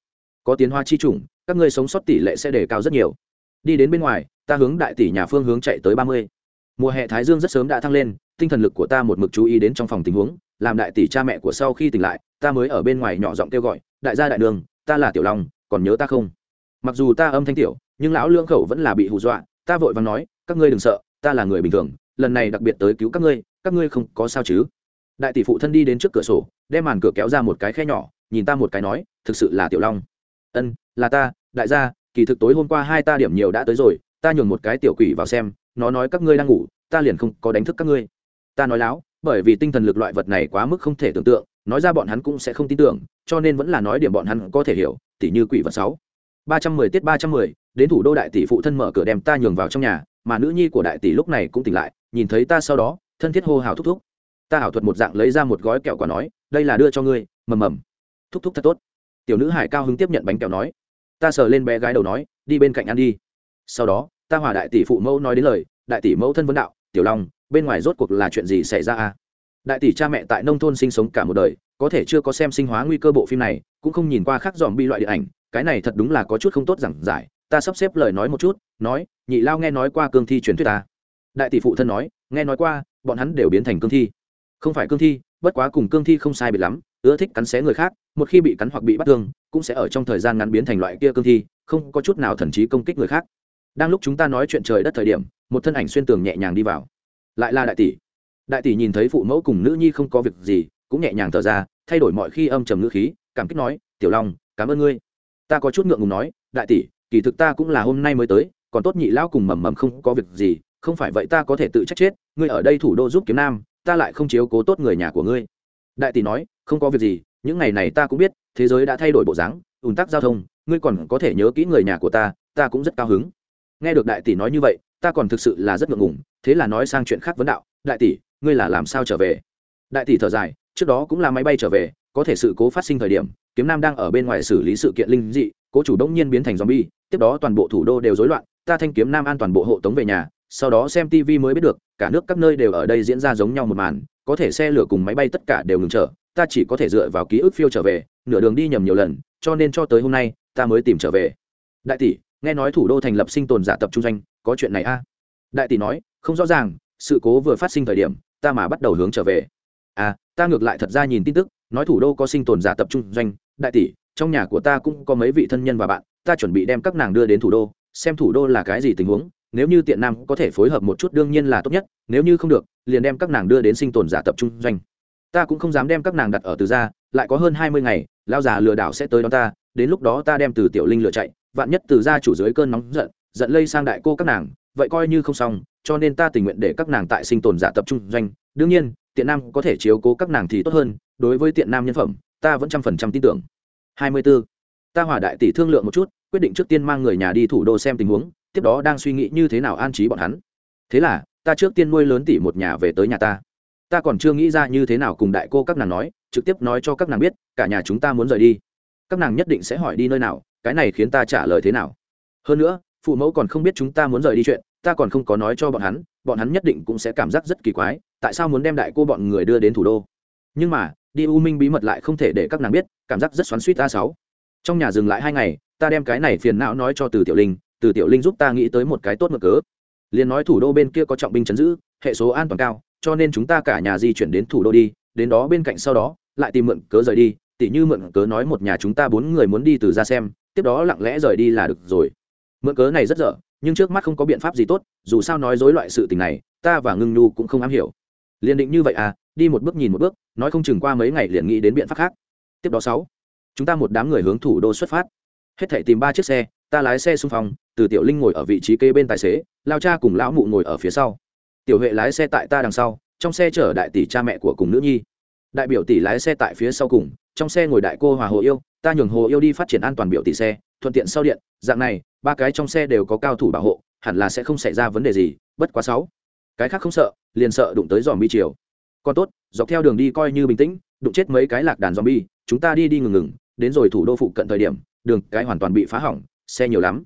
Có tiến hoa chi chủng, các ngươi sống sót tỷ lệ sẽ đề cao rất nhiều. Đi đến bên ngoài, ta hướng đại tỷ nhà phương hướng chạy tới ba mươi mùa hè thái dương rất sớm đã thăng lên, tinh thần lực của ta một mực chú ý đến trong phòng tình huống, làm đại tỷ cha mẹ của sau khi tỉnh lại, ta mới ở bên ngoài nhỏ giọng kêu gọi, đại gia đại đường, ta là tiểu long, còn nhớ ta không? Mặc dù ta âm thanh tiểu, nhưng lão lương khẩu vẫn là bị hù dọa, ta vội vàng nói, các ngươi đừng sợ, ta là người bình thường, lần này đặc biệt tới cứu các ngươi các ngươi không có sao chứ? Đại tỷ phụ thân đi đến trước cửa sổ, đem màn cửa kéo ra một cái khe nhỏ, nhìn ta một cái nói, thực sự là tiểu long. Ân, là ta, đại gia, kỳ thực tối hôm qua hai ta điểm nhiều đã tới rồi, ta nhường một cái tiểu quỷ vào xem nó nói các ngươi đang ngủ, ta liền không có đánh thức các ngươi. Ta nói láo, bởi vì tinh thần lực loại vật này quá mức không thể tưởng tượng, nói ra bọn hắn cũng sẽ không tin tưởng, cho nên vẫn là nói điểm bọn hắn có thể hiểu, tỉ như quỷ vật sáu. ba trăm mười tiết ba trăm mười, đến thủ đô đại tỷ phụ thân mở cửa đem ta nhường vào trong nhà, mà nữ nhi của đại tỷ lúc này cũng tỉnh lại, nhìn thấy ta sau đó, thân thiết hô hào thúc thúc. Ta hảo thuật một dạng lấy ra một gói kẹo quả nói, đây là đưa cho ngươi, mầm mầm. Thúc thúc thật tốt. Tiểu nữ hải cao hứng tiếp nhận bánh kẹo nói. Ta sờ lên bé gái đầu nói, đi bên cạnh ăn đi. Sau đó ta hòa đại tỷ phụ mẫu nói đến lời, đại tỷ mẫu thân vấn đạo, tiểu long, bên ngoài rốt cuộc là chuyện gì xảy ra à đại tỷ cha mẹ tại nông thôn sinh sống cả một đời, có thể chưa có xem sinh hóa nguy cơ bộ phim này, cũng không nhìn qua khác dòm bi loại điện ảnh, cái này thật đúng là có chút không tốt giảng giải, ta sắp xếp lời nói một chút, nói, nhị lao nghe nói qua cương thi truyền thuyết ta. Đại tỷ phụ thân nói, nghe nói qua, bọn hắn đều biến thành cương thi. Không phải cương thi, bất quá cùng cương thi không sai biệt lắm, ưa thích cắn xé người khác, một khi bị cắn hoặc bị bắt thương, cũng sẽ ở trong thời gian ngắn biến thành loại kia cương thi, không có chút nào thần trí công kích người khác đang lúc chúng ta nói chuyện trời đất thời điểm, một thân ảnh xuyên tường nhẹ nhàng đi vào. Lại là đại tỷ. Đại tỷ nhìn thấy phụ mẫu cùng nữ nhi không có việc gì, cũng nhẹ nhàng thở ra, thay đổi mọi khi âm trầm ngữ khí, cảm kích nói, tiểu long, cảm ơn ngươi. Ta có chút ngượng ngùng nói, đại tỷ, kỳ thực ta cũng là hôm nay mới tới, còn tốt nhị lão cùng mầm mầm không có việc gì, không phải vậy ta có thể tự trách chết, ngươi ở đây thủ đô giúp kiếm nam, ta lại không chiếu cố tốt người nhà của ngươi. Đại tỷ nói, không có việc gì, những ngày này ta cũng biết, thế giới đã thay đổi bộ dáng ủn tắc giao thông, ngươi còn có thể nhớ kỹ người nhà của ta ta cũng rất cao hứng nghe được đại tỷ nói như vậy ta còn thực sự là rất ngượng ngùng thế là nói sang chuyện khác vấn đạo đại tỷ ngươi là làm sao trở về? Đại tỷ thở dài trước đó cũng là máy bay trở về có thể sự cố phát sinh thời điểm kiếm nam đang ở bên ngoài xử lý sự kiện linh dị cố chủ đông nhiên biến thành zombie tiếp đó toàn bộ thủ đô đều rối loạn ta thanh kiếm nam an toàn bộ hộ tống về nhà sau đó xem tv mới biết được cả nước các nơi đều ở đây diễn ra giống nhau một màn có thể xe lửa cùng máy bay tất cả đều ngừng trở, ta chỉ có thể dựa vào ký ức phiêu trở về nửa đường đi nhầm nhiều lần cho nên cho tới hôm nay ta mới tìm trở về. Đại tỷ nghe nói thủ đô thành lập sinh tồn giả tập trung doanh, có chuyện này a? À? đại tỷ nói, không rõ ràng, sự cố vừa phát sinh thời điểm, ta mà bắt đầu hướng trở về. À ta ngược lại thật ra nhìn tin tức, nói thủ đô có sinh tồn giả tập trung doanh. Đại tỷ, trong nhà của ta cũng có mấy vị thân nhân và bạn, ta chuẩn bị đem các nàng đưa đến thủ đô, xem thủ đô là cái gì tình huống. Nếu như tiện nam có thể phối hợp một chút đương nhiên là tốt nhất, nếu như không được, liền đem các nàng đưa đến sinh tồn giả tập trung doanh. Ta cũng không dám đem các nàng đặt ở từ ra lại có hơn hai mươi ngày lao già lừa đảo sẽ tới đó ta, đến lúc đó ta đem từ tiểu linh lừa chạy, vạn nhất từ ra chủ dưới cơn nóng giận giận lây sang đại cô các nàng, vậy coi như không xong, cho nên ta tình nguyện để các nàng tại sinh tồn giả tập trung doanh. Đương nhiên, tiện nam có thể chiếu cố các nàng thì tốt hơn, đối với tiện nam nhân phẩm, ta vẫn trăm phần trăm tin tưởng. Hai mươi 24. ta hỏa đại tỷ thương lượng một chút, quyết định trước tiên mang người nhà đi thủ đô xem tình huống, tiếp đó đang suy nghĩ như thế nào an trí bọn hắn. Thế là, ta trước tiên nuôi lớn tỷ một nhà về tới nhà ta. Ta còn chưa nghĩ ra như thế nào cùng đại cô các nàng nói, trực tiếp nói cho các nàng biết cả nhà chúng ta muốn rời đi. Các nàng nhất định sẽ hỏi đi nơi nào, cái này khiến ta trả lời thế nào. Hơn nữa, phụ mẫu còn không biết chúng ta muốn rời đi chuyện, ta còn không có nói cho bọn hắn bọn hắn nhất định cũng sẽ cảm giác rất kỳ quái, tại sao muốn đem đại cô bọn người đưa đến thủ đô. Nhưng mà, đi u minh bí mật lại không thể để các nàng biết, cảm giác rất xoắn suýt ta sáu. Trong nhà dừng lại hai ngày, ta đem cái này phiền não nói cho từ tiểu linh, từ tiểu linh giúp ta nghĩ tới một cái tốt mực cớ. Liền nói thủ đô bên kia có trọng binh chấn giữ, hệ số an toàn cao, cho nên chúng ta cả nhà di chuyển đến thủ đô đi, đến đó bên cạnh sau đó lại tìm mượn cớ rời đi, tỉ như mượn cớ nói một nhà chúng ta bốn người muốn đi từ ra xem, tiếp đó lặng lẽ rời đi là được rồi. Mượn cớ này rất dở, nhưng trước mắt không có biện pháp gì tốt, dù sao nói dối loại sự tình này, ta và ngưng nhu cũng không am hiểu. Liền định như vậy à đi một bước nhìn một bước, nói không chừng qua mấy ngày liền nghĩ đến biện pháp khác. Tiếp đó sáu, chúng ta một đám người hướng thủ đô xuất phát. Hết thể tìm ba chiếc xe, ta lái xe xung phong, từ tiểu linh ngồi ở vị trí kê bên tài xế, lao cha cùng lão mụ ngồi ở phía sau. Tiểu huệ lái xe tại ta đằng sau, trong xe chở đại tỷ cha mẹ của cùng nữ nhi đại biểu tỷ lái xe tại phía sau cùng, trong xe ngồi đại cô hòa hồ yêu, ta nhường hồ yêu đi phát triển an toàn biểu tỷ xe, thuận tiện sau điện, dạng này, ba cái trong xe đều có cao thủ bảo hộ, hẳn là sẽ không xảy ra vấn đề gì, bất quá sáu. Cái khác không sợ, liền sợ đụng tới dòm bi chiều. Còn tốt, dọc theo đường đi coi như bình tĩnh, đụng chết mấy cái lạc đàn dòm bi chúng ta đi đi ngừng ngừng, đến rồi thủ đô phụ cận thời điểm, đường cái hoàn toàn bị phá hỏng, xe nhiều lắm.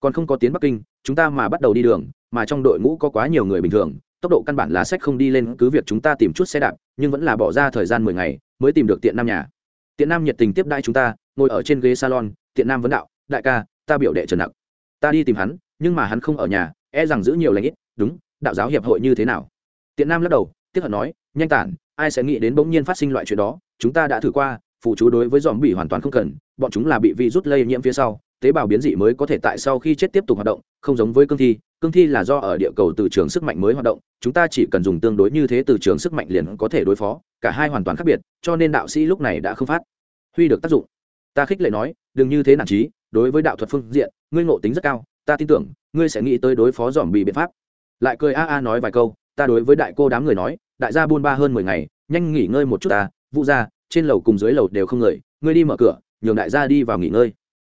Còn không có tiến bắc kinh, chúng ta mà bắt đầu đi đường, mà trong đội ngũ có quá nhiều người bình thường, tốc độ căn bản là sách không đi lên, cứ việc chúng ta tìm chút xe đạp nhưng vẫn là bỏ ra thời gian mười ngày mới tìm được tiện nam nhà. Tiện nam nhiệt tình tiếp đãi chúng ta, ngồi ở trên ghế salon, tiện nam vấn đạo, đại ca, ta biểu đệ trần nặng ta đi tìm hắn, nhưng mà hắn không ở nhà e rằng giữ nhiều lãnh ít, đúng, đạo giáo hiệp hội như thế nào? Tiện nam lắc đầu, tiếp hận nói, nhanh tản, ai sẽ nghĩ đến bỗng nhiên phát sinh loại chuyện đó, chúng ta đã thử qua, phụ chú đối với dòm bị hoàn toàn không cần, bọn chúng là bị virus lây nhiễm phía sau, tế bào biến dị mới có thể tại sau khi chết tiếp tục hoạt động, không giống với cương thi cương thi là do ở địa cầu từ trường sức mạnh mới hoạt động, chúng ta chỉ cần dùng tương đối như thế từ trường sức mạnh liền có thể đối phó, cả hai hoàn toàn khác biệt, cho nên đạo sĩ lúc này đã không phát huy được tác dụng. Ta khích lệ nói, đừng như thế nản trí đối với đạo thuật phương diện, ngươi ngộ tính rất cao, ta tin tưởng, ngươi sẽ nghĩ tới đối phó dòm bị biện pháp. Lại cười a a nói vài câu, ta đối với đại cô đám người nói, đại gia buôn ba hơn mười ngày, nhanh nghỉ ngơi một chút ta vụ ra trên lầu cùng dưới lầu đều không người, ngươi đi mở cửa, nhường đại gia đi vào nghỉ ngơi.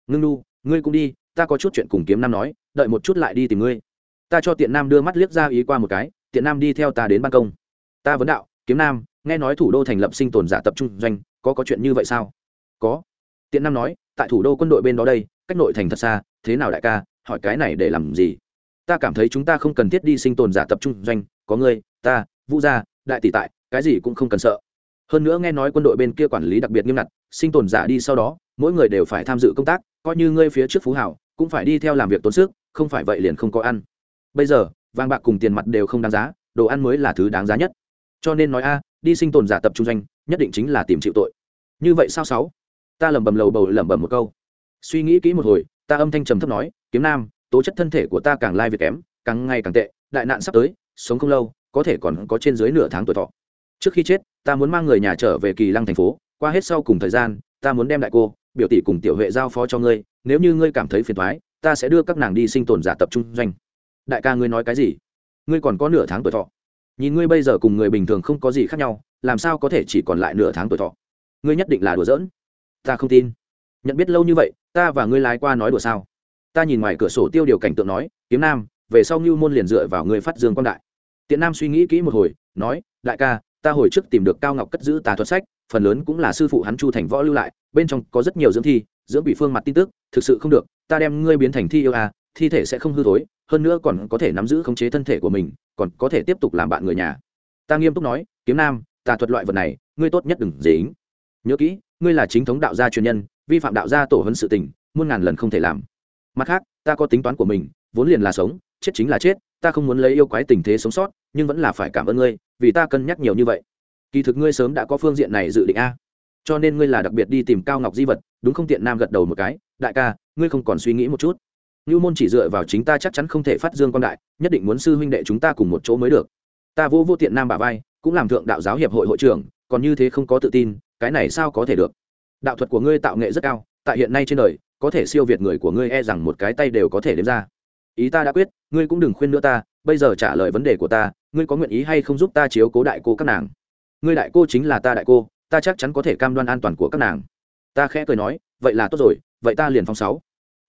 Ngưng nu, ngươi cũng đi, ta có chút chuyện cùng kiếm nam nói, đợi một chút lại đi tìm ngươi ta cho tiện nam đưa mắt liếc ra ý qua một cái, tiện nam đi theo ta đến ban công. Ta vấn đạo, kiếm nam, nghe nói thủ đô thành lập sinh tồn giả tập trung doanh, có có chuyện như vậy sao? Có. Tiện nam nói, tại thủ đô quân đội bên đó đây, cách nội thành thật xa, thế nào đại ca, hỏi cái này để làm gì? Ta cảm thấy chúng ta không cần thiết đi sinh tồn giả tập trung doanh, có ngươi, ta, vũ gia, đại tỷ tại, cái gì cũng không cần sợ. Hơn nữa nghe nói quân đội bên kia quản lý đặc biệt nghiêm ngặt, sinh tồn giả đi sau đó, mỗi người đều phải tham dự công tác, coi như ngươi phía trước phú hảo, cũng phải đi theo làm việc tốn sức, không phải vậy liền không có ăn bây giờ, vàng bạc cùng tiền mặt đều không đáng giá, đồ ăn mới là thứ đáng giá nhất. Cho nên nói a, đi sinh tồn giả tập trung doanh, nhất định chính là tìm chịu tội. Như vậy sao sáu? Ta lẩm bẩm lầu bầu lẩm bẩm một câu. Suy nghĩ kỹ một hồi, ta âm thanh trầm thấp nói, kiếm nam, tố chất thân thể của ta càng lai việc kém, càng ngày càng tệ, đại nạn sắp tới, sống không lâu, có thể còn có trên dưới nửa tháng tuổi thọ. Trước khi chết, ta muốn mang người nhà trở về kỳ lăng thành phố, qua hết sau cùng thời gian, ta muốn đem đại cô, biểu tỷ cùng tiểu huệ giao phó cho ngươi, nếu như ngươi cảm thấy phiền thoái ta sẽ đưa các nàng đi sinh tồn giả tập trung doanh đại ca ngươi nói cái gì? Ngươi còn có nửa tháng tuổi thọ. Nhìn ngươi bây giờ cùng người bình thường không có gì khác nhau, làm sao có thể chỉ còn lại nửa tháng tuổi thọ? Ngươi nhất định là đùa giỡn. Ta không tin. Nhận biết lâu như vậy, ta và ngươi lái qua nói đùa sao? Ta nhìn ngoài cửa sổ tiêu điều cảnh tượng nói, kiếm nam, về sau ngưu môn liền dựa vào ngươi phát dương quan đại. Tiện nam suy nghĩ kỹ một hồi, nói, đại ca, ta hồi trước tìm được cao ngọc cất giữ tà thuật sách, phần lớn cũng là sư phụ hắn chu thành võ lưu lại, bên trong có rất nhiều dưỡng thi, dưỡng bị phương mặt tin tức, thực sự không được, ta đem ngươi biến thành thi yêu à thi thể sẽ không hư thối, hơn nữa còn có thể nắm giữ khống chế thân thể của mình, còn có thể tiếp tục làm bạn người nhà. Ta nghiêm túc nói, kiếm nam tà thuật loại vật này, ngươi tốt nhất đừng dính. Nhớ kỹ, ngươi là chính thống đạo gia truyền nhân, vi phạm đạo gia tổ hấn sự tình, muôn ngàn lần không thể làm. Mặt khác, ta có tính toán của mình, vốn liền là sống, chết chính là chết, ta không muốn lấy yêu quái tình thế sống sót, nhưng vẫn là phải cảm ơn ngươi, vì ta cân nhắc nhiều như vậy. Kỳ thực ngươi sớm đã có phương diện này dự định a. Cho nên ngươi là đặc biệt đi tìm cao ngọc di vật, đúng không tiện nam gật đầu một cái, đại ca, ngươi không còn suy nghĩ một chút. Nưu môn chỉ dựa vào chính ta chắc chắn không thể phát dương quan đại, nhất định muốn sư huynh đệ chúng ta cùng một chỗ mới được. Ta vô vô tiện nam bà vai, cũng làm thượng đạo giáo hiệp hội hội trưởng, còn như thế không có tự tin, cái này sao có thể được? Đạo thuật của ngươi tạo nghệ rất cao, tại hiện nay trên đời, có thể siêu việt người của ngươi e rằng một cái tay đều có thể đếm ra. Ý ta đã quyết, ngươi cũng đừng khuyên nữa ta, bây giờ trả lời vấn đề của ta, ngươi có nguyện ý hay không giúp ta chiếu cố đại cô các nàng? Ngươi đại cô chính là ta đại cô, ta chắc chắn có thể cam đoan an toàn của các nàng. Ta khẽ cười nói, vậy là tốt rồi, vậy ta liền phong sáu.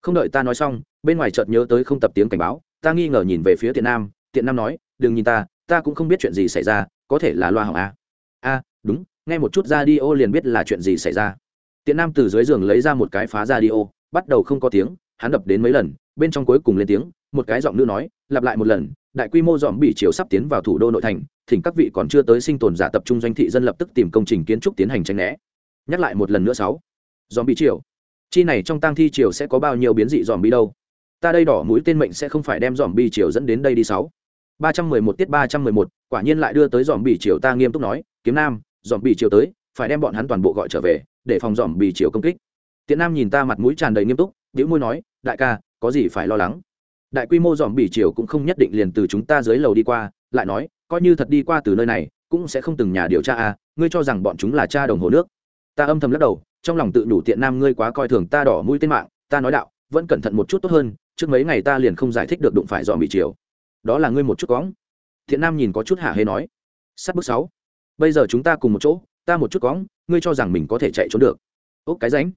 Không đợi ta nói xong, bên ngoài chợt nhớ tới không tập tiếng cảnh báo ta nghi ngờ nhìn về phía tiện nam tiện nam nói đừng nhìn ta ta cũng không biết chuyện gì xảy ra có thể là loa hỏng a a đúng nghe một chút ra đi ô liền biết là chuyện gì xảy ra. Tiện nam từ dưới giường lấy ra một cái phá ra đi ô bắt đầu không có tiếng hắn đập đến mấy lần bên trong cuối cùng lên tiếng một cái giọng nữ nói lặp lại một lần đại quy mô dòm bị chiều sắp tiến vào thủ đô nội thành thỉnh các vị còn chưa tới sinh tồn giả tập trung doanh thị dân lập tức tìm công trình kiến trúc tiến hành tranh né. Nhắc lại một lần nữa sáu. Dòm bị chiều chi này trong tang thi triều sẽ có bao nhiêu biến dị dòm bi đâu? Ta đây đỏ mũi tên mệnh sẽ không phải đem dòm bi triều dẫn đến đây đi sáu. Ba trăm mười một tiết ba trăm mười một, quả nhiên lại đưa tới dòm bi triều ta nghiêm túc nói, kiếm nam dòm bi triều tới, phải đem bọn hắn toàn bộ gọi trở về, để phòng dòm bi triều công kích. Tiện nam nhìn ta mặt mũi tràn đầy nghiêm túc biểu môi nói, đại ca, có gì phải lo lắng? Đại quy mô dòm bi triều cũng không nhất định liền từ chúng ta dưới lầu đi qua, lại nói, coi như thật đi qua từ nơi này, cũng sẽ không từng nhà điều tra à ngươi cho rằng bọn chúng là cha đồng hồ nước. Ta âm thầm lắc đầu trong lòng tự đủ tiện nam ngươi quá coi thường ta đỏ mũi tên mạng, ta nói đạo, vẫn cẩn thận một chút tốt hơn, trước mấy ngày ta liền không giải thích được đụng phải dọn bị chiều. Đó là ngươi một chút cóng thiện nam nhìn có chút hạ hê nói. Sắt bước sáu. Bây giờ chúng ta cùng một chỗ, ta một chút cóng ngươi cho rằng mình có thể chạy trốn được. Ốc cái ránh.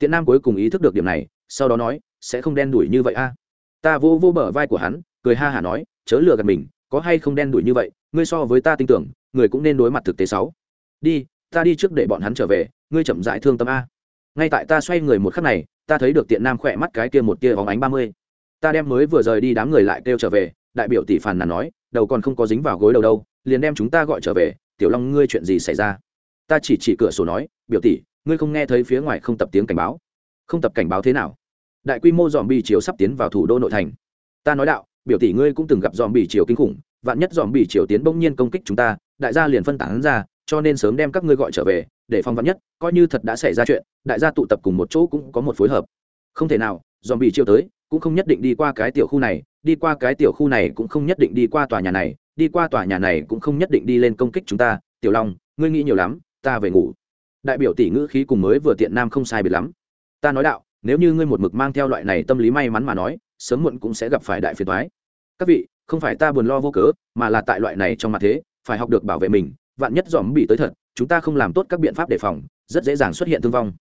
Thiện nam cuối cùng ý thức được điểm này, sau đó nói, sẽ không đen đuổi như vậy a. Ta vô vô bờ vai của hắn, cười ha hả nói, chớ lừa gạt mình, có hay không đen đuổi như vậy, ngươi so với ta tin tưởng, người cũng nên đối mặt thực tế sáu. Đi, ta đi trước để bọn hắn trở về ngươi chậm dại thương tâm a. Ngay tại ta xoay người một khắc này, ta thấy được tiện nam khỏe mắt cái kia một kia bóng ánh ba mươi. Ta đem mới vừa rời đi đám người lại kêu trở về, đại biểu tỷ phàn nàn nói, đầu còn không có dính vào gối đầu đâu, liền đem chúng ta gọi trở về, tiểu long ngươi chuyện gì xảy ra? Ta chỉ chỉ cửa sổ nói, biểu tỷ, ngươi không nghe thấy phía ngoài không tập tiếng cảnh báo. Không tập cảnh báo thế nào? Đại quy mô dòm bi chiều sắp tiến vào thủ đô nội thành. Ta nói đạo, biểu tỷ ngươi cũng từng gặp dòm bi chiều kinh khủng, vạn nhất dòm bi chiều tiến bỗng nhiên công kích chúng ta, đại gia liền phân tán ra cho nên sớm đem các ngươi gọi trở về, để phong vắn nhất, coi như thật đã xảy ra chuyện, đại gia tụ tập cùng một chỗ cũng có một phối hợp. Không thể nào dòm bị chiêu tới, cũng không nhất định đi qua cái tiểu khu này, đi qua cái tiểu khu này cũng không nhất định đi qua tòa nhà này, đi qua tòa nhà này cũng không nhất định đi lên công kích chúng ta. Tiểu long, ngươi nghĩ nhiều lắm, ta về ngủ. Đại biểu tỷ ngữ khí cùng mới vừa tiện nam không sai biệt lắm. Ta nói đạo, nếu như ngươi một mực mang theo loại này tâm lý may mắn mà nói, sớm muộn cũng sẽ gặp phải đại phiền toái. Các vị, không phải ta buồn lo vô cớ, mà là tại loại này trong mặt thế, phải học được bảo vệ mình vạn nhất dòm bị tới thật, chúng ta không làm tốt các biện pháp đề phòng, rất dễ dàng xuất hiện thương vong.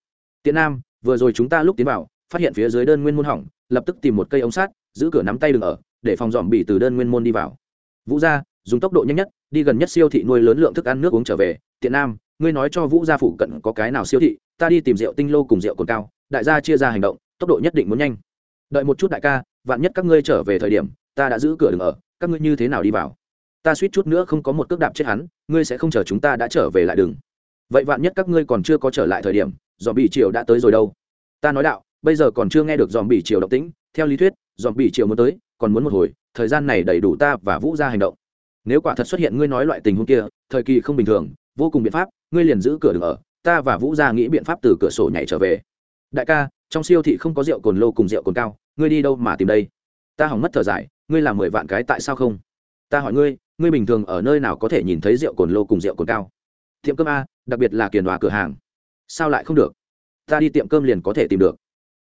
Tiện nam, vừa rồi chúng ta lúc tiến vào, phát hiện phía dưới đơn nguyên môn hỏng, lập tức tìm một cây ống sát giữ cửa nắm tay đừng ở, để phòng dòm bị từ đơn nguyên môn đi vào. Vũ gia, dùng tốc độ nhanh nhất, đi gần nhất siêu thị nuôi lớn lượng thức ăn nước uống trở về. Tiện nam, ngươi nói cho vũ gia phụ cận có cái nào siêu thị, ta đi tìm rượu tinh lô cùng rượu cồn cao, đại gia chia ra hành động, tốc độ nhất định muốn nhanh. Đợi một chút đại ca, vạn nhất các ngươi trở về thời điểm, ta đã giữ cửa đừng ở, các ngươi như thế nào đi vào? Ta suýt chút nữa không có một cước đạp chết hắn, ngươi sẽ không chờ chúng ta đã trở về lại đường vậy vạn nhất các ngươi còn chưa có trở lại thời điểm dòm bị triều đã tới rồi đâu? Ta nói đạo, bây giờ còn chưa nghe được dòm bị triều động tĩnh, theo lý thuyết dòm bị triều muốn tới, còn muốn một hồi, thời gian này đầy đủ ta và vũ ra hành động. Nếu quả thật xuất hiện ngươi nói loại tình huống kia, thời kỳ không bình thường, vô cùng biện pháp, ngươi liền giữ cửa đường ở, ta và vũ ra nghĩ biện pháp từ cửa sổ nhảy trở về. Đại ca, trong siêu thị không có rượu cồn lô cùng rượu cồn cao, ngươi đi đâu mà tìm đây? Ta hỏng mất thở dài, ngươi làm mười vạn cái tại sao không? Ta hỏi ngươi ngươi bình thường ở nơi nào có thể nhìn thấy rượu cồn lô cùng rượu cồn cao? Tiệm cơm a, đặc biệt là kiền hòa cửa hàng. Sao lại không được? Ta đi tiệm cơm liền có thể tìm được.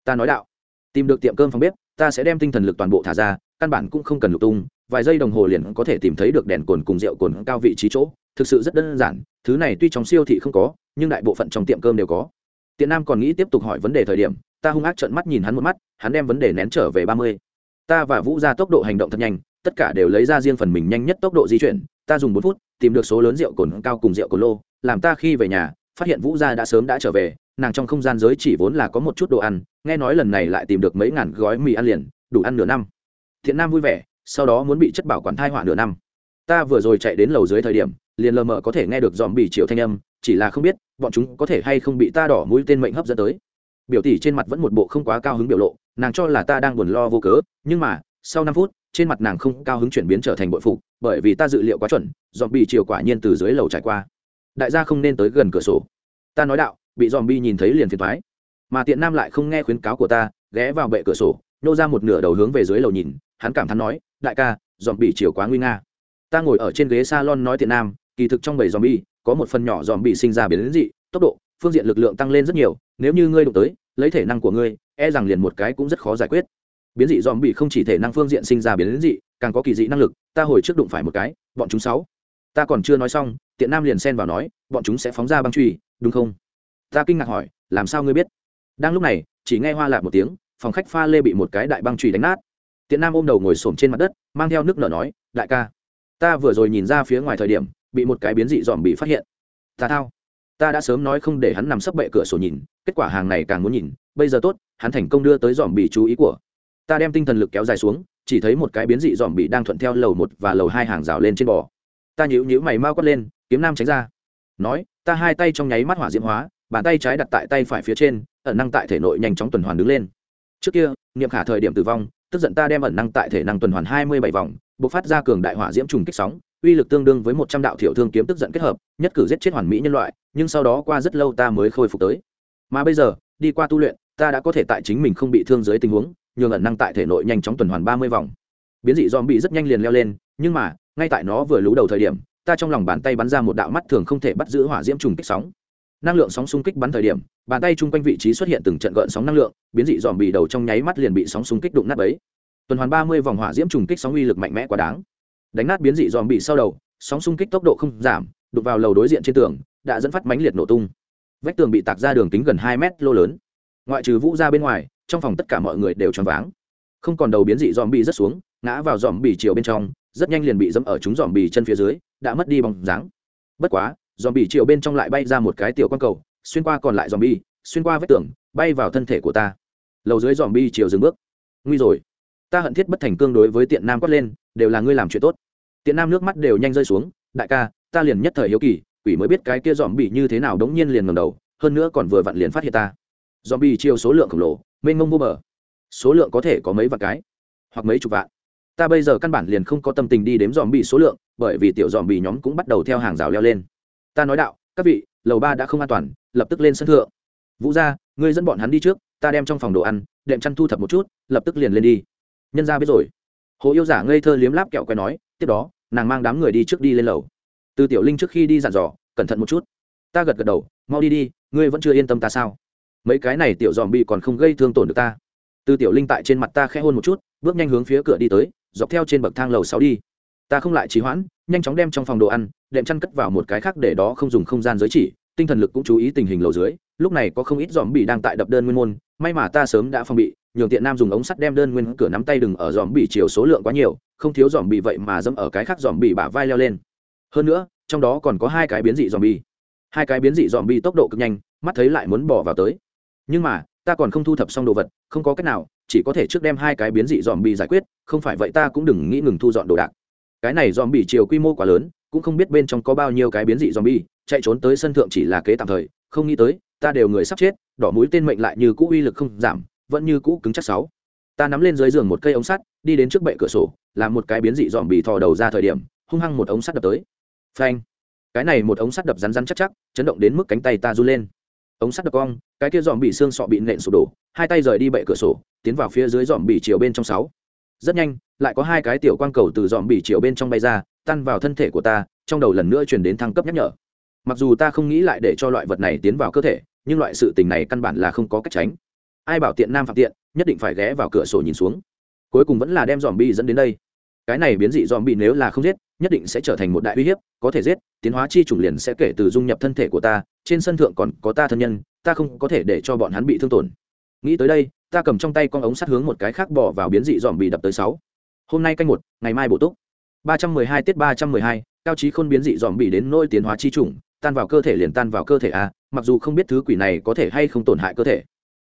Ta nói đạo. Tìm được tiệm cơm phòng bếp, ta sẽ đem tinh thần lực toàn bộ thả ra, căn bản cũng không cần lục tung. Vài giây đồng hồ liền có thể tìm thấy được đèn cồn cùng rượu cồn cao vị trí chỗ. Thực sự rất đơn giản, thứ này tuy trong siêu thị không có, nhưng đại bộ phận trong tiệm cơm đều có. Tiện nam còn nghĩ tiếp tục hỏi vấn đề thời điểm, ta hung ác trợn mắt nhìn hắn một mắt, hắn đem vấn đề nén trở về ba mươi. Ta và vũ ra tốc độ hành động thật nhanh tất cả đều lấy ra riêng phần mình nhanh nhất tốc độ di chuyển, ta dùng bốn phút, tìm được số lớn rượu cồn cao cùng rượu cồn lô, làm ta khi về nhà, phát hiện vũ gia đã sớm đã trở về, nàng trong không gian giới chỉ vốn là có một chút đồ ăn, nghe nói lần này lại tìm được mấy ngàn gói mì ăn liền, đủ ăn nửa năm. Thiện nam vui vẻ, sau đó muốn bị chất bảo quản thai họa nửa năm. Ta vừa rồi chạy đến lầu dưới thời điểm, liền lờ mờ có thể nghe được dòm bì chiều thanh âm, chỉ là không biết, bọn chúng có thể hay không bị ta đỏ mũi tên mệnh hấp dẫn tới. Biểu tỷ trên mặt vẫn một bộ không quá cao hứng biểu lộ, nàng cho là ta đang buồn lo vô cớ, nhưng mà, sau năm phút trên mặt nàng không cao hứng chuyển biến trở thành bội phục, bởi vì ta dự liệu quá chuẩn dòm bị chiều quả nhiên từ dưới lầu trải qua. Đại gia không nên tới gần cửa sổ. Ta nói đạo, bị dòm bi nhìn thấy liền phiền thoái. Mà tiện nam lại không nghe khuyến cáo của ta, ghé vào bệ cửa sổ nô ra một nửa đầu hướng về dưới lầu nhìn, hắn cảm thán nói, đại ca dòm bị chiều quá nguy nga. Ta ngồi ở trên ghế s a lon nói tiện nam, kỳ thực trong bầy dòm bi có một phần nhỏ dòm bị sinh ra biến dị, tốc độ, phương diện lực lượng tăng lên rất nhiều, nếu như ngươi đụng tới, lấy thể năng của ngươi e rằng liền một cái cũng rất khó giải quyết biến dị dòm bị không chỉ thể năng phương diện sinh ra biến dị, càng có kỳ dị năng lực, ta hồi trước đụng phải một cái, bọn chúng sáu. Ta còn chưa nói xong, tiện nam liền xen vào nói, bọn chúng sẽ phóng ra băng truy, đúng không? Ta kinh ngạc hỏi, làm sao ngươi biết? Đang lúc này, chỉ nghe hoa lạc một tiếng, phòng khách pha lê bị một cái đại băng truy đánh nát. Tiện nam ôm đầu ngồi xổm trên mặt đất, mang theo nước nở nói, đại ca, ta vừa rồi nhìn ra phía ngoài thời điểm, bị một cái biến dị dòm bị phát hiện. Ta thao. Ta đã sớm nói không để hắn nằm sấp bệ cửa sổ nhìn, kết quả hàng này càng muốn nhìn, bây giờ tốt, hắn thành công đưa tới dòm bị chú ý của ta đem tinh thần lực kéo dài xuống, chỉ thấy một cái biến dị dòm bị đang thuận theo lầu một và lầu hai hàng rào lên trên bò. Ta nhíu nhíu mày mau quát lên, kiếm nam tránh ra. Nói, ta hai tay trong nháy mắt hỏa diễm hóa, bàn tay trái đặt tại tay phải phía trên, ẩn năng tại thể nội nhanh chóng tuần hoàn đứng lên. Trước kia, niệm khả thời điểm tử vong, tức giận ta đem ẩn năng tại thể năng tuần hoàn hai mươi bảy vòng, bộc phát ra cường đại hỏa diễm trùng kích sóng, uy lực tương đương với một trăm đạo thiểu thương kiếm tức giận kết hợp, nhất cử giết chết hoàn mỹ nhân loại, nhưng sau đó qua rất lâu ta mới khôi phục tới. Mà bây giờ, đi qua tu luyện, ta đã có thể tại chính mình không bị thương dưới tình huống nhường ẩn năng tại thể nội nhanh chóng tuần hoàn ba mươi vòng. Biến dị dòm bị rất nhanh liền leo lên, nhưng mà, ngay tại nó vừa lú đầu thời điểm, ta trong lòng bàn tay bắn ra một đạo mắt thường không thể bắt giữ hỏa diễm trùng kích sóng. Năng lượng sóng xung kích bắn thời điểm, bàn tay chung quanh vị trí xuất hiện từng trận gợn sóng năng lượng, biến dị dòm bị đầu trong nháy mắt liền bị sóng xung kích đụng nát ấy tuần hoàn ba mươi vòng hỏa diễm trùng kích sóng uy lực mạnh mẽ quá đáng. Đánh nát biến dị dòm bị sau đầu, sóng xung kích tốc độ không giảm đục vào lầu đối diện trên tường, đã dẫn phát mánh liệt nổ tung. Vách tường bị tạc ra đường kính gần hai mét lô lớn. Ngoại trừ vũ ra bên ngoài trong phòng tất cả mọi người đều choáng váng. Không còn đầu biến dị dòm bị rất xuống, ngã vào dòm bị chiều bên trong, rất nhanh liền bị dẫm ở chúng dòm bì chân phía dưới, đã mất đi bóng dáng. Bất quá dòm bì chiều bên trong lại bay ra một cái tiểu quan cầu, xuyên qua còn lại dòm bì xuyên qua vết tường, bay vào thân thể của ta. Lầu dưới dòm bì chiều dừng bước. Nguy rồi. Ta hận thiết bất thành cương đối với tiện nam quát lên, đều là ngươi làm chuyện tốt. Tiện nam nước mắt đều nhanh rơi xuống, đại ca, ta liền nhất thời hiếu kỳ, quỷ mới biết cái kia dòm bì như thế nào đống nhiên liền ngầm đầu, hơn nữa còn vừa vặn liền phát hiện ta. Dòm bì chiều số lượng khổng lồ mênh mông vô bờ. Số lượng có thể có mấy vạn cái, hoặc mấy chục vạn. Ta bây giờ căn bản liền không có tâm tình đi đếm dòm bị số lượng, bởi vì tiểu dòm bị nhóm cũng bắt đầu theo hàng rào leo lên. Ta nói đạo, các vị, lầu ba đã không an toàn, lập tức lên sân thượng. Vũ ra ngươi dẫn bọn hắn đi trước, ta đem trong phòng đồ ăn, đệm chăn thu thập một chút, lập tức liền lên đi. Nhân ra biết rồi. Hồ yêu giả ngây thơ liếm láp kẹo quay nói, tiếp đó, nàng mang đám người đi trước đi lên lầu. Từ tiểu linh trước khi đi dặn dò, cẩn thận một chút. Ta gật gật đầu, mau đi đi, ngươi vẫn chưa yên tâm ta sao? Mấy cái này tiểu dòm bị còn không gây thương tổn được ta. Từ tiểu linh tại trên mặt ta khẽ hôn một chút, bước nhanh hướng phía cửa đi tới, dọc theo trên bậc thang lầu sáu đi. Ta không lại trì hoãn, nhanh chóng đem trong phòng đồ ăn, đệm chăn cất vào một cái khác để đó không dùng không gian giới chỉ, tinh thần lực cũng chú ý tình hình lầu dưới, lúc này có không ít dòm bị đang tại đập đơn nguyên môn, may mà ta sớm đã phòng bị, nhường tiện nam dùng ống sắt đem đơn nguyên cửa nắm tay đừng ở dòm bị chiều số lượng quá nhiều, không thiếu dòm bị vậy mà dẫm ở cái khác dòm bị bả vai leo lên. Hơn nữa, trong đó còn có hai cái biến dị dòm bị. Hai cái biến dị dòm bị tốc độ cực nhanh, mắt thấy lại muốn bỏ vào tới nhưng mà, ta còn không thu thập xong đồ vật, không có cách nào, chỉ có thể trước đem hai cái biến dị dòm bị giải quyết, không phải vậy ta cũng đừng nghĩ ngừng thu dọn đồ đạc. Cái này dòm bị chiều quy mô quá lớn, cũng không biết bên trong có bao nhiêu cái biến dị dòm bi chạy trốn tới sân thượng chỉ là kế tạm thời, không nghĩ tới, ta đều người sắp chết, đỏ mũi tên mệnh lại như cũ uy lực không giảm, vẫn như cũ cứng chắc sáu. Ta nắm lên dưới giường một cây ống sắt, đi đến trước bệ cửa sổ, làm một cái biến dị dòm bị thò đầu ra thời điểm, hung hăng một ống sắt đập tới. Phanh. Cái này một ống sắt đập rắn rắn chắc chắc, chấn động đến mức cánh tay ta run lên ống sắt đập cong, cái kia dòm bị xương sọ bị nện sụp đổ, hai tay rời đi bệ cửa sổ, tiến vào phía dưới dòm bị chiều bên trong sáu. Rất nhanh, lại có hai cái tiểu quang cầu từ dòm bị chiều bên trong bay ra, tan vào thân thể của ta, trong đầu lần nữa truyền đến thăng cấp nhắc nhở. Mặc dù ta không nghĩ lại để cho loại vật này tiến vào cơ thể, nhưng loại sự tình này căn bản là không có cách tránh. Ai bảo tiện nam phạm tiện, nhất định phải ghé vào cửa sổ nhìn xuống. Cuối cùng vẫn là đem dòm bi dẫn đến đây cái này biến dị dòm bị nếu là không giết, nhất định sẽ trở thành một đại uy hiếp, có thể giết, tiến hóa chi chủng liền sẽ kể từ dung nhập thân thể của ta, trên sân thượng còn có ta thân nhân, ta không có thể để cho bọn hắn bị thương tổn. Nghĩ tới đây, ta cầm trong tay con ống sắt hướng một cái khác bỏ vào biến dị dòm bị đập tới sáu. Hôm nay canh một, ngày mai bổ túc. Ba trăm mười hai tiết ba trăm mười hai, cao trí khôn biến dị dòm bị đến nỗi tiến hóa chi chủng, tan vào cơ thể liền tan vào cơ thể a mặc dù không biết thứ quỷ này có thể hay không tổn hại cơ thể.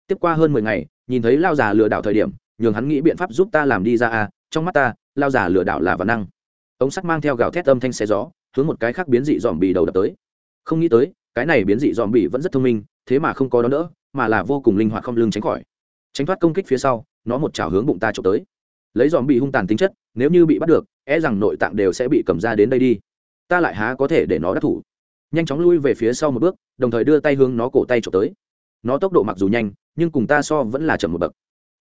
Tiếp qua hơn mười ngày, nhìn thấy lao già lừa đảo thời điểm, nhường hắn nghĩ biện pháp giúp ta làm đi ra a trong mắt ta lao giả lừa đảo là văn năng. Ống sắt mang theo gào thét âm thanh xe gió, hướng một cái khác biến dị dòm bì đầu đập tới. Không nghĩ tới, cái này biến dị dòm bì vẫn rất thông minh, thế mà không có đó nữa mà là vô cùng linh hoạt không lưng tránh khỏi. Tránh thoát công kích phía sau, nó một chảo hướng bụng ta trộm tới. Lấy dòm bị hung tàn tính chất, nếu như bị bắt được e rằng nội tạng đều sẽ bị cầm ra đến đây đi. Ta lại há có thể để nó đắc thủ. Nhanh chóng lui về phía sau một bước, đồng thời đưa tay hướng nó cổ tay trộm tới. Nó tốc độ mặc dù nhanh, nhưng cùng ta so vẫn là chậm một bậc.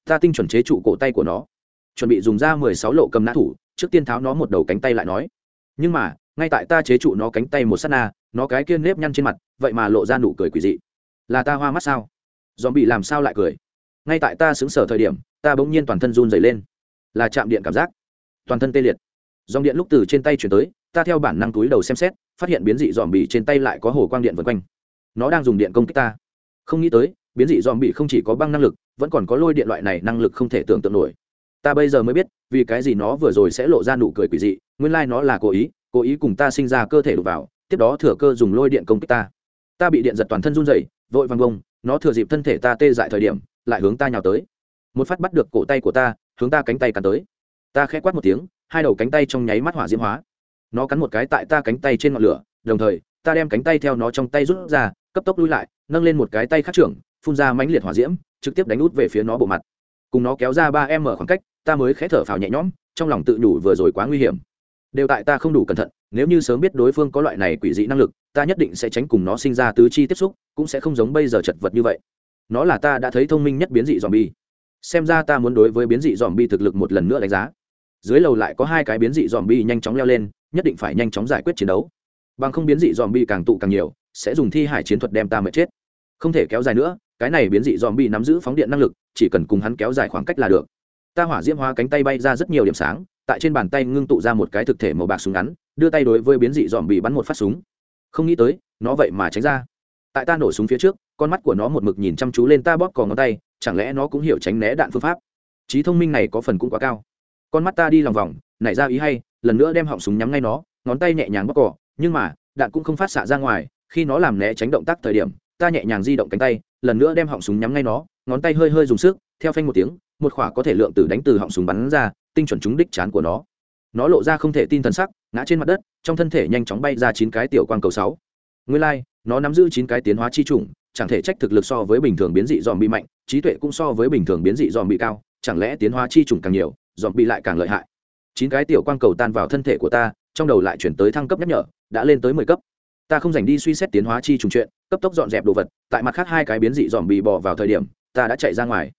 Ta tinh chuẩn chế trụ cổ tay của nó chuẩn bị dùng ra mười sáu lộ cầm nã thủ, trước tiên tháo nó một đầu cánh tay lại nói. Nhưng mà, ngay tại ta chế trụ nó cánh tay một s á t na, nó cái kia nếp nhăn trên mặt, vậy mà lộ ra nụ cười quỳ dị. Là ta hoa mắt sao? Dòm bị làm sao lại cười? Ngay tại ta xứng sở thời điểm, ta bỗng nhiên toàn thân run dày lên. Là chạm điện cảm giác. Toàn thân tê liệt. Dòng điện lúc từ trên tay chuyển tới, ta theo bản năng túi đầu xem xét, phát hiện biến dị dòm bị trên tay lại có hồ quang điện vân quanh. Nó đang dùng điện công kích ta. Không nghĩ tới, biến dị dòm bị không chỉ có băng năng lực, vẫn còn có lôi điện loại này năng lực không thể tưởng tượng nổi ta bây giờ mới biết, vì cái gì nó vừa rồi sẽ lộ ra nụ cười quỷ dị, nguyên lai、like、nó là cố ý cố ý cùng ta sinh ra cơ thể đục vào, tiếp đó thừa cơ dùng lôi điện công kích ta. Ta bị điện giật toàn thân run dày vội văng bông, nó thừa dịp thân thể ta tê dại thời điểm, lại hướng ta nhào tới. Một phát bắt được cổ tay của ta, hướng ta cánh tay cắn tới. Ta khẽ quát một tiếng, hai đầu cánh tay trong nháy mắt hỏa diễm hóa. Nó cắn một cái tại ta cánh tay trên ngọn lửa, đồng thời, ta đem cánh tay theo nó trong tay rút ra, cấp tốc lui lại, nâng lên một cái tay khắc trưởng, phun ra mãnh liệt hỏa diễm, trực tiếp đánh út về phía nó bộ mặt. Cùng nó kéo ra ba em mở khoảng cách ta mới khẽ thở phào nhẹ nhõm, trong lòng tự nhủ vừa rồi quá nguy hiểm. Đều tại ta không đủ cẩn thận, nếu như sớm biết đối phương có loại này quỷ dị năng lực, ta nhất định sẽ tránh cùng nó sinh ra tứ chi tiếp xúc, cũng sẽ không giống bây giờ chật vật như vậy. Nó là ta đã thấy thông minh nhất biến dị dòm bi xem ra ta muốn đối với biến dị dòm bi thực lực một lần nữa đánh giá. Dưới lầu lại có hai cái biến dị dòm bi nhanh chóng leo lên, nhất định phải nhanh chóng giải quyết chiến đấu. Bằng không biến dị dòm bi càng tụ càng nhiều, sẽ dùng thi hải chiến thuật đem ta mệt chết. Không thể kéo dài nữa, cái này biến dị dòm bi nắm giữ phóng điện năng lực, chỉ cần cùng hắn kéo dài khoảng cách là được ta hỏa diễm hóa cánh tay bay ra rất nhiều điểm sáng, tại trên bàn tay ngưng tụ ra một cái thực thể màu bạc súng ngắn, đưa tay đối với biến dị dòm bị bắn một phát súng. Không nghĩ tới, nó vậy mà tránh ra. Tại ta nổ súng phía trước, con mắt của nó một mực nhìn chăm chú lên ta bóp cò ngón tay, chẳng lẽ nó cũng hiểu tránh né đạn phương pháp? Trí thông minh này có phần cũng quá cao. Con mắt ta đi lòng vòng, nảy ra ý hay, lần nữa đem họng súng nhắm ngay nó, ngón tay nhẹ nhàng bóp cò, nhưng mà, đạn cũng không phát xạ ra ngoài, khi nó làm né tránh động tác thời điểm, ta nhẹ nhàng di động cánh tay, lần nữa đem họng súng nhắm ngay nó, ngón tay hơi hơi dùng sức, theo phanh một tiếng một khỏa có thể lượng tử đánh từ họng súng bắn ra tinh chuẩn trúng đích chán của nó. Nó lộ ra không thể tin thần sắc ngã trên mặt đất trong thân thể nhanh chóng bay ra chín cái tiểu quang cầu sáu. Nguyên lai、like, nó nắm giữ chín cái tiến hóa chi chủng chẳng thể trách thực lực so với bình thường biến dị dòm bị mạnh trí tuệ cũng so với bình thường biến dị dòm bị cao chẳng lẽ tiến hóa chi chủng càng nhiều dòm bị lại càng lợi hại? Chín cái tiểu quang cầu tan vào thân thể của ta trong đầu lại chuyển tới thăng cấp nhắc nhở đã lên tới mười cấp. Ta không dành đi suy xét tiến hóa chi trùng chuyện cấp tốc dọn dẹp đồ vật tại mặt khác hai cái biến dị dòm bị bỏ vào thời điểm ta đã chạy ra ngoài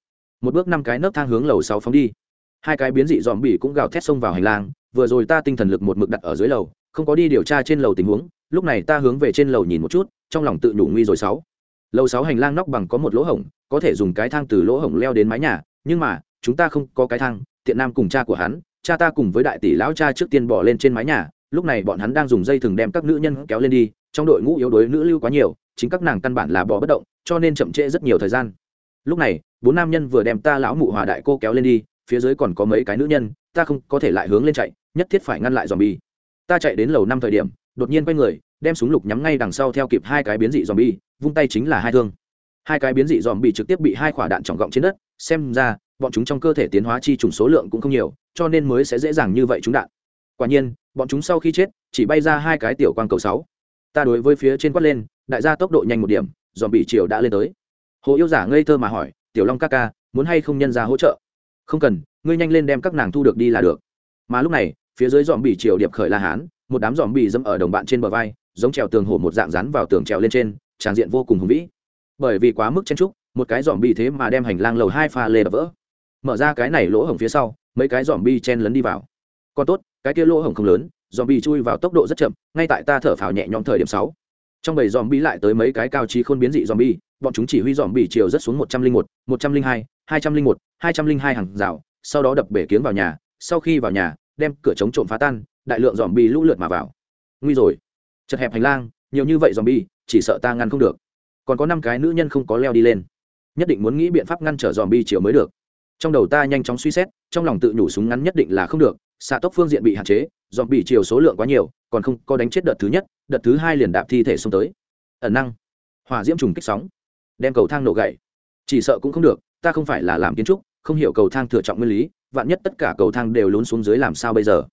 một bước năm cái nấc thang hướng lầu sáu phóng đi. Hai cái biến dị dòm bỉ cũng gào thét xông vào hành lang, vừa rồi ta tinh thần lực một mực đặt ở dưới lầu, không có đi điều tra trên lầu tình huống, lúc này ta hướng về trên lầu nhìn một chút, trong lòng tự nhủ nguy rồi sáu. Lầu sáu hành lang nóc bằng có một lỗ hổng, có thể dùng cái thang từ lỗ hổng leo đến mái nhà, nhưng mà, chúng ta không có cái thang, tiện nam cùng cha của hắn, cha ta cùng với đại tỷ lão cha trước tiên bỏ lên trên mái nhà, lúc này bọn hắn đang dùng dây thừng đem các nữ nhân kéo lên đi, trong đội ngũ yếu đuối nữ lưu quá nhiều, chính các nàng căn bản là bỏ bất động, cho nên chậm trễ rất nhiều thời gian lúc này, bốn nam nhân vừa đem ta lão mụ hòa đại cô kéo lên đi, phía dưới còn có mấy cái nữ nhân, ta không có thể lại hướng lên chạy, nhất thiết phải ngăn lại dòm bi ta chạy đến lầu năm thời điểm, đột nhiên quay người, đem súng lục nhắm ngay đằng sau theo kịp hai cái biến dị dòm bi vung tay chính là hai thương. Hai cái biến dị dòm bị trực tiếp bị hai quả đạn trọng gọng trên đất, xem ra, bọn chúng trong cơ thể tiến hóa chi trùng số lượng cũng không nhiều, cho nên mới sẽ dễ dàng như vậy chúng đạn. Quả nhiên, bọn chúng sau khi chết, chỉ bay ra hai cái tiểu quang cầu sáu. Ta đối với phía trên quát lên, đại gia tốc độ nhanh một điểm dòm bị chiều đã lên tới hồ yêu giả ngây thơ mà hỏi, tiểu long ca ca, muốn hay không nhân ra hỗ trợ? Không cần, ngươi nhanh lên đem các nàng thu được đi là được. Mà lúc này, phía dưới dòm bị triều điệp khởi la hán, một đám dòm bị dẫm ở đồng bạn trên bờ vai, giống trèo tường hổ một dạng rắn vào tường trèo lên trên tràng diện vô cùng hùng vĩ. Bởi vì quá mức chen trúc một cái dòm bị thế mà đem hành lang lầu hai pha lê đập vỡ. Mở ra cái này lỗ hổng phía sau, mấy cái dòm bi chen lấn đi vào. Còn tốt, cái kia lỗ hổng không lớn dòm bi chui vào tốc độ rất chậm, ngay tại ta thở phào nhẹ nhõm thời điểm sáu. Trong bầy dòm bi lại tới mấy cái cao trí khôn biến dị dòm bi bọn chúng chỉ huy dòm bi chiều rất xuống một trăm linh một một trăm linh hai hai trăm linh một, hai trăm linh hai hàng rào, sau đó đập bể kiếng vào nhà, sau khi vào nhà, đem cửa chống trộm phá tan, đại lượng dòm bi lũ lượt mà vào. Nguy rồi. Chật hẹp hành lang, nhiều như vậy dòm bi chỉ sợ ta ngăn không được. Còn có năm cái nữ nhân không có leo đi lên. Nhất định muốn nghĩ biện pháp ngăn trở dòm bi chiều mới được. Trong đầu ta nhanh chóng suy xét, trong lòng tự nhủ súng ngắn nhất định là không được, xạ tốc phương diện bị hạn chế, dòm bị chiều số lượng quá nhiều, còn không có đánh chết đợt thứ nhất, đợt thứ hai liền đạp thi thể xông tới. Ẩn năng. Hỏa diễm trùng kích sóng đem cầu thang nổ gậy. Chỉ sợ cũng không được, ta không phải là làm kiến trúc, không hiểu cầu thang thừa trọng nguyên lý, vạn nhất tất cả cầu thang đều lún xuống dưới làm sao bây giờ?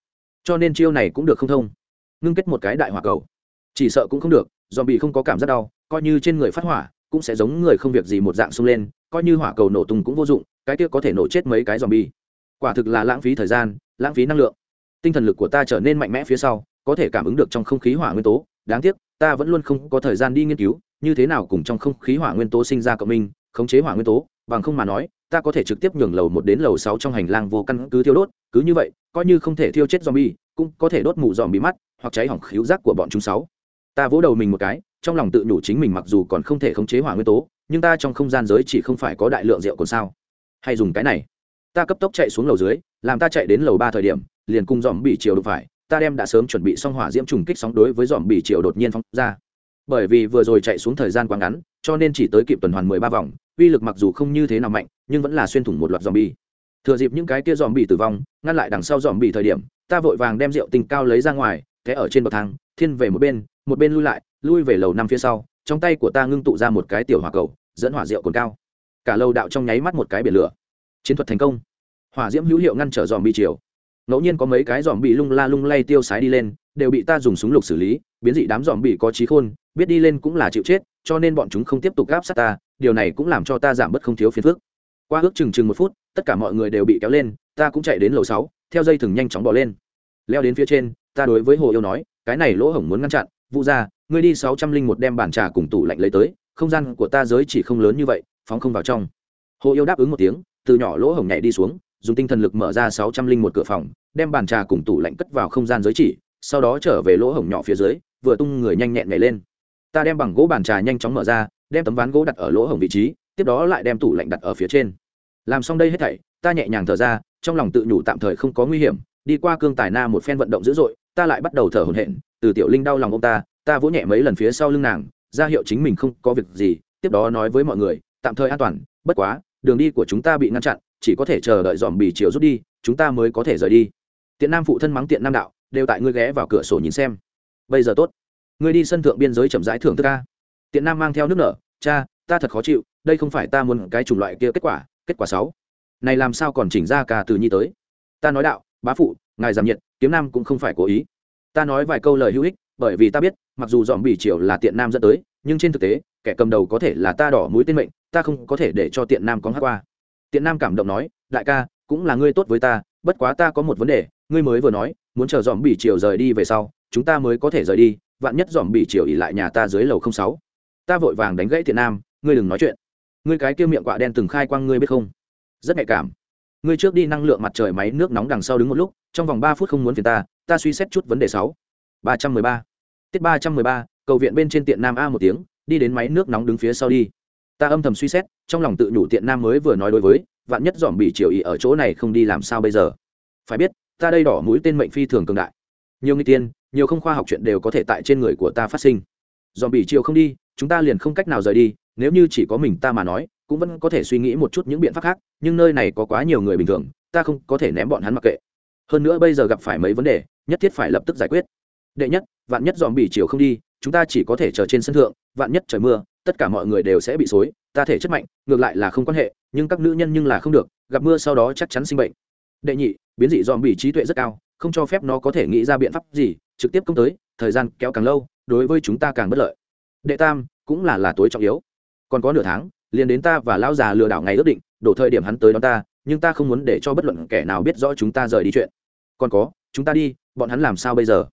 Cho nên chiêu này cũng được không thông. Ngưng kết một cái đại hỏa cầu. Chỉ sợ cũng không được dòm bị không có cảm giác đau, coi như trên người phát hỏa, cũng sẽ giống người không việc gì một dạng xông lên, coi như hỏa cầu nổ tung cũng vô dụng, cái kia có thể nổ chết mấy cái dòm bi quả thực là lãng phí thời gian, lãng phí năng lượng. Tinh thần lực của ta trở nên mạnh mẽ phía sau, có thể cảm ứng được trong không khí hỏa nguyên tố. Đáng tiếc, ta vẫn luôn không có thời gian đi nghiên cứu như thế nào cùng trong không khí hỏa nguyên tố sinh ra cộng minh, khống chế hỏa nguyên tố, bằng không mà nói, ta có thể trực tiếp nhường lầu một đến lầu sáu trong hành lang vô căn cứ thiêu đốt, cứ như vậy, coi như không thể thiêu chết zombie, cũng có thể đốt mù dòm bị mắt, hoặc cháy hỏng khíu giác của bọn chúng sáu. Ta vỗ đầu mình một cái, trong lòng tự nhủ chính mình mặc dù còn không thể khống chế hỏa nguyên tố, nhưng ta trong không gian giới chỉ không phải có đại lượng rượu còn sao? Hay dùng cái này. Ta cấp tốc chạy xuống lầu dưới, làm ta chạy đến lầu ba thời điểm, liền cùng dòm bị chiều đụng phải, ta đem đã sớm chuẩn bị xong hỏa diễm trùng kích sóng đối với dòm bị chiều đột nhiên phóng ra bởi vì vừa rồi chạy xuống thời gian quá ngắn, cho nên chỉ tới kịp tuần hoàn mười ba vòng, uy lực mặc dù không như thế nào mạnh, nhưng vẫn là xuyên thủng một loạt dòm bi thừa dịp những cái kia dòm bị tử vong, ngăn lại đằng sau dòm bị thời điểm, ta vội vàng đem rượu tinh cao lấy ra ngoài thế ở trên bậc thang, thiên về một bên một bên lui lại, lui về lầu năm phía sau, trong tay của ta ngưng tụ ra một cái tiểu hỏa cầu, dẫn hỏa rượu cồn cao. Cả lầu đạo trong nháy mắt một cái biển lửa. Chiến thuật thành công. Hỏa diễm hữu hiệu ngăn trở dòm bị chiều. Ngẫu nhiên có mấy cái dòm bị lung la lung lay tiêu sái đi lên, đều bị ta dùng súng lục xử lý, biến dị đám dòm bị có trí khôn biết đi lên cũng là chịu chết, cho nên bọn chúng không tiếp tục gáp sát ta, điều này cũng làm cho ta giảm bớt không thiếu phiền phức. Qua ước chừng chừng một phút, tất cả mọi người đều bị kéo lên, ta cũng chạy đến lầu sáu, theo dây thừng nhanh chóng bỏ lên. Leo đến phía trên, ta đối với hồ yêu nói, cái này lỗ hổng muốn ngăn chặn vụ ra ngươi đi sáu trăm linh một đem bàn trà cùng tủ lạnh lấy tới, không gian của ta giới chỉ không lớn như vậy, phóng không vào trong. Hồ yêu đáp ứng một tiếng, từ nhỏ lỗ hổng nhảy đi xuống, dùng tinh thần lực mở ra sáu trăm linh một cửa phòng, đem bàn trà cùng tủ lạnh cất vào không gian giới chỉ, sau đó trở về lỗ hổng nhỏ phía dưới, vừa tung người nhanh nhẹn nhảy lên ta đem bằng gỗ bàn trà nhanh chóng mở ra, đem tấm ván gỗ đặt ở lỗ hổng vị trí, tiếp đó lại đem tủ lạnh đặt ở phía trên. Làm xong đây hết thảy, ta nhẹ nhàng thở ra, trong lòng tự nhủ tạm thời không có nguy hiểm, đi qua cương tài na một phen vận động dữ dội, ta lại bắt đầu thở hổn hển, từ tiểu linh đau lòng ông ta ta vỗ nhẹ mấy lần phía sau lưng nàng, ra hiệu chính mình không có việc gì, tiếp đó nói với mọi người, tạm thời an toàn, bất quá, đường đi của chúng ta bị ngăn chặn, chỉ có thể chờ đợi dòm bì chiều rút đi, chúng ta mới có thể rời đi. Tiện nam phụ thân mắng tiện nam đạo, đều tại ngươi ghé vào cửa sổ nhìn xem. Bây giờ tốt ngươi đi sân thượng biên giới chậm rãi thưởng thức ca. Tiện nam mang theo nước nở, cha, ta thật khó chịu, đây không phải ta muốn cái chủng loại kia kết quả kết quả sáu. Này làm sao còn chỉnh ra cả từ nhi tới? Ta nói đạo, bá phụ, ngài giảm nhiệt, kiếm nam cũng không phải cố ý. Ta nói vài câu lời hữu ích, bởi vì ta biết, mặc dù dòm bỉ triều là tiện nam dẫn tới, nhưng trên thực tế, kẻ cầm đầu có thể là ta đỏ mũi tên mệnh, ta không có thể để cho tiện nam có hát qua. Tiện nam cảm động nói, đại ca, cũng là ngươi tốt với ta, bất quá ta có một vấn đề, ngươi mới vừa nói, muốn chờ dòm bỉ triều rời đi về sau, chúng ta mới có thể rời đi vạn nhất dòm bị chiều ỉ lại nhà ta dưới lầu không sáu. Ta vội vàng đánh gãy tiện nam, ngươi đừng nói chuyện. Ngươi cái kia miệng quạ đen từng khai quang ngươi biết không? Rất nhạy cảm. Ngươi trước đi năng lượng mặt trời máy nước nóng đằng sau đứng một lúc, trong vòng ba phút không muốn phiền ta ta suy xét chút vấn đề sáu. Ba trăm mười ba. Tiết ba trăm mười ba, cầu viện bên trên tiện nam a một tiếng, đi đến máy nước nóng đứng phía sau đi. Ta âm thầm suy xét, trong lòng tự nhủ tiện nam mới vừa nói đối với, vạn nhất dòm bị chiều ý ở chỗ này không đi làm sao bây giờ? Phải biết, ta đây đỏ mũi tên mệnh phi thường cường đại. Nhiều người tiên nhiều không khoa học chuyện đều có thể tại trên người của ta phát sinh. Dòm bị chiều không đi, chúng ta liền không cách nào rời đi, nếu như chỉ có mình ta mà nói, cũng vẫn có thể suy nghĩ một chút những biện pháp khác, nhưng nơi này có quá nhiều người bình thường, ta không có thể ném bọn hắn mặc kệ. Hơn nữa bây giờ gặp phải mấy vấn đề, nhất thiết phải lập tức giải quyết. Đệ nhất, vạn nhất dòm bị chiều không đi, chúng ta chỉ có thể chờ trên sân thượng, vạn nhất trời mưa, tất cả mọi người đều sẽ bị xối, ta thể chất mạnh, ngược lại là không quan hệ, nhưng các nữ nhân nhưng là không được, gặp mưa sau đó chắc chắn sinh bệnh. Đệ nhị, biến dị dòm bị trí tuệ rất cao không cho phép nó có thể nghĩ ra biện pháp gì, trực tiếp công tới, thời gian kéo càng lâu, đối với chúng ta càng bất lợi. Đệ tam, cũng là là tối trọng yếu. Còn có nửa tháng, liền đến ta và lão già lừa đảo ngày ước định, đổ thời điểm hắn tới đón ta, nhưng ta không muốn để cho bất luận kẻ nào biết rõ chúng ta rời đi chuyện. Còn có, chúng ta đi, bọn hắn làm sao bây giờ?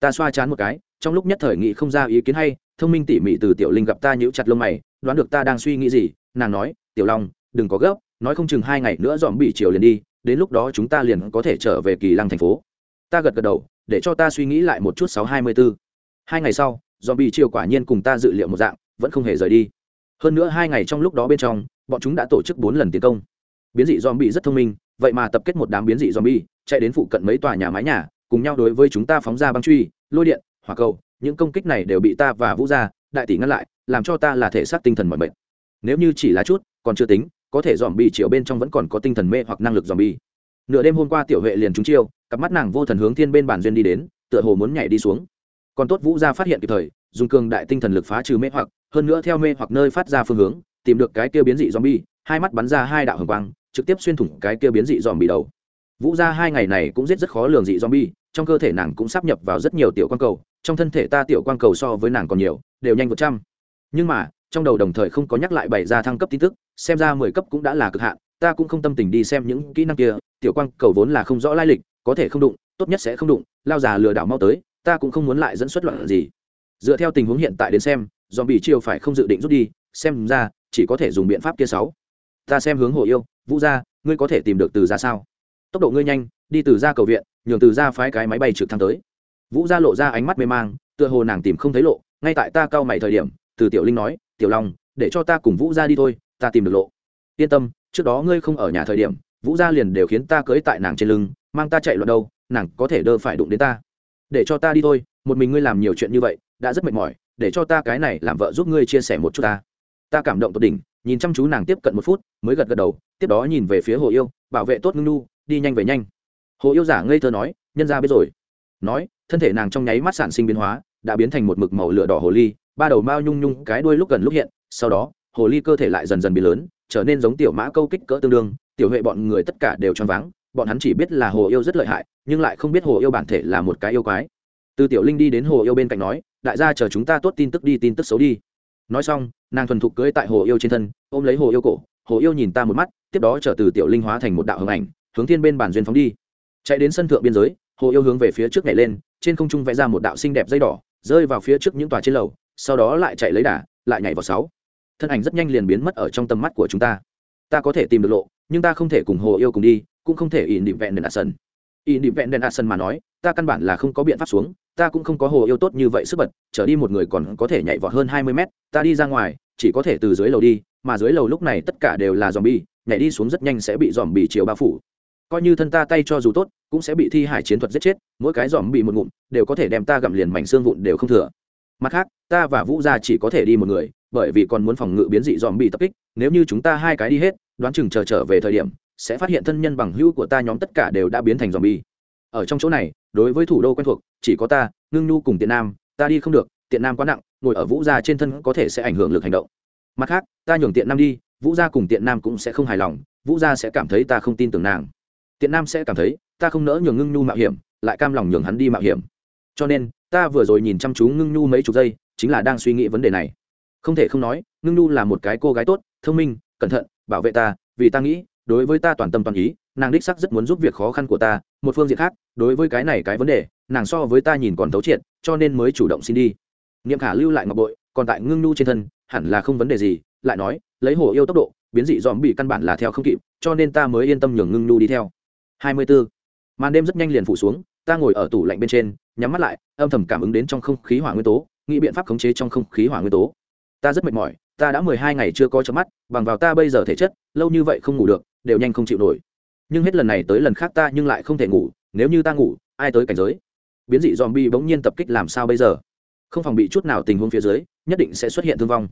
Ta xoa chán một cái, trong lúc nhất thời nghị không ra ý kiến hay, thông minh tỉ mỉ từ tiểu linh gặp ta nhíu chặt lông mày, đoán được ta đang suy nghĩ gì, nàng nói, tiểu long, đừng có gấp, nói không chừng hai ngày nữa dòm bị chiều liền đi, đến lúc đó chúng ta liền có thể trở về kỳ lăng thành phố ta gật gật đầu, để cho ta suy nghĩ lại một chút sáu hai mươi bốn hai ngày sau dòm bị chiều quả nhiên cùng ta dự liệu một dạng, vẫn không hề rời đi. Hơn nữa hai ngày trong lúc đó bên trong, bọn chúng đã tổ chức bốn lần tiến công. Biến dị dòm bị rất thông minh, vậy mà tập kết một đám biến dị dòm bị chạy đến phụ cận mấy tòa nhà mái nhà, cùng nhau đối với chúng ta phóng ra băng truy, lôi điện, hỏa cầu, những công kích này đều bị ta và vũ gia, đại tỷ ngăn lại, làm cho ta là thể xác tinh thần mọi mệt. Nếu như chỉ là chút, còn chưa tính, có thể dòm bị chiều bên trong vẫn còn có tinh thần mê hoặc năng lực dòm bi nửa đêm hôm qua tiểu huệ liền trúng chiêu, cặp mắt nàng vô thần hướng thiên bên bản duyên đi đến, tựa hồ muốn nhảy đi xuống. Còn tốt vũ gia phát hiện kịp thời, dùng cường đại tinh thần lực phá trừ mê hoặc, hơn nữa theo mê hoặc nơi phát ra phương hướng, tìm được cái kia biến dị zombie, hai mắt bắn ra hai đạo hồng quang, trực tiếp xuyên thủng cái kia biến dị zombie đầu. Vũ gia hai ngày này cũng giết rất khó lường dị zombie, trong cơ thể nàng cũng sắp nhập vào rất nhiều tiểu quang cầu, trong thân thể ta tiểu quang cầu so với nàng còn nhiều, đều nhanh một trăm. Nhưng mà, trong đầu đồng thời không có nhắc lại bày ra thăng cấp tin tức, xem ra mười cấp cũng đã là cực hạn ta cũng không tâm tình đi xem những kỹ năng kia, tiểu quang, cầu vốn là không rõ lai lịch, có thể không đụng, tốt nhất sẽ không đụng, lao già lừa đảo mau tới, ta cũng không muốn lại dẫn xuất loạn gì. Dựa theo tình huống hiện tại đến xem dòm bị chiều phải không dự định rút đi, xem ra, chỉ có thể dùng biện pháp kia sáu. Ta xem hướng hồ yêu, vũ gia, ngươi có thể tìm được từ ra sao? Tốc độ ngươi nhanh, đi từ ra cầu viện, nhường từ ra phái cái máy bay trực thăng tới. Vũ gia lộ ra ánh mắt mê mang, tựa hồ nàng tìm không thấy lộ, ngay tại ta cao mày thời điểm, từ tiểu linh nói, tiểu long, để cho ta cùng vũ gia đi thôi, ta tìm được lộ yên tâm, trước đó ngươi không ở nhà thời điểm, vũ gia liền đều khiến ta cưỡi tại nàng trên lưng, mang ta chạy loạn đâu, nàng có thể đơ phải đụng đến ta. Để cho ta đi thôi, một mình ngươi làm nhiều chuyện như vậy, đã rất mệt mỏi, để cho ta cái này làm vợ giúp ngươi chia sẻ một chút ta. Ta cảm động tột đỉnh, nhìn chăm chú nàng tiếp cận một phút, mới gật gật đầu, tiếp đó nhìn về phía hồ yêu, bảo vệ tốt ngưng nu đi nhanh về nhanh. Hồ yêu giả ngây thơ nói, nhân ra biết rồi. Nói, thân thể nàng trong nháy mắt sản sinh biến hóa, đã biến thành một mực màu lửa đỏ hồ ly, ba đầu mao nhung nhung, cái đuôi lúc gần lúc hiện, sau đó, hồ ly cơ thể lại dần dần biến lớn trở nên giống tiểu mã câu kích cỡ tương đương, tiểu huệ bọn người tất cả đều choáng váng, bọn hắn chỉ biết là hồ yêu rất lợi hại, nhưng lại không biết hồ yêu bản thể là một cái yêu quái. Từ tiểu linh đi đến hồ yêu bên cạnh nói, đại gia chờ chúng ta tốt tin tức đi, tin tức xấu đi. Nói xong, nàng thuần thục cưỡi tại hồ yêu trên thân, ôm lấy hồ yêu cổ. Hồ yêu nhìn ta một mắt, tiếp đó trở từ tiểu linh hóa thành một đạo hồng ảnh, hướng thiên bên bản duyên phóng đi. Chạy đến sân thượng biên giới, hồ yêu hướng về phía trước nhảy lên, trên không trung vẽ ra một đạo xinh đẹp dây đỏ, rơi vào phía trước những tòa trên lầu, sau đó lại chạy lấy đà, lại nhảy vào sáu thân ảnh rất nhanh liền biến mất ở trong tầm mắt của chúng ta. Ta có thể tìm được lộ, nhưng ta không thể cùng hồ yêu cùng đi, cũng không thể ỉn định vẹn đền sân ỉn định vẹn đền sân mà nói, ta căn bản là không có biện pháp xuống, ta cũng không có hồ yêu tốt như vậy sức bật, trở đi một người còn có thể nhảy vọt hơn hai mươi mét, ta đi ra ngoài, chỉ có thể từ dưới lầu đi, mà dưới lầu lúc này tất cả đều là dòm bi nhảy đi xuống rất nhanh sẽ bị dòm bị chiều bao phủ. Coi như thân ta tay cho dù tốt, cũng sẽ bị thi hải chiến thuật giết chết, mỗi cái dòm bị một ngụm đều có thể đem ta gặm liền mảnh xương vụn đều không thừa. Mặt khác, ta và vũ gia chỉ có thể đi một người bởi vì còn muốn phòng ngự biến dị dòm bị tập kích, nếu như chúng ta hai cái đi hết, đoán chừng chờ trở về thời điểm, sẽ phát hiện thân nhân bằng hữu của ta nhóm tất cả đều đã biến thành dòm bi ở trong chỗ này, đối với thủ đô quen thuộc, chỉ có ta, ngưng nhu cùng tiện nam, ta đi không được, tiện nam quá nặng, ngồi ở vũ gia trên thân có thể sẽ ảnh hưởng lực hành động. Mặt khác, ta nhường tiện nam đi, vũ gia cùng tiện nam cũng sẽ không hài lòng, vũ gia sẽ cảm thấy ta không tin tưởng nàng. Tiện nam sẽ cảm thấy, ta không nỡ nhường ngưng nhu mạo hiểm, lại cam lòng nhường hắn đi mạo hiểm. Cho nên, ta vừa rồi nhìn chăm chú ngưng nhu mấy chục giây, chính là đang suy nghĩ vấn đề này không thể không nói, ngưng nhu là một cái cô gái tốt, thông minh, cẩn thận, bảo vệ ta, vì ta nghĩ, đối với ta toàn tâm toàn ý, nàng đích sắc rất muốn giúp việc khó khăn của ta, một phương diện khác, đối với cái này cái vấn đề, nàng so với ta nhìn còn thấu triệt, cho nên mới chủ động xin đi niệm khả lưu lại ngọc bội, còn tại ngưng nhu trên thân, hẳn là không vấn đề gì, lại nói, lấy hồ yêu tốc độ, biến dị dòm bị căn bản là theo không kịp, cho nên ta mới yên tâm nhường ngưng nhu đi theo hai mươi 24. màn đêm rất nhanh liền phủ xuống, ta ngồi ở tủ lạnh bên trên, nhắm mắt lại, âm thầm cảm ứng đến trong không khí hỏa nguyên tố, nghĩ biện pháp khống chế trong không khí hỏa nguyên tố ta rất mệt mỏi, ta đã mười hai ngày chưa có chớp mắt, bằng vào ta bây giờ thể chất, lâu như vậy không ngủ được, đều nhanh không chịu nổi. Nhưng hết lần này tới lần khác ta nhưng lại không thể ngủ, nếu như ta ngủ, ai tới cảnh giới? Biến dị dòm bi bỗng nhiên tập kích làm sao bây giờ? Không phòng bị chút nào tình huống phía dưới, nhất định sẽ xuất hiện thương vong.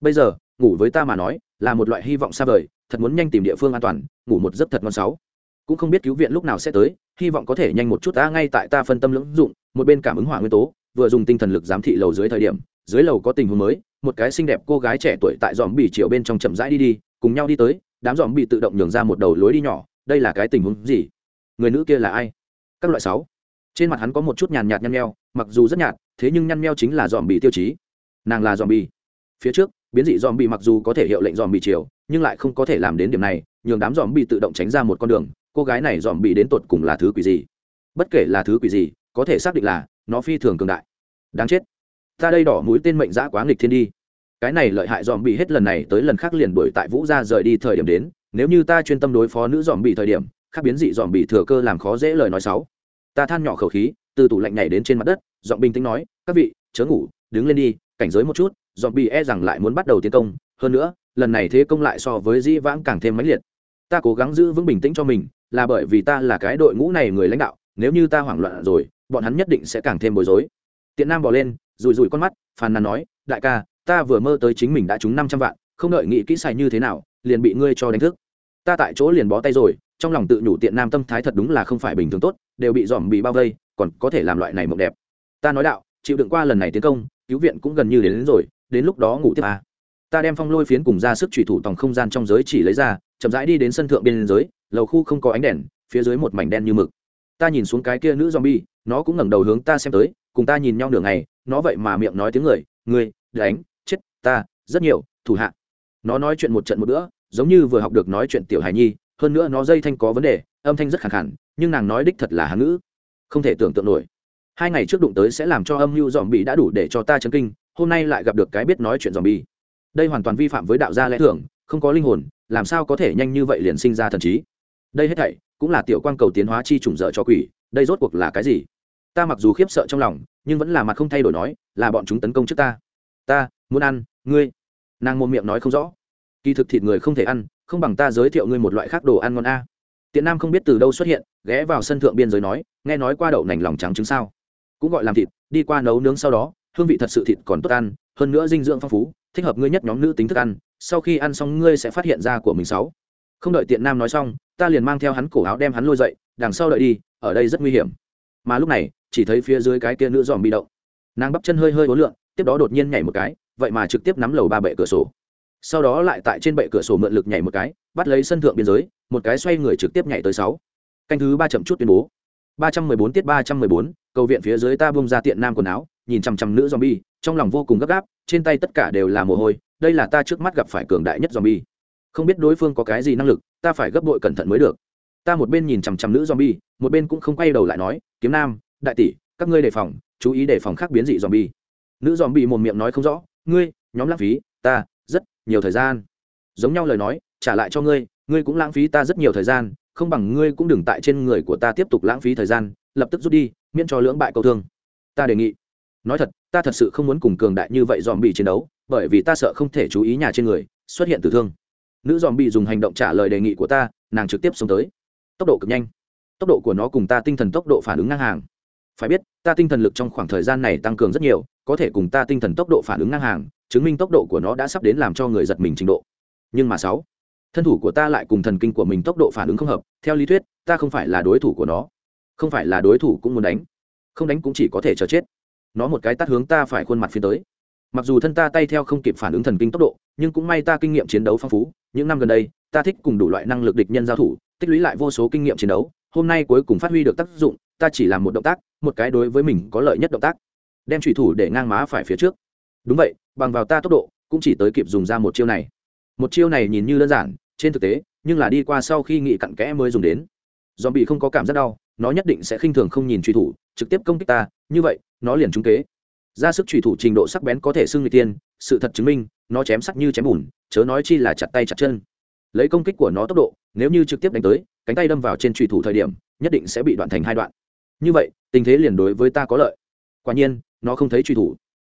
Bây giờ, ngủ với ta mà nói, là một loại hy vọng xa vời, thật muốn nhanh tìm địa phương an toàn, ngủ một giấc thật ngon sáu. Cũng không biết cứu viện lúc nào sẽ tới, hy vọng có thể nhanh một chút, ta ngay tại ta phân tâm lưỡng dụng, một bên cảm ứng hỏa nguyên tố, vừa dùng tinh thần lực giám thị lầu dưới thời điểm dưới lầu có tình huống mới, một cái xinh đẹp cô gái trẻ tuổi tại dòm bị chiều bên trong chậm rãi đi đi, cùng nhau đi tới, đám dòm bị tự động nhường ra một đầu lối đi nhỏ, đây là cái tình huống gì? Người nữ kia là ai? Các loại sáu. Trên mặt hắn có một chút nhàn nhạt nhăn nheo, mặc dù rất nhạt, thế nhưng nhăn nheo chính là dòm bị tiêu chí. Nàng là dòm bị phía trước, biến dị dòm bị mặc dù có thể hiệu lệnh dòm bị chiều, nhưng lại không có thể làm đến điểm này, nhường đám dòm bị tự động tránh ra một con đường, cô gái này dòm bị đến tột cùng là thứ quỷ gì? Bất kể là thứ quỷ gì, có thể xác định là nó phi thường cường đại. Đáng chết ta đây đỏ mũi tên mệnh giã quá nghịch thiên đi. Cái này lợi hại dòm bị hết lần này tới lần khác liền đuổi tại vũ gia rời đi thời điểm đến. Nếu như ta chuyên tâm đối phó nữ dòm bị thời điểm, khác biến dị dòm bị thừa cơ làm khó dễ lời nói xấu. Ta than nhỏ khẩu khí, từ tủ lạnh nhảy đến trên mặt đất, giọng bình tĩnh nói, các vị, chớ ngủ, đứng lên đi, cảnh giới một chút dòm bị e rằng lại muốn bắt đầu tiến công. Hơn nữa, lần này thế công lại so với dĩ vãng càng thêm mãnh liệt. Ta cố gắng giữ vững bình tĩnh cho mình, là bởi vì ta là cái đội ngũ này người lãnh đạo, nếu như ta hoảng loạn rồi, bọn hắn nhất định sẽ càng thêm bối rối. Tiện nam bỏ lên rủi rùi con mắt phàn nàn nói đại ca ta vừa mơ tới chính mình đã trúng năm trăm vạn không đợi nghĩ kỹ xài như thế nào liền bị ngươi cho đánh thức. Ta tại chỗ liền bó tay rồi trong lòng tự nhủ tiện nam tâm thái thật đúng là không phải bình thường tốt đều bị dòm bị bao vây còn có thể làm loại này mộng đẹp. Ta nói đạo chịu đựng qua lần này tiến công cứu viện cũng gần như đến, đến rồi đến lúc đó ngủ tiếp à. ta đem phong lôi phiến cùng ra sức trùy thủ tòng không gian trong giới chỉ lấy ra chậm rãi đi đến sân thượng biên giới lầu khu không có ánh đèn phía dưới một mảnh đen như mực. Ta nhìn xuống cái kia nữ zombie nó cũng ngẩng đầu hướng ta xem tới cùng ta nhìn nhau nửa ngày nó vậy mà miệng nói tiếng người người đánh, chết, ta, rất nhiều, thủ hạ. Nó nói chuyện một trận một bữa, giống như vừa học được nói chuyện tiểu hài nhi, hơn nữa nó dây thanh có vấn đề, âm thanh rất khẳng khẳng nhưng nàng nói đích thật là hán ngữ. Không thể tưởng tượng nổi. Hai ngày trước đụng tới sẽ làm cho âm mưu dòm bị đã đủ để cho ta chấn kinh, hôm nay lại gặp được cái biết nói chuyện dòm bi đây hoàn toàn vi phạm với đạo gia lẽ thường, không có linh hồn, làm sao có thể nhanh như vậy liền sinh ra thần trí? Đây hết thảy cũng là tiểu quan cầu tiến hóa chi trùng dở cho quỷ, đây rốt cuộc là cái gì? Ta mặc dù khiếp sợ trong lòng nhưng vẫn là mặt không thay đổi nói, là bọn chúng tấn công trước ta. Ta, muốn ăn, ngươi. Nàng mồm miệng nói không rõ. Kỳ thực thịt người không thể ăn, không bằng ta giới thiệu ngươi một loại khác đồ ăn ngon a. Tiện nam không biết từ đâu xuất hiện, ghé vào sân thượng biên giới nói, nghe nói qua đậu nành lòng trắng trứng sao. Cũng gọi làm thịt, đi qua nấu nướng sau đó, hương vị thật sự thịt còn tốt ăn, hơn nữa dinh dưỡng phong phú, thích hợp ngươi nhất nhóm nữ tính thức ăn, sau khi ăn xong ngươi sẽ phát hiện ra của mình sáu không đợi tiện nam nói xong, ta liền mang theo hắn cổ áo đem hắn lôi dậy, đằng sau đợi đi, ở đây rất nguy hiểm. Mà lúc này chỉ thấy phía dưới cái kia nữ dòm bị động. Nàng bắp chân hơi hơi hối lượn, tiếp đó đột nhiên nhảy một cái vậy mà trực tiếp nắm lầu ba bệ cửa sổ. Sau đó lại tại trên bệ cửa sổ mượn lực nhảy một cái bắt lấy sân thượng biên giới một cái xoay người trực tiếp nhảy tới sáu. Canh thứ ba chậm chút tuyên bố. Ba trăm mười bốn tiết ba trăm mười bốn cầu viện phía dưới ta bung ra tiện nam quần áo nhìn chằm chằm nữ zombie trong lòng vô cùng gấp gáp trên tay tất cả đều là mồ hôi đây là ta trước mắt gặp phải cường đại nhất zombie. Không biết đối phương có cái gì năng lực ta phải gấp bội cẩn thận mới được. Ta một bên nhìn chằm chằm nữ zombie một bên cũng không quay đầu lại nói kiếm nam đại tỷ, các ngươi đề phòng, chú ý đề phòng khác biến dị dòm bi nữ dòm zombie một miệng nói không rõ, ngươi, nhóm lãng phí, ta, rất nhiều thời gian. Giống nhau lời nói, trả lại cho ngươi ngươi cũng lãng phí ta rất nhiều thời gian, không bằng ngươi cũng đừng tại trên người của ta tiếp tục lãng phí thời gian, lập tức rút đi, miễn cho lưỡng bại câu thương. Ta đề nghị. Nói thật, ta thật sự không muốn cùng cường đại như vậy dòm bị chiến đấu, bởi vì ta sợ không thể chú ý nhà trên người, xuất hiện tử thương. Nữ dòm bị dùng hành động trả lời đề nghị của ta, nàng trực tiếp xông tới. Tốc độ cực nhanh. Tốc độ của nó cùng ta tinh thần tốc độ phản ứng ngang hàng phải biết, ta tinh thần lực trong khoảng thời gian này tăng cường rất nhiều, có thể cùng ta tinh thần tốc độ phản ứng ngang hàng, chứng minh tốc độ của nó đã sắp đến làm cho người giật mình trình độ. Nhưng mà sáu, thân thủ của ta lại cùng thần kinh của mình tốc độ phản ứng không hợp, theo lý thuyết, ta không phải là đối thủ của nó. Không phải là đối thủ cũng muốn đánh. Không đánh cũng chỉ có thể chờ chết. Nó một cái tắt hướng ta phải khuôn mặt phía tới. Mặc dù thân ta tay theo không kịp phản ứng thần kinh tốc độ, nhưng cũng may ta kinh nghiệm chiến đấu phong phú. Những năm gần đây, ta thích cùng đủ loại năng lực địch nhân giao thủ, tích lũy lại vô số kinh nghiệm chiến đấu. Hôm nay cuối cùng phát huy được tác dụng, ta chỉ làm một động tác một cái đối với mình có lợi nhất động tác, đem trùy thủ để ngang má phải phía trước. Đúng vậy, bằng vào ta tốc độ, cũng chỉ tới kịp dùng ra một chiêu này. Một chiêu này nhìn như đơn giản, trên thực tế, nhưng là đi qua sau khi nghị cặn kẽ mới dùng đến. Do bị không có cảm giác đau, nó nhất định sẽ khinh thường không nhìn truy thủ, trực tiếp công kích ta, như vậy, nó liền trúng kế. Ra sức truy thủ trình độ sắc bén có thể xưng người tiên, sự thật chứng minh, nó chém sắc như chém bùn, chớ nói chi là chặt tay chặt chân. Lấy công kích của nó tốc độ, nếu như trực tiếp đánh tới, cánh tay đâm vào trên truy thủ thời điểm, nhất định sẽ bị đoạn thành hai đoạn như vậy, tình thế liền đối với ta có lợi. Quả nhiên, nó không thấy truy thủ.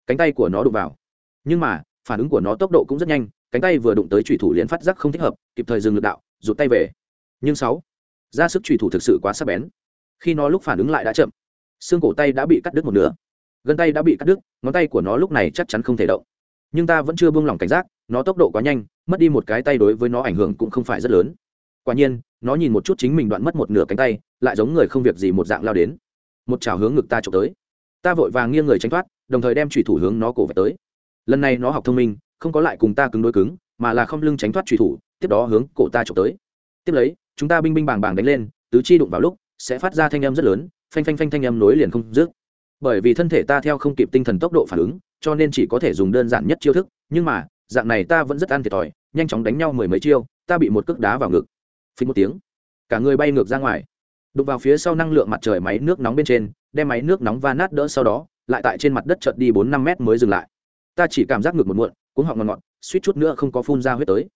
Cánh tay của nó đụng vào. Nhưng mà, phản ứng của nó tốc độ cũng rất nhanh, cánh tay vừa đụng tới truy thủ liền phát giác không thích hợp, kịp thời dừng lực đạo, rụt tay về. Nhưng sáu, ra sức truy thủ thực sự quá sắc bén. Khi nó lúc phản ứng lại đã chậm, xương cổ tay đã bị cắt đứt một nửa. Gân tay đã bị cắt đứt, ngón tay của nó lúc này chắc chắn không thể động. Nhưng ta vẫn chưa buông lỏng cảnh giác, nó tốc độ quá nhanh, mất đi một cái tay đối với nó ảnh hưởng cũng không phải rất lớn. Quả nhiên nó nhìn một chút chính mình đoạn mất một nửa cánh tay, lại giống người không việc gì một dạng lao đến. Một trào hướng ngực ta trộm tới. Ta vội vàng nghiêng người tránh thoát, đồng thời đem trùy thủ hướng nó cổ về tới. Lần này nó học thông minh, không có lại cùng ta cứng đối cứng, mà là không lưng tránh thoát truy thủ, tiếp đó hướng cổ ta trộm tới. Tiếp lấy, chúng ta binh binh bàng bàng đánh lên, tứ chi đụng vào lúc, sẽ phát ra thanh âm rất lớn, phanh phanh phanh thanh âm nối liền không dứt. Bởi vì thân thể ta theo không kịp tinh thần tốc độ phản ứng, cho nên chỉ có thể dùng đơn giản nhất chiêu thức, nhưng mà, dạng này ta vẫn rất ăn thiệt thòi, nhanh chóng đánh nhau mười mấy chiêu, ta bị một cước đá vào ngực phình một tiếng, cả người bay ngược ra ngoài. Đụng vào phía sau năng lượng mặt trời máy nước nóng bên trên, đem máy nước nóng va nát đỡ sau đó, lại tại trên mặt đất chợt đi bốn năm mét mới dừng lại. Ta chỉ cảm giác ngược một muộn, cuống họng ngọt ngọt, suýt chút nữa không có phun ra huyết tới.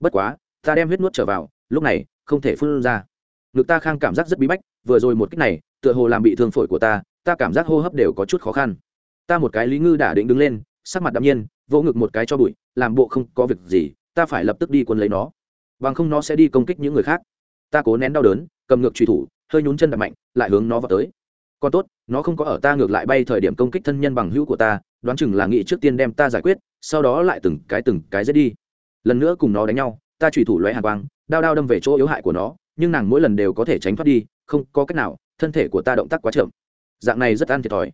Bất quá, ta đem huyết nuốt trở vào, lúc này, không thể phun ra. Ngực ta khang cảm giác rất bí bách, vừa rồi một cách này, tựa hồ làm bị thương phổi của ta ta cảm giác hô hấp đều có chút khó khăn. Ta một cái lý ngư đã định đứng lên, sắc mặt đ ạ m nhiên, vỗ ngực một cái cho bụi, làm bộ không có việc gì, ta phải lập tức đi quân lấy nó bằng không nó sẽ đi công kích những người khác. Ta cố nén đau đớn, cầm ngược truy thủ, hơi nhún chân đập mạnh, lại hướng nó vào tới. Còn tốt, nó không có ở ta ngược lại bay thời điểm công kích thân nhân bằng hữu của ta, đoán chừng là nghĩ trước tiên đem ta giải quyết, sau đó lại từng cái từng cái giết đi. Lần nữa cùng nó đánh nhau, ta truy thủ lóe hàng quang, đao đao đâm về chỗ yếu hại của nó, nhưng nàng mỗi lần đều có thể tránh thoát đi, không có cách nào, thân thể của ta động tác quá chậm. Dạng này rất ăn thiệt thòi.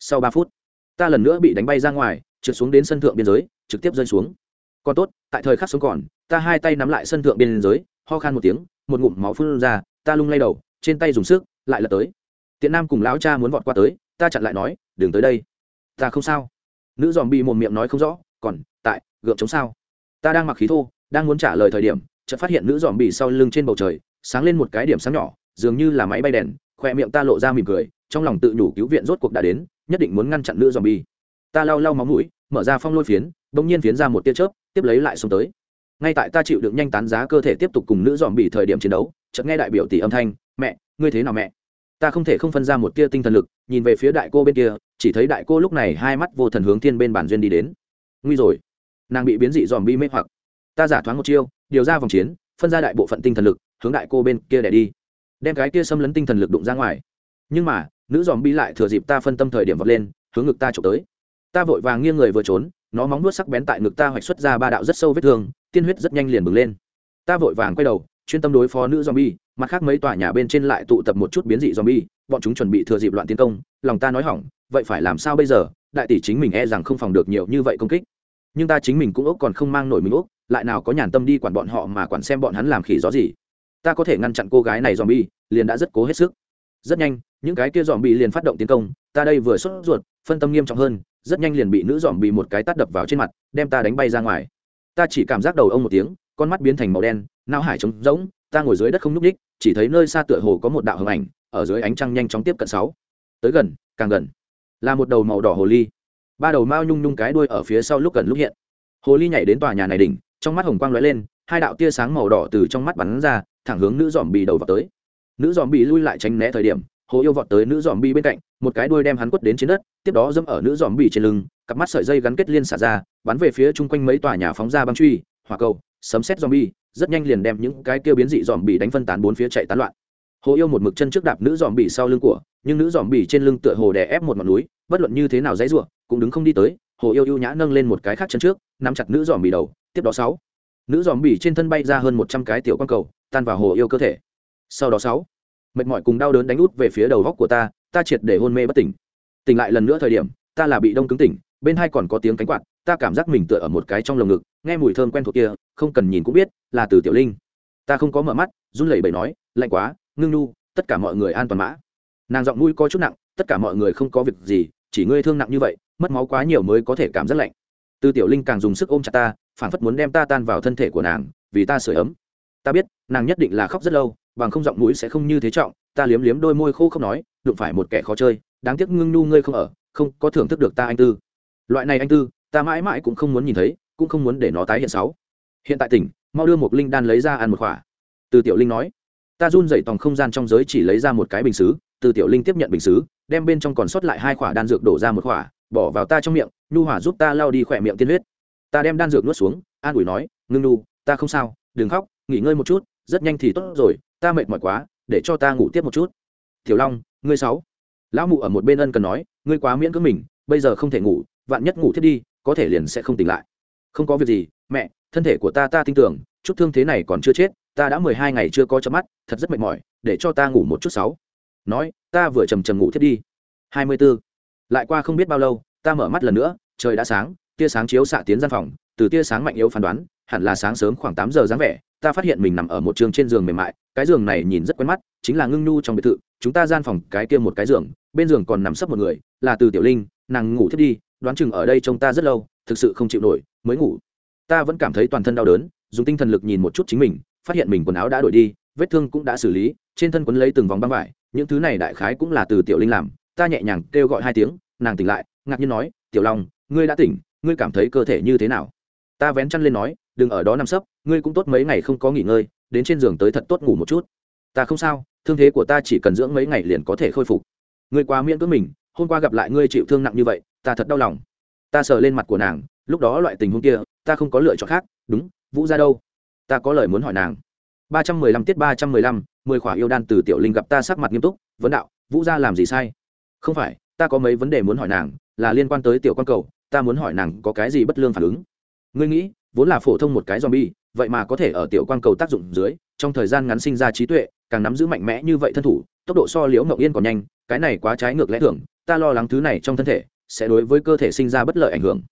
Sau ba phút, ta lần nữa bị đánh bay ra ngoài, trượt xuống đến sân thượng biên giới, trực tiếp rơi xuống. Còn tốt, tại thời khắc sống còn ta hai tay nắm lại sân thượng biên giới ho khan một tiếng, một ngụm máu phun ra, ta lung lay đầu, trên tay dùng sức, lại lật tới. Tiện nam cùng lão cha muốn vọt qua tới, ta chặn lại nói, đừng tới đây. Ta không sao. Nữ dòm bị một miệng nói không rõ, còn tại, gượng chống sao? Ta đang mặc khí thô, đang muốn trả lời thời điểm, chợt phát hiện nữ dòm bị sau lưng trên bầu trời, sáng lên một cái điểm sáng nhỏ, dường như là máy bay đèn, khoe miệng ta lộ ra mỉm cười, trong lòng tự nhủ cứu viện rốt cuộc đã đến, nhất định muốn ngăn chặn nữ dòm bi ta lau lau máu mũi, mở ra phong lôi phiến, bỗng nhiên phiến ra một tia chớp, tiếp lấy lại xuống tới ngay tại ta chịu đựng nhanh tán giá cơ thể tiếp tục cùng nữ dòm bị thời điểm chiến đấu, chợt nghe đại biểu tỷ âm thanh, mẹ, ngươi thế nào mẹ? Ta không thể không phân ra một tia tinh thần lực, nhìn về phía đại cô bên kia, chỉ thấy đại cô lúc này hai mắt vô thần hướng thiên bên bản duyên đi đến. Nguy rồi. Nàng bị biến dị dòm bi mê hoặc. Ta giả thoáng một chiêu, điều ra vòng chiến, phân ra đại bộ phận tinh thần lực, hướng đại cô bên kia để đi. Đem cái kia xâm lấn tinh thần lực đụng ra ngoài. Nhưng mà, nữ dòm bi lại thừa dịp ta phân tâm thời điểm vọt lên, hướng ngực ta trộm tới. Ta vội vàng nghiêng người vừa trốn nó móng nuốt sắc bén tại ngực ta hoạch xuất ra ba đạo rất sâu vết thương tiên huyết rất nhanh liền bừng lên ta vội vàng quay đầu chuyên tâm đối phó nữ zombie, mặt khác mấy tòa nhà bên trên lại tụ tập một chút biến dị zombie, bọn chúng chuẩn bị thừa dịp loạn tiến công, lòng ta nói hỏng, vậy phải làm sao bây giờ? Đại tỷ chính mình e rằng không phòng được nhiều như vậy công kích. Nhưng ta chính mình cũng ốc còn không mang nổi mình ốc, lại nào có nhàn tâm đi quản bọn họ mà quản xem bọn hắn làm khỉ gió gì. Ta có thể ngăn chặn cô gái này zombie, liền đã rất cố hết sức. Rất nhanh, những cái kia zombie liền phát động tiến công, ta đây vừa sốt ruột, phân tâm nghiêm trọng hơn, rất nhanh liền bị nữ zombie một cái tát đập vào trên mặt, đem ta đánh bay ra ngoài. Ta chỉ cảm giác đầu ông một tiếng, con mắt biến thành màu đen, nao hải trống rỗng ta ngồi dưới đất không n ú c ních chỉ thấy nơi xa tựa hồ có một đạo hồng ảnh ở dưới ánh trăng nhanh chóng tiếp cận sáu. Tới gần càng gần. Là một đầu màu đỏ hồ ly. Ba đầu mao nhung nhung cái đuôi ở phía sau lúc gần lúc hiện. Hồ ly nhảy đến tòa nhà này đỉnh trong mắt hồng quang lóe lên hai đạo tia sáng màu đỏ từ trong mắt bắn ra thẳng hướng nữ dòm bị đầu vào tới. Nữ dòm bị lui lại tránh né thời điểm hồ yêu vọt tới nữ dòm bi bên cạnh một cái đuôi đem hắn quất đến trên đất tiếp đó dẫm ở nữ dòm bị trên lưng cặp mắt sợi dây gắn kết liên xả ra bắn về phía chung quanh mấy tòa nhà phóng ra băng truy hỏa cầu sấm xét zombie, rất nhanh liền đem những cái kia biến dị dòm bị đánh phân tán bốn phía chạy tán loạn. Hồ yêu một mực chân trước đạp nữ dòm bị sau lưng của, nhưng nữ dòm bị trên lưng tựa hồ đè ép một ngọn núi, bất luận như thế nào dãy ruộng cũng đứng không đi tới. Hồ yêu ưu nhã nâng lên một cái khác chân trước, nắm chặt nữ dòm bị đầu, tiếp đó sáu. Nữ dòm bị trên thân bay ra hơn một trăm cái tiểu quang cầu, tan vào hồ yêu cơ thể. Sau đó sáu, mệt mỏi cùng đau đớn đánh út về phía đầu góc của ta, ta triệt để hôn mê bất tỉnh. Tỉnh lại lần nữa thời điểm, ta là bị đông cứng tỉnh, bên hai còn có tiếng cánh quạt, ta cảm giác mình tựa ở một cái trong lồng ngực nghe mùi thơm quen thuộc kia không cần nhìn cũng biết là từ tiểu linh. Ta không có mở mắt run lẩy bẩy nói lạnh quá ngưng nu tất cả mọi người an toàn mã. Nàng giọng mũi có chút nặng tất cả mọi người không có việc gì chỉ ngươi thương nặng như vậy mất máu quá nhiều mới có thể cảm giác lạnh. Từ tiểu linh càng dùng sức ôm chặt ta phản phất muốn đem ta tan vào thân thể của nàng vì ta sửa ấm. Ta biết nàng nhất định là khóc rất lâu bằng không giọng mũi sẽ không như thế trọng ta liếm liếm đôi môi khô không nói đụng phải một kẻ khó chơi đáng tiếc ngưng nu ngươi không ở, không có thưởng thức được ta anh tư. Loại này anh tư, ta mãi mãi cũng không muốn nhìn thấy, cũng không muốn để nó tái hiện sáu. Hiện tại tỉnh, mau đưa một linh đan lấy ra ăn một khỏa. Từ tiểu linh nói, ta run dậy tòng không gian trong giới chỉ lấy ra một cái bình xứ. Từ tiểu linh tiếp nhận bình xứ, đem bên trong còn sót lại hai khỏa đan dược đổ ra một khỏa, bỏ vào ta trong miệng, nhu hỏa giúp ta lao đi khỏe miệng tiên huyết. Ta đem đan dược nuốt xuống, an ủi nói, ngưng nu ta không sao, đừng khóc, nghỉ ngơi một chút, rất nhanh thì tốt rồi, ta mệt mỏi quá, để cho ta ngủ tiếp một chút. Tiểu long, ngươi sáu lão mụ ở một bên ân cần nói, ngươi quá miễn cưỡng mình, bây giờ không thể ngủ, vạn nhất ngủ thiết đi, có thể liền sẽ không tỉnh lại. Không có việc gì, mẹ, thân thể của ta ta tin tưởng, chút thương thế này còn chưa chết, ta đã mười hai ngày chưa có chớp mắt, thật rất mệt mỏi, để cho ta ngủ một chút sáu. Nói, ta vừa trầm trầm ngủ thiết đi. Hai mươi b ố lại qua không biết bao lâu, ta mở mắt lần nữa, trời đã sáng, tia sáng chiếu xạ tiến gian phòng, từ tia sáng mạnh yếu phán đoán, hẳn là sáng sớm khoảng tám giờ dáng vẻ, ta phát hiện mình nằm ở một trường trên giường mềm mại, cái giường này nhìn rất quen mắt, chính là ngưng nhu trong biệt thự chúng ta gian phòng cái kia một cái giường, bên giường còn nằm sấp một người, là từ tiểu linh, nàng ngủ thiết đi, đoán chừng ở đây trông ta rất lâu, thực sự không chịu nổi, mới ngủ. Ta vẫn cảm thấy toàn thân đau đớn, dùng tinh thần lực nhìn một chút chính mình, phát hiện mình quần áo đã đổi đi, vết thương cũng đã xử lý, trên thân quấn lấy từng vòng băng vải, những thứ này đại khái cũng là từ tiểu linh làm. Ta nhẹ nhàng kêu gọi hai tiếng, nàng tỉnh lại, ngạc nhiên nói, tiểu long, ngươi đã tỉnh, ngươi cảm thấy cơ thể như thế nào? Ta vén chăn lên nói, đừng ở đó nằm sấp, ngươi cũng tốt mấy ngày không có nghỉ ngơi, đến trên giường tới thật tốt ngủ một chút. Ta không sao thương thế của ta chỉ cần dưỡng mấy ngày liền có thể khôi phục. Ngươi quá miễn cưỡng mình, hôm qua gặp lại ngươi chịu thương nặng như vậy, ta thật đau lòng. Ta sờ lên mặt của nàng, lúc đó loại tình huống kia, ta không có lựa chọn khác, đúng, vũ ra đâu? Ta có lời muốn hỏi nàng. ba trăm mười lăm tiết ba trăm mười lăm, mười khỏa yêu đan từ tiểu linh gặp ta sắc mặt nghiêm túc, vấn đạo, vũ ra làm gì sai? Không phải, ta có mấy vấn đề muốn hỏi nàng, là liên quan tới tiểu quan cầu, ta muốn hỏi nàng có cái gì bất lương phản ứng. Ngươi nghĩ, vốn là phổ thông một cái zombie vậy mà có thể ở tiểu quan cầu tác dụng dưới, trong thời gian ngắn sinh ra trí tuệ, càng nắm giữ mạnh mẽ như vậy thân thủ, tốc độ so liễu ngậu yên còn nhanh, cái này quá trái ngược lẽ thường, ta lo lắng thứ này trong thân thể sẽ đối với cơ thể sinh ra bất lợi ảnh hưởng.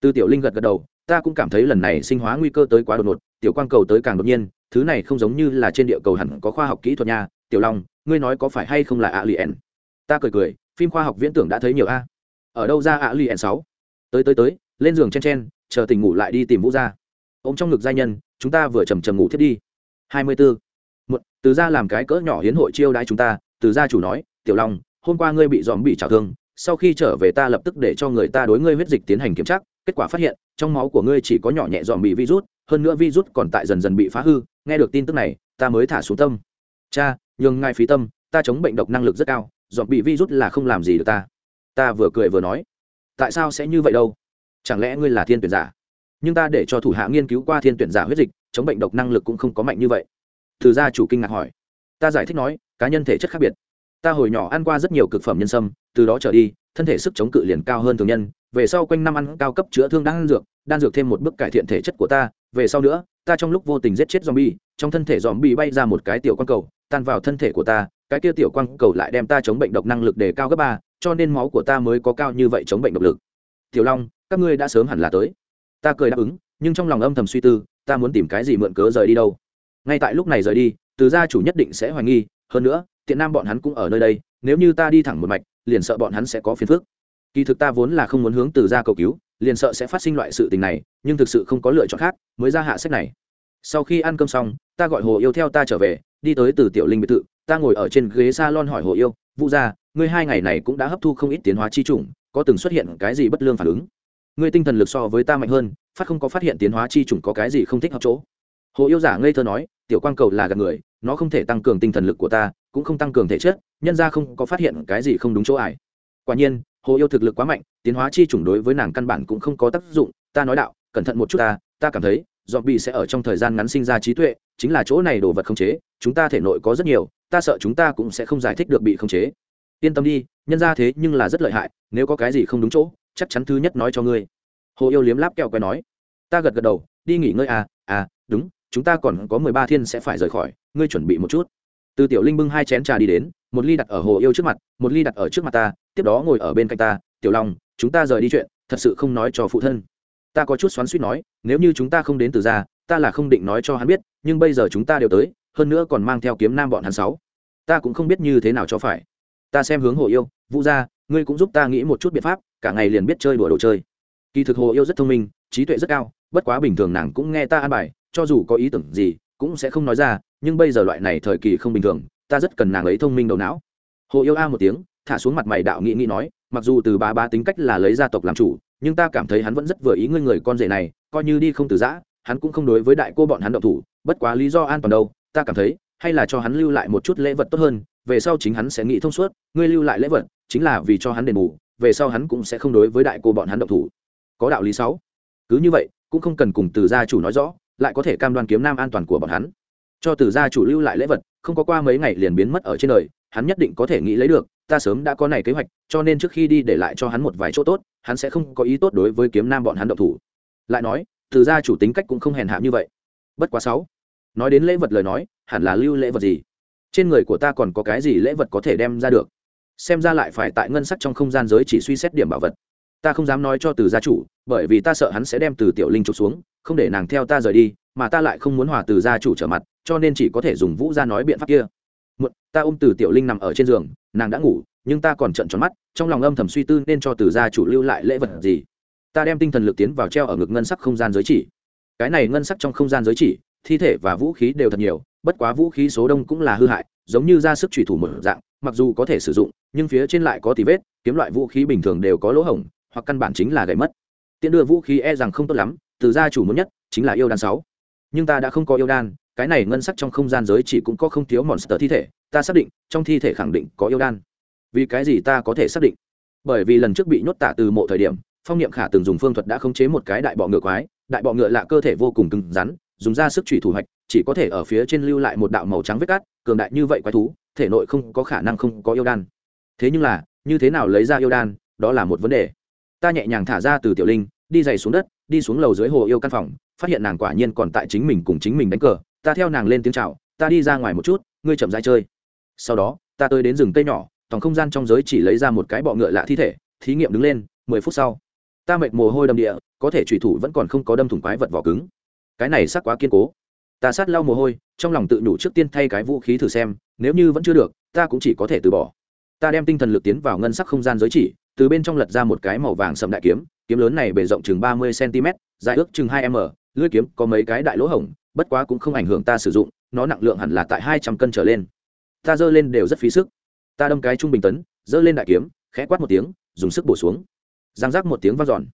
Từ tiểu linh gật gật đầu, ta cũng cảm thấy lần này sinh hóa nguy cơ tới quá đột ngột, tiểu quang cầu tới càng đột nhiên, thứ này không giống như là trên địa cầu hẳn có khoa học kỹ thuật nha, tiểu long, ngươi nói có phải hay không là a lien ta cười cười, phim khoa học viễn tưởng đã thấy nhiều a. Ở đâu ra a lien sáu? Tới tới tới, lên giường chen chen, chờ tỉnh ngủ lại đi tìm vũ ra ôm trong ngực gia nhân chúng ta vừa chầm chầm ngủ thiết đi. Hai mươi bốn một, từ ra làm cái cỡ nhỏ hiến hội chiêu đãi chúng ta, từ gia chủ nói, tiểu long, hôm qua ngươi bị dòm bị trào thương, sau khi trở về ta lập tức để cho người ta đối ngươi huyết dịch tiến hành kiểm tra, kết quả phát hiện, trong máu của ngươi chỉ có nhỏ nhẹ dòm bị virus, hơn nữa virus còn tại dần dần bị phá hư, nghe được tin tức này, ta mới thả xuống tâm. Cha, nhường ngài phí tâm, ta chống bệnh độc năng lực rất cao dòm bị virus là không làm gì được ta. Ta vừa cười vừa nói, tại sao sẽ như vậy đâu? Chẳng lẽ ngươi là thiên tuyển giả? Nhưng ta để cho thủ hạ nghiên cứu qua thiên tuyển giả huyết dịch, chống bệnh độc năng lực cũng không có mạnh như vậy. Từ gia chủ kinh ngạc hỏi. Ta giải thích nói, cá nhân thể chất khác biệt. Ta hồi nhỏ ăn qua rất nhiều cực phẩm nhân sâm, từ đó trở đi, thân thể sức chống cự liền cao hơn thường nhân, về sau quanh năm ăn cao cấp chữa thương đan dược đan dược thêm một bước cải thiện thể chất của ta, về sau nữa, ta trong lúc vô tình giết chết zombie, trong thân thể zombie bay ra một cái tiểu quang cầu, tan vào thân thể của ta, cái kia tiểu quang cầu lại đem ta chống bệnh độc năng lực đề cao gấp ba, cho nên máu của ta mới có cao như vậy chống bệnh độc lực. Tiểu long, các ngươi đã sớm hẳn là tới ta cười đáp ứng, nhưng trong lòng âm thầm suy tư, ta muốn tìm cái gì mượn cớ rời đi đâu. Ngay tại lúc này rời đi, từ gia chủ nhất định sẽ hoài nghi, hơn nữa, tiện nam bọn hắn cũng ở nơi đây, nếu như ta đi thẳng một mạch, liền sợ bọn hắn sẽ có phiền phức. Kỳ thực ta vốn là không muốn hướng từ gia cầu cứu, liền sợ sẽ phát sinh loại sự tình này, nhưng thực sự không có lựa chọn khác, mới ra hạ sách này. Sau khi ăn cơm xong, ta gọi hồ yêu theo ta trở về, đi tới từ tiểu linh biệt thự, ta ngồi ở trên ghế s a lon hỏi hồ yêu, vũ gia, ngươi hai ngày này cũng đã hấp thu không ít tiến hóa chi chủng, có từng xuất hiện cái gì bất lương phản ứng? Ngươi tinh thần lực so với ta mạnh hơn, phát không có phát hiện tiến hóa chi chủng có cái gì không thích hợp chỗ. Hồ yêu giả ngây thơ nói, tiểu quang cầu là gạt người, nó không thể tăng cường tinh thần lực của ta, cũng không tăng cường thể chất, nhân ra không có phát hiện cái gì không đúng chỗ ải quả nhiên, hồ yêu thực lực quá mạnh, tiến hóa chi chủng đối với nàng căn bản cũng không có tác dụng, ta nói đạo, cẩn thận một chút ta ta cảm thấy dọn bị sẽ ở trong thời gian ngắn sinh ra trí tuệ, chính là chỗ này đồ vật không chế, chúng ta thể nội có rất nhiều, ta sợ chúng ta cũng sẽ không giải thích được bị không chế. Yên tâm đi, nhân ra thế nhưng là rất lợi hại, nếu có cái gì không đúng chỗ chắc chắn thứ nhất nói cho ngươi. Hồ yêu liếm láp kẹo quay nói. Ta gật gật đầu, đi nghỉ ngơi à à đúng, chúng ta còn có mười ba thiên sẽ phải rời khỏi, ngươi chuẩn bị một chút. Từ tiểu linh bưng hai chén trà đi đến, một ly đặt ở hồ yêu trước mặt, một ly đặt ở trước mặt ta, tiếp đó ngồi ở bên cạnh ta, tiểu long, chúng ta rời đi chuyện, thật sự không nói cho phụ thân. Ta có chút xoắn suýt nói, nếu như chúng ta không đến từ ra ta là không định nói cho hắn biết, nhưng bây giờ chúng ta đều tới, hơn nữa còn mang theo kiếm nam bọn hắn sáu. Ta cũng không biết như thế nào cho phải. Ta xem hướng hồ yêu, vũ gia, ngươi cũng giúp ta nghĩ một chút biện pháp cả ngày liền biết chơi đùa đồ chơi. Kỳ thực hồ yêu rất thông minh, trí tuệ rất cao, bất quá bình thường nàng cũng nghe ta an bài, cho dù có ý tưởng gì, cũng sẽ không nói ra, nhưng bây giờ loại này thời kỳ không bình thường, ta rất cần nàng ấy thông minh đầu não. Hồ yêu a một tiếng, thả xuống mặt mày đạo nghĩ nghĩ nói, mặc dù từ ba ba tính cách là lấy gia tộc làm chủ, nhưng ta cảm thấy hắn vẫn rất vừa ý ngươi người con rể này, coi như đi không từ giã, hắn cũng không đối với đại cô bọn hắn động thủ, bất quá lý do an toàn đâu, ta cảm thấy, hay là cho hắn lưu lại một chút lễ vật tốt hơn, về sau chính hắn sẽ nghĩ thông suốt, ngươi lưu lại lễ vật, chính là vì cho hắn đền bù về sau hắn cũng sẽ không đối với đại cô bọn hắn động thủ. Có đạo lý sáu. Cứ như vậy, cũng không cần cùng từ gia chủ nói rõ, lại có thể cam đoan kiếm nam an toàn của bọn hắn. Cho từ gia chủ lưu lại lễ vật, không có qua mấy ngày liền biến mất ở trên đời, hắn nhất định có thể nghĩ lấy được, ta sớm đã có này kế hoạch, cho nên trước khi đi để lại cho hắn một vài chỗ tốt, hắn sẽ không có ý tốt đối với kiếm nam bọn hắn động thủ. Lại nói, từ gia chủ tính cách cũng không hèn hạ như vậy. Bất quá sáu. Nói đến lễ vật lời nói, hẳn là lưu lễ vật gì? Trên người của ta còn có cái gì lễ vật có thể đem ra được? Xem ra lại phải tại ngân sắc trong không gian giới chỉ suy xét điểm bảo vật. Ta không dám nói cho từ gia chủ, bởi vì ta sợ hắn sẽ đem từ tiểu linh trục xuống, không để nàng theo ta rời đi, mà ta lại không muốn hòa từ gia chủ trở mặt, cho nên chỉ có thể dùng vũ ra nói biện pháp kia. Một ta ôm từ tiểu linh nằm ở trên giường, nàng đã ngủ, nhưng ta còn trận tròn mắt, trong lòng âm thầm suy tư nên cho từ gia chủ lưu lại lễ vật gì. Ta đem tinh thần lực tiến vào treo ở ngực ngân sắc không gian giới chỉ. Cái này ngân sắc trong không gian giới chỉ, thi thể và vũ khí đều thật nhiều, bất quá vũ khí số đông cũng là hư hại, giống như ra sức thủy thủ một dạng mặc dù có thể sử dụng, nhưng phía trên lại có tì vết, kiếm loại vũ khí bình thường đều có lỗ hổng, hoặc căn bản chính là gãy mất. Tiện đưa vũ khí e rằng không tốt lắm, từ gia chủ muốn nhất, chính là yêu đan sáu. Nhưng ta đã không có yêu đan, cái này ngân sắc trong không gian giới chỉ cũng có không thiếu monster thi thể, ta xác định, trong thi thể khẳng định có yêu đan. Vì cái gì ta có thể xác định? Bởi vì lần trước bị nhốt tạ từ mộ thời điểm, phong niệm khả từng dùng phương thuật đã khống chế một cái đại bọ ngựa quái, đại bọ ngựa lạ cơ thể vô cùng cứng rắn, dùng ra sức chủy thủ hoạch, chỉ có thể ở phía trên lưu lại một đạo màu trắng vết cát, cường đại như vậy quái thú thể nội không có khả năng không có yêu đan. Thế nhưng là, như thế nào lấy ra yêu đan, đó là một vấn đề. Ta nhẹ nhàng thả ra từ tiểu linh, đi dày xuống đất, đi xuống lầu dưới hồ yêu căn phòng, phát hiện nàng quả nhiên còn tại chính mình cùng chính mình đánh cờ. Ta theo nàng lên tiếng chào, ta đi ra ngoài một chút, ngươi chậm rãi chơi. Sau đó, ta tới đến rừng cây nhỏ trong không gian trong giới chỉ lấy ra một cái bọ ngựa lạ thi thể, thí nghiệm đứng lên, mười phút sau. Ta mệt mồ hôi đầm địa, có thể trùy thủ vẫn còn không có đâm thủng quái vật vỏ cứng. Cái này sắc quá kiên cố. Ta sát lau mồ hôi, trong lòng tự nhủ trước tiên thay cái vũ khí thử xem nếu như vẫn chưa được, ta cũng chỉ có thể từ bỏ. Ta đem tinh thần lực tiến vào ngân sắc không gian giới chỉ, từ bên trong lật ra một cái màu vàng sầm đại kiếm kiếm lớn này bề rộng chừng ba mươi cm, dài ước chừng hai m, lưỡi kiếm có mấy cái đại lỗ hổng, bất quá cũng không ảnh hưởng ta sử dụng, nó nặng lượng hẳn là tại hai trăm cân trở lên. Ta giơ lên đều rất phí sức. Ta đâm cái trung bình tấn, giơ lên đại kiếm, khẽ quát một tiếng, dùng sức bổ xuống. Giang rác một tiếng vang giòn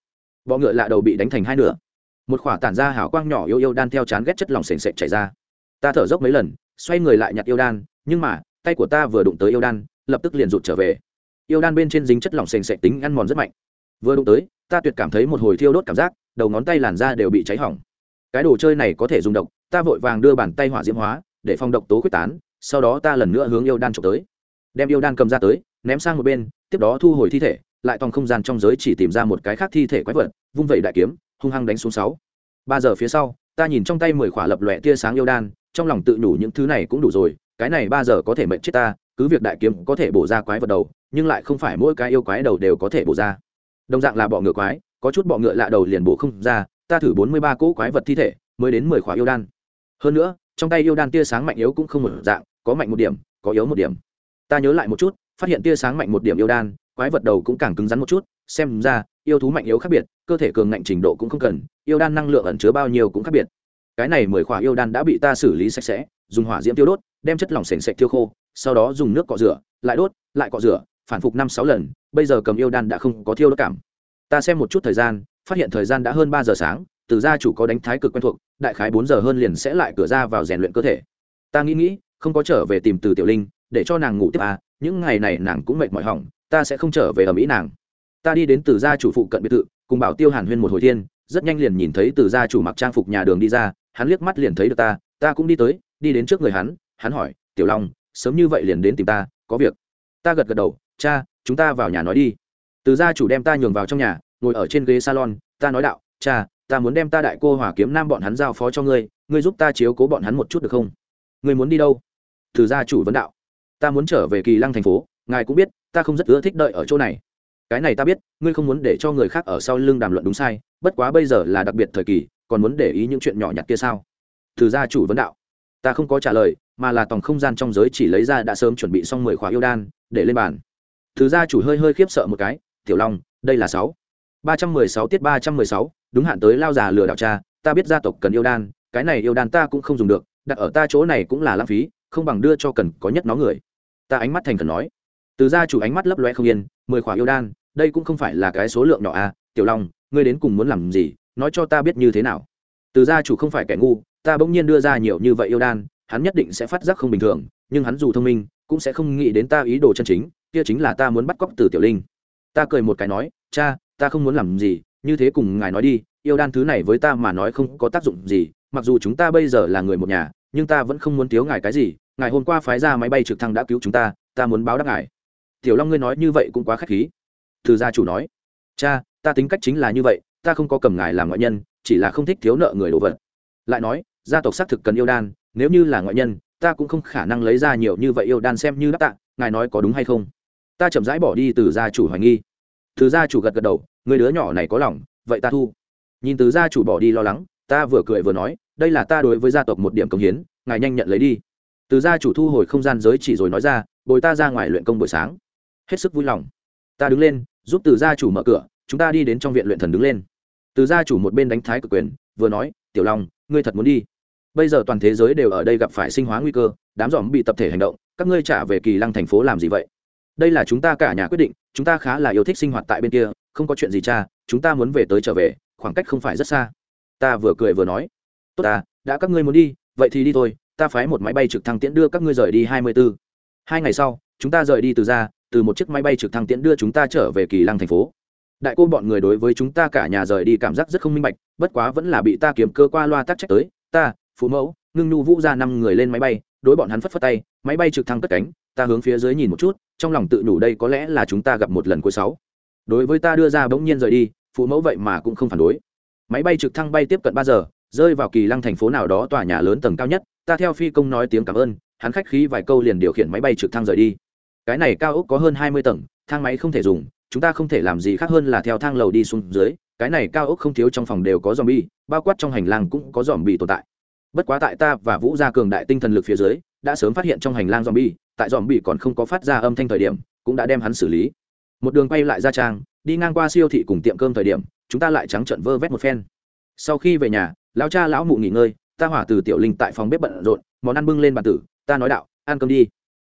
bọ ngựa lạ đầu bị đánh thành hai nửa. Một khỏa tản ra hào quang nhỏ yêu yêu đan theo chán ghét chất lỏng sền sệt chảy ra. Ta thở dốc mấy lần, xoay người lại nhặt yêu đan nhưng mà, tay của ta vừa đụng tới yêu đan, lập tức liền rụt trở về. Yêu đan bên trên dính chất lỏng sền sệt tính ăn mòn rất mạnh. Vừa đụng tới, ta tuyệt cảm thấy một hồi thiêu đốt cảm giác, đầu ngón tay làn da đều bị cháy hỏng. Cái đồ chơi này có thể dùng độc, ta vội vàng đưa bàn tay hỏa diễm hóa, để phong độc tố quyết tán, sau đó ta lần nữa hướng yêu đan trộm tới. Đem yêu đan cầm ra tới, ném sang một bên, tiếp đó thu hồi thi thể, lại toàn không gian trong giới chỉ tìm ra một cái khác thi thể quái vật, vung vẩy đại kiếm, hung hăng đánh xuống sáu. Ba giờ phía sau, ta nhìn trong tay mười khỏa lập lòe tia sáng yêu đan, trong lòng tự đủ những thứ này cũng đủ rồi cái này ba giờ có thể mệnh chết ta, cứ việc đại kiếm có thể bổ ra quái vật đầu, nhưng lại không phải mỗi cái yêu quái đầu đều có thể bổ ra. Đồng dạng là bọ ngựa quái, có chút bọ ngựa lạ đầu liền bổ không ra, ta thử bốn mươi ba cỗ quái vật thi thể, mới đến mười khỏa yêu đan. Hơn nữa, trong tay yêu đan tia sáng mạnh yếu cũng không một dạng, có mạnh một điểm, có yếu một điểm. Ta nhớ lại một chút, phát hiện tia sáng mạnh một điểm yêu đan, quái vật đầu cũng càng cứng rắn một chút, xem ra, yêu thú mạnh yếu khác biệt, cơ thể cường ngạnh trình độ cũng không cần, yêu đan năng lượng ẩn chứa bao nhiêu cũng khác biệt. Cái này mười khỏa yêu đan đã bị ta xử lý sạch sẽ, dùng hỏa diễm tiêu đốt đem chất lỏng sền sệt tiêu khô, sau đó dùng nước cọ rửa, lại đốt, lại cọ rửa, phản phục năm sáu lần, bây giờ cầm yêu đan đã không có thiêu đốt cảm. Ta xem một chút thời gian, phát hiện thời gian đã hơn ba giờ sáng, từ gia chủ có đánh thái cực quen thuộc, đại khái bốn giờ hơn liền sẽ lại cửa ra vào rèn luyện cơ thể. Ta nghĩ nghĩ, không có trở về tìm từ tiểu linh, để cho nàng ngủ tiếp à những ngày này nàng cũng mệt mỏi hỏng, ta sẽ không trở về ở mỹ nàng. Ta đi đến từ gia chủ phụ cận biệt thự, cùng bảo tiêu hàn huyên một hồi thiên, rất nhanh liền nhìn thấy từ gia chủ mặc trang phục nhà đường đi ra, hắn liếc mắt liền thấy được ta ta cũng đi tới, đi đến trước người hắn hắn hỏi, tiểu long, sớm như vậy liền đến tìm ta, có việc. Ta gật gật đầu, cha, chúng ta vào nhà nói đi. Từ gia chủ đem ta nhường vào trong nhà, ngồi ở trên ghế salon, ta nói đạo, cha, ta muốn đem ta đại cô hỏa kiếm nam bọn hắn giao phó cho ngươi ngươi giúp ta chiếu cố bọn hắn một chút được không? Ngươi muốn đi đâu? Từ gia chủ vấn đạo, ta muốn trở về kỳ lăng thành phố, ngài cũng biết, ta không rất ưa thích đợi ở chỗ này. Cái này ta biết, ngươi không muốn để cho người khác ở sau lưng đàm luận đúng sai, bất quá bây giờ là đặc biệt thời kỳ, còn muốn để ý những chuyện nhỏ nhặt kia sao? Từ gia chủ vấn đạo ta không có trả lời, mà là tòng không gian trong giới chỉ lấy ra đã sớm chuẩn bị xong mười khóa yêu đan, để lên bàn. Từ gia chủ hơi hơi khiếp sợ một cái, tiểu long, đây là sáu. Ba trăm mười sáu tiết ba trăm mười sáu, đúng hạn tới lao già lừa đảo cha, ta biết gia tộc cần yêu đan, cái này yêu đan ta cũng không dùng được, đặt ở ta chỗ này cũng là lãng phí, không bằng đưa cho cần có nhất nó người. Ta ánh mắt thành cần nói. Từ gia chủ ánh mắt lấp loe không yên, mười khỏa yêu đan, đây cũng không phải là cái số lượng nhỏ à tiểu long, ngươi đến cùng muốn làm gì, nói cho ta biết như thế nào. Từ gia chủ không phải kẻ ngu ta bỗng nhiên đưa ra nhiều như vậy yêu đan, hắn nhất định sẽ phát giác không bình thường, nhưng hắn dù thông minh, cũng sẽ không nghĩ đến ta ý đồ chân chính, kia chính là ta muốn bắt cóc từ tiểu linh. Ta cười một cái nói, cha, ta không muốn làm gì, như thế cùng ngài nói đi, yêu đan thứ này với ta mà nói không có tác dụng gì, mặc dù chúng ta bây giờ là người một nhà, nhưng ta vẫn không muốn thiếu ngài cái gì, ngài hôm qua phái ra máy bay trực thăng đã cứu chúng ta ta muốn báo đáp ngài. Tiểu long ngươi nói như vậy cũng quá k h á c h khí. Từ gia chủ nói, cha, ta tính cách chính là như vậy, ta không có cầm ngài làm ngoại nhân, chỉ là không thích thiếu nợ người đồ vật. Lại nói gia tộc xác thực cần yêu đan, nếu như là ngoại nhân, ta cũng không khả năng lấy ra nhiều như vậy yêu đan xem như đáp tạ, ngài nói có đúng hay không? Ta chậm rãi bỏ đi từ gia chủ hoài nghi. Từ gia chủ gật gật đầu, người đứa nhỏ này có lòng, vậy ta thu. Nhìn từ gia chủ bỏ đi lo lắng, ta vừa cười vừa nói, đây là ta đối với gia tộc một điểm công hiến, ngài nhanh nhận lấy đi. Từ gia chủ thu hồi không gian giới chỉ rồi nói ra, bồi ta ra ngoài luyện công buổi sáng. Hết sức vui lòng. Ta đứng lên, giúp từ gia chủ mở cửa, chúng ta đi đến trong viện luyện thần đứng lên. Từ gia chủ một bên đánh thái cực quyền, vừa nói, tiểu long, ngươi thật muốn đi bây giờ toàn thế giới đều ở đây gặp phải sinh hóa nguy cơ, đám dòm bị tập thể hành động, các ngươi trả về kỳ lăng thành phố làm gì vậy? Đây là chúng ta cả nhà quyết định, chúng ta khá là yêu thích sinh hoạt tại bên kia, không có chuyện gì cha, chúng ta muốn về tới trở về, khoảng cách không phải rất xa. Ta vừa cười vừa nói. Tốt ta, đã các ngươi muốn đi, vậy thì đi thôi, ta phái một máy bay trực thăng tiễn đưa các ngươi rời đi hai mươi b ố hai ngày sau, chúng ta rời đi từ ra, từ một chiếc máy bay trực thăng tiễn đưa chúng ta trở về kỳ lăng thành phố. Đại cô bọn người đối với chúng ta cả nhà rời đi cảm giác rất không minh bạch, bất quá vẫn là bị ta kiếm cơ qua loa tác trách tới, ta phụ mẫu, ngưng nhu vũ ra năm người lên máy bay, đối bọn hắn phất phất tay, máy bay trực thăng cất cánh, ta hướng phía dưới nhìn một chút, trong lòng tự nhủ đây có lẽ là chúng ta gặp một lần cuối sáu. Đối với ta đưa ra bỗng nhiên rời đi phụ mẫu vậy mà cũng không phản đối. Máy bay trực thăng bay tiếp cận ba giờ, rơi vào kỳ lăng thành phố nào đó tòa nhà lớn tầng cao nhất, ta theo phi công nói tiếng cảm ơn, hắn khách khí vài câu liền điều khiển máy bay trực thăng rời đi. Cái này cao ốc có hơn hai mươi tầng, thang máy không thể dùng, chúng ta không thể làm gì khác hơn là theo thang lầu đi xuống dưới, cái này cao ốc không thiếu trong phòng đều có dòm bi bao quát trong hành lang cũng có dòm bi tồn tại bất quá tại ta và vũ gia cường đại tinh thần lực phía dưới, đã sớm phát hiện trong hành lang dòm bi tại dòm bi còn không có phát ra âm thanh thời điểm, cũng đã đem hắn xử lý. Một đường quay lại ra trang, đi ngang qua siêu thị cùng tiệm cơm thời điểm, chúng ta lại trắng trận vơ vét một phen. Sau khi về nhà, lão cha lão mụ nghỉ ngơi, ta hỏa từ tiểu linh tại phòng bếp bận rộn, món ăn bưng lên bàn tử, ta nói đạo, ăn cơm đi.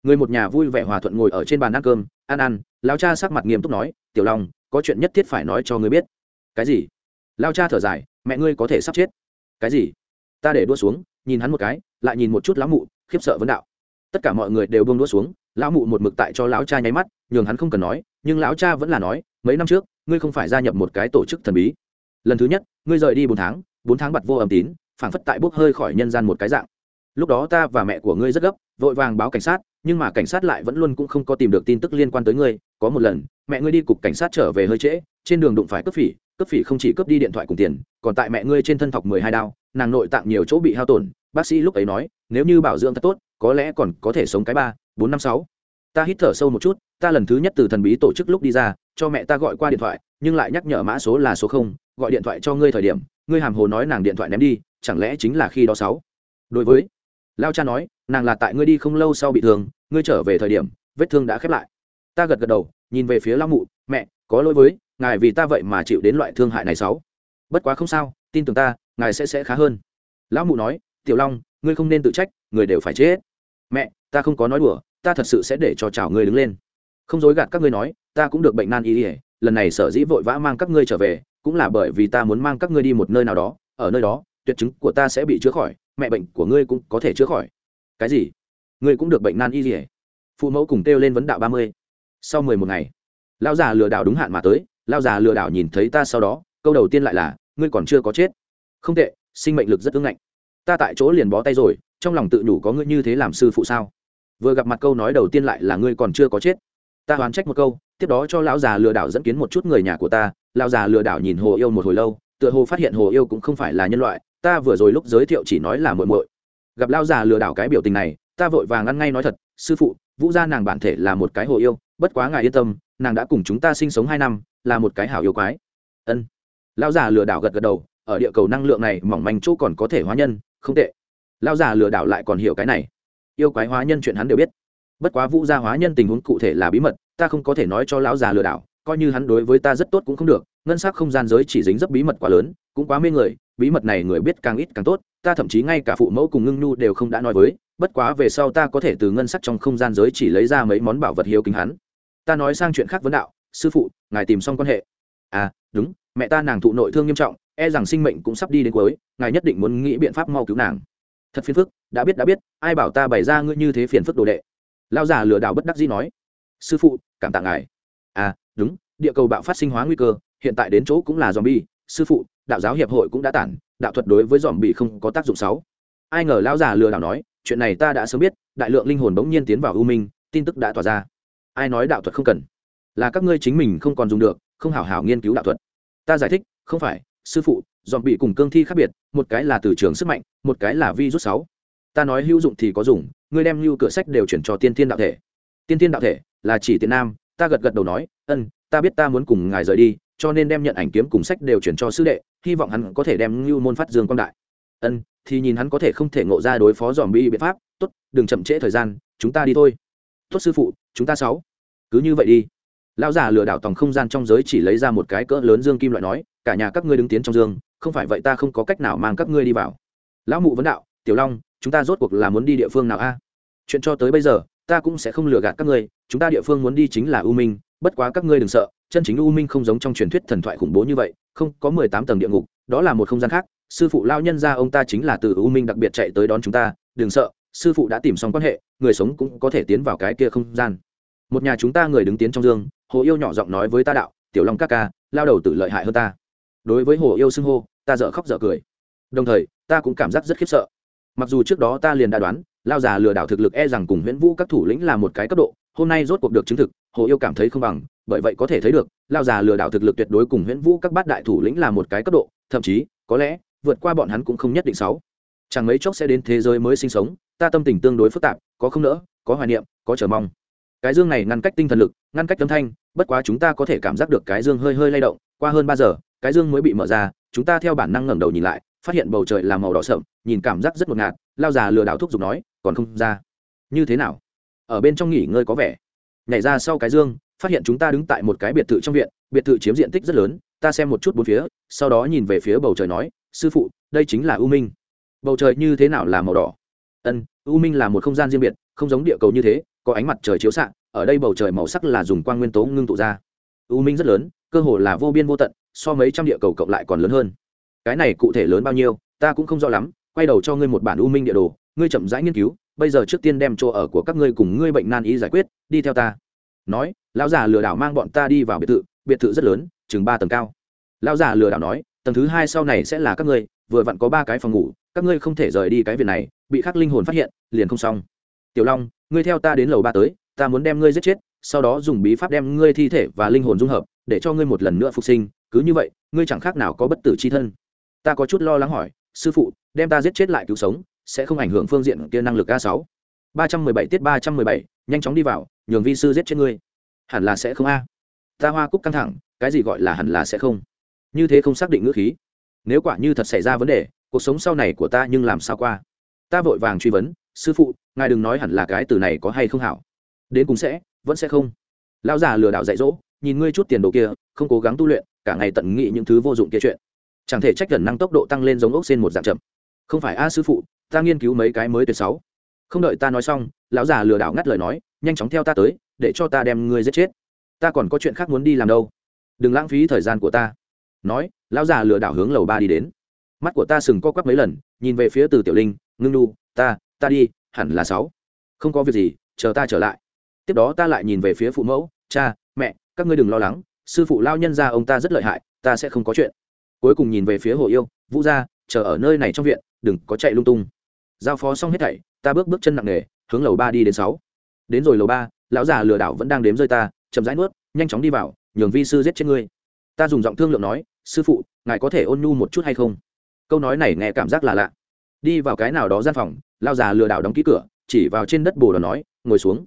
Người một nhà vui vẻ hòa thuận ngồi ở trên bàn ăn cơm, ăn ăn, lão cha sắc mặt nghiêm túc nói, tiểu long, có chuyện nhất thiết phải nói cho ngươi biết. Cái gì? Lão cha thở dài, mẹ ngươi có thể sắp chết. Cái gì? Ta để đua xuống, nhìn hắn một cái, lại nhìn một chút lão mụ, khiếp sợ vấn đạo. Tất cả mọi người đều buông đua xuống, lão mụ một mực tại cho lão cha nháy mắt, nhường hắn không cần nói, nhưng lão cha vẫn là nói, mấy năm trước, ngươi không phải gia nhập một cái tổ chức thần bí. Lần thứ nhất, ngươi rời đi bốn tháng bốn tháng bặt vô âm tín, phảng phất tại bốc hơi khỏi nhân gian một cái dạng. Lúc đó ta và mẹ của ngươi rất gấp, vội vàng báo cảnh sát, nhưng mà cảnh sát lại vẫn luôn cũng không có tìm được tin tức liên quan tới ngươi. Có một lần, mẹ ngươi đi cục cảnh sát trở về hơi trễ, trên đường đụng phải cướp phỉ cướp phỉ không chỉ cướp đi điện thoại cùng tiền, còn tại mẹ ngươi trên thân thọc mười hai đao nàng nội tạng nhiều chỗ bị hao tổn, bác sĩ lúc ấy nói, nếu như bảo dưỡng thật tốt, có lẽ còn có thể sống cái ba, bốn năm sáu. Ta hít thở sâu một chút, ta lần thứ nhất từ thần bí tổ chức lúc đi ra, cho mẹ ta gọi qua điện thoại, nhưng lại nhắc nhở mã số là số không, gọi điện thoại cho ngươi thời điểm, ngươi hàm hồ nói nàng điện thoại ném đi, chẳng lẽ chính là khi đó sáu? Đối với, lao cha nói, nàng là tại ngươi đi không lâu sau bị thương, ngươi trở về thời điểm, vết thương đã khép lại. Ta gật gật đầu, nhìn về phía lao mụ, mẹ, có lỗi với, ngài vì ta vậy mà chịu đến loại thương hại này sáu. Bất quá không sao, tin tưởng ta ngài sẽ sẽ khá hơn. Lão mụ nói, tiểu long, ngươi không nên tự trách, người đều phải chết. Mẹ, ta không có nói đùa, ta thật sự sẽ để cho chào ngươi đứng lên. Không dối gạt các ngươi nói, ta cũng được bệnh nan y ỉa lần này sở dĩ vội vã mang các ngươi trở về, cũng là bởi vì ta muốn mang các ngươi đi một nơi nào đó, ở nơi đó, tuyệt chứng của ta sẽ bị chữa khỏi, mẹ bệnh của ngươi cũng có thể chữa khỏi. Cái gì? Ngươi cũng được bệnh nan y ỉa phụ mẫu cùng kêu lên vấn đạo ba mươi. Sau mười một ngày lao già lừa đảo đúng hạn mà tới lao già lừa đảo nhìn thấy ta sau đó, câu đầu tiên lại là, ngươi còn chưa có chết không tệ, sinh mệnh lực rất ưng ngạnh. Ta tại chỗ liền bó tay rồi, trong lòng tự nhủ có ngươi như thế làm sư phụ sao? Vừa gặp mặt câu nói đầu tiên lại là ngươi còn chưa có chết. Ta hoán trách một câu, tiếp đó cho lão già lừa đảo dẫn kiến một chút người nhà của ta, lão già lừa đảo nhìn hồ yêu một hồi lâu, tựa hồ phát hiện hồ yêu cũng không phải là nhân loại, ta vừa rồi lúc giới thiệu chỉ nói là muội muội. Gặp lão già lừa đảo cái biểu tình này, ta vội vàng ngăn ngay nói thật, sư phụ, vũ gia nàng bản thể là một cái hồ yêu, bất quá ngài yên tâm, nàng đã cùng chúng ta sinh sống hai năm, là một cái hảo yêu quái. Ân. Lão già lừa đảo gật gật đầu ở địa cầu năng lượng này mỏng manh chỗ còn có thể hóa nhân, không tệ. Lão già lừa đảo lại còn hiểu cái này. Yêu quái hóa nhân chuyện hắn đều biết. Bất quá vũ gia hóa nhân tình huống cụ thể là bí mật, ta không có thể nói cho lão già lừa đảo, coi như hắn đối với ta rất tốt cũng không được, ngân s ắ c không gian giới chỉ dính rất bí mật quá lớn, cũng quá mê người, bí mật này người biết càng ít càng tốt, ta thậm chí ngay cả phụ mẫu cùng ngưng nhu đều không đã nói với, bất quá về sau ta có thể từ ngân sắc trong không gian giới chỉ lấy ra mấy món bảo vật hiếu kính hắn. Ta nói sang chuyện khác vấn đạo, sư phụ, ngài tìm xong quan hệ. À đúng, mẹ ta nàng thụ nội thương nghiêm trọng e rằng sinh mệnh cũng sắp đi đến cuối, ngài nhất định muốn nghĩ biện pháp mau cứu nàng. Thật phiền phức, đã biết đã biết, ai bảo ta bày ra ngươi như thế phiền phức đồ đệ? Lao già lừa đảo bất đắc dĩ nói. Sư phụ, cảm tạ ngài. À đúng, địa cầu bạo phát sinh hóa nguy cơ, hiện tại đến chỗ cũng là dòm bi sư phụ, đạo giáo hiệp hội cũng đã tản, đạo thuật đối với dòm bi không có tác dụng xấu. Ai ngờ lão già lừa đảo nói, chuyện này ta đã sớm biết, đại lượng linh hồn bỗng nhiên tiến vào u minh, tin tức đã tỏa ra. Ai nói đạo thuật không cần? Là các ngươi chính mình không còn dùng được, không hảo hảo nghiên cứu đạo thuật. Ta giải thích, không phải sư phụ, dòm bị cùng cương thi khác biệt, một cái là từ trường sức mạnh, một cái là vi rút sáu. Ta nói hữu dụng thì có dùng, ngươi đem lưu cửa sách đều chuyển cho tiên tiên đạo thể. Tiên tiên đạo thể là chỉ tiền nam, ta gật gật đầu nói, ân, ta biết ta muốn cùng ngài rời đi, cho nên đem nhận ảnh kiếm cùng sách đều chuyển cho sư đệ, hy vọng hắn có thể đem lưu môn phát dương quang đại. Ân, thì nhìn hắn có thể không thể ngộ ra đối phó dòm Bị biện pháp, tốt, đừng chậm trễ thời gian, chúng ta đi thôi. Tốt sư phụ, chúng ta sáu. Cứ như vậy đi. Lão già lừa đảo tòng không gian trong giới chỉ lấy ra một cái cỡ lớn dương kim loại nói cả nhà các ngươi đứng tiến trong dương, không phải vậy ta không có cách nào mang các ngươi đi vào. Lão mụ vấn đạo, tiểu long, chúng ta rốt cuộc là muốn đi địa phương nào a? Chuyện cho tới bây giờ, ta cũng sẽ không lừa gạt các ngươi, chúng ta địa phương muốn đi chính là u minh, bất quá các ngươi đừng sợ, chân chính u minh không giống trong truyền thuyết thần thoại khủng bố như vậy, không có mười tám tầng địa ngục, đó là một không gian khác, sư phụ lao nhân ra ông ta chính là từ u minh đặc biệt chạy tới đón chúng ta, đừng sợ, sư phụ đã tìm xong quan hệ, người sống cũng có thể tiến vào cái kia không gian. Một nhà chúng ta người đứng tiến trong dương, hồ yêu nhỏ giọng nói với ta đạo, tiểu long ca ca, lao đầu tử lợi hại hơn ta đối với hồ yêu xưng hô, ta dở khóc dở cười. Đồng thời, ta cũng cảm giác rất khiếp sợ. Mặc dù trước đó ta liền đã đoán, lao già lừa đảo thực lực e rằng cùng huyễn vũ các thủ lĩnh là một cái cấp độ, hôm nay rốt cuộc được chứng thực, hồ yêu cảm thấy không bằng, bởi vậy có thể thấy được, lao già lừa đảo thực lực tuyệt đối cùng huyễn vũ các bát đại thủ lĩnh là một cái cấp độ, thậm chí, có lẽ, vượt qua bọn hắn cũng không nhất định sáu. Chẳng mấy chốc sẽ đến thế giới mới sinh sống, ta tâm tình tương đối phức tạp, có không nỡ, có hoài niệm, có chờ mong. Cái dương này ngăn cách tinh thần lực, ngăn cách âm thanh, bất quá chúng ta có thể cảm giác được cái dương hơi hơi lay động, qua hơn ba giờ cái dương mới bị mở ra, chúng ta theo bản năng ngẩng đầu nhìn lại, phát hiện bầu trời là màu đỏ sậm, nhìn cảm giác rất ngột ngạt, lao già lừa đảo thuốc giục nói, còn không ra. Như thế nào? Ở bên trong nghỉ ngơi có vẻ. Nhảy ra sau cái dương, phát hiện chúng ta đứng tại một cái biệt thự trong viện, biệt thự chiếm diện tích rất lớn, ta xem một chút bốn phía, sau đó nhìn về phía bầu trời nói, sư phụ, đây chính là u minh. Bầu trời như thế nào là màu đỏ? Ân, u minh là một không gian riêng biệt, không giống địa cầu như thế, có ánh mặt trời chiếu xạ, ở đây bầu trời màu sắc là dùng quang nguyên tố ngưng tụ ra. U minh rất lớn, cơ hồ là vô biên vô tận so mấy trăm địa cầu cộng lại còn lớn hơn. Cái này cụ thể lớn bao nhiêu, ta cũng không rõ lắm, quay đầu cho ngươi một bản u minh địa đồ, ngươi chậm rãi nghiên cứu, bây giờ trước tiên đem chỗ ở của các ngươi cùng ngươi bệnh nan y giải quyết, đi theo ta. Nói, lão già lừa đảo mang bọn ta đi vào biệt thự biệt thự rất lớn, chừng ba tầng cao. Lão già lừa đảo nói, tầng thứ hai sau này sẽ là các ngươi, vừa vặn có ba cái phòng ngủ, các ngươi không thể rời đi cái việc này, bị khắc linh hồn phát hiện, liền không xong. Tiểu long, ngươi theo ta đến lầu ba tới, ta muốn đem ngươi giết chết, sau đó dùng bí pháp đem ngươi thi thể và linh hồn dung hợp, để cho ngươi một lần nữa phục sinh cứ như vậy, ngươi chẳng khác nào có bất tử c h i thân. Ta có chút lo lắng hỏi, sư phụ, đem ta giết chết lại cứu sống, sẽ không ảnh hưởng phương diện kia năng lực a sáu. Ba trăm mười bảy tiết ba trăm mười bảy, nhanh chóng đi vào, nhường vi sư giết chết ngươi. Hẳn là sẽ không a. Ta hoa cúc căng thẳng, cái gì gọi là hẳn là sẽ không? Như thế không xác định ngữ khí. Nếu quả như thật xảy ra vấn đề, cuộc sống sau này của ta nhưng làm sao qua? Ta vội vàng truy vấn, sư phụ, ngài đừng nói hẳn là cái từ này có hay không hảo. Đến cùng sẽ, vẫn sẽ không. Lão già lừa đảo dạy dỗ, nhìn ngươi chút tiền đồ kia, không cố gắng tu luyện cả ngày tận nghị những thứ vô dụng kia chuyện. Chẳng thể trách gần năng tốc độ tăng lên giống ốc xên một dạng chậm. Không phải a, sư phụ, ta nghiên cứu mấy cái mới tuyệt sáu. Không đợi ta nói xong, lão già lừa đảo ngắt lời nói, nhanh chóng theo ta tới, để cho ta đem ngươi giết chết. Ta còn có chuyện khác muốn đi làm đâu? Đừng lãng phí thời gian của ta. Nói, lão già lừa đảo hướng lầu ba đi đến. Mắt của ta sừng co quắp mấy lần, nhìn về phía từ tiểu linh, ngưng nu, ta ta đi, hẳn là sáu. Không có việc gì, chờ ta trở lại. Tiếp đó ta lại nhìn về phía phụ mẫu, cha, mẹ, các ngươi đừng lo lắng sư phụ lao nhân ra ông ta rất lợi hại, ta sẽ không có chuyện. Cuối cùng nhìn về phía hồ yêu, vũ gia, chờ ở nơi này trong viện, đừng có chạy lung tung. Giao phó xong hết thảy, ta bước bước chân nặng nề, hướng lầu ba đi đến sáu. Đến rồi lầu ba, lão già lừa đảo vẫn đang đếm rơi ta, chậm rãi nuốt, nhanh chóng đi vào, nhường vi sư giết chết ngươi. Ta dùng giọng thương lượng nói, sư phụ, ngài có thể ôn nhu một chút hay không? Câu nói này nghe cảm giác là lạ. Đi vào cái nào đó gian phòng lao già lừa đảo đóng ký cửa, chỉ vào trên đất bồ đòn nói, ngồi xuống.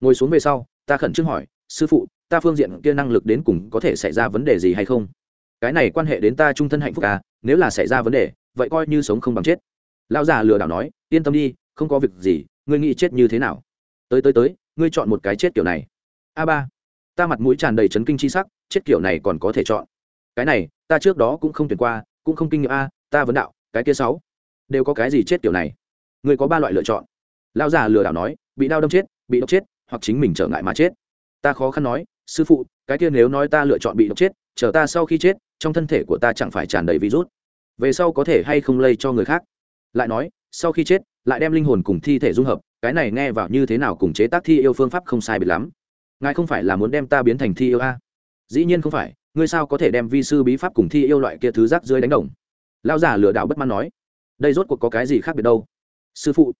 Ngồi xuống về sau, ta khẩn trương hỏi, sư phụ ta phương diện kia năng lực đến cùng có thể xảy ra vấn đề gì hay không? Cái này quan hệ đến ta trung thân hạnh phúc à nếu là xảy ra vấn đề, vậy coi như sống không bằng chết. Lão già lừa đảo nói, yên tâm đi, không có việc gì, ngươi nghĩ chết như thế nào? Tới tới tới, ngươi chọn một cái chết kiểu này. A ba, ta mặt mũi tràn đầy chấn kinh chi sắc, chết kiểu này còn có thể chọn. Cái này, ta trước đó cũng không tuyển qua, cũng không kinh nghiệm a, ta vấn đạo, cái kia sáu, đều có cái gì chết kiểu này? Ngươi có ba loại lựa chọn. Lão già lừa đảo nói, bị đau đâm chết, bị độc chết, hoặc chính mình trở ngại mà chết. Ta khó khăn nói sư phụ, cái kia nếu nói ta lựa chọn bị độc chết, chờ ta sau khi chết, trong thân thể của ta chẳng phải tràn đầy virus. Về sau có thể hay không lây cho người khác? Lại nói, sau khi chết, lại đem linh hồn cùng thi thể dung hợp, cái này nghe vào như thế nào cùng chế tác thi yêu phương pháp không sai biệt lắm. Ngài không phải là muốn đem ta biến thành thi yêu a? Dĩ nhiên không phải, ngươi sao có thể đem vi sư bí pháp cùng thi yêu loại kia thứ rác dưới đánh đồng? Lao giả lừa đảo bất mãn nói. Đây rốt cuộc có cái gì khác biệt đâu? Sư phụ,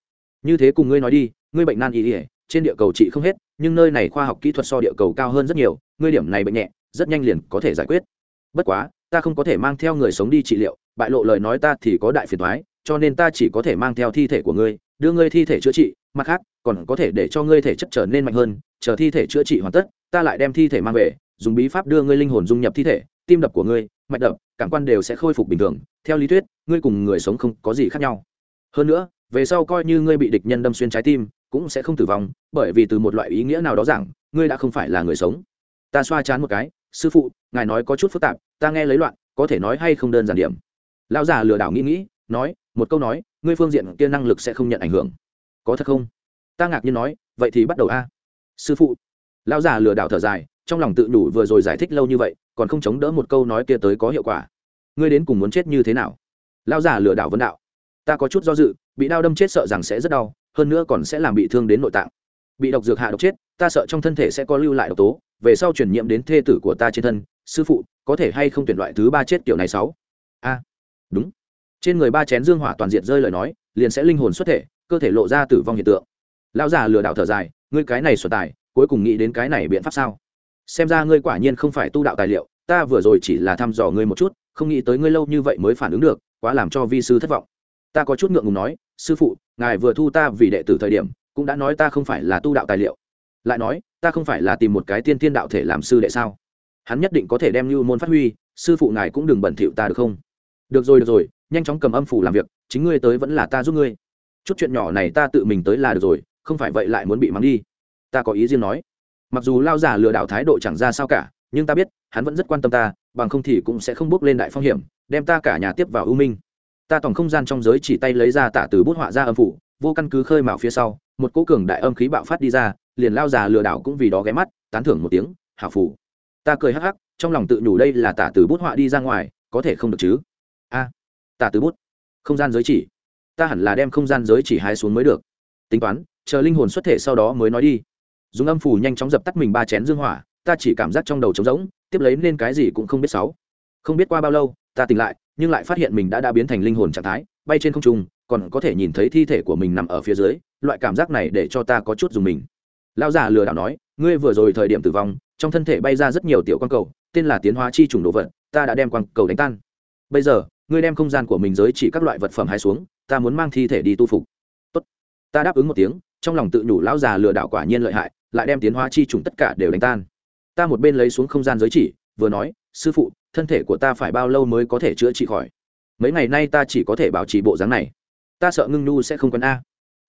như thế cùng ngươi nói đi, ngươi bệnh nan y ỉa trên địa cầu trị không hết, nhưng nơi này khoa học kỹ thuật so địa cầu cao hơn rất nhiều, ngươi điểm này bệnh nhẹ, rất nhanh liền có thể giải quyết. Bất quá, ta không có thể mang theo người sống đi trị liệu, bại lộ lời nói ta thì có đại phiền thoái cho nên ta chỉ có thể mang theo thi thể của ngươi, đưa ngươi thi thể chữa trị, mặt khác, còn có thể để cho ngươi thể chất trở nên mạnh hơn, chờ thi thể chữa trị hoàn tất, ta lại đem thi thể mang về, dùng bí pháp đưa ngươi linh hồn dung nhập thi thể, tim đập của ngươi, mạch đập, cảm quan đều sẽ khôi phục bình thường, theo lý thuyết, ngươi cùng người sống không có gì khác nhau. Hơn nữa, về sau coi như ngươi bị địch nhân đâm xuyên trái tim cũng sẽ không tử vong, bởi vì từ một loại ý nghĩa nào đó rằng, ngươi đã không phải là người sống. Ta xoa chán một cái, sư phụ, ngài nói có chút phức tạp, ta nghe lấy loạn, có thể nói hay không đơn giản điểm. Lão già lừa đảo nghĩ nghĩ, nói, một câu nói, ngươi phương diện kia năng lực sẽ không nhận ảnh hưởng. Có thật không? Ta ngạc nhiên nói, vậy thì bắt đầu a. Sư phụ. Lão già lừa đảo thở dài, trong lòng tự đủ vừa rồi giải thích lâu như vậy, còn không chống đỡ một câu nói kia tới có hiệu quả. Ngươi đến cùng muốn chết như thế nào? Lão già lừa đảo vấn đạo. Ta có chút do dự, bị đau đâm chết sợ rằng sẽ rất đau hơn nữa còn sẽ làm bị thương đến nội tạng. Bị độc dược hạ độc chết, ta sợ trong thân thể sẽ có lưu lại độc tố, về sau chuyển nhiễm đến thê tử của ta trên thân, sư phụ, có thể hay không tuyển loại thứ ba chết kiểu này sáu? A, đúng. Trên người ba chén dương hỏa toàn diện rơi lời nói, liền sẽ linh hồn xuất thể, cơ thể lộ ra tử vong hiện tượng. Lão già lừa đảo thở dài, ngươi cái này sở tài, cuối cùng nghĩ đến cái này biện pháp sao? Xem ra ngươi quả nhiên không phải tu đạo tài liệu, ta vừa rồi chỉ là thăm dò ngươi một chút, không nghĩ tới ngươi lâu như vậy mới phản ứng được, quá làm cho vi sư thất vọng. Ta có chút ngượng ngùng nói, sư phụ ngài vừa thu ta vì đệ tử thời điểm, cũng đã nói ta không phải là tu đạo tài liệu. Lại nói, ta không phải là tìm một cái tiên tiên đạo thể làm sư đệ sao? Hắn nhất định có thể đem lưu môn phát huy, sư phụ ngài cũng đừng bẩn thỉu ta được không? Được rồi được rồi, nhanh chóng cầm âm phủ làm việc, chính ngươi tới vẫn là ta giúp ngươi. Chút chuyện nhỏ này ta tự mình tới là được rồi, không phải vậy lại muốn bị mắng đi. Ta có ý riêng nói. Mặc dù lao giả lừa đảo thái độ chẳng ra sao cả, nhưng ta biết, hắn vẫn rất quan tâm ta, bằng không thì cũng sẽ không bước lên đại phong hiểm, đem ta cả nhà tiếp vào ưu minh ta tổng không gian trong giới chỉ tay lấy ra tả từ bút họa ra âm phủ, vô căn cứ khơi mạo phía sau, một cỗ cường đại âm khí bạo phát đi ra, liền lao già lừa đảo cũng vì đó ghé mắt, tán thưởng một tiếng, hảo phủ ta cười hắc hắc, trong lòng tự nhủ đây là tả từ bút họa đi ra ngoài, có thể không được chứ? A, tả từ bút, không gian giới chỉ. Ta hẳn là đem không gian giới chỉ hái xuống mới được. Tính toán, chờ linh hồn xuất thể sau đó mới nói đi. Dùng âm phủ nhanh chóng dập tắt mình ba chén dương hỏa, ta chỉ cảm giác trong đầu trống rỗng, tiếp lấy nên cái gì cũng không biết sáu. Không biết qua bao lâu, ta tỉnh lại nhưng lại phát hiện mình đã đã biến thành linh hồn trạng thái, bay trên không trung, còn có thể nhìn thấy thi thể của mình nằm ở phía dưới, loại cảm giác này để cho ta có chút dùng mình. Lão già lừa đảo nói, ngươi vừa rồi thời điểm tử vong, trong thân thể bay ra rất nhiều tiểu quang cầu, tên là tiến hóa chi trùng đồ vật, ta đã đem quang cầu đánh tan. Bây giờ, ngươi đem không gian của mình giới chỉ các loại vật phẩm hai xuống, ta muốn mang thi thể đi tu phục. Tốt. Ta đáp ứng một tiếng, trong lòng tự nhủ lão già lừa đảo quả nhiên lợi hại, lại đem tiến hóa chi trùng tất cả đều đánh tan. Ta một bên lấy xuống không gian giới chỉ, vừa nói, sư phụ thân thể của ta phải bao lâu mới có thể chữa trị khỏi? Mấy ngày nay ta chỉ có thể bảo trì bộ dáng này. Ta sợ ngưng nhu sẽ không quen a.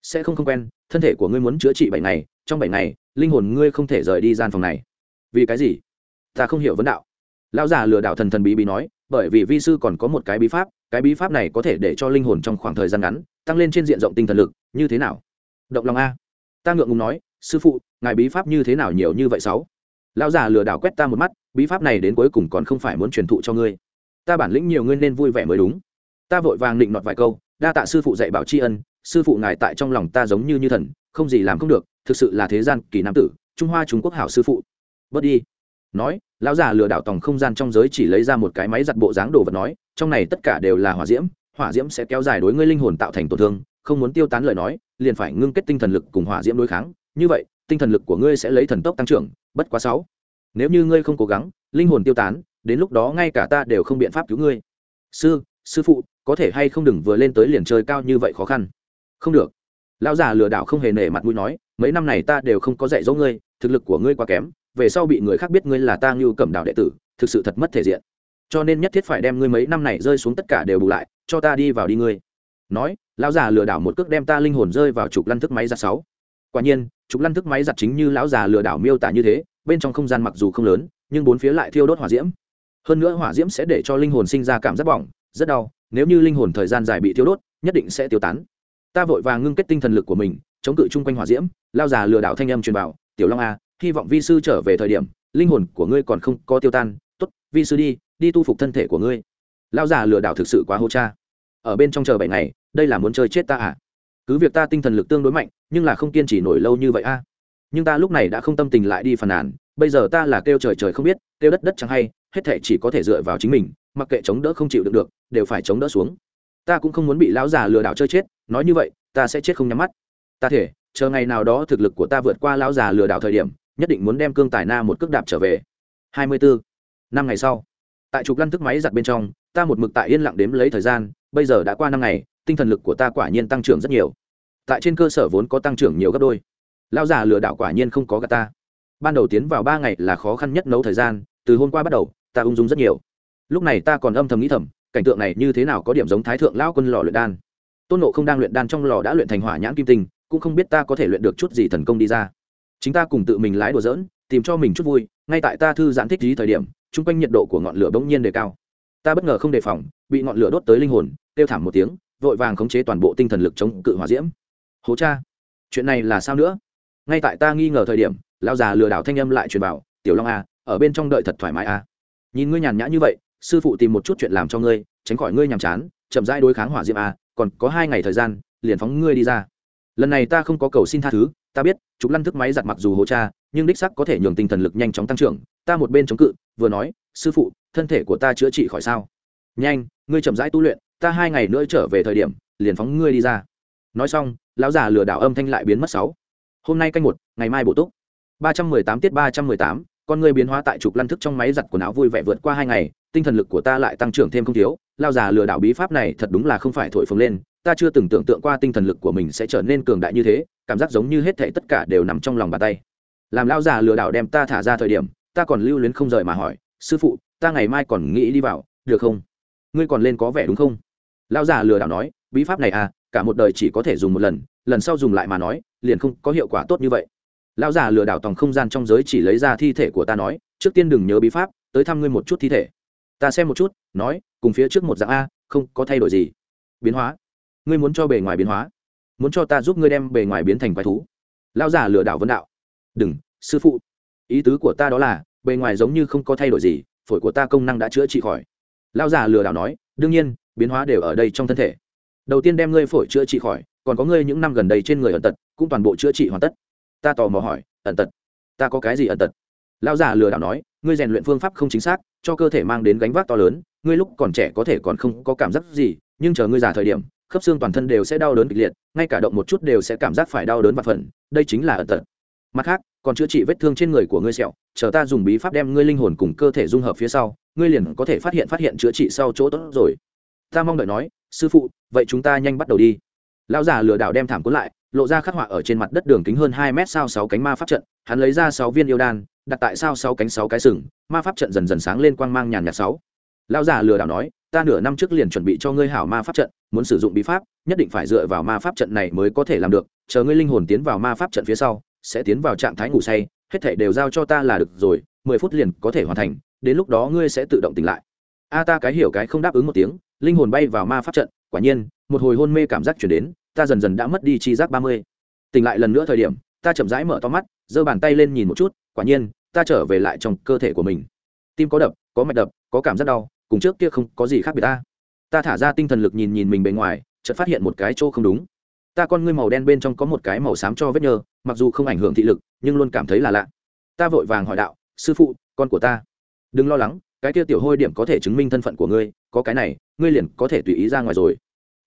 Sẽ không không quen, thân thể của ngươi muốn chữa trị bảy ngày, trong bảy ngày, linh hồn ngươi không thể rời đi gian phòng này. Vì cái gì? Ta không hiểu vấn đạo. Lão già lừa đảo thần thần bí bí nói, bởi vì vi sư còn có một cái bí pháp, cái bí pháp này có thể để cho linh hồn trong khoảng thời gian ngắn, tăng lên trên diện rộng tinh thần lực, như thế nào? Động lòng a. Ta ngượng ngùng nói, sư phụ, ngài bí pháp như thế nào nhiều như vậy sáu? Lão già lừa đảo quét ta một mắt, bí pháp này đến cuối cùng còn không phải muốn truyền thụ cho ngươi. Ta bản lĩnh nhiều ngươi nên vui vẻ mới đúng. Ta vội vàng định nọt vài câu, đa tạ sư phụ dạy bảo tri ân, sư phụ ngài tại trong lòng ta giống như như thần, không gì làm không được, thực sự là thế gian kỳ nam tử, trung hoa trung quốc hảo sư phụ. Bớt đi. Nói, lão già lừa đảo tòng không gian trong giới chỉ lấy ra một cái máy giặt bộ dáng đồ vật nói, trong này tất cả đều là hỏa diễm hỏa diễm sẽ kéo dài đối ngươi linh hồn tạo thành tổn thương, không muốn tiêu tán lời nói, liền phải ngưng kết tinh thần lực cùng hỏa diễm đối kháng. Như vậy tinh thần lực của ngươi sẽ lấy thần tốc tăng trưởng, bất quá sáu. Nếu như ngươi không cố gắng, linh hồn tiêu tán, đến lúc đó ngay cả ta đều không biện pháp cứu ngươi. Sư sư phụ, có thể hay không đừng vừa lên tới liền chơi cao như vậy khó khăn? Không được. Lão già lừa đảo không hề nể mặt mũi nói, mấy năm này ta đều không có dạy dỗ ngươi, thực lực của ngươi quá kém, về sau bị người khác biết ngươi là ta như cẩm đạo đệ tử, thực sự thật mất thể diện. Cho nên nhất thiết phải đem ngươi mấy năm này rơi xuống tất cả đều bù lại, cho ta đi vào đi ngươi. Nói, lão già lừa đảo một cước đem ta linh hồn rơi vào trục lăn thức máy ra sáu quả nhiên, trục lăn thức máy giặt chính như lão già lừa đảo miêu tả như thế, bên trong không gian mặc dù không lớn, nhưng bốn phía lại thiêu đốt hỏa diễm. Hơn nữa hỏa diễm sẽ để cho linh hồn sinh ra cảm giác bỏng, rất đau, nếu như linh hồn thời gian dài bị thiêu đốt, nhất định sẽ tiêu tán. Ta vội vàng ngưng kết tinh thần lực của mình, chống cự chung quanh hỏa diễm lao già lừa đảo thanh âm truyền bảo tiểu long a hy vọng vi sư trở về thời điểm, linh hồn của ngươi còn không có tiêu tan. Tốt, vi sư đi đi tu phục thân thể của ngươi. Lao già lừa đảo thực sự quá hô cha. Ở bên trong chờ bảy ngày, đây là muốn chơi chết ta à? Cứ việc ta tinh thần lực tương đối mạnh, nhưng là không kiên trì nổi lâu như vậy a. Nhưng ta lúc này đã không tâm tình lại đi phàn nàn, bây giờ ta là kêu trời trời không biết, kêu đất đất chẳng hay, hết thể chỉ có thể dựa vào chính mình, mặc kệ chống đỡ không chịu được được, đều phải chống đỡ xuống. Ta cũng không muốn bị lão già lừa đảo chơi chết, nói như vậy, ta sẽ chết không nhắm mắt. Ta thể, chờ ngày nào đó thực lực của ta vượt qua lão già lừa đảo thời điểm, nhất định muốn đem cương tài na một cước đạp trở về. Hai mươi bốn năm ngày sau. Tại trục lăn thức máy giặt bên trong, ta một mực tại yên lặng đếm lấy thời gian, bây giờ đã qua năm ngày tinh thần lực của ta quả nhiên tăng trưởng rất nhiều. Tại trên cơ sở vốn có tăng trưởng nhiều gấp đôi. Lão già lừa đảo quả nhiên không có gà ta. Ban đầu tiến vào ba ngày là khó khăn nhất nấu thời gian, từ hôm qua bắt đầu, ta ung dung rất nhiều. Lúc này ta còn âm thầm nghĩ thầm, cảnh tượng này như thế nào có điểm giống thái thượng lão quân lò luyện đan. Tôn nộ không đang luyện đan trong lò đã luyện thành hỏa nhãn kim tinh, cũng không biết ta có thể luyện được chút gì thần công đi ra. Chính ta cùng tự mình lái đùa dỡn tìm cho mình chút vui, ngay tại ta thư giãn thích trí thời điểm, chung quanh nhiệt độ của ngọn lửa bỗng nhiên đề cao. Ta bất ngờ không đề phòng, bị ngọn lửa đốt tới linh hồn, kêu thảm một tiếng vội vàng khống chế toàn bộ tinh thần lực chống cự hỏa diễm. Hố cha, chuyện này là sao nữa? Ngay tại ta nghi ngờ thời điểm, lão già lừa đảo thanh âm lại truyền bảo tiểu long a ở bên trong đợi thật thoải mái a nhìn ngươi nhàn nhã như vậy, sư phụ tìm một chút chuyện làm cho ngươi, tránh khỏi ngươi nhàm chán, chậm rãi đối kháng hỏa diễm a còn có hai ngày thời gian, liền phóng ngươi đi ra. Lần này ta không có cầu xin tha thứ, ta biết chúng lăn thức máy giặt mặc dù hố cha, nhưng đích sắc có thể nhường tinh thần lực nhanh chóng tăng trưởng, ta một bên chống cự, vừa nói, sư phụ, thân thể của ta chữa trị khỏi sao? Nhanh, ngươi chậm rãi tu luyện ta hai ngày nữa trở về thời điểm, liền phóng ngươi đi ra. Nói xong, lão già lừa đảo âm thanh lại biến mất sáu. Hôm nay canh một, ngày mai bổ túc. ba trăm mười tám tiết ba trăm mười tám, con người biến hóa tại trục lăn thức trong máy giặt quần áo vui vẻ vượt qua hai ngày, tinh thần lực của ta lại tăng trưởng thêm không thiếu. Lao già lừa đảo bí pháp này thật đúng là không phải thổi phồng lên. Ta chưa từng tưởng tượng qua tinh thần lực của mình sẽ trở nên cường đại như thế, cảm giác giống như hết thảy tất cả đều nằm trong lòng bàn tay. Làm lao già lừa đảo đem ta thả ra thời điểm, ta còn lưu luyến không rời mà hỏi, sư phụ, ta ngày mai còn nghĩ đi vào, được không? Ngươi còn lên có vẻ đúng không? Lão già lừa đảo nói, bí pháp này à cả một đời chỉ có thể dùng một lần lần sau dùng lại mà nói, liền không có hiệu quả tốt như vậy. Lão già lừa đảo tòng không gian trong giới chỉ lấy ra thi thể của ta nói, trước tiên đừng nhớ bí pháp, tới thăm ngươi một chút thi thể. Ta xem một chút, nói, cùng phía trước một dạng a, không có thay đổi gì. Biến hóa. Ngươi muốn cho bề ngoài biến hóa. Muốn cho ta giúp ngươi đem bề ngoài biến thành quái thú. Lão già lừa đảo vấn đạo. Đừng, sư phụ. Ý tứ của ta đó là, bề ngoài giống như không có thay đổi gì, phổi của ta công năng đã chữa trị khỏi. Lão già lừa đảo nói, đương nhiên biến hóa đều ở đây trong thân thể. Đầu tiên đem ngươi phổi chữa trị khỏi, còn có ngươi những năm gần đây trên người ẩn tật, cũng toàn bộ chữa trị hoàn tất. Ta tò mò hỏi, ẩn tật? Ta có cái gì ẩn tật? Lão già lừa đảo nói, ngươi rèn luyện phương pháp không chính xác, cho cơ thể mang đến gánh vác to lớn, ngươi lúc còn trẻ có thể còn không có cảm giác gì, nhưng chờ ngươi già thời điểm, khớp xương toàn thân đều sẽ đau đớn kịch liệt, ngay cả động một chút đều sẽ cảm giác phải đau đớn và phần, đây chính là ẩn tật. Mặt khác, còn chữa trị vết thương trên người của ngươi sẹo, chờ ta dùng bí pháp đem ngươi linh hồn cùng cơ thể dung hợp phía sau, ngươi liền có thể phát hiện phát hiện chữa trị sau chỗ tốt rồi ta mong đợi nói, sư phụ, vậy chúng ta nhanh bắt đầu đi. Lão già lừa đảo đem thảm cuốn lại, lộ ra khắc họa ở trên mặt đất đường kính hơn hai mét sao sáu cánh ma pháp trận, hắn lấy ra sáu viên yêu đan, đặt tại sao sáu cánh sáu cái sừng, ma pháp trận dần dần sáng lên quang mang nhàn nhạt sáu. Lão già lừa đảo nói, ta nửa năm trước liền chuẩn bị cho ngươi hảo ma pháp trận, muốn sử dụng bí pháp, nhất định phải dựa vào ma pháp trận này mới có thể làm được, chờ ngươi linh hồn tiến vào ma pháp trận phía sau, sẽ tiến vào trạng thái ngủ say, hết thể đều giao cho ta là được rồi, mười phút liền có thể hoàn thành, đến lúc đó ngươi sẽ tự động tỉnh lại. A ta cái hiểu cái không đáp ứng một tiếng linh hồn bay vào ma pháp trận, quả nhiên, một hồi hôn mê cảm giác chuyển đến, ta dần dần đã mất đi chi giác ba mươi. Tỉnh lại lần nữa thời điểm, ta chậm rãi mở to mắt, giơ bàn tay lên nhìn một chút, quả nhiên, ta trở về lại trong cơ thể của mình. Tim có đập, có mạch đập, có cảm giác đau, cùng trước kia không có gì khác biệt ta. Ta thả ra tinh thần lực nhìn nhìn mình bề ngoài, chợt phát hiện một cái chỗ không đúng. Ta con ngươi màu đen bên trong có một cái màu xám cho vết nhơ, mặc dù không ảnh hưởng thị lực, nhưng luôn cảm thấy là lạ. Ta vội vàng hỏi đạo, sư phụ, con của ta? Đừng lo lắng cái kia tiểu hôi điểm có thể chứng minh thân phận của ngươi, có cái này, ngươi liền có thể tùy ý ra ngoài rồi.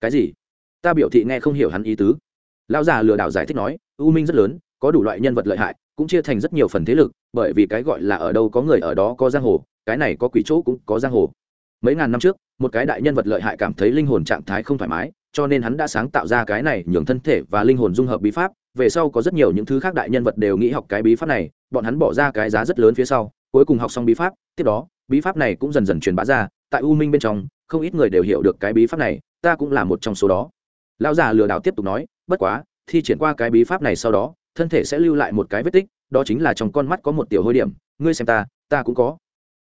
Cái gì? Ta biểu thị nghe không hiểu hắn ý tứ. Lão già lừa đảo giải thích nói, u minh rất lớn, có đủ loại nhân vật lợi hại, cũng chia thành rất nhiều phần thế lực, bởi vì cái gọi là ở đâu có người ở đó có giang hồ, cái này có quỷ chỗ cũng có giang hồ. Mấy ngàn năm trước, một cái đại nhân vật lợi hại cảm thấy linh hồn trạng thái không thoải mái, cho nên hắn đã sáng tạo ra cái này nhường thân thể và linh hồn dung hợp bí pháp. Về sau có rất nhiều những thứ khác đại nhân vật đều nghĩ học cái bí pháp này, bọn hắn bỏ ra cái giá rất lớn phía sau, cuối cùng học xong bí pháp, tiếp đó bí pháp này cũng dần dần truyền bá ra, tại u minh bên trong, không ít người đều hiểu được cái bí pháp này, ta cũng là một trong số đó. Lão già lừa đảo tiếp tục nói, bất quá, thi triển qua cái bí pháp này sau đó, thân thể sẽ lưu lại một cái vết tích, đó chính là trong con mắt có một tiểu hôi điểm, ngươi xem ta ta cũng có.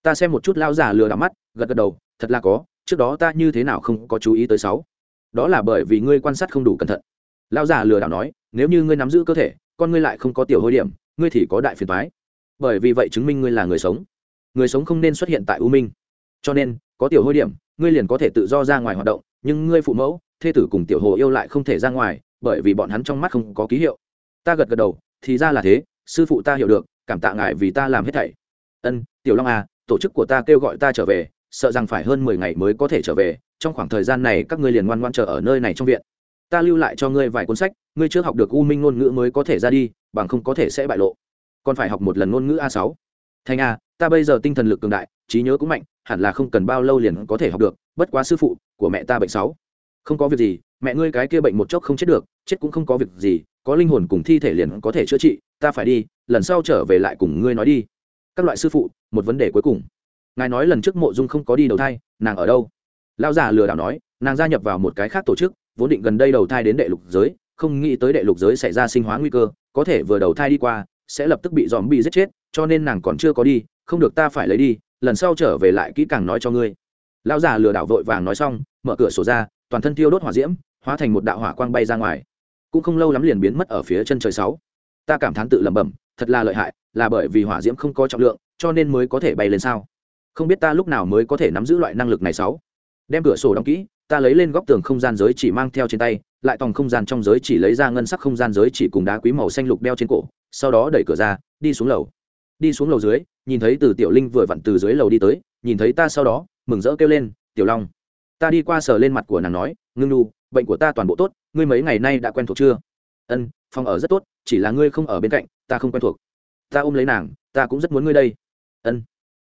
Ta xem một chút lão già lừa đảo mắt, gật gật đầu, thật là có, trước đó ta như thế nào không có chú ý tới sáu. Đó là bởi vì ngươi quan sát không đủ cẩn thận. Lão già lừa đảo nói, nếu như ngươi nắm giữ cơ thể, con ngươi lại không có tiểu hôi điểm, ngươi thì có đại phiền toái. Bởi vì vậy chứng minh ngươi là người sống người sống không nên xuất hiện tại u minh. Cho nên, có tiểu hôi điểm, ngươi liền có thể tự do ra ngoài hoạt động, nhưng ngươi phụ mẫu, thê tử cùng tiểu hồ yêu lại không thể ra ngoài, bởi vì bọn hắn trong mắt không có ký hiệu. Ta gật gật đầu, thì ra là thế, sư phụ ta hiểu được, cảm tạ ngại vì ta làm hết thảy. Ân, tiểu long à tổ chức của ta kêu gọi ta trở về, sợ rằng phải hơn mười ngày mới có thể trở về, trong khoảng thời gian này các ngươi liền ngoan ngoan chờ ở nơi này trong viện. Ta lưu lại cho ngươi vài cuốn sách, ngươi chưa học được u minh ngôn ngữ mới có thể ra đi, bằng không có thể sẽ bại lộ. Còn phải học một lần ngôn ngữ a sáu. Thành a ta bây giờ tinh thần lực cường đại, trí nhớ cũng mạnh, hẳn là không cần bao lâu liền có thể học được, bất quá sư phụ, của mẹ ta bệnh sáu. Không có việc gì, mẹ ngươi cái kia bệnh một chốc không chết được, chết cũng không có việc gì, có linh hồn cùng thi thể liền có thể chữa trị, ta phải đi, lần sau trở về lại cùng ngươi nói đi. Các loại sư phụ, một vấn đề cuối cùng. Ngài nói lần trước mộ dung không có đi đầu thai, nàng ở đâu? Lão già lừa đảo nói, nàng gia nhập vào một cái khác tổ chức, vốn định gần đây đầu thai đến đệ lục giới, không nghĩ tới đệ lục giới xảy ra sinh hóa nguy cơ, có thể vừa đầu thai đi qua, sẽ lập tức bị dòm bị giết chết, cho nên nàng còn chưa có đi không được ta phải lấy đi, lần sau trở về lại kỹ càng nói cho ngươi. Lão già lừa đảo vội vàng nói xong, mở cửa sổ ra, toàn thân thiêu đốt hỏa diễm, hóa thành một đạo hỏa quang bay ra ngoài. Cũng không lâu lắm liền biến mất ở phía chân trời sáu. Ta cảm thán tự lẩm bẩm, thật là lợi hại, là bởi vì hỏa diễm không có trọng lượng, cho nên mới có thể bay lên sao? Không biết ta lúc nào mới có thể nắm giữ loại năng lực này sáu. Đem cửa sổ đóng kỹ, ta lấy lên góc tường không gian giới chỉ mang theo trên tay, lại tòng không gian trong giới chỉ lấy ra ngân sắc không gian giới chỉ cùng đá quý màu xanh lục đeo trên cổ, sau đó đẩy cửa ra, đi xuống lầu. Đi xuống lầu dưới nhìn thấy từ tiểu linh vừa vặn từ dưới lầu đi tới, nhìn thấy ta sau đó, mừng rỡ kêu lên, tiểu long, ta đi qua sờ lên mặt của nàng nói, ngưng nu bệnh của ta toàn bộ tốt, ngươi mấy ngày nay đã quen thuộc chưa? Ân, phòng ở rất tốt, chỉ là ngươi không ở bên cạnh, ta không quen thuộc. Ta ôm lấy nàng, ta cũng rất muốn ngươi đây. Ân.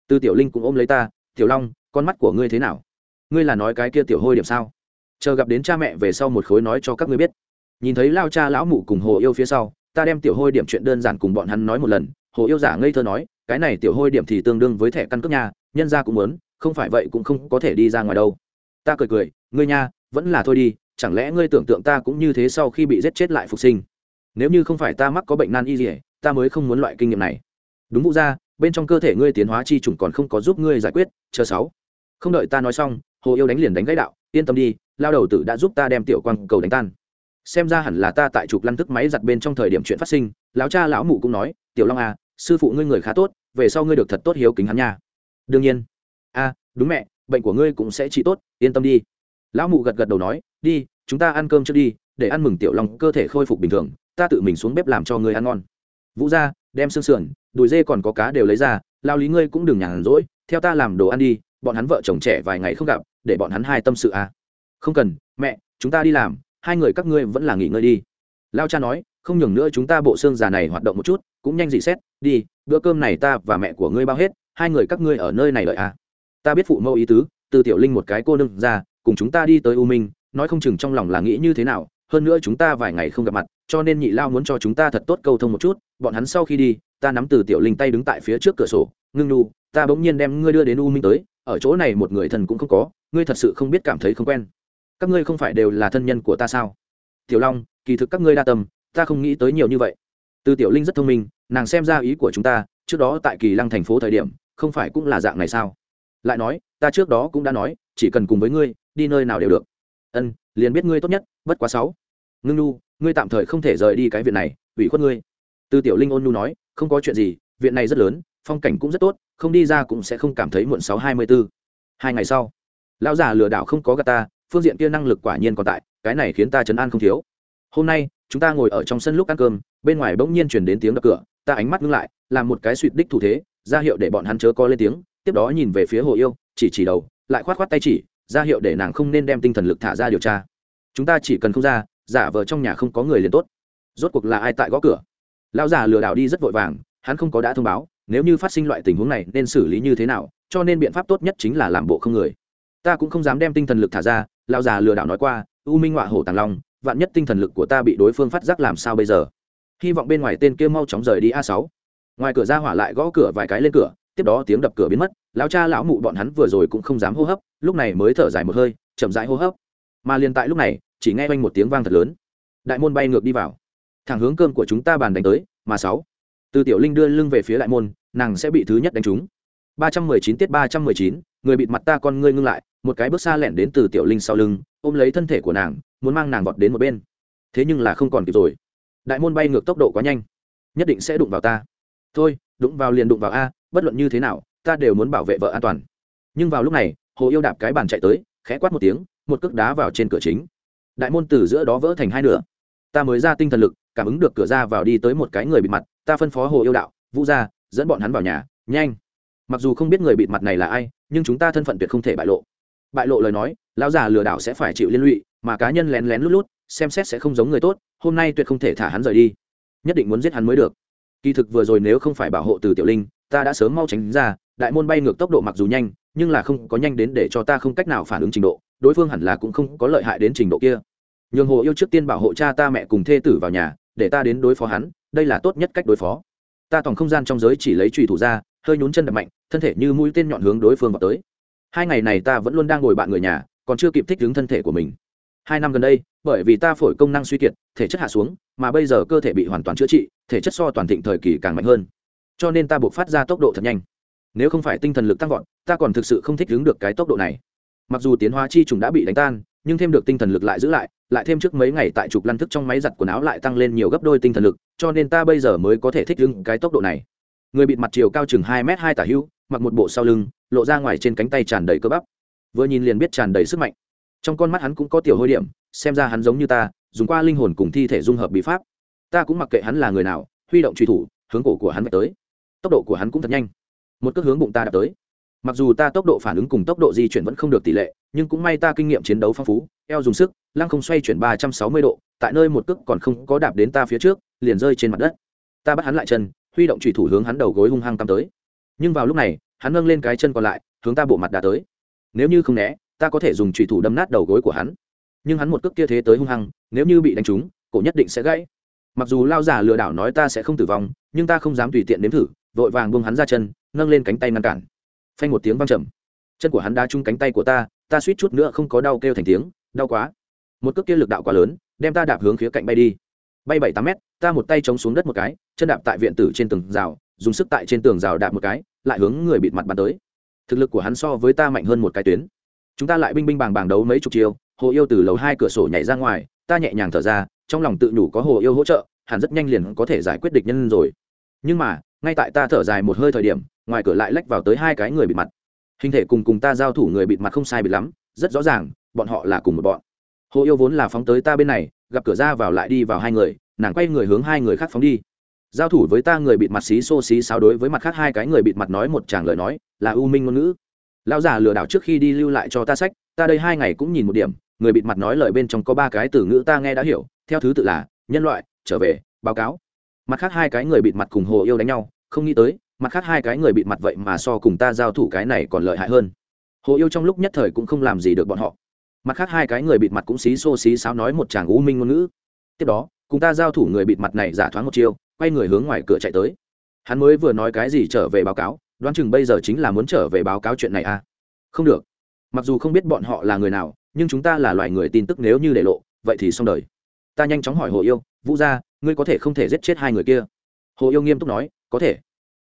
Từ tiểu linh cũng ôm lấy ta, tiểu long, con mắt của ngươi thế nào? Ngươi là nói cái kia tiểu hôi điểm sao? Chờ gặp đến cha mẹ về sau một khối nói cho các ngươi biết. Nhìn thấy lao cha lão mụ cùng hồ yêu phía sau, ta đem tiểu hôi điểm chuyện đơn giản cùng bọn hắn nói một lần, hồ yêu giả ngây thơ nói cái này tiểu hôi điểm thì tương đương với thẻ căn cước nhà nhân ra cũng muốn, không phải vậy cũng không có thể đi ra ngoài đâu. Ta cười cười, ngươi nha, vẫn là thôi đi, chẳng lẽ ngươi tưởng tượng ta cũng như thế sau khi bị giết chết lại phục sinh? Nếu như không phải ta mắc có bệnh nan y gì ta mới không muốn loại kinh nghiệm này. Đúng vụ ra, bên trong cơ thể ngươi tiến hóa chi trùng còn không có giúp ngươi giải quyết, chờ sáu. Không đợi ta nói xong, hồ yêu đánh liền đánh gãy đạo, yên tâm đi, lao đầu tử đã giúp ta đem tiểu quang cầu đánh tan. Xem ra hẳn là ta tại chụp lăn tức máy giặt bên trong thời điểm chuyện phát sinh, lão cha lão mụ cũng nói, tiểu long à sư phụ ngươi người khá tốt, về sau ngươi được thật tốt hiếu kính hắn nha. Đương nhiên. A đúng mẹ, bệnh của ngươi cũng sẽ trị tốt, yên tâm đi. Lão mụ gật gật đầu nói, đi, chúng ta ăn cơm trước đi, để ăn mừng tiểu long cơ thể khôi phục bình thường, ta tự mình xuống bếp làm cho ngươi ăn ngon. Vũ ra đem xương sườn, đùi dê còn có cá đều lấy ra, lao lý ngươi cũng đừng nhàn rỗi, theo ta làm đồ ăn đi, bọn hắn vợ chồng trẻ vài ngày không gặp, để bọn hắn hai tâm sự à. không cần, mẹ, chúng ta đi làm, hai người các ngươi vẫn là nghỉ ngơi đi. Lao cha nói không nhường nữa chúng ta bộ xương già này hoạt động một chút, cũng nhanh dị xét, đi, bữa cơm này ta và mẹ của ngươi bao hết, hai người các ngươi ở nơi này lợi à. ta biết phụ mẫu ý tứ, từ tiểu linh một cái cô nương ra, cùng chúng ta đi tới u minh, nói không chừng trong lòng là nghĩ như thế nào, hơn nữa chúng ta vài ngày không gặp mặt, cho nên nhị lao muốn cho chúng ta thật tốt câu thông một chút, bọn hắn sau khi đi, ta nắm từ tiểu linh tay đứng tại phía trước cửa sổ, ngưng nu ta bỗng nhiên đem ngươi đưa đến u minh tới, ở chỗ này một người thần cũng không có, ngươi thật sự không biết cảm thấy không quen các ngươi không phải đều là thân nhân của ta sao tiểu long, kỳ thực các ngươi đa tâm ta không nghĩ tới nhiều như vậy. Từ tiểu linh rất thông minh, nàng xem ra ý của chúng ta, trước đó tại kỳ lăng thành phố thời điểm, không phải cũng là dạng này sao? Lại nói, ta trước đó cũng đã nói, chỉ cần cùng với ngươi, đi nơi nào đều được. Ân, liền biết ngươi tốt nhất, bất quá sáu. Ngưng nu, ngươi tạm thời không thể rời đi cái viện này, ủy khuất ngươi. Từ tiểu linh ôn nu nói, không có chuyện gì, viện này rất lớn, phong cảnh cũng rất tốt, không đi ra cũng sẽ không cảm thấy muộn sáu hai mươi bốn hai ngày sau, lão già lừa đảo không có gà ta, phương diện kia năng lực quả nhiên còn tại, cái này khiến ta chấn an không thiếu. Hôm nay chúng ta ngồi ở trong sân lúc ăn cơm, bên ngoài bỗng nhiên chuyển đến tiếng đập cửa, ta ánh mắt ngưng lại, làm một cái suỵt đích thủ thế, ra hiệu để bọn hắn chớ co lên tiếng, tiếp đó nhìn về phía hồ yêu, chỉ chỉ đầu, lại khoát khoát tay chỉ, ra hiệu để nàng không nên đem tinh thần lực thả ra điều tra. Chúng ta chỉ cần không ra, giả vờ trong nhà không có người liền tốt. Rốt cuộc là ai tại gõ cửa? Lão già lừa đảo đi rất vội vàng, hắn không có đã thông báo, nếu như phát sinh loại tình huống này nên xử lý như thế nào, cho nên biện pháp tốt nhất chính là làm bộ không người. Ta cũng không dám đem tinh thần lực thả ra, lão già lừa đảo nói qua, u minh họa hổ tàng long vạn nhất tinh thần lực của ta bị đối phương phát giác làm sao bây giờ? Hy vọng bên ngoài tên kia mau chóng rời đi a sáu. Ngoài cửa ra hỏa lại gõ cửa vài cái lên cửa, tiếp đó tiếng đập cửa biến mất, lão cha lão mụ bọn hắn vừa rồi cũng không dám hô hấp, lúc này mới thở dài một hơi, chậm rãi hô hấp. Mà liền tại lúc này, chỉ nghe quanh một tiếng vang thật lớn. Đại môn bay ngược đi vào. Thẳng hướng cơm của chúng ta bàn đánh tới, mà sáu. Từ tiểu linh đưa lưng về phía đại môn, nàng sẽ bị thứ nhất đánh trúng. Ba trăm mười chín tiết ba trăm mười chín, người bịt mặt ta con ngươi ngưng lại, một cái bước xa lẻn đến từ tiểu linh sau lưng, ôm lấy thân thể của nàng muốn mang nàng vọt đến một bên. Thế nhưng là không còn kịp rồi. Đại môn bay ngược tốc độ quá nhanh. Nhất định sẽ đụng vào ta. Thôi, đụng vào liền đụng vào a, bất luận như thế nào, ta đều muốn bảo vệ vợ an toàn. Nhưng vào lúc này, hồ yêu đạp cái bàn chạy tới, khẽ quát một tiếng, một cước đá vào trên cửa chính. Đại môn từ giữa đó vỡ thành hai nửa. Ta mới ra tinh thần lực, cảm ứng được cửa ra vào đi tới một cái người bịt mặt, ta phân phó hồ yêu đạo, vũ ra dẫn bọn hắn vào nhà, nhanh. Mặc dù không biết người bịt mặt này là ai, nhưng chúng ta thân phận tuyệt không thể bại lộ. Bại lộ lời nói, lão già lừa đảo sẽ phải chịu liên lụy mà cá nhân lén lén lút lút, xem xét sẽ không giống người tốt, hôm nay tuyệt không thể thả hắn rời đi. Nhất định muốn giết hắn mới được. Kỳ thực vừa rồi nếu không phải bảo hộ từ tiểu linh, ta đã sớm mau tránh ra, đại môn bay ngược tốc độ mặc dù nhanh, nhưng là không có nhanh đến để cho ta không cách nào phản ứng trình độ, đối phương hẳn là cũng không có lợi hại đến trình độ kia. Nhường hồ yêu trước tiên bảo hộ cha ta mẹ cùng thê tử vào nhà, để ta đến đối phó hắn, đây là tốt nhất cách đối phó. Ta tổng không gian trong giới chỉ lấy trùy thủ ra, hơi nhún chân đập mạnh, thân thể như mũi tên nhọn hướng đối phương vào tới. Hai ngày này ta vẫn luôn đang ngồi bạn người nhà, còn chưa kịp thích ứng thân thể của mình hai năm gần đây, bởi vì ta phổi công năng suy kiệt, thể chất hạ xuống, mà bây giờ cơ thể bị hoàn toàn chữa trị, thể chất so toàn thịnh thời kỳ càng mạnh hơn. Cho nên ta buộc phát ra tốc độ thật nhanh. Nếu không phải tinh thần lực tăng vọt, ta còn thực sự không thích ứng được cái tốc độ này. Mặc dù tiến hóa chi trùng đã bị đánh tan, nhưng thêm được tinh thần lực lại giữ lại lại thêm trước mấy ngày tại trục lăn thức trong máy giặt quần áo lại tăng lên nhiều gấp đôi tinh thần lực, cho nên ta bây giờ mới có thể thích ứng cái tốc độ này. Người bịt mặt chiều cao chừng hai m hai tả hưu mặc một bộ sau lưng, lộ ra ngoài trên cánh tay tràn đầy cơ bắp. Vừa nhìn liền biết tràn đầy sức mạnh trong con mắt hắn cũng có tiểu hôi điểm, xem ra hắn giống như ta, dùng qua linh hồn cùng thi thể dung hợp bí pháp. Ta cũng mặc kệ hắn là người nào, huy động truy thủ, hướng cổ của hắn tới. Tốc độ của hắn cũng thật nhanh. Một cước hướng bụng ta đã tới. Mặc dù ta tốc độ phản ứng cùng tốc độ di chuyển vẫn không được tỷ lệ, nhưng cũng may ta kinh nghiệm chiến đấu phong phú, eo dùng sức, lăng không xoay chuyển ba trăm sáu mươi độ, tại nơi một cước còn không có đạp đến ta phía trước, liền rơi trên mặt đất. Ta bắt hắn lại chân, huy động trùy thủ hướng hắn đầu gối hung hăng tắm tới. Nhưng vào lúc này, hắn nâng lên cái chân còn lại, hướng ta bộ mặt đà tới. Nếu như không né ta có thể dùng trùy thủ đâm nát đầu gối của hắn. Nhưng hắn một cước kia thế tới hung hăng, nếu như bị đánh trúng, cổ nhất định sẽ gãy. Mặc dù lao giả lừa đảo nói ta sẽ không tử vong, nhưng ta không dám tùy tiện nếm thử, vội vàng buông hắn ra chân, nâng lên cánh tay ngăn cản. Phanh một tiếng văng trầm. Chân của hắn đá trúng cánh tay của ta ta suýt chút nữa không có đau kêu thành tiếng, đau quá. Một cước kia lực đạo quá lớn, đem ta đạp hướng phía cạnh bay đi. Bay bảy tám mét, ta một tay chống xuống đất một cái, chân đạp tại viện tử trên tường rào, dùng sức tại trên tường rào đạp một cái, lại hướng người bịt mặt bắn tới. Thực lực của hắn so với ta mạnh hơn một cái tuyến chúng ta lại binh binh bàng bàng đấu mấy chục chiều hồ yêu từ lầu hai cửa sổ nhảy ra ngoài, ta nhẹ nhàng thở ra, trong lòng tự nhủ có hồ yêu hỗ trợ, hẳn rất nhanh liền có thể giải quyết địch nhân rồi. Nhưng mà, ngay tại ta thở dài một hơi thời điểm, ngoài cửa lại lách vào tới hai cái người bịt mặt. Hình thể cùng cùng ta giao thủ người bịt mặt không sai bịt lắm, rất rõ ràng, bọn họ là cùng một bọn. Hồ yêu vốn là phóng tới ta bên này, gặp cửa ra vào lại đi vào hai người, nàng quay người hướng hai người khác phóng đi. Giao thủ với ta người bịt mặt xí xô xí sao đối với mặt khác hai cái người bịt mặt nói một chàng lời nói, là u minh ngôn ngữ lão già lừa đảo trước khi đi lưu lại cho ta sách, ta đây hai ngày cũng nhìn một điểm, người bịt mặt nói lời bên trong có ba cái từ ngữ ta nghe đã hiểu, theo thứ tự là, nhân loại, trở về, báo cáo. Mặt khác hai cái người bịt mặt cùng hồ yêu đánh nhau, không nghĩ tới, mặt khác hai cái người bịt mặt vậy mà so cùng ta giao thủ cái này còn lợi hại hơn. Hồ yêu trong lúc nhất thời cũng không làm gì được bọn họ. Mặt khác hai cái người bịt mặt cũng xí xô xí xáo nói một chàng u minh ngôn ngữ. Tiếp đó, cùng ta giao thủ người bịt mặt này giả thoáng một chiêu, quay người hướng ngoài cửa chạy tới. Hắn mới vừa nói cái gì trở về báo cáo đoán chừng bây giờ chính là muốn trở về báo cáo chuyện này à? Không được. Mặc dù không biết bọn họ là người nào, nhưng chúng ta là loài người tin tức nếu như để lộ, vậy thì xong đời. Ta nhanh chóng hỏi hồ yêu, vũ gia, ngươi có thể không thể giết chết hai người kia? Hồ yêu nghiêm túc nói, có thể.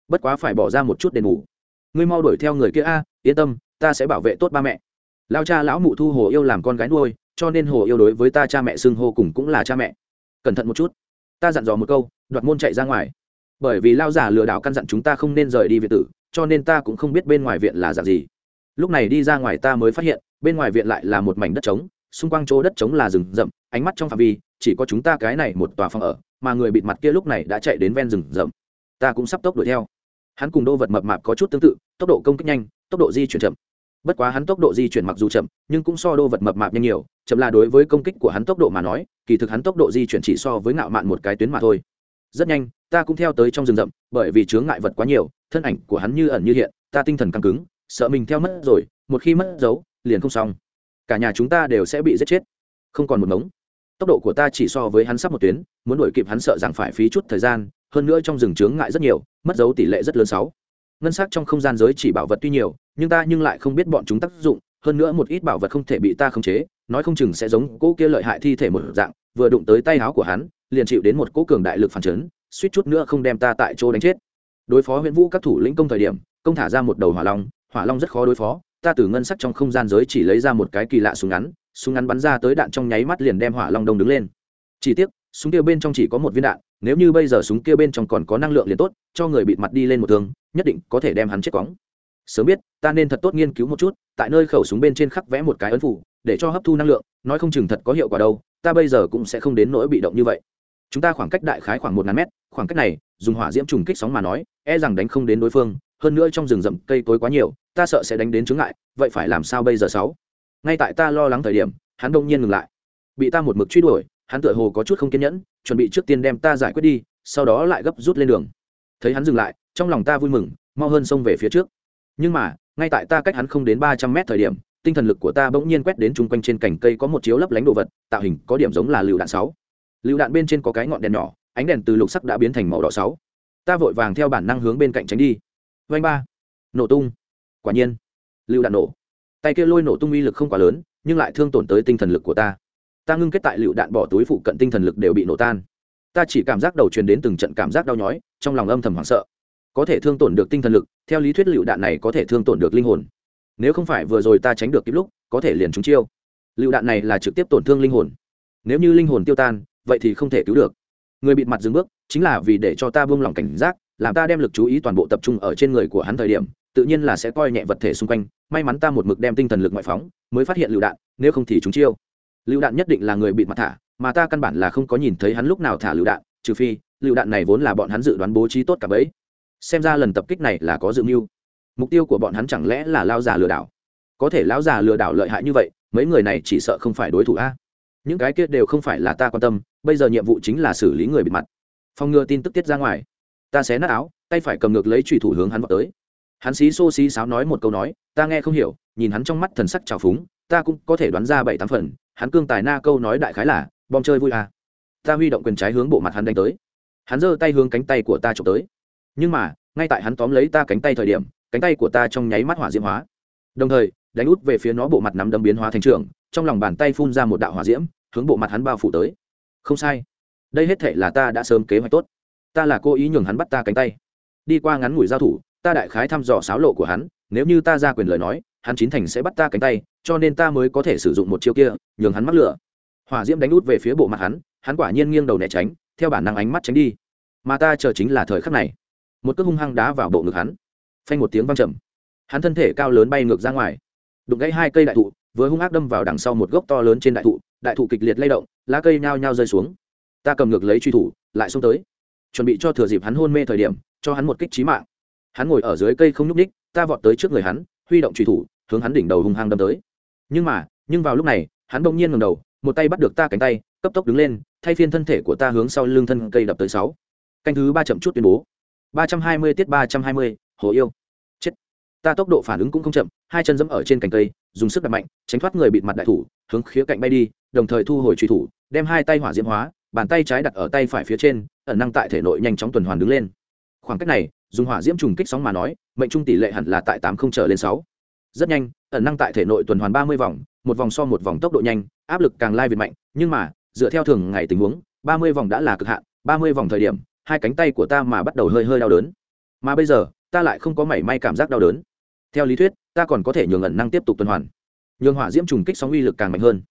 Bất quá phải bỏ ra một chút đền bù. Ngươi mau đuổi theo người kia a, yên tâm, ta sẽ bảo vệ tốt ba mẹ. Lao cha lão mụ thu hồ yêu làm con gái nuôi, cho nên hồ yêu đối với ta cha mẹ xưng hô cùng cũng là cha mẹ. Cẩn thận một chút. Ta dặn dò một câu, đoạt môn chạy ra ngoài bởi vì lao giả lừa đảo căn dặn chúng ta không nên rời đi viện tử, cho nên ta cũng không biết bên ngoài viện là dạng gì. Lúc này đi ra ngoài ta mới phát hiện, bên ngoài viện lại là một mảnh đất trống, xung quanh chỗ đất trống là rừng rậm, ánh mắt trong phạm vi, chỉ có chúng ta cái này một tòa phòng ở, mà người bịt mặt kia lúc này đã chạy đến ven rừng rậm. Ta cũng sắp tốc đuổi theo. Hắn cùng đô vật mập mạp có chút tương tự, tốc độ công kích nhanh, tốc độ di chuyển chậm. Bất quá hắn tốc độ di chuyển mặc dù chậm, nhưng cũng so đô vật mập mạp nhanh nhiều, chậm là đối với công kích của hắn tốc độ mà nói, kỳ thực hắn tốc độ di chuyển chỉ so với ngạo mạn một cái tuyến mà thôi rất nhanh, ta cũng theo tới trong rừng rậm, bởi vì chướng ngại vật quá nhiều, thân ảnh của hắn như ẩn như hiện, ta tinh thần căng cứng, sợ mình theo mất rồi, một khi mất dấu, liền không xong. Cả nhà chúng ta đều sẽ bị giết chết. Không còn một mống tốc độ của ta chỉ so với hắn sắp một tuyến, muốn đuổi kịp hắn sợ rằng phải phí chút thời gian, hơn nữa trong rừng chướng ngại rất nhiều, mất dấu tỷ lệ rất lớn sáu. Ngân sắc trong không gian giới chỉ bảo vật tuy nhiều, nhưng ta nhưng lại không biết bọn chúng tác dụng, hơn nữa một ít bảo vật không thể bị ta khống chế, nói không chừng sẽ giống cỗ kia lợi hại thi thể một dạng, vừa đụng tới tay áo của hắn liền chịu đến một cỗ cường đại lực phản chấn, suýt chút nữa không đem ta tại chỗ đánh chết. Đối phó huyện vũ các thủ lĩnh công thời điểm, công thả ra một đầu hỏa long hỏa long rất khó đối phó, ta từ ngân sắc trong không gian giới chỉ lấy ra một cái kỳ lạ súng ngắn súng ngắn bắn ra tới đạn trong nháy mắt liền đem hỏa long đông đứng lên. Chỉ tiếc, súng kia bên trong chỉ có một viên đạn, nếu như bây giờ súng kia bên trong còn có năng lượng liền tốt, cho người bịt mặt đi lên một thương, nhất định có thể đem hắn chết cóng sớm biết, ta nên thật tốt nghiên cứu một chút, tại nơi khẩu súng bên trên khắc vẽ một cái ấn phủ, để cho hấp thu năng lượng, nói không chừng thật có hiệu quả đâu, ta bây giờ cũng sẽ không đến nỗi bị động như vậy chúng ta khoảng cách đại khái khoảng một ngàn mét, khoảng cách này, dùng hỏa diễm trùng kích sóng mà nói e rằng đánh không đến đối phương, hơn nữa trong rừng rậm cây cối quá nhiều, ta sợ sẽ đánh đến chướng ngại, vậy phải làm sao bây giờ sáu? Ngay tại ta lo lắng thời điểm, hắn đông nhiên ngừng lại. Bị ta một mực truy đuổi, hắn tựa hồ có chút không kiên nhẫn, chuẩn bị trước tiên đem ta giải quyết đi, sau đó lại gấp rút lên đường. Thấy hắn dừng lại, trong lòng ta vui mừng, mau hơn xông về phía trước. Nhưng mà, ngay tại ta cách hắn không đến ba trăm mét thời điểm, tinh thần lực của ta bỗng nhiên quét đến chung quanh trên cành cây có một chiếu lấp lánh đồ vật, tạo hình có điểm giống là lựu đạn sáu lựu đạn bên trên có cái ngọn đèn nhỏ, ánh đèn từ lục sắc đã biến thành màu đỏ sáu. Ta vội vàng theo bản năng hướng bên cạnh tránh đi. Vanh ba. Nổ tung. Quả nhiên. Lựu đạn nổ. Tay kia lôi nổ tung uy lực không quá lớn, nhưng lại thương tổn tới tinh thần lực của ta. Ta ngưng kết tại lựu đạn bỏ túi phụ cận tinh thần lực đều bị nổ tan. Ta chỉ cảm giác đầu truyền đến từng trận cảm giác đau nhói, trong lòng âm thầm hoảng sợ. Có thể thương tổn được tinh thần lực, theo lý thuyết lựu đạn này có thể thương tổn được linh hồn. Nếu không phải vừa rồi ta tránh được kịp lúc, có thể liền trúng chiêu. Lựu đạn này là trực tiếp tổn thương linh hồn. Nếu như linh hồn tiêu tan vậy thì không thể cứu được. Người bịt mặt dừng bước, chính là vì để cho ta buông lỏng cảnh giác, làm ta đem lực chú ý toàn bộ tập trung ở trên người của hắn thời điểm, tự nhiên là sẽ coi nhẹ vật thể xung quanh, may mắn ta một mực đem tinh thần lực ngoại phóng, mới phát hiện lựu đạn, nếu không thì chúng chiêu. Lựu đạn nhất định là người bịt mặt thả, mà ta căn bản là không có nhìn thấy hắn lúc nào thả lựu đạn, trừ phi, lựu đạn này vốn là bọn hắn dự đoán bố trí tốt cả bấy. Xem ra lần tập kích này là có dự mưu. Mục tiêu của bọn hắn chẳng lẽ là lao già lừa đảo? Có thể lão già lừa đảo lợi hại như vậy, mấy người này chỉ sợ không phải đối thủ a những cái kia đều không phải là ta quan tâm, bây giờ nhiệm vụ chính là xử lý người bịt mặt. Phòng ngừa tin tức tiết ra ngoài. Ta xé nát áo, tay phải cầm ngược lấy trùy thủ hướng hắn vào tới. Hắn xí xô xí sáo nói một câu nói, ta nghe không hiểu, nhìn hắn trong mắt thần sắc trào phúng, ta cũng có thể đoán ra bảy tám phần, hắn cương tài na câu nói đại khái là, bom chơi vui à. ta huy động quyền trái hướng bộ mặt hắn đánh tới. Hắn giơ tay hướng cánh tay của ta trộm tới. Nhưng mà, ngay tại hắn tóm lấy ta cánh tay thời điểm, cánh tay của ta trong nháy mắt hỏa diễm hóa. Đồng thời, đánh út về phía nó bộ mặt nắm đấm biến hóa thành trường trong lòng bàn tay phun ra một đạo hỏa diễm, hướng bộ mặt hắn bao phủ tới. Không sai. Đây hết thể là ta đã sớm kế hoạch tốt. Ta là cố ý nhường hắn bắt ta cánh tay. Đi qua ngắn ngủi giao thủ, ta đại khái thăm dò sáo lộ của hắn, nếu như ta ra quyền lời nói, hắn chín thành sẽ bắt ta cánh tay, cho nên ta mới có thể sử dụng một chiêu kia, nhường hắn mắc lửa. Hỏa diễm đánh út về phía bộ mặt hắn hắn quả nhiên nghiêng đầu né tránh, theo bản năng ánh mắt tránh đi. Mà ta chờ chính là thời khắc này. Một cước hung hăng đá vào bộ ngực hắn. Phanh một tiếng văng trầm. Hắn thân thể cao lớn bay ngược ra ngoài. Đụng gãy hai cây đại thụ với hung ác đâm vào đằng sau một gốc to lớn trên đại thụ đại thụ kịch liệt lay động, lá cây nhao nhao rơi xuống. Ta cầm ngược lấy truy thủ, lại xông tới. Chuẩn bị cho thừa dịp hắn hôn mê thời điểm, cho hắn một kích trí mạng. Hắn ngồi ở dưới cây không nhúc ních ta vọt tới trước người hắn, huy động truy thủ, hướng hắn đỉnh đầu hung hăng đâm tới. Nhưng mà, nhưng vào lúc này, hắn bỗng nhiên ngầm đầu, một tay bắt được ta cánh tay, cấp tốc đứng lên, thay phiên thân thể của ta hướng sau lưng thân cây đập tới sáu. Canh thứ ba chậm chút tuyên bố. Ba trăm hai mươi tiết ba trăm hai mươi, hồ yêu ta tốc độ phản ứng cũng không chậm, hai chân dẫm ở trên cành cây, dùng sức đập mạnh, tránh thoát người bịt mặt đại thủ, hướng khía cạnh bay đi, đồng thời thu hồi truy thủ, đem hai tay hỏa diễm hóa, bàn tay trái đặt ở tay phải phía trên, ẩn năng tại thể nội nhanh chóng tuần hoàn đứng lên. Khoảng cách này, dùng hỏa diễm trùng kích sóng mà nói, mệnh trung tỷ lệ hẳn là tại tám không trở lên sáu. Rất nhanh, ẩn năng tại thể nội tuần hoàn ba mươi vòng, một vòng so một vòng tốc độ nhanh, áp lực càng lai việt mạnh, nhưng mà, dựa theo thường ngày tình huống, ba mươi vòng đã là cực hạn, ba mươi vòng thời điểm, hai cánh tay của ta mà bắt đầu hơi hơi đau đớn. Mà bây giờ, ta lại không có mảy may cảm giác đau đớn theo lý thuyết, ta còn có thể nhường ẩn năng tiếp tục tuần hoàn. Nhường hỏa diễm trùng kích sóng uy lực càng mạnh hơn.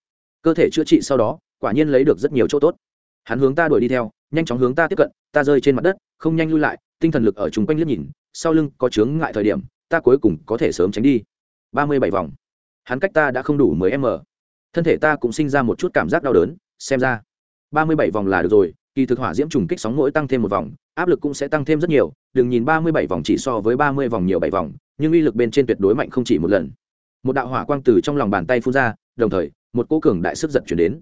Cơ thể chữa trị sau đó, quả nhiên lấy được rất nhiều chỗ tốt. Hắn hướng ta đuổi đi theo, nhanh chóng hướng ta tiếp cận, ta rơi trên mặt đất, không nhanh lui lại, tinh thần lực ở chung quanh liếc nhìn, sau lưng có chướng ngại thời điểm, ta cuối cùng có thể sớm tránh đi. Ba mươi bảy vòng. Hắn cách ta đã không đủ mười m. Thân thể ta cũng sinh ra một chút cảm giác đau đớn, xem ra. Ba mươi bảy vòng là được rồi, kỳ thực hỏa diễm trùng kích sóng mỗi tăng thêm một vòng, áp lực cũng sẽ tăng thêm rất nhiều, đừng nhìn ba mươi bảy vòng chỉ so với ba mươi vòng nhiều bảy vòng nhưng uy lực bên trên tuyệt đối mạnh không chỉ một lần. Một đạo hỏa quang từ trong lòng bàn tay phun ra, đồng thời, một cỗ cường đại sức giật chuyển đến,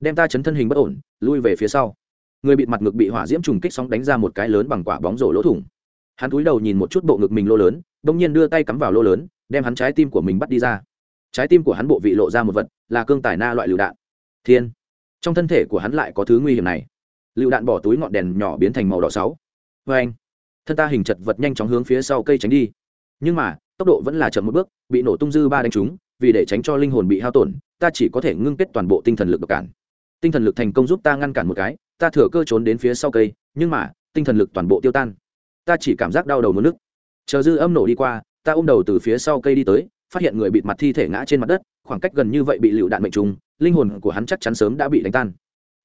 đem ta chấn thân hình bất ổn, lui về phía sau. Người bị mặt ngực bị hỏa diễm trùng kích sóng đánh ra một cái lớn bằng quả bóng rổ lỗ thủng. Hắn cúi đầu nhìn một chút bộ ngực mình lô lớn bỗng nhiên đưa tay cắm vào lô lớn, đem hắn trái tim của mình bắt đi ra. Trái tim của hắn bộ vị lộ ra một vật, là cương tài na loại lựu đạn. Thiên! Trong thân thể của hắn lại có thứ nguy hiểm này. Lựu đạn bỏ túi ngọn đèn nhỏ biến thành màu đỏ sáu. Vê anh thân ta hình chật vật nhanh chóng hướng phía sau cây tránh đi nhưng mà, tốc độ vẫn là chậm một bước, bị nổ tung dư ba đánh trúng, vì để tránh cho linh hồn bị hao tổn, ta chỉ có thể ngưng kết toàn bộ tinh thần lực độc cản. Tinh thần lực thành công giúp ta ngăn cản một cái, ta thừa cơ trốn đến phía sau cây, nhưng mà, tinh thần lực toàn bộ tiêu tan. Ta chỉ cảm giác đau đầu mất nước. Chờ dư âm nổ đi qua, ta ôm đầu từ phía sau cây đi tới, phát hiện người bịt mặt thi thể ngã trên mặt đất, khoảng cách gần như vậy bị lựu đạn mệnh trùng linh hồn của hắn chắc chắn sớm đã bị đánh tan.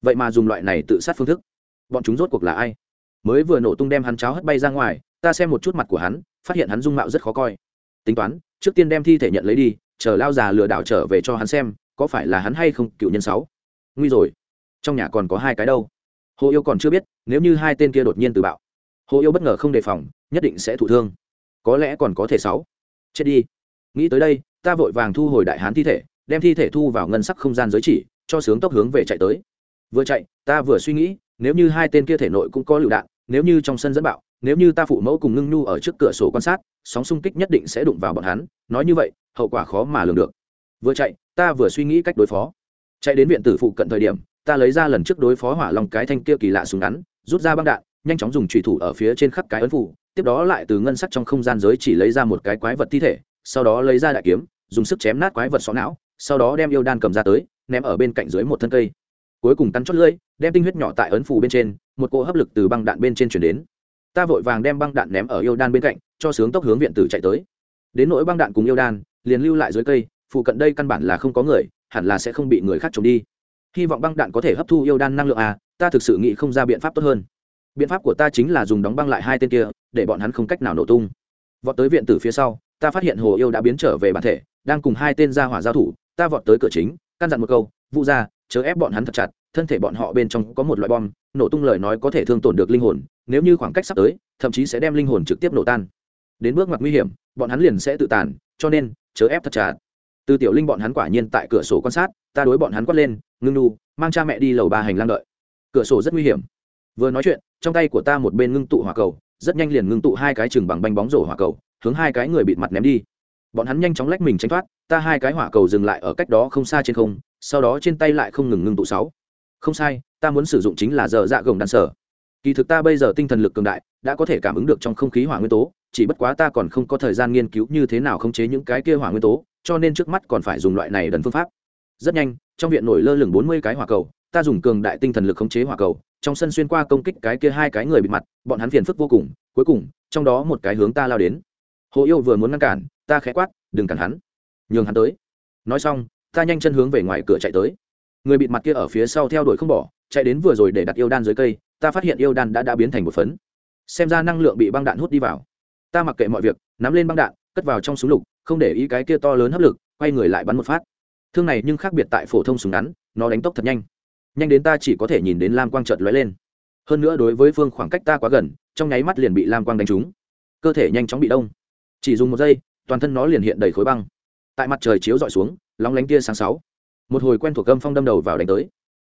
Vậy mà dùng loại này tự sát phương thức, bọn chúng rốt cuộc là ai? Mới vừa nổ tung đem hắn cháo hất bay ra ngoài, ta xem một chút mặt của hắn phát hiện hắn dung mạo rất khó coi. Tính toán, trước tiên đem thi thể nhận lấy đi, chờ lao già lừa đảo trở về cho hắn xem, có phải là hắn hay không, cựu nhân sáu. Nguy rồi. Trong nhà còn có hai cái đâu. Hồ yêu còn chưa biết, nếu như hai tên kia đột nhiên từ bạo, hồ yêu bất ngờ không đề phòng, nhất định sẽ thụ thương. Có lẽ còn có thể sáu. Chết đi. Nghĩ tới đây, ta vội vàng thu hồi đại hán thi thể, đem thi thể thu vào ngân sắc không gian giới chỉ, cho sướng tốc hướng về chạy tới. Vừa chạy, ta vừa suy nghĩ, nếu như hai tên kia thể nội cũng có lựu đạn, nếu như trong sân dẫn bạo nếu như ta phụ mẫu cùng ngưng nhu ở trước cửa sổ quan sát, sóng xung kích nhất định sẽ đụng vào bọn hắn, nói như vậy, hậu quả khó mà lường được. Vừa chạy, ta vừa suy nghĩ cách đối phó. Chạy đến viện tử phụ cận thời điểm, ta lấy ra lần trước đối phó hỏa lòng cái thanh kia kỳ lạ súng ngắn, rút ra băng đạn, nhanh chóng dùng trùy thủ ở phía trên khắp cái ấn phủ, tiếp đó lại từ ngân sắc trong không gian giới chỉ lấy ra một cái quái vật thi thể, sau đó lấy ra đại kiếm, dùng sức chém nát quái vật xó não, sau đó đem yêu đan cầm ra tới, ném ở bên cạnh dưới một thân cây. Cuối cùng cắn chót lưỡi, đem tinh huyết nhỏ tại ấn phù bên trên, một cỗ hấp lực từ băng đạn bên trên chuyển đến ta vội vàng đem băng đạn ném ở yêu đan bên cạnh, cho sướng tốc hướng viện tử chạy tới. Đến nỗi băng đạn cùng yêu đan, liền lưu lại dưới cây, phụ cận đây căn bản là không có người, hẳn là sẽ không bị người khác trộm đi. Hy vọng băng đạn có thể hấp thu yêu đan năng lượng à ta thực sự nghĩ không ra biện pháp tốt hơn. Biện pháp của ta chính là dùng đóng băng lại hai tên kia, để bọn hắn không cách nào nổ tung. Vọt tới viện tử phía sau, ta phát hiện hồ yêu đã biến trở về bản thể, đang cùng hai tên gia hỏa giao thủ, ta vọt tới cửa chính, căn dặn một câu vụ ra chớ ép bọn hắn thật chặt, thân thể bọn họ bên trong có một loại bom nổ tung lời nói có thể thương tổn được linh hồn, nếu như khoảng cách sắp tới, thậm chí sẽ đem linh hồn trực tiếp nổ tan. Đến bước ngoặt nguy hiểm, bọn hắn liền sẽ tự tàn, cho nên, chớ ép thật chặt. Từ tiểu linh bọn hắn quả nhiên tại cửa sổ quan sát, ta đối bọn hắn quát lên, ngưng nu mang cha mẹ đi lầu ba hành lang đợi. Cửa sổ rất nguy hiểm. Vừa nói chuyện, trong tay của ta một bên ngưng tụ hỏa cầu, rất nhanh liền ngưng tụ hai cái chừng bằng banh bóng rổ hỏa cầu, hướng hai cái người bịt mặt ném đi. Bọn hắn nhanh chóng lách mình tránh thoát, ta hai cái hỏa cầu dừng lại ở cách đó không xa trên không, sau đó trên tay lại không ngừng ngưng tụ sáu không sai, ta muốn sử dụng chính là giờ dạ gồng đan sở. Kỳ thực ta bây giờ tinh thần lực cường đại, đã có thể cảm ứng được trong không khí hỏa nguyên tố, chỉ bất quá ta còn không có thời gian nghiên cứu như thế nào khống chế những cái kia hỏa nguyên tố, cho nên trước mắt còn phải dùng loại này đần phương pháp. Rất nhanh, trong viện nổi lơ lửng bốn mươi cái hỏa cầu, ta dùng cường đại tinh thần lực khống chế hỏa cầu, trong sân xuyên qua công kích cái kia hai cái người bị mặt, bọn hắn phiền phức vô cùng, cuối cùng, trong đó một cái hướng ta lao đến. Hồ yêu vừa muốn ngăn cản, ta khẽ quát, đừng cản hắn, nhường hắn tới. Nói xong, ta nhanh chân hướng về ngoài cửa chạy tới người bịt mặt kia ở phía sau theo đuổi không bỏ, chạy đến vừa rồi để đặt yêu đan dưới cây, ta phát hiện yêu đan đã đã biến thành một phấn. Xem ra năng lượng bị băng đạn hút đi vào. Ta mặc kệ mọi việc, nắm lên băng đạn, cất vào trong súng lục, không để ý cái kia to lớn hấp lực, quay người lại bắn một phát. Thương này nhưng khác biệt tại phổ thông súng ngắn, nó đánh tốc thật nhanh. Nhanh đến ta chỉ có thể nhìn đến lam quang trợt lóe lên. Hơn nữa đối với phương khoảng cách ta quá gần, trong nháy mắt liền bị lam quang đánh trúng. Cơ thể nhanh chóng bị đông. Chỉ dùng một giây, toàn thân nó liền hiện đầy khối băng. Tại mặt trời chiếu dọi xuống, lóng lánh tia sáng sáu một hồi quen thuộc âm phong đâm đầu vào đánh tới.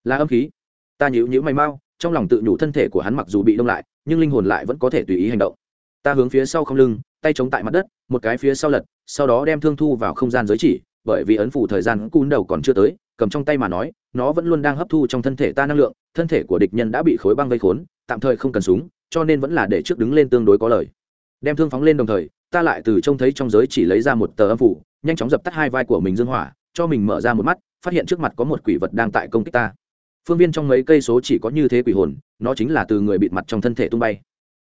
Là âm khí. Ta nhíu nhíu mày mau, trong lòng tự nhủ thân thể của hắn mặc dù bị đông lại, nhưng linh hồn lại vẫn có thể tùy ý hành động. Ta hướng phía sau không lưng, tay chống tại mặt đất, một cái phía sau lật, sau đó đem thương thu vào không gian giới chỉ, bởi vì ấn phủ thời gian cún đầu còn chưa tới, cầm trong tay mà nói, nó vẫn luôn đang hấp thu trong thân thể ta năng lượng, thân thể của địch nhân đã bị khối băng vây khốn, tạm thời không cần súng, cho nên vẫn là để trước đứng lên tương đối có lời. Đem thương phóng lên đồng thời, ta lại từ trông thấy trong giới chỉ lấy ra một tờ âm phủ, nhanh chóng dập tắt hai vai của mình dương hỏa, cho mình mở ra một mắt phát hiện trước mặt có một quỷ vật đang tại công kích ta. Phương viên trong mấy cây số chỉ có như thế quỷ hồn, nó chính là từ người bịt mặt trong thân thể tung bay.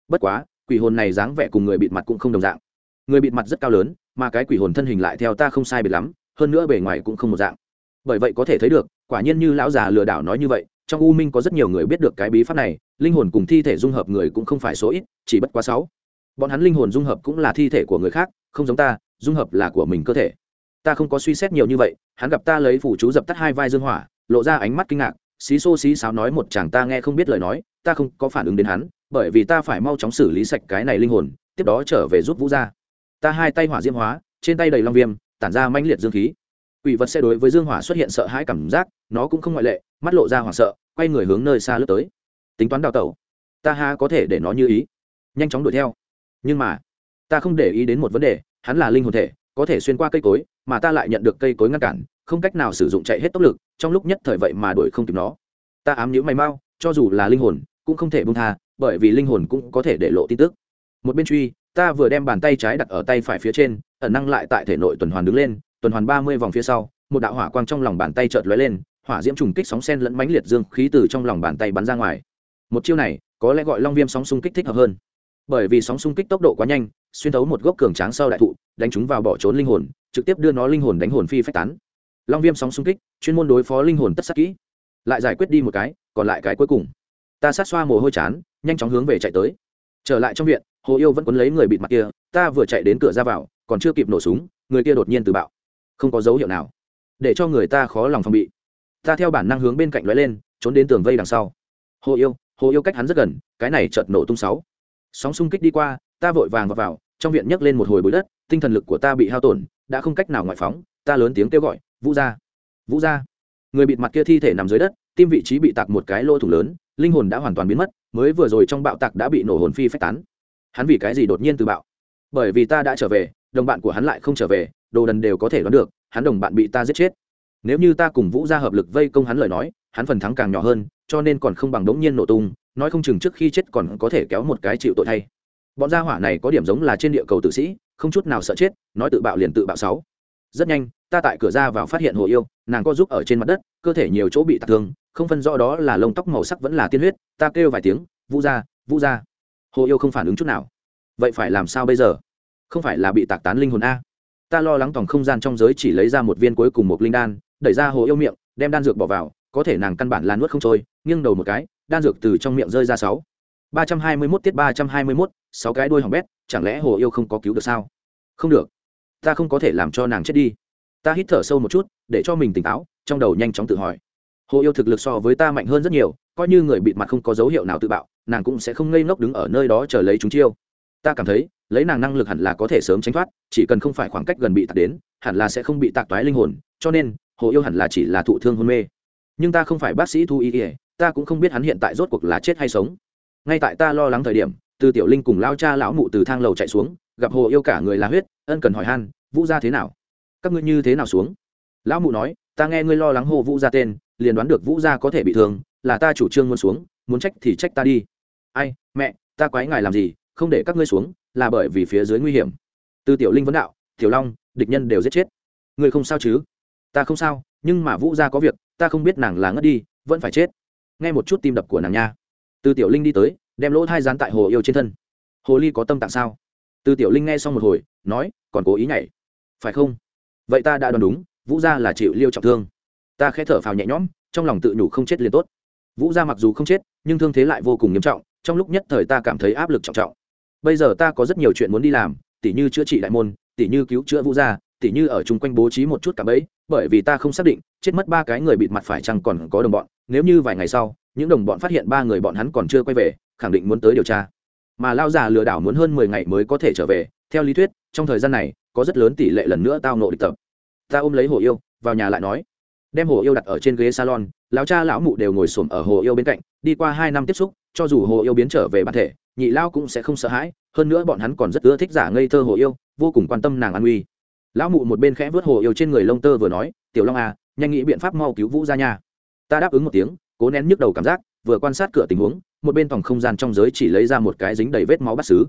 Bất quá, quỷ hồn này dáng vẻ cùng người bịt mặt cũng không đồng dạng. Người bịt mặt rất cao lớn, mà cái quỷ hồn thân hình lại theo ta không sai biệt lắm, hơn nữa bề ngoài cũng không một dạng. Bởi vậy có thể thấy được, quả nhiên như lão già lừa đảo nói như vậy, trong u minh có rất nhiều người biết được cái bí pháp này, linh hồn cùng thi thể dung hợp người cũng không phải số ít, chỉ bất quá sáu. Bọn hắn linh hồn dung hợp cũng là thi thể của người khác, không giống ta, dung hợp là của mình cơ thể ta không có suy xét nhiều như vậy, hắn gặp ta lấy phủ chú dập tắt hai vai dương hỏa, lộ ra ánh mắt kinh ngạc, xí xô xí xáo nói một chàng ta nghe không biết lời nói, ta không có phản ứng đến hắn, bởi vì ta phải mau chóng xử lý sạch cái này linh hồn, tiếp đó trở về giúp vũ ra ta hai tay hỏa diễm hóa, trên tay đầy long viêm, tản ra manh liệt dương khí. Quỷ vật sẽ đối với dương hỏa xuất hiện sợ hãi cảm giác, nó cũng không ngoại lệ, mắt lộ ra hoảng sợ, quay người hướng nơi xa lướt tới. Tính toán đào tẩu. Ta ha có thể để nó như ý. Nhanh chóng đuổi theo. Nhưng mà, ta không để ý đến một vấn đề, hắn là linh hồn thể có thể xuyên qua cây cối, mà ta lại nhận được cây cối ngăn cản, không cách nào sử dụng chạy hết tốc lực, trong lúc nhất thời vậy mà đuổi không kịp nó. Ta ám nhữ mày mau, cho dù là linh hồn, cũng không thể bông tha, bởi vì linh hồn cũng có thể để lộ tin tức. Một bên truy, ta vừa đem bàn tay trái đặt ở tay phải phía trên, ẩn năng lại tại thể nội tuần hoàn đứng lên, tuần hoàn ba mươi vòng phía sau, một đạo hỏa quang trong lòng bàn tay chợt lóe lên, hỏa diễm trùng kích sóng sen lẫn mánh liệt dương khí từ trong lòng bàn tay bắn ra ngoài. Một chiêu này, có lẽ gọi long viêm sóng xung kích thích hợp hơn bởi vì sóng xung kích tốc độ quá nhanh, xuyên thấu một gốc cường tráng sau đại thụ, đánh chúng vào bỏ trốn linh hồn, trực tiếp đưa nó linh hồn đánh hồn phi phách tán. Long viêm sóng xung kích, chuyên môn đối phó linh hồn tất sắc kỹ. Lại giải quyết đi một cái, còn lại cái cuối cùng. Ta sát xoa mồ hôi chán, nhanh chóng hướng về chạy tới. Trở lại trong viện, hồ yêu vẫn quấn lấy người bịt mặt kia, ta vừa chạy đến cửa ra vào, còn chưa kịp nổ súng, người kia đột nhiên từ bạo. Không có dấu hiệu nào. Để cho người ta khó lòng phòng bị. Ta theo bản năng hướng bên cạnh lóe lên, trốn đến tường vây đằng sau. Hồ yêu hồ yêu cách hắn rất gần, cái này chợt nổ tung sáu sóng xung kích đi qua ta vội vàng vào, vào trong viện nhấc lên một hồi bụi đất tinh thần lực của ta bị hao tổn đã không cách nào ngoại phóng ta lớn tiếng kêu gọi vũ ra vũ ra người bịt mặt kia thi thể nằm dưới đất tim vị trí bị tạc một cái lỗ thủng lớn linh hồn đã hoàn toàn biến mất mới vừa rồi trong bạo tạc đã bị nổ hồn phi phách tán. Hắn vì cái gì đột nhiên từ bạo? Bởi vì ta đã trở về đồng bạn của hắn lại không trở về đồ đần đều có thể đoán được hắn đồng bạn bị ta giết chết. Nếu như ta cùng vũ ra hợp lực vây công hắn lời nói hắn phần thắng càng nhỏ hơn cho nên còn không bằng đống nhiên nổ tung nói không chừng trước khi chết còn có thể kéo một cái chịu tội thay. Bọn gia hỏa này có điểm giống là trên địa cầu tử sĩ, không chút nào sợ chết, nói tự bạo liền tự bạo sáu. Rất nhanh, ta tại cửa ra vào phát hiện hồ yêu, nàng có giúp ở trên mặt đất, cơ thể nhiều chỗ bị tạc thương, không phân rõ đó là lông tóc màu sắc vẫn là tiên huyết, ta kêu vài tiếng, vũ ra vũ ra hồ yêu không phản ứng chút nào. Vậy phải làm sao bây giờ? Không phải là bị tạc tán linh hồn a? Ta lo lắng tòng không gian trong giới chỉ lấy ra một viên cuối cùng một linh đan, đẩy ra hồ yêu miệng, đem đan dược bỏ vào, có thể nàng căn bản là nuốt không trôi, nghiêng đầu một cái đan dược từ trong miệng rơi ra sáu. ba trăm hai mươi mốt tiết ba trăm hai mươi mốt, sáu cái đuôi hỏng bét, chẳng lẽ hồ yêu không có cứu được sao? Không được. Ta không có thể làm cho nàng chết đi. Ta hít thở sâu một chút, để cho mình tỉnh táo, trong đầu nhanh chóng tự hỏi. Hồ yêu thực lực so với ta mạnh hơn rất nhiều, coi như người bịt mặt không có dấu hiệu nào tự bạo, nàng cũng sẽ không ngây ngốc đứng ở nơi đó chờ lấy chúng chiêu. Ta cảm thấy, lấy nàng năng lực hẳn là có thể sớm tránh thoát, chỉ cần không phải khoảng cách gần bị tạc đến, hẳn là sẽ không bị tạc toái linh hồn, cho nên, hồ yêu hẳn là chỉ là thụ thương hôn mê. Nhưng ta không phải bác sĩ thu y ỉa ta cũng không biết hắn hiện tại rốt cuộc là chết hay sống. Ngay tại ta lo lắng thời điểm, từ tiểu linh cùng lao cha lão mụ từ thang lầu chạy xuống, gặp hồ yêu cả người là huyết, ân cần hỏi han, vũ ra thế nào? Các ngươi như thế nào xuống? Lão mụ nói, ta nghe ngươi lo lắng hồ vũ ra tên, liền đoán được vũ gia có thể bị thương, là ta chủ trương muốn xuống, muốn trách thì trách ta đi. Ai, mẹ, ta quái ngài làm gì, không để các ngươi xuống, là bởi vì phía dưới nguy hiểm. Từ tiểu linh vấn đạo, tiểu long, địch nhân đều giết chết. Ngươi không sao chứ? Ta không sao, nhưng mà vũ gia có việc, ta không biết nàng là ngất đi, vẫn phải chết nghe một chút tim đập của nàng nha. Từ tiểu linh đi tới, đem lỗ thai dán tại hồ yêu trên thân. Hồ ly có tâm tạng sao? Từ tiểu linh nghe xong một hồi, nói, còn cố ý nhảy. Phải không? Vậy ta đã đoán đúng, vũ gia là chịu liêu trọng thương. Ta khẽ thở phào nhẹ nhõm, trong lòng tự nhủ không chết liền tốt. Vũ gia mặc dù không chết, nhưng thương thế lại vô cùng nghiêm trọng, trong lúc nhất thời ta cảm thấy áp lực trọng trọng. Bây giờ ta có rất nhiều chuyện muốn đi làm, tỉ như chữa trị đại môn, tỉ như cứu chữa vũ gia, tỉ như ở chung quanh bố trí một chút cả bẫy, bởi vì ta không xác định, chết mất ba cái người bịt mặt phải chăng còn có đồng bọn nếu như vài ngày sau, những đồng bọn phát hiện ba người bọn hắn còn chưa quay về, khẳng định muốn tới điều tra. Mà lao già lừa đảo muốn hơn mười ngày mới có thể trở về, theo lý thuyết, trong thời gian này, có rất lớn tỷ lệ lần nữa tao nộ địch tập. Ta ôm lấy hồ yêu, vào nhà lại nói. Đem hồ yêu đặt ở trên ghế salon, lão cha lão mụ đều ngồi xổm ở hồ yêu bên cạnh, đi qua hai năm tiếp xúc, cho dù hồ yêu biến trở về bản thể, nhị lao cũng sẽ không sợ hãi, hơn nữa bọn hắn còn rất ưa thích giả ngây thơ hồ yêu, vô cùng quan tâm nàng an uy lão mụ một bên khẽ vớt hồ yêu trên người lông tơ vừa nói, tiểu long à nhanh nghĩ biện pháp mau cứu vũ ra nhà ta đáp ứng một tiếng, cố nén nhức đầu cảm giác, vừa quan sát cửa tình huống, một bên phòng không gian trong giới chỉ lấy ra một cái dính đầy vết máu bát xứ.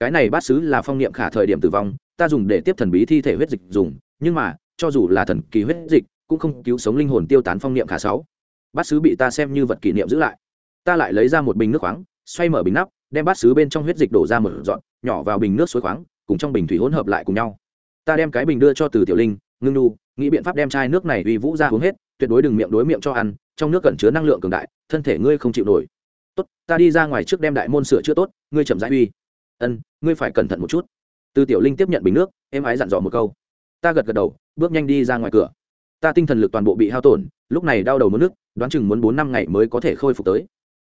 Cái này bát xứ là phong niệm khả thời điểm tử vong, ta dùng để tiếp thần bí thi thể huyết dịch dùng, nhưng mà, cho dù là thần kỳ huyết dịch, cũng không cứu sống linh hồn tiêu tán phong niệm khả sáu. Bát sứ bị ta xem như vật kỷ niệm giữ lại. Ta lại lấy ra một bình nước khoáng, xoay mở bình nắp, đem bát sứ bên trong huyết dịch đổ ra một dọn, nhỏ vào bình nước suối khoáng, cùng trong bình thủy hỗn hợp lại cùng nhau. Ta đem cái bình đưa cho từ tiểu linh, ngưng nu, nghĩ biện pháp đem chai nước này uy vũ ra uống hết tuyệt đối đừng miệng đối miệng cho ăn, trong nước cần chứa năng lượng cường đại, thân thể ngươi không chịu nổi. Tốt, ta đi ra ngoài trước đem đại môn sửa chữa tốt, ngươi chậm rãi uy. Ân, ngươi phải cẩn thận một chút. Từ tiểu linh tiếp nhận bình nước em ái dặn dò một câu. Ta gật gật đầu, bước nhanh đi ra ngoài cửa. Ta tinh thần lực toàn bộ bị hao tổn, lúc này đau đầu mất nước, đoán chừng muốn bốn năm ngày mới có thể khôi phục tới.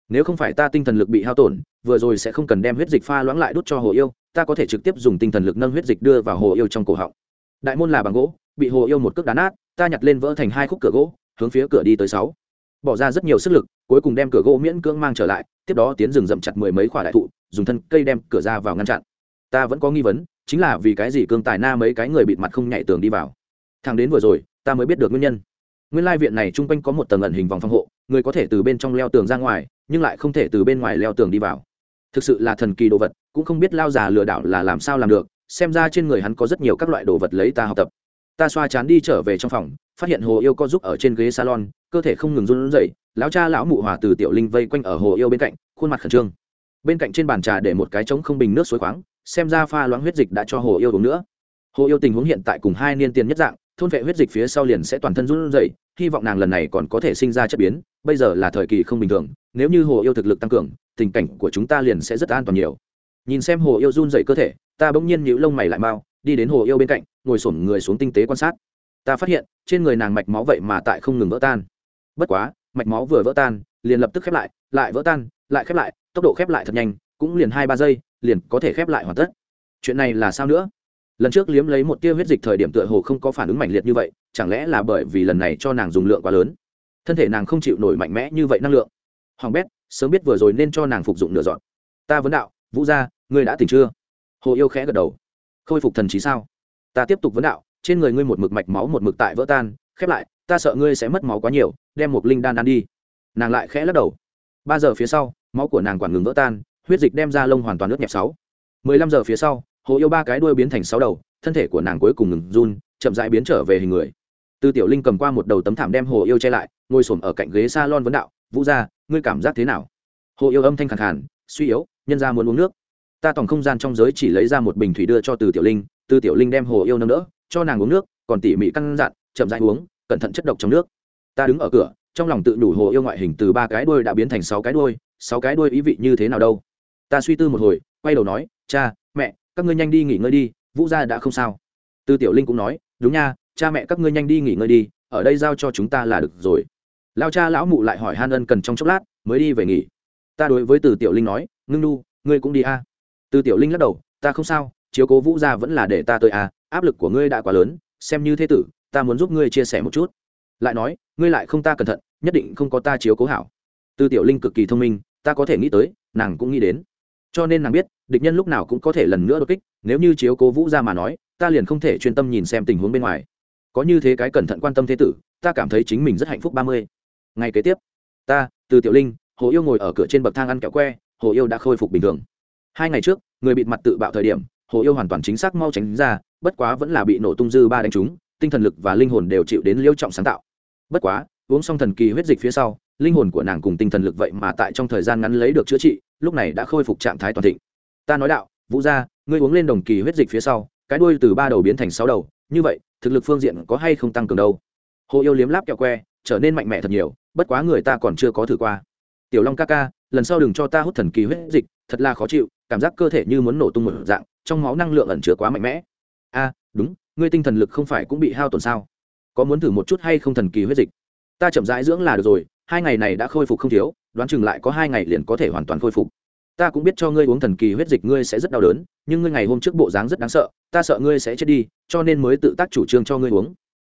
Nếu không phải ta tinh thần lực bị hao tổn, vừa rồi sẽ không cần đem huyết dịch pha loãng lại đút cho hồ yêu, ta có thể trực tiếp dùng tinh thần lực nâng huyết dịch đưa vào hồ yêu trong cổ họng. Đại môn là bằng gỗ, bị hồ yêu một cước đá nát, ta nhặt lên vỡ thành hai khúc cửa gỗ hướng phía cửa đi tới sáu. Bỏ ra rất nhiều sức lực, cuối cùng đem cửa gỗ miễn cưỡng mang trở lại, tiếp đó tiến rừng rậm chặt mười mấy quả đại thụ, dùng thân cây đem cửa ra vào ngăn chặn. Ta vẫn có nghi vấn, chính là vì cái gì cương tài na mấy cái người bịt mặt không nhảy tường đi vào? Thằng đến vừa rồi, ta mới biết được nguyên nhân. Nguyên lai viện này chung quanh có một tầng ẩn hình vòng phòng hộ, người có thể từ bên trong leo tường ra ngoài, nhưng lại không thể từ bên ngoài leo tường đi vào. Thực sự là thần kỳ đồ vật, cũng không biết lao già lừa đảo là làm sao làm được, xem ra trên người hắn có rất nhiều các loại đồ vật lấy ta học tập. Ta xoa chán đi trở về trong phòng phát hiện hồ yêu co giúp ở trên ghế salon, cơ thể không ngừng run rẩy, lão cha lão mụ hòa từ tiểu linh vây quanh ở hồ yêu bên cạnh, khuôn mặt khẩn trương. Bên cạnh trên bàn trà để một cái trống không bình nước suối khoáng, xem ra pha loãng huyết dịch đã cho hồ yêu uống nữa. Hồ yêu tình huống hiện tại cùng hai niên tiền nhất dạng, thôn vệ huyết dịch phía sau liền sẽ toàn thân run rẩy, hy vọng nàng lần này còn có thể sinh ra chất biến, bây giờ là thời kỳ không bình thường, nếu như hồ yêu thực lực tăng cường, tình cảnh của chúng ta liền sẽ rất an toàn nhiều. Nhìn xem hồ yêu run rẩy cơ thể, ta bỗng nhiên nhíu lông mày lại mau, đi đến hồ yêu bên cạnh, ngồi xổm người xuống tinh tế quan sát ta phát hiện, trên người nàng mạch máu vậy mà tại không ngừng vỡ tan. Bất quá, mạch máu vừa vỡ tan, liền lập tức khép lại lại vỡ tan, lại khép lại, tốc độ khép lại thật nhanh, cũng liền hai ba giây, liền có thể khép lại hoàn tất. Chuyện này là sao nữa? Lần trước liếm lấy một tia huyết dịch thời điểm tựa hồ không có phản ứng mạnh liệt như vậy, chẳng lẽ là bởi vì lần này cho nàng dùng lượng quá lớn? Thân thể nàng không chịu nổi mạnh mẽ như vậy năng lượng. Hoàng bét, sớm biết vừa rồi nên cho nàng phục dụng nửa dọn ta vấn đạo, vũ gia, ngươi đã tỉnh chưa? Hồ yêu khẽ gật đầu. Khôi phục thần trí sao? Ta tiếp tục vấn đạo trên người ngươi một mực mạch máu một mực tại vỡ tan, khép lại, ta sợ ngươi sẽ mất máu quá nhiều, đem một linh đan ăn đi. Nàng lại khẽ lắc đầu. Ba giờ phía sau, máu của nàng quản ngừng vỡ tan, huyết dịch đem ra lông hoàn toàn nước nhẹp sáu. Mười lăm giờ phía sau, hồ yêu ba cái đuôi biến thành sáu đầu, thân thể của nàng cuối cùng ngừng run, chậm rãi biến trở về hình người. Tư tiểu linh cầm qua một đầu tấm thảm đem hồ yêu che lại, ngồi xổm ở cạnh ghế s a lon vấn đạo, vũ ra ngươi cảm giác thế nào? Hồ yêu âm thanh khẳng khản suy yếu, nhân ra muốn uống nước. Ta tổng không gian trong giới chỉ lấy ra một bình thủy đưa cho từ tiểu linh từ tiểu linh đem hồ yêu nâng đỡ cho nàng uống nước còn tỉ mỉ căn dặn chậm rãi uống cẩn thận chất độc trong nước. Ta đứng ở cửa trong lòng tự đủ hồ yêu ngoại hình từ ba cái đuôi đã biến thành sáu cái đuôi sáu cái đuôi ý vị như thế nào đâu. Ta suy tư một hồi quay đầu nói cha mẹ các ngươi nhanh đi nghỉ ngơi đi vũ gia đã không sao. Tư tiểu linh cũng nói đúng nha cha mẹ các ngươi nhanh đi nghỉ ngơi đi ở đây giao cho chúng ta là được rồi. Lao cha lão mụ lại hỏi han ân cần trong chốc lát mới đi về nghỉ? Ta đối với từ tiểu linh nói ngưng nu ngươi cũng đi a. À. từ tiểu linh lắc đầu ta không sao chiếu cố vũ gia vẫn là để ta tới a à, áp lực của ngươi đã quá lớn, xem như thế tử, ta muốn giúp ngươi chia sẻ một chút. Lại nói, ngươi lại không ta cẩn thận, nhất định không có ta chiếu cố hảo. Tư tiểu linh cực kỳ thông minh, ta có thể nghĩ tới, nàng cũng nghĩ đến. Cho nên nàng biết, địch nhân lúc nào cũng có thể lần nữa đột kích, nếu như chiếu cố vũ ra mà nói, ta liền không thể chuyên tâm nhìn xem tình huống bên ngoài. Có như thế cái cẩn thận quan tâm thế tử, ta cảm thấy chính mình rất hạnh phúc ba mươi. Ngày kế tiếp, ta, từ tiểu linh, hồ yêu ngồi ở cửa trên bậc thang ăn kẹo que, hồ yêu đã khôi phục bình thường. Hai ngày trước, người bịt mặt tự bạo thời điểm, hồ yêu hoàn toàn chính xác mau tránh ra bất quá vẫn là bị nổ tung dư ba đánh trúng, tinh thần lực và linh hồn đều chịu đến liêu trọng sáng tạo. Bất quá, uống xong thần kỳ huyết dịch phía sau, linh hồn của nàng cùng tinh thần lực vậy mà tại trong thời gian ngắn lấy được chữa trị, lúc này đã khôi phục trạng thái toàn thịnh. Ta nói đạo, vũ gia, ngươi uống lên đồng kỳ huyết dịch phía sau, cái đuôi từ ba đầu biến thành sáu đầu, như vậy, thực lực phương diện có hay không tăng cường đâu? Hồ yêu liếm láp kẹo que, trở nên mạnh mẽ thật nhiều, bất quá người ta còn chưa có thử qua. Tiểu long ca ca, lần sau đừng cho ta hút thần kỳ huyết dịch, thật là khó chịu, cảm giác cơ thể như muốn nổ tung một dạng, trong máu năng lượng ẩn chứa quá mạnh mẽ a đúng, ngươi tinh thần lực không phải cũng bị hao tổn sao? Có muốn thử một chút hay không thần kỳ huyết dịch? Ta chậm rãi dưỡng là được rồi, hai ngày này đã khôi phục không thiếu, đoán chừng lại có hai ngày liền có thể hoàn toàn khôi phục. Ta cũng biết cho ngươi uống thần kỳ huyết dịch ngươi sẽ rất đau đớn, nhưng ngươi ngày hôm trước bộ dáng rất đáng sợ, ta sợ ngươi sẽ chết đi, cho nên mới tự tác chủ trương cho ngươi uống.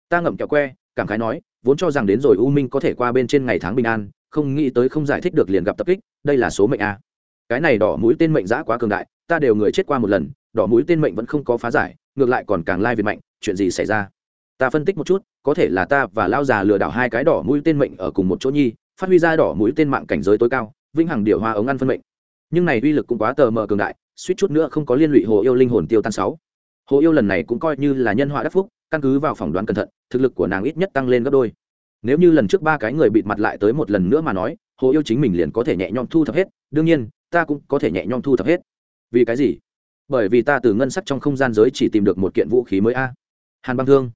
Ta ngậm kẹo que, cảm khái nói, vốn cho rằng đến rồi u minh có thể qua bên trên ngày tháng bình an, không nghĩ tới không giải thích được liền gặp tập kích, đây là số mệnh a. Cái này đỏ mũi tên mệnh giã quá cường đại, ta đều người chết qua một lần, đỏ mũi tên mệnh vẫn không có phá giải ngược lại còn càng lai việt mạnh, chuyện gì xảy ra? Ta phân tích một chút, có thể là ta và lao già lừa đảo hai cái đỏ mũi tên mệnh ở cùng một chỗ nhi, phát huy ra đỏ mũi tên mạng cảnh giới tối cao, vĩnh hằng điều hoa ống ăn phân mệnh. Nhưng này uy lực cũng quá tờ mờ cường đại, suýt chút nữa không có liên lụy hồ yêu linh hồn tiêu tan sáu. Hồ yêu lần này cũng coi như là nhân họa đắc phúc, căn cứ vào phỏng đoán cẩn thận, thực lực của nàng ít nhất tăng lên gấp đôi. Nếu như lần trước ba cái người bịt mặt lại tới một lần nữa mà nói, hồ yêu chính mình liền có thể nhẹ nhõm thu thập hết, đương nhiên, ta cũng có thể nhẹ nhõm thu thập hết. Vì cái gì? Bởi vì ta từ ngân sắc trong không gian giới chỉ tìm được một kiện vũ khí mới a. Hàn băng thương.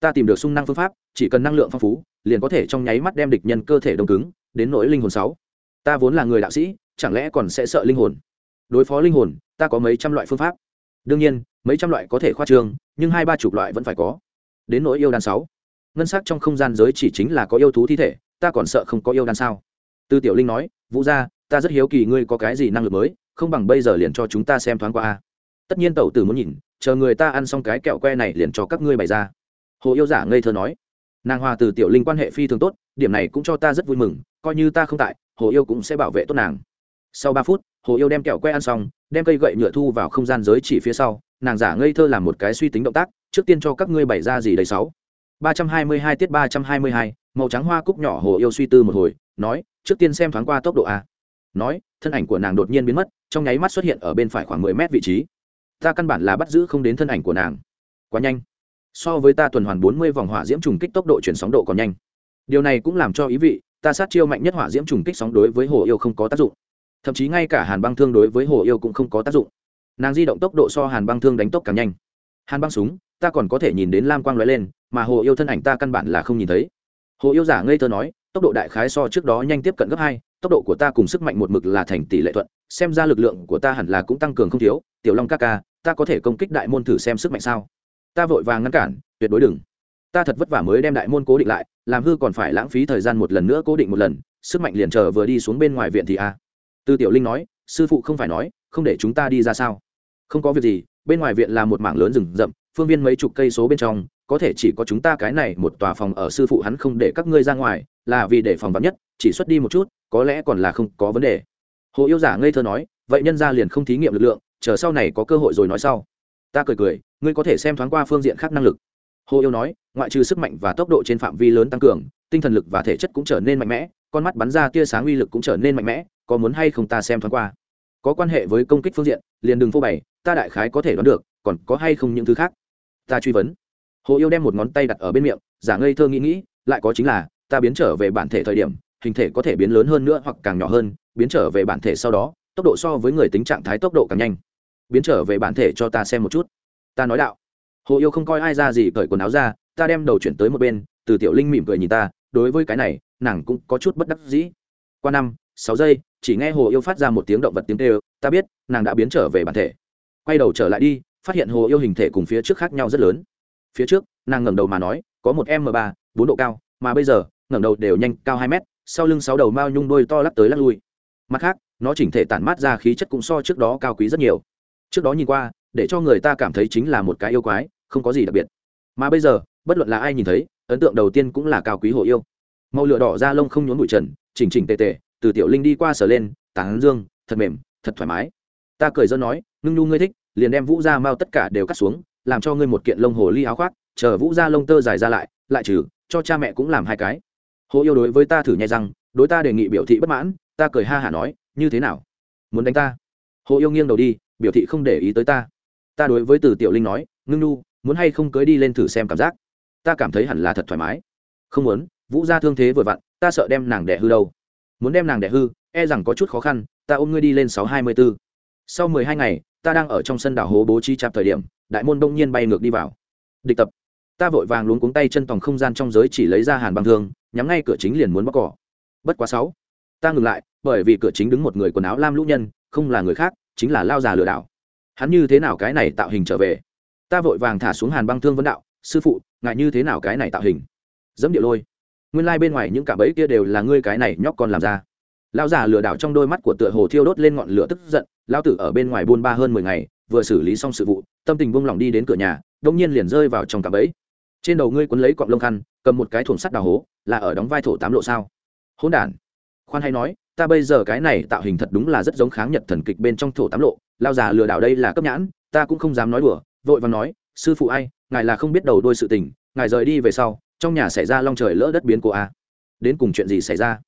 Ta tìm được sung năng phương pháp, chỉ cần năng lượng phong phú, liền có thể trong nháy mắt đem địch nhân cơ thể đông cứng, đến nỗi linh hồn sáu. Ta vốn là người đạo sĩ, chẳng lẽ còn sẽ sợ linh hồn? Đối phó linh hồn, ta có mấy trăm loại phương pháp. Đương nhiên, mấy trăm loại có thể khoa trương, nhưng hai ba chục loại vẫn phải có. Đến nỗi yêu đan sáu. Ngân sắc trong không gian giới chỉ chính là có yêu thú thi thể, ta còn sợ không có yêu đan sao? Tư tiểu linh nói, vũ gia, ta rất hiếu kỳ ngươi có cái gì năng lực mới, không bằng bây giờ liền cho chúng ta xem thoáng qua a tất nhiên tẩu tử muốn nhìn, chờ người ta ăn xong cái kẹo que này liền cho các ngươi bày ra. Hồ yêu giả ngây thơ nói, nàng hòa từ tiểu linh quan hệ phi thường tốt, điểm này cũng cho ta rất vui mừng, coi như ta không tại, hồ yêu cũng sẽ bảo vệ tốt nàng. Sau ba phút, hồ yêu đem kẹo que ăn xong, đem cây gậy nhựa thu vào không gian giới chỉ phía sau, nàng giả ngây thơ làm một cái suy tính động tác, trước tiên cho các ngươi bày ra gì đầy sáu? ba trăm hai mươi hai tiết ba trăm hai mươi hai, màu trắng hoa cúc nhỏ hồ yêu suy tư một hồi, nói, trước tiên xem thoáng qua tốc độ a. Nói, thân ảnh của nàng đột nhiên biến mất, trong nháy mắt xuất hiện ở bên phải khoảng mười mét vị trí ta căn bản là bắt giữ không đến thân ảnh của nàng. Quá nhanh. So với ta tuần hoàn bốn mươi vòng hỏa diễm trùng kích tốc độ chuyển sóng độ còn nhanh. Điều này cũng làm cho ý vị, ta sát chiêu mạnh nhất hỏa diễm trùng kích sóng đối với hồ yêu không có tác dụng. Thậm chí ngay cả hàn băng thương đối với hồ yêu cũng không có tác dụng. Nàng di động tốc độ so hàn băng thương đánh tốc càng nhanh. Hàn băng súng, ta còn có thể nhìn đến lam quang lóe lên, mà hồ yêu thân ảnh ta căn bản là không nhìn thấy. Hồ yêu giả ngây thơ nói, tốc độ đại khái so trước đó nhanh tiếp cận gấp hai, tốc độ của ta cùng sức mạnh một mực là thành tỷ lệ thuận, xem ra lực lượng của ta hẳn là cũng tăng cường không thiếu, tiểu long ca ca ta có thể công kích đại môn thử xem sức mạnh sao? Ta vội vàng ngăn cản, tuyệt đối đừng. Ta thật vất vả mới đem đại môn cố định lại, làm hư còn phải lãng phí thời gian một lần nữa cố định một lần, sức mạnh liền chờ vừa đi xuống bên ngoài viện thì a. À. tư tiểu linh nói, sư phụ không phải nói, không để chúng ta đi ra sao? Không có việc gì, bên ngoài viện là một mảng lớn rừng rậm, phương viên mấy chục cây số bên trong, có thể chỉ có chúng ta cái này một tòa phòng ở sư phụ hắn không để các ngươi ra ngoài, là vì để phòng vắn nhất, chỉ xuất đi một chút, có lẽ còn là không có vấn đề. Hồ yêu giả ngây thơ nói, vậy nhân ra liền không thí nghiệm lực lượng chờ sau này có cơ hội rồi nói sau. Ta cười cười, ngươi có thể xem thoáng qua phương diện khác năng lực. Hồ yêu nói, ngoại trừ sức mạnh và tốc độ trên phạm vi lớn tăng cường, tinh thần lực và thể chất cũng trở nên mạnh mẽ, con mắt bắn ra tia sáng uy lực cũng trở nên mạnh mẽ, có muốn hay không ta xem thoáng qua. Có quan hệ với công kích phương diện, liền đừng phô bày, ta đại khái có thể đoán được, còn có hay không những thứ khác? Ta truy vấn. Hồ yêu đem một ngón tay đặt ở bên miệng, giả ngây thơ nghĩ nghĩ, lại có chính là, ta biến trở về bản thể thời điểm, hình thể có thể biến lớn hơn nữa hoặc càng nhỏ hơn, biến trở về bản thể sau đó, tốc độ so với người tính trạng thái tốc độ càng nhanh biến trở về bản thể cho ta xem một chút. Ta nói đạo. Hồ yêu không coi ai ra gì, cởi quần áo ra, ta đem đầu chuyển tới một bên, từ tiểu linh mỉm cười nhìn ta, đối với cái này, nàng cũng có chút bất đắc dĩ. Qua năm, sáu giây, chỉ nghe hồ yêu phát ra một tiếng động vật tiếng kêu, ta biết, nàng đã biến trở về bản thể. Quay đầu trở lại đi, phát hiện hồ yêu hình thể cùng phía trước khác nhau rất lớn. Phía trước, nàng ngẩng đầu mà nói, có một m ba, bốn độ cao, mà bây giờ, ngẩng đầu đều nhanh cao hai mét, sau lưng sáu đầu mao nhung đôi to lắc tới lắc lui. Mặt khác, nó chỉnh thể tản mát ra khí chất cũng so trước đó cao quý rất nhiều trước đó nhìn qua, để cho người ta cảm thấy chính là một cái yêu quái, không có gì đặc biệt. Mà bây giờ, bất luận là ai nhìn thấy, ấn tượng đầu tiên cũng là cao quý hồ yêu. Màu lửa đỏ da lông không nhốn bụi trần, chỉnh chỉnh tề tề, từ tiểu linh đi qua sở lên, tán dương, thật mềm, thật thoải mái. Ta cười dân nói, ngưng nhu ngươi thích, liền đem vũ da mao tất cả đều cắt xuống, làm cho ngươi một kiện lông hồ ly áo khoác, chờ vũ da lông tơ dài ra lại lại trừ, cho cha mẹ cũng làm hai cái. Hồ yêu đối với ta thử nhai răng, đối ta đề nghị biểu thị bất mãn, ta cười ha hả nói, như thế nào? Muốn đánh ta? Hồ yêu nghiêng đầu đi biểu thị không để ý tới ta. Ta đối với từ tiểu linh nói ngưng Nu, muốn hay không cưới đi lên thử xem cảm giác? Ta cảm thấy hẳn là thật thoải mái. Không muốn vũ ra thương thế vừa vặn ta sợ đem nàng đẻ hư đâu. Muốn đem nàng đẻ hư e rằng có chút khó khăn ta ôm ngươi đi lên sáu hai mươi b ố sau mười hai ngày ta đang ở trong sân đảo hố bố trí chạp thời điểm đại môn đông nhiên bay ngược đi vào. Địch tập. Ta vội vàng luống cuống tay chân tòng không gian trong giới chỉ lấy ra hàn băng thương nhắm ngay cửa chính liền muốn bóc cỏ. Bất quá sáu. Ta ngừng lại bởi vì cửa chính đứng một người quần áo lam lũ nhân không là người khác chính là lao già lừa đảo. Hắn như thế nào cái này tạo hình trở về? Ta vội vàng thả xuống hàn băng thương vấn đạo, sư phụ ngại như thế nào cái này tạo hình? Dẫm điệu lôi. Nguyên lai、like、bên ngoài những cả bẫy kia đều là ngươi cái này nhóc con làm ra. Lao già lừa đảo trong đôi mắt của tựa hồ thiêu đốt lên ngọn lửa tức giận lao tử ở bên ngoài buôn ba hơn mười ngày, vừa xử lý xong sự vụ, tâm tình buông lỏng đi đến cửa nhà đông nhiên liền rơi vào trong cả bẫy. Trên đầu ngươi quấn lấy cọng lông khăn, cầm một cái thùng sắt đào hố, là ở đóng vai thổ tám lộ sao? Hỗn đản. Khoan hay nói ta bây giờ cái này tạo hình thật đúng là rất giống kháng nhật thần kịch bên trong thổ tám lộ, lao già lừa đảo đây là cấp nhãn, ta cũng không dám nói đùa, vội và nói, sư phụ ai, ngài là không biết đầu đôi sự tình, ngài rời đi về sau, trong nhà xảy ra long trời lỡ đất biến cô a à? đến cùng chuyện gì xảy ra?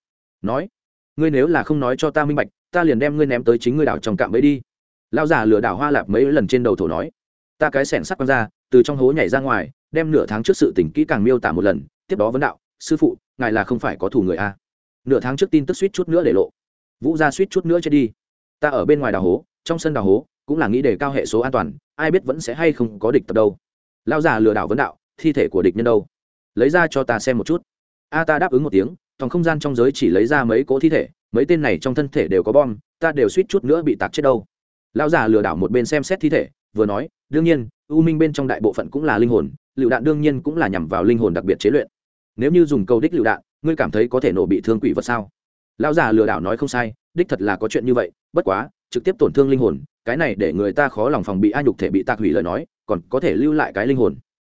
Nói, ngươi nếu là không nói cho ta minh bạch, ta liền đem ngươi ném tới chính ngươi đảo trong cạm bẫy đi. Lao già lừa đảo hoa lạp mấy lần trên đầu thổ nói, ta cái sẻn sắc quăng ra từ trong hố nhảy ra ngoài, đem nửa tháng trước sự tỉnh kỹ càng miêu tả một lần, tiếp đó vấn đạo, sư phụ, ngài là không phải có thủ người a nửa tháng trước tin tức suýt chút nữa để lộ. Vũ ra suýt chút nữa chết đi. Ta ở bên ngoài đào hố, trong sân đào hố, cũng là nghĩ để cao hệ số an toàn, ai biết vẫn sẽ hay không có địch tập đâu. Lao già lừa đảo vấn đạo, thi thể của địch nhân đâu? Lấy ra cho ta xem một chút. A ta đáp ứng một tiếng thòng không gian trong giới chỉ lấy ra mấy cỗ thi thể, mấy tên này trong thân thể đều có bom, ta đều suýt chút nữa bị tạc chết đâu. Lao già lừa đảo một bên xem xét thi thể, vừa nói, đương nhiên, u minh bên trong đại bộ phận cũng là linh hồn, lựu đạn đương nhiên cũng là nhằm vào linh hồn đặc biệt chế luyện. Nếu như dùng câu đích lựu đạn ngươi cảm thấy có thể nổ bị thương quỷ vật sao? Lão già lừa đảo nói không sai, đích thật là có chuyện như vậy, bất quá, trực tiếp tổn thương linh hồn, cái này để người ta khó lòng phòng bị a nhục thể bị tạc hủy lời nói, còn có thể lưu lại cái linh hồn.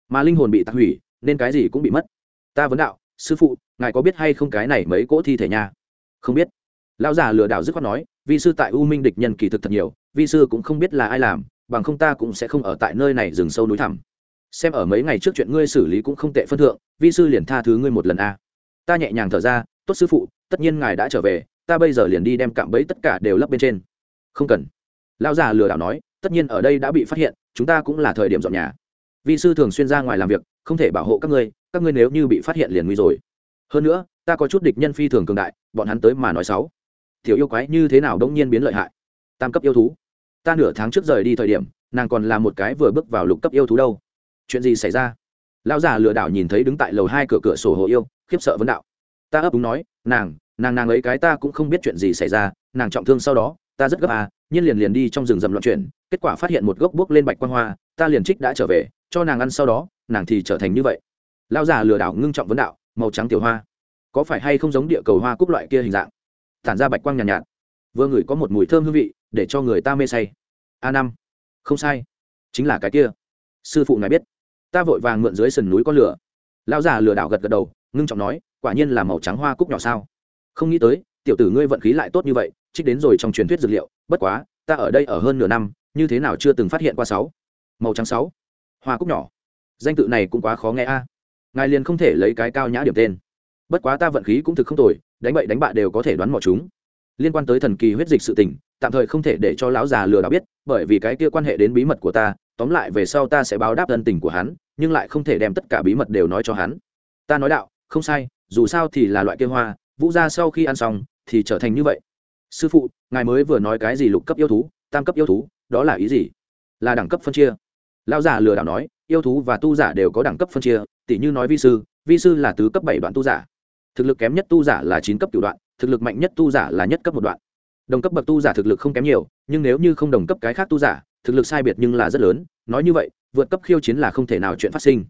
Mà linh hồn bị tạc hủy, nên cái gì cũng bị mất. Ta vấn đạo, sư phụ, ngài có biết hay không cái này mấy cỗ thi thể nha? Không biết. Lão già lừa đảo dứt khoát nói, vi sư tại u minh địch nhân kỳ thực thật nhiều, vi sư cũng không biết là ai làm, bằng không ta cũng sẽ không ở tại nơi này rừng sâu núi thẳm. Xem ở mấy ngày trước chuyện ngươi xử lý cũng không tệ phân thượng, vi sư liền tha thứ ngươi một lần a ta nhẹ nhàng thở ra, tốt sư phụ, tất nhiên ngài đã trở về, ta bây giờ liền đi đem cạm bẫy tất cả đều lấp bên trên. Không cần. Lão già lừa đảo nói, tất nhiên ở đây đã bị phát hiện, chúng ta cũng là thời điểm dọn nhà. Vi sư thường xuyên ra ngoài làm việc, không thể bảo hộ các ngươi các ngươi nếu như bị phát hiện liền nguy rồi. Hơn nữa, ta có chút địch nhân phi thường cường đại, bọn hắn tới mà nói xấu. Thiếu yêu quái như thế nào đông nhiên biến lợi hại? Tam cấp yêu thú. Ta nửa tháng trước rời đi thời điểm, nàng còn là một cái vừa bước vào lục cấp yêu thú đâu. Chuyện gì xảy ra? Lão già lừa đảo nhìn thấy đứng tại lầu hai cửa cửa sổ hồ yêu khiếp sợ vấn đạo. Ta ấp úng nói nàng nàng nàng ấy cái ta cũng không biết chuyện gì xảy ra nàng trọng thương sau đó ta rất gấp à nhiên liền liền đi trong rừng rậm loạn chuyển kết quả phát hiện một gốc bước lên bạch quan hoa ta liền trích đã trở về cho nàng ăn sau đó nàng thì trở thành như vậy. Lão già lừa đảo ngưng trọng vấn đạo màu trắng tiểu hoa có phải hay không giống địa cầu hoa cúc loại kia hình dạng? Tản ra bạch quang nhàn nhạt, nhạt vừa ngửi có một mùi thơm hương vị để cho người ta mê say. A năm không sai chính là cái kia. Sư phụ ngài biết ta vội vàng mượn dưới sườn núi con lửa. Lão già lừa đảo gật gật đầu, ngưng trọng nói, quả nhiên là màu trắng hoa cúc nhỏ sao? Không nghĩ tới, tiểu tử ngươi vận khí lại tốt như vậy, trích đến rồi trong truyền thuyết dược liệu, bất quá, ta ở đây ở hơn nửa năm, như thế nào chưa từng phát hiện qua sáu. Màu trắng sáu. Hoa cúc nhỏ. Danh tự này cũng quá khó nghe a. Ngài liền không thể lấy cái cao nhã điểm tên. Bất quá ta vận khí cũng thực không tồi, đánh bậy đánh bạ đều có thể đoán mò chúng. Liên quan tới thần kỳ huyết dịch sự tình, tạm thời không thể để cho lão già lừa đảo biết, bởi vì cái kia quan hệ đến bí mật của ta tóm lại về sau ta sẽ báo đáp ân tình của hắn, nhưng lại không thể đem tất cả bí mật đều nói cho hắn. Ta nói đạo, không sai, dù sao thì là loại kia hoa, vũ ra sau khi ăn xong, thì trở thành như vậy. Sư phụ, ngài mới vừa nói cái gì lục cấp yêu thú, tam cấp yêu thú, đó là ý gì? Là đẳng cấp phân chia. Lão giả lừa đảo nói, yêu thú và tu giả đều có đẳng cấp phân chia tỷ như nói vi sư vi sư là tứ cấp bảy đoạn tu giả. Thực lực kém nhất tu giả là chín cấp tiểu đoạn, thực lực mạnh nhất tu giả là nhất cấp một đoạn. Đồng cấp bậc tu giả thực lực không kém nhiều, nhưng nếu như không đồng cấp cái khác tu giả thực lực sai biệt nhưng là rất lớn, nói như vậy, vượt cấp khiêu chiến là không thể nào chuyện phát sinh.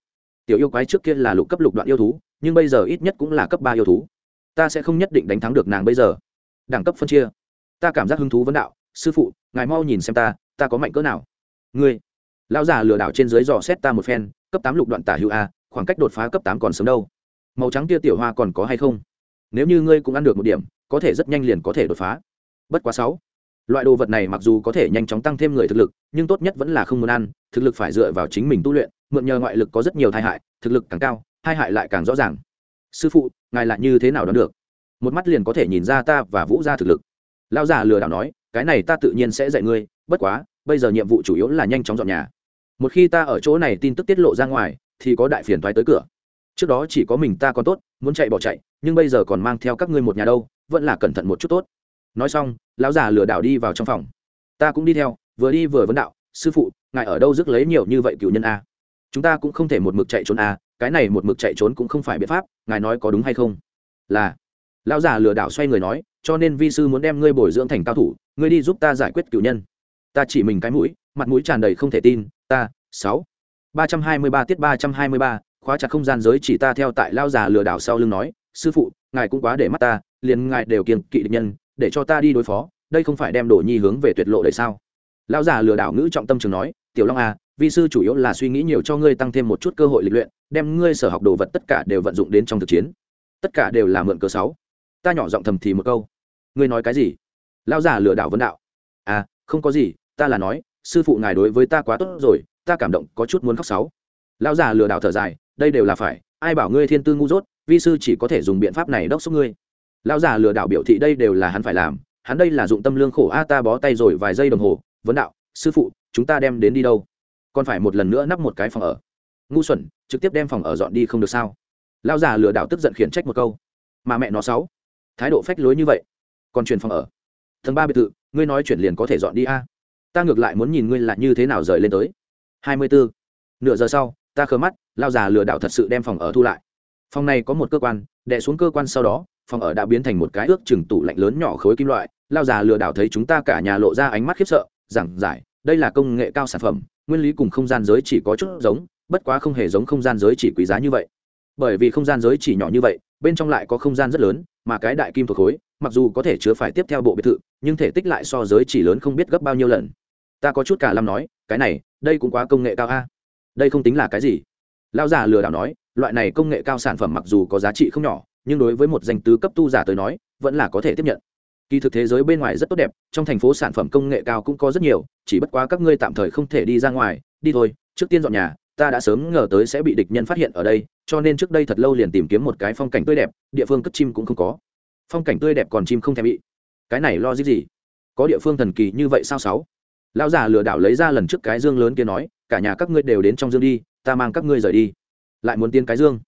Tiểu yêu quái trước kia là lục cấp lục đoạn yêu thú, nhưng bây giờ ít nhất cũng là cấp ba yêu thú. Ta sẽ không nhất định đánh thắng được nàng bây giờ. Đẳng cấp phân chia. Ta cảm giác hứng thú vấn đạo, sư phụ, ngài mau nhìn xem ta ta có mạnh cỡ nào? Ngươi. Lão già lừa đảo trên dưới dò xét ta một phen, cấp tám lục đoạn tả hữu a, khoảng cách đột phá cấp tám còn sớm đâu. Màu trắng kia tiểu hoa còn có hay không? Nếu như ngươi cũng ăn được một điểm, có thể rất nhanh liền có thể đột phá. Bất quá sáu loại đồ vật này mặc dù có thể nhanh chóng tăng thêm người thực lực, nhưng tốt nhất vẫn là không muốn ăn, thực lực phải dựa vào chính mình tu luyện, mượn nhờ ngoại lực có rất nhiều tai hại, thực lực càng cao, tai hại lại càng rõ ràng. Sư phụ, ngài lại như thế nào đoán được? Một mắt liền có thể nhìn ra ta và vũ ra thực lực. Lão già lừa đảo nói, cái này ta tự nhiên sẽ dạy ngươi, bất quá, bây giờ nhiệm vụ chủ yếu là nhanh chóng dọn nhà. Một khi ta ở chỗ này tin tức tiết lộ ra ngoài, thì có đại phiền toái tới cửa. Trước đó chỉ có mình ta còn tốt, muốn chạy bỏ chạy, nhưng bây giờ còn mang theo các ngươi một nhà đâu, vẫn là cẩn thận một chút tốt nói xong, lão già lừa đảo đi vào trong phòng. Ta cũng đi theo, vừa đi vừa vấn đạo, sư phụ, ngài ở đâu rước lấy nhiều như vậy cựu nhân a? Chúng ta cũng không thể một mực chạy trốn a, cái này một mực chạy trốn cũng không phải biện pháp, ngài nói có đúng hay không? Là. Lão già lừa đảo xoay người nói, cho nên vi sư muốn đem ngươi bồi dưỡng thành cao thủ, ngươi đi giúp ta giải quyết cựu nhân. Ta chỉ mình cái mũi, mặt mũi tràn đầy không thể tin, ta, sáu. Ba trăm hai mươi ba tiết ba trăm hai mươi ba, khóa chặt không gian giới chỉ ta theo tại lao già lừa đảo sau lưng nói, sư phụ, ngài cũng quá để mắt ta, liền ngài đều kiên kỵ địch nhân để cho ta đi đối phó, đây không phải đem đồ nhi hướng về tuyệt lộ đời sao? Lão già lừa đảo ngữ trọng tâm trường nói, tiểu long à vi sư chủ yếu là suy nghĩ nhiều cho ngươi tăng thêm một chút cơ hội lịch luyện, đem ngươi sở học đồ vật tất cả đều vận dụng đến trong thực chiến. Tất cả đều là mượn cơ sáu. Ta nhỏ giọng thầm thì một câu. Ngươi nói cái gì? Lão già lừa đảo vấn đạo. À không có gì, ta là nói, sư phụ ngài đối với ta quá tốt rồi, ta cảm động có chút muốn khóc sáu. Lão già lừa đảo thở dài, đây đều là phải, ai bảo ngươi thiên tư ngu dốt, vi sư chỉ có thể dùng biện pháp này đốc xúc ngươi lão già lừa đảo biểu thị đây đều là hắn phải làm, hắn đây là dụng tâm lương khổ, a, ta bó tay rồi vài giây đồng hồ. Vấn đạo, sư phụ, chúng ta đem đến đi đâu? Còn phải một lần nữa nắp một cái phòng ở. Ngu xuẩn, trực tiếp đem phòng ở dọn đi không được sao? Lão già lừa đảo tức giận khiển trách một câu. Mà mẹ nó sáu, thái độ phách lối như vậy, còn chuyển phòng ở? Tầng ba biệt thự, ngươi nói chuyển liền có thể dọn đi a. Ta ngược lại muốn nhìn ngươi là như thế nào rời lên tới. Hai mươi bốn nửa giờ sau, ta khờ mắt lao già lừa đảo thật sự đem phòng ở thu lại. Phòng này có một cơ quan đẻ xuống cơ quan sau đó phòng ở đã biến thành một cái ước chừng tủ lạnh lớn nhỏ khối kim loại, lao già lừa đảo thấy chúng ta cả nhà lộ ra ánh mắt khiếp sợ, giảng giải, đây là công nghệ cao sản phẩm, nguyên lý cùng không gian giới chỉ có chút giống, bất quá không hề giống không gian giới chỉ quý giá như vậy. Bởi vì không gian giới chỉ nhỏ như vậy, bên trong lại có không gian rất lớn, mà cái đại kim thuộc khối, mặc dù có thể chứa phải tiếp theo bộ biệt thự, nhưng thể tích lại so giới chỉ lớn không biết gấp bao nhiêu lần. Ta có chút cả lâm nói, cái này, đây cũng quá công nghệ cao a. Đây không tính là cái gì. Lão già lừa đảo nói, loại này công nghệ cao sản phẩm mặc dù có giá trị không nhỏ nhưng đối với một danh tứ cấp tu giả tới nói, vẫn là có thể tiếp nhận. Kỳ thực thế giới bên ngoài rất tốt đẹp, trong thành phố sản phẩm công nghệ cao cũng có rất nhiều, chỉ bất quá các ngươi tạm thời không thể đi ra ngoài, đi thôi, trước tiên dọn nhà, ta đã sớm ngờ tới sẽ bị địch nhân phát hiện ở đây, cho nên trước đây thật lâu liền tìm kiếm một cái phong cảnh tươi đẹp, địa phương cất chim cũng không có. Phong cảnh tươi đẹp còn chim không thèm bị. Cái này lo gì gì? Có địa phương thần kỳ như vậy sao sáu? Lão già lừa đảo lấy ra lần trước cái dương lớn kia nói, cả nhà các ngươi đều đến trong dương đi, ta mang các ngươi rời đi. Lại muốn tiến cái dương.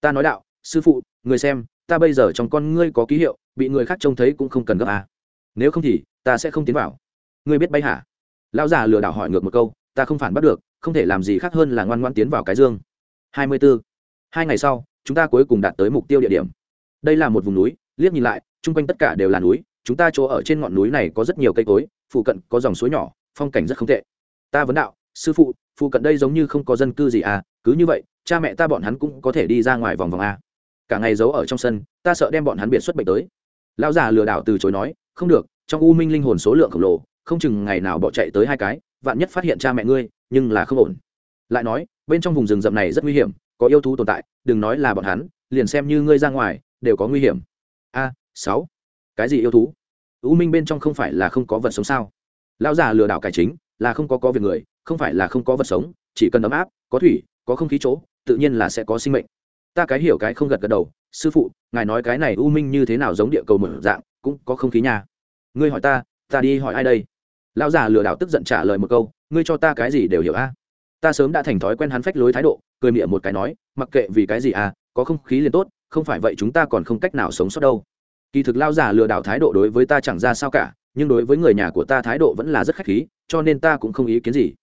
Ta nói đạo sư phụ, người xem, ta bây giờ trong con ngươi có ký hiệu, bị người khác trông thấy cũng không cần gấp à. nếu không thì, ta sẽ không tiến vào ngươi biết bay hả lão già lừa đảo hỏi ngược một câu, ta không phản bắt được, không thể làm gì khác hơn là ngoan ngoan tiến vào cái dương hai mươi 24. hai ngày sau, chúng ta cuối cùng đạt tới mục tiêu địa điểm đây là một vùng núi, liếc nhìn lại, chung quanh tất cả đều là núi, chúng ta chỗ ở trên ngọn núi này có rất nhiều cây cối, phụ cận có dòng suối nhỏ, phong cảnh rất không tệ ta vấn đạo, sư phụ phụ cận đây giống như không có dân cư gì à cứ như vậy, cha mẹ ta bọn hắn cũng có thể đi ra ngoài vòng vòng à? Cả ngày giấu ở trong sân, ta sợ đem bọn hắn biệt xuất bệnh tới. Lão già lừa đảo từ chối nói, không được, trong u minh linh hồn số lượng khổng lồ, không chừng ngày nào bỏ chạy tới hai cái, vạn nhất phát hiện cha mẹ ngươi, nhưng là không ổn. Lại nói, bên trong vùng rừng rậm này rất nguy hiểm, có yêu thú tồn tại, đừng nói là bọn hắn, liền xem như ngươi ra ngoài, đều có nguy hiểm. A, sáu. Cái gì yêu thú? U minh bên trong không phải là không có vật sống sao? Lão già lừa đảo cải chính, là không có có việc người, không phải là không có vật sống, chỉ cần ấm áp, có thủy, có không khí chỗ, tự nhiên là sẽ có sinh mệnh ta cái hiểu cái không gật gật đầu, sư phụ, ngài nói cái này u minh như thế nào giống địa cầu một dạng, cũng có không khí nhà ngươi hỏi ta ta đi hỏi ai đây? Lão già lừa đảo tức giận trả lời một câu, ngươi cho ta cái gì đều hiểu a. Ta sớm đã thành thói quen hắn phách lối thái độ, cười miệng một cái nói, mặc kệ vì cái gì à có không khí liền tốt, không phải vậy chúng ta còn không cách nào sống sót đâu. Kỳ thực lao giả lừa đảo thái độ đối với ta chẳng ra sao cả, nhưng đối với người nhà của ta thái độ vẫn là rất khách khí, cho nên ta cũng không ý kiến gì.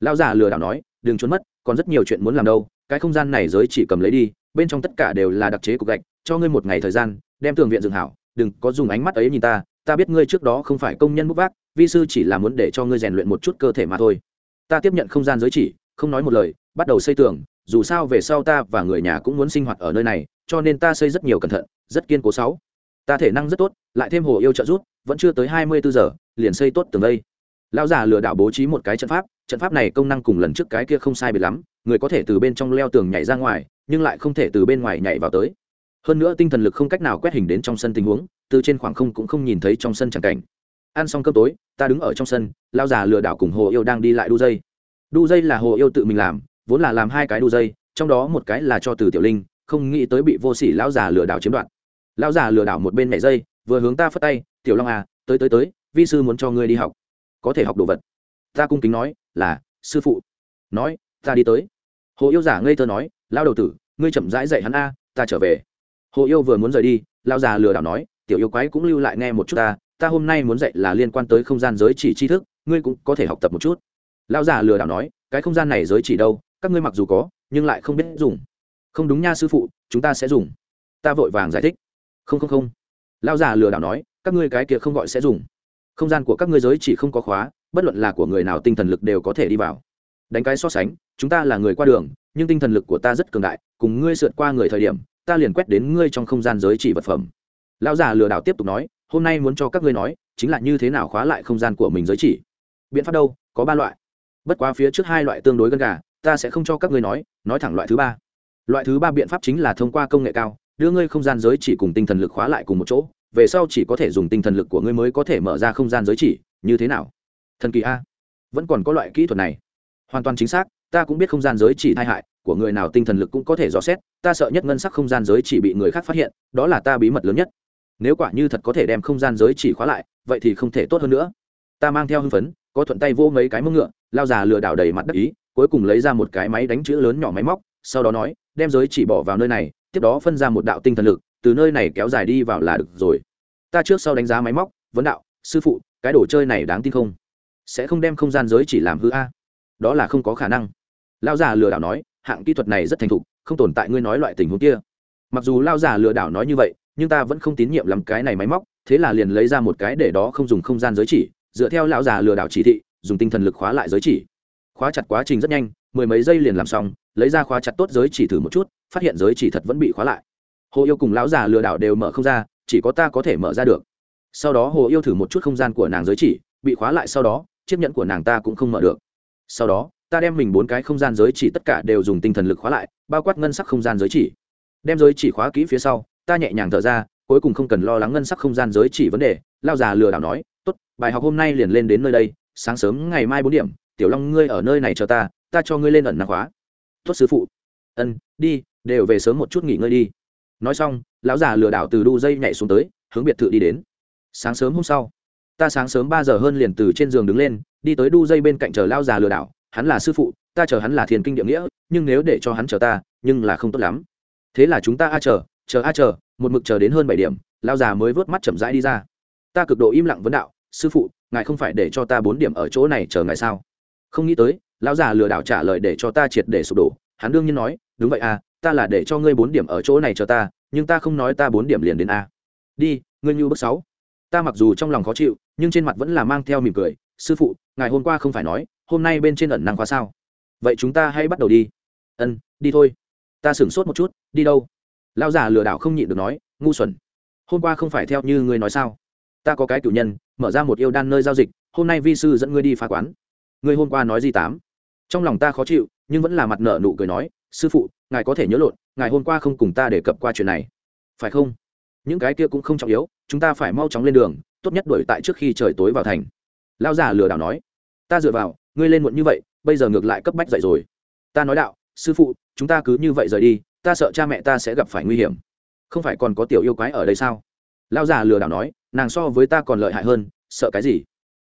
Lao giả lừa đảo nói, đừng trốn mất, còn rất nhiều chuyện muốn làm đâu, cái không gian này giới chỉ cầm lấy đi bên trong tất cả đều là đặc chế cục gạch, cho ngươi một ngày thời gian, đem tường viện dựng hảo, đừng có dùng ánh mắt ấy nhìn ta ta biết ngươi trước đó không phải công nhân bút vác, vi sư chỉ là muốn để cho ngươi rèn luyện một chút cơ thể mà thôi. Ta tiếp nhận không gian giới chỉ, không nói một lời, bắt đầu xây tường, dù sao về sau ta và người nhà cũng muốn sinh hoạt ở nơi này, cho nên ta xây rất nhiều cẩn thận, rất kiên cố sáu. Ta thể năng rất tốt, lại thêm hồ yêu trợ giúp, vẫn chưa tới hai mươi bốn giờ, liền xây tốt tường đây. Lão già lừa đảo bố trí một cái trận pháp trận pháp này công năng cùng lần trước cái kia không sai biệt lắm, người có thể từ bên trong leo tường nhảy ra ngoài nhưng lại không thể từ bên ngoài nhảy vào tới. Hơn nữa tinh thần lực không cách nào quét hình đến trong sân tình huống, từ trên khoảng không cũng không nhìn thấy trong sân chẳng cảnh. Ăn xong cơm tối, ta đứng ở trong sân, lao già lừa đảo cùng hồ yêu đang đi lại đu dây. Đu dây là hồ yêu tự mình làm, vốn là làm hai cái đu dây, trong đó một cái là cho từ tiểu linh, không nghĩ tới bị vô sỉ lão già lừa đảo chiếm đoạt. Lão già lừa đảo một bên nhảy dây, vừa hướng ta phất tay, tiểu long à tới tới tới, vi sư muốn cho ngươi đi học. Có thể học đồ vật. Ta cung kính nói, là, sư phụ. Nói, ta đi tới. Hồ yêu giả ngây thơ nói lao đầu tử, ngươi chậm rãi dạy hắn a, ta trở về. Hồ yêu vừa muốn rời đi lao già lừa đảo nói, tiểu yêu quái cũng lưu lại nghe một chút ta ta hôm nay muốn dạy là liên quan tới không gian giới chỉ tri thức, ngươi cũng có thể học tập một chút. Lao già lừa đảo nói, cái không gian này giới chỉ đâu, các ngươi mặc dù có, nhưng lại không biết dùng. Không đúng nha sư phụ, chúng ta sẽ dùng. Ta vội vàng giải thích. Không không không. Lao già lừa đảo nói, các ngươi cái kia không gọi sẽ dùng. Không gian của các ngươi giới chỉ không có khóa, bất luận là của người nào tinh thần lực đều có thể đi vào. Đánh cái so sánh, chúng ta là người qua đường nhưng tinh thần lực của ta rất cường đại, cùng ngươi sượt qua người thời điểm, ta liền quét đến ngươi trong không gian giới chỉ vật phẩm. Lão già lừa đảo tiếp tục nói, hôm nay muốn cho các ngươi nói, chính là như thế nào khóa lại không gian của mình giới chỉ? Biện pháp đâu? Có ba loại. Bất quá phía trước hai loại tương đối gần gà, ta sẽ không cho các ngươi nói nói thẳng loại thứ ba. Loại thứ ba biện pháp chính là thông qua công nghệ cao, đưa ngươi không gian giới chỉ cùng tinh thần lực khóa lại cùng một chỗ, về sau chỉ có thể dùng tinh thần lực của ngươi mới có thể mở ra không gian giới chỉ, như thế nào? Thần kỳ a. Vẫn còn có loại kỹ thuật này. Hoàn toàn chính xác ta cũng biết không gian giới chỉ tai hại, của người nào tinh thần lực cũng có thể dò xét, ta sợ nhất ngân sắc không gian giới chỉ bị người khác phát hiện, đó là ta bí mật lớn nhất. Nếu quả như thật có thể đem không gian giới chỉ khóa lại, vậy thì không thể tốt hơn nữa. Ta mang theo hưng phấn, có thuận tay vô mấy cái mông ngựa, lao già lừa đảo đầy mặt đất ý, cuối cùng lấy ra một cái máy đánh chữ lớn nhỏ máy móc, sau đó nói, đem giới chỉ bỏ vào nơi này, tiếp đó phân ra một đạo tinh thần lực, từ nơi này kéo dài đi vào là được rồi. Ta trước sau đánh giá máy móc, vấn đạo, sư phụ, cái đồ chơi này đáng tin không? Sẽ không đem không gian giới chỉ làm hư a đó là không có khả năng. Lao già lừa đảo nói, hạng kỹ thuật này rất thành thục, không tồn tại ngươi nói loại tình huống kia. Mặc dù lao già lừa đảo nói như vậy, nhưng ta vẫn không tín nhiệm làm cái này máy móc, thế là liền lấy ra một cái để đó không dùng không gian giới chỉ, dựa theo lão già lừa đảo chỉ thị, dùng tinh thần lực khóa lại giới chỉ. Khóa chặt quá trình rất nhanh, mười mấy giây liền làm xong, lấy ra khóa chặt tốt giới chỉ thử một chút, phát hiện giới chỉ thật vẫn bị khóa lại. Hồ yêu cùng lão già lừa đảo đều mở không ra, chỉ có ta có thể mở ra được. Sau đó hồ yêu thử một chút không gian của nàng giới chỉ, bị khóa lại sau đó, chiếc nhẫn của nàng ta cũng không mở được sau đó, ta đem mình bốn cái không gian giới chỉ tất cả đều dùng tinh thần lực khóa lại, bao quát ngân sắc không gian giới chỉ. Đem giới chỉ khóa kỹ phía sau, ta nhẹ nhàng thở ra, cuối cùng không cần lo lắng ngân sắc không gian giới chỉ vấn đề, lao già lừa đảo nói, tốt, bài học hôm nay liền lên đến nơi đây, sáng sớm ngày mai bốn điểm, tiểu long ngươi ở nơi này chờ ta ta cho ngươi lên ẩn năng khóa. Tốt sư phụ. Ân, đi, đều về sớm một chút nghỉ ngơi đi. Nói xong, lão già lừa đảo từ đu dây nhảy xuống tới, hướng biệt thự đi đến. Sáng sớm hôm sau, ta sáng sớm ba giờ hơn liền từ trên giường đứng lên đi tới đu dây bên cạnh chờ lao già lừa đảo, hắn là sư phụ, ta chờ hắn là thiền kinh địa nghĩa, nhưng nếu để cho hắn chờ ta, nhưng là không tốt lắm. Thế là chúng ta a chờ chờ a chờ, một mực chờ đến hơn bảy điểm, lao già mới vớt mắt chậm rãi đi ra. Ta cực độ im lặng vấn đạo, sư phụ, ngài không phải để cho ta bốn điểm ở chỗ này chờ ngài sao? Không nghĩ tới, lão già lừa đảo trả lời để cho ta triệt để sụp đổ. Hắn đương nhiên nói, đúng vậy à ta là để cho ngươi bốn điểm ở chỗ này chờ ta, nhưng ta không nói ta bốn điểm liền đến a. Đi, ngươi như bước sáu. Ta mặc dù trong lòng khó chịu, nhưng trên mặt vẫn là mang theo mỉm cười sư phụ, ngài hôm qua không phải nói, hôm nay bên trên ẩn năng khóa sao? Vậy chúng ta hãy bắt đầu đi. Ân, đi thôi. Ta sửng sốt một chút, đi đâu? Lao già lừa đảo không nhịn được nói, ngu xuẩn. Hôm qua không phải theo như ngươi nói sao? Ta có cái cử nhân, mở ra một yêu đan nơi giao dịch, hôm nay vi sư dẫn ngươi đi phá quán. Ngươi hôm qua nói gì tám? Trong lòng ta khó chịu, nhưng vẫn là mặt nợ nụ cười nói, sư phụ, ngài có thể nhớ lộn, ngài hôm qua không cùng ta để cập qua chuyện này. Phải không? Những cái kia cũng không trọng yếu, chúng ta phải mau chóng lên đường, tốt nhất đuổi tại trước khi trời tối vào thành lao già lừa đảo nói ta dựa vào ngươi lên muộn như vậy bây giờ ngược lại cấp bách dậy rồi. Ta nói đạo sư phụ chúng ta cứ như vậy rời đi ta sợ cha mẹ ta sẽ gặp phải nguy hiểm. Không phải còn có tiểu yêu quái ở đây sao? Lao già lừa đảo nói nàng so với ta còn lợi hại hơn sợ cái gì?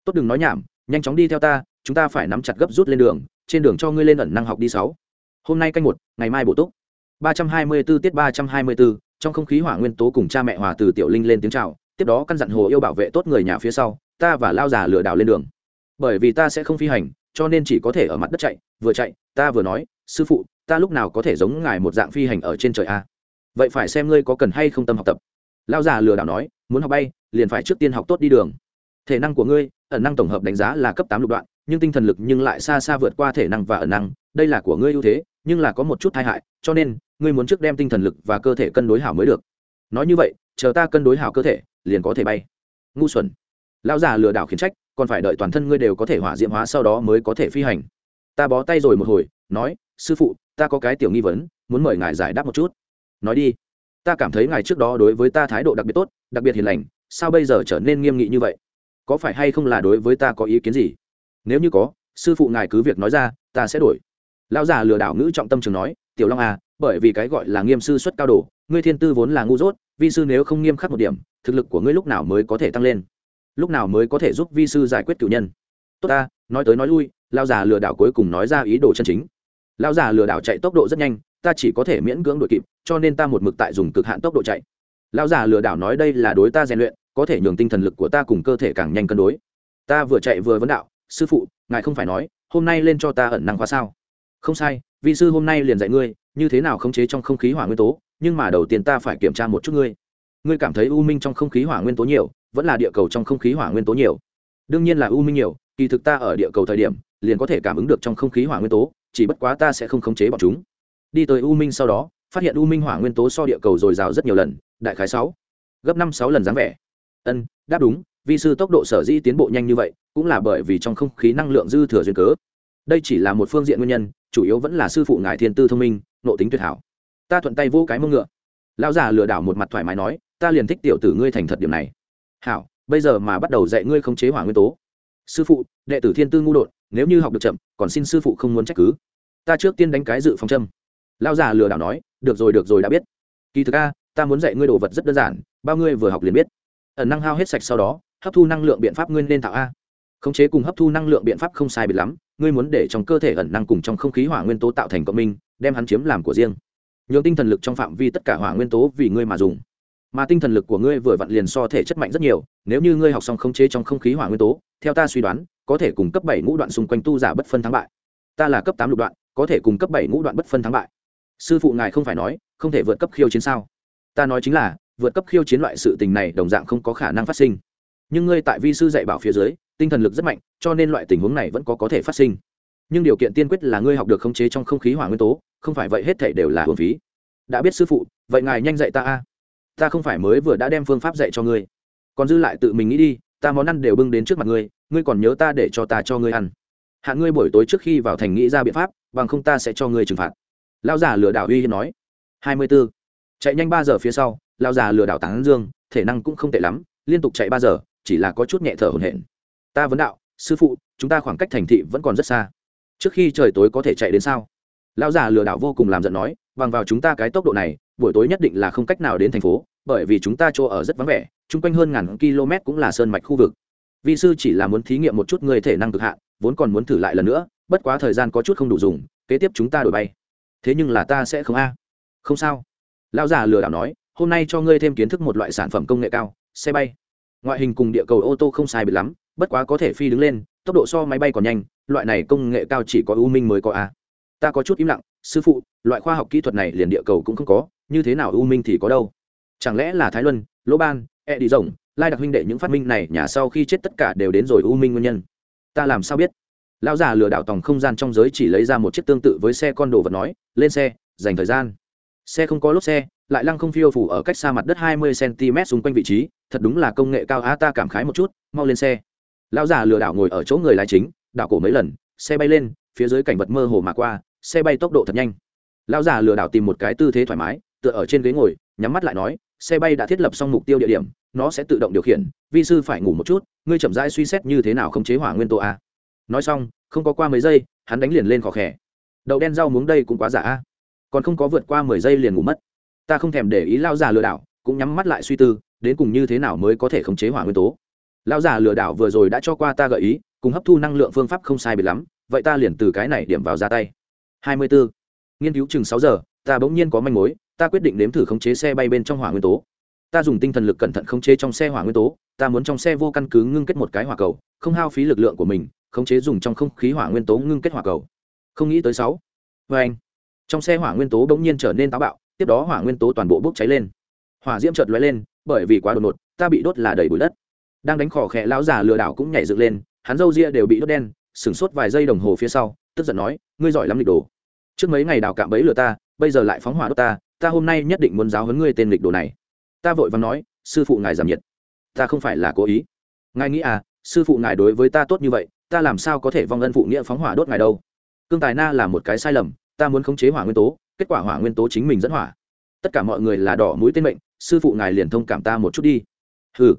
Tốt đừng nói nhảm nhanh chóng đi theo ta chúng ta phải nắm chặt gấp rút lên đường trên đường cho ngươi lên ẩn năng học đi sáu. Hôm nay canh một ngày mai bổ túc. ba trăm hai mươi 324 tiết ba trăm hai mươi 324, trong không khí hỏa nguyên tố cùng cha mẹ hòa từ tiểu linh lên tiếng chào tiếp đó căn dặn hồ yêu bảo vệ tốt người nhà phía sau ta và lao già lừa đảo lên đường. Bởi vì ta sẽ không phi hành, cho nên chỉ có thể ở mặt đất chạy, vừa chạy, ta vừa nói, sư phụ, ta lúc nào có thể giống ngài một dạng phi hành ở trên trời a? Vậy phải xem ngươi có cần hay không tâm học tập. Lao già lừa đảo nói, muốn học bay, liền phải trước tiên học tốt đi đường. Thể năng của ngươi, ẩn năng tổng hợp đánh giá là cấp tám lục đoạn, nhưng tinh thần lực nhưng lại xa xa vượt qua thể năng và ẩn năng. Đây là của ngươi ưu thế, nhưng là có một chút tai hại, cho nên, ngươi muốn trước đem tinh thần lực và cơ thể cân đối hảo mới được. Nói như vậy, chờ ta cân đối hảo cơ thể, liền có thể bay. Ngu xuẩn lão già lừa đảo khiến trách, còn phải đợi toàn thân ngươi đều có thể hỏa diễm hóa sau đó mới có thể phi hành. Ta bó tay rồi một hồi, nói, sư phụ, ta có cái tiểu nghi vấn, muốn mời ngài giải đáp một chút. Nói đi. Ta cảm thấy ngài trước đó đối với ta thái độ đặc biệt tốt, đặc biệt hiền lành, sao bây giờ trở nên nghiêm nghị như vậy? Có phải hay không là đối với ta có ý kiến gì? Nếu như có, sư phụ ngài cứ việc nói ra, ta sẽ đổi. Lão già lừa đảo ngữ trọng tâm trường nói, tiểu long à bởi vì cái gọi là nghiêm sư xuất cao đồ ngươi thiên tư vốn là ngu dốt, vi sư nếu không nghiêm khắc một điểm, thực lực của ngươi lúc nào mới có thể tăng lên? Lúc nào mới có thể giúp vi sư giải quyết cựu nhân? Tốt ta, nói tới nói lui lao già lừa đảo cuối cùng nói ra ý đồ chân chính. Lao già lừa đảo chạy tốc độ rất nhanh, ta chỉ có thể miễn cưỡng đội kịp, cho nên ta một mực tại dùng cực hạn tốc độ chạy. Lao già lừa đảo nói đây là đối ta rèn luyện, có thể nhường tinh thần lực của ta cùng cơ thể càng nhanh cân đối. Ta vừa chạy vừa vấn đạo, sư phụ, ngài không phải nói, hôm nay lên cho ta ẩn năng khóa sao? Không sai vị sư hôm nay liền dạy ngươi, như thế nào khống chế trong không khí hỏa nguyên tố, nhưng mà đầu tiên ta phải kiểm tra một chút ngươi. Ngươi cảm thấy u minh trong không khí hỏa nguyên tố nhiều vẫn là địa cầu trong không khí hỏa nguyên tố nhiều. Đương nhiên là u minh nhiều, kỳ thực ta ở địa cầu thời điểm, liền có thể cảm ứng được trong không khí hỏa nguyên tố, chỉ bất quá ta sẽ không khống chế bọn chúng. Đi tới u minh sau đó, phát hiện u minh hỏa nguyên tố so địa cầu dồi dào rất nhiều lần, đại khái sáu, gấp năm sáu lần dáng vẻ. Ân, đáp đúng, vi sư tốc độ sở dĩ tiến bộ nhanh như vậy, cũng là bởi vì trong không khí năng lượng dư thừa duyên cớ. Đây chỉ là một phương diện nguyên nhân, chủ yếu vẫn là sư phụ ngài thiên tư thông minh nộ tính tuyệt hảo. Ta thuận tay vô cái mông ngựa. Lão già lừa đảo một mặt thoải mái nói, ta liền thích tiểu tử ngươi thành thật điểm này hảo, bây giờ mà bắt đầu dạy ngươi khống chế hỏa nguyên tố. Sư phụ, đệ tử thiên tư ngu đột, nếu như học được chậm, còn xin sư phụ không muốn trách cứ. Ta trước tiên đánh cái dự phòng châm. Lão già lừa đảo nói, được rồi được rồi, đã biết. Kỳ thực a, ta muốn dạy ngươi đồ vật rất đơn giản, bao ngươi vừa học liền biết. Ẩn năng hao hết sạch sau đó, hấp thu năng lượng biện pháp ngươi nên tạo a. Khống chế cùng hấp thu năng lượng biện pháp không sai biệt lắm, ngươi muốn để trong cơ thể ẩn năng cùng trong không khí hỏa nguyên tố tạo thành cộng minh, đem hắn chiếm làm của riêng. Nhường tinh thần lực trong phạm vi tất cả hỏa nguyên tố vì ngươi mà dùng mà tinh thần lực của ngươi vừa vặn liền so thể chất mạnh rất nhiều, nếu như ngươi học xong khống chế trong không khí hỏa nguyên tố, theo ta suy đoán, có thể cùng cấp bảy ngũ đoạn xung quanh tu giả bất phân thắng bại. Ta là cấp tám lục đoạn, có thể cùng cấp bảy ngũ đoạn bất phân thắng bại. Sư phụ ngài không phải nói, không thể vượt cấp khiêu chiến sao? Ta nói chính là, vượt cấp khiêu chiến loại sự tình này đồng dạng không có khả năng phát sinh. Nhưng ngươi tại vi sư dạy bảo phía dưới, tinh thần lực rất mạnh, cho nên loại tình huống này vẫn có có thể phát sinh. Nhưng điều kiện tiên quyết là ngươi học được khống chế trong không khí hỏa nguyên tố, không phải vậy hết thể đều là hồn phí. Đã biết sư phụ, vậy ngài nhanh dạy ta a ta không phải mới vừa đã đem phương pháp dạy cho ngươi. Còn dư lại tự mình nghĩ đi, ta món ăn đều bưng đến trước mặt ngươi ngươi còn nhớ ta để cho ta cho ngươi ăn. Hạ ngươi buổi tối trước khi vào thành nghĩ ra biện pháp, bằng không ta sẽ cho ngươi trừng phạt. Lao giả lừa đảo uy hiếp nói. Hai mươi b ố chạy nhanh ba giờ phía sau lao già lừa đảo tán dương, thể năng cũng không tệ lắm, liên tục chạy ba giờ, chỉ là có chút nhẹ thở hổn hển. Ta vấn đạo, sư phụ, chúng ta khoảng cách thành thị vẫn còn rất xa. Trước khi trời tối có thể chạy đến sao? Lão già lừa đảo vô cùng làm giận nói bằng vào chúng ta cái tốc độ này, buổi tối nhất định là không cách nào đến thành phố, bởi vì chúng ta chỗ ở rất vắng vẻ, chung quanh hơn ngàn km cũng là sơn mạch khu vực. Vi sư chỉ là muốn thí nghiệm một chút người thể năng cực hạn, vốn còn muốn thử lại lần nữa, bất quá thời gian có chút không đủ dùng, kế tiếp chúng ta đổi bay. Thế nhưng là ta sẽ không a. Không sao. Lão già lừa đảo nói, hôm nay cho ngươi thêm kiến thức một loại sản phẩm công nghệ cao, xe bay. Ngoại hình cùng địa cầu ô tô không sai biệt lắm, bất quá có thể phi đứng lên, tốc độ so máy bay còn nhanh, loại này công nghệ cao chỉ có ưu minh mới có a ta có chút im lặng, sư phụ, loại khoa học kỹ thuật này liền địa cầu cũng không có, như thế nào u minh thì có đâu? Chẳng lẽ là thái luân, lỗ ban e đi rồng, lai đặc huynh đệ những phát minh này nhà sau khi chết tất cả đều đến rồi u minh nguyên nhân? Ta làm sao biết? Lão già lừa đảo tòng không gian trong giới chỉ lấy ra một chiếc tương tự với xe con đồ vật nói, lên xe, dành thời gian. Xe không có lốp xe, lại lăng không phiêu phủ ở cách xa mặt đất hai mươi cm xung quanh vị trí, thật đúng là công nghệ cao á, ta cảm khái một chút, mau lên xe. Lão già lừa đảo ngồi ở chỗ người lái chính, đảo cổ mấy lần, xe bay lên, phía dưới cảnh vật mơ hồ mà qua xe bay tốc độ thật nhanh. Lão già lừa đảo tìm một cái tư thế thoải mái, tựa ở trên ghế ngồi, nhắm mắt lại nói, xe bay đã thiết lập xong mục tiêu địa điểm, nó sẽ tự động điều khiển. Vi sư phải ngủ một chút, ngươi chậm rãi suy xét như thế nào không chế hỏa nguyên tố a. Nói xong, không có qua mấy giây, hắn đánh liền lên khó khẽ đậu đen rau muống đây cũng quá giả a. Còn không có vượt qua mười giây liền ngủ mất. Ta không thèm để ý lao già lừa đảo, cũng nhắm mắt lại suy tư, đến cùng như thế nào mới có thể khống chế hỏa nguyên tố. Lão già lừa đảo vừa rồi đã cho qua ta gợi ý, cùng hấp thu năng lượng phương pháp không sai biệt lắm, vậy ta liền từ cái này điểm vào ra tay hai mươi 24. nghiên cứu chừng sáu giờ, ta bỗng nhiên có manh mối, ta quyết định nếm thử khống chế xe bay bên trong hỏa nguyên tố. Ta dùng tinh thần lực cẩn thận khống chế trong xe hỏa nguyên tố, ta muốn trong xe vô căn cứ ngưng kết một cái hỏa cầu, không hao phí lực lượng của mình, khống chế dùng trong không khí hỏa nguyên tố ngưng kết hỏa cầu. Không nghĩ tới sáu. Vê anh, trong xe hỏa nguyên tố bỗng nhiên trở nên táo bạo, tiếp đó hỏa nguyên tố toàn bộ bốc cháy lên. Hỏa diễm chợt lóe lên, bởi vì quá đột ngột, ta bị đốt là đầy bụi đất. Đang đánh khỏ khẽ lão già lừa đảo cũng nhảy dựng lên, hắn râu ria đều bị đốt đen sửng sốt vài giây đồng hồ phía sau, tức giận nói, ngươi giỏi lắm lịch đồ. Trước mấy ngày đào cạm bẫy lừa ta, bây giờ lại phóng hỏa đốt ta ta hôm nay nhất định muốn giáo huấn ngươi tên lịch đồ này. Ta vội vàng nói, sư phụ ngài giảm nhiệt. Ta không phải là cố ý. Ngài nghĩ à sư phụ ngài đối với ta tốt như vậy, ta làm sao có thể vong ân phụ nghĩa phóng hỏa đốt ngài đâu? Cương tài na là một cái sai lầm, ta muốn khống chế hỏa nguyên tố, kết quả hỏa nguyên tố chính mình dẫn hỏa. Tất cả mọi người là đỏ mũi tên mệnh, sư phụ ngài liền thông cảm ta một chút đi. Hừ.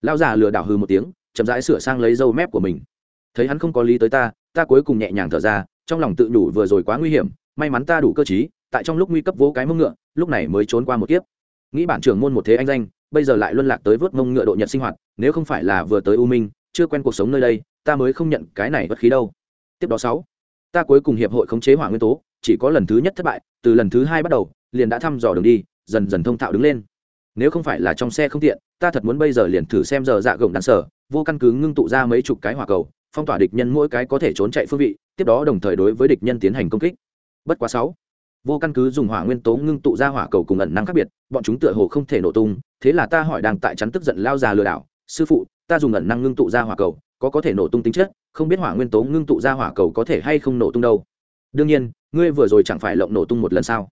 Lao già lừa đảo hừ một tiếng, chậm rãi sửa sang lấy dâu mép của mình thấy hắn không có lý tới ta ta cuối cùng nhẹ nhàng thở ra, trong lòng tự đủ vừa rồi quá nguy hiểm, may mắn ta đủ cơ t tại trong lúc nguy cấp vỗ cái mông ngựa, lúc này mới trốn qua một kiếp. Nghĩ bản trưởng môn một thế anh danh, bây giờ lại luân lạc tới vớt mông ngựa độ nhật sinh hoạt, nếu không phải là vừa tới u minh, chưa quen cuộc sống nơi đây, ta mới không nhận cái này bất khí đâu. Tiếp đó sáu, ta cuối cùng hiệp hội khống chế hỏa nguyên tố, chỉ có lần thứ nhất thất bại, từ lần thứ hai bắt đầu, liền đã thăm dò đường đi, dần dần thông thạo đứng lên. Nếu không phải là trong xe không tiện, ta thật muốn bây giờ liền thử xem giờ dạ gồng đàn sở, vô căn cứ ngưng tụ ra mấy chục cái hỏa cầu phong tỏa địch nhân mỗi cái có thể trốn chạy phương vị, tiếp đó đồng thời đối với địch nhân tiến hành công kích. Bất quá sáu, vô căn cứ dùng hỏa nguyên tố ngưng tụ ra hỏa cầu cùng ẩn năng khác biệt, bọn chúng tựa hồ không thể nổ tung, thế là ta hỏi đang tại chắn tức giận lao già lừa đảo, sư phụ, ta dùng ẩn năng ngưng tụ ra hỏa cầu, có có thể nổ tung tính chất, không biết hỏa nguyên tố ngưng tụ ra hỏa cầu có thể hay không nổ tung đâu? Đương nhiên, ngươi vừa rồi chẳng phải lộng nổ tung một lần sao?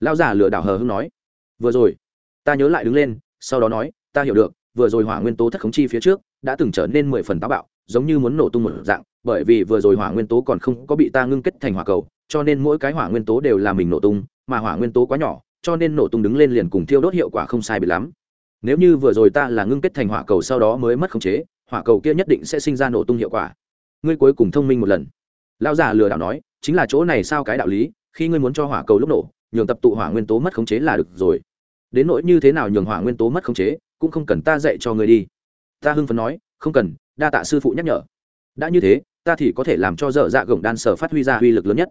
Lao già lừa đảo hờ hưng nói. Vừa rồi. Ta nhớ lại đứng lên, sau đó nói, ta hiểu được, vừa rồi hỏa nguyên tố thất khống chi phía trước, đã từng trở nên mười phần táo bạo giống như muốn nổ tung một dạng, bởi vì vừa rồi hỏa nguyên tố còn không có bị ta ngưng kết thành hỏa cầu, cho nên mỗi cái hỏa nguyên tố đều là mình nổ tung, mà hỏa nguyên tố quá nhỏ, cho nên nổ tung đứng lên liền cùng thiêu đốt hiệu quả không sai bị lắm. Nếu như vừa rồi ta là ngưng kết thành hỏa cầu sau đó mới mất khống chế, hỏa cầu kia nhất định sẽ sinh ra nổ tung hiệu quả. Ngươi cuối cùng thông minh một lần. Lão già lừa đảo nói, chính là chỗ này sao cái đạo lý, khi ngươi muốn cho hỏa cầu lúc nổ, nhường tập tụ hỏa nguyên tố mất khống chế là được rồi. Đến nỗi như thế nào nhường hỏa nguyên tố mất khống chế, cũng không cần ta dạy cho ngươi đi. Ta hưng phấn nói, không cần đa tạ sư phụ nhắc nhở. Đã như thế, ta thì có thể làm cho dở dạ gồng đan sở phát huy ra uy lực lớn nhất.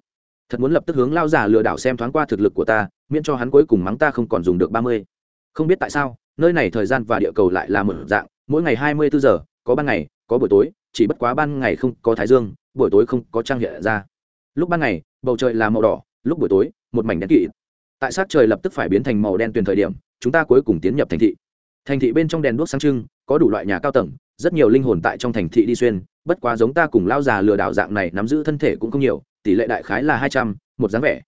Thật muốn lập tức hướng lao giả lừa đảo xem thoáng qua thực lực của ta, miễn cho hắn cuối cùng mắng ta không còn dùng được ba mươi. Không biết tại sao, nơi này thời gian và địa cầu lại là một dạng, mỗi ngày hai mươi bốn giờ, có ban ngày, có buổi tối, chỉ bất quá ban ngày không có thái dương, buổi tối không có trăng hiện ra. Lúc ban ngày, bầu trời là màu đỏ, lúc buổi tối, một mảnh đen kỵ tại sát trời lập tức phải biến thành màu đen tuyền thời điểm, chúng ta cuối cùng tiến nhập thành thị. Thành thị bên trong đèn đuốc sáng trưng, có đủ loại nhà cao tầng rất nhiều linh hồn tại trong thành thị đi xuyên, bất quá giống ta cùng lao già lừa đảo dạng này nắm giữ thân thể cũng không nhiều, tỷ lệ đại khái là hai trăm, một dáng vẻ.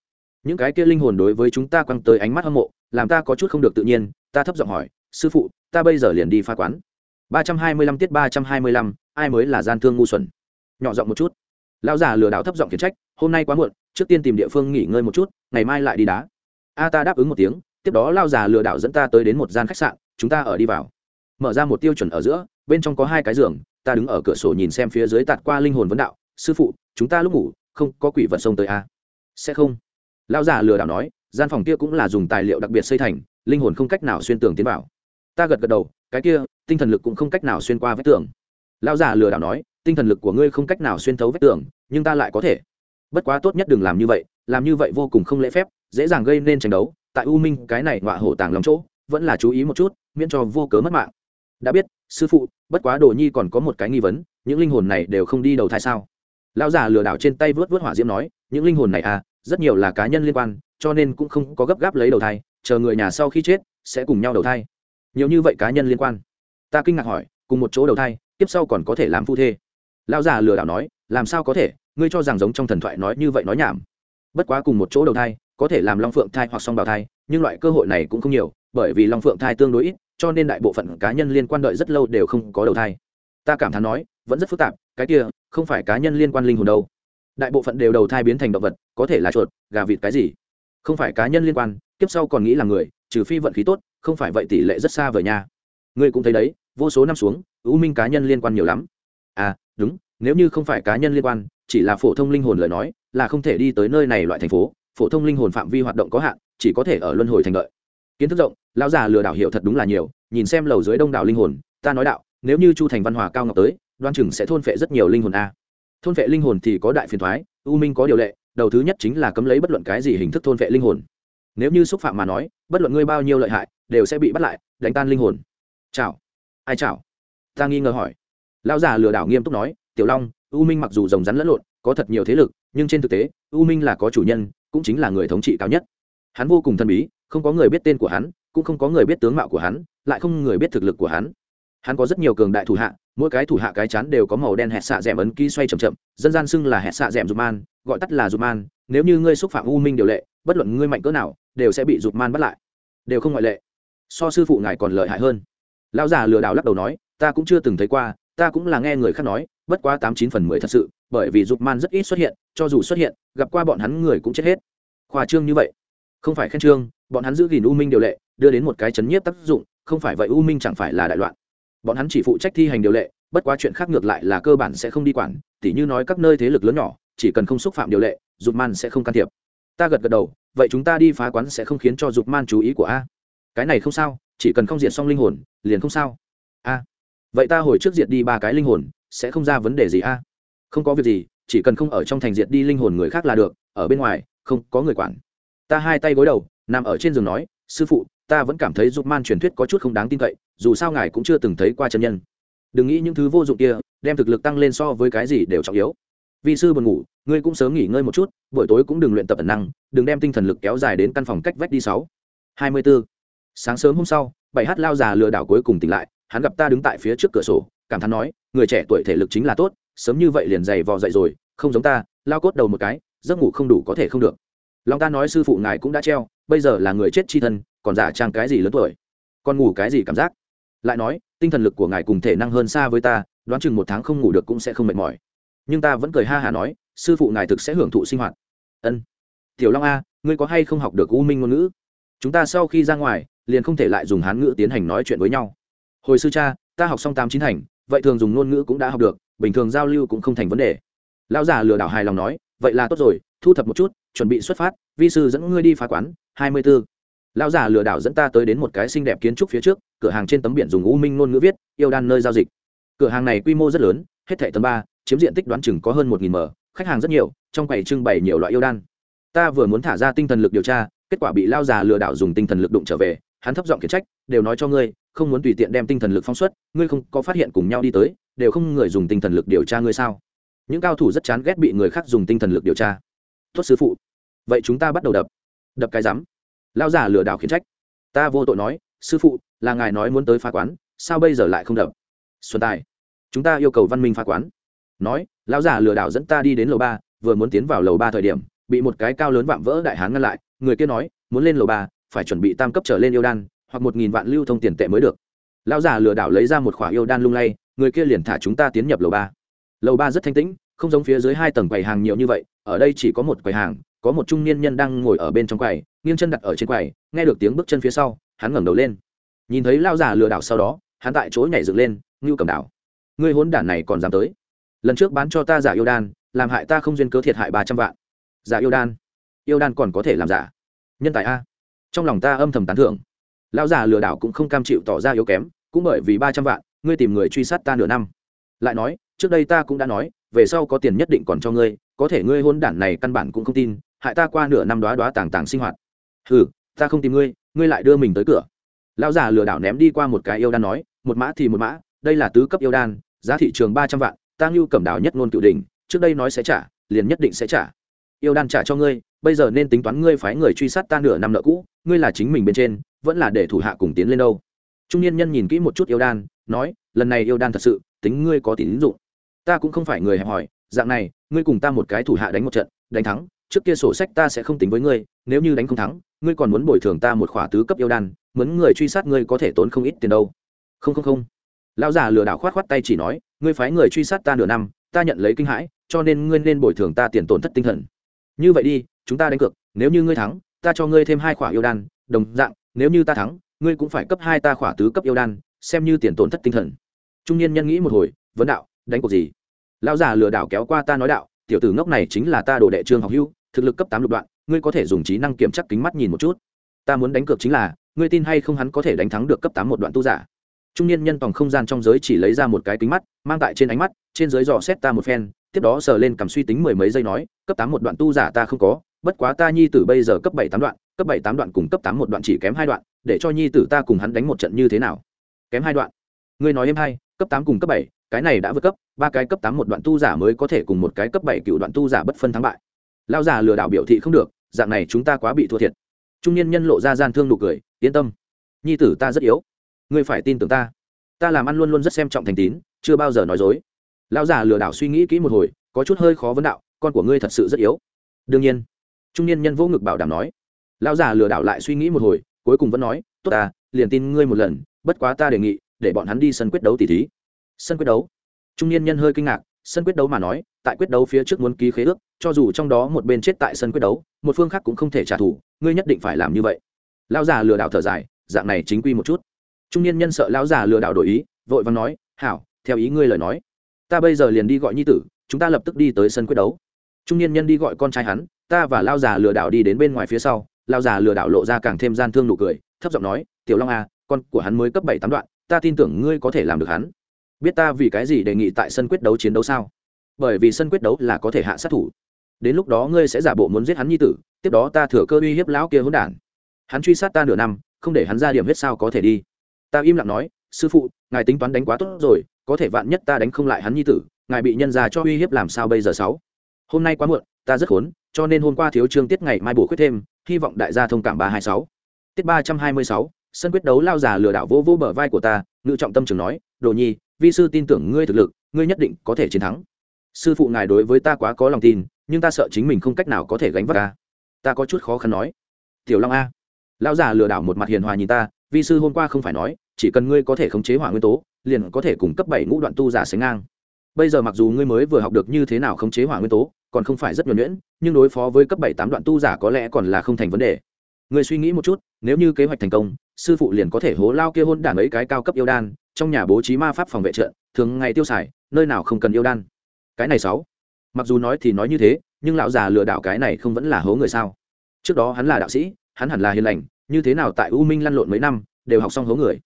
Những cái kia linh hồn đối với chúng ta quăng tới ánh mắt hâm mộ, làm ta có chút không được tự nhiên, ta thấp giọng hỏi, sư phụ, ta bây giờ liền đi pha quán. Ba trăm hai mươi lăm tiết ba trăm hai mươi lăm, ai mới là gian thương ngu xuẩn? Nhỏ giọng một chút. Lão già lừa đảo thấp giọng khiển trách, hôm nay quá muộn, trước tiên tìm địa phương nghỉ ngơi một chút, ngày mai lại đi đá. A ta đáp ứng một tiếng, tiếp đó lao già lừa đảo dẫn ta tới đến một gian khách sạn, chúng ta ở đi vào. Mở ra một tiêu chuẩn ở giữa bên trong có hai cái giường, ta đứng ở cửa sổ nhìn xem phía dưới tạt qua linh hồn vấn đạo, sư phụ, chúng ta lúc ngủ, không có quỷ vật sông tới a à? sẽ không. Lão già lừa đảo nói, gian phòng kia cũng là dùng tài liệu đặc biệt xây thành, linh hồn không cách nào xuyên tường tiến vào. Ta gật gật đầu, cái kia, tinh thần lực cũng không cách nào xuyên qua vách tường. Lão già lừa đảo nói, tinh thần lực của ngươi không cách nào xuyên thấu vách tường, nhưng ta lại có thể. Bất quá tốt nhất đừng làm như vậy, làm như vậy vô cùng không lễ phép, dễ dàng gây nên tranh đấu. Tại u minh, cái này ngọa hổ tàng lòng chỗ, vẫn là chú ý một chút, miễn cho vô cớ mất mạng. Đã biết sư phụ, bất quá đồ nhi còn có một cái nghi vấn, những linh hồn này đều không đi đầu thai sao? Lão già lừa đảo trên tay vớt vớt hỏa diễm nói, những linh hồn này à rất nhiều là cá nhân liên quan, cho nên cũng không có gấp gáp lấy đầu thai, chờ người nhà sau khi chết, sẽ cùng nhau đầu thai. Nhiều như vậy cá nhân liên quan. Ta kinh ngạc hỏi, cùng một chỗ đầu thai tiếp sau còn có thể làm phu thê? Lão già lừa đảo nói, làm sao có thể, ngươi cho rằng giống trong thần thoại nói như vậy nói nhảm. Bất quá cùng một chỗ đầu thai, có thể làm long phượng thai hoặc song bào thai, nhưng loại cơ hội này cũng không nhiều, bởi vì long phượng thai tương đối ít cho nên đại bộ phận cá nhân liên quan đợi rất lâu đều không có đầu thai. Ta cảm thán nói, vẫn rất phức tạp, cái kia, không phải cá nhân liên quan linh hồn đâu. Đại bộ phận đều đầu thai biến thành động vật, có thể là chuột, gà vịt cái gì. Không phải cá nhân liên quan tiếp sau còn nghĩ là người, trừ phi vận khí tốt, không phải vậy tỷ lệ rất xa vời nha. Ngươi cũng thấy đấy, vô số năm xuống, ưu minh cá nhân liên quan nhiều lắm. À đúng, nếu như không phải cá nhân liên quan, chỉ là phổ thông linh hồn lời nói, là không thể đi tới nơi này loại thành phố. Phổ thông linh hồn phạm vi hoạt động có hạn, chỉ có thể ở luân hồi thành lợi kiến thức rộng, lão già lừa đảo hiểu thật đúng là nhiều, nhìn xem lầu dưới đông đảo linh hồn, ta nói đạo, nếu như chu thành văn hòa cao ngọc tới, đoan chừng sẽ thôn phệ rất nhiều linh hồn a. Thôn phệ linh hồn thì có đại phiền thoái, u minh có điều lệ, đầu thứ nhất chính là cấm lấy bất luận cái gì hình thức thôn phệ linh hồn. Nếu như xúc phạm mà nói, bất luận ngươi bao nhiêu lợi hại, đều sẽ bị bắt lại, đánh tan linh hồn. Chào ai chào ta nghi ngờ hỏi. Lão già lừa đảo nghiêm túc nói, tiểu long, u minh mặc dù rồng rắn lẫn lộn, có thật nhiều thế lực, nhưng trên thực tế, u minh là có chủ nhân, cũng chính là người thống trị cao nhất. Hắn vô cùng thân bí không có người biết tên của hắn, cũng không có người biết tướng mạo của hắn, lại không người biết thực lực của hắn. Hắn có rất nhiều cường đại thủ hạ, mỗi cái thủ hạ cái chán đều có màu đen hẹn xạ d ẻ m ấn ký xoay c h ậ m chậm, dân gian xưng là hẹn xạ d ẻ m dục man, gọi tắt là dục man, nếu như ngươi xúc phạm u minh điều lệ, bất luận ngươi mạnh cỡ nào, đều sẽ bị dục man bắt lại. Đều không ngoại lệ. So sư phụ ngài còn lợi hại hơn. Lão già lừa đảo lắc đầu nói, ta cũng chưa từng thấy qua, ta cũng là nghe người khác nói, bất quá tám chín phần mười thật sự, bởi vì dục man rất ít xuất hiện, cho dù xuất hiện, gặp qua bọn hắn người cũng chết hết. Khoa trương như vậy không phải khen trương, bọn hắn giữ gìn u minh điều lệ, đưa đến một cái chấn nhiếp tác dụng, không phải vậy u minh chẳng phải là đại loạn. Bọn hắn chỉ phụ trách thi hành điều lệ, bất quá chuyện khác ngược lại là cơ bản sẽ không đi quản, tỉ như nói các nơi thế lực lớn nhỏ, chỉ cần không xúc phạm điều lệ, dục man sẽ không can thiệp. Ta gật gật đầu, vậy chúng ta đi phá quán sẽ không khiến cho dục man chú ý của a. Cái này không sao, chỉ cần không diệt xong linh hồn, liền không sao. A. Vậy ta hồi trước diệt đi ba cái linh hồn, sẽ không ra vấn đề gì a. Không có việc gì, chỉ cần không ở trong thành diệt đi linh hồn người khác là được, ở bên ngoài, không có người quản ta hai tay gối đầu, nằm ở trên giường nói, sư phụ, ta vẫn cảm thấy giúp man truyền thuyết có chút không đáng tin cậy, dù sao ngài cũng chưa từng thấy qua chân nhân. Đừng nghĩ những thứ vô dụng kia, đem thực lực tăng lên so với cái gì đều trọng yếu. Vì sư buồn ngủ, ngươi cũng sớm nghỉ ngơi một chút, buổi tối cũng đừng luyện tập ẩn năng, đừng đem tinh thần lực kéo dài đến căn phòng cách vách đi sáu. Hai mươi bốn sáng sớm hôm sau, bảy h lao già lừa đảo cuối cùng tỉnh lại, hắn gặp ta đứng tại phía trước cửa sổ, cảm thán nói, người trẻ tuổi thể lực chính là tốt, sớm như vậy liền dày vò dậy rồi, không giống ta, lao cốt đầu một cái, giấc ngủ không đủ có thể không được lòng ta nói sư phụ ngài cũng đã treo, bây giờ là người chết chi thân, còn giả trang cái gì lớn tuổi? Còn ngủ cái gì cảm giác? Lại nói, tinh thần lực của ngài cùng thể năng hơn xa với ta, đoán chừng một tháng không ngủ được cũng sẽ không mệt mỏi. Nhưng ta vẫn cười ha hả nói, sư phụ ngài thực sẽ hưởng thụ sinh hoạt. Ân. Tiểu long a, ngươi có hay không học được u minh ngôn ngữ? Chúng ta sau khi ra ngoài, liền không thể lại dùng hán ngữ tiến hành nói chuyện với nhau. Hồi sư cha, ta học xong tám chín thành, vậy thường dùng ngôn ngữ cũng đã học được, bình thường giao lưu cũng không thành vấn đề. Lão già lừa đảo hài lòng nói, vậy là tốt rồi thu thập một chút, chuẩn bị xuất phát, vi sư dẫn ngươi đi phá quán, hai mươi b ố lão già lừa đảo dẫn ta tới đến một cái xinh đẹp kiến trúc phía trước, cửa hàng trên tấm biển dùng u minh ngôn ngữ viết, yêu đan nơi giao dịch. Cửa hàng này quy mô rất lớn, hết thẻ tầng ba, chiếm diện tích đoán chừng có hơn một nghìn m, khách hàng rất nhiều, trong quầy trưng bày nhiều loại yêu đan. Ta vừa muốn thả ra tinh thần lực điều tra, kết quả bị lao già lừa đảo dùng tinh thần lực đụng trở về, hắn thấp giọng khiển trách, đều nói cho ngươi, không muốn tùy tiện đem tinh thần lực phóng xuất, ngươi không có phát hiện cùng nhau đi tới, đều không người dùng tinh thần lực điều tra ngươi sao? Những cao thủ rất chán ghét bị người khác dùng tinh thần lực điều tra tốt sư phụ. Vậy chúng ta bắt đầu đập. Đập cái rắm. Lao già lừa đảo khiến trách. Ta vô tội nói, sư phụ, là ngài nói muốn tới phá quán, sao bây giờ lại không đập? Xuân tài, chúng ta yêu cầu văn minh phá quán. Nói, lão già lừa đảo dẫn ta đi đến lầu ba, vừa muốn tiến vào lầu ba thời điểm, bị một cái cao lớn vạm vỡ đại hán ngăn lại, người kia nói, muốn lên lầu ba, phải chuẩn bị tam cấp trở lên yêu đan, hoặc một nghìn vạn lưu thông tiền tệ mới được. Lão già lừa đảo lấy ra một khoả yêu đan lung lay, người kia liền thả chúng ta tiến nhập lầu ba. Lầu ba rất thanh tĩnh, không giống phía dưới hai tầng quầy hàng nhiều như vậy ở đây chỉ có một quầy hàng, có một trung niên nhân đang ngồi ở bên trong quầy, nghiêng chân đặt ở trên quầy, nghe được tiếng bước chân phía sau, hắn ngẩng đầu lên. Nhìn thấy lao già lừa đảo sau đó, hắn tại chỗ nhảy dựng lên, ngưu cầm đảo. Ngươi hôn đản này còn dám tới? Lần trước bán cho ta giả yêu đan, làm hại ta không duyên cớ thiệt hại ba trăm vạn. Giả yêu đan? Yêu đan còn có thể làm giả? Nhân tài a. Trong lòng ta âm thầm tán thưởng. Lão già lừa đảo cũng không cam chịu tỏ ra yếu kém, cũng bởi vì ba trăm vạn, ngươi tìm người truy sát ta nửa năm. Lại nói, trước đây ta cũng đã nói về sau có tiền nhất định còn cho ngươi, có thể ngươi hôn đản này căn bản cũng không tin, hại ta qua nửa năm đoá đoá tàng tàng sinh hoạt. Ừ ta không tìm ngươi ngươi lại đưa mình tới cửa. Lão già lừa đảo ném đi qua một cái yêu đan nói, một mã thì một mã, đây là tứ cấp yêu đan, giá thị trường ba trăm vạn, ta ngưu cẩm đảo nhất ngôn cựu đình trước đây nói sẽ trả, liền nhất định sẽ trả. Yêu đan trả cho ngươi, bây giờ nên tính toán ngươi phái người truy sát ta nửa năm nợ cũ, ngươi là chính mình bên trên, vẫn là để thủ hạ cùng tiến lên đâu. Trung niên nhân nhìn kỹ một chút yêu đan, nói, lần này yêu đan thật sự, tính ngươi có tín dụng ta cũng không phải người hẹp hòi, dạng này, ngươi cùng ta một cái thủ hạ đánh một trận, đánh thắng, trước kia sổ sách ta sẽ không tính với ngươi, nếu như đánh không thắng, ngươi còn muốn bồi thường ta một khỏa tứ cấp yêu đan, muốn người truy sát ngươi có thể tốn không ít tiền đâu. Không không không. Lão già lừa đảo khoát khoát tay chỉ nói, ngươi phái người truy sát ta nửa năm, ta nhận lấy kinh hãi, cho nên ngươi nên bồi thường ta tiền tổn thất tinh thần. Như vậy đi, chúng ta đánh cược, nếu như ngươi thắng, ta cho ngươi thêm hai khỏa yêu đan, đồng dạng, nếu như ta thắng, ngươi cũng phải cấp hai ta khỏa tứ cấp yêu đan, xem như tiền tổn thất tinh thần. Trung niên nhân nghĩ một hồi, vấn đạo đánh cuộc gì? Lão già lừa đảo kéo qua ta nói đạo, tiểu tử ngốc này chính là ta đồ đệ trương học hưu, thực lực cấp tám lục đoạn, ngươi có thể dùng trí năng kiểm chắc kính mắt nhìn một chút. Ta muốn đánh cược chính là, ngươi tin hay không hắn có thể đánh thắng được cấp tám một đoạn tu giả? Trung niên nhân tòng không gian trong giới chỉ lấy ra một cái kính mắt, mang tại trên ánh mắt, trên giới dò xét ta một phen, tiếp đó sờ lên cầm suy tính mười mấy giây nói, cấp tám một đoạn tu giả ta không có, bất quá ta nhi tử bây giờ cấp bảy tám đoạn, cấp bảy tám đoạn cùng cấp tám một đoạn chỉ kém hai đoạn, để cho nhi tử ta cùng hắn đánh một trận như thế nào? Kém hai đoạn. Ngươi nói em hay, cấp tám cùng cấp bảy cái này đã vượt cấp, ba cái cấp tám một đoạn tu giả mới có thể cùng một cái cấp bảy cựu đoạn tu giả bất phân thắng bại. Lao giả lừa đảo biểu thị không được, dạng này chúng ta quá bị thua thiệt. Trung niên nhân lộ ra gian thương nụ cười, yên tâm, nhi tử ta rất yếu. Ngươi phải tin tưởng ta. Ta làm ăn luôn luôn rất xem trọng thành tín, chưa bao giờ nói dối. Lão già lừa đảo suy nghĩ kỹ một hồi, có chút hơi khó vấn đạo, con của ngươi thật sự rất yếu. Đương nhiên. Trung niên nhân vô ngực bảo đảm nói. Lão già lừa đảo lại suy nghĩ một hồi, cuối cùng vẫn nói, tốt ta, liền tin ngươi một lần, bất quá ta đề nghị, để bọn hắn đi sân quyết đấu tỷ thí sân quyết đấu. Trung niên nhân hơi kinh ngạc, sân quyết đấu mà nói, tại quyết đấu phía trước muốn ký khế ước, cho dù trong đó một bên chết tại sân quyết đấu, một phương khác cũng không thể trả thù, ngươi nhất định phải làm như vậy. Lão già lừa đảo thở dài, dạng này chính quy một chút. Trung niên nhân sợ lão già lừa đảo đổi ý, vội vàng nói, hảo, theo ý ngươi lời nói, ta bây giờ liền đi gọi nhi tử, chúng ta lập tức đi tới sân quyết đấu. Trung niên nhân đi gọi con trai hắn, ta và lao già lừa đảo đi đến bên ngoài phía sau lao già lừa đảo lộ ra càng thêm gian thương nụ cười, thấp giọng nói, tiểu long à con của hắn mới cấp bảy tám đoạn, ta tin tưởng ngươi có thể làm được hắn biết ta vì cái gì đề nghị tại sân quyết đấu chiến đấu sao? Bởi vì sân quyết đấu là có thể hạ sát thủ. Đến lúc đó ngươi sẽ giả bộ muốn giết hắn nhi tử, tiếp đó ta thừa cơ uy hiếp lão kia hỗn đản. Hắn truy sát ta nửa năm, không để hắn ra điểm hết sao có thể đi. Ta im lặng nói, sư phụ, ngài tính toán đánh quá tốt rồi, có thể vạn nhất ta đánh không lại hắn nhi tử, ngài bị nhân ra cho uy hiếp làm sao bây giờ sáu? Hôm nay quá muộn, ta rất khốn, cho nên hôm qua thiếu trương tiết ngày mai bổ khuyết thêm, hy vọng đại gia thông cảm ba hai sáu. Tiết ba trăm hai mươi sáu, sân quyết đấu lao già lừa đảo vô vô bờ vai của ta, ngự trọng tâm trường nói, đồ nhi vi sư tin tưởng ngươi thực lực, ngươi nhất định có thể chiến thắng. Sư phụ ngài đối với ta quá có lòng tin, nhưng ta sợ chính mình không cách nào có thể gánh vác ta. Ta có chút khó khăn nói. Tiểu long a. Lão già lừa đảo một mặt hiền hòa nhìn ta, vi sư hôm qua không phải nói, chỉ cần ngươi có thể khống chế hỏa nguyên tố, liền có thể cùng cấp bảy ngũ đoạn tu giả sánh ngang. Bây giờ mặc dù ngươi mới vừa học được như thế nào khống chế hỏa nguyên tố, còn không phải rất nhuẩn nhuyễn, nhưng đối phó với cấp bảy tám đoạn tu giả có lẽ còn là không thành vấn đề. Ngươi suy nghĩ một chút, nếu như kế hoạch thành công, sư phụ liền có thể hố lao kia hôn đản ấy cái cao cấp yêu đan trong nhà bố trí ma pháp phòng vệ trận, thường ngày tiêu xài, nơi nào không cần yêu đan. Cái này sáu. Mặc dù nói thì nói như thế, nhưng lão già lừa đảo cái này không vẫn là hố người sao? Trước đó hắn là đạo sĩ, hắn hẳn là hiền lành, như thế nào tại u minh lăn lộn mấy năm, đều học xong hố người.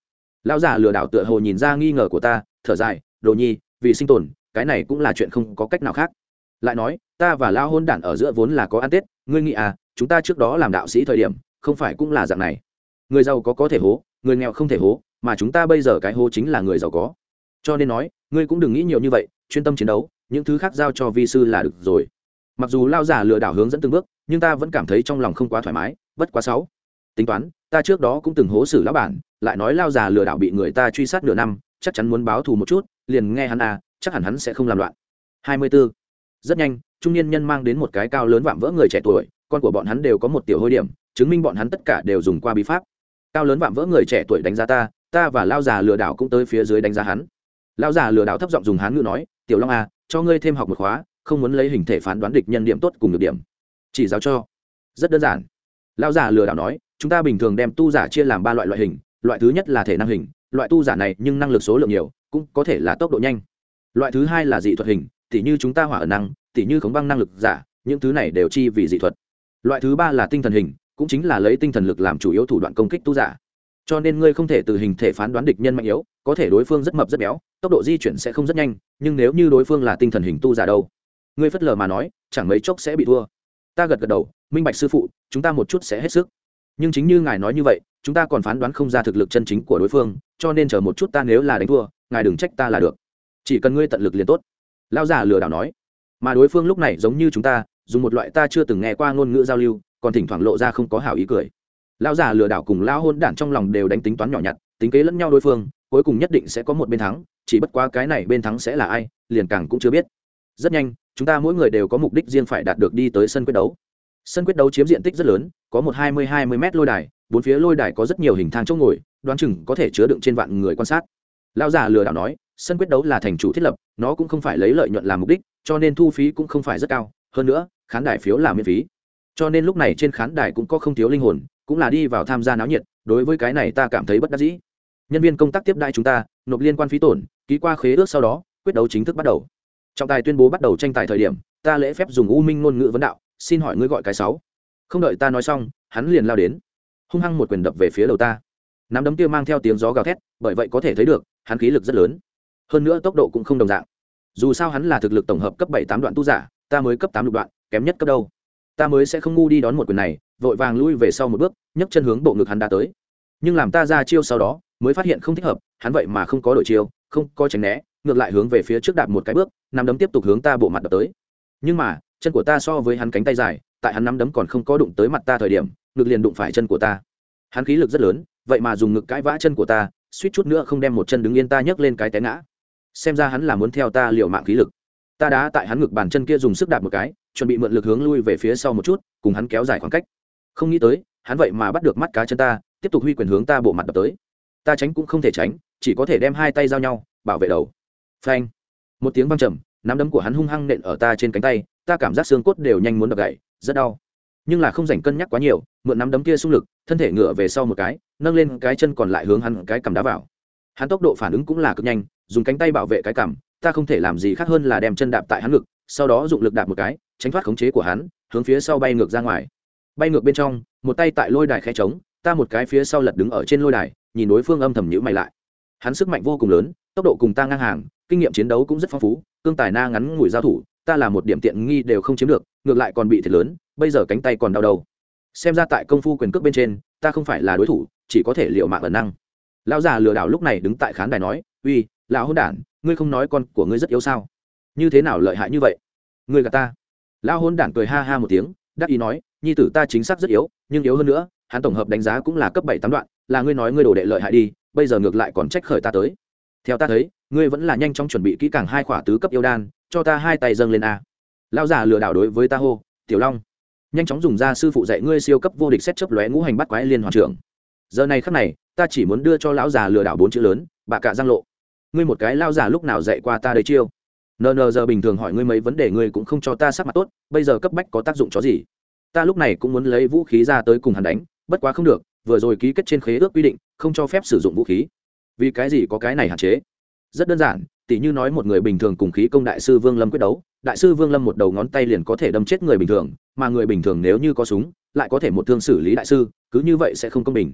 Lão già lừa đảo tựa hồ nhìn ra nghi ngờ của ta, thở dài, đồ nhi, vì sinh tồn, cái này cũng là chuyện không có cách nào khác. Lại nói, ta và lão hôn đản ở giữa vốn là có ăn tết, ngươi nghĩ à chúng ta trước đó làm đạo sĩ thời điểm, không phải cũng là dạng này. Người giàu có có thể hố, người nghèo không thể hố mà chúng ta bây giờ cái hố chính là người giàu có. Cho nên nói, ngươi cũng đừng nghĩ nhiều như vậy, chuyên tâm chiến đấu, những thứ khác giao cho vi sư là được rồi. Mặc dù lao giả lừa đảo hướng dẫn từng bước, nhưng ta vẫn cảm thấy trong lòng không quá thoải mái, bất quá sáu. Tính toán, ta trước đó cũng từng hố xử lão bản, lại nói lao già lừa đảo bị người ta truy sát nửa năm, chắc chắn muốn báo thù một chút, liền nghe hắn à chắc hẳn hắn sẽ không làm loạn. Hai mươi 24. rất nhanh, trung niên nhân mang đến một cái cao lớn vạm vỡ người trẻ tuổi, con của bọn hắn đều có một tiểu hôi điểm, chứng minh bọn hắn tất cả đều dùng qua bí pháp. Cao lớn vạm vỡ người trẻ tuổi đánh giá ta ta và lao già lừa đảo cũng tới phía dưới đánh giá hắn. Lao già lừa đảo thấp giọng dùng hán ngữ nói, tiểu long à cho ngươi thêm học một khóa, không muốn lấy hình thể phán đoán địch nhân điểm tốt cùng được điểm. Chỉ giáo cho. Rất đơn giản. Lao già lừa đảo nói, chúng ta bình thường đem tu giả chia làm ba loại loại hình, loại thứ nhất là thể năng hình, loại tu giả này nhưng năng lực số lượng nhiều, cũng có thể là tốc độ nhanh. Loại thứ hai là dị thuật hình, tỉ như chúng ta hỏa ở năng, tỉ như khống băng năng lực giả, những thứ này đều chi vì dị thuật. Loại thứ ba là tinh thần hình, cũng chính là lấy tinh thần lực làm chủ yếu thủ đoạn công kích tu giả cho nên ngươi không thể từ hình thể phán đoán địch nhân mạnh yếu, có thể đối phương rất mập rất béo, tốc độ di chuyển sẽ không rất nhanh, nhưng nếu như đối phương là tinh thần hình tu giả đâu? Ngươi phất lờ mà nói, chẳng mấy chốc sẽ bị thua. Ta gật gật đầu, minh bạch sư phụ, chúng ta một chút sẽ hết sức. Nhưng chính như ngài nói như vậy, chúng ta còn phán đoán không ra thực lực chân chính của đối phương, cho nên chờ một chút ta nếu là đánh thua, ngài đừng trách ta là được. Chỉ cần ngươi tận lực liền tốt. Lao giả lừa đảo nói. Mà đối phương lúc này giống như chúng ta, dùng một loại ta chưa từng nghe qua ngôn ngữ giao lưu, còn thỉnh thoảng lộ ra không có hảo ý cười. Lão già lừa đảo cùng lão hôn đản trong lòng đều đánh tính toán nhỏ nhặt, tính kế lẫn nhau đối phương, cuối cùng nhất định sẽ có một bên thắng, chỉ bất quá cái này bên thắng sẽ là ai, liền càng cũng chưa biết. Rất nhanh, chúng ta mỗi người đều có mục đích riêng phải đạt được đi tới sân quyết đấu. Sân quyết đấu chiếm diện tích rất lớn, có một hai mươi hai mươi m lôi đài, bốn phía lôi đài có rất nhiều hình thang chỗ ngồi, đoán chừng có thể chứa đựng trên vạn người quan sát. Lão già lừa đảo nói, sân quyết đấu là thành chủ thiết lập, nó cũng không phải lấy lợi nhuận làm mục đích, cho nên thu phí cũng không phải rất cao, hơn nữa, khán đài phiếu là miễn phí. Cho nên lúc này trên khán đài cũng có không thiếu linh hồn cũng là đi vào tham gia náo nhiệt, đối với cái này ta cảm thấy bất đắc dĩ. Nhân viên công tác tiếp đai chúng ta, nộp liên quan phí tổn, ký qua khế ước sau đó, quyết đấu chính thức bắt đầu. Trọng tài tuyên bố bắt đầu tranh tài thời điểm, ta lễ phép dùng u minh ngôn ngữ vấn đạo, xin hỏi ngươi gọi cái sáu. Không đợi ta nói xong, hắn liền lao đến, hung hăng một quyền đập về phía đầu ta. Nắm đấm kia mang theo tiếng gió gào thét, bởi vậy có thể thấy được, hắn khí lực rất lớn. Hơn nữa tốc độ cũng không đồng dạng. Dù sao hắn là thực lực tổng hợp cấp bảy tám đoạn tu giả, ta mới cấp tám lục đoạn, kém nhất cấp đâu. Ta mới sẽ không ngu đi đón một quyền này vội vàng lui về sau một bước, nhấc chân hướng bộ ngực hắn đã tới. Nhưng làm ta ra chiêu sau đó, mới phát hiện không thích hợp, hắn vậy mà không có đổi chiêu, không có tránh né, ngược lại hướng về phía trước đạp một cái bước, nắm đấm tiếp tục hướng ta bộ mặt đập tới. Nhưng mà, chân của ta so với hắn cánh tay dài, tại hắn nắm đấm còn không có đụng tới mặt ta thời điểm, ngực liền đụng phải chân của ta. Hắn khí lực rất lớn, vậy mà dùng ngực cãi vã chân của ta, suýt chút nữa không đem một chân đứng yên ta nhấc lên cái té ngã. Xem ra hắn là muốn theo ta liều mạng khí lực. Ta đã tại hắn ngực bàn chân kia dùng sức đạp một cái, chuẩn bị mượn lực hướng lui về phía sau một chút, cùng hắn kéo dài khoảng cách không nghĩ tới, hắn vậy mà bắt được mắt cá chân ta, tiếp tục huy quyền hướng ta bộ mặt đập tới. Ta tránh cũng không thể tránh, chỉ có thể đem hai tay giao nhau, bảo vệ đầu. Phanh. Một tiếng văng trầm, nắm đấm của hắn hung hăng nện ở ta trên cánh tay, ta cảm giác xương cốt đều nhanh muốn đập gậy rất đau. Nhưng là không dành cân nhắc quá nhiều, mượn nắm đấm kia xung lực, thân thể ngựa về sau một cái, nâng lên cái chân còn lại hướng hắn cái cầm đá vào. Hắn tốc độ phản ứng cũng là cực nhanh, dùng cánh tay bảo vệ cái cằm, ta không thể làm gì khác hơn là đem chân đạp tại hắn ngực, sau đó dụng lực đạp một cái, tránh thoát khống chế của hắn, hướng phía sau bay ngược ra ngoài bay ngược bên trong, một tay tại lôi đài khe trống, ta một cái phía sau lật đứng ở trên lôi đài, nhìn đối phương âm thầm nhữ mày lại. Hắn sức mạnh vô cùng lớn, tốc độ cùng ta ngang hàng, kinh nghiệm chiến đấu cũng rất phong phú, cương tài na ngắn ngủi giao thủ, ta là một điểm tiện nghi đều không chiếm được, ngược lại còn bị thiệt lớn, bây giờ cánh tay còn đau đầu. Xem ra tại công phu quyền cước bên trên, ta không phải là đối thủ, chỉ có thể liệu mạng ẩn năng. Lão già lừa đảo lúc này đứng tại khán đài nói, uy, lão hôn đản, ngươi không nói con của ngươi rất yếu sao? Như thế nào lợi hại như vậy? Ngươi gạt ta. Lão hôn đản cười ha ha một tiếng, đắc ý nói nhi tử ta chính xác rất yếu, nhưng yếu hơn nữa, hắn tổng hợp đánh giá cũng là cấp bảy tám đoạn, là ngươi nói ngươi đồ đệ lợi hại đi, bây giờ ngược lại còn trách khởi ta tới. Theo ta thấy, ngươi vẫn là nhanh chóng chuẩn bị kỹ càng hai khỏa tứ cấp yêu đan, cho ta hai tay dâng lên a. Lão già lừa đảo đối với ta hô, tiểu long, nhanh chóng dùng ra sư phụ dạy ngươi siêu cấp vô địch xét chấp lóe ngũ hành bắt quái liên hoàn trưởng. Giờ này khắc này, ta chỉ muốn đưa cho lão già lừa đảo bốn chữ lớn, bà cả giang lộ. Ngươi một cái lao già lúc nào dạy qua ta đấy chiêu? Nờ nờ giờ bình thường hỏi ngươi mấy vấn đề, ngươi cũng không cho ta sắc mặt tốt, bây giờ cấp bách có tác dụng chó gì? Ta lúc này cũng muốn lấy vũ khí ra tới cùng hắn đánh, bất quá không được, vừa rồi ký kết trên khế ước quy định, không cho phép sử dụng vũ khí. Vì cái gì có cái này hạn chế? Rất đơn giản, tỉ như nói một người bình thường cùng khí công đại sư vương lâm quyết đấu, đại sư vương lâm một đầu ngón tay liền có thể đâm chết người bình thường, mà người bình thường nếu như có súng, lại có thể một thương xử lý đại sư, cứ như vậy sẽ không công bình.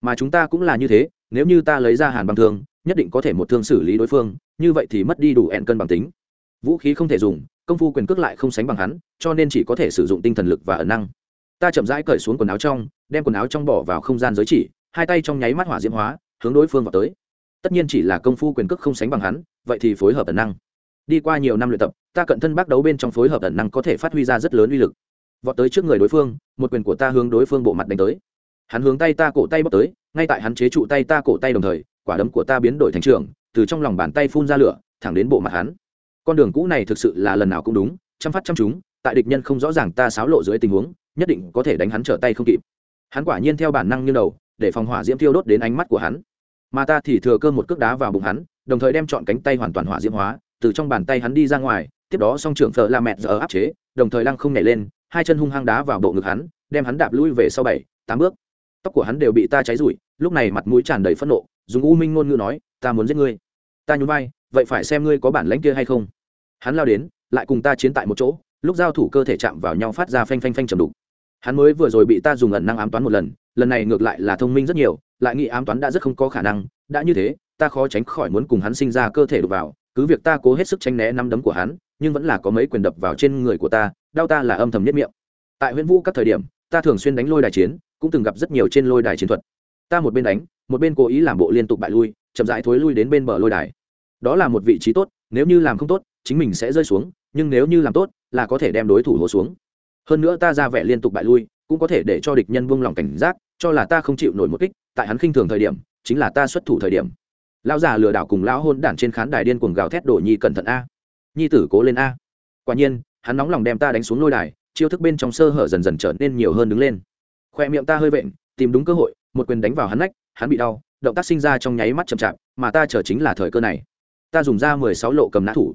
Mà chúng ta cũng là như thế, nếu như ta lấy ra hàn băng thương, nhất định có thể một thương xử lý đối phương, như vậy thì mất đi đủ ẹn cân bằng tính. Vũ khí không thể dùng công phu quyền cước lại không sánh bằng hắn, cho nên chỉ có thể sử dụng tinh thần lực và ẩn năng. Ta chậm rãi cởi xuống quần áo trong, đem quần áo trong bỏ vào không gian giới chỉ, hai tay trong nháy mắt hỏa diễm hóa, hướng đối phương vào tới. Tất nhiên chỉ là công phu quyền cước không sánh bằng hắn, vậy thì phối hợp ẩn năng. Đi qua nhiều năm luyện tập, ta cận thân bác đấu bên trong phối hợp ẩn năng có thể phát huy ra rất lớn uy lực. Vọt tới trước người đối phương, một quyền của ta hướng đối phương bộ mặt đánh tới. Hắn hướng tay ta cổ tay bóc tới, ngay tại hắn chế trụ tay ta cổ tay đồng thời, quả đấm của ta biến đổi thành trường, từ trong lòng bàn tay phun ra lửa, thẳng đến bộ mặt hắn con đường cũ này thực sự là lần nào cũng đúng chăm phát chăm chúng tại địch nhân không rõ ràng ta xáo lộ dưới tình huống, nhất định có thể đánh hắn trở tay không kịp. Hắn quả nhiên theo bản năng như đầu, để phòng hỏa diễm thiêu đốt đến ánh mắt của hắn. Mà ta thì thừa cơ một cước đá vào bụng hắn, đồng thời đem chọn cánh tay hoàn toàn hỏa diễm hóa, từ trong bàn tay hắn đi ra ngoài, tiếp đó song trưởng phở la mẹ giờ áp chế, đồng thời lăng không nhảy lên, hai chân hung hăng đá vào bộ ngực hắn, đem hắn đạp lui về sau bảy, tám bước. Tóc của hắn đều bị ta cháy rụi, lúc này mặt mũi tràn đầy phẫn nộ dùng u minh ngôn ngữ nói, ta muốn giết ngươi. Ta nhún vai vậy phải xem ngươi có bản lãnh kia hay không. Hắn lao đến, lại cùng ta chiến tại một chỗ, lúc giao thủ cơ thể chạm vào nhau phát ra phanh phanh phanh chầm đục. Hắn mới vừa rồi bị ta dùng ẩn năng ám toán một lần lần này ngược lại là thông minh rất nhiều, lại nghĩ ám toán đã rất không có khả năng, đã như thế, ta khó tránh khỏi muốn cùng hắn sinh ra cơ thể đục vào, cứ việc ta cố hết sức tranh né năm đấm của hắn, nhưng vẫn là có mấy quyền đập vào trên người của ta, đau ta là âm thầm nhất miệng. Tại huyện vũ các thời điểm, ta thường xuyên đánh lôi đài chiến, cũng từng gặp rất nhiều trên lôi đài chiến thuật. Ta một bên đánh, một bên cố ý làm bộ liên tục bại lui, chậm rãi thối lui đến bên bờ lôi đài đó là một vị trí tốt, nếu như làm không tốt, chính mình sẽ rơi xuống, nhưng nếu như làm tốt, là có thể đem đối thủ hố xuống. Hơn nữa ta ra vẻ liên tục bại lui, cũng có thể để cho địch nhân buông lòng cảnh giác, cho là ta không chịu nổi một kích, tại hắn khinh thường thời điểm, chính là ta xuất thủ thời điểm. Lão già lừa đảo cùng lão hôn đản trên khán đài điên cuồng gào thét đổ nhi cẩn thận a. Nhi tử cố lên a. Quả nhiên, hắn nóng lòng đem ta đánh xuống lôi đài, chiêu thức bên trong sơ hở dần dần trở nên nhiều hơn đứng lên. Khoe miệng ta hơi vện, tìm đúng cơ hội, một quyền đánh vào hắn nách, hắn bị đau, động tác sinh ra trong nháy mắt chậm chạp, mà ta chờ chính là thời cơ này ta dùng ra mười sáu lộ cầm nã thủ.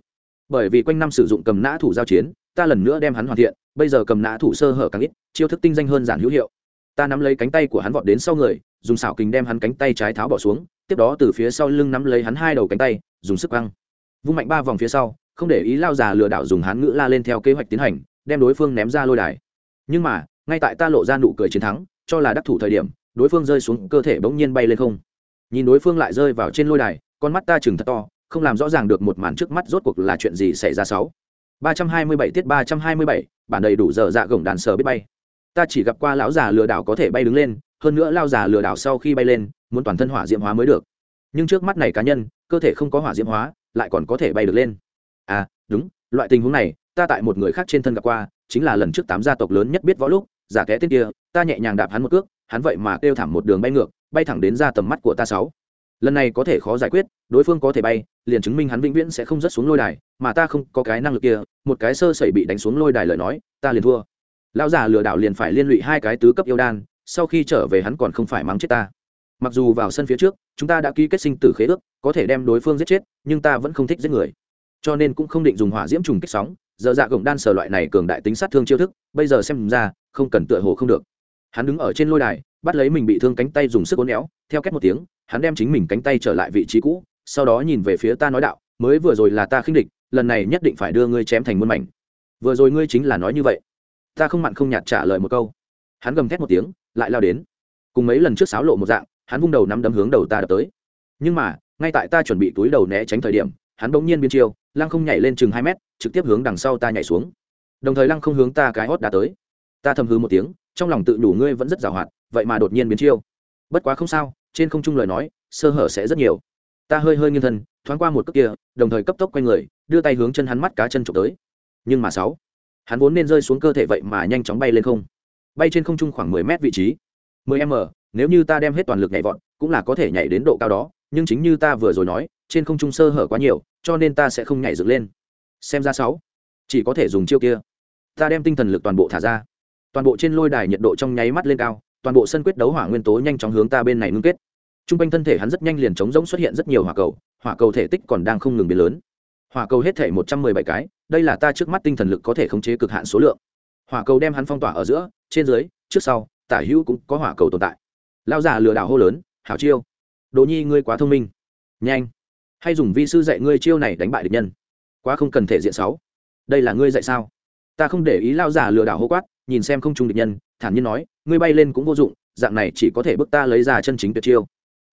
Bởi vì quanh năm sử dụng cầm nã thủ giao chiến, ta lần nữa đem hắn hoàn thiện, bây giờ cầm nã thủ sơ hở càng ít, chiêu thức tinh danh hơn giản hữu hiệu. Ta nắm lấy cánh tay của hắn vọt đến sau người, dùng xảo kình đem hắn cánh tay trái tháo bỏ xuống, tiếp đó từ phía sau lưng nắm lấy hắn hai đầu cánh tay, dùng sức căng vung mạnh ba vòng phía sau, không để ý lao già lừa đảo dùng hắn ngữ la lên theo kế hoạch tiến hành, đem đối phương ném ra lôi đài. Nhưng mà, ngay tại ta lộ ra nụ cười chiến thắng, cho là đắc thủ thời điểm, đối phương rơi xuống, cơ thể bỗng nhiên bay lên không. Nhìn đối phương lại rơi vào trên lôi đài, con mắt ta chừng thật to không làm rõ ràng được một màn trước mắt rốt cuộc là chuyện gì xảy ra sáu. ba trăm hai mươi bảy tiết ba trăm hai mươi bảy, bản đầy đủ giờ dạ gồng đàn sờ biết bay. Ta chỉ gặp qua lão già lừa đảo có thể bay đứng lên, hơn nữa lao già lừa đảo sau khi bay lên, muốn toàn thân hỏa diễm hóa mới được. Nhưng trước mắt này cá nhân, cơ thể không có hỏa diễm hóa, lại còn có thể bay được lên. À đúng, loại tình huống này, ta tại một người khác trên thân gặp qua, chính là lần trước tám gia tộc lớn nhất biết võ lúc, giả kẽ tên kia, ta nhẹ nhàng đạp hắn một cước, hắn vậy mà kêu thảm một đường bay ngược, bay thẳng đến ra tầm mắt của ta sáu lần này có thể khó giải quyết, đối phương có thể bay, liền chứng minh hắn vĩnh viễn sẽ không rớt xuống lôi đài, mà ta không có cái năng lực kia, một cái sơ sẩy bị đánh xuống lôi đài lời nói, ta liền thua. Lão già lừa đảo liền phải liên lụy hai cái tứ cấp yêu đan, sau khi trở về hắn còn không phải mắng chết ta. Mặc dù vào sân phía trước, chúng ta đã ký kết sinh tử khế ước, có thể đem đối phương giết chết, nhưng ta vẫn không thích giết người. Cho nên cũng không định dùng hỏa diễm trùng kích sóng, giờ dạ gồng đan sở loại này cường đại tính sát thương chiêu thức, bây giờ xem ra, không cần tựa hồ không được hắn đứng ở trên lôi đài bắt lấy mình bị thương cánh tay dùng sức uốn néo, theo cách một tiếng hắn đem chính mình cánh tay trở lại vị trí cũ sau đó nhìn về phía ta nói đạo mới vừa rồi là ta khinh địch lần này nhất định phải đưa ngươi chém thành muôn mảnh. Vừa rồi ngươi chính là nói như vậy. Ta không mặn không nhạt trả lời một câu. Hắn gầm thét một tiếng lại lao đến. Cùng mấy lần trước sáo lộ một dạng hắn vung đầu nắm đấm hướng đầu ta đập tới. Nhưng mà ngay tại ta chuẩn bị túi đầu né tránh thời điểm hắn bỗng nhiên biên chiêu lăng không nhảy lên chừng hai mét trực tiếp hướng đằng sau ta nhảy xuống. Đồng thời lăng không hướng ta cái hót đã tới. Ta thầm hư một tiếng trong lòng tự đủ ngươi vẫn rất giàu hoạt vậy mà đột nhiên biến chiêu. Bất quá không sao, trên không trung lời nói, sơ hở sẽ rất nhiều. Ta hơi hơi nghiêng thân, thoáng qua một cước kia, đồng thời cấp tốc quay người, đưa tay hướng chân hắn mắt cá chân trộm tới. Nhưng mà sáu, hắn vốn nên rơi xuống cơ thể vậy mà nhanh chóng bay lên không. Bay trên không trung khoảng mười mét vị trí. Mười m, nếu như ta đem hết toàn lực nhảy vọt, cũng là có thể nhảy đến độ cao đó, nhưng chính như ta vừa rồi nói, trên không trung sơ hở quá nhiều, cho nên ta sẽ không nhảy dựng lên. Xem ra sáu, chỉ có thể dùng chiêu kia. Ta đem tinh thần lực toàn bộ thả ra toàn bộ trên lôi đài nhiệt độ trong nháy mắt lên cao, toàn bộ sân quyết đấu hỏa nguyên tố nhanh chóng hướng ta bên này ngưng kết. T r u n g quanh thân thể hắn rất nhanh liền trống rỗng xuất hiện rất nhiều hỏa cầu hỏa cầu thể tích còn đang không ngừng biến lớn. Hỏa cầu hết thể một trăm mười bảy cái, đây là ta trước mắt tinh thần lực có thể khống chế cực hạn số lượng. Hỏa cầu đem hắn phong tỏa ở giữa, trên dưới, trước sau, tả hữu cũng có hỏa cầu tồn tại. Lao giả lừa đảo hô lớn, hảo chiêu đồ nhi ngươi quá thông minh. Nhanh, hay dùng vi sư dạy ngươi chiêu này đánh bại địch nhân. Quá không cần thể diện sáu. Đây là ngươi dạy sao? Ta không để ý lao giả lừa đảo hô quát, nhìn xem không trung địch nhân, thản nhiên nói, ngươi bay lên cũng vô dụng, dạng này chỉ có thể bước ta lấy ra chân chính tuyệt chiêu.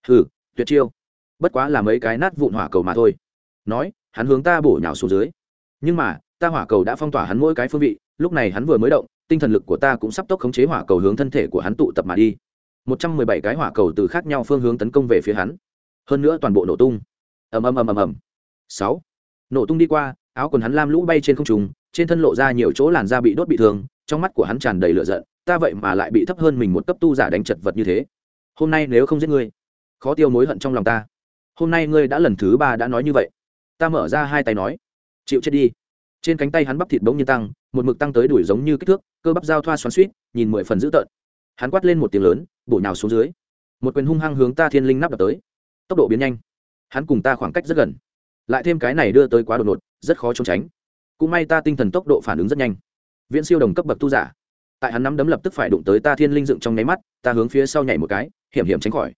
Hừ, tuyệt chiêu. Bất quá là mấy cái nát vụn hỏa cầu mà thôi. Nói, hắn hướng ta bổ nhào xuống dưới. Nhưng mà, ta hỏa cầu đã phong tỏa hắn mỗi cái phương vị, lúc này hắn vừa mới động, tinh thần lực của ta cũng sắp tốc khống chế hỏa cầu hướng thân thể của hắn tụ tập mà đi. Một trăm mười bảy cái hỏa cầu từ khác nhau phương hướng tấn công về phía hắn. Hơn nữa toàn bộ nổ tung. Ầm ầm ầm ầm ầm. Sáu. Nổ tung đi qua, áo quần hắn lam lũ bay trên không trùng trên thân lộ ra nhiều chỗ làn da bị đốt bị thương, trong mắt của hắn tràn đầy lửa giận, ta vậy mà lại bị thấp hơn mình một cấp tu giả đánh chật vật như thế. Hôm nay nếu không giết ngươi, khó tiêu mối hận trong lòng ta. Hôm nay ngươi đã lần thứ ba đã nói như vậy. Ta mở ra hai tay nói, chịu chết đi. Trên cánh tay hắn bắp thịt bỗng nhiên tăng, một mực tăng tới đuổi giống như kích thước, cơ bắp dao thoa xoắn suýt nhìn mười phần dữ tợn. Hắn quát lên một tiếng lớn, bổ nhào xuống dưới. Một quyền hung hăng hướng ta thiên linh nắp đập tới. Tốc độ biến nhanh. Hắn cùng ta khoảng cách rất gần. Lại thêm cái này đưa tới quá đột ngột, rất khó trốn tránh cũng may ta tinh thần tốc độ phản ứng rất nhanh. Viễn siêu đồng cấp bậc tu giả. Tại hắn nắm đấm lập tức phải đụng tới ta thiên linh dựng trong nháy mắt, ta hướng phía sau nhảy một cái, hiểm hiểm tránh khỏi.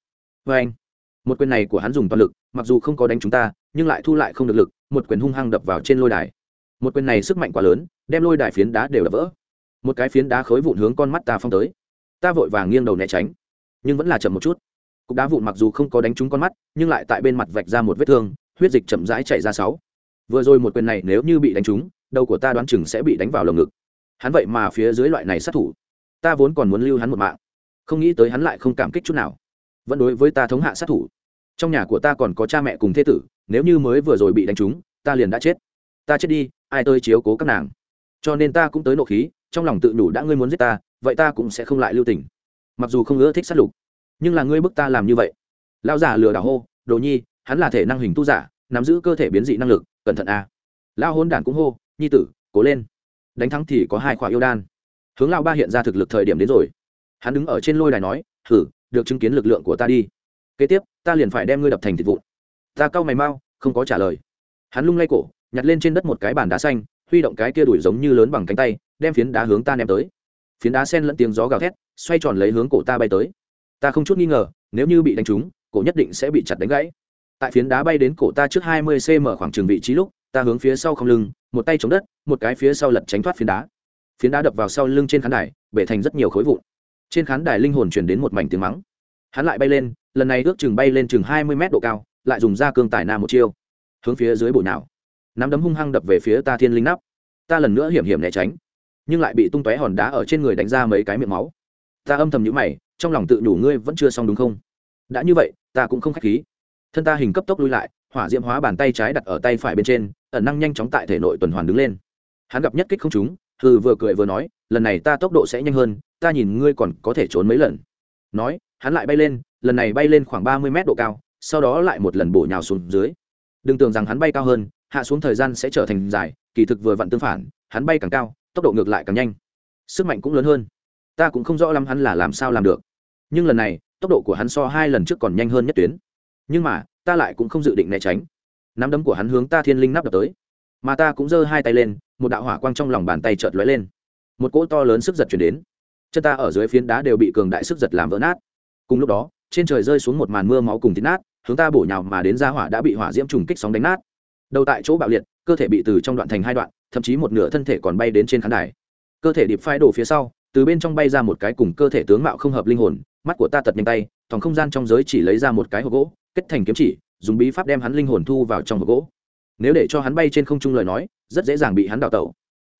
Vê anh, một quyền này của hắn dùng toàn lực, mặc dù không có đánh chúng ta, nhưng lại thu lại không được lực, một quyền hung hăng đập vào trên lôi đài. Một quyền này sức mạnh quá lớn, đem lôi đài phiến đá đều đập vỡ. Một cái phiến đá khối vụn hướng con mắt ta phong tới. Ta vội vàng nghiêng đầu né tránh, nhưng vẫn là chậm một chút. Cục đá vụn mặc dù không có đánh trúng con mắt, nhưng lại tại bên mặt vạch ra một vết thương, huyết dịch chậm rãi chạy ra sáu vừa rồi một quyền này nếu như bị đánh trúng, đầu của ta đoán chừng sẽ bị đánh vào lồng ngực. Hắn vậy mà phía dưới loại này sát thủ, ta vốn còn muốn lưu hắn một mạng. Không nghĩ tới hắn lại không cảm kích chút nào. Vẫn đối với ta thống hạ sát thủ. Trong nhà của ta còn có cha mẹ cùng thế tử, nếu như mới vừa rồi bị đánh trúng, ta liền đã chết. Ta chết đi, ai tôi chiếu cố các nàng? Cho nên ta cũng tới nộ khí, trong lòng tự đủ đã ngươi muốn giết ta, vậy ta cũng sẽ không lại lưu tình. Mặc dù không ưa thích sát lục, nhưng là ngươi bức ta làm như vậy. Lão giả lừa đảo hô, đồ nhi, hắn là thể năng hình tu giả nắm giữ cơ thể biến dị năng lực, cẩn thận a. À. lão hôn đản cũng hô, nhi tử, cố lên. Đánh thắng thì có hai khỏa yêu đan. Hướng lao ba hiện ra thực lực thời điểm đến rồi. Hắn đứng ở trên lôi đài nói thử được chứng kiến lực lượng của ta đi. Kế tiếp, ta liền phải đem ngươi đập thành thịt vụn. Ta cau mày mau, không có trả lời. Hắn lung lay cổ, nhặt lên trên đất một cái bàn đá xanh, huy động cái kia đuổi giống như lớn bằng cánh tay, đem phiến đá hướng ta ném tới. Phiến đá sen lẫn tiếng gió gào thét, xoay tròn lấy hướng cổ ta bay tới. Ta không chút nghi ngờ, nếu như bị đánh trúng, cổ nhất định sẽ bị chặt đánh gãy tại phiến đá bay đến cổ ta trước hai mươi cm khoảng trường vị trí lúc, ta hướng phía sau không lưng, một tay chống đất, một cái phía sau lật tránh thoát phiến đá. Phiến đá đập vào sau lưng trên khán đài, bể thành rất nhiều khối vụn. Trên khán đài linh hồn truyền đến một mảnh tiếng mắng. Hắn lại bay lên, lần này ước chừng bay lên chừng hai mươi mét độ cao, lại dùng ra cương tải nam một chiêu. Hướng phía dưới bổ nào. Nắm đấm hung hăng đập về phía ta thiên linh nắp. Ta lần nữa hiểm hiểm né tránh, nhưng lại bị tung tóe hòn đá ở trên người đánh ra mấy cái miệng máu. Ta âm thầm nhíu mày, trong lòng tự đủ ngươi vẫn chưa xong đúng không? Đã như vậy, ta cũng không khách khí thân ta hình cấp tốc lui lại, hỏa diễm hóa bàn tay trái đặt ở tay phải bên trên, ẩn năng nhanh chóng tại thể nội tuần hoàn đứng lên. Hắn gặp nhất kích không chúng hừ vừa cười vừa nói, lần này ta tốc độ sẽ nhanh hơn, ta nhìn ngươi còn có thể trốn mấy lần. Nói, hắn lại bay lên, lần này bay lên khoảng ba mươi mét độ cao, sau đó lại một lần bổ nhào xuống dưới. Đừng tưởng rằng hắn bay cao hơn, hạ xuống thời gian sẽ trở thành dài, kỳ thực vừa vặn tương phản, hắn bay càng cao, tốc độ ngược lại càng nhanh. Sức mạnh cũng lớn hơn. Ta cũng không rõ lắm hắn là làm sao làm được. Nhưng lần này, tốc độ của hắn so hai lần trước còn nhanh hơn nhất tuyến nhưng mà, ta lại cũng không dự định né tránh. Nắm đấm của hắn hướng ta thiên linh nắp đập tới. Mà ta cũng giơ hai tay lên, một đạo hỏa quang trong lòng bàn tay chợt lóe lên. Một cỗ to lớn sức giật chuyển đến. Chân ta ở dưới phiến đá đều bị cường đại sức giật làm vỡ nát. Cùng lúc đó, trên trời rơi xuống một màn mưa máu cùng thịt nát, hướng ta bổ nhào mà đến ra hỏa đã bị hỏa diễm trùng kích sóng đánh nát. Đầu tại chỗ bạo liệt, cơ thể bị từ trong đoạn thành hai đoạn, thậm chí một nửa thân thể còn bay đến trên khán đài. Cơ thể điệp phai đổ phía sau, từ bên trong bay ra một cái cùng cơ thể tướng mạo không hợp linh hồn, mắt của ta tật nhanh tay thòng không gian trong giới chỉ lấy ra một cái hộp gỗ kết thành kiếm chỉ, dùng bí pháp đem hắn linh hồn thu vào trong hộp gỗ. Nếu để cho hắn bay trên không trung lời nói, rất dễ dàng bị hắn đào tẩu.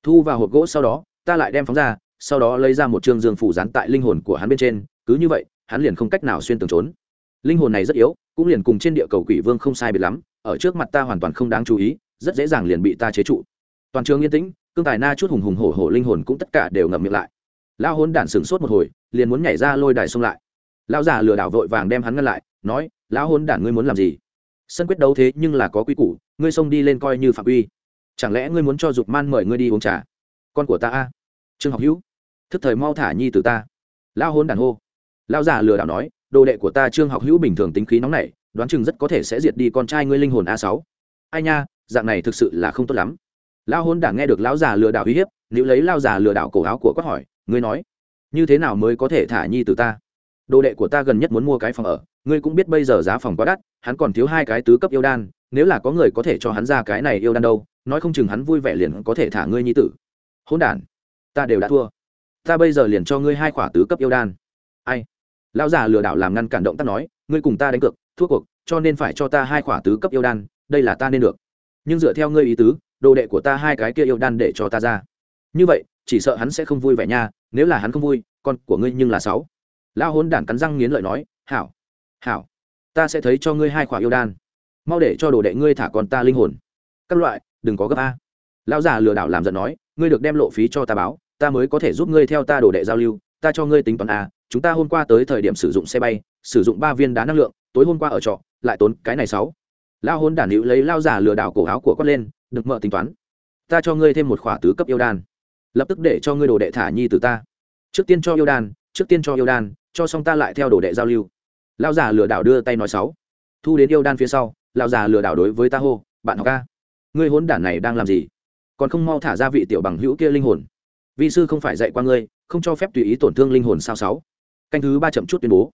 Thu vào hộp gỗ sau đó, ta lại đem phóng ra, sau đó lấy ra một chương dương phủ dán tại linh hồn của hắn bên trên, cứ như vậy, hắn liền không cách nào xuyên tường trốn. Linh hồn này rất yếu, cũng liền cùng trên địa cầu quỷ vương không sai biệt lắm, ở trước mặt ta hoàn toàn không đáng chú ý, rất dễ dàng liền bị ta chế trụ. Toàn trường yên tĩnh, cương tài na chút hùng hùng hổ hổ linh hồn cũng tất cả đều ngậm miệng lại. Lao hôn đản sửng sốt một hồi, liền muốn nhảy ra lôi đài xông lại. Lão già lừa đảo vội vàng đem hắn ngăn lại, nói lão hôn đản ngươi muốn làm gì? Sân quyết đấu thế nhưng là có quy củ, ngươi xông đi lên coi như phạm quy. Chẳng lẽ ngươi muốn cho dục man mời ngươi đi uống trà? Con của ta a. Trương học hữu, thức thời mau thả nhi từ ta. Lão hôn đản hô. Lão già lừa đảo nói, đồ đệ của ta trương học hữu bình thường tính khí nóng nảy, đoán chừng rất có thể sẽ diệt đi con trai ngươi linh hồn a sáu. Ai nha, dạng này thực sự là không tốt lắm. Lão hôn đản nghe được lão già lừa đảo uy hiếp nếu lấy lão già lừa đảo cổ áo của quát hỏi, ngươi nói, như thế nào mới có thể thả nhi từ ta? Đồ đệ của ta gần nhất muốn mua cái phòng ở ngươi cũng biết bây giờ giá phòng quá đắt, hắn còn thiếu hai cái tứ cấp yêu đan, nếu là có người có thể cho hắn ra cái này yêu đan đâu, nói không chừng hắn vui vẻ liền có thể thả ngươi nhi tử. Hôn đản, ta đều đã thua. Ta bây giờ liền cho ngươi hai khỏa tứ cấp yêu đan. Ai? Lão già lừa đảo làm ngăn cản động tác nói, ngươi cùng ta đánh cược, thua cuộc, cho nên phải cho ta hai khỏa tứ cấp yêu đan, đây là ta nên được. Nhưng dựa theo ngươi ý tứ, đồ đệ của ta hai cái kia yêu đan để cho ta ra. Như vậy, chỉ sợ hắn sẽ không vui vẻ nha, nếu là hắn không vui, con của ngươi nhưng là sáu. Lão hôn đản cắn răng nghiến lợi nói, hảo hảo, ta sẽ thấy cho ngươi hai khỏa yêu đan. Mau để cho đồ đệ ngươi thả con ta linh hồn. Các loại, đừng có gấp a. Lão già lừa đảo làm giận nói, ngươi được đem lộ phí cho ta báo, ta mới có thể giúp ngươi theo ta đồ đệ giao lưu, ta cho ngươi tính toán a, chúng ta hôm qua tới thời điểm sử dụng xe bay, sử dụng ba viên đá năng lượng, tối hôm qua ở trọ, lại tốn cái này sáu. Lao hôn đản hữu lấy lao giả lừa đảo cổ áo của quát lên, được mở tính toán. Ta cho ngươi thêm một khỏa tứ cấp yêu đan. Lập tức để cho ngươi đồ đệ thả nhi từ ta. Trước tiên cho yêu đan, trước tiên cho yêu đan, cho xong ta lại theo đồ đệ giao lưu. Lão già lừa đảo đưa tay nói sáu thu đến yêu đan phía sau, lão già lừa đảo đối với ta hô, bạn học ca, ngươi hôn đản này đang làm gì? Còn không mau thả ra vị tiểu bằng hữu kia linh hồn. Vi sư không phải dạy qua ngươi, không cho phép tùy ý tổn thương linh hồn sao sáu. Canh thứ ba chậm chút tuyên bố.